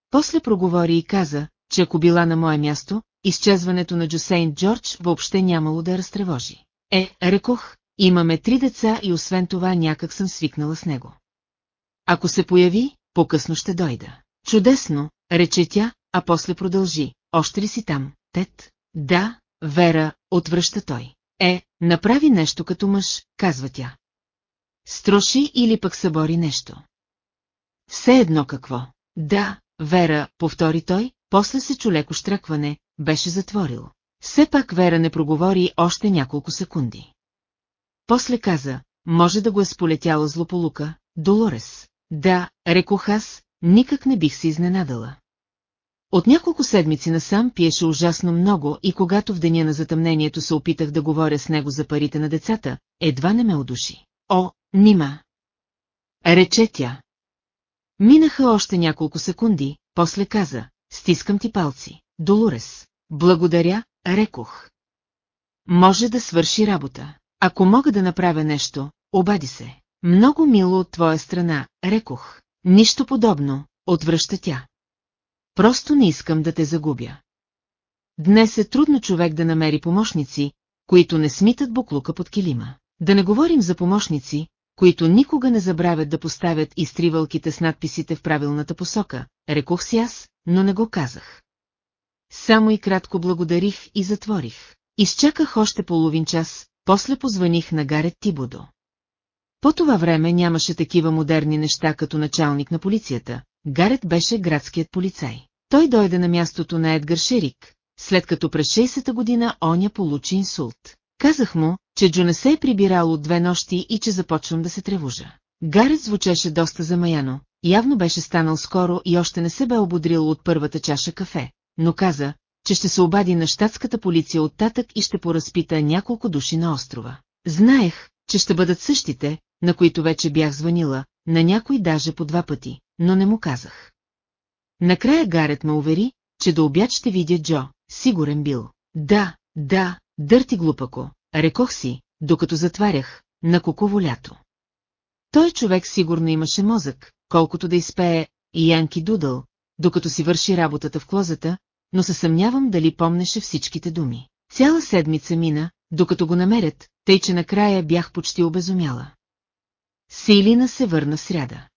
После проговори и каза, че ако била на мое място, изчезването на Джусейн Джордж въобще нямало да разтревожи. Е, рекох, имаме три деца и освен това някак съм свикнала с него. Ако се появи, по-късно ще дойда. Чудесно, рече тя, а после продължи. Още ли си там, Тет? Да, Вера, отвръща той. Е, направи нещо като мъж, казва тя. Строши или пък събори нещо. Все едно какво. Да, Вера, повтори той, после се чу леко штръкване, беше затворил. Все пак Вера не проговори още няколко секунди. После каза, може да го е сполетяла злополука, Долорес. Да, рекох аз, никак не бих се изненадала. От няколко седмици насам пиеше ужасно много и когато в деня на затъмнението се опитах да говоря с него за парите на децата, едва не ме одуши. О, нима! Рече тя. Минаха още няколко секунди, после каза, стискам ти палци. Долорес. Благодаря, рекох. Може да свърши работа. Ако мога да направя нещо, обади се. Много мило от твоя страна, рекох. Нищо подобно, отвръща тя. Просто не искам да те загубя. Днес е трудно човек да намери помощници, които не смитат буклука под килима. Да не говорим за помощници, които никога не забравят да поставят изтривалките с надписите в правилната посока, рекох си аз, но не го казах. Само и кратко благодарих и затворих. Изчаках още половин час, после позваних на Гарет Тибодо. По това време нямаше такива модерни неща като началник на полицията. Гарет беше градският полицай. Той дойде на мястото на Едгар Шерик, след като през 60-та година оня получи инсулт. Казах му, че Джо не се е прибирал от две нощи и че започвам да се тревожа. Гарет звучеше доста замаяно, явно беше станал скоро и още не се бе ободрил от първата чаша кафе, но каза, че ще се обади на щатската полиция от татък и ще поразпита няколко души на острова. Знаех, че ще бъдат същите, на които вече бях звънила, на някой даже по два пъти, но не му казах. Накрая Гарет ме увери, че до обяд ще видя Джо, сигурен бил. Да, да, дърти глупако, рекох си, докато затварях, на куково лято. Той човек сигурно имаше мозък, колкото да изпее и Янки Дудъл, докато си върши работата в клозата, но се съмнявам дали помнеше всичките думи. Цяла седмица мина, докато го намерят, тъй че накрая бях почти обезумяла. Сейлина се върна в сряда.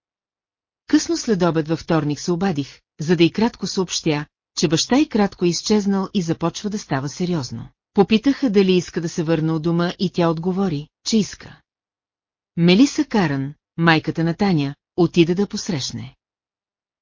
Късно след обед във вторник се обадих, за да и кратко съобщя, че баща и кратко е изчезнал и започва да става сериозно. Попитаха дали иска да се върне от дома и тя отговори, че иска. Мелиса Каран, майката на Таня, отида да посрещне.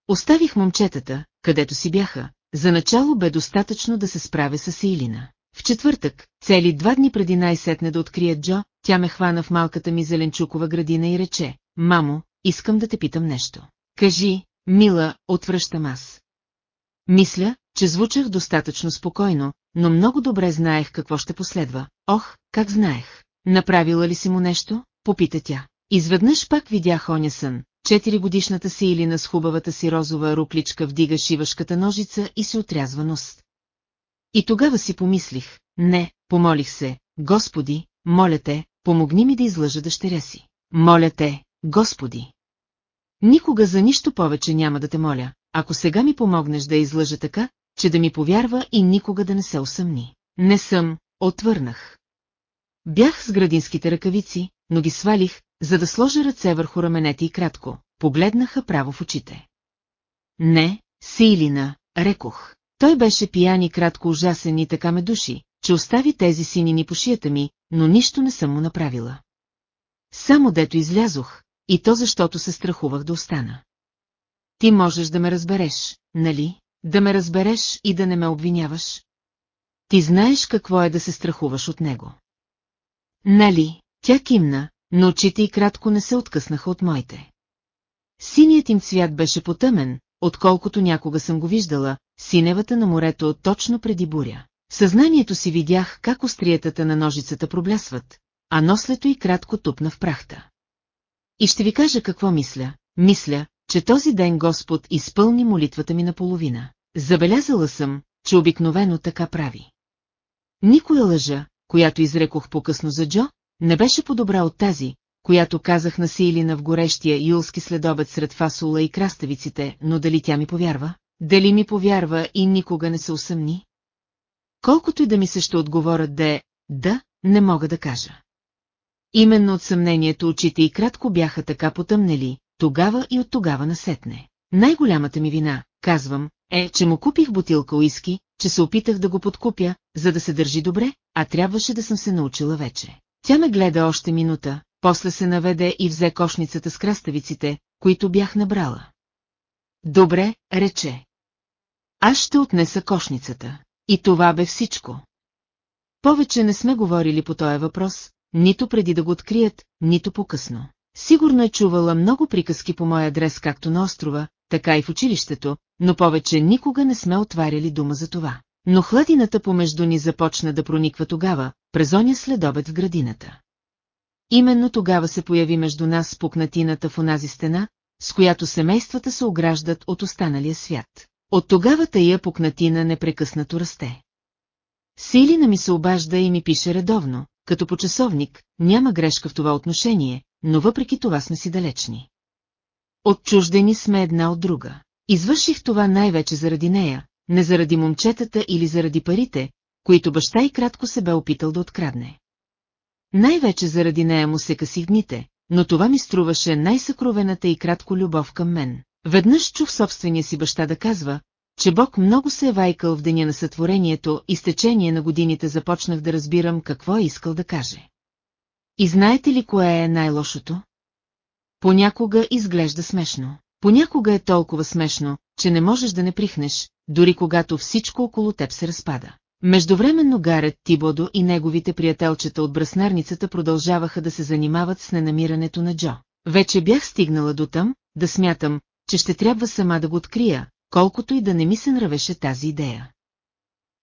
Оставих момчетата, където си бяха, за начало бе достатъчно да се справя с Илина. В четвъртък, цели два дни преди най-сетне да открият Джо, тя ме хвана в малката ми зеленчукова градина и рече, «Мамо, искам да те питам нещо. Кажи, мила, отвръщам аз». Мисля, че звучах достатъчно спокойно, но много добре знаех какво ще последва. Ох, как знаех. Направила ли си му нещо? Попита тя. Изведнъж пак видях оня сън. Четиригодишната си Илина с хубавата си розова рупличка вдига шивашката ножица и се отрязва нос. И тогава си помислих, не, помолих се, Господи, моля те, помогни ми да излъжа дъщеря си. Моля те, Господи. Никога за нищо повече няма да те моля, ако сега ми помогнеш да излъжа така, че да ми повярва и никога да не се усъмни. Не съм, отвърнах. Бях с градинските ръкавици, но ги свалих, за да сложа ръце върху раменете и кратко, погледнаха право в очите. Не, Силина, рекох. Той беше пиян и кратко ужасен и така ме души, че остави тези синини по шията ми, но нищо не съм му направила. Само дето излязох, и то защото се страхувах да остана. Ти можеш да ме разбереш, нали? Да ме разбереш и да не ме обвиняваш? Ти знаеш какво е да се страхуваш от него. Нали, тя кимна, но очите и кратко не се откъснаха от моите. Синият им цвят беше потъмен, отколкото някога съм го виждала, синевата на морето точно преди буря. В съзнанието си видях как остриетата на ножицата проблясват, а нослето и кратко тупна в прахта. И ще ви кажа какво мисля. Мисля, че този ден Господ изпълни молитвата ми наполовина. Забелязала съм, че обикновено така прави. Никоя лъжа, която изрекох по-късно за Джо, не беше по-добра от тази, която казах на Силина в горещия юлски следобед сред фасола и краставиците, но дали тя ми повярва? Дали ми повярва и никога не се усъмни? Колкото и да ми се ще отговорят де, да, не мога да кажа. Именно от съмнението очите и кратко бяха така потъмнели, тогава и от тогава насетне. Най-голямата ми вина, казвам, е, че му купих бутилка уиски, че се опитах да го подкупя, за да се държи добре, а трябваше да съм се научила вече. Тя ме гледа още минута, после се наведе и взе кошницата с краставиците, които бях набрала. Добре, рече. Аз ще отнеса кошницата. И това бе всичко. Повече не сме говорили по този въпрос, нито преди да го открият, нито по-късно. Сигурно е чувала много приказки по моя адрес както на острова, така и в училището, но повече никога не сме отваряли дума за това. Но хладината помежду ни започна да прониква тогава, през оня следобед в градината. Именно тогава се появи между нас пукнатината в онази стена, с която семействата се ограждат от останалия свят. От тогава тая пукнатина непрекъснато расте. Силина ми се обажда и ми пише редовно, като по часовник, няма грешка в това отношение, но въпреки това сме си далечни. Отчуждени сме една от друга. Извърших това най-вече заради нея, не заради момчетата или заради парите, които баща и кратко се бе опитал да открадне. Най-вече заради нея му се касих дните, но това ми струваше най-съкровената и кратко любов към мен. Веднъж чух собствения си баща да казва, че Бог много се е вайкал в деня на сътворението и с течение на годините започнах да разбирам какво е искал да каже. И знаете ли кое е най-лошото? Понякога изглежда смешно. Понякога е толкова смешно, че не можеш да не прихнеш, дори когато всичко около теб се разпада. Междувременно Гарет Тибодо и неговите приятелчета от браснарницата продължаваха да се занимават с ненамирането на Джо. Вече бях стигнала до там, да смятам, че ще трябва сама да го открия, колкото и да не ми се нравеше тази идея.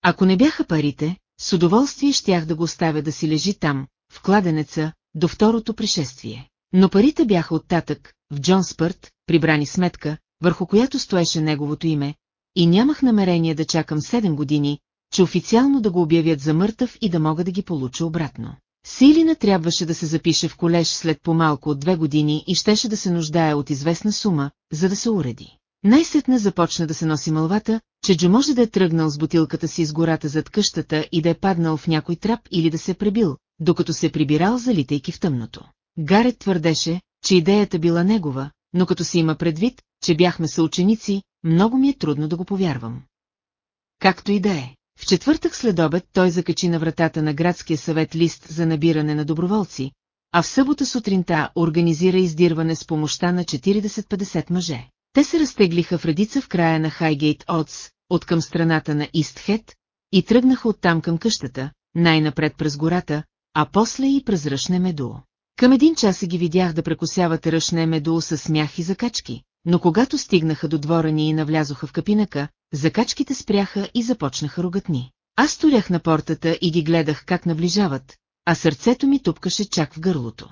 Ако не бяха парите, с удоволствие щях да го оставя да си лежи там, в кладенеца, до второто пришествие. Но парите бяха оттатък, в Джонспърт, прибрани сметка, върху която стоеше неговото име, и нямах намерение да чакам 7 години, че официално да го обявят за мъртъв и да мога да ги получа обратно. Силина трябваше да се запише в колеж след по-малко от две години и щеше да се нуждае от известна сума, за да се уреди. Най-сетне започна да се носи мълвата, че Джо може да е тръгнал с бутилката си из гората зад къщата и да е паднал в някой трап или да се пребил, докато се прибирал залитайки в тъмното. Гарет твърдеше, че идеята била негова, но като си има предвид, че бяхме съученици, много ми е трудно да го повярвам. Както и да е. В четвъртък след обед той закачи на вратата на градския съвет лист за набиране на доброволци, а в събота сутринта организира издирване с помощта на 40-50 мъже. Те се разтеглиха в редица в края на Хайгейт Отс, от към страната на Истхет, и тръгнаха оттам към къщата, най-напред през гората, а после и през ръшне меду. Към един час ги видях да прекусяват ръшне меду с смях и закачки, но когато стигнаха до двора ни и навлязоха в капинака, закачките спряха и започнаха рогатни. Аз сторях на портата и ги гледах как наближават, а сърцето ми тупкаше чак в гърлото.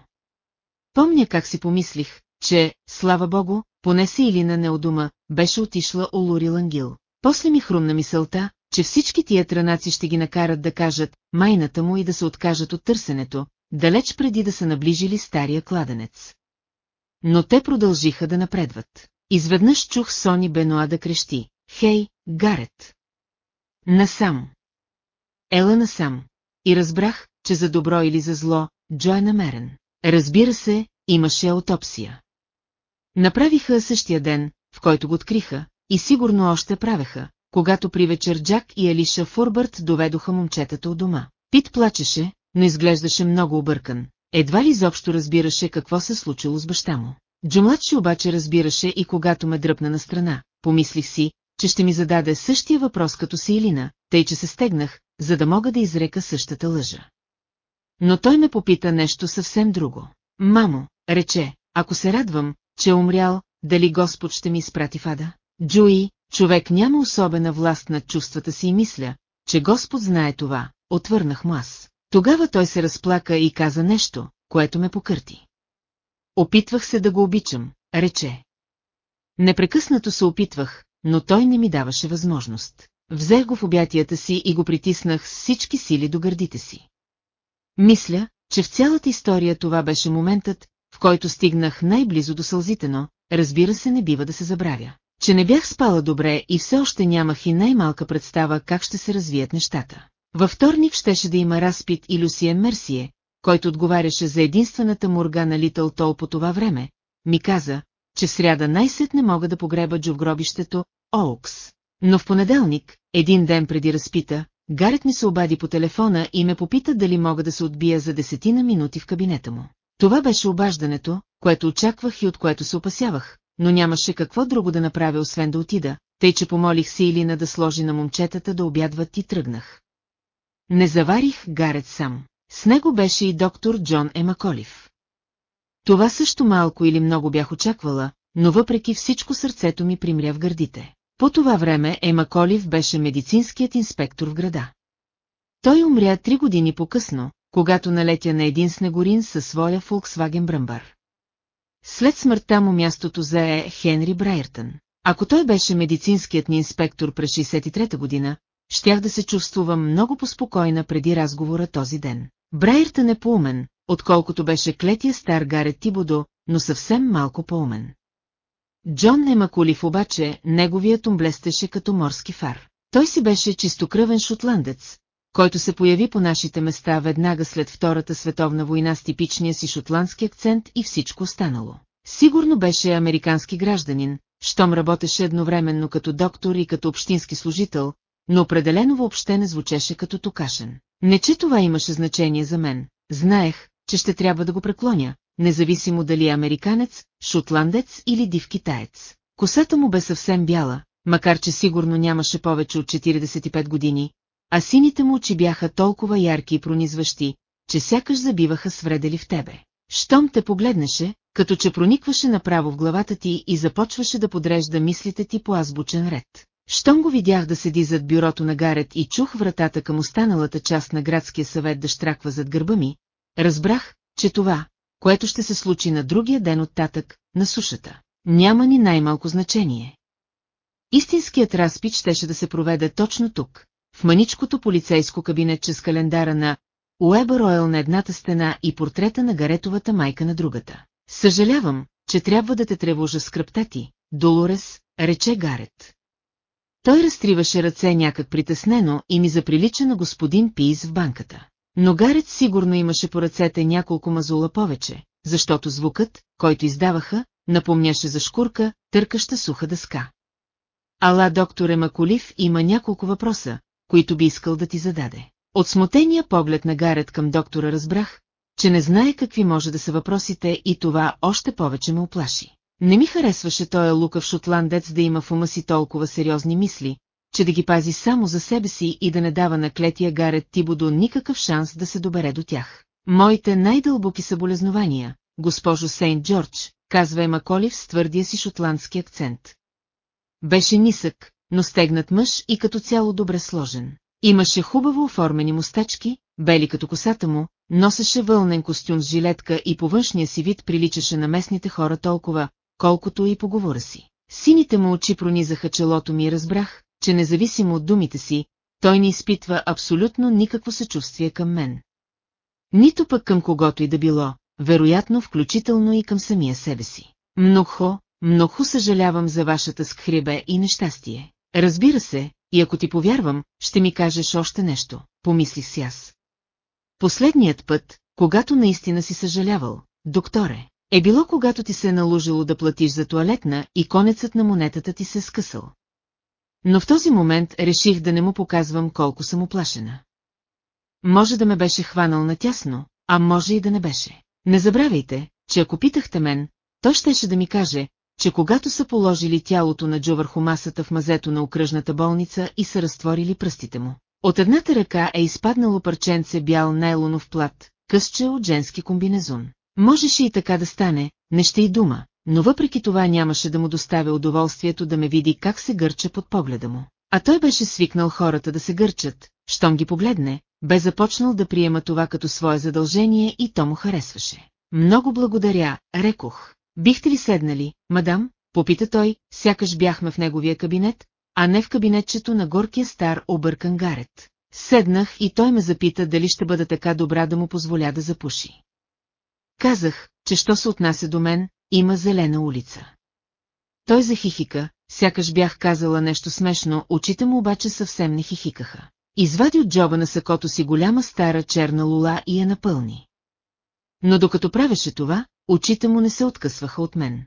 Помня как си помислих, че, слава богу, поне си Илина неодума, беше отишла Олури Лангил. После ми хрумна мисълта, че всички тия транаци ще ги накарат да кажат майната му и да се откажат от търсенето, далеч преди да са наближили стария кладенец. Но те продължиха да напредват. Изведнъж чух Сони Бенуа да крещи. Хей, Гарет! Насам! Ела насам. И разбрах, че за добро или за зло, Джо е намерен. Разбира се, имаше аутопсия. Направиха същия ден, в който го откриха, и сигурно още правеха, когато при вечер Джак и Алиша Фурбърт доведоха момчетата от дома. Пит плачеше, но изглеждаше много объркан. Едва ли изобщо разбираше какво се случило с баща му. Джумладши обаче разбираше и когато ме дръпна на страна, помислих си, че ще ми зададе същия въпрос като си Илина, тъй че се стегнах, за да мога да изрека същата лъжа. Но той ме попита нещо съвсем друго. Мамо, рече, ако се радвам, че е умрял, дали Господ ще ми изпрати в ада? Джуи, човек няма особена власт над чувствата си и мисля, че Господ знае това, отвърнах му аз. Тогава той се разплака и каза нещо, което ме покърти. Опитвах се да го обичам, рече. Непрекъснато се опитвах, но той не ми даваше възможност. Взех го в обятията си и го притиснах с всички сили до гърдите си. Мисля, че в цялата история това беше моментът, в който стигнах най-близо до сълзите, но, разбира се, не бива да се забравя, че не бях спала добре и все още нямах и най-малка представа как ще се развият нещата. Във вторник щеше да има разпит и Люсиен Мерсие, който отговаряше за единствената мурга на Литъл Тол по това време, ми каза, че сряда най-сетне мога да погреба в гробището, Оукс. Но в понеделник, един ден преди разпита, Гарет ми се обади по телефона и ме попита дали мога да се отбия за десетина минути в кабинета му. Това беше обаждането, което очаквах и от което се опасявах, но нямаше какво друго да направя, освен да отида, тъй че помолих си Илина да сложи на момчетата да обядват и тръгнах. Не заварих Гарет сам. С него беше и доктор Джон Емаколив. Това също малко или много бях очаквала, но въпреки всичко сърцето ми примря в гърдите. По това време Емаколив беше медицинският инспектор в града. Той умря три години по-късно, когато налетя на един снегорин със своя Volkswagen Бръмбар. След смъртта му мястото зае Хенри Брайертън. Ако той беше медицинският ни инспектор през 63-та година, щях да се чувствувам много поспокойна преди разговора този ден. Брайертън е поумен, отколкото беше клетия стар Гарет Тибодо, но съвсем малко по-умен. Джон Немакулив обаче, неговият ум блестеше като морски фар. Той си беше чистокръвен шотландец, който се появи по нашите места веднага след Втората световна война с типичния си шотландски акцент и всичко останало. Сигурно беше американски гражданин, щом работеше едновременно като доктор и като общински служител, но определено въобще не звучеше като токашен. Не че това имаше значение за мен, знаех, че ще трябва да го преклоня, независимо дали е американец, шотландец или див китаец. Косата му бе съвсем бяла, макар че сигурно нямаше повече от 45 години, а сините му очи бяха толкова ярки и пронизващи, че сякаш забиваха свредели в тебе. Щом те погледнеше, като че проникваше направо в главата ти и започваше да подрежда мислите ти по азбучен ред. Щом го видях да седи зад бюрото на Гарет и чух вратата към останалата част на градския съвет да штраква зад гърба ми, разбрах, че това, което ще се случи на другия ден от татък, на сушата, няма ни най-малко значение. Истинският разпит щеше да се проведе точно тук, в маничкото полицейско кабинетче с календара на Уебър Ойл на едната стена и портрета на Гаретовата майка на другата. Съжалявам, че трябва да те тревожа скръпта ти, Долорес, рече Гарет. Той разтриваше ръце някак притеснено и ми заприлича на господин Пиз в банката. Но Гарет сигурно имаше по ръцете няколко мазула повече, защото звукът, който издаваха, напомняше за шкурка, търкаща суха дъска. Ала доктор Емаколив има няколко въпроса, които би искал да ти зададе. От смотения поглед на Гарет към доктора разбрах, че не знае какви може да са въпросите и това още повече ме оплаши. Не ми харесваше тоя лукав шотландец да има в ума си толкова сериозни мисли, че да ги пази само за себе си и да не дава на клетия Гарет Тибодо никакъв шанс да се добере до тях. Моите най-дълбоки съболезнования, госпожо Сейнт Джордж, казва Ема Колив с твърдия си шотландски акцент. Беше нисък, но стегнат мъж и като цяло добре сложен. Имаше хубаво оформени мустачки, бели като косата му, носеше вълнен костюм с жилетка и по външния си вид приличаше на местните хора толкова, колкото и поговора си. Сините му очи пронизаха челото ми и разбрах, че независимо от думите си, той не изпитва абсолютно никакво съчувствие към мен. Нито пък към когото и да било, вероятно включително и към самия себе си. Много, много съжалявам за вашата скхребе и нещастие. Разбира се, и ако ти повярвам, ще ми кажеш още нещо, помислих си аз. Последният път, когато наистина си съжалявал, докторе, е било когато ти се е наложило да платиш за туалетна и конецът на монетата ти се е скъсал. Но в този момент реших да не му показвам колко съм оплашена. Може да ме беше хванал натясно, а може и да не беше. Не забравяйте, че ако питахте мен, той щеше да ми каже, че когато са положили тялото на Джо върху масата в мазето на окръжната болница и са разтворили пръстите му. От едната ръка е изпаднало парченце бял нейлонов плат, късче от женски комбинезон. Можеше и така да стане, не ще и дума, но въпреки това нямаше да му доставя удоволствието да ме види как се гърча под погледа му. А той беше свикнал хората да се гърчат, щом ги погледне, бе започнал да приема това като свое задължение и то му харесваше. Много благодаря, рекох. Бихте ли седнали, мадам? Попита той, сякаш бяхме в неговия кабинет, а не в кабинетчето на горкия стар объркан гарет. Седнах и той ме запита дали ще бъда така добра да му позволя да запуши. Казах, че що се отнася до мен, има зелена улица. Той захихика, сякаш бях казала нещо смешно, очите му обаче съвсем не хихикаха. Извади от джоба на сакото си голяма стара черна лула и я напълни. Но докато правеше това, очите му не се откъсваха от мен.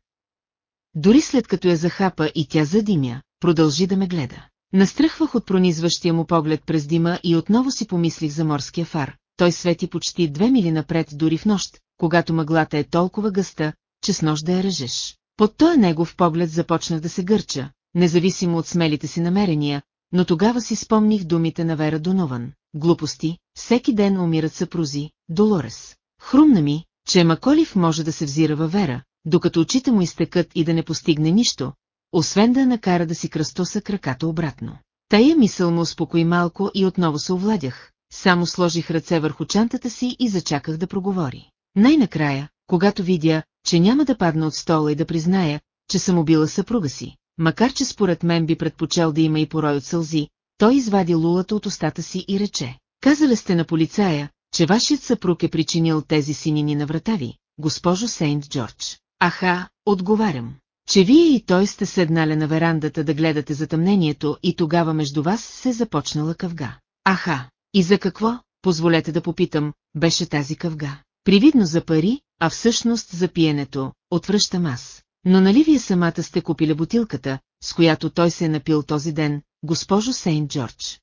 Дори след като я захапа и тя задимя, продължи да ме гледа. Настръхвах от пронизващия му поглед през дима и отново си помислих за морския фар. Той свети почти две мили напред дори в нощ, когато мъглата е толкова гъста, че с нощ да я ръжеш. Под този негов поглед започнах да се гърча, независимо от смелите си намерения, но тогава си спомних думите на Вера Донован. Глупости, всеки ден умират съпрузи, Долорес. Хрумна ми, че Маколив може да се взира във Вера, докато очите му изтекат и да не постигне нищо, освен да накара да си кръстоса краката обратно. Тая мисъл му успокои малко и отново се овладях, само сложих ръце върху чантата си и зачаках да проговори. Най-накрая, когато видя, че няма да падна от стола и да призная, че съм убила съпруга си, макар че според мен би предпочел да има и порой от сълзи, той извади лулата от устата си и рече. Казали сте на полицая, че вашият съпруг е причинил тези синини на врата ви, госпожо Сейнт Джордж. Аха, отговарям. че вие и той сте седнали на верандата да гледате затъмнението и тогава между вас се започнала къвга. Аха, и за какво, позволете да попитам, беше тази къвга? Привидно за пари, а всъщност за пиенето, отвръщам аз. Но нали вие самата сте купили бутилката, с която той се е напил този ден, госпожо Сейнт Джордж?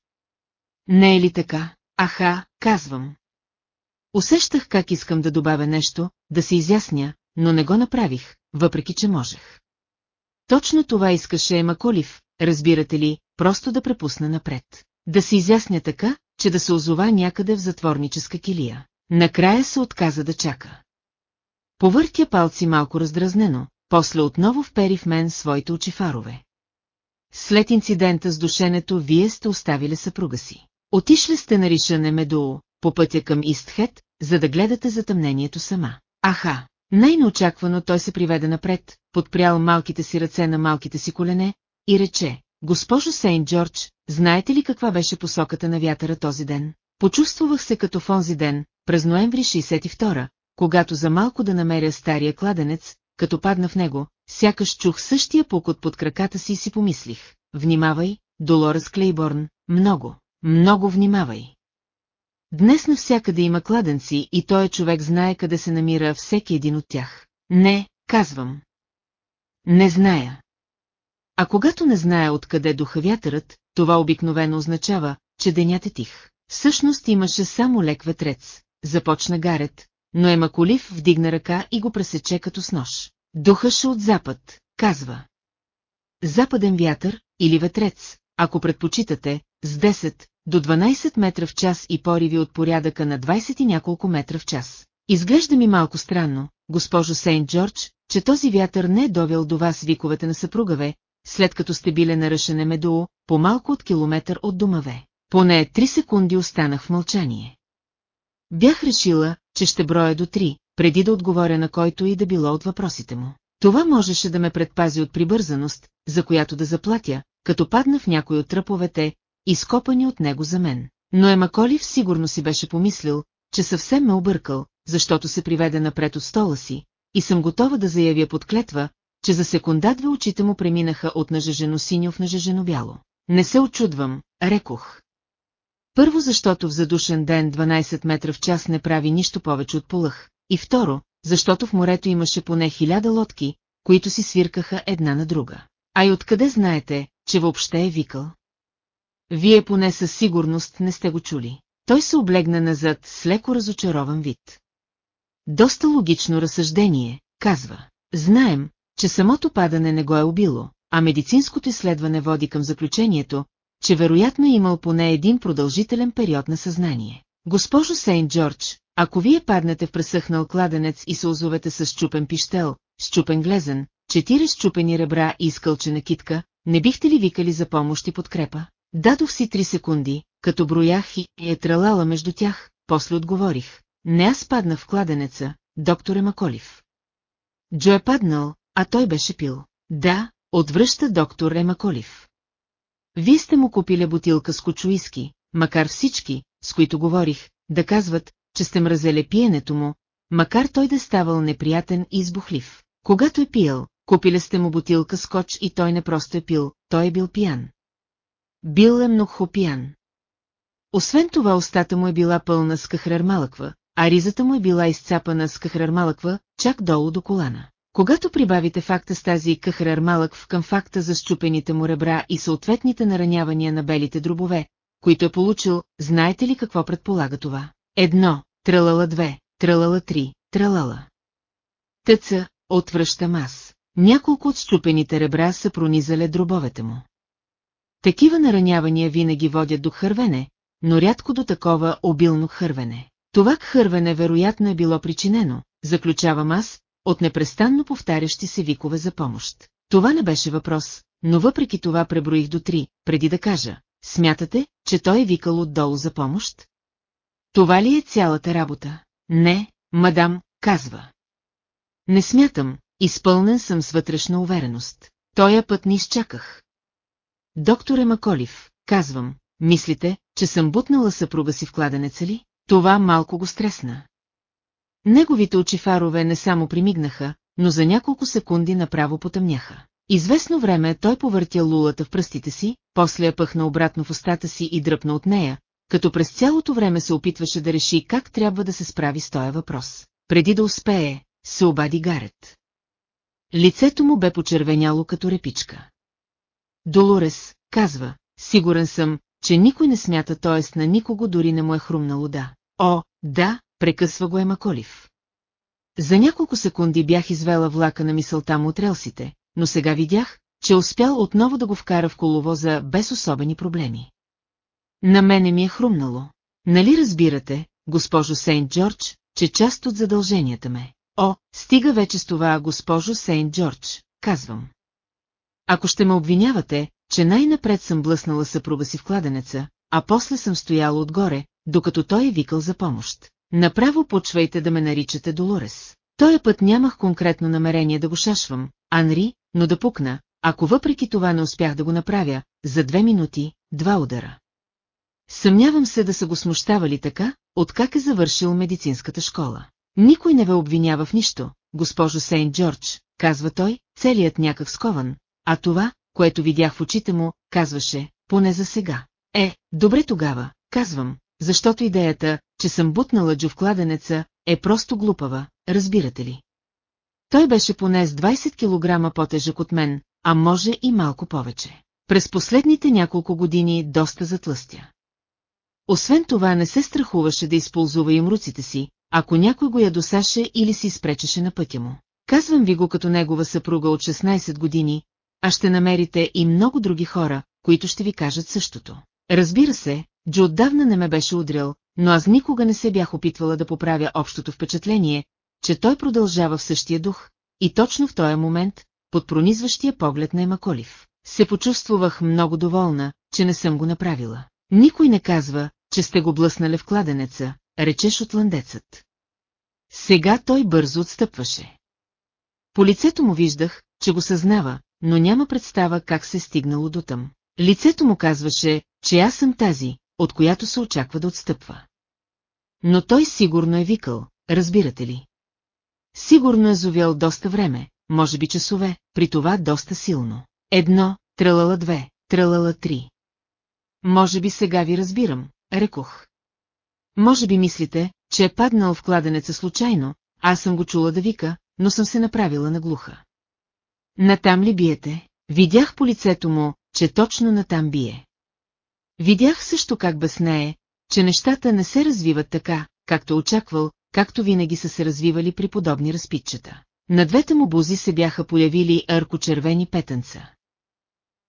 Не е ли така? Аха, казвам. Усещах как искам да добавя нещо, да се изясня, но не го направих, въпреки че можех. Точно това искаше Ема Колив, разбирате ли, просто да препусна напред. Да се изясня така, че да се озова някъде в затворническа килия. Накрая се отказа да чака. Повъртя палци малко раздразнено, после отново впери в мен своите очи фарове. След инцидента с душенето вие сте оставили съпруга си. Отишли сте на Ришане Медоу, по пътя към Истхет, за да гледате затъмнението сама. Аха, най-неочаквано той се приведе напред, подпрял малките си ръце на малките си колене и рече, госпожо Сейнт Джордж, знаете ли каква беше посоката на вятъра този ден? Почувствах се като в онзи ден, през ноември 62 когато за малко да намеря стария кладенец, като падна в него, сякаш чух същия пукот под краката си и си помислих. Внимавай, Долорес Клейборн, много, много внимавай. Днес навсякъде има кладенци и той човек знае къде се намира всеки един от тях. Не, казвам. Не зная. А когато не зная откъде духа вятърът, това обикновено означава, че денят е тих. Всъщност имаше само лек ветрец, започна Гарет, но Ема Колив вдигна ръка и го пресече като с нож. Духаше от запад, казва. Западен вятър или ветрец, ако предпочитате, с 10 до 12 метра в час и пориви от порядъка на 20 и няколко метра в час. Изглежда ми малко странно, госпожо Сейнт Джордж, че този вятър не е довел до вас виковете на съпругаве, след като сте биле на Ръшене Медоу, по-малко от километър от домаве. Поне три секунди останах в мълчание. Бях решила, че ще броя до три, преди да отговоря на който и да било от въпросите му. Това можеше да ме предпази от прибързаност, за която да заплатя, като падна в някой от тръповете, изкопани от него за мен. Но Емаколив сигурно си беше помислил, че съвсем ме объркал, защото се приведе напред от стола си, и съм готова да заявя под клетва, че за секундат-две очите му преминаха от нажежено синьо в нажежено бяло. Не се очудвам, рекох. Първо защото в задушен ден 12 метра в час не прави нищо повече от полъх, и второ, защото в морето имаше поне хиляда лодки, които си свиркаха една на друга. А и откъде знаете, че въобще е викал? Вие поне със сигурност не сте го чули. Той се облегна назад с леко разочарован вид. Доста логично разсъждение, казва. Знаем, че самото падане не го е убило, а медицинското изследване води към заключението, че вероятно е имал поне един продължителен период на съзнание. Госпожо Сейнт Джордж, ако вие паднете в пресъхнал кладенец и се озовете с чупен пищел, с чупен глезен, четири щупени ребра и изкълчена китка, не бихте ли викали за помощ и подкрепа? Дадох си три секунди, като броях и е тралала между тях, после отговорих. Не аз паднах в кладенеца, доктор Емаколив. Джо е паднал, а той беше пил. Да, отвръща доктор Емаколив. Вие сте му купили бутилка с кочуиски, макар всички, с които говорих, да казват, че сте мразели пиенето му, макар той да е ставал неприятен и избухлив. Когато е пил, купили сте му бутилка скоч и той не просто е пил, той е бил пиян. Бил е много пиян. Освен това устата му е била пълна с кахрармалъква, а ризата му е била изцапана с кахрармалъква, чак долу до колана. Когато прибавите факта с тази кахрармалък към факта за щупените му ребра и съответните наранявания на белите дробове, които е получил, знаете ли какво предполага това? Едно, тралала две, тралала три, тралала. Тъца, отвръщам аз. Няколко от щупените ребра са пронизале дробовете му. Такива наранявания винаги водят до хървене, но рядко до такова обилно хървене. Това хървене вероятно е било причинено, заключавам аз, от непрестанно повтарящи се викове за помощ. Това не беше въпрос, но въпреки това преброих до три, преди да кажа. Смятате, че той е викал отдолу за помощ? Това ли е цялата работа? Не, мадам, казва. Не смятам, изпълнен съм с вътрешна увереност. Тоя път не изчаках. Докторе Маколив, казвам, мислите, че съм бутнала съпруга си в кладенеца ли? Това малко го стресна. Неговите очи фарове не само примигнаха, но за няколко секунди направо потъмняха. Известно време той повъртя лулата в пръстите си, после я пъхна обратно в устата си и дръпна от нея, като през цялото време се опитваше да реши как трябва да се справи с този въпрос. Преди да успее, се обади Гарет. Лицето му бе почервеняло като репичка. Долорес, казва, сигурен съм, че никой не смята, т.е. на никого дори не му е хрумнало да. О, да, прекъсва го Емаколив. За няколко секунди бях извела влака на мисълта му от релсите, но сега видях, че успял отново да го вкара в коловоза без особени проблеми. На мене ми е хрумнало. Нали разбирате, госпожо Сейнт Джордж, че част от задълженията ме. О, стига вече с това, госпожо Сейнт Джордж, казвам. Ако ще ме обвинявате, че най-напред съм блъснала съпруга си в кладенеца, а после съм стояла отгоре, докато той е викал за помощ. Направо почвайте да ме наричате Долорес. Тоя път нямах конкретно намерение да го шашвам, Анри, но да пукна, ако въпреки това не успях да го направя, за две минути, два удара. Съмнявам се да са го смущавали така, откак е завършил медицинската школа. Никой не ве обвинява в нищо, госпожо Сейнт Джордж, казва той, целият някак скован, а това, което видях в очите му, казваше, поне за сега. Е, добре тогава, казвам, защото идеята, че съм бутнала Джо в кладенеца, е просто глупава, разбирате ли. Той беше поне с 20 кг по-тежък от мен, а може и малко повече. През последните няколко години доста затлъстя. Освен това не се страхуваше да използва им руците си, ако някой го ядосаше или си изпречеше на пътя му. Казвам ви го като негова съпруга от 16 години, а ще намерите и много други хора, които ще ви кажат същото. Разбира се, Джо отдавна не ме беше удрял, но аз никога не се бях опитвала да поправя общото впечатление, че той продължава в същия дух, и точно в този момент, под пронизващия поглед на Емаколив, се почувствах много доволна, че не съм го направила. Никой не казва, че сте го блъснали в кладенеца, рече шотландецът. Сега той бързо отстъпваше. По лицето му виждах, че го съзнава, но няма представа как се стигнало до там. Лицето му казваше, че аз съм тази, от която се очаква да отстъпва. Но той сигурно е викал, разбирате ли? Сигурно е зовял доста време, може би часове, при това доста силно. Едно, тралала две, тралала три. Може би сега ви разбирам, рекох. Може би мислите, че е паднал в кладенеца случайно, аз съм го чула да вика, но съм се направила на глуха. Натам ли биете? Видях по лицето му, че точно натам бие. Видях също как безнее, че нещата не се развиват така, както очаквал, както винаги са се развивали при подобни разпитчета. На двете му бузи се бяха появили арко-червени петънца.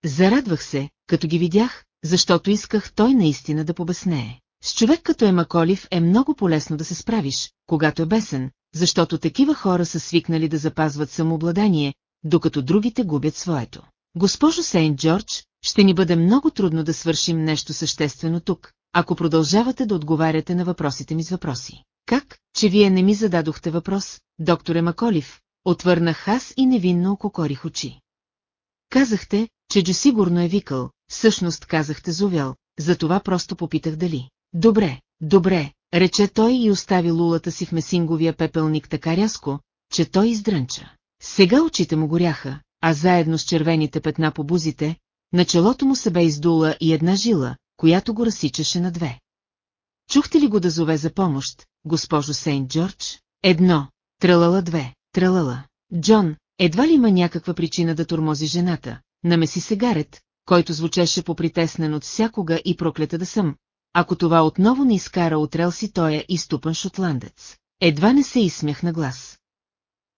Зарадвах се, като ги видях, защото исках той наистина да побеснее. С човек като е Маколив е много полезно да се справиш, когато е бесен, защото такива хора са свикнали да запазват самообладание, докато другите губят своето. Госпожо Сейнт Джордж, ще ни бъде много трудно да свършим нещо съществено тук, ако продължавате да отговаряте на въпросите ми с въпроси. Как, че вие не ми зададохте въпрос, докторе Маколив, отвърнах аз и невинно ококорих очи. Казахте, че Джо сигурно е викал, всъщност казахте зовял, затова просто попитах дали. Добре, добре, рече той и остави лулата си в месинговия пепелник така рязко, че той издрънча. Сега очите му горяха, а заедно с червените петна по бузите, на челото му се бе издула и една жила, която го разсичаше на две. Чухте ли го да зове за помощ, госпожо Сейнт Джордж? Едно, тралала две, тралала. Джон, едва ли има някаква причина да тормози жената, намеси се Гарет, който звучеше попритеснен от всякога и проклета да съм, ако това отново не изкара от релси той е изтупан шотландец. Едва не се изсмях на глас.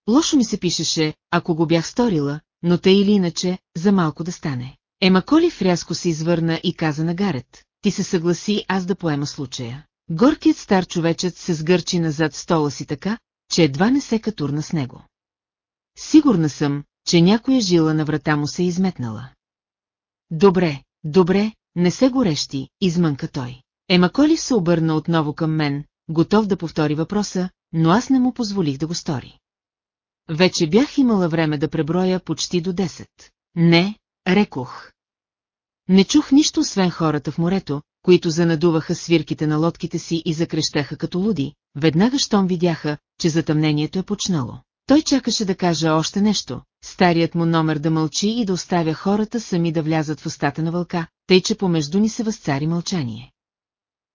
Лошо ми се пишеше, ако го бях сторила, но те или иначе, за малко да стане. Ема Колив рязко се извърна и каза на Гарет, ти се съгласи аз да поема случая. Горкият стар човечът се сгърчи назад стола си така, че едва не се катурна с него. Сигурна съм, че някоя жила на врата му се е изметнала. Добре, добре, не се горещи, измънка той. Емаколив се обърна отново към мен, готов да повтори въпроса, но аз не му позволих да го стори. Вече бях имала време да преброя почти до 10. Не, рекох. Не чух нищо освен хората в морето, които занадуваха свирките на лодките си и закрещаха като луди, веднага щом видяха, че затъмнението е почнало. Той чакаше да каже още нещо, старият му номер да мълчи и да оставя хората сами да влязат в устата на вълка, тъй че помежду ни се възцари мълчание.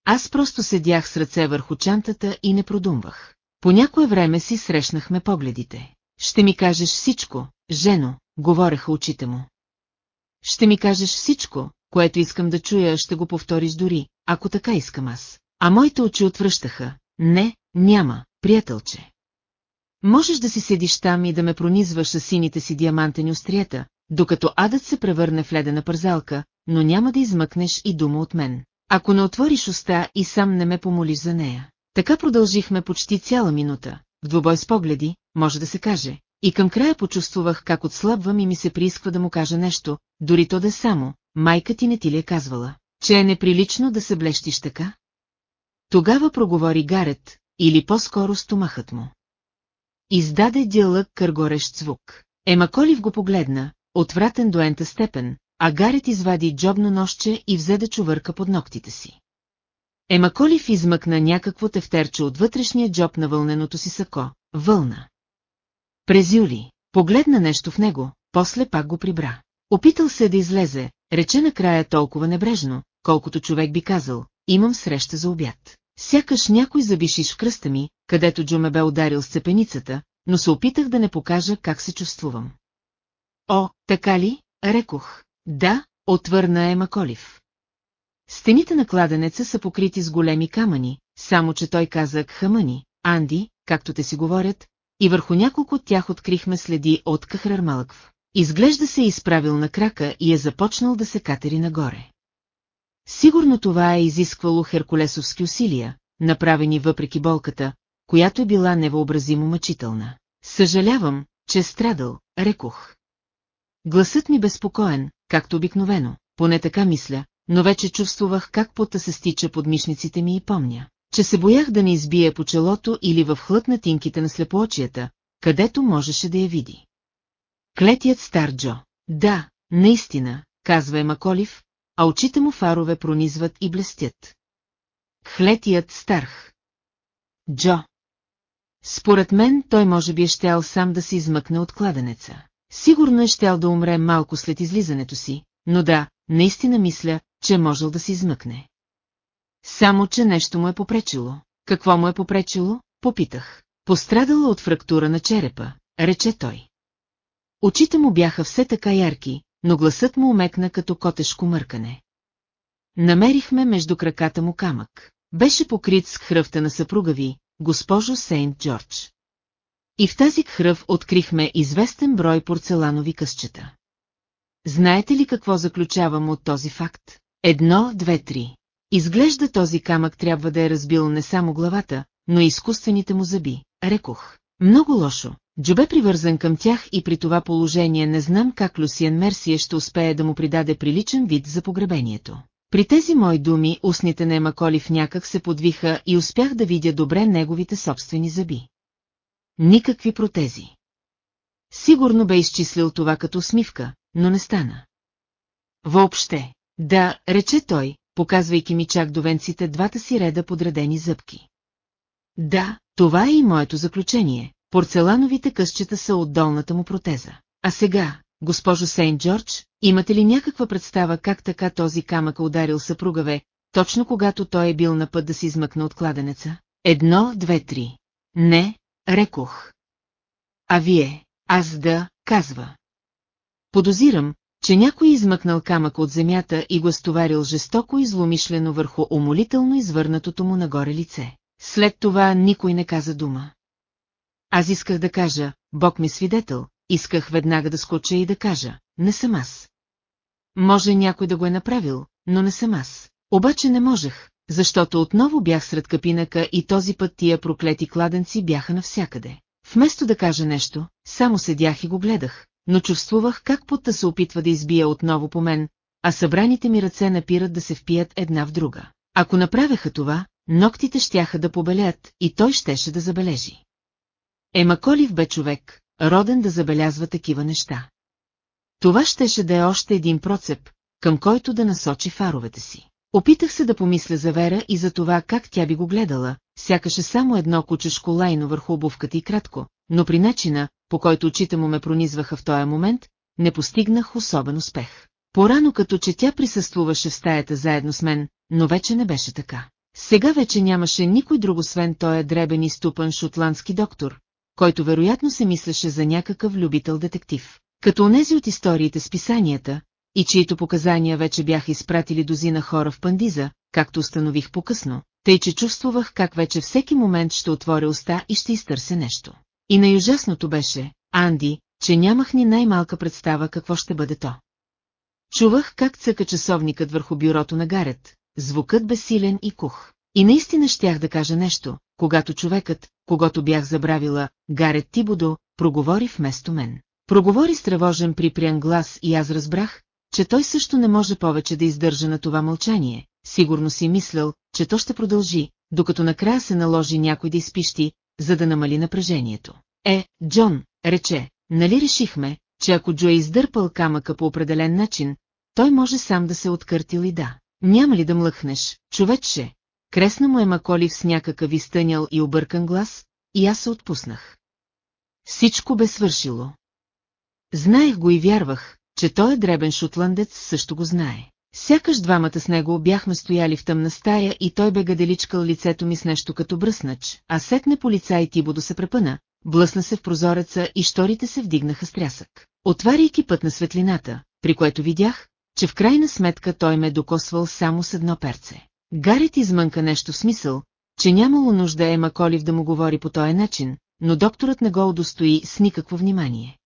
Аз просто седях с ръце върху чантата и не продумвах. По някое време си срещнахме погледите. Ще ми кажеш всичко, жено, говореха очите му. Ще ми кажеш всичко, което искам да чуя, ще го повториш дори, ако така искам аз. А моите очи отвръщаха. Не, няма, приятелче. Можеш да си седиш там и да ме пронизваш с сините си диамантени острията, докато адът се превърне в ледена пързалка, но няма да измъкнеш и дума от мен. Ако не отвориш уста и сам не ме помолиш за нея. Така продължихме почти цяла минута, в двубой с погледи, може да се каже, и към края почувствах как отслабвам и ми се приисква да му кажа нещо, дори то да е само, майка ти не ти ли е казвала, че е неприлично да се блещиш така? Тогава проговори Гарет, или по-скоро стомахът му. Издаде дялък къргорещ звук. Ема Колив го погледна, отвратен до ента степен, а Гарет извади джобно нощче и взе да чувърка под ногтите си. Ема Колив измъкна някакво тефтерче от вътрешния джоб на вълненото си сако, вълна. През юли, погледна нещо в него, после пак го прибра. Опитал се да излезе, рече накрая толкова небрежно, колкото човек би казал, имам среща за обяд. Сякаш някой забишиш в кръста ми, където Джо ме бе ударил с цепеницата, но се опитах да не покажа как се чувствувам. О, така ли? Рекох. Да, отвърна Ема Колив. Стените на кладенеца са покрити с големи камъни, само че той каза хамъни, Анди, както те си говорят, и върху няколко от тях открихме следи от Кахрармалъкв. Изглежда се е изправил на крака и е започнал да се катери нагоре. Сигурно това е изисквало херкулесовски усилия, направени въпреки болката, която е била невъобразимо мъчителна. Съжалявам, че страдал, рекох. Гласът ми безпокоен, както обикновено, поне така мисля, но вече чувствувах как пота се стича под мишниците ми и помня, че се боях да не избие по челото или в хлътнатинките на слепоочията, където можеше да я види. Клетият стар Джо. Да, наистина, казва Емаколив, а очите му фарове пронизват и блестят. Хлетият старх. Джо. Според мен той може би е щял сам да се измъкне от кладенеца. Сигурно е щял да умре малко след излизането си, но да, наистина мисля, че е можел да се измъкне. Само, че нещо му е попречило. Какво му е попречило? Попитах. Пострадала от фрактура на черепа, рече той. Очите му бяха все така ярки, но гласът му умекна като котешко мъркане. Намерихме между краката му камък. Беше покрит с хръвта на съпруга ви, госпожо Сейнт Джордж. И в тази хръв открихме известен брой порцеланови късчета. Знаете ли какво заключавам от този факт? Едно, две, три. Изглежда този камък трябва да е разбил не само главата, но и изкуствените му зъби, рекох. Много лошо. Джобе привързан към тях и при това положение не знам как Люсиен Мерсия ще успее да му придаде приличен вид за погребението. При тези мои думи устните на Емаколив някак се подвиха и успях да видя добре неговите собствени зъби. Никакви протези. Сигурно бе изчислил това като усмивка, но не стана. Въобще, да, рече той, показвайки ми чак до венците двата си реда подредени зъбки. Да, това е и моето заключение. Порцелановите късчета са от долната му протеза. А сега, госпожо Сейнт Джордж, имате ли някаква представа как така този камък ударил съпругаве, точно когато той е бил на път да се измъкне от кладенеца? Едно, две, три. Не, рекох. А вие, аз да, казва. Подозирам, че някой измъкнал камък от земята и го стоварил жестоко и зломишлено върху умолително извърнатото му нагоре лице. След това никой не каза дума. Аз исках да кажа, Бог ми свидетел, исках веднага да скоча и да кажа, не съм аз. Може някой да го е направил, но не съм аз. Обаче не можех, защото отново бях сред капинака и този път тия проклети кладенци бяха навсякъде. Вместо да кажа нещо, само седях и го гледах, но чувствувах как потта се опитва да избие отново по мен, а събраните ми ръце напират да се впият една в друга. Ако направеха това, ногтите щяха да побелят и той щеше да забележи. Емаколив бе човек, роден да забелязва такива неща. Това щеше да е още един процеп, към който да насочи фаровете си. Опитах се да помисля за Вера и за това как тя би го гледала, сякаше само едно кучешко лайно върху обувката и кратко, но при начина, по който очите му ме пронизваха в този момент, не постигнах особен успех. Порано като че тя присъствуваше в стаята заедно с мен, но вече не беше така. Сега вече нямаше никой друг освен той дребен и ступан шотландски доктор, който вероятно се мислеше за някакъв любител детектив. Като онези от историите с писанията, и чието показания вече бяха изпратили дозина хора в пандиза, както установих по-късно, тъй че чувствувах как вече всеки момент ще отворя уста и ще изтърся нещо. И най-ужасното беше, Анди, че нямах ни най-малка представа какво ще бъде то. Чувах как цъка часовникът върху бюрото на Гарет, звукът безсилен и кух. И наистина щях да кажа нещо, когато човекът, когато бях забравила, Гарет Тибодо, проговори вместо мен. Проговори с тревожен припрян глас и аз разбрах, че той също не може повече да издържа на това мълчание. Сигурно си мислял, че то ще продължи, докато накрая се наложи някой да изпищи, за да намали напрежението. Е, Джон, рече, нали решихме, че ако Джо е издърпал камъка по определен начин, той може сам да се откъртил и да. Няма ли да млъкнеш, човече? Кресна му е Маколив с някакъв изтънял и объркан глас, и аз се отпуснах. Всичко бе свършило. Знаех го и вярвах, че той е дребен шотландец също го знае. Сякаш двамата с него бяхме стояли в тъмна стая и той бе гаделичкал лицето ми с нещо като бръснач, а сетне полицай Тибодо се препъна, блъсна се в прозореца и шторите се вдигнаха с трясък. Отваряйки път на светлината, при което видях, че в крайна сметка той ме докосвал само с едно перце. Гарет измънка нещо в смисъл, че нямало нужда Ема Колив да му говори по този начин, но докторът не го удостои с никакво внимание.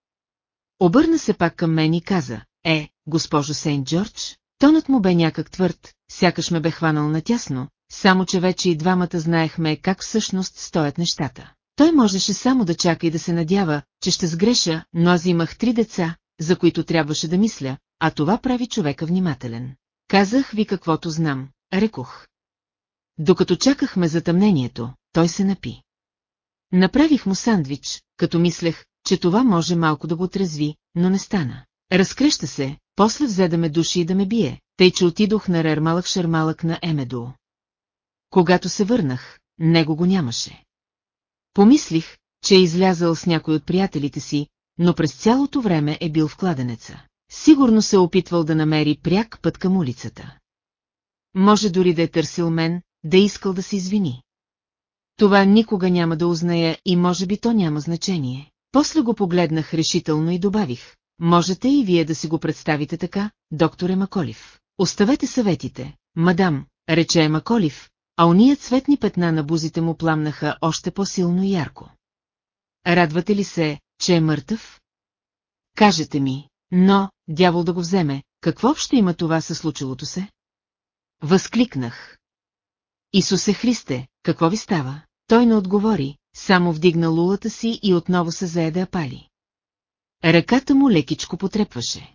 Обърна се пак към мен и каза, е, госпожо Сейнт Джордж, тонът му бе някак твърд, сякаш ме бе хванал натясно, само че вече и двамата знаехме как всъщност стоят нещата. Той можеше само да чака и да се надява, че ще сгреша, но аз имах три деца, за които трябваше да мисля, а това прави човека внимателен. Казах ви каквото знам, рекох. Докато чакахме затъмнението, той се напи. Направих му сандвич, като мислех, че това може малко да го отрезви, но не стана. Разкреща се, после взе да ме души и да ме бие, тъй че отидох на Рермалък Шермалък на Емедо. Когато се върнах, него го нямаше. Помислих, че е излязъл с някой от приятелите си, но през цялото време е бил в кладенеца. Сигурно се е опитвал да намери пряк път към улицата. Може дори да е търсил мен, да е искал да се извини. Това никога няма да узная и може би то няма значение. После го погледнах решително и добавих. Можете и вие да си го представите така, докторе Маколив. Оставете съветите, мадам, рече Маколив, а уния цветни петна на бузите му пламнаха още по-силно и ярко. Радвате ли се, че е мъртъв? Кажете ми, но, дявол да го вземе, какво общо има това със случилото се? Възкликнах. Исусе Христе, какво ви става? Той не отговори, само вдигна лулата си и отново се зае да пали. Ръката му лекичко потрепваше.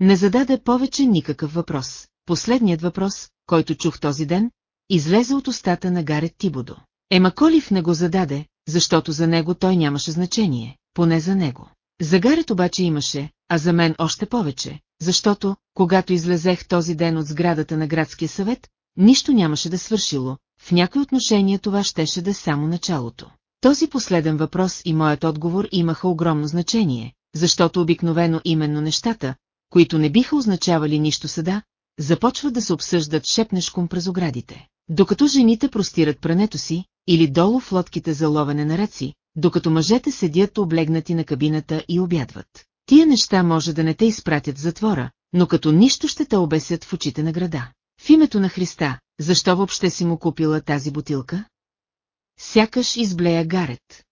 Не зададе повече никакъв въпрос. Последният въпрос, който чух този ден, излезе от устата на Гарет Тибодо. Емаколив не го зададе, защото за него той нямаше значение, поне за него. За Гарет обаче имаше, а за мен още повече, защото, когато излезех този ден от сградата на градския съвет, нищо нямаше да свършило, в някои отношения това щеше да е само началото. Този последен въпрос и моят отговор имаха огромно значение, защото обикновено именно нещата, които не биха означавали нищо съда, започват да се обсъждат шепнешком през оградите. Докато жените простират прането си, или долу в лодките за ловене на раци, докато мъжете седят облегнати на кабината и обядват. Тия неща може да не те изпратят в затвора, но като нищо ще те обесят в очите на града. В името на Христа, защо въобще си му купила тази бутилка? Сякаш изблея Гарет.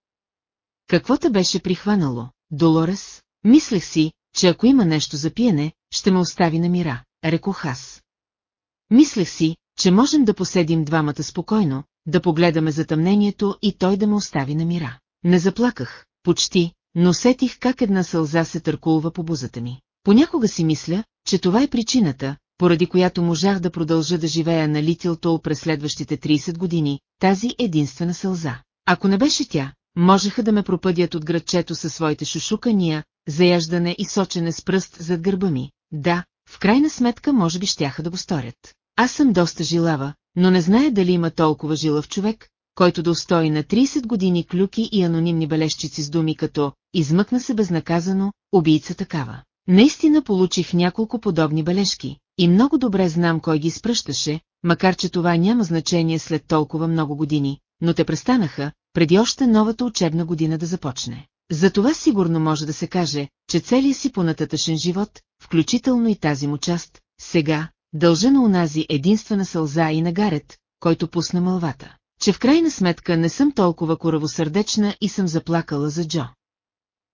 Какво те беше прихванало, Долорес? Мислех си, че ако има нещо за пиене, ще ме остави на мира, рекох аз. Мислех си, че можем да поседим двамата спокойно, да погледаме затъмнението и той да ме остави на мира. Не заплаках, почти, но сетих как една сълза се търкулва по бузата ми. Понякога си мисля, че това е причината, поради която можах да продължа да живея на Литилтол през следващите 30 години, тази единствена сълза. Ако не беше тя, можеха да ме пропъдят от градчето със своите шушукания, заяждане и сочене с пръст зад гърба ми. Да, в крайна сметка може би щяха да го сторят. Аз съм доста жилава, но не зная дали има толкова жилав човек, който да устои на 30 години клюки и анонимни бележчици с думи като «измъкна се безнаказано, убийца такава». Наистина получих няколко подобни бележки и много добре знам кой ги изпръщаше, макар че това няма значение след толкова много години, но те престанаха, преди още новата учебна година да започне. За това сигурно може да се каже, че целият си понататъчен живот, включително и тази му част, сега, дължа на унази единствена сълза и на Гарет, който пусна мълвата, че в крайна сметка не съм толкова коравосърдечна и съм заплакала за Джо.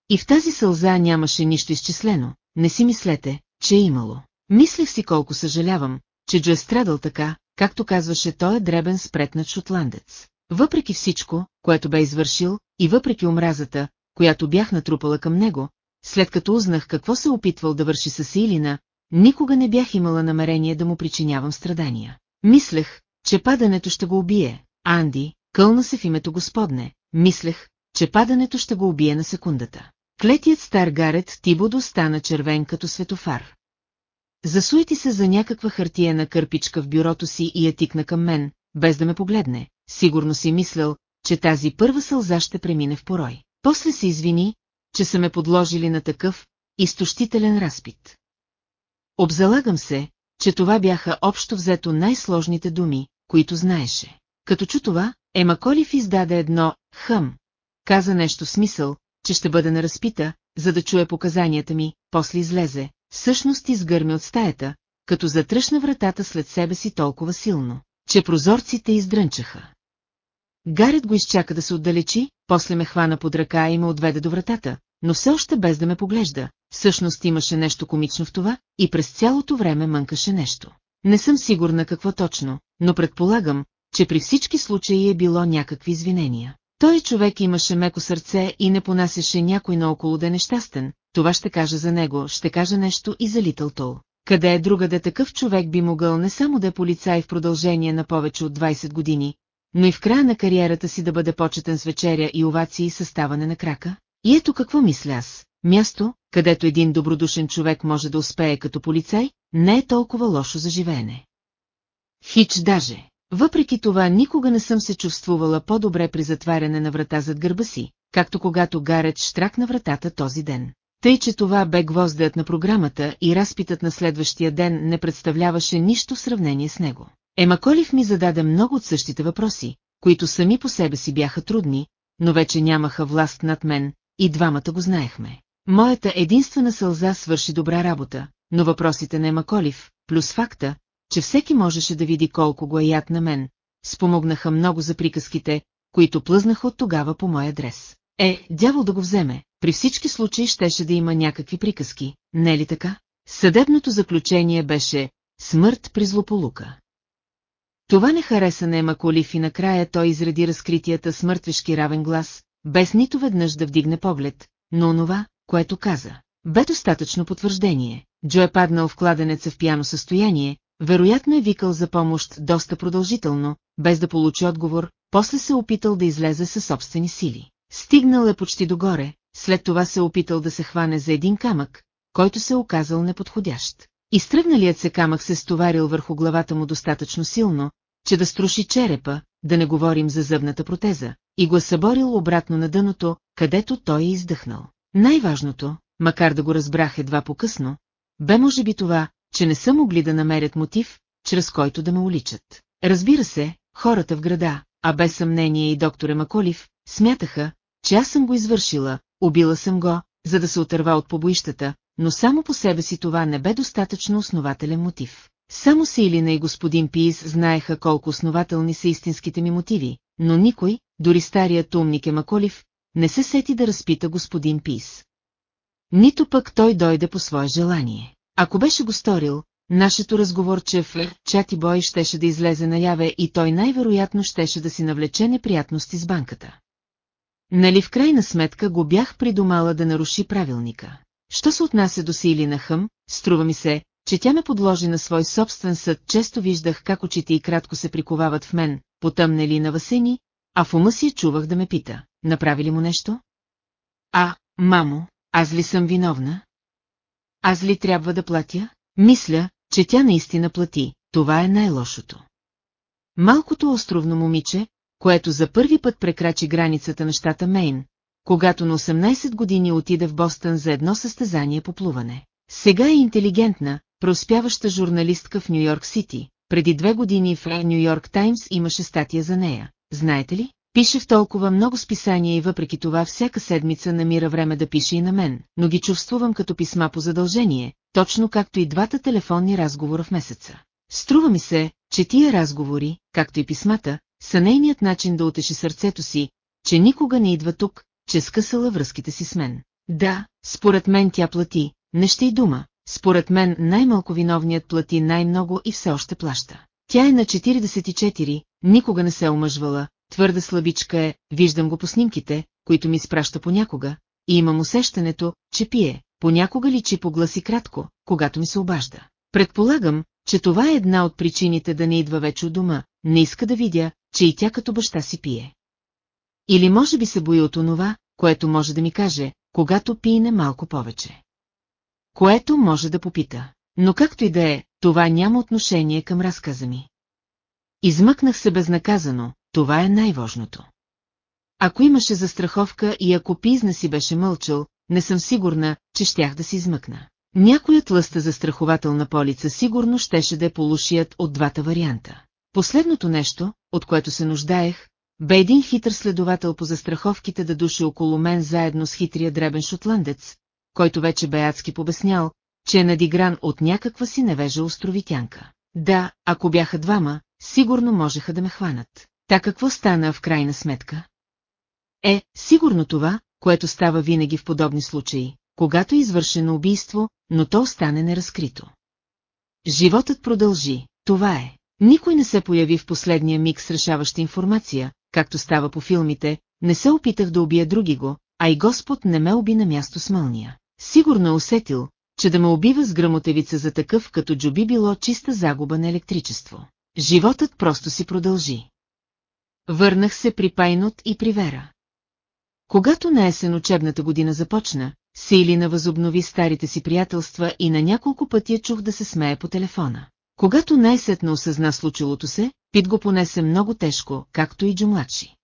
И в тази сълза нямаше нищо изчислено, не си мислете, че е имало. Мислех си колко съжалявам, че Джо е страдал така, както казваше той е дребен спретнат шотландец. Въпреки всичко, което бе извършил, и въпреки омразата, която бях натрупала към него, след като узнах какво се опитвал да върши с Илина, никога не бях имала намерение да му причинявам страдания. Мислех, че падането ще го убие. Анди, кълна се в името Господне, мислех, че падането ще го убие на секундата. Клетият стар гарет Тибодо стана червен като светофар. Засуети се за някаква хартиена кърпичка в бюрото си и я тикна към мен, без да ме погледне. Сигурно си мислял, че тази първа сълза ще премине в порой. После се извини, че са ме подложили на такъв изтощителен разпит. Обзалагам се, че това бяха общо взето най-сложните думи, които знаеше. Като чу това, Ема Колив издаде едно «хъм». Каза нещо в смисъл, че ще бъде на разпита, за да чуе показанията ми, после излезе, всъщност изгърми от стаята, като затръшна вратата след себе си толкова силно, че прозорците издрънчаха. Гарет го изчака да се отдалечи, после ме хвана под ръка и ме отведе до вратата, но все още без да ме поглежда. Всъщност имаше нещо комично в това и през цялото време мънкаше нещо. Не съм сигурна какво точно, но предполагам, че при всички случаи е било някакви извинения. Той човек имаше меко сърце и не понасяше някой наоколо да е нещастен, това ще кажа за него, ще кажа нещо и за Литъл Тол. Къде е другаде такъв човек би могъл не само да е полицай в продължение на повече от 20 години, но и в края на кариерата си да бъде почетен с вечеря и овации с ставане на крака? И ето какво мисля аз. Място, където един добродушен човек може да успее като полицай, не е толкова лошо за живеене. Хич даже. Въпреки това никога не съм се чувствувала по-добре при затваряне на врата зад гърба си, както когато Гарет штракна вратата този ден. Тъй, че това бе гвоздеят на програмата и разпитът на следващия ден не представляваше нищо в сравнение с него. Ема Колив ми зададе много от същите въпроси, които сами по себе си бяха трудни, но вече нямаха власт над мен, и двамата го знаехме. Моята единствена сълза свърши добра работа, но въпросите на Ема Колив, плюс факта, че всеки можеше да види колко го е яд на мен, спомогнаха много за приказките, които плъзнаха от тогава по моя адрес. Е, дявол да го вземе, при всички случаи щеше да има някакви приказки, не ли така? Съдебното заключение беше «Смърт при злополука». Това не хареса на Ема Колиф и накрая той изреди разкритията с мъртвешки равен глас, без нито веднъж да вдигне поглед, но онова, което каза, бе достатъчно потвърждение. Джо е паднал в кладенеца в пияно състояние, вероятно е викал за помощ доста продължително, без да получи отговор, после се опитал да излезе със собствени сили. Стигнал е почти догоре, след това се опитал да се хване за един камък, който се оказал неподходящ. Изтръгналият се камък се стоварил върху главата му достатъчно силно, че да струши черепа, да не говорим за зъбната протеза, и го е съборил обратно на дъното, където той е издъхнал. Най-важното, макар да го разбрах едва по-късно, бе може би това, че не са могли да намерят мотив, чрез който да ме уличат. Разбира се, хората в града, а без съмнение и доктора Маколив, смятаха, че аз съм го извършила, убила съм го, за да се отърва от побоищата, но само по себе си това не бе достатъчно основателен мотив. Само Силина и господин Пиис знаеха колко основателни са истинските ми мотиви, но никой, дори старият умник Емаколив, не се сети да разпита господин Пис. Нито пък той дойде по свое желание. Ако беше го сторил, нашето разговорче в чати бой щеше да излезе наяве и той най-вероятно щеше да си навлече неприятности с банката. Нали в крайна сметка го бях придумала да наруши правилника. Що се отнася до Сили на Хъм, струва ми се, че тя ме подложи на свой собствен съд, често виждах как очите и кратко се приковават в мен, потъмнели на васени, а в ума си чувах да ме пита, направи ли му нещо? А, мамо, аз ли съм виновна? Аз ли трябва да платя? Мисля, че тя наистина плати, това е най-лошото. Малкото островно момиче, което за първи път прекрачи границата на щата Мейн, когато на 18 години отиде в Бостън за едно състезание по плуване. Сега е интелигентна, преуспяваща журналистка в Нью-Йорк Сити. Преди две години в Нью-Йорк Таймс имаше статия за нея. Знаете ли? Пише в толкова много списания и въпреки това всяка седмица намира време да пише и на мен, но ги чувствувам като писма по задължение, точно както и двата телефонни разговора в месеца. Струва ми се, че тия разговори, както и писмата, са нейният начин да утеши сърцето си, че никога не идва тук, че скъсала връзките си с мен. Да, според мен тя плати, не ще и дума, според мен най-малко виновният плати най-много и все още плаща. Тя е на 44, никога не се омъжвала, твърда слабичка е, виждам го по снимките, които ми спраща понякога, и имам усещането, че пие, понякога личи по гласи кратко, когато ми се обажда. Предполагам, че това е една от причините да не идва вече от дома, не иска да видя, че и тя като баща си пие. Или може би се бои от онова, което може да ми каже, когато пине малко повече. Което може да попита. Но както и да е, това няма отношение към разказа ми. Измъкнах се безнаказано, това е най-важното. Ако имаше застраховка и ако Пизна си беше мълчал, не съм сигурна, че щях да си измъкна. Някоят лъста застрахователна полица сигурно щеше да е полушият от двата варианта. Последното нещо, от което се нуждаех, бе един хитър следовател по застраховките да души около мен заедно с хитрия дребен шотландец, който вече бе адски побеснял, че е надигран от някаква си невежа островитянка. Да, ако бяха двама, сигурно можеха да ме хванат. Та какво стана в крайна сметка? Е, сигурно това, което става винаги в подобни случаи, когато е извършено убийство, но то остане неразкрито. Животът продължи, това е. Никой не се появи в последния миг с решаваща информация, както става по филмите, не се опитах да убия други го, а и Господ не ме уби на място с мълния. Сигурно е усетил, че да ме убива с грамотевица за такъв като Джоби било чиста загуба на електричество. Животът просто си продължи. Върнах се при Пайнот и при Вера. Когато на есен учебната година започна, Силина възобнови старите си приятелства и на няколко пъти я чух да се смее по телефона. Когато най-сетно осъзна случилото се, Пит го понесе много тежко, както и Джо младши.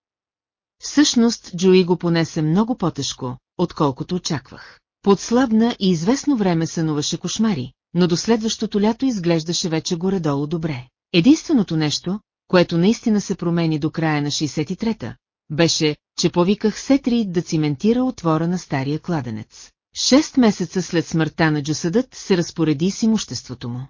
Всъщност Джои го понесе много по-тежко, отколкото очаквах. Подслабна и известно време сънуваше кошмари, но до следващото лято изглеждаше вече горе-долу добре. Единственото нещо, което наистина се промени до края на 63-та, беше, че повиках Сетри да циментира отвора на стария кладенец. Шест месеца след смъртта на Джосъдът се разпореди с имуществото му.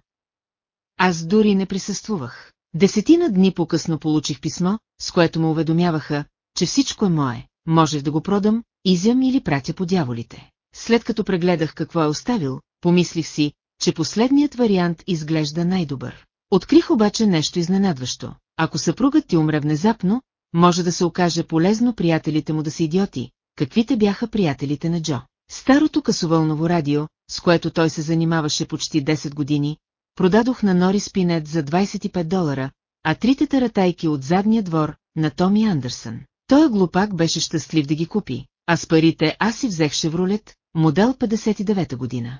Аз дори не присъствувах. Десетина дни по-късно получих писмо, с което му уведомяваха, че всичко е мое, можех да го продам, изям или пратя по дяволите. След като прегледах какво е оставил, помислих си, че последният вариант изглежда най-добър. Открих обаче нещо изненадващо. Ако съпругът ти умре внезапно, може да се окаже полезно приятелите му да са идиоти, каквите бяха приятелите на Джо. Старото късовълново радио, с което той се занимаваше почти 10 години, продадох на Нори Спинет за 25 долара, а трите таратайки от задния двор на Томи Андерсън. Той глупак беше щастлив да ги купи, а с парите аз си взех Шевролет, модел 59 година.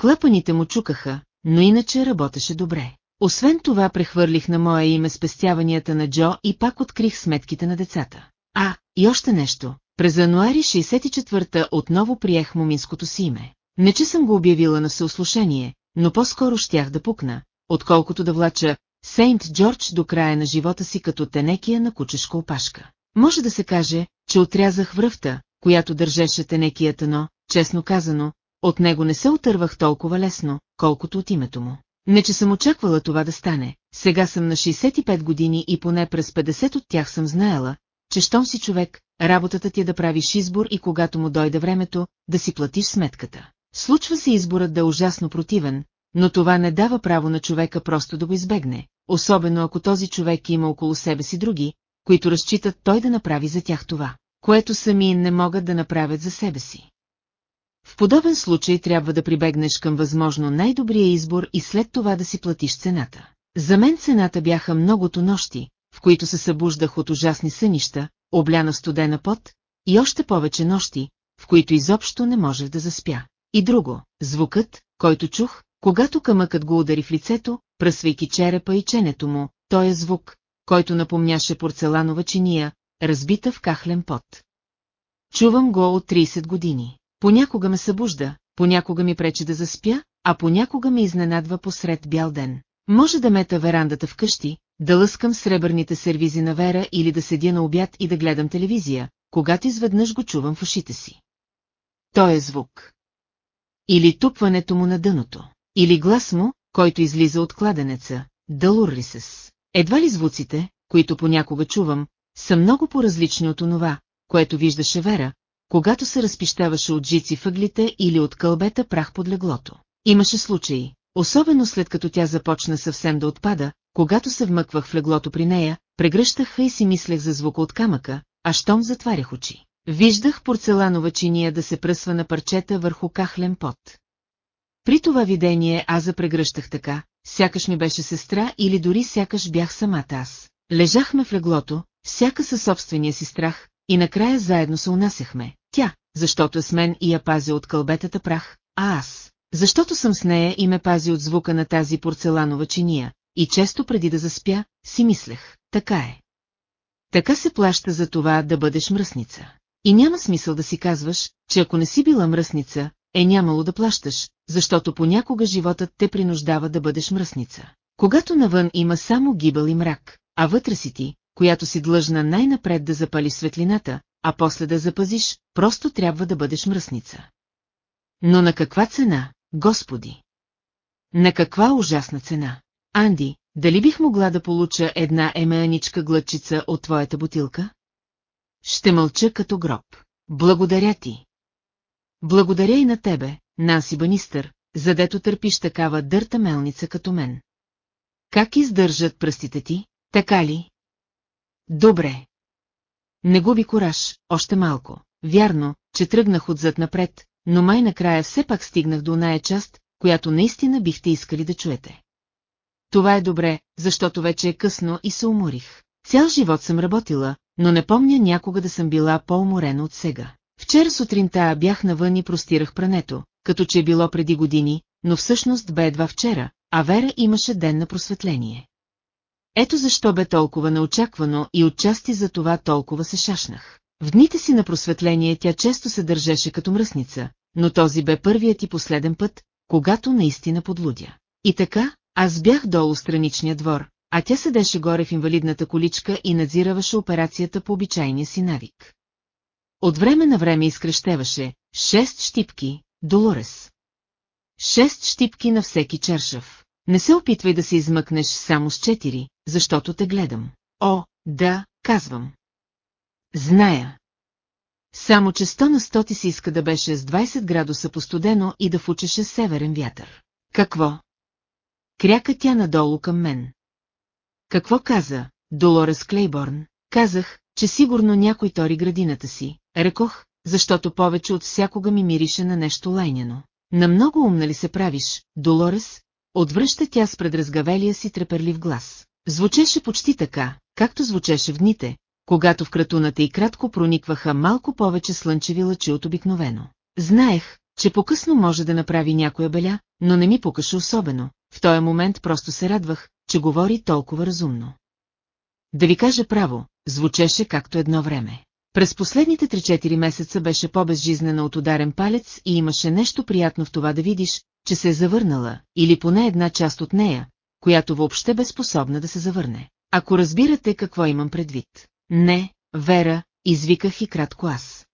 Клапаните му чукаха, но иначе работеше добре. Освен това прехвърлих на мое име спестяванията на Джо и пак открих сметките на децата. А, и още нещо. През януари 64-та отново приех моминското си име. Не че съм го обявила на съослушение, но по-скоро щях да пукна, отколкото да влача Сейнт Джордж до края на живота си като тенекия на кучешка опашка. Може да се каже, че отрязах връвта, която държеше тенекията, но, честно казано, от него не се отървах толкова лесно, колкото от името му. Не, че съм очаквала това да стане, сега съм на 65 години и поне през 50 от тях съм знаела, че щом си човек, работата ти е да правиш избор и когато му дойде времето, да си платиш сметката. Случва се изборът да е ужасно противен, но това не дава право на човека просто да го избегне, особено ако този човек има около себе си други, които разчитат той да направи за тях това, което сами не могат да направят за себе си. В подобен случай трябва да прибегнеш към възможно най-добрия избор и след това да си платиш цената. За мен цената бяха многото нощи, в които се събуждах от ужасни сънища, обляна студена пот, и още повече нощи, в които изобщо не можех да заспя. И друго, звукът, който чух, когато камъкът го удари в лицето, пръсвайки черепа и ченето му, той е звук, който напомняше порцеланова чиния, разбита в кахлен пот. Чувам го от 30 години. Понякога ме събужда, понякога ми пречи да заспя, а понякога ме изненадва посред бял ден. Може да мета верандата вкъщи, да лъскам сребърните сервизи на Вера или да седя на обяд и да гледам телевизия, когато изведнъж го чувам в ушите си. Той е звук. Или тупването му на дъното. Или глас му, който излиза от кладенеца, Далуррисес. Едва ли звуците, които понякога чувам, са много по-различни от онова, което виждаше Вера, когато се разпищаваше от жици въглите или от кълбета прах под леглото. Имаше случаи, особено след като тя започна съвсем да отпада, когато се вмъквах в леглото при нея, прегръщах и си мислех за звука от камъка, а щом затварях очи. Виждах порцеланова чиния да се пръсва на парчета върху кахлен пот. При това видение аз запрегръщах така, сякаш ми беше сестра или дори сякаш бях самата аз. Лежахме в леглото, всяка със собствения си страх, и накрая заедно се унасяхме. Тя, защото е с мен и я пази от кълбетата прах, а аз, защото съм с нея и ме пази от звука на тази порцеланова чиния, и често преди да заспя, си мислех, така е. Така се плаща за това да бъдеш мръсница. И няма смисъл да си казваш, че ако не си била мръсница, е нямало да плащаш, защото понякога животът те принуждава да бъдеш мръсница. Когато навън има само гибел и мрак, а вътре си ти, която си длъжна най-напред да запали светлината, а после да запазиш, просто трябва да бъдеш мръсница. Но на каква цена, Господи? На каква ужасна цена? Анди, дали бих могла да получа една емеаничка глъчица от твоята бутилка? Ще мълча като гроб. Благодаря ти. Благодаря и на тебе, Nanси Банистър, задето търпиш такава дърта мелница като мен. Как издържат пръстите ти, така ли? Добре. Не губи кораж, още малко. Вярно, че тръгнах отзад напред, но май накрая все пак стигнах до оная част, която наистина бихте искали да чуете. Това е добре, защото вече е късно и се уморих. Цял живот съм работила, но не помня някога да съм била по-уморена от сега. Вчера сутринта бях навън и простирах прането, като че е било преди години, но всъщност бе едва вчера, а Вера имаше ден на просветление. Ето защо бе толкова неочаквано и отчасти за това толкова се шашнах. В дните си на просветление тя често се държеше като мръсница, но този бе първият и последен път, когато наистина подлудя. И така, аз бях долу страничния двор, а тя седеше горе в инвалидната количка и надзираваше операцията по обичайния си навик. От време на време изкрещеваше «Шест щипки, Долорес!» Шест щипки на всеки чершав. Не се опитвай да се измъкнеш само с четири, защото те гледам. О, да, казвам. Зная. Само че сто на сто ти си иска да беше с 20 градуса постудено и да фучеше северен вятър. Какво? Кряка тя надолу към мен. Какво каза, Долорес Клейборн? Казах, че сигурно някой тори градината си. Рекох, защото повече от всякога ми мирише на нещо лайняно. На много умна ли се правиш, Долорес? Отвръща тя с предразгавелия си треперлив глас. Звучеше почти така, както звучеше в дните, когато в кратуната и кратко проникваха малко повече слънчеви лъчи от обикновено. Знаех, че по-късно може да направи някоя беля, но не ми покаше особено. В този момент просто се радвах, че говори толкова разумно. Да ви кажа право, звучеше както едно време. През последните 3-4 месеца беше по-безжизнена от ударен палец и имаше нещо приятно в това да видиш, че се е завърнала, или поне една част от нея, която въобще бе способна да се завърне. Ако разбирате какво имам предвид. Не, Вера, извиках и кратко аз.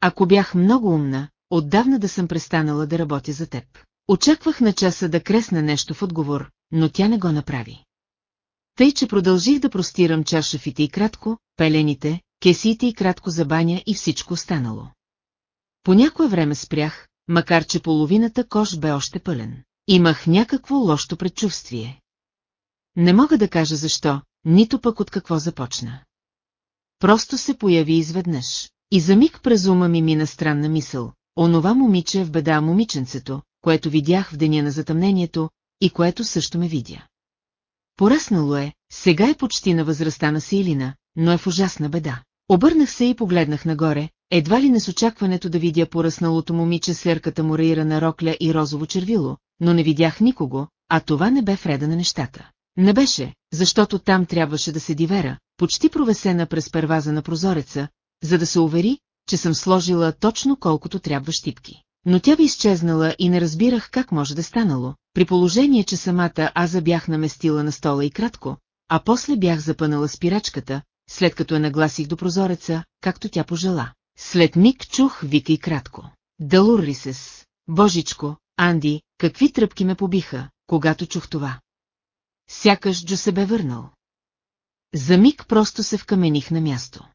Ако бях много умна, отдавна да съм престанала да работя за теб. Очаквах на часа да кресна нещо в отговор, но тя не го направи. Тъй, че продължих да простирам чашафите и кратко, пелените, кесите и кратко за баня и всичко останало. По някое време спрях, макар че половината кош бе още пълен. Имах някакво лошо предчувствие. Не мога да кажа защо, нито пък от какво започна. Просто се появи изведнъж. И за миг през ума ми мина странна мисъл. Онова момиче в беда момиченцето, което видях в деня на затъмнението и което също ме видя. Пораснало е, сега е почти на възрастта на Силина, но е в ужасна беда. Обърнах се и погледнах нагоре, едва ли не с очакването да видя поръсналото момиче с лерката му на рокля и розово червило, но не видях никого, а това не бе вреда на нещата. Не беше, защото там трябваше да се дивера, почти провесена през перваза на прозореца, за да се увери, че съм сложила точно колкото трябва щипки. Но тя би изчезнала и не разбирах как може да станало, при положение, че самата аз бях наместила на стола и кратко, а после бях запънала спирачката, след като я нагласих до прозореца, както тя пожела. След миг чух вика и кратко. Далуррисес, божичко, Анди, какви тръпки ме побиха, когато чух това. Сякаш Джо се бе върнал. За миг просто се вкамених на място.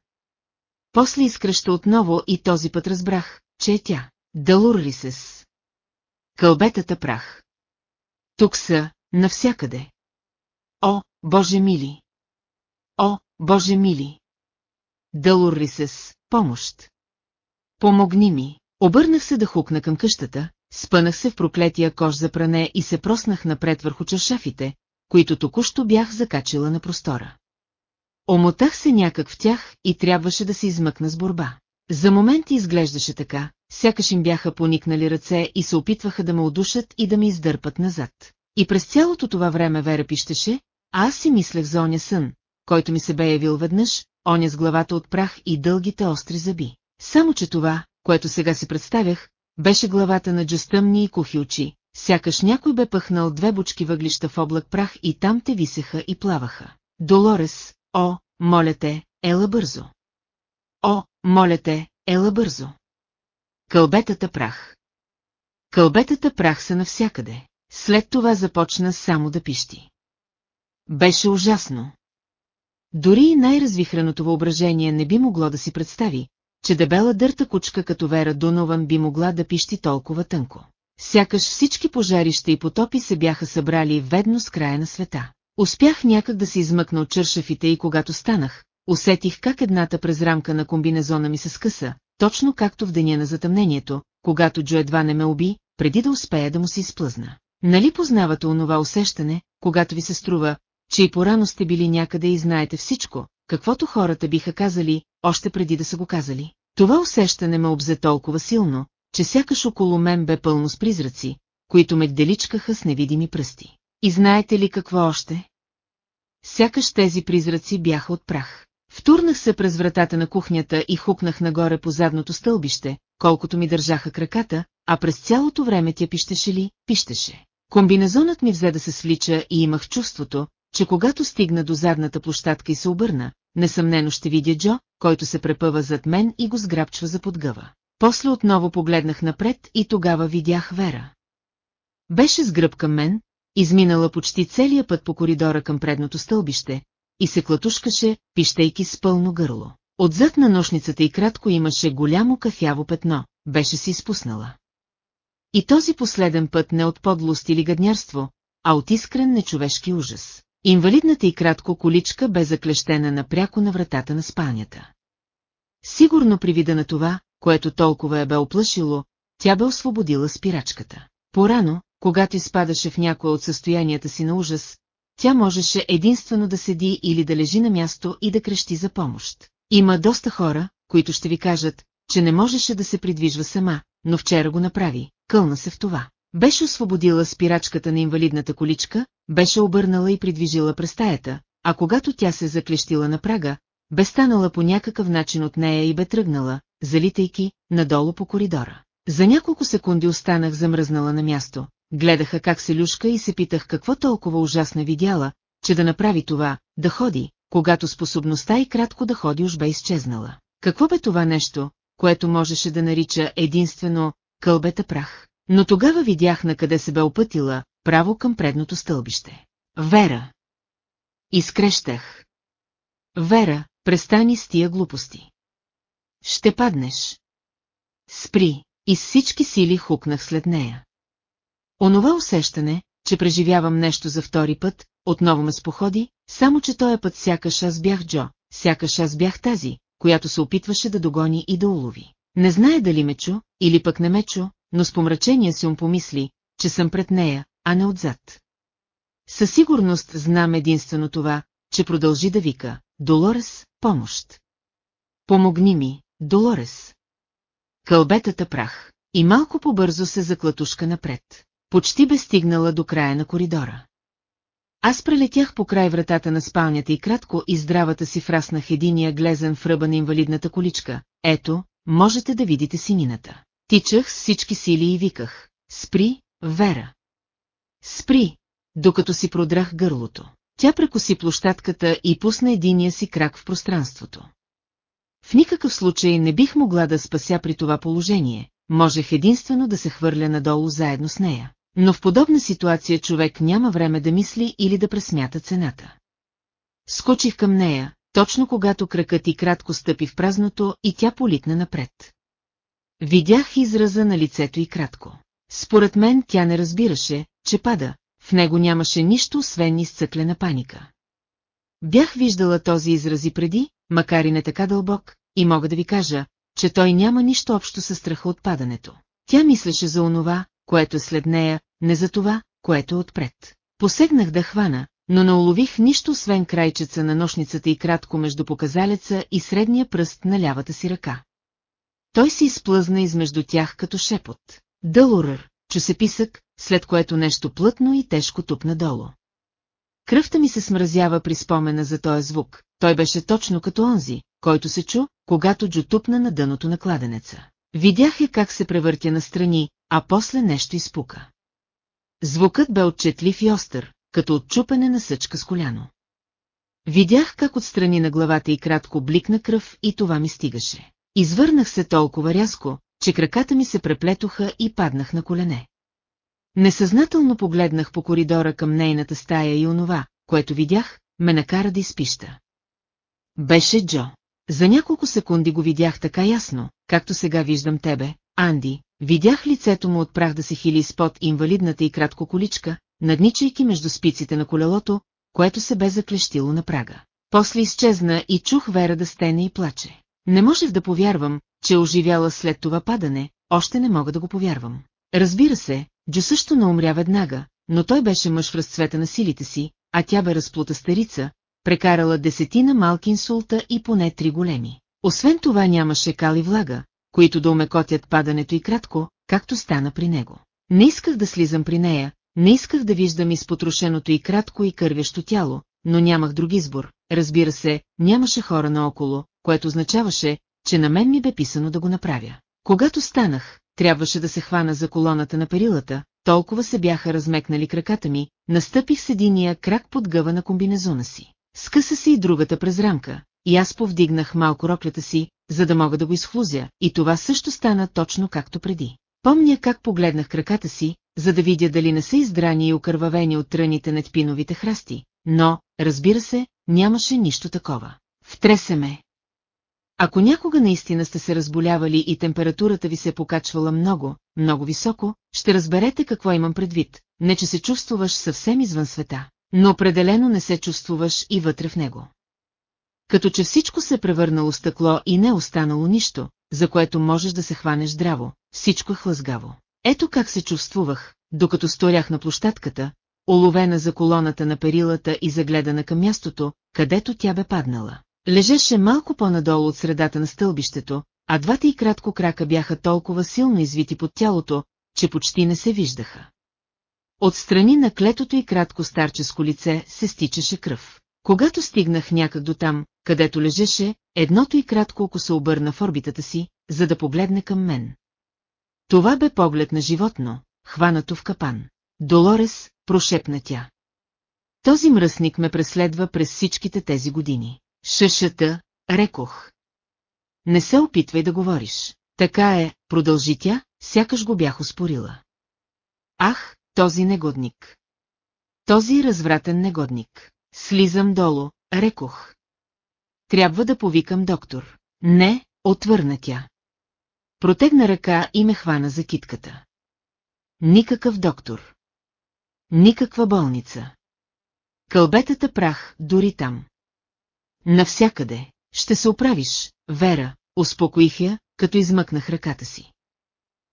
После изкръща отново и този път разбрах, че е тя. Далуррисес. Кълбетата прах. Тук са, навсякъде. О, Боже мили! О, Боже мили! Далуррисес, помощ! Помогни ми! Обърнах се да хукна към къщата, спънах се в проклетия кош за пране и се проснах напред върху чашафите, които току-що бях закачила на простора. Омотах се някак в тях и трябваше да се измъкна с борба. За момент изглеждаше така, сякаш им бяха поникнали ръце и се опитваха да ме удушат и да ме издърпат назад. И през цялото това време Вера пищеше, а аз си мислех за оня сън, който ми се бе явил веднъж, оня с главата от прах и дългите остри зъби. Само че това, което сега си представях, беше главата на джастъмни и кухи очи, сякаш някой бе пъхнал две бучки въглища в облак прах и там те висеха и плаваха. Долорес, о, моля те, ела бързо. О, моля те, ела бързо. Кълбетата прах. Кълбетата прах са навсякъде. След това започна само да пищи. Беше ужасно. Дори и най-развихреното въображение не би могло да си представи, че дебела дърта кучка като Вера Дунован би могла да пищи толкова тънко. Сякаш всички пожарища и потопи се бяха събрали ведно с края на света. Успях някак да се измъкна от чершафите и когато станах, усетих как едната през рамка на комбинезона ми се скъса, точно както в деня на затъмнението, когато Джо едва не ме уби, преди да успея да му се изплъзна. Нали познавате онова усещане, когато ви се струва, че и порано сте били някъде и знаете всичко, каквото хората биха казали, още преди да са го казали? Това усещане ме обзе толкова силно, че сякаш около мен бе пълно с призраци, които ме деличкаха с невидими пръсти. И знаете ли какво още? Сякаш тези призраци бяха от прах. Втурнах се през вратата на кухнята и хукнах нагоре по задното стълбище, колкото ми държаха краката, а през цялото време тя пищеше ли, пищеше. Комбинезонът ми взе да се свлича и имах чувството, че когато стигна до задната площадка и се обърна, несъмнено ще видя Джо, който се препъва зад мен и го сграбчва за подгъва. После отново погледнах напред и тогава видях Вера. Беше с гръб към мен, изминала почти целия път по коридора към предното стълбище и се клатушкаше, пищейки с пълно гърло. Отзад на нощницата и кратко имаше голямо кафяво петно, беше си изпуснала. И този последен път не от подлост или гаднярство, а от искрен нечовешки ужас. Инвалидната и кратко количка бе заклещена напряко на вратата на спалнята. Сигурно при вида на това, което толкова е бе оплашило, тя бе освободила спирачката. Порано, когато изпадаше в някое от състоянията си на ужас, тя можеше единствено да седи или да лежи на място и да крещи за помощ. Има доста хора, които ще ви кажат, че не можеше да се придвижва сама, но вчера го направи, кълна се в това. Беше освободила спирачката на инвалидната количка, беше обърнала и придвижила през стаята, а когато тя се заклещила на прага, бе станала по някакъв начин от нея и бе тръгнала, залитайки, надолу по коридора. За няколко секунди останах замръзнала на място, гледаха как се люшка и се питах какво толкова ужасна видяла, че да направи това, да ходи, когато способността и кратко да ходи уж бе изчезнала. Какво бе това нещо, което можеше да нарича единствено кълбета прах? Но тогава видях на къде се бе опътила, право към предното стълбище. Вера. Изкрещах. Вера, престани с тия глупости. Ще паднеш. Спри, и с всички сили хукнах след нея. Онова усещане, че преживявам нещо за втори път, отново ме споходи, само че този път сякаш аз бях Джо, сякаш аз бях тази, която се опитваше да догони и да улови. Не знае дали ме чу, или пък не ме чу, но с помрачение си ум помисли, че съм пред нея, а не отзад. Със сигурност знам единствено това, че продължи да вика «Долорес, помощ!» Помогни ми, Долорес! Кълбетата прах и малко побързо се заклатушка напред. Почти бе стигнала до края на коридора. Аз прелетях по край вратата на спалнята и кратко и здравата си фраснах единия глезен в ръба на инвалидната количка. Ето, можете да видите синината. Тичах с всички сили и виках. Спри, Вера. Спри, докато си продрах гърлото. Тя прекоси площадката и пусна единия си крак в пространството. В никакъв случай не бих могла да спася при това положение, можех единствено да се хвърля надолу заедно с нея. Но в подобна ситуация човек няма време да мисли или да пресмята цената. Скочих към нея, точно когато кракът и кратко стъпи в празното и тя политна напред. Видях израза на лицето и кратко. Според мен тя не разбираше, че пада, в него нямаше нищо освен изцъклена паника. Бях виждала този израз и преди, макар и не така дълбок, и мога да ви кажа, че той няма нищо общо с страха от падането. Тя мислеше за онова, което е след нея, не за това, което е отпред. Посегнах да хвана, но не улових нищо освен крайчеца на нощницата и кратко между показалеца и средния пръст на лявата си ръка. Той се изплъзна измежду тях като шепот. Дълурър, чу се писък, след което нещо плътно и тежко тупна долу. Кръвта ми се смразява при спомена за този звук, той беше точно като онзи, който се чу, когато Джо тупна на дъното на кладенеца. Видях я как се превъртя настрани, а после нещо изпука. Звукът бе отчетлив и остър, като отчупене на съчка с коляно. Видях как отстрани на главата и кратко бликна кръв и това ми стигаше. Извърнах се толкова рязко, че краката ми се преплетоха и паднах на колене. Несъзнателно погледнах по коридора към нейната стая и онова, което видях, ме накара да изпища. Беше Джо. За няколко секунди го видях така ясно, както сега виждам тебе, Анди. Видях лицето му от прах да се хили изпод инвалидната и кратко количка, надничайки между спиците на колелото, което се бе заклещило на прага. После изчезна и чух Вера да стене и плаче. Не можех да повярвам, че е оживяла след това падане, още не мога да го повярвам. Разбира се, Джо също не умря веднага, но той беше мъж в разцвета на силите си, а тя бе разплута старица, прекарала десетина малки инсулта и поне три големи. Освен това нямаше кал и влага, които да умекотят падането и кратко, както стана при него. Не исках да слизам при нея, не исках да виждам изпотрошеното и кратко и кървещо тяло, но нямах друг избор. Разбира се, нямаше хора наоколо, което означаваше, че на мен ми бе писано да го направя. Когато станах, трябваше да се хвана за колоната на перилата, толкова се бяха размекнали краката ми, настъпих с единия крак под гъва на комбинезона си. Скъса се и другата през рамка, и аз повдигнах малко роклята си, за да мога да го изхлузя, и това също стана точно както преди. Помня как погледнах краката си, за да видя дали не са издрани и окървавени от тръните над пиновите храсти, но, разбира се, нямаше нищо такова. Втресе ме. Ако някога наистина сте се разболявали и температурата ви се е покачвала много, много високо, ще разберете какво имам предвид, не че се чувствуваш съвсем извън света, но определено не се чувствуваш и вътре в него. Като че всичко се е превърнало стъкло и не е останало нищо, за което можеш да се хванеш здраво, всичко е хлъзгаво. Ето как се чувствувах, докато сторях на площадката, оловена за колоната на перилата и загледана към мястото, където тя бе паднала. Лежеше малко по-надолу от средата на стълбището, а двата и кратко крака бяха толкова силно извити под тялото, че почти не се виждаха. Отстрани на клетото и кратко старческо лице се стичаше кръв. Когато стигнах някак до там, където лежеше, едното и кратко око се обърна в орбитата си, за да погледне към мен. Това бе поглед на животно, хванато в капан. Долорес, прошепна тя. Този мръсник ме преследва през всичките тези години. Шъшата, рекох. Не се опитвай да говориш. Така е, продължи тя, сякаш го бях успорила. Ах, този негодник. Този развратен негодник. Слизам долу, рекох. Трябва да повикам доктор. Не, отвърна тя. Протегна ръка и ме хвана за китката. Никакъв доктор. Никаква болница. Кълбетата прах, дори там. Навсякъде. Ще се оправиш, Вера, успокоих я, като измъкнах ръката си.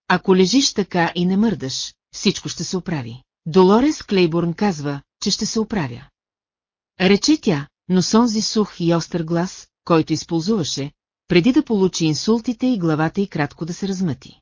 Ако лежиш така и не мърдаш, всичко ще се оправи. Долорес Клейборн казва, че ще се оправя. Рече тя, но с онзи сух и остър глас, който използваше, преди да получи инсултите и главата и кратко да се размъти.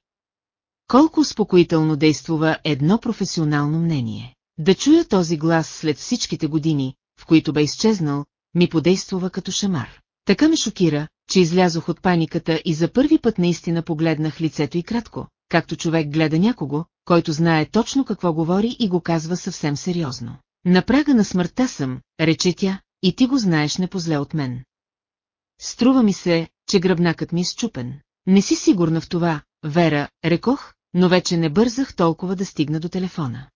Колко успокоително действува едно професионално мнение. Да чуя този глас след всичките години, в които бе изчезнал, ми подействува като шамар. Така ме шокира, че излязох от паниката и за първи път наистина погледнах лицето и кратко, както човек гледа някого, който знае точно какво говори и го казва съвсем сериозно. На прага на смъртта съм, рече тя, и ти го знаеш непозле от мен. Струва ми се, че гръбнакът ми е щупен. Не си сигурна в това, Вера, рекох, но вече не бързах толкова да стигна до телефона.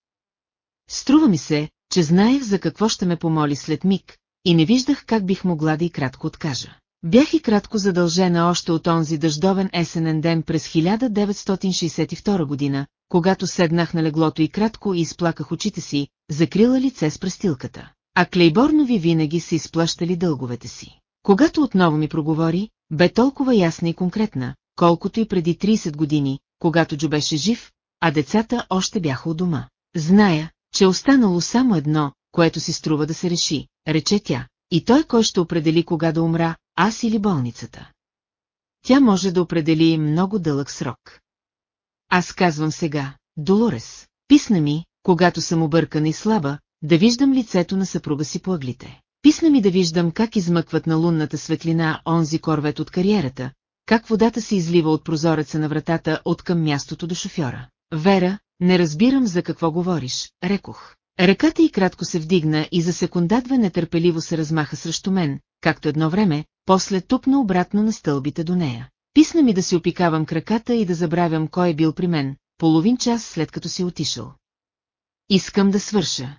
Струва ми се, че знаех за какво ще ме помоли след миг, и не виждах как бих могла да и кратко откажа. Бях и кратко задължена още от онзи дъждовен есенен ден през 1962 година, когато седнах на леглото и кратко и изплаках очите си, закрила лице с престилката. А Клейборнови винаги са изплащали дълговете си. Когато отново ми проговори, бе толкова ясна и конкретна, колкото и преди 30 години, когато Джо беше жив, а децата още бяха у дома. Зная, че е останало само едно, което си струва да се реши, рече тя. И той кой ще определи кога да умра, аз или болницата. Тя може да определи много дълъг срок. Аз казвам сега, Долорес, писна ми, когато съм объркана и слаба, да виждам лицето на съпруга си по ъглите. Писна ми да виждам как измъкват на лунната светлина онзи корвет от кариерата, как водата се излива от прозореца на вратата от към мястото до шофьора. Вера, не разбирам за какво говориш, рекох. Ръката й кратко се вдигна и за секундат-две нетърпеливо се размаха срещу мен, както едно време, после тупна обратно на стълбите до нея. Писна ми да си опикавам краката и да забравям кой е бил при мен, половин час след като си отишъл. Искам да свърша.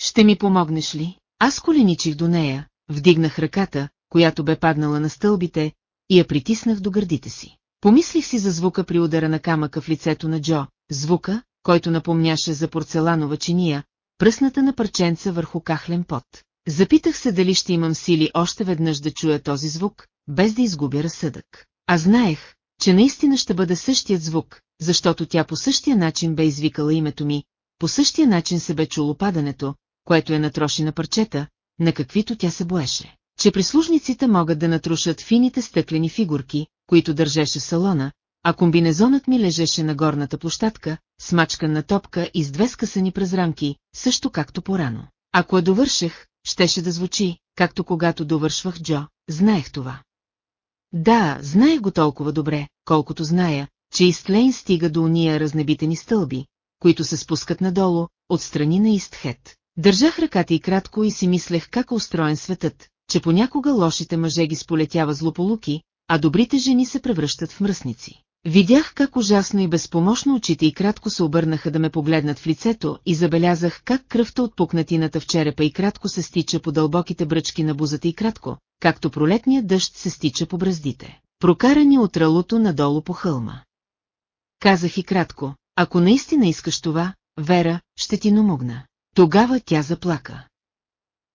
Ще ми помогнеш ли? Аз коленичих до нея, вдигнах ръката, която бе паднала на стълбите, и я притиснах до гърдите си. Помислих си за звука при удара на камъка в лицето на Джо, звука, който напомняше за порцеланова чиния, пръсната на парченца върху кахлен пот. Запитах се дали ще имам сили още веднъж да чуя този звук, без да изгубя разсъдък. А знаех, че наистина ще бъде същият звук, защото тя по същия начин бе извикала името ми, по същия начин се бе чуло падането, което я натроши на парчета, на каквито тя се боеше. Че прислужниците могат да натрушат фините стъклени фигурки, които държеше салона, а комбинезонът ми лежеше на горната площадка, смачкан на топка и с две скъсани през рамки, също както порано. Ако я довършех, щеше да звучи, както когато довършвах Джо, знаех това. Да, знаех го толкова добре, колкото зная, че Истлейн стига до уния разнебитени стълби, които се спускат надолу, от страни на Истхет. Държах ръката и кратко и си мислех как е устроен светът, че понякога лошите мъже ги сполетява злополуки, а добрите жени се превръщат в мръсници. Видях как ужасно и безпомощно очите и кратко се обърнаха да ме погледнат в лицето и забелязах как кръвта от пукнатината в черепа и кратко се стича по дълбоките бръчки на бузата и кратко, както пролетният дъжд се стича по браздите, прокарани от ралото надолу по хълма. Казах и кратко, ако наистина искаш това, Вера, ще ти намогна. Тогава тя заплака.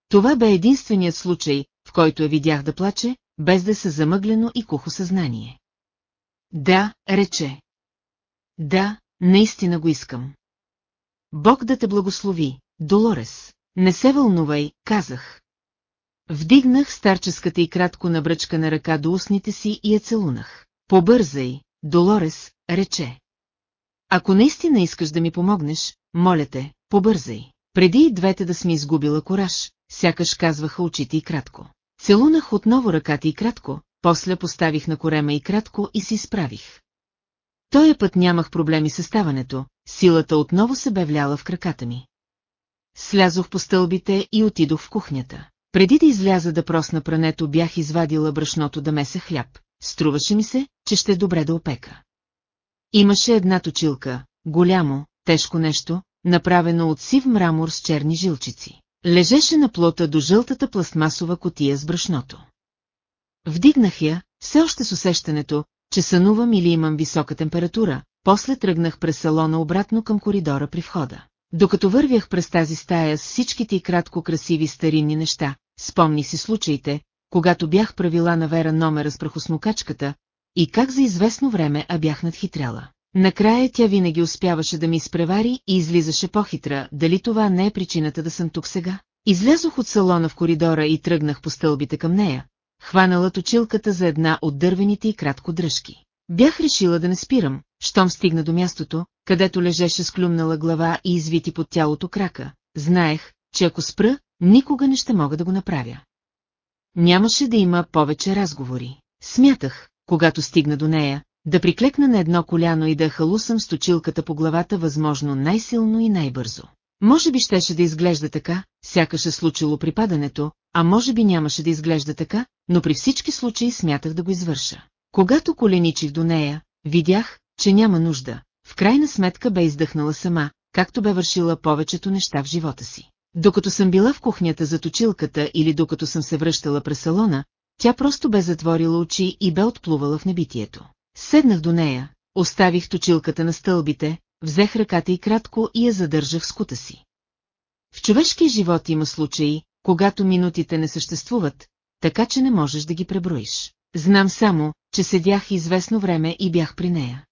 Това бе единственият случай, в който я видях да плаче, без да се замъглено и кухо съзнание. Да, рече. Да, наистина го искам. Бог да те благослови, Долорес. Не се вълнувай, казах. Вдигнах старческата и кратко набръчка на ръка до устните си и я целунах. Побързай, Долорес, рече. Ако наистина искаш да ми помогнеш, моля те, побързай. Преди и двете да сме изгубила кораж, сякаш казваха очите и кратко. Целунах отново ръката и кратко, после поставих на корема и кратко и си справих. Тоя път нямах проблеми с ставането, силата отново се бе вляла в краката ми. Слязох по стълбите и отидох в кухнята. Преди да изляза да просна прането, бях извадила брашното да месе хляб. Струваше ми се, че ще е добре да опека. Имаше една точилка, голямо, тежко нещо, направено от сив мрамор с черни жилчици. Лежеше на плота до жълтата пластмасова котия с брашното. Вдигнах я, все още с усещането, че сънувам или имам висока температура, после тръгнах през салона обратно към коридора при входа. Докато вървях през тази стая с всичките и кратко красиви старинни неща, спомни си случаите, когато бях правила на Вера номера с прахосмокачката, и как за известно време а бях надхитряла. Накрая тя винаги успяваше да ми изпревари и излизаше по-хитра, дали това не е причината да съм тук сега? Излязох от салона в коридора и тръгнах по стълбите към нея, хванала точилката за една от дървените и кратко дръжки. Бях решила да не спирам, щом стигна до мястото, където лежеше склюмнала глава и извити под тялото крака. Знаех, че ако спра, никога не ще мога да го направя. Нямаше да има повече разговори. Смятах, когато стигна до нея, да приклекна на едно коляно и да халусам с точилката по главата възможно най-силно и най-бързо. Може би щеше да изглежда така, сякаш е случило при падането, а може би нямаше да изглежда така, но при всички случаи смятах да го извърша. Когато коленичих до нея, видях, че няма нужда. В крайна сметка бе издъхнала сама, както бе вършила повечето неща в живота си. Докато съм била в кухнята за точилката или докато съм се връщала през салона, тя просто бе затворила очи и бе отплувала в небитието. Седнах до нея, оставих точилката на стълбите, взех ръката и кратко и я задържах в скута си. В човешкия живот има случаи, когато минутите не съществуват, така че не можеш да ги преброиш. Знам само, че седях известно време и бях при нея.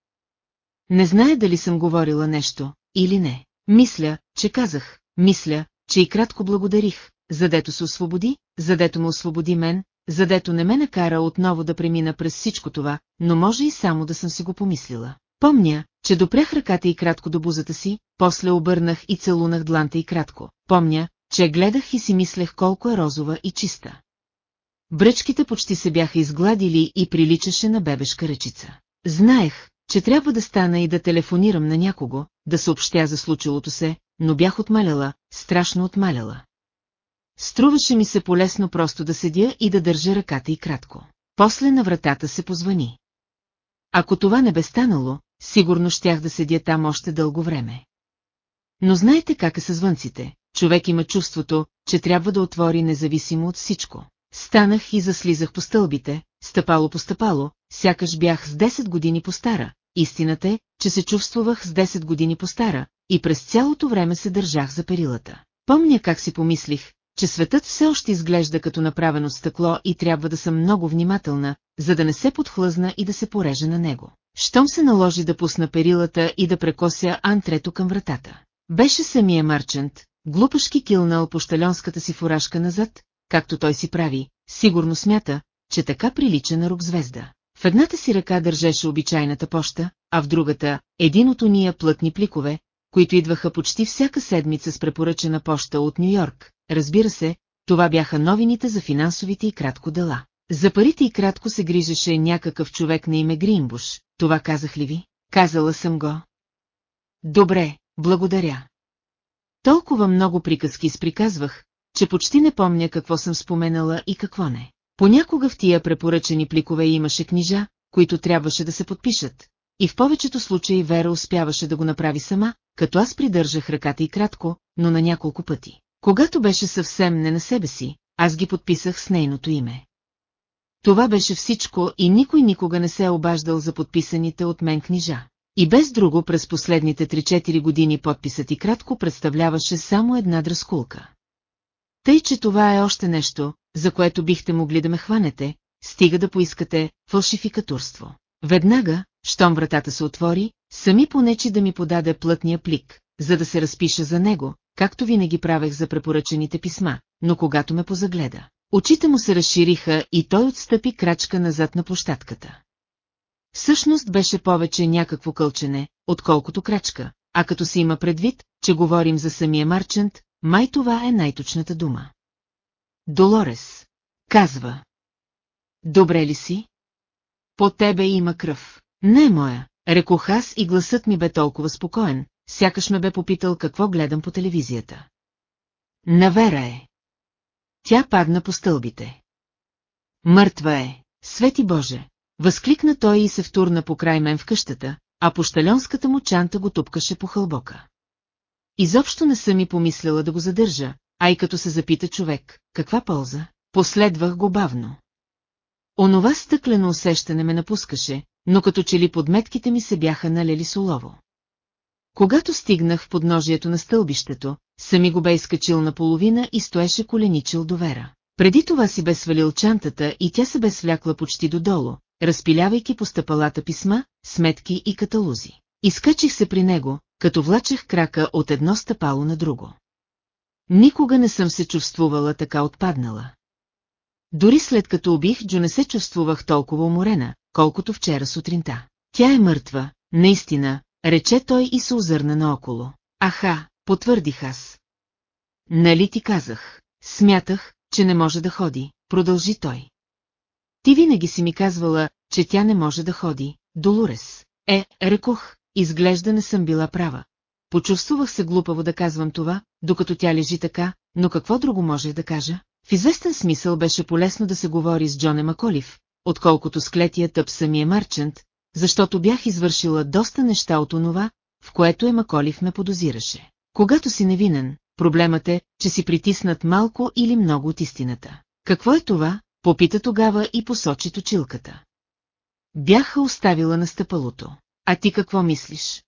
Не зная дали съм говорила нещо, или не. Мисля, че казах, мисля, че и кратко благодарих, задето се освободи, задето ме освободи мен, задето не ме накара отново да премина през всичко това, но може и само да съм си го помислила. Помня, че допрях ръката и кратко до бузата си, после обърнах и целунах дланта и кратко. Помня, че гледах и си мислех колко е розова и чиста. Бръчките почти се бяха изгладили и приличаше на бебешка ръчица. Знаех, че трябва да стана и да телефонирам на някого, да съобщя за случилото се, но бях отмаляла, страшно отмаляла. Струваше ми се полесно просто да седя и да държа ръката и кратко. После на вратата се позвани. Ако това не бе станало, сигурно щях да седя там още дълго време. Но знаете как е с звънците, човек има чувството, че трябва да отвори независимо от всичко. Станах и заслизах по стълбите, стъпало по стъпало, сякаш бях с 10 години по-стара. Истината е, че се чувствувах с 10 години по-стара, и през цялото време се държах за перилата. Помня как си помислих, че светът все още изглежда като направено стъкло и трябва да съм много внимателна, за да не се подхлъзна и да се пореже на него. Щом се наложи да пусна перилата и да прекося антрето към вратата. Беше самия марчант, глупашки килнал по щалионската си фуражка назад, както той си прави, сигурно смята, че така прилича на рок-звезда. В едната си ръка държеше обичайната поща, а в другата – един от уния плътни пликове, които идваха почти всяка седмица с препоръчена поща от Нью-Йорк. Разбира се, това бяха новините за финансовите и кратко дела. За парите и кратко се грижеше някакъв човек на име Гринбуш, това казах ли ви? Казала съм го. Добре, благодаря. Толкова много приказки изприказвах, че почти не помня какво съм споменала и какво не. Понякога в тия препоръчени пликове имаше книжа, които трябваше да се подпишат, и в повечето случаи Вера успяваше да го направи сама, като аз придържах ръката и кратко, но на няколко пъти. Когато беше съвсем не на себе си, аз ги подписах с нейното име. Това беше всичко и никой никога не се е обаждал за подписаните от мен книжа. И без друго през последните 3-4 години подписът и кратко представляваше само една дръскулка. Тъй, че това е още нещо, за което бихте могли да ме хванете, стига да поискате фалшификатурство. Веднага, щом вратата се отвори, сами понечи да ми подаде плътния плик, за да се разпиша за него, както винаги правех за препоръчените писма, но когато ме позагледа, очите му се разшириха и той отстъпи крачка назад на площадката. Всъщност беше повече някакво кълчене, отколкото крачка, а като се има предвид, че говорим за самия Марчант, май това е най-точната дума. Долорес, казва. Добре ли си? По тебе има кръв. Не моя, рекох аз и гласът ми бе толкова спокоен, сякаш ме бе попитал какво гледам по телевизията. Навера е. Тя падна по стълбите. Мъртва е, свети Боже! Възкликна той и се втурна по край мен в къщата, а пощалионската му чанта го тупкаше по хълбока. Изобщо не съм и помисляла да го задържа, а и като се запита човек, каква полза, последвах го бавно. Онова стъклено усещане ме напускаше, но като че ли подметките ми се бяха налели солово. Когато стигнах в подножието на стълбището, сами го бе изкачил наполовина и стоеше коленичил до Вера. Преди това си бе свалил чантата и тя се бе свлякла почти додолу, разпилявайки по стъпалата писма, сметки и каталузи. Изкачих се при него, като влачех крака от едно стъпало на друго. Никога не съм се чувствувала така отпаднала. Дори след като убих Джо не се чувствувах толкова уморена, колкото вчера сутринта. Тя е мъртва, наистина, рече той и се озърна наоколо. Аха, потвърдих аз. Нали ти казах? Смятах, че не може да ходи, продължи той. Ти винаги си ми казвала, че тя не може да ходи, Долурес. Е, рекох, изглежда не съм била права. Почувствах се глупаво да казвам това, докато тя лежи така, но какво друго може да кажа? В известен смисъл беше полезно да се говори с Джоне Маколив, отколкото с клетия тъп самия Марчант, защото бях извършила доста неща от онова, в което е Маколив ме подозираше. Когато си невинен, проблемът е, че си притиснат малко или много от истината. Какво е това? Попита тогава и посочи точилката. Бяха оставила на стъпалото. А ти какво мислиш?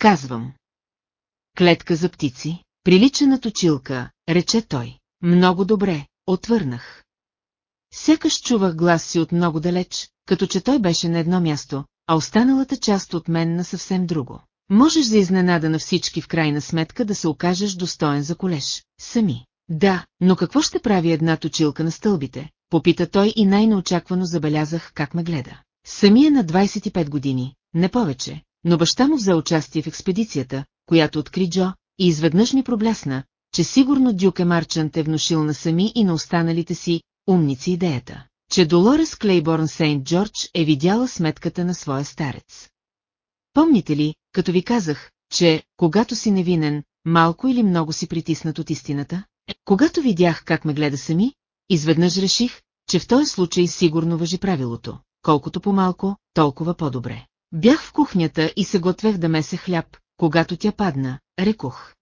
Казвам. Клетка за птици, прилича на точилка, рече той. Много добре, отвърнах. Сякаш чувах глас си от много далеч, като че той беше на едно място, а останалата част от мен на съвсем друго. Можеш за изненада на всички в крайна сметка да се окажеш достоен за колеж, сами. Да, но какво ще прави една точилка на стълбите? Попита той и най-неочаквано забелязах как ме гледа. Самия на 25 години, не повече, но баща му взе участие в експедицията, която откри Джо, и изведнъж ми проблясна, че сигурно Дюке Марчант е внушил на сами и на останалите си умници идеята, че Долорес Клейборн Сейнт Джордж е видяла сметката на своя старец. Помните ли, като ви казах, че, когато си невинен, малко или много си притиснат от истината? Когато видях как ме гледа сами, изведнъж реших, че в този случай сигурно въжи правилото. Колкото по-малко, толкова по-добре. Бях в кухнята и се готвех да месе хляб, когато тя падна, рекох.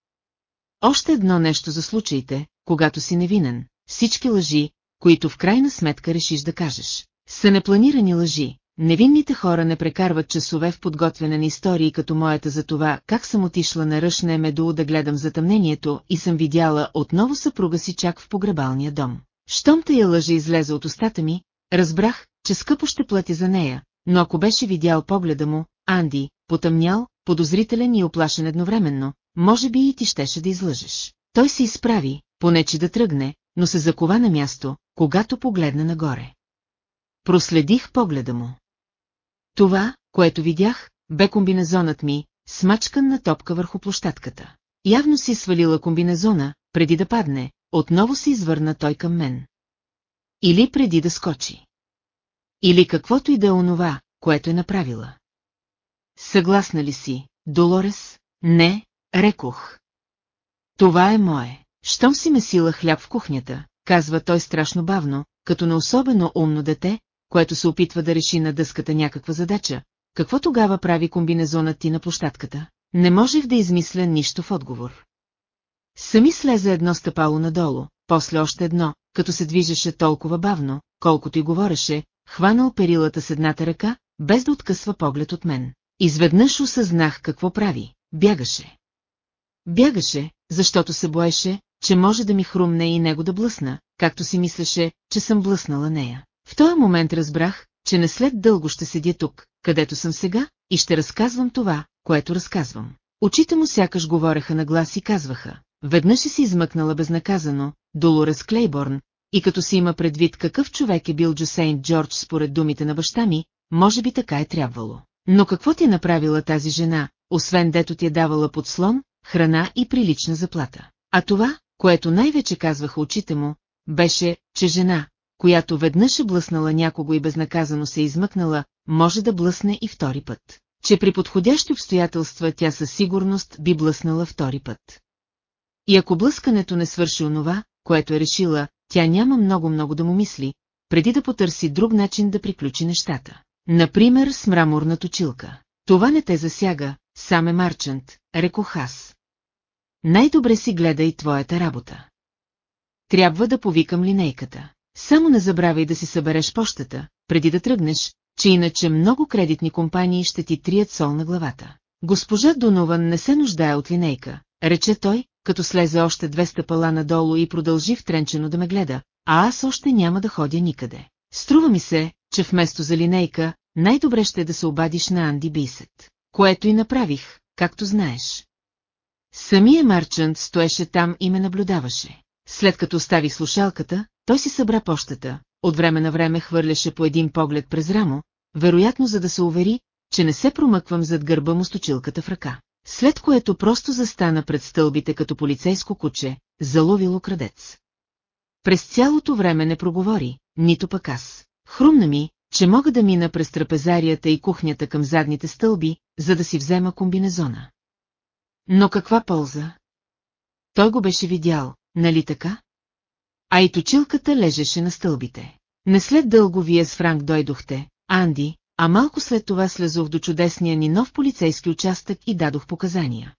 Още едно нещо за случаите, когато си невинен, всички лъжи, които в крайна сметка решиш да кажеш. Са непланирани лъжи, невинните хора не прекарват часове в подготвяне на истории като моята за това, как съм отишла на ръшна Емеду да гледам затъмнението и съм видяла отново съпруга си чак в погребалния дом. Щом тая лъжа излезе от устата ми, разбрах, че скъпо ще плати за нея, но ако беше видял погледа му, Анди, потъмнял, подозрителен и оплашен едновременно, може би и ти щеше да излъжеш. Той се изправи, понече да тръгне, но се закова на място, когато погледна нагоре. Проследих погледа му. Това, което видях, бе комбинезонът ми, смачкан на топка върху площадката. Явно си свалила комбинезона, преди да падне, отново се извърна той към мен. Или преди да скочи. Или каквото и да е онова, което е направила. Съгласна ли си, Долорес? Не, рекох. Това е мое. Щом си месила хляб в кухнята, казва той страшно бавно, като на особено умно дете, което се опитва да реши на дъската някаква задача, какво тогава прави комбинезонът ти на площадката? Не можех да измисля нищо в отговор. Сами слезе едно стъпало надолу, после още едно, като се движеше толкова бавно, колкото и говореше, хванал перилата с едната ръка, без да откъсва поглед от мен. Изведнъж осъзнах какво прави, бягаше. Бягаше, защото се боеше, че може да ми хрумне и него да блъсна, както си мислеше, че съм блъснала нея. В този момент разбрах, че не след дълго ще седя тук, където съм сега, и ще разказвам това, което разказвам. Очите му сякаш говореха на глас и казваха. Веднъж е си измъкнала безнаказано, Долорес Клейборн, и като си има предвид какъв човек е бил Джосейн Джордж според думите на баща ми, може би така е трябвало. Но какво ти е направила тази жена, освен дето ти е давала подслон, храна и прилична заплата? А това, което най-вече казваха очите му, беше, че жена, която веднъж е блъснала някого и безнаказано се е измъкнала, може да блъсне и втори път. Че при подходящи обстоятелства тя със сигурност би блъснала втори път. И ако блъскането не свърши онова, което е решила, тя няма много-много да му мисли, преди да потърси друг начин да приключи нещата. Например с мраморна точилка. Това не те засяга, сам е Марчант, рекох аз. Най-добре си гледай твоята работа. Трябва да повикам линейката. Само не забравяй да си събереш пощата, преди да тръгнеш, че иначе много кредитни компании ще ти трият сол на главата. Госпожа Донован не се нуждае от линейка, рече той, като слезе още две стъпала надолу и продължи втренчено да ме гледа, а аз още няма да ходя никъде. Струва ми се, че вместо за линейка, най-добре ще е да се обадиш на Анди Бисет. Което и направих, както знаеш. Самия Марчант стоеше там и ме наблюдаваше. След като остави слушалката, той си събра пощата, от време на време хвърляше по един поглед през рамо, вероятно за да се увери, че не се промъквам зад гърба му с точилката в ръка. След което просто застана пред стълбите като полицейско куче, заловило крадец. През цялото време не проговори, нито пък аз. Хрумна ми, че мога да мина през трапезарията и кухнята към задните стълби, за да си взема комбинезона. Но каква полза? Той го беше видял, нали така? А и точилката лежеше на стълбите. Не след дълго вие с Франк дойдохте, Анди, а малко след това слезох до чудесния ни нов полицейски участък и дадох показания.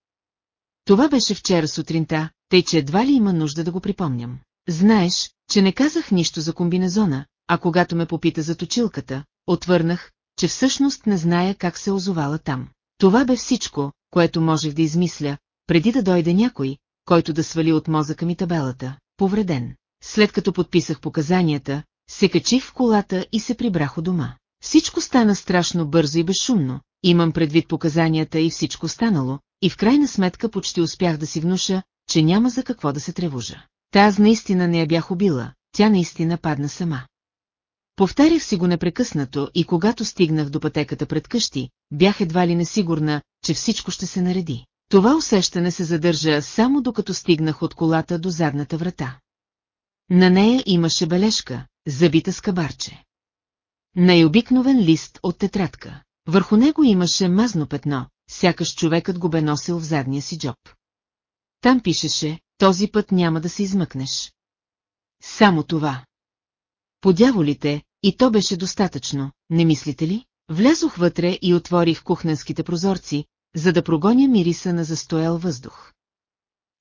Това беше вчера сутринта, тъй че едва ли има нужда да го припомням. Знаеш, че не казах нищо за комбинезона, а когато ме попита за точилката, отвърнах, че всъщност не зная как се озовала там. Това бе всичко, което можех да измисля, преди да дойде някой, който да свали от мозъка ми табелата, повреден. След като подписах показанията, се качих в колата и се прибрах у дома. Всичко стана страшно бързо и безшумно, имам предвид показанията и всичко станало, и в крайна сметка почти успях да си внуша, че няма за какво да се тревожа. Та аз наистина не я бях убила, тя наистина падна сама. Повтарях си го непрекъснато и когато стигнах до пътеката пред къщи, бях едва ли несигурна, че всичко ще се нареди. Това усещане се задържа само докато стигнах от колата до задната врата. На нея имаше бележка, забита с кабарче. Най-обикновен лист от тетрадка. Върху него имаше мазно петно, сякаш човекът го бе носил в задния си джоб. Там пишеше, този път няма да се измъкнеш. Само това. Подяволите, и то беше достатъчно, не мислите ли? Влязох вътре и отворих кухненските прозорци, за да прогоня мириса на застоял въздух.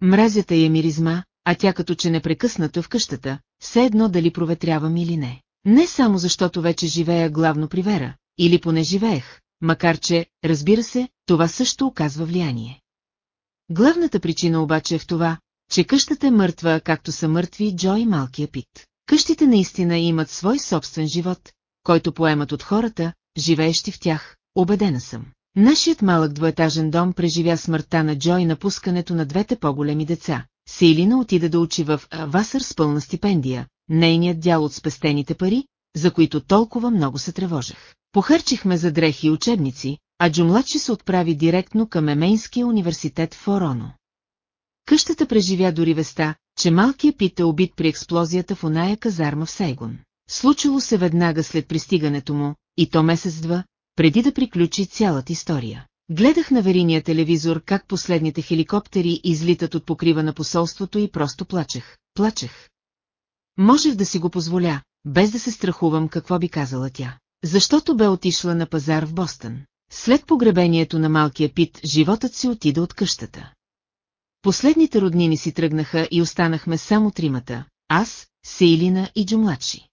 Мразята я миризма, а тя като че непрекъснато в къщата, все едно дали проветрявам или не. Не само защото вече живея главно при Вера, или поне живеех, макар че, разбира се, това също оказва влияние. Главната причина обаче е в това, че къщата е мъртва, както са мъртви Джо и малкия Пит. Къщите наистина имат свой собствен живот, който поемат от хората, живеещи в тях, убедена съм. Нашият малък двоетажен дом преживя смъртта на Джо и напускането на двете по-големи деца. Сейлина отида да учи в Васър с пълна стипендия, нейният дял от спестените пари, за които толкова много се тревожех. Похарчихме за дрехи и учебници, а Джумладши се отправи директно към Емейнския университет в Ороно. Къщата преживя дори веста, че малкият Пит е убит при експлозията в оная казарма в Сейгон. Случило се веднага след пристигането му, и то месец-два, преди да приключи цялата история. Гледах на вериния телевизор как последните хеликоптери излитат от покрива на посолството и просто плачех. Плачех. Можех да си го позволя, без да се страхувам какво би казала тя. Защото бе отишла на пазар в Бостън. След погребението на малкия Пит, животът си отида от къщата. Последните роднини си тръгнаха и останахме само тримата – аз, Сейлина и Джумладши.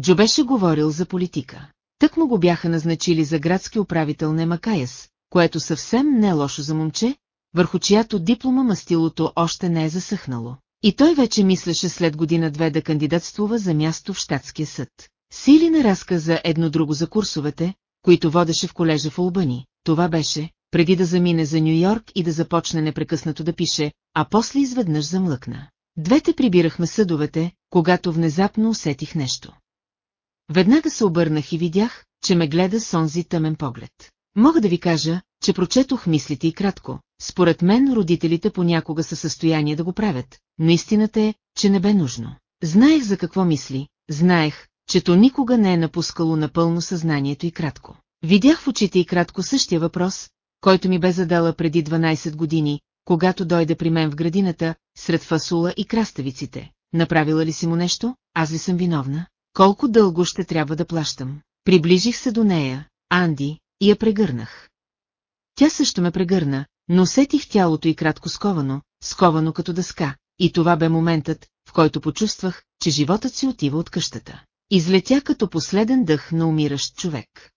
Джо беше говорил за политика. Тък му го бяха назначили за градски управител на Макаяс, което съвсем не е лошо за момче, върху чиято диплома мастилото още не е засъхнало. И той вече мислеше след година-две да кандидатствува за място в щатския съд. Силина разказа едно друго за курсовете, които водеше в колежа в Олбани. Това беше, преди да замине за Нью-Йорк и да започне непрекъснато да пише, а после изведнъж замлъкна. Двете прибирахме съдовете, когато внезапно усетих нещо. Веднага се обърнах и видях, че ме гледа с онзи тъмен поглед. Мога да ви кажа, че прочетох мислите и кратко. Според мен родителите понякога са състояние да го правят, но истината е, че не бе нужно. Знаех за какво мисли, знаех, че то никога не е напускало напълно съзнанието и кратко. Видях в очите и кратко същия въпрос, който ми бе задала преди 12 години, когато дойде при мен в градината, сред фасула и краставиците. Направила ли си му нещо? Аз ли съм виновна? Колко дълго ще трябва да плащам? Приближих се до нея, Анди, и я прегърнах. Тя също ме прегърна, но усетих тялото и кратко сковано, сковано като дъска, и това бе моментът, в който почувствах, че животът си отива от къщата. Излетя като последен дъх на умиращ човек.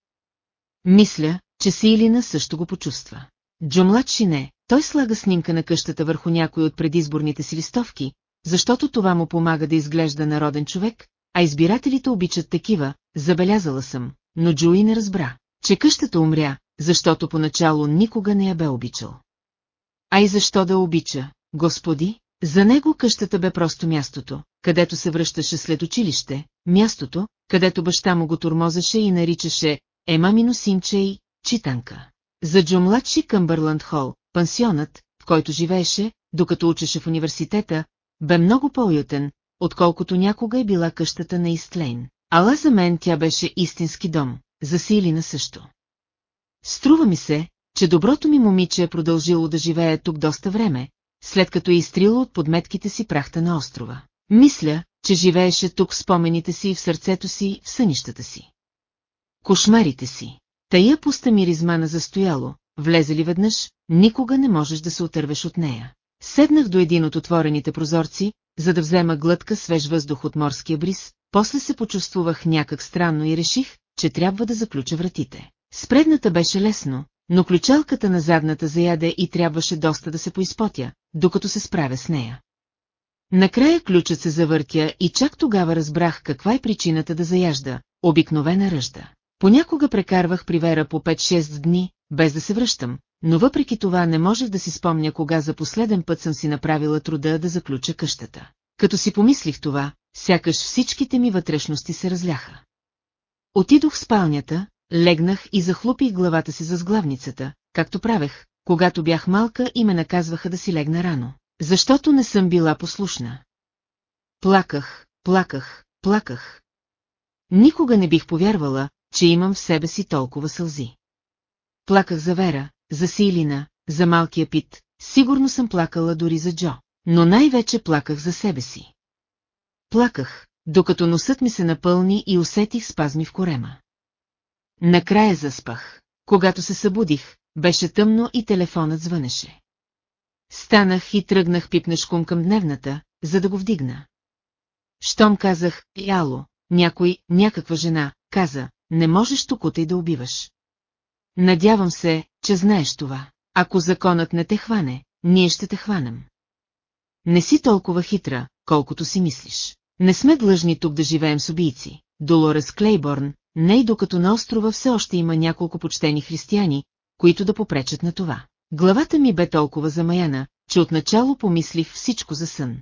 Мисля, че Силина също го почувства. Джо младши не, той слага снимка на къщата върху някой от предизборните си листовки, защото това му помага да изглежда народен човек, а избирателите обичат такива, забелязала съм, но Джуи не разбра, че къщата умря, защото поначало никога не я бе обичал. А и защо да обича, господи? За него къщата бе просто мястото, където се връщаше след училище, мястото, където баща му го турмозеше и наричаше «Ема мино синче» и читанка. За Джо младши Къмбърланд Хол, пансионът, в който живееше, докато учеше в университета, бе много по-уютен, отколкото някога е била къщата на Истлейн. Ала за мен тя беше истински дом, за Силина също. Струва ми се, че доброто ми момиче е продължило да живее тук доста време, след като е изтрило от подметките си прахта на острова. Мисля, че живееше тук в спомените си, в сърцето си, в сънищата си. Кошмарите си. Тая пуста миризма на застояло, влезе ли веднъж, никога не можеш да се отървеш от нея. Седнах до един от отворените прозорци, за да взема глътка свеж въздух от морския бриз, после се почувствах някак странно и реших, че трябва да заключа вратите. Спредната беше лесно, но ключалката на задната заяде и трябваше доста да се поизпотя, докато се справя с нея. Накрая ключът се завъртя и чак тогава разбрах каква е причината да заяжда, обикновена ръжда. Понякога прекарвах при Вера по 5-6 дни, без да се връщам, но въпреки това не можех да си спомня кога за последен път съм си направила труда да заключа къщата. Като си помислих това, сякаш всичките ми вътрешности се разляха. Отидох в спалнята, легнах и захлупих главата си за сглавницата, както правех, когато бях малка и ме наказваха да си легна рано, защото не съм била послушна. Плаках, плаках, плаках. Никога не бих повярвала, че имам в себе си толкова сълзи. Плаках за Вера, за Силина, за малкия Пит, сигурно съм плакала дори за Джо, но най-вече плаках за себе си. Плаках, докато носът ми се напълни и усетих спазми в корема. Накрая заспах. Когато се събудих, беше тъмно и телефонът звънеше. Станах и тръгнах пипнешком към дневната, за да го вдигна. Щом казах, яло, някой, някаква жена, каза, не можеш тук и да убиваш. Надявам се, че знаеш това. Ако законът не те хване, ние ще те хванем. Не си толкова хитра, колкото си мислиш. Не сме длъжни тук да живеем с убийци. Долорес Клейборн, не и докато на острова все още има няколко почтени християни, които да попречат на това. Главата ми бе толкова замаяна, че отначало помислих всичко за сън.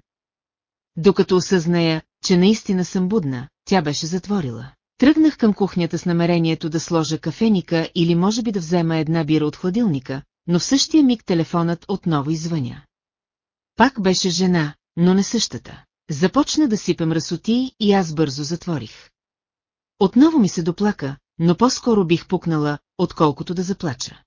Докато осъзная, че наистина съм будна, тя беше затворила. Тръгнах към кухнята с намерението да сложа кафеника или може би да взема една бира от хладилника, но в същия миг телефонът отново извъня. Пак беше жена, но не същата. Започна да сипем разоти и аз бързо затворих. Отново ми се доплака, но по-скоро бих пукнала, отколкото да заплача.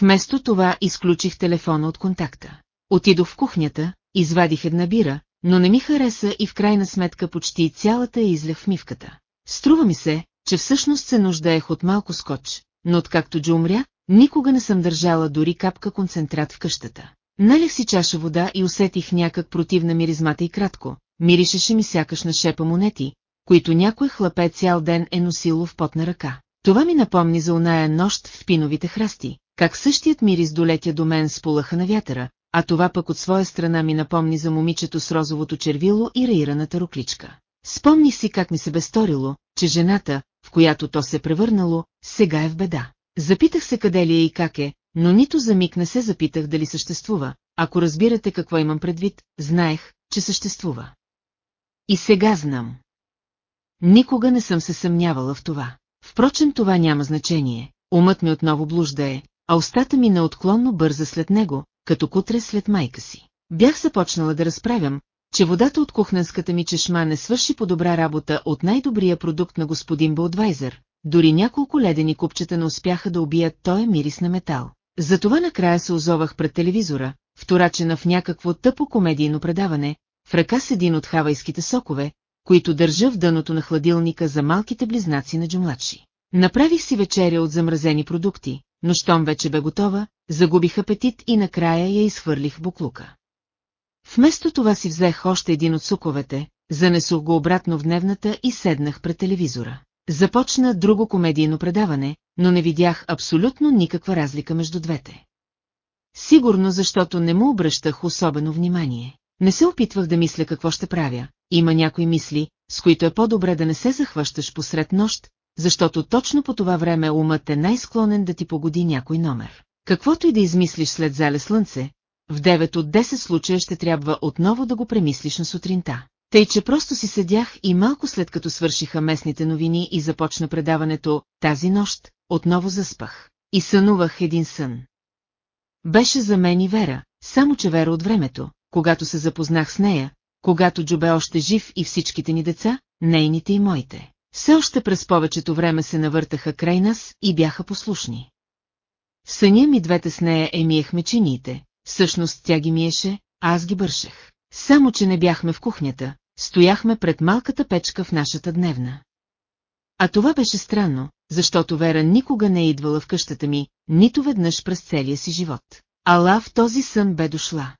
Вместо това изключих телефона от контакта. Отидох в кухнята, извадих една бира, но не ми хареса и в крайна сметка почти цялата я излях в мивката. Струва ми се, че всъщност се нуждаех от малко скоч, но откакто Джо умря, никога не съм държала дори капка концентрат в къщата. Налях си чаша вода и усетих някак противна миризмата и кратко. Миришеше ми сякаш на шепа монети, които някой хлапе цял ден е носило в потна ръка. Това ми напомни за оная нощ в пиновите храсти, как същият мирис долетя до мен с полъха на вятъра, а това пък от своя страна ми напомни за момичето с розовото червило и раираната рукличка. Спомних си как ми се бе сторило, че жената, в която то се превърнало, сега е в беда. Запитах се къде ли е и как е, но нито за миг не се запитах дали съществува. Ако разбирате какво имам предвид, знаех, че съществува. И сега знам. Никога не съм се съмнявала в това. Впрочем това няма значение, умът ми отново блуждае, а устата ми неотклонно бърза след него, като кутре след майка си. Бях започнала да разправям, че водата от кухненската ми чешма не свърши по добра работа от най-добрия продукт на господин Болдвайзер, дори няколко ледени купчета не успяха да убият той мирис на метал. Затова накрая се озовах пред телевизора, вторачена в някакво тъпо комедийно предаване, в ръка с един от хавайските сокове, които държа в дъното на хладилника за малките близнаци на джумладши. Направих си вечеря от замразени продукти, но щом вече бе готова, загубих апетит и накрая я изхвърлих в буклука. Вместо това си взех още един от суковете, занесох го обратно в дневната и седнах пред телевизора. Започна друго комедийно предаване, но не видях абсолютно никаква разлика между двете. Сигурно защото не му обръщах особено внимание. Не се опитвах да мисля какво ще правя. Има някои мисли, с които е по-добре да не се захващаш посред нощ, защото точно по това време умът е най-склонен да ти погоди някой номер. Каквото и да измислиш след зале слънце, в 9 от 10 случая ще трябва отново да го премислиш на сутринта. Тъй, че просто си седях и малко след като свършиха местните новини и започна предаването «Тази нощ», отново заспах. И сънувах един сън. Беше за мен и Вера, само че Вера от времето, когато се запознах с нея, когато Джо бе още жив и всичките ни деца, нейните и моите. Все още през повечето време се навъртаха край нас и бяха послушни. В съня ми двете с нея е миехме чиниите, всъщност тя ги миеше, а аз ги бършех. Само, че не бяхме в кухнята, стояхме пред малката печка в нашата дневна. А това беше странно, защото Вера никога не е идвала в къщата ми, нито веднъж през целия си живот. Ала в този сън бе дошла.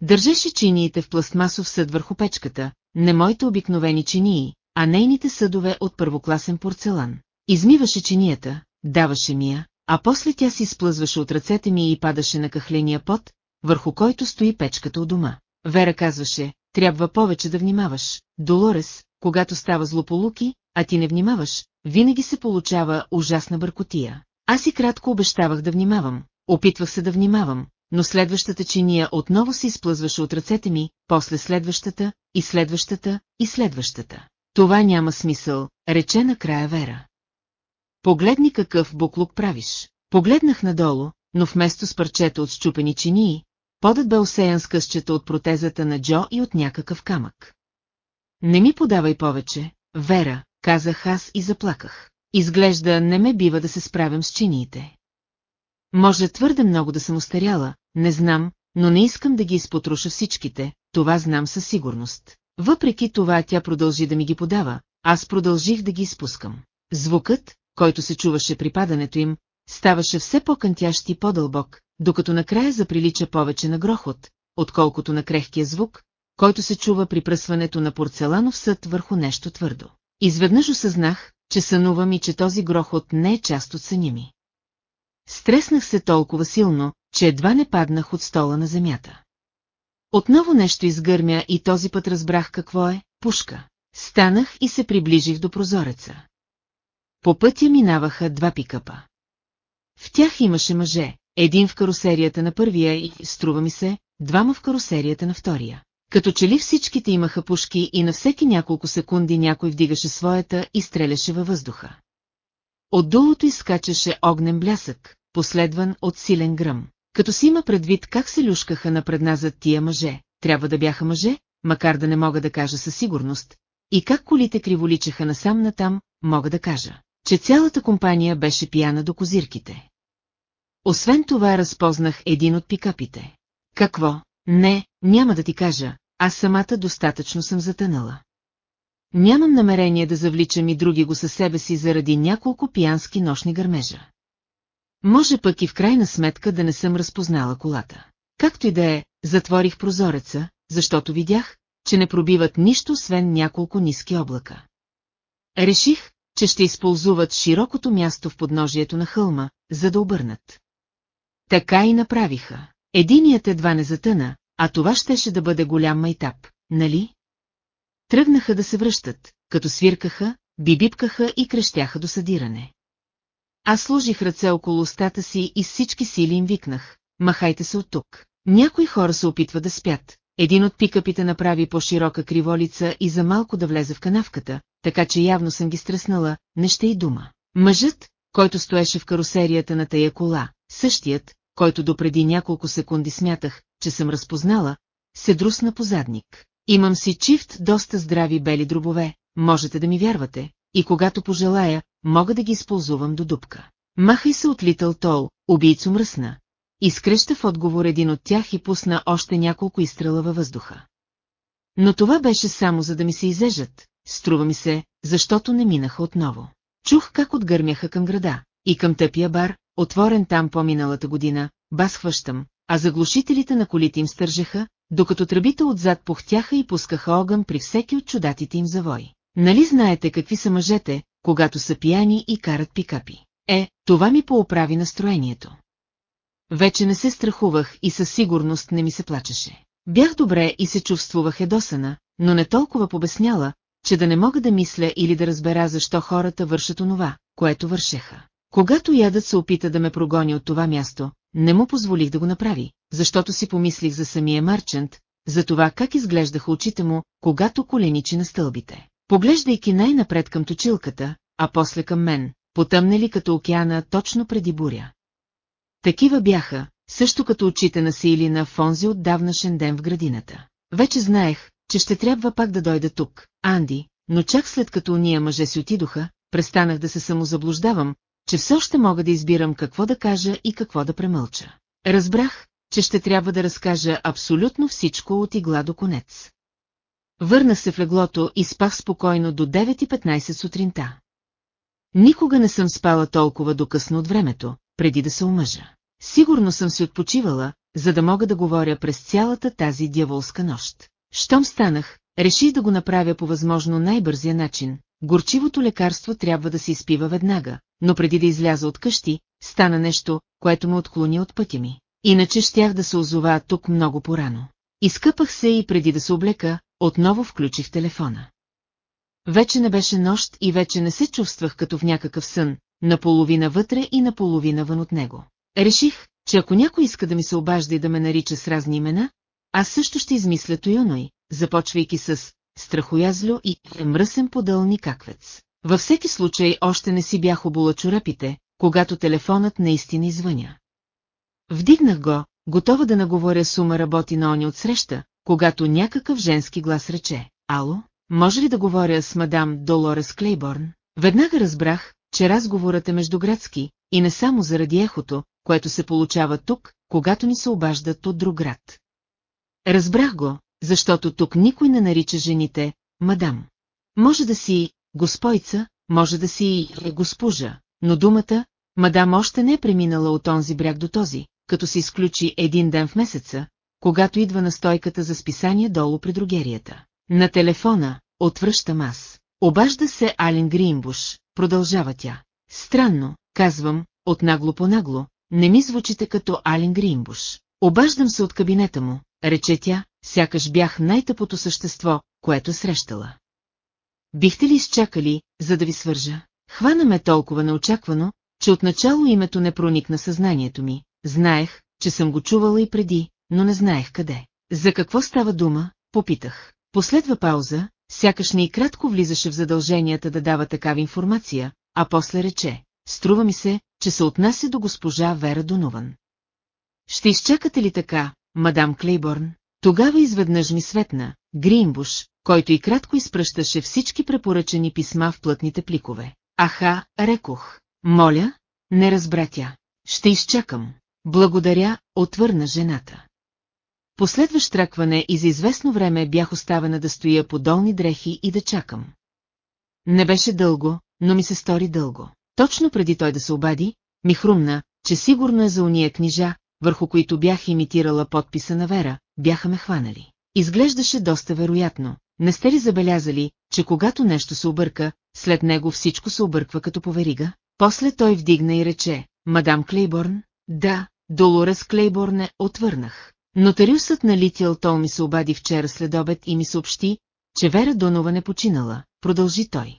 Държеше чиниите в пластмасов съд върху печката, не моите обикновени чинии, а нейните съдове от първокласен порцелан. Измиваше чинията, даваше ми я, а после тя си сплъзваше от ръцете ми и падаше на кахления пот, върху който стои печката у дома. Вера казваше, трябва повече да внимаваш. Долорес, когато става злополуки, а ти не внимаваш, винаги се получава ужасна бъркотия. Аз и кратко обещавах да внимавам, опитвах се да внимавам, но следващата чиния отново се изплъзваше от ръцете ми, после следващата, и следващата, и следващата. Това няма смисъл, рече накрая Вера. Погледни какъв буклук правиш. Погледнах надолу, но вместо с парчета от щупени чинии, подът бе осеян с късчета от протезата на Джо и от някакъв камък. Не ми подавай повече, Вера, казах аз и заплаках. Изглежда не ме бива да се справям с чиниите. Може твърде много да съм устаряла, не знам, но не искам да ги изпотруша всичките, това знам със сигурност. Въпреки това тя продължи да ми ги подава, аз продължих да ги изпускам. Звукът, който се чуваше при падането им, ставаше все по-кънтящ и по-дълбок, докато накрая заприлича повече на грохот, отколкото на крехкия звук, който се чува при пръсването на порцеланов съд върху нещо твърдо. Изведнъж осъзнах, че сънувам и че този грохот не е част от съня ми. Стреснах се толкова силно, че едва не паднах от стола на земята. Отново нещо изгърмя и този път разбрах какво е – пушка. Станах и се приближих до прозореца. По пътя минаваха два пикапа. В тях имаше мъже, един в карусерията на първия и, струва ми се, двама в карусерията на втория. Като че ли всичките имаха пушки и на всеки няколко секунди някой вдигаше своята и стреляше във въздуха. От дулото изкачаше огнен блясък, последван от силен гръм. Като си има предвид как се люшкаха напредназад тия мъже, трябва да бяха мъже, макар да не мога да кажа със сигурност, и как колите криволичаха насам натам, мога да кажа, че цялата компания беше пияна до козирките. Освен това разпознах един от пикапите. Какво? Не, няма да ти кажа, аз самата достатъчно съм затънала. Нямам намерение да завличам и други го със себе си заради няколко пиянски нощни гърмежа. Може пък и в крайна сметка да не съм разпознала колата. Както и да е, затворих прозореца, защото видях, че не пробиват нищо, освен няколко ниски облака. Реших, че ще използват широкото място в подножието на хълма, за да обърнат. Така и направиха. Единият едва не затъна, а това щеше да бъде голям майтап, нали? Тръгнаха да се връщат, като свиркаха, бибипкаха и крещяха до съдиране. Аз сложих ръце около устата си и с всички сили им викнах. Махайте се от тук. Някои хора се опитват да спят. Един от пикапите направи по-широка криволица и за малко да влезе в канавката, така че явно съм ги стреснала, не ще и дума. Мъжът, който стоеше в карусерията на тая кола, същият, който допреди няколко секунди смятах, че съм разпознала, се друсна по задник. Имам си чифт доста здрави бели дробове, можете да ми вярвате, и когато пожелая, мога да ги използвам до дупка. Махай се от Литъл Тол, убийцо мръсна. Изкреща в отговор един от тях и пусна още няколко изстрела във въздуха. Но това беше само за да ми се изежат, струва ми се, защото не минаха отново. Чух как отгърмяха към града, и към тъпия бар, отворен там по-миналата година, бас хващам, а заглушителите на колите им стържеха, докато тръбите отзад пухтяха и пускаха огън при всеки от чудатите им завой. Нали знаете какви са мъжете, когато са пияни и карат пикапи? Е, това ми пооправи настроението. Вече не се страхувах и със сигурност не ми се плачеше. Бях добре и се чувствувах едосана, но не толкова побесняла, че да не мога да мисля или да разбера защо хората вършат онова, което вършеха. Когато ядът се опита да ме прогони от това място, не му позволих да го направи, защото си помислих за самия Марчант, за това как изглеждаха очите му, когато коленичи на стълбите. Поглеждайки най-напред към точилката, а после към мен, потъмнели като океана точно преди буря. Такива бяха, също като очите на Силина в онзи отдавнашен ден в градината. Вече знаех, че ще трябва пак да дойда тук, Анди, но чак след като уния мъже си отидоха, престанах да се самозаблуждавам, че все още мога да избирам какво да кажа и какво да премълча. Разбрах, че ще трябва да разкажа абсолютно всичко от игла до конец. Върнах се в леглото и спах спокойно до 9.15 сутринта. Никога не съм спала толкова до късно от времето, преди да се омъжа. Сигурно съм си отпочивала, за да мога да говоря през цялата тази дяволска нощ. Щом станах, реших да го направя по възможно най-бързия начин. Горчивото лекарство трябва да се изпива веднага, но преди да изляза от къщи, стана нещо, което ме отклони от пътя ми. Иначе щях да се озова тук много порано. Изкъпах се и преди да се облека, отново включих телефона. Вече не беше нощ и вече не се чувствах като в някакъв сън, наполовина вътре и наполовина вън от него. Реших, че ако някой иска да ми се обажда и да ме нарича с разни имена, аз също ще измисля Тойоной, започвайки с страхоязлю и мръсен подълни каквец. Във всеки случай още не си бях обула чорапите, когато телефонът наистина извъня. Вдигнах го, готова да наговоря сума работи на они отсреща, когато някакъв женски глас рече, «Ало, може ли да говоря с мадам Долорес Клейборн?» Веднага разбрах, че разговорът е междуградски, и не само заради ехото, което се получава тук, когато ни се обаждат от друг град. Разбрах го, защото тук никой не нарича жените «мадам». Може да си «госпойца», може да си «госпожа», но думата «мадам» още не е преминала от онзи бряг до този, като се изключи един ден в месеца, когато идва на стойката за списание долу при другерията. На телефона, отвръщам аз. Обажда се Ален Гринбуш, продължава тя. Странно, казвам, от нагло по нагло, не ми звучите като Ален Гринбуш. Обаждам се от кабинета му, рече тя, сякаш бях най-тъпото същество, което срещала. Бихте ли изчакали, за да ви свържа? Хвана ме толкова неочаквано, че отначало името не проникна съзнанието ми. Знаех, че съм го чувала и преди, но не знаех къде. За какво става дума, попитах. Последва пауза, сякаш не и кратко влизаше в задълженията да дава такава информация, а после рече, струва ми се, че се отнася до госпожа Вера Донован. Ще изчакате ли така, мадам Клейборн? Тогава изведнъж ми светна, Гринбуш, който и кратко изпръщаше всички препоръчени писма в плътните пликове. Аха, рекох. Моля, не разбра тя. Ще изчакам. Благодаря, отвърна жената. Последващ тракване и за известно време бях оставена да стоя по долни дрехи и да чакам. Не беше дълго, но ми се стори дълго. Точно преди той да се обади, ми хрумна, че сигурно е за уния книжа, върху които бях имитирала подписа на Вера, бяха ме хванали. Изглеждаше доста вероятно. Не сте ли забелязали, че когато нещо се обърка, след него всичко се обърква като поверига? После той вдигна и рече, мадам Клейборн? Да, Долорес Клейборне, отвърнах. Нотариусът на Литиал Тол ми се обади вчера след обед и ми съобщи, че Вера Донова не починала, продължи той.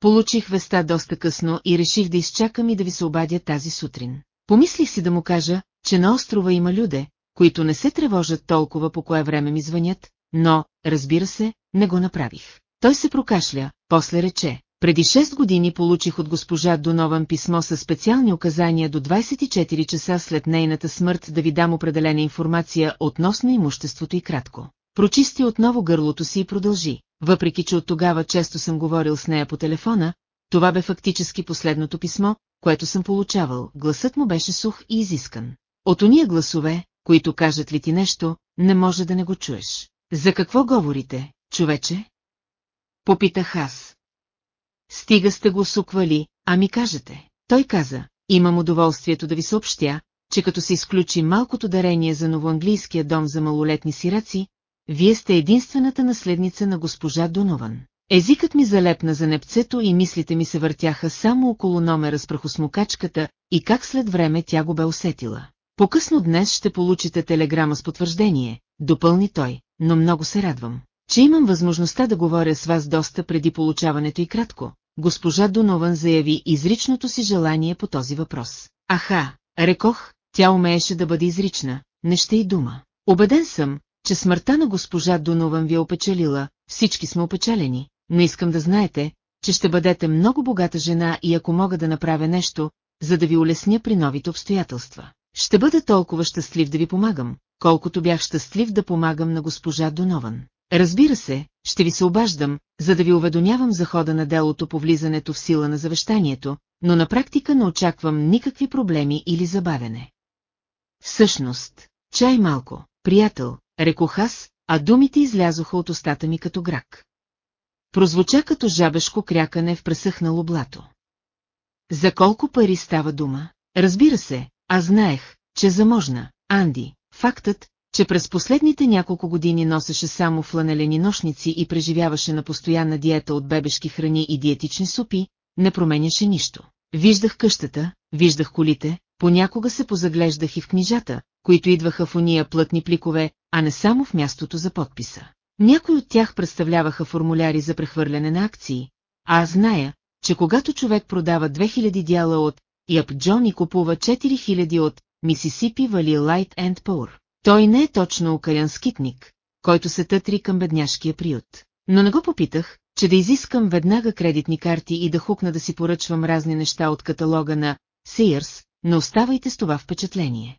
Получих веста доста късно и реших да изчакам и да ви се обадя тази сутрин. Помислих си да му кажа, че на острова има люде, които не се тревожат толкова по кое време ми звънят, но, разбира се, не го направих. Той се прокашля, после рече, преди 6 години получих от госпожа Донован писмо със специални указания до 24 часа след нейната смърт да ви дам определена информация относно имуществото и кратко. Прочисти отново гърлото си и продължи. Въпреки, че от тогава често съм говорил с нея по телефона, това бе фактически последното писмо, което съм получавал. Гласът му беше сух и изискан. От ония гласове, които кажат ли ти нещо, не може да не го чуеш. За какво говорите, човече? Попитах аз. Стига сте го суквали, а ми кажете. Той каза, имам удоволствието да ви съобщя, че като се изключи малкото дарение за новоанглийския дом за малолетни сираци, вие сте единствената наследница на госпожа Донован. Езикът ми залепна за непцето и мислите ми се въртяха само около номера с прахосмокачката и как след време тя го бе усетила. По-късно днес ще получите телеграма с потвърждение, допълни той, но много се радвам, че имам възможността да говоря с вас доста преди получаването и кратко. Госпожа Донован заяви изричното си желание по този въпрос. Аха, рекох, тя умееше да бъде изрична, не ще и дума. Обеден съм, че смъртта на госпожа Дунован ви е опечалила, всички сме опечалени, но искам да знаете, че ще бъдете много богата жена и ако мога да направя нещо, за да ви улесня при новите обстоятелства. Ще бъда толкова щастлив да ви помагам, колкото бях щастлив да помагам на госпожа Донован. Разбира се, ще ви се обаждам, за да ви уведомявам за хода на делото по влизането в сила на завещанието, но на практика не очаквам никакви проблеми или забавене. Всъщност, чай малко, приятел, рекох аз, а думите излязоха от устата ми като грак. Прозвуча като жабешко крякане в пресъхнало блато. За колко пари става дума? Разбира се, аз знаех, че заможна, Анди, фактът, че през последните няколко години носеше само фланелени нощници и преживяваше на постоянна диета от бебешки храни и диетични супи, не променяше нищо. Виждах къщата, виждах колите, понякога се позаглеждах и в книжата, които идваха в уния плътни пликове, а не само в мястото за подписа. Някои от тях представляваха формуляри за прехвърляне на акции, а аз зная, че когато човек продава 2000 дяла от Яп Джон и купува 4000 от Мисисипи вали Light and Power, той не е точно окаян скитник, който се тътри към бедняшкия приют. Но не го попитах, че да изискам веднага кредитни карти и да хукна да си поръчвам разни неща от каталога на Sears, но оставайте с това впечатление.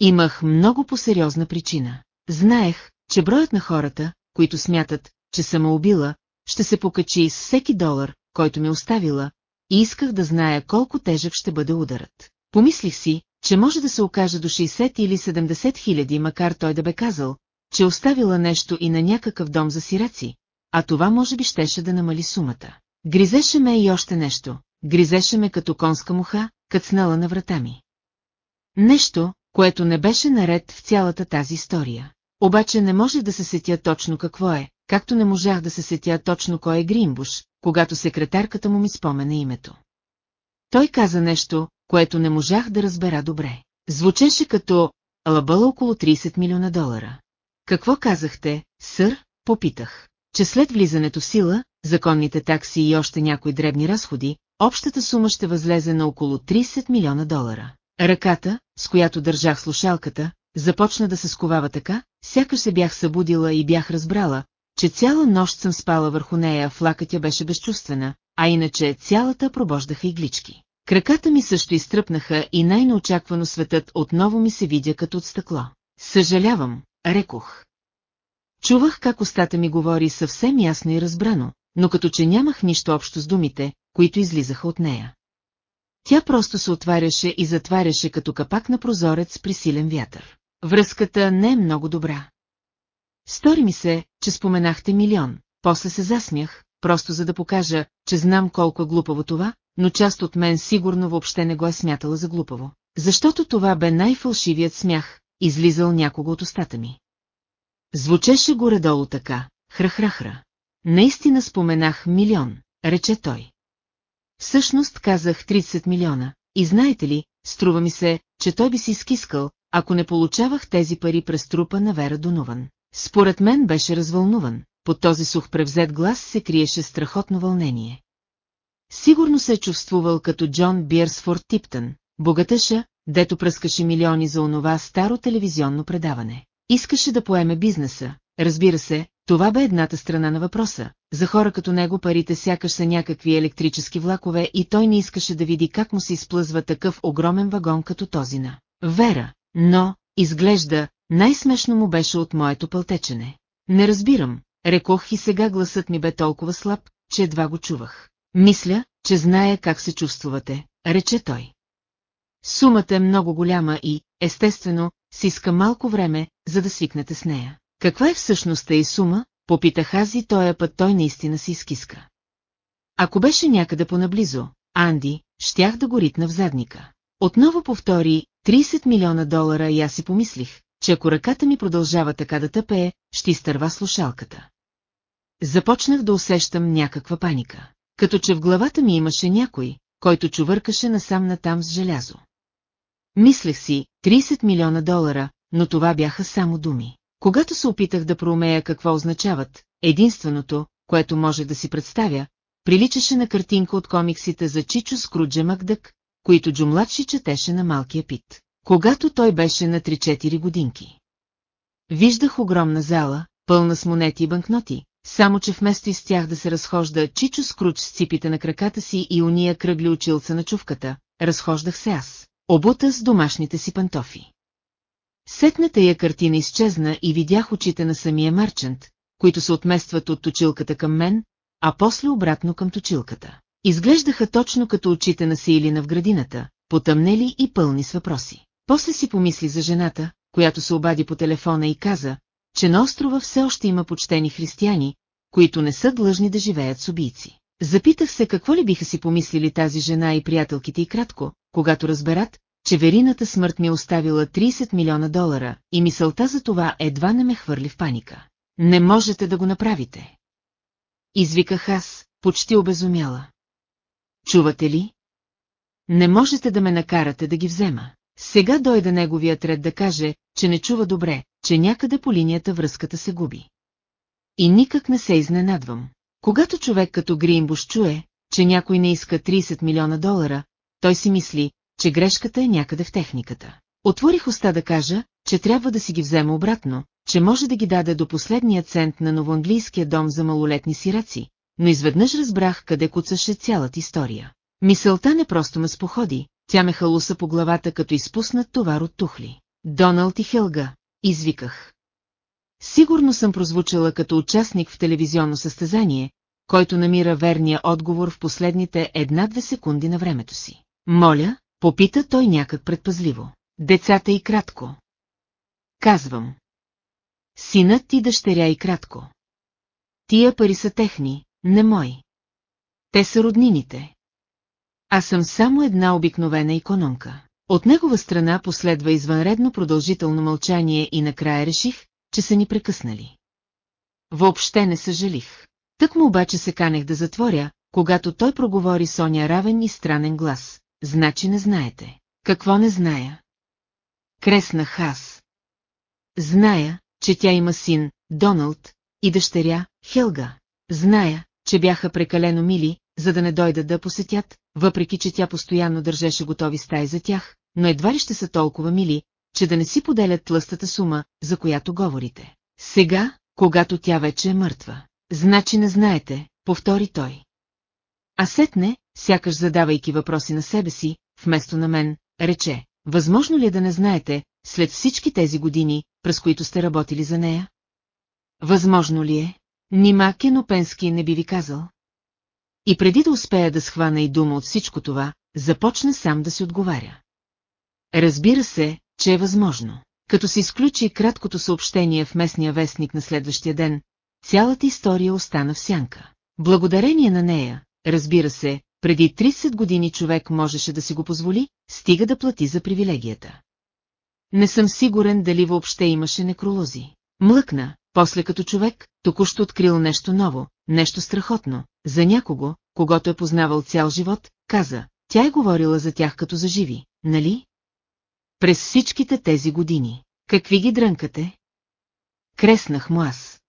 Имах много по-сериозна причина. Знаех, че броят на хората, които смятат, че съм убила, ще се покачи с всеки долар, който ми оставила, и исках да зная колко тежък ще бъде ударът. Помислих си, че може да се окаже до 60 или 70 хиляди, макар той да бе казал, че оставила нещо и на някакъв дом за сираци, а това може би щеше да намали сумата. Гризеше ме и още нещо, гризеше ме като конска муха, кацнала на врата ми. Нещо, което не беше наред в цялата тази история. Обаче не може да се сетя точно какво е, както не можах да се сетя точно кой е Гримбуш, когато секретарката му ми спомена името. Той каза нещо, което не можах да разбера добре. Звучеше като лабъла около 30 милиона долара. Какво казахте, сър? Попитах. Че след влизането в сила, законните такси и още някои дребни разходи, общата сума ще възлезе на около 30 милиона долара. Ръката, с която държах слушалката, започна да се сковава така, сякаш се бях събудила и бях разбрала, че цяла нощ съм спала върху нея, флака тя беше безчувствена, а иначе цялата пробождаха иглички. Краката ми също изтръпнаха и най-неочаквано светът отново ми се видя като от стъкло. Съжалявам, рекох. Чувах как устата ми говори съвсем ясно и разбрано, но като че нямах нищо общо с думите, които излизаха от нея. Тя просто се отваряше и затваряше като капак на прозорец при силен вятър. Връзката не е много добра. Стори ми се, че споменахте милион, после се засмях, просто за да покажа, че знам колко е глупаво това, но част от мен сигурно въобще не го е смятала за глупаво. Защото това бе най-фалшивият смях, излизал някого от устата ми. Звучеше горе-долу така, храхрахра. Наистина споменах милион, рече той. Всъщност казах 30 милиона, и знаете ли, струва ми се, че той би си скискал, ако не получавах тези пари през трупа на Вера Донован. Според мен беше развълнуван, под този сух превзет глас се криеше страхотно вълнение. Сигурно се е чувствувал като Джон Бирсфорд Типтън, богатъша, дето пръскаше милиони за онова старо телевизионно предаване. Искаше да поеме бизнеса, разбира се, това бе едната страна на въпроса. За хора като него парите сякаш са някакви електрически влакове и той не искаше да види как му се изплъзва такъв огромен вагон като този на Вера. Но, изглежда, най-смешно му беше от моето пълтечене. Не разбирам, рекох и сега гласът ми бе толкова слаб, че едва го чувах. Мисля, че зная как се чувствате, рече той. Сумата е много голяма и, естествено, си иска малко време, за да свикнете с нея. Каква е всъщност и сума? Попитах аз и тоя път той наистина си изкиска. Ако беше някъде понаблизо, Анди, щях да го ритна в задника. Отново повтори 30 милиона долара и аз си помислих, че ако ръката ми продължава така да тъпее, ще изтърва слушалката. Започнах да усещам някаква паника, като че в главата ми имаше някой, който чувъркаше насам натам с желязо. Мислех си, 30 милиона долара, но това бяха само думи. Когато се опитах да проумея какво означават, единственото, което може да си представя, приличаше на картинка от комиксите за Чичо Скруджа Макдък, които Джумладши четеше на малкия пит, когато той беше на 3-4 годинки. Виждах огромна зала, пълна с монети и банкноти, само че вместо из тях да се разхожда Чичо Скруч с ципите на краката си и уния кръгли очилца на чувката, разхождах се аз, обута с домашните си пантофи. Сетна тая картина изчезна и видях очите на самия Марчант, които се отместват от точилката към мен, а после обратно към точилката. Изглеждаха точно като очите на Сеилина в градината, потъмнели и пълни с въпроси. После си помисли за жената, която се обади по телефона и каза, че на острова все още има почтени християни, които не са длъжни да живеят с убийци. Запитах се какво ли биха си помислили тази жена и приятелките и кратко, когато разберат, че верината смърт ми е оставила 30 милиона долара и мисълта за това едва не ме хвърли в паника. Не можете да го направите. Извиках аз, почти обезумяла. Чувате ли? Не можете да ме накарате да ги взема. Сега дойде неговият ред да каже, че не чува добре, че някъде по линията връзката се губи. И никак не се изненадвам. Когато човек като Гринбуш чуе, че някой не иска 30 милиона долара, той си мисли, че грешката е някъде в техниката. Отворих уста да кажа, че трябва да си ги взема обратно, че може да ги даде до последния цент на новоанглийския дом за малолетни сираци, но изведнъж разбрах къде куцаше цялата история. Мисълта не просто ме споходи, тя ме халуса по главата като изпуснат товар от тухли. Доналд и Хелга, извиках. Сигурно съм прозвучала като участник в телевизионно състезание, който намира верния отговор в последните една-две секунди на времето си. Моля, попита той някак предпазливо. Децата и кратко. Казвам. Синът и дъщеря и кратко. Тия пари са техни, не мои. Те са роднините. Аз съм само една обикновена икономка. От негова страна последва извънредно продължително мълчание и накрая реших, че са ни прекъснали. Въобще не съжалих. Тък му обаче се канех да затворя, когато той проговори Соня равен и странен глас. Значи не знаете. Какво не зная? Креснах аз. Зная, че тя има син, Доналд, и дъщеря, Хелга. Зная, че бяха прекалено мили, за да не дойдат да посетят, въпреки че тя постоянно държеше готови стаи за тях, но едва ли ще са толкова мили, че да не си поделят тлъстата сума, за която говорите. Сега, когато тя вече е мъртва. Значи не знаете, повтори той. А сетне, сякаш задавайки въпроси на себе си, вместо на мен, рече, възможно ли е да не знаете, след всички тези години, през които сте работили за нея? Възможно ли е? Нима Кенопенски не би ви казал? И преди да успея да схвана и дума от всичко това, започна сам да си отговаря. Разбира се, че е възможно. Като се изключи краткото съобщение в местния вестник на следващия ден, цялата история остана в сянка. Благодарение на нея, разбира се, преди 30 години човек можеше да си го позволи, стига да плати за привилегията. Не съм сигурен дали въобще имаше некролози. Млъкна, после като човек, току-що открил нещо ново, нещо страхотно, за някого, когато е познавал цял живот, каза, тя е говорила за тях като за живи, нали? През всичките тези години. Какви ги дрънкате? Креснах му аз.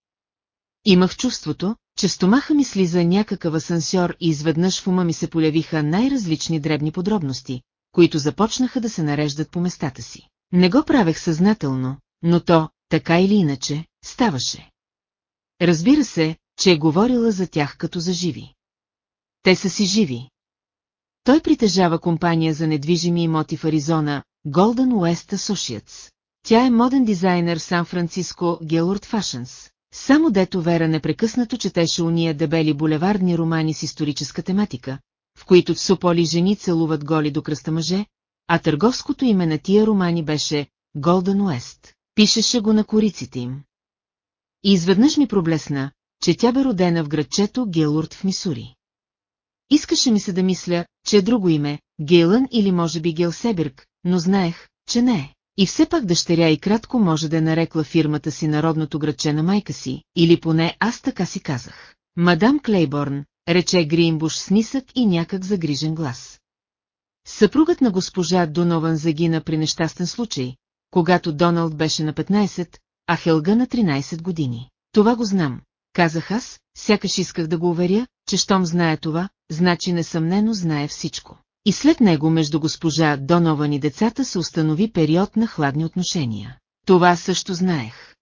Имах чувството, че в стомаха ми слиза някакъв асансьор и изведнъж в ума ми се полявиха най-различни дребни подробности, които започнаха да се нареждат по местата си. Не го правех съзнателно, но то, така или иначе, ставаше. Разбира се, че е говорила за тях като за живи. Те са си живи. Той притежава компания за недвижими имоти в Аризона, Golden West Associates. Тя е моден дизайнер Сан-Франциско Гелорд Фашенс. Само дето Вера непрекъснато четеше уния дебели булевардни романи с историческа тематика, в които цуполи жени целуват голи до кръста мъже, а търговското име на тия романи беше Golden West. Пишеше го на кориците им. И изведнъж ми проблесна, че тя бе родена в градчето Гелурд в Мисури. Искаше ми се да мисля, че е друго име, Гейлън или може би Гелсебирг, но знаех, че не е. И все пак дъщеря и кратко може да е нарекла фирмата си народното градче на майка си, или поне аз така си казах. Мадам Клейборн, рече Гринбуш с нисък и някак загрижен глас. Съпругът на госпожа Донован загина при нещастен случай, когато Доналд беше на 15, а Хелга на 13 години. Това го знам, казах аз, сякаш исках да го уверя, че щом знае това, значи несъмнено знае всичко. И след него между госпожа Донован и децата се установи период на хладни отношения. Това също знаех.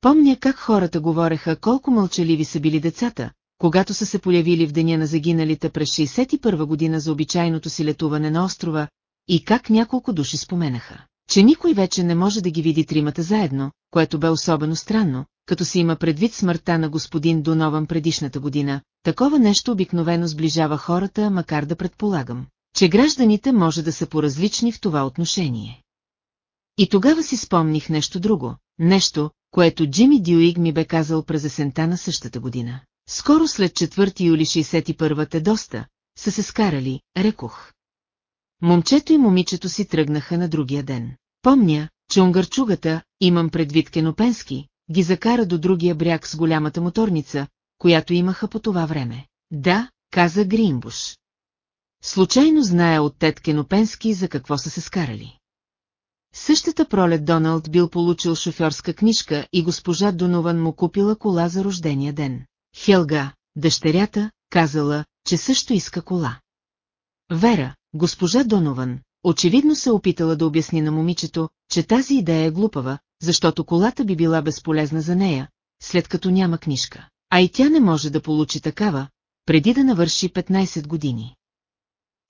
Помня как хората говореха колко мълчаливи са били децата, когато са се появили в деня на загиналите през 61 година за обичайното си летуване на острова, и как няколко души споменаха, че никой вече не може да ги види тримата заедно, което бе особено странно, като си има предвид смъртта на господин Донован предишната година, такова нещо обикновено сближава хората, макар да предполагам, че гражданите може да са по-различни в това отношение. И тогава си спомних нещо друго, нещо, което Джимми Дюиг ми бе казал през есента на същата година. Скоро след 4 юли 61-та доста, са се скарали, рекох. Момчето и момичето си тръгнаха на другия ден. Помня, че унгарчугата, имам предвид Кенопенски, ги закара до другия бряг с голямата моторница, която имаха по това време. Да, каза Гринбуш. Случайно зная от тет Кенопенски за какво са се скарали. Същата пролет Доналд бил получил шофьорска книжка и госпожа Донован му купила кола за рождения ден. Хелга, дъщерята, казала, че също иска кола. Вера, госпожа Донован, очевидно се опитала да обясни на момичето, че тази идея е глупава, защото колата би била безполезна за нея, след като няма книжка. А и тя не може да получи такава, преди да навърши 15 години.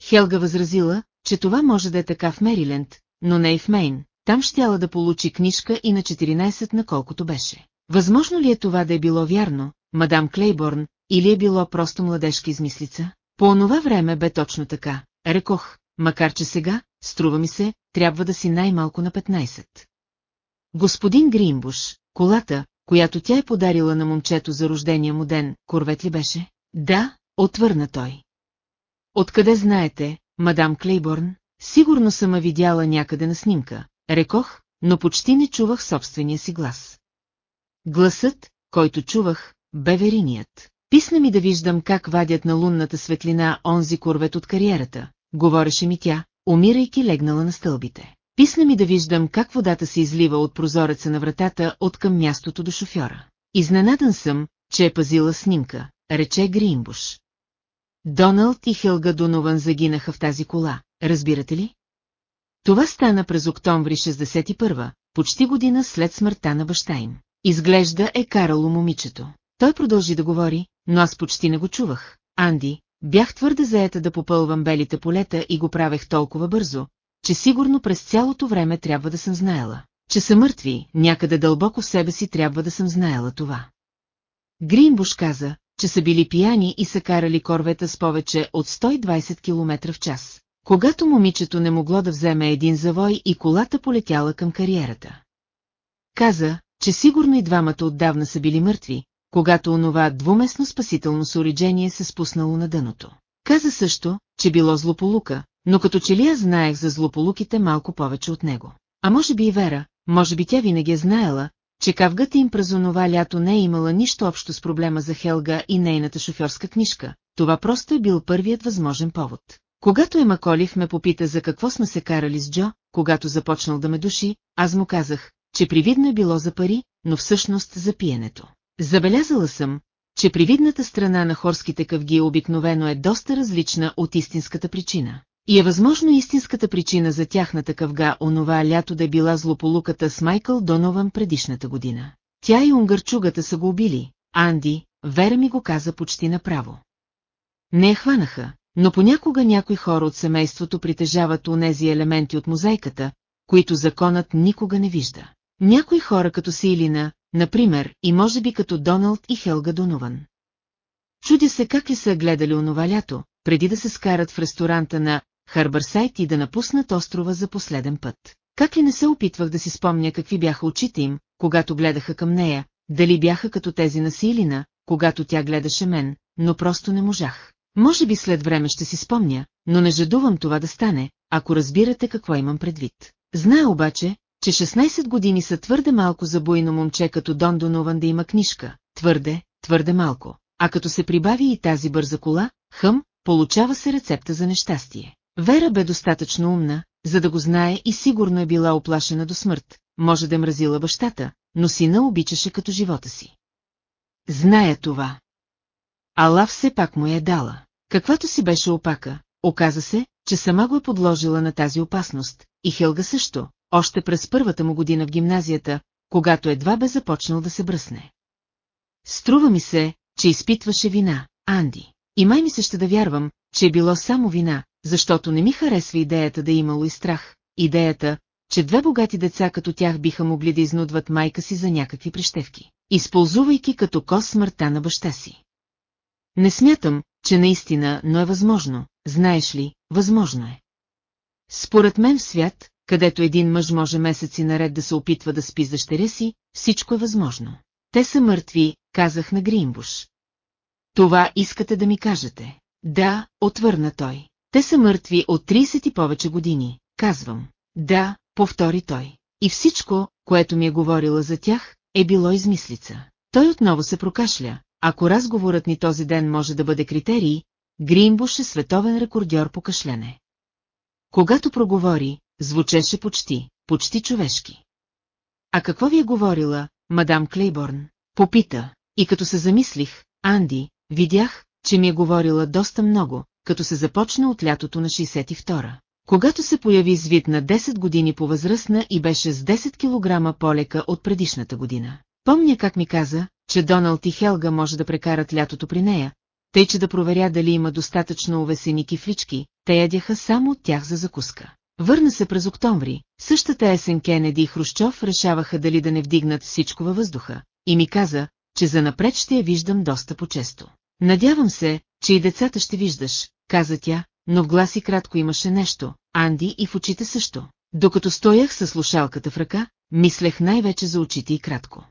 Хелга възразила, че това може да е така в Мериленд, но не и в Мейн, там щяла да получи книжка и на 14 на колкото беше. Възможно ли е това да е било вярно, мадам Клейборн, или е било просто младежка измислица? По онова време бе точно така, рекох, макар че сега, струва ми се, трябва да си най-малко на 15. Господин Гринбуш, колата, която тя е подарила на момчето за рождения му ден, корвет ли беше? Да, отвърна той. Откъде знаете, мадам Клейборн? Сигурно съм видяла някъде на снимка, рекох, но почти не чувах собствения си глас. Гласът, който чувах, бе вериният. Писна ми да виждам как вадят на лунната светлина онзи корвет от кариерата, говореше ми тя, умирайки легнала на стълбите. Писна ми да виждам как водата се излива от прозореца на вратата от към мястото до шофьора. Изненадан съм, че е пазила снимка, рече Гринбуш. Доналд и Хелга Донован загинаха в тази кола, разбирате ли? Това стана през октомври 61 почти година след смъртта на баща им. Изглежда е карало момичето. Той продължи да говори, но аз почти не го чувах. Анди, бях твърде заета да попълвам белите полета и го правех толкова бързо, че сигурно през цялото време трябва да съм знаела, че са мъртви, някъде дълбоко в себе си трябва да съм знаела това. Гринбуш каза, че са били пияни и са карали корвета с повече от 120 км в час. Когато момичето не могло да вземе един завой и колата полетяла към кариерата. Каза, че сигурно и двамата отдавна са били мъртви, когато онова двуместно спасително съоръжение се спуснало на дъното. Каза също, че било злополука, но като че ли аз знаех за злополуките малко повече от него. А може би и Вера, може би тя винаги е знаела, че кавгата им през онова лято не е имала нищо общо с проблема за Хелга и нейната шофьорска книжка. Това просто е бил първият възможен повод. Когато Ема Колив ме попита за какво сме се карали с Джо, когато започнал да ме души, аз му казах, че привидно е било за пари, но всъщност за пиенето. Забелязала съм, че привидната страна на хорските къвги обикновено е доста различна от истинската причина. И е възможно истинската причина за тяхната къвга онова лято да е била злополуката с Майкъл Донован предишната година. Тя и унгарчугата са го убили, Анди, Вера ми го каза почти направо. Не я хванаха, но понякога някои хора от семейството притежават онези елементи от мозайката, които законът никога не вижда. Някои хора като Силина, например, и може би като Доналд и Хелга Донован. Чудя се как ли са гледали онова лято, преди да се скарат в ресторанта на Харбърсайт и да напуснат острова за последен път. Как ли не се опитвах да си спомня какви бяха очите им, когато гледаха към нея, дали бяха като тези на Силина, когато тя гледаше мен, но просто не можах. Може би след време ще си спомня, но не жадувам това да стане, ако разбирате какво имам предвид. Зная обаче, че 16 години са твърде малко за буйно момче като Дон Донован да има книжка, твърде, твърде малко. А като се прибави и тази бърза кола, хъм, получава се рецепта за нещастие. Вера бе достатъчно умна, за да го знае и сигурно е била оплашена до смърт, може да мразила бащата, но сина обичаше като живота си. Зная това. Ала все пак му е дала. Каквато си беше опака, оказа се, че сама го е подложила на тази опасност, и Хелга също, още през първата му година в гимназията, когато едва бе започнал да се бръсне. Струва ми се, че изпитваше вина, Анди. И май ми се ще да вярвам, че е било само вина, защото не ми харесва идеята да е имало и страх, идеята, че две богати деца като тях биха могли да изнудват майка си за някакви прищевки, използвайки като кос смъртта на баща си. Не смятам, че наистина, но е възможно, знаеш ли, възможно е. Според мен в свят, където един мъж може месеци наред да се опитва да спи с дъщеря си, всичко е възможно. Те са мъртви, казах на Гринбуш. Това искате да ми кажете. Да, отвърна той. Те са мъртви от 30 и повече години, казвам. Да, повтори той. И всичко, което ми е говорила за тях, е било измислица. Той отново се прокашля. Ако разговорът ни този ден може да бъде критерий, Гринбуш е световен рекордьор по кашляне. Когато проговори, звучеше почти, почти човешки. А какво ви е говорила, мадам Клейборн? Попита, и като се замислих, Анди, видях, че ми е говорила доста много, като се започна от лятото на 62-а. Когато се появи с вид на 10 години по-възрастна и беше с 10 кг по-лека от предишната година. Помня как ми каза, че Доналд и Хелга може да прекарат лятото при нея, тъй че да проверя дали има достатъчно увесени кифлички, те ядяха само от тях за закуска. Върна се през октомври, същата есен Кенеди и Хрущов решаваха дали да не вдигнат всичко във въздуха, и ми каза, че занапред ще я виждам доста по-често. Надявам се, че и децата ще виждаш, каза тя, но в гласи кратко имаше нещо, Анди и в очите също. Докато стоях със слушалката в ръка, мислех най-вече за очите и кратко.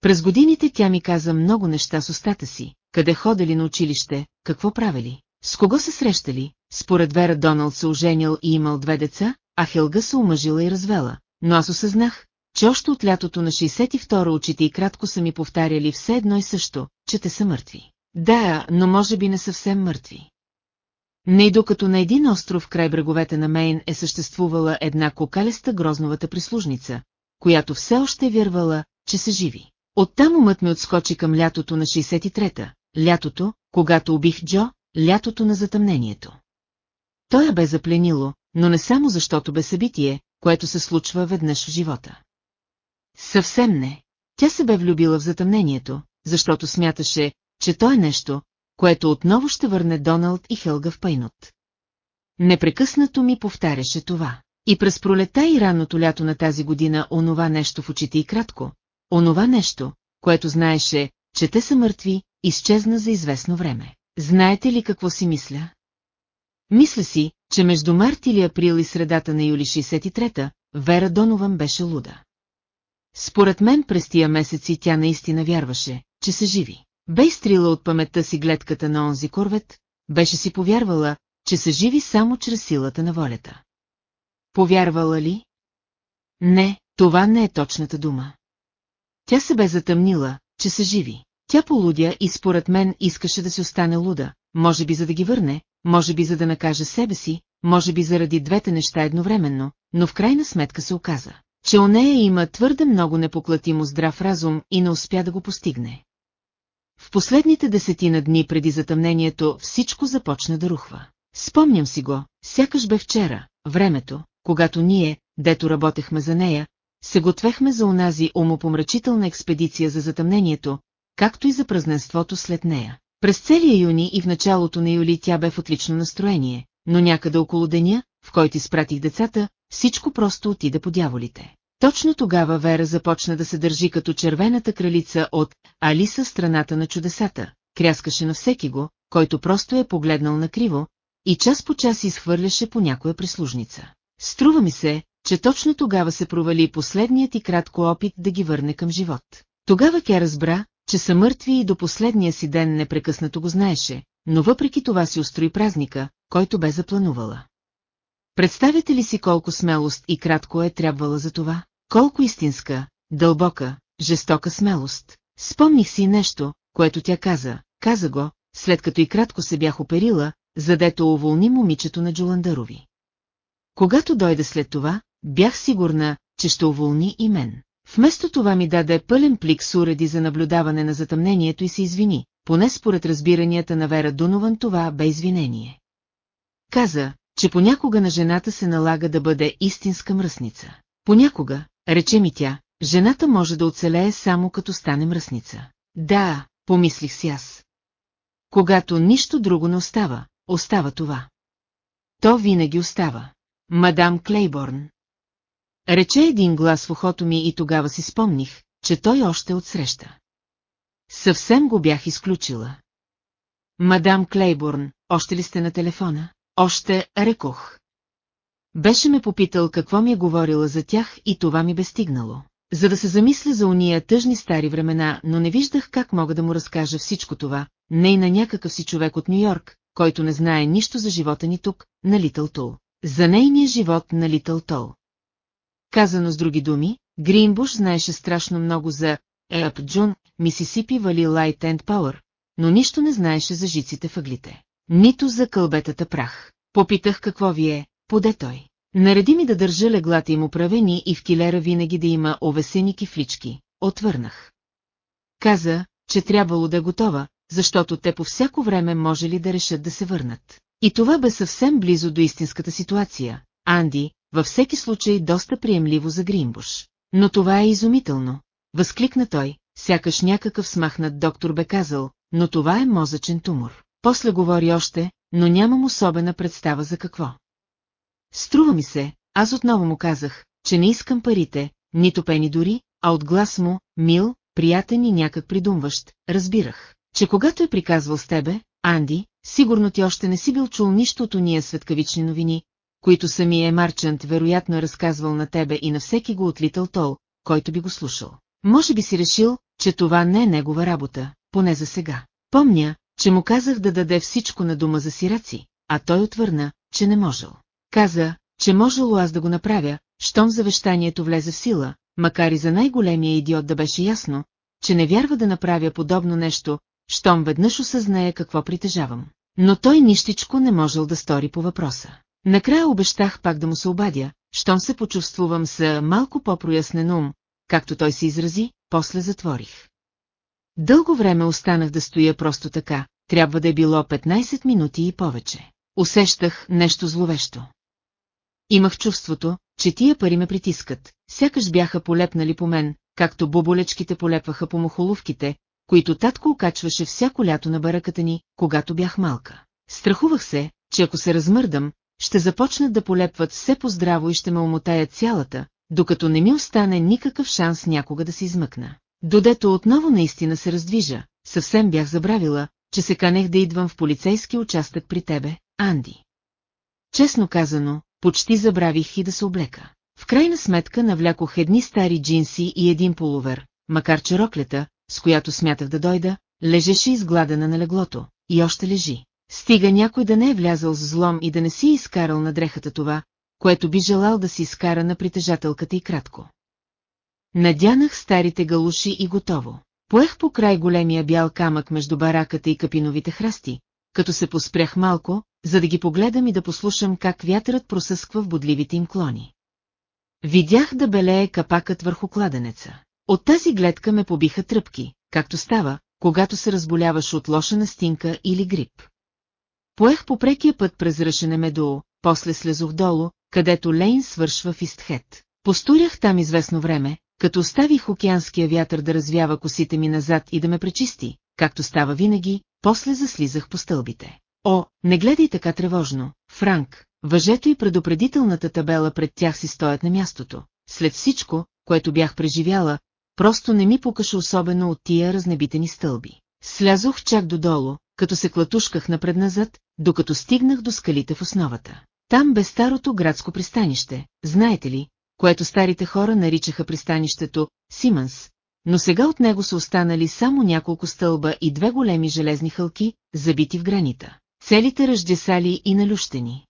През годините тя ми каза много неща с устата си, къде ходили на училище, какво правили, с кого се срещали, според Вера Доналд се оженил и имал две деца, а Хелга се омъжила и развела, но аз осъзнах, че още от лятото на 62 очите и кратко са ми повтаряли все едно и също, че те са мъртви. Да, но може би не съвсем мъртви. Не и докато на един остров край бреговете на Мейн е съществувала една кокалеста грозновата прислужница, която все още е вярвала, че са живи. Оттам умът ми отскочи към лятото на 63-та, лятото, когато убих Джо, лятото на затъмнението. Той я бе запленило, но не само защото бе събитие, което се случва веднъж в живота. Съвсем не. Тя се бе влюбила в затъмнението, защото смяташе, че то е нещо, което отново ще върне Доналд и Хелга в Пайнот. Непрекъснато ми повтаряше това. И през пролета и ранното лято на тази година онова нещо в очите и кратко, онова нещо, което знаеше, че те са мъртви, изчезна за известно време. Знаете ли какво си мисля? Мисля си, че между март или април и средата на юли 63-та, Вера Донован беше луда. Според мен през тия месеци тя наистина вярваше, че са живи. Бе изтрила от паметта си гледката на онзи корвет, беше си повярвала, че са живи само чрез силата на волята. Повярвала ли? Не, това не е точната дума. Тя се бе затъмнила, че са живи. Тя полудя и според мен искаше да си остане луда, може би за да ги върне, може би за да накаже себе си, може би заради двете неща едновременно, но в крайна сметка се оказа, че у нея има твърде много непоклатимо здрав разум и не успя да го постигне. В последните десетина дни преди затъмнението всичко започна да рухва. Спомням си го, сякаш бе вчера, времето, когато ние, дето работехме за нея, се готвехме за онази умопомрачителна експедиция за затъмнението, както и за празненството след нея. През целия юни и в началото на юли тя бе в отлично настроение, но някъде около деня, в който изпратих децата, всичко просто отида по дяволите. Точно тогава Вера започна да се държи като червената кралица от Алиса страната на чудесата, кряскаше на всеки го, който просто е погледнал накриво, и час по час изхвърляше по някоя прислужница. Струва ми се, че точно тогава се провали последният и кратко опит да ги върне към живот. Тогава тя разбра, че са мъртви и до последния си ден непрекъснато го знаеше, но въпреки това си устрои празника, който бе запланувала. Представете ли си колко смелост и кратко е трябвала за това? Колко истинска, дълбока, жестока смелост. Спомних си нещо, което тя каза, каза го, след като и кратко се бях оперила, задето уволни момичето на Джоландарови. Когато дойде след това, бях сигурна, че ще уволни и мен. Вместо това ми даде пълен плик с уреди за наблюдаване на затъмнението и се извини, поне според разбиранията на Вера Дунован това бе извинение. Каза, че понякога на жената се налага да бъде истинска мръсница. Понякога, рече ми тя, жената може да оцелее само като стане мръсница. Да, помислих си аз. Когато нищо друго не остава, остава това. То винаги остава. Мадам Клейборн. Рече един глас в ухото ми и тогава си спомних, че той още отсреща. Съвсем го бях изключила. Мадам Клейборн, още ли сте на телефона? Още, рекох. Беше ме попитал какво ми е говорила за тях и това ми бе стигнало. За да се замисля за уния тъжни стари времена, но не виждах как мога да му разкажа всичко това, не и на някакъв си човек от Нью-Йорк, който не знае нищо за живота ни тук, на Литъл Тул. За нейния живот на Литъл Тол. Казано с други думи, Гринбуш знаеше страшно много за Еп Джун, Мисисипи вали Лайт енд Пауър, но нищо не знаеше за жиците въглите. Нито за кълбетата прах. Попитах какво ви е, поде той. Нареди ми да държа леглата им управени и в килера винаги да има овесени кифлички. Отвърнах. Каза, че трябвало да е готова, защото те по всяко време може ли да решат да се върнат. И това бе съвсем близо до истинската ситуация. Анди, във всеки случай доста приемливо за Гринбуш. Но това е изумително. Възкликна той, сякаш някакъв смахнат доктор бе казал, но това е мозъчен тумор. После говори още, но нямам особена представа за какво. Струва ми се, аз отново му казах, че не искам парите, нито пени дори, а от глас му, мил, приятен и някак придумващ, разбирах, че когато е приказвал с тебе, Анди, сигурно ти още не си бил чул нищо от уния светкавични новини, които самия Марчант вероятно е разказвал на тебе и на всеки го от Литъл Тол, който би го слушал. Може би си решил, че това не е негова работа, поне за сега. Помня, че му казах да даде всичко на дума за сираци, а той отвърна, че не можел. Каза, че можело аз да го направя, щом завещанието влезе в сила, макар и за най-големия идиот да беше ясно, че не вярва да направя подобно нещо, щом веднъж осъзнае какво притежавам. Но той нищичко не можел да стори по въпроса. Накрая обещах пак да му се обадя, щом се почувствувам с малко по-прояснен ум, както той се изрази, после затворих. Дълго време останах да стоя просто така, трябва да е било 15 минути и повече. Усещах нещо зловещо. Имах чувството, че тия пари ме притискат, сякаш бяха полепнали по мен, както боболечките полепваха по мухоловките, които татко окачваше всяко лято на бараката ни, когато бях малка. Страхувах се, че ако се размърдам, ще започнат да полепват все по-здраво и ще ме омотаят цялата, докато не ми остане никакъв шанс някога да се измъкна. Додето отново наистина се раздвижа, съвсем бях забравила, че се канех да идвам в полицейски участък при тебе, Анди. Честно казано, почти забравих и да се облека. В крайна сметка навлякох едни стари джинси и един полувер, макар че роклята, с която смятах да дойда, лежеше изгладена на леглото, и още лежи. Стига някой да не е влязал с злом и да не си изкарал на дрехата това, което би желал да си изкара на притежателката и кратко. Надянах старите галуши и готово. Поех по край големия бял камък между бараката и капиновите храсти, като се поспрях малко, за да ги погледам и да послушам как вятърът просъсква в бодливите им клони. Видях да белее капакът върху кладенеца. От тази гледка ме побиха тръпки, както става, когато се разболяваш от лоша настинка или грип. Поех по прекия път през ръшене Медоу, после слезох долу, където Лейн свършва в Истхет. Постурях там известно време, като оставих океанския вятър да развява косите ми назад и да ме пречисти, както става винаги, после заслизах по стълбите. О, не гледай така тревожно, Франк, въжето и предупредителната табела пред тях си стоят на мястото. След всичко, което бях преживяла, просто не ми покаше особено от тия разнебитени стълби. Слязох чак додолу, като се клатушках напред-назад, докато стигнах до скалите в основата. Там бе старото градско пристанище, знаете ли, което старите хора наричаха пристанището Симънс, но сега от него са останали само няколко стълба и две големи железни хълки, забити в гранита. Целите ръждесали и налющени.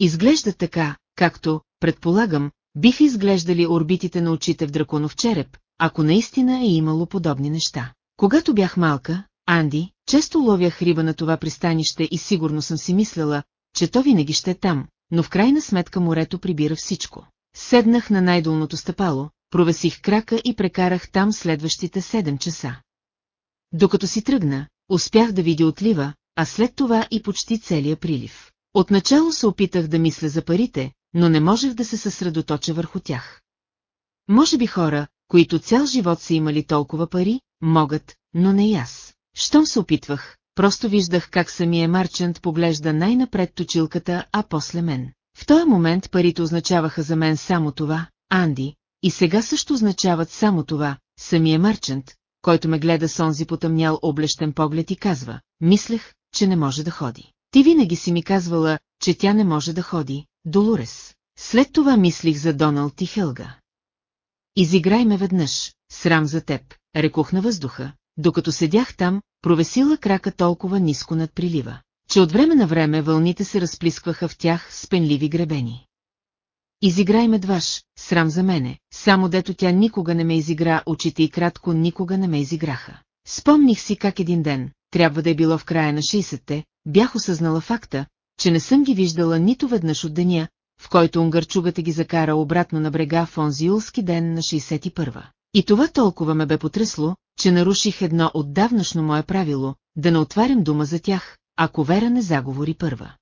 Изглеждат така, както, предполагам, биха изглеждали орбитите на очите в драконов череп, ако наистина е имало подобни неща. Когато бях малка, Анди, често ловях риба на това пристанище и сигурно съм си мисlela, че то винаги ще е там, но в крайна сметка морето прибира всичко. Седнах на най-долното стъпало, провесих крака и прекарах там следващите 7 часа. Докато си тръгна, успях да видя отлива, а след това и почти целия прилив. Отначало се опитах да мисля за парите, но не можех да се съсредоточа върху тях. Може би хора, които цял живот са имали толкова пари, могат, но не и аз. Щом се опитвах, просто виждах как самия марчант поглежда най-напред точилката, а после мен. В този момент парите означаваха за мен само това, Анди, и сега също означават само това, самия марчант, който ме гледа с онзи потъмнял облещен поглед и казва, мислех, че не може да ходи. Ти винаги си ми казвала, че тя не може да ходи, Долурес. След това мислих за Доналд и Хелга. Изиграй ме веднъж, срам за теб, рекох на въздуха, докато седях там, провесила крака толкова ниско над прилива, че от време на време вълните се разплискваха в тях с пенливи гребени. Изиграй ме дваш, срам за мене, само дето тя никога не ме изигра, очите и кратко никога не ме изиграха. Спомних си как един ден, трябва да е било в края на 60-те, бях осъзнала факта, че не съм ги виждала нито веднъж от деня, в който унгарчугата ги закара обратно на брега в онзи юлски ден на 61-а. И това толкова ме бе потрясло, че наруших едно отдавнашно мое правило, да не отварям дума за тях, ако Вера не заговори първа.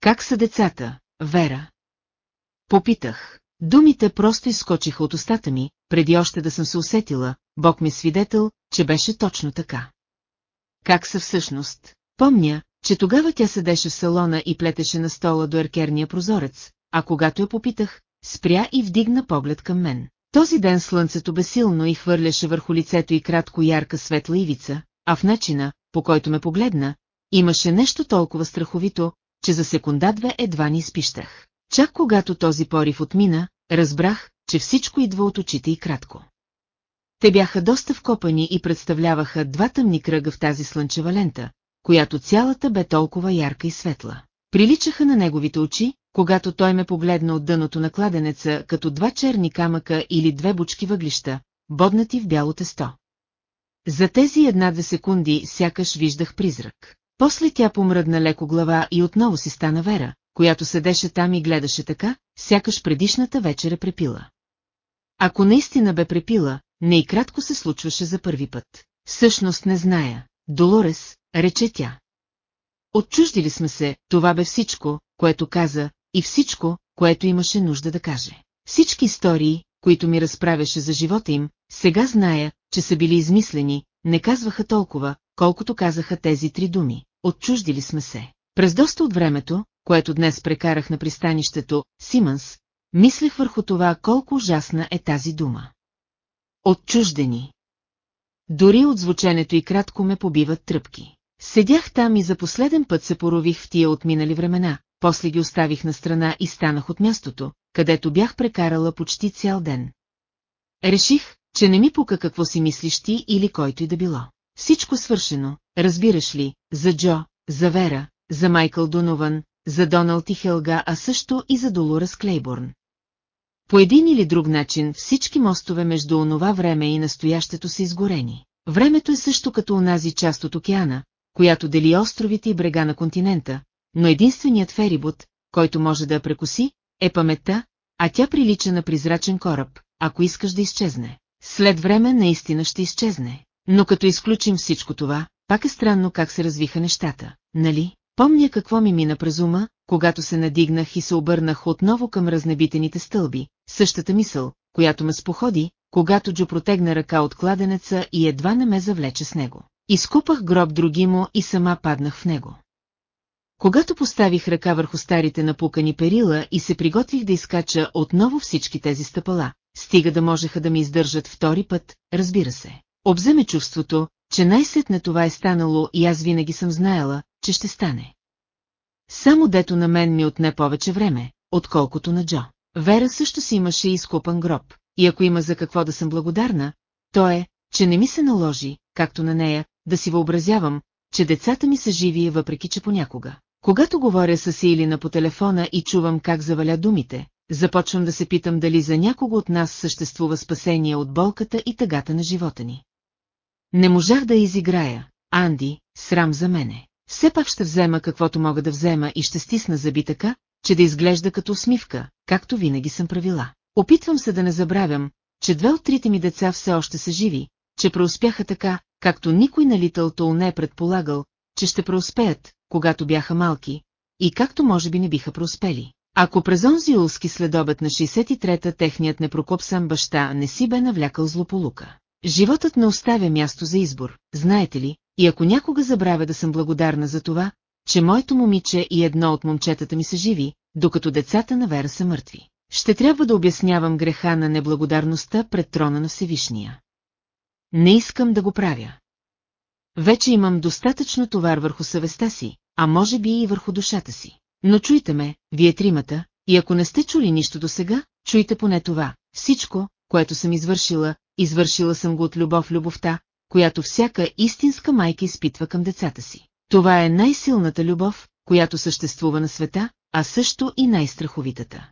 Как са децата, Вера? Попитах. Думите просто изскочиха от устата ми, преди още да съм се усетила, Бог ми е свидетел, че беше точно така. Как са всъщност? Помня, че тогава тя седеше в салона и плетеше на стола до еркерния прозорец, а когато я попитах, спря и вдигна поглед към мен. Този ден слънцето бе силно и хвърляше върху лицето и кратко ярка светла ивица, а в начина, по който ме погледна, имаше нещо толкова страховито, че за секунда-две едва ни спищах. Чак когато този порив отмина, разбрах, че всичко идва от очите и кратко. Те бяха доста вкопани и представляваха два тъмни кръга в тази слънчева лента, която цялата бе толкова ярка и светла. Приличаха на неговите очи, когато той ме погледна от дъното на кладенеца като два черни камъка или две бучки въглища, боднати в бяло тесто. За тези една-две секунди сякаш виждах призрак. После тя помръдна леко глава и отново си стана Вера, която седеше там и гледаше така, сякаш предишната вечер е препила. Ако наистина бе препила, не и кратко се случваше за първи път. Всъщност не зная. Долорес, рече тя. Отчуждили сме се, това бе всичко, което каза, и всичко, което имаше нужда да каже. Всички истории, които ми разправяше за живота им, сега зная, че са били измислени, не казваха толкова, колкото казаха тези три думи. Отчуждили сме се. През доста от времето, което днес прекарах на пристанището, Симънс, мислех върху това колко ужасна е тази дума. Отчуждени. Дори от звученето и кратко ме побиват тръпки. Седях там и за последен път се порових в тия отминали времена, после ги оставих на страна и станах от мястото, където бях прекарала почти цял ден. Реших, че не ми пука какво си мислиш ти или който и да било. Всичко свършено, разбираш ли, за Джо, за Вера, за Майкъл Донован, за Доналд и Хелга, а също и за Долорес Клейборн. По един или друг начин всички мостове между онова време и настоящето са изгорени. Времето е също като онази част от океана, която дели островите и брега на континента, но единственият ферибот, който може да я прекоси, е паметта, а тя прилича на призрачен кораб, ако искаш да изчезне. След време наистина ще изчезне. Но като изключим всичко това, пак е странно как се развиха нещата, нали? Помня какво ми мина през ума, когато се надигнах и се обърнах отново към разнебитените стълби, същата мисъл, която ме споходи, когато Джо протегна ръка от кладенеца и едва не ме завлече с него. Изкупах гроб други му и сама паднах в него. Когато поставих ръка върху старите напукани перила и се приготвих да изкача отново всички тези стъпала, стига да можеха да ми издържат втори път, разбира се. Обземе чувството, че най-сетне това е станало и аз винаги съм знаела, че ще стане. Само дето на мен ми отне повече време, отколкото на Джо. Вера също си имаше изкупан гроб, и ако има за какво да съм благодарна, то е, че не ми се наложи, както на нея, да си въобразявам, че децата ми са живи, въпреки че понякога. Когато говоря с Силина по телефона и чувам как заваля думите, започвам да се питам дали за някого от нас съществува спасение от болката и тъгата на живота ни. Не можах да изиграя, Анди, срам за мене. Все пак ще взема каквото мога да взема и ще стисна зъби така, че да изглежда като усмивка, както винаги съм правила. Опитвам се да не забравям, че две от трите ми деца все още са живи, че преуспяха така, както никой на Литъл Тол не е предполагал, че ще преуспеят, когато бяха малки, и както може би не биха преуспели, Ако през онзи улски следобед на 63-та техният непрокопсан баща не си бе навлякал злополука. Животът не оставя място за избор, знаете ли, и ако някога забравя да съм благодарна за това, че моето момиче и едно от момчетата ми са живи, докато децата на Вера са мъртви. Ще трябва да обяснявам греха на неблагодарността пред трона на Всевишния. Не искам да го правя. Вече имам достатъчно товар върху съвестта си, а може би и върху душата си. Но чуйте ме, вие тримата, и ако не сте чули нищо до сега, чуйте поне това. Всичко, което съм извършила, извършила съм го от любов любовта, която всяка истинска майка изпитва към децата си. Това е най-силната любов, която съществува на света, а също и най-страховитата.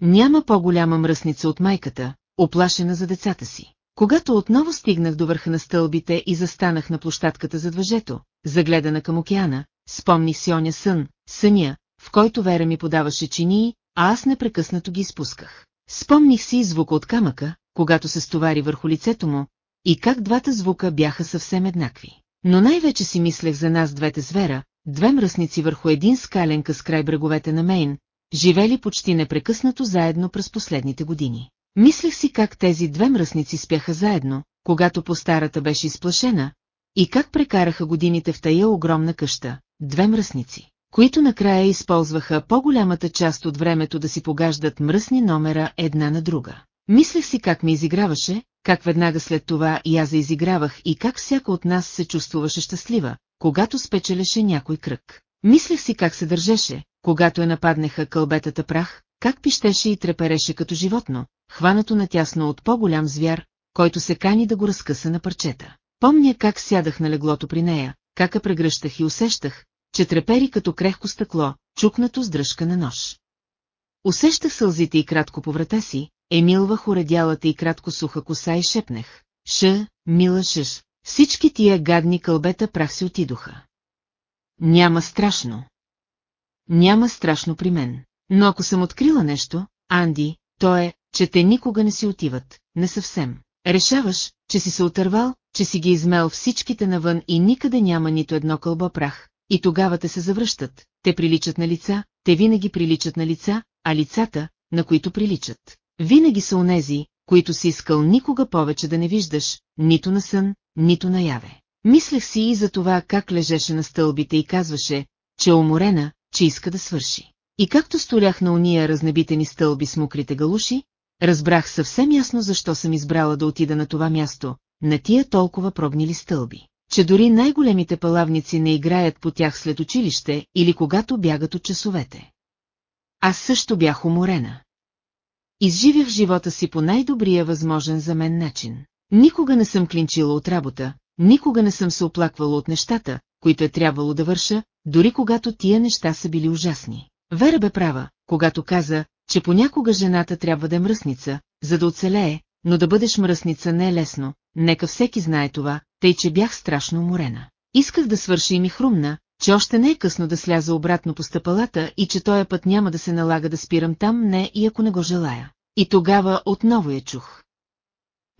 Няма по-голяма мръсница от майката, оплашена за децата си. Когато отново стигнах до върха на стълбите и застанах на площадката зад въжето, загледана към океана, спомних си оня сън, съня, в който Вера ми подаваше чинии, а аз непрекъснато ги изпусках. Спомних си звука от камъка, когато се стовари върху лицето му, и как двата звука бяха съвсем еднакви. Но най-вече си мислех за нас двете звера, две мръсници върху един скален къс край бреговете на Мейн, живели почти непрекъснато заедно през последните години. Мислех си как тези две мръсници спяха заедно, когато по старата беше изплашена, и как прекараха годините в тая огромна къща, две мръсници, които накрая използваха по-голямата част от времето да си погаждат мръсни номера една на друга. Мислех си как ми изиграваше, как веднага след това и аз заизигравах и как всяка от нас се чувствуваше щастлива, когато спечелеше някой кръг. Мислех си как се държеше, когато я нападнеха кълбетата прах, как пищеше и трепереше като животно, хванато натясно от по-голям звяр, който се кани да го разкъса на парчета. Помня как сядах на леглото при нея, как я прегръщах и усещах, че трепери като крехко стъкло, чукнато с дръжка на нож. Усещах сълзите и кратко по врата си, емилвах уредялата и кратко суха коса и шепнех. Ш, мила шъш, всички тия гадни кълбета прах си отидоха. Няма страшно. Няма страшно при мен. Но ако съм открила нещо, Анди, то е, че те никога не си отиват, не съвсем. Решаваш, че си се отървал, че си ги измел всичките навън и никъде няма нито едно кълбо прах, и тогава те се завръщат, те приличат на лица, те винаги приличат на лица, а лицата, на които приличат, винаги са онези, които си искал никога повече да не виждаш, нито на сън, нито наяве. Мислех си и за това как лежеше на стълбите и казваше, че е уморена, че иска да свърши. И както столях на уния разнебитени стълби с мокрите галуши, разбрах съвсем ясно защо съм избрала да отида на това място, на тия толкова прогнили стълби, че дори най-големите палавници не играят по тях след училище или когато бягат от часовете. Аз също бях уморена. Изживях живота си по най-добрия възможен за мен начин. Никога не съм клинчила от работа, никога не съм се оплаквала от нещата, които е трябвало да върша, дори когато тия неща са били ужасни. Вера бе права, когато каза, че понякога жената трябва да е мръсница, за да оцелее, но да бъдеш мръсница не е лесно, нека всеки знае това, тъй че бях страшно уморена. Исках да свърши и ми хрумна, че още не е късно да сляза обратно по стъпалата и че този път няма да се налага да спирам там, не и ако не го желая. И тогава отново я чух.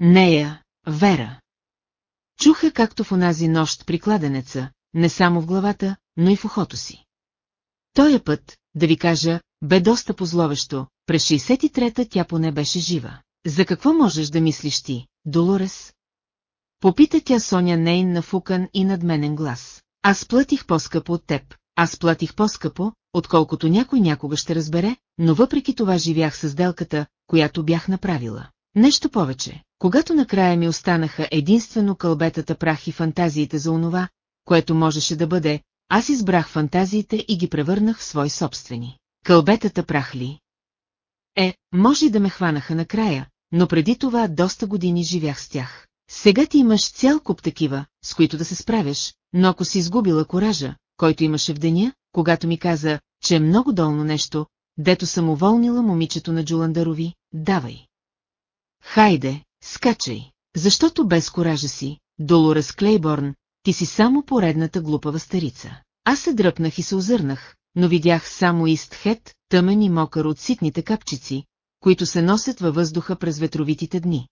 Нея, Вера. Чуха както в онази нощ при кладенеца, не само в главата, но и в ухото си. Тоя път, да ви кажа, бе доста позловещо, през 63-та тя поне беше жива. За какво можеш да мислиш ти, Долорес? Попита тя Соня Нейн на фукан и надменен глас. Аз платих по-скъпо от теб, аз платих по-скъпо, отколкото някой някога ще разбере, но въпреки това живях с сделката, която бях направила. Нещо повече, когато накрая ми останаха единствено кълбетата прах и фантазиите за онова, което можеше да бъде, аз избрах фантазиите и ги превърнах в свои собствени. Кълбетата прах ли? Е, може и да ме хванаха накрая, но преди това доста години живях с тях. Сега ти имаш цял куп такива, с които да се справяш, но ако си изгубила коража, който имаше в деня, когато ми каза, че е много долно нещо, дето съм уволнила момичето на Джуландарови, давай. Хайде, скачай, защото без коража си, Долорес Клейборн, ти си само поредната глупава старица. Аз се дръпнах и се озърнах, но видях само Истхет, тъмен и мокър от ситните капчици, които се носят във въздуха през ветровитите дни.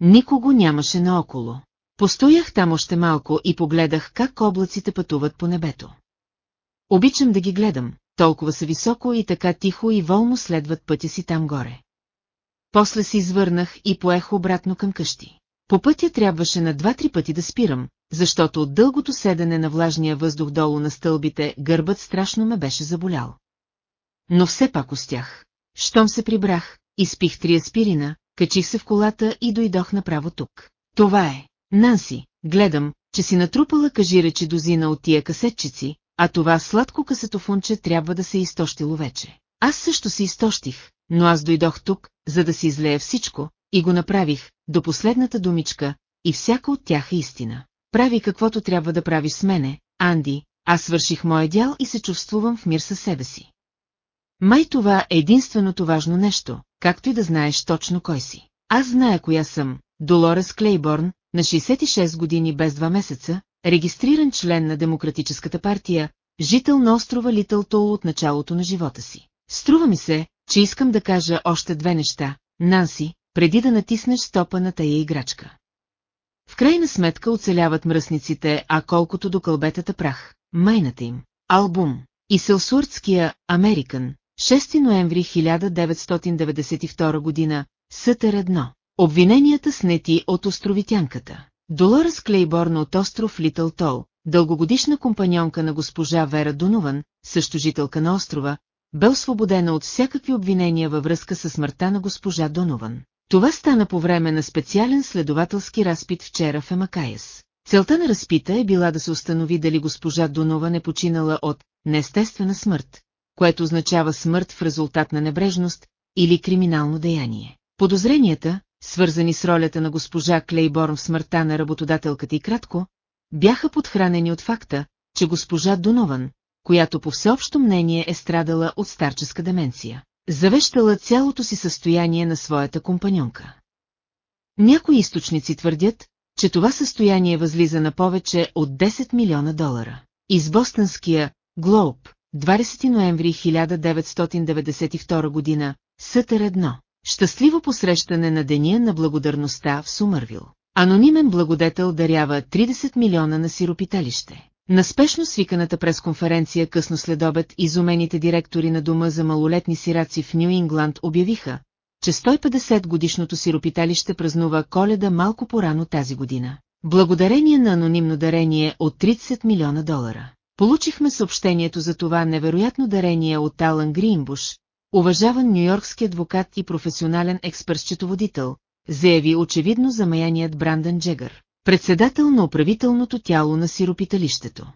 Никого нямаше наоколо. Постоях там още малко и погледах как облаците пътуват по небето. Обичам да ги гледам, толкова са високо и така тихо и волно следват пътя си там горе. После се извърнах и поех обратно към къщи. По пътя трябваше на два-три пъти да спирам, защото от дългото седене на влажния въздух долу на стълбите гърбът страшно ме беше заболял. Но все пак устях. Щом се прибрах, изпих три аспирина, качих се в колата и дойдох направо тук. Това е. Нанси, гледам, че си натрупала кажи речи дозина от тия касетчици, а това сладко касетофунче трябва да се изтощило вече. Аз също се изтощих, но аз дойдох тук, за да си излея всичко, и го направих, до последната думичка, и всяка от тях е истина. Прави каквото трябва да правиш с мене, Анди, аз свърших моя дял и се чувствувам в мир със себе си. Май това е единственото важно нещо, както и да знаеш точно кой си. Аз зная коя съм, Долорес Клейборн, на 66 години без два месеца, регистриран член на Демократическата партия, жител на острова Литъл Тол от началото на живота си. Струва ми се, че искам да кажа още две неща, Нанси, преди да натиснеш стопа на тая играчка. В крайна сметка оцеляват мръсниците, а колкото до кълбетата прах, майната им. Албум. И Селсуъртския Американ, 6 ноември 1992 година, Сътър едно. Обвиненията снети от островитянката. Долорес Клейборн от остров Литъл Тол, дългогодишна компаньонка на госпожа Вера Дунован, също жителка на острова, бе освободена от всякакви обвинения във връзка с смъртта на госпожа Донован. Това стана по време на специален следователски разпит вчера в Емакаяс. Целта на разпита е била да се установи дали госпожа Донова не починала от неестествена смърт, което означава смърт в резултат на небрежност или криминално деяние. Подозренията, свързани с ролята на госпожа Клейборн в смъртта на работодателката и кратко, бяха подхранени от факта, че госпожа Донован, която по всеобщо мнение е страдала от старческа деменция, завещала цялото си състояние на своята компаньонка. Някои източници твърдят, че това състояние възлиза на повече от 10 милиона долара. Из бостънския Глоуб, 20 ноември 1992 година, Сътър едно. Щастливо посрещане на Деня на благодарността в Сумървил. Анонимен благодетел дарява 30 милиона на сиропиталище. На спешно свиканата пресконференция късно след обед изумените директори на дома за малолетни сираци в Нью Ингланд обявиха, че 150 годишното сиропиталище празнува коледа малко по-рано тази година. Благодарение на анонимно дарение от 30 милиона долара. Получихме съобщението за това невероятно дарение от Алан Гринбуш, уважаван нью-йоркски адвокат и професионален експерт-счетоводител, заяви очевидно замаяният Брандън Джегър, председател на управителното тяло на сиропиталището.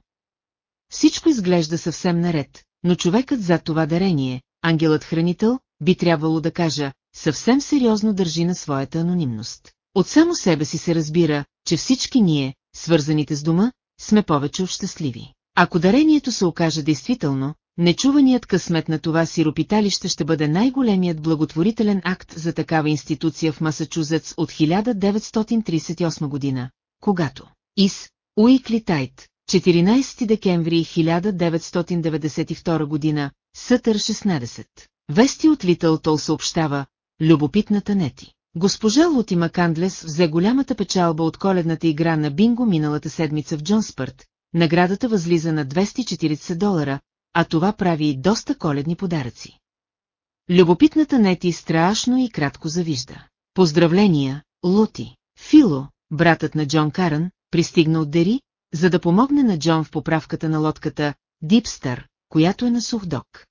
Всичко изглежда съвсем наред, но човекът за това дарение, ангелът-хранител, би трябвало да кажа, съвсем сериозно държи на своята анонимност. От само себе си се разбира, че всички ние, свързаните с дома, сме повече щастливи. Ако дарението се окаже действително, нечуваният късмет на това сиропиталище ще бъде най-големият благотворителен акт за такава институция в Масачузетс от 1938 година, когато Ис Уикли Тайт, 14 декември 1992 година, Сътър 16. Вести от Литъл Тол съобщава, любопитната Нети. Госпожа Лути Макандлес взе голямата печалба от коледната игра на Бинго миналата седмица в Джонспърт, наградата възлиза на 240 долара, а това прави и доста коледни подаръци. Любопитната Нети страшно и кратко завижда. Поздравления, Лути! Фило, братът на Джон Карън, пристигна от Дери, за да помогне на Джон в поправката на лодката Дипстър, която е на Сухдок.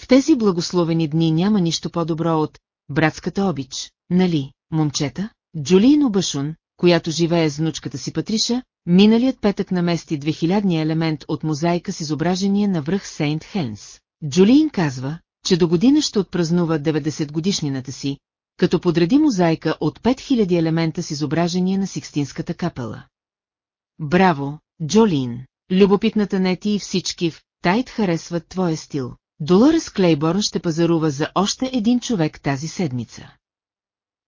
В тези благословени дни няма нищо по-добро от братската обич, нали, момчета? Джулиин Обашун, която живее с внучката си Патриша, миналият петък намести 2000 елемент от мозайка с изображение на връх Сейнт Хелнс. Джулиин казва, че до година ще отпразнува 90 годишнината си, като подреди мозайка от 5000 елемента с изображение на Сикстинската капела. Браво, Джолин! Любопитната Нети и всички в Тайт харесват твоя стил. Долорес Клейборн ще пазарува за още един човек тази седмица.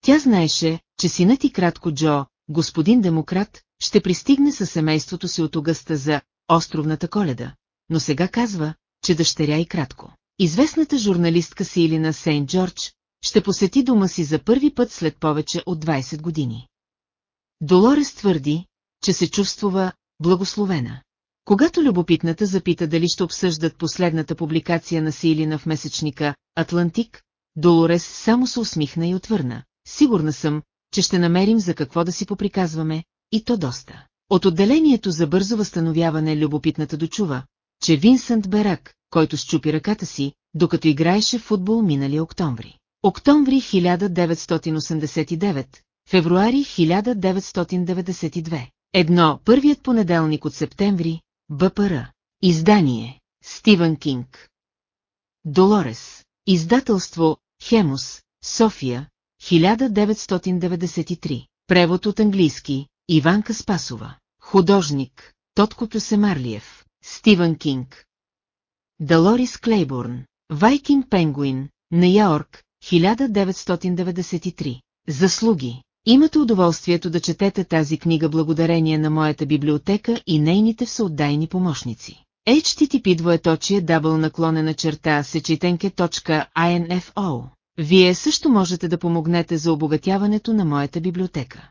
Тя знаеше, че синът и кратко Джо, господин демократ, ще пристигне със семейството си от Огъста за островната коледа, но сега казва, че дъщеря и кратко. Известната журналистка Силина Сейнт Джордж ще посети дома си за първи път след повече от 20 години. Долорес твърди, че се чувствува благословена. Когато любопитната запита дали ще обсъждат последната публикация на Силина в месечника «Атлантик», Долорес само се усмихна и отвърна. Сигурна съм, че ще намерим за какво да си поприказваме, и то доста. От отделението за бързо възстановяване любопитната дочува, че Винсент Берак, който щупи ръката си, докато играеше в футбол минали октомври. Октомври 1989, февруари 1992. Едно, първият понеделник от септември, БПР. Издание. Стивън Кинг. Долорес. Издателство. Хемус. София. 1993. Превод от английски. Иванка Спасова. Художник. Тоткото Семарлиев. Стивън Кинг. Далорис Клейборн. Вайкинг Пенгуин. Нью-Йорк. 1993. Заслуги. Имате удоволствието да четете тази книга благодарение на моята библиотека и нейните всеотдайни помощници. HTTP двоеточие дабл наклонена черта сечетенке.info Вие също можете да помогнете за обогатяването на моята библиотека.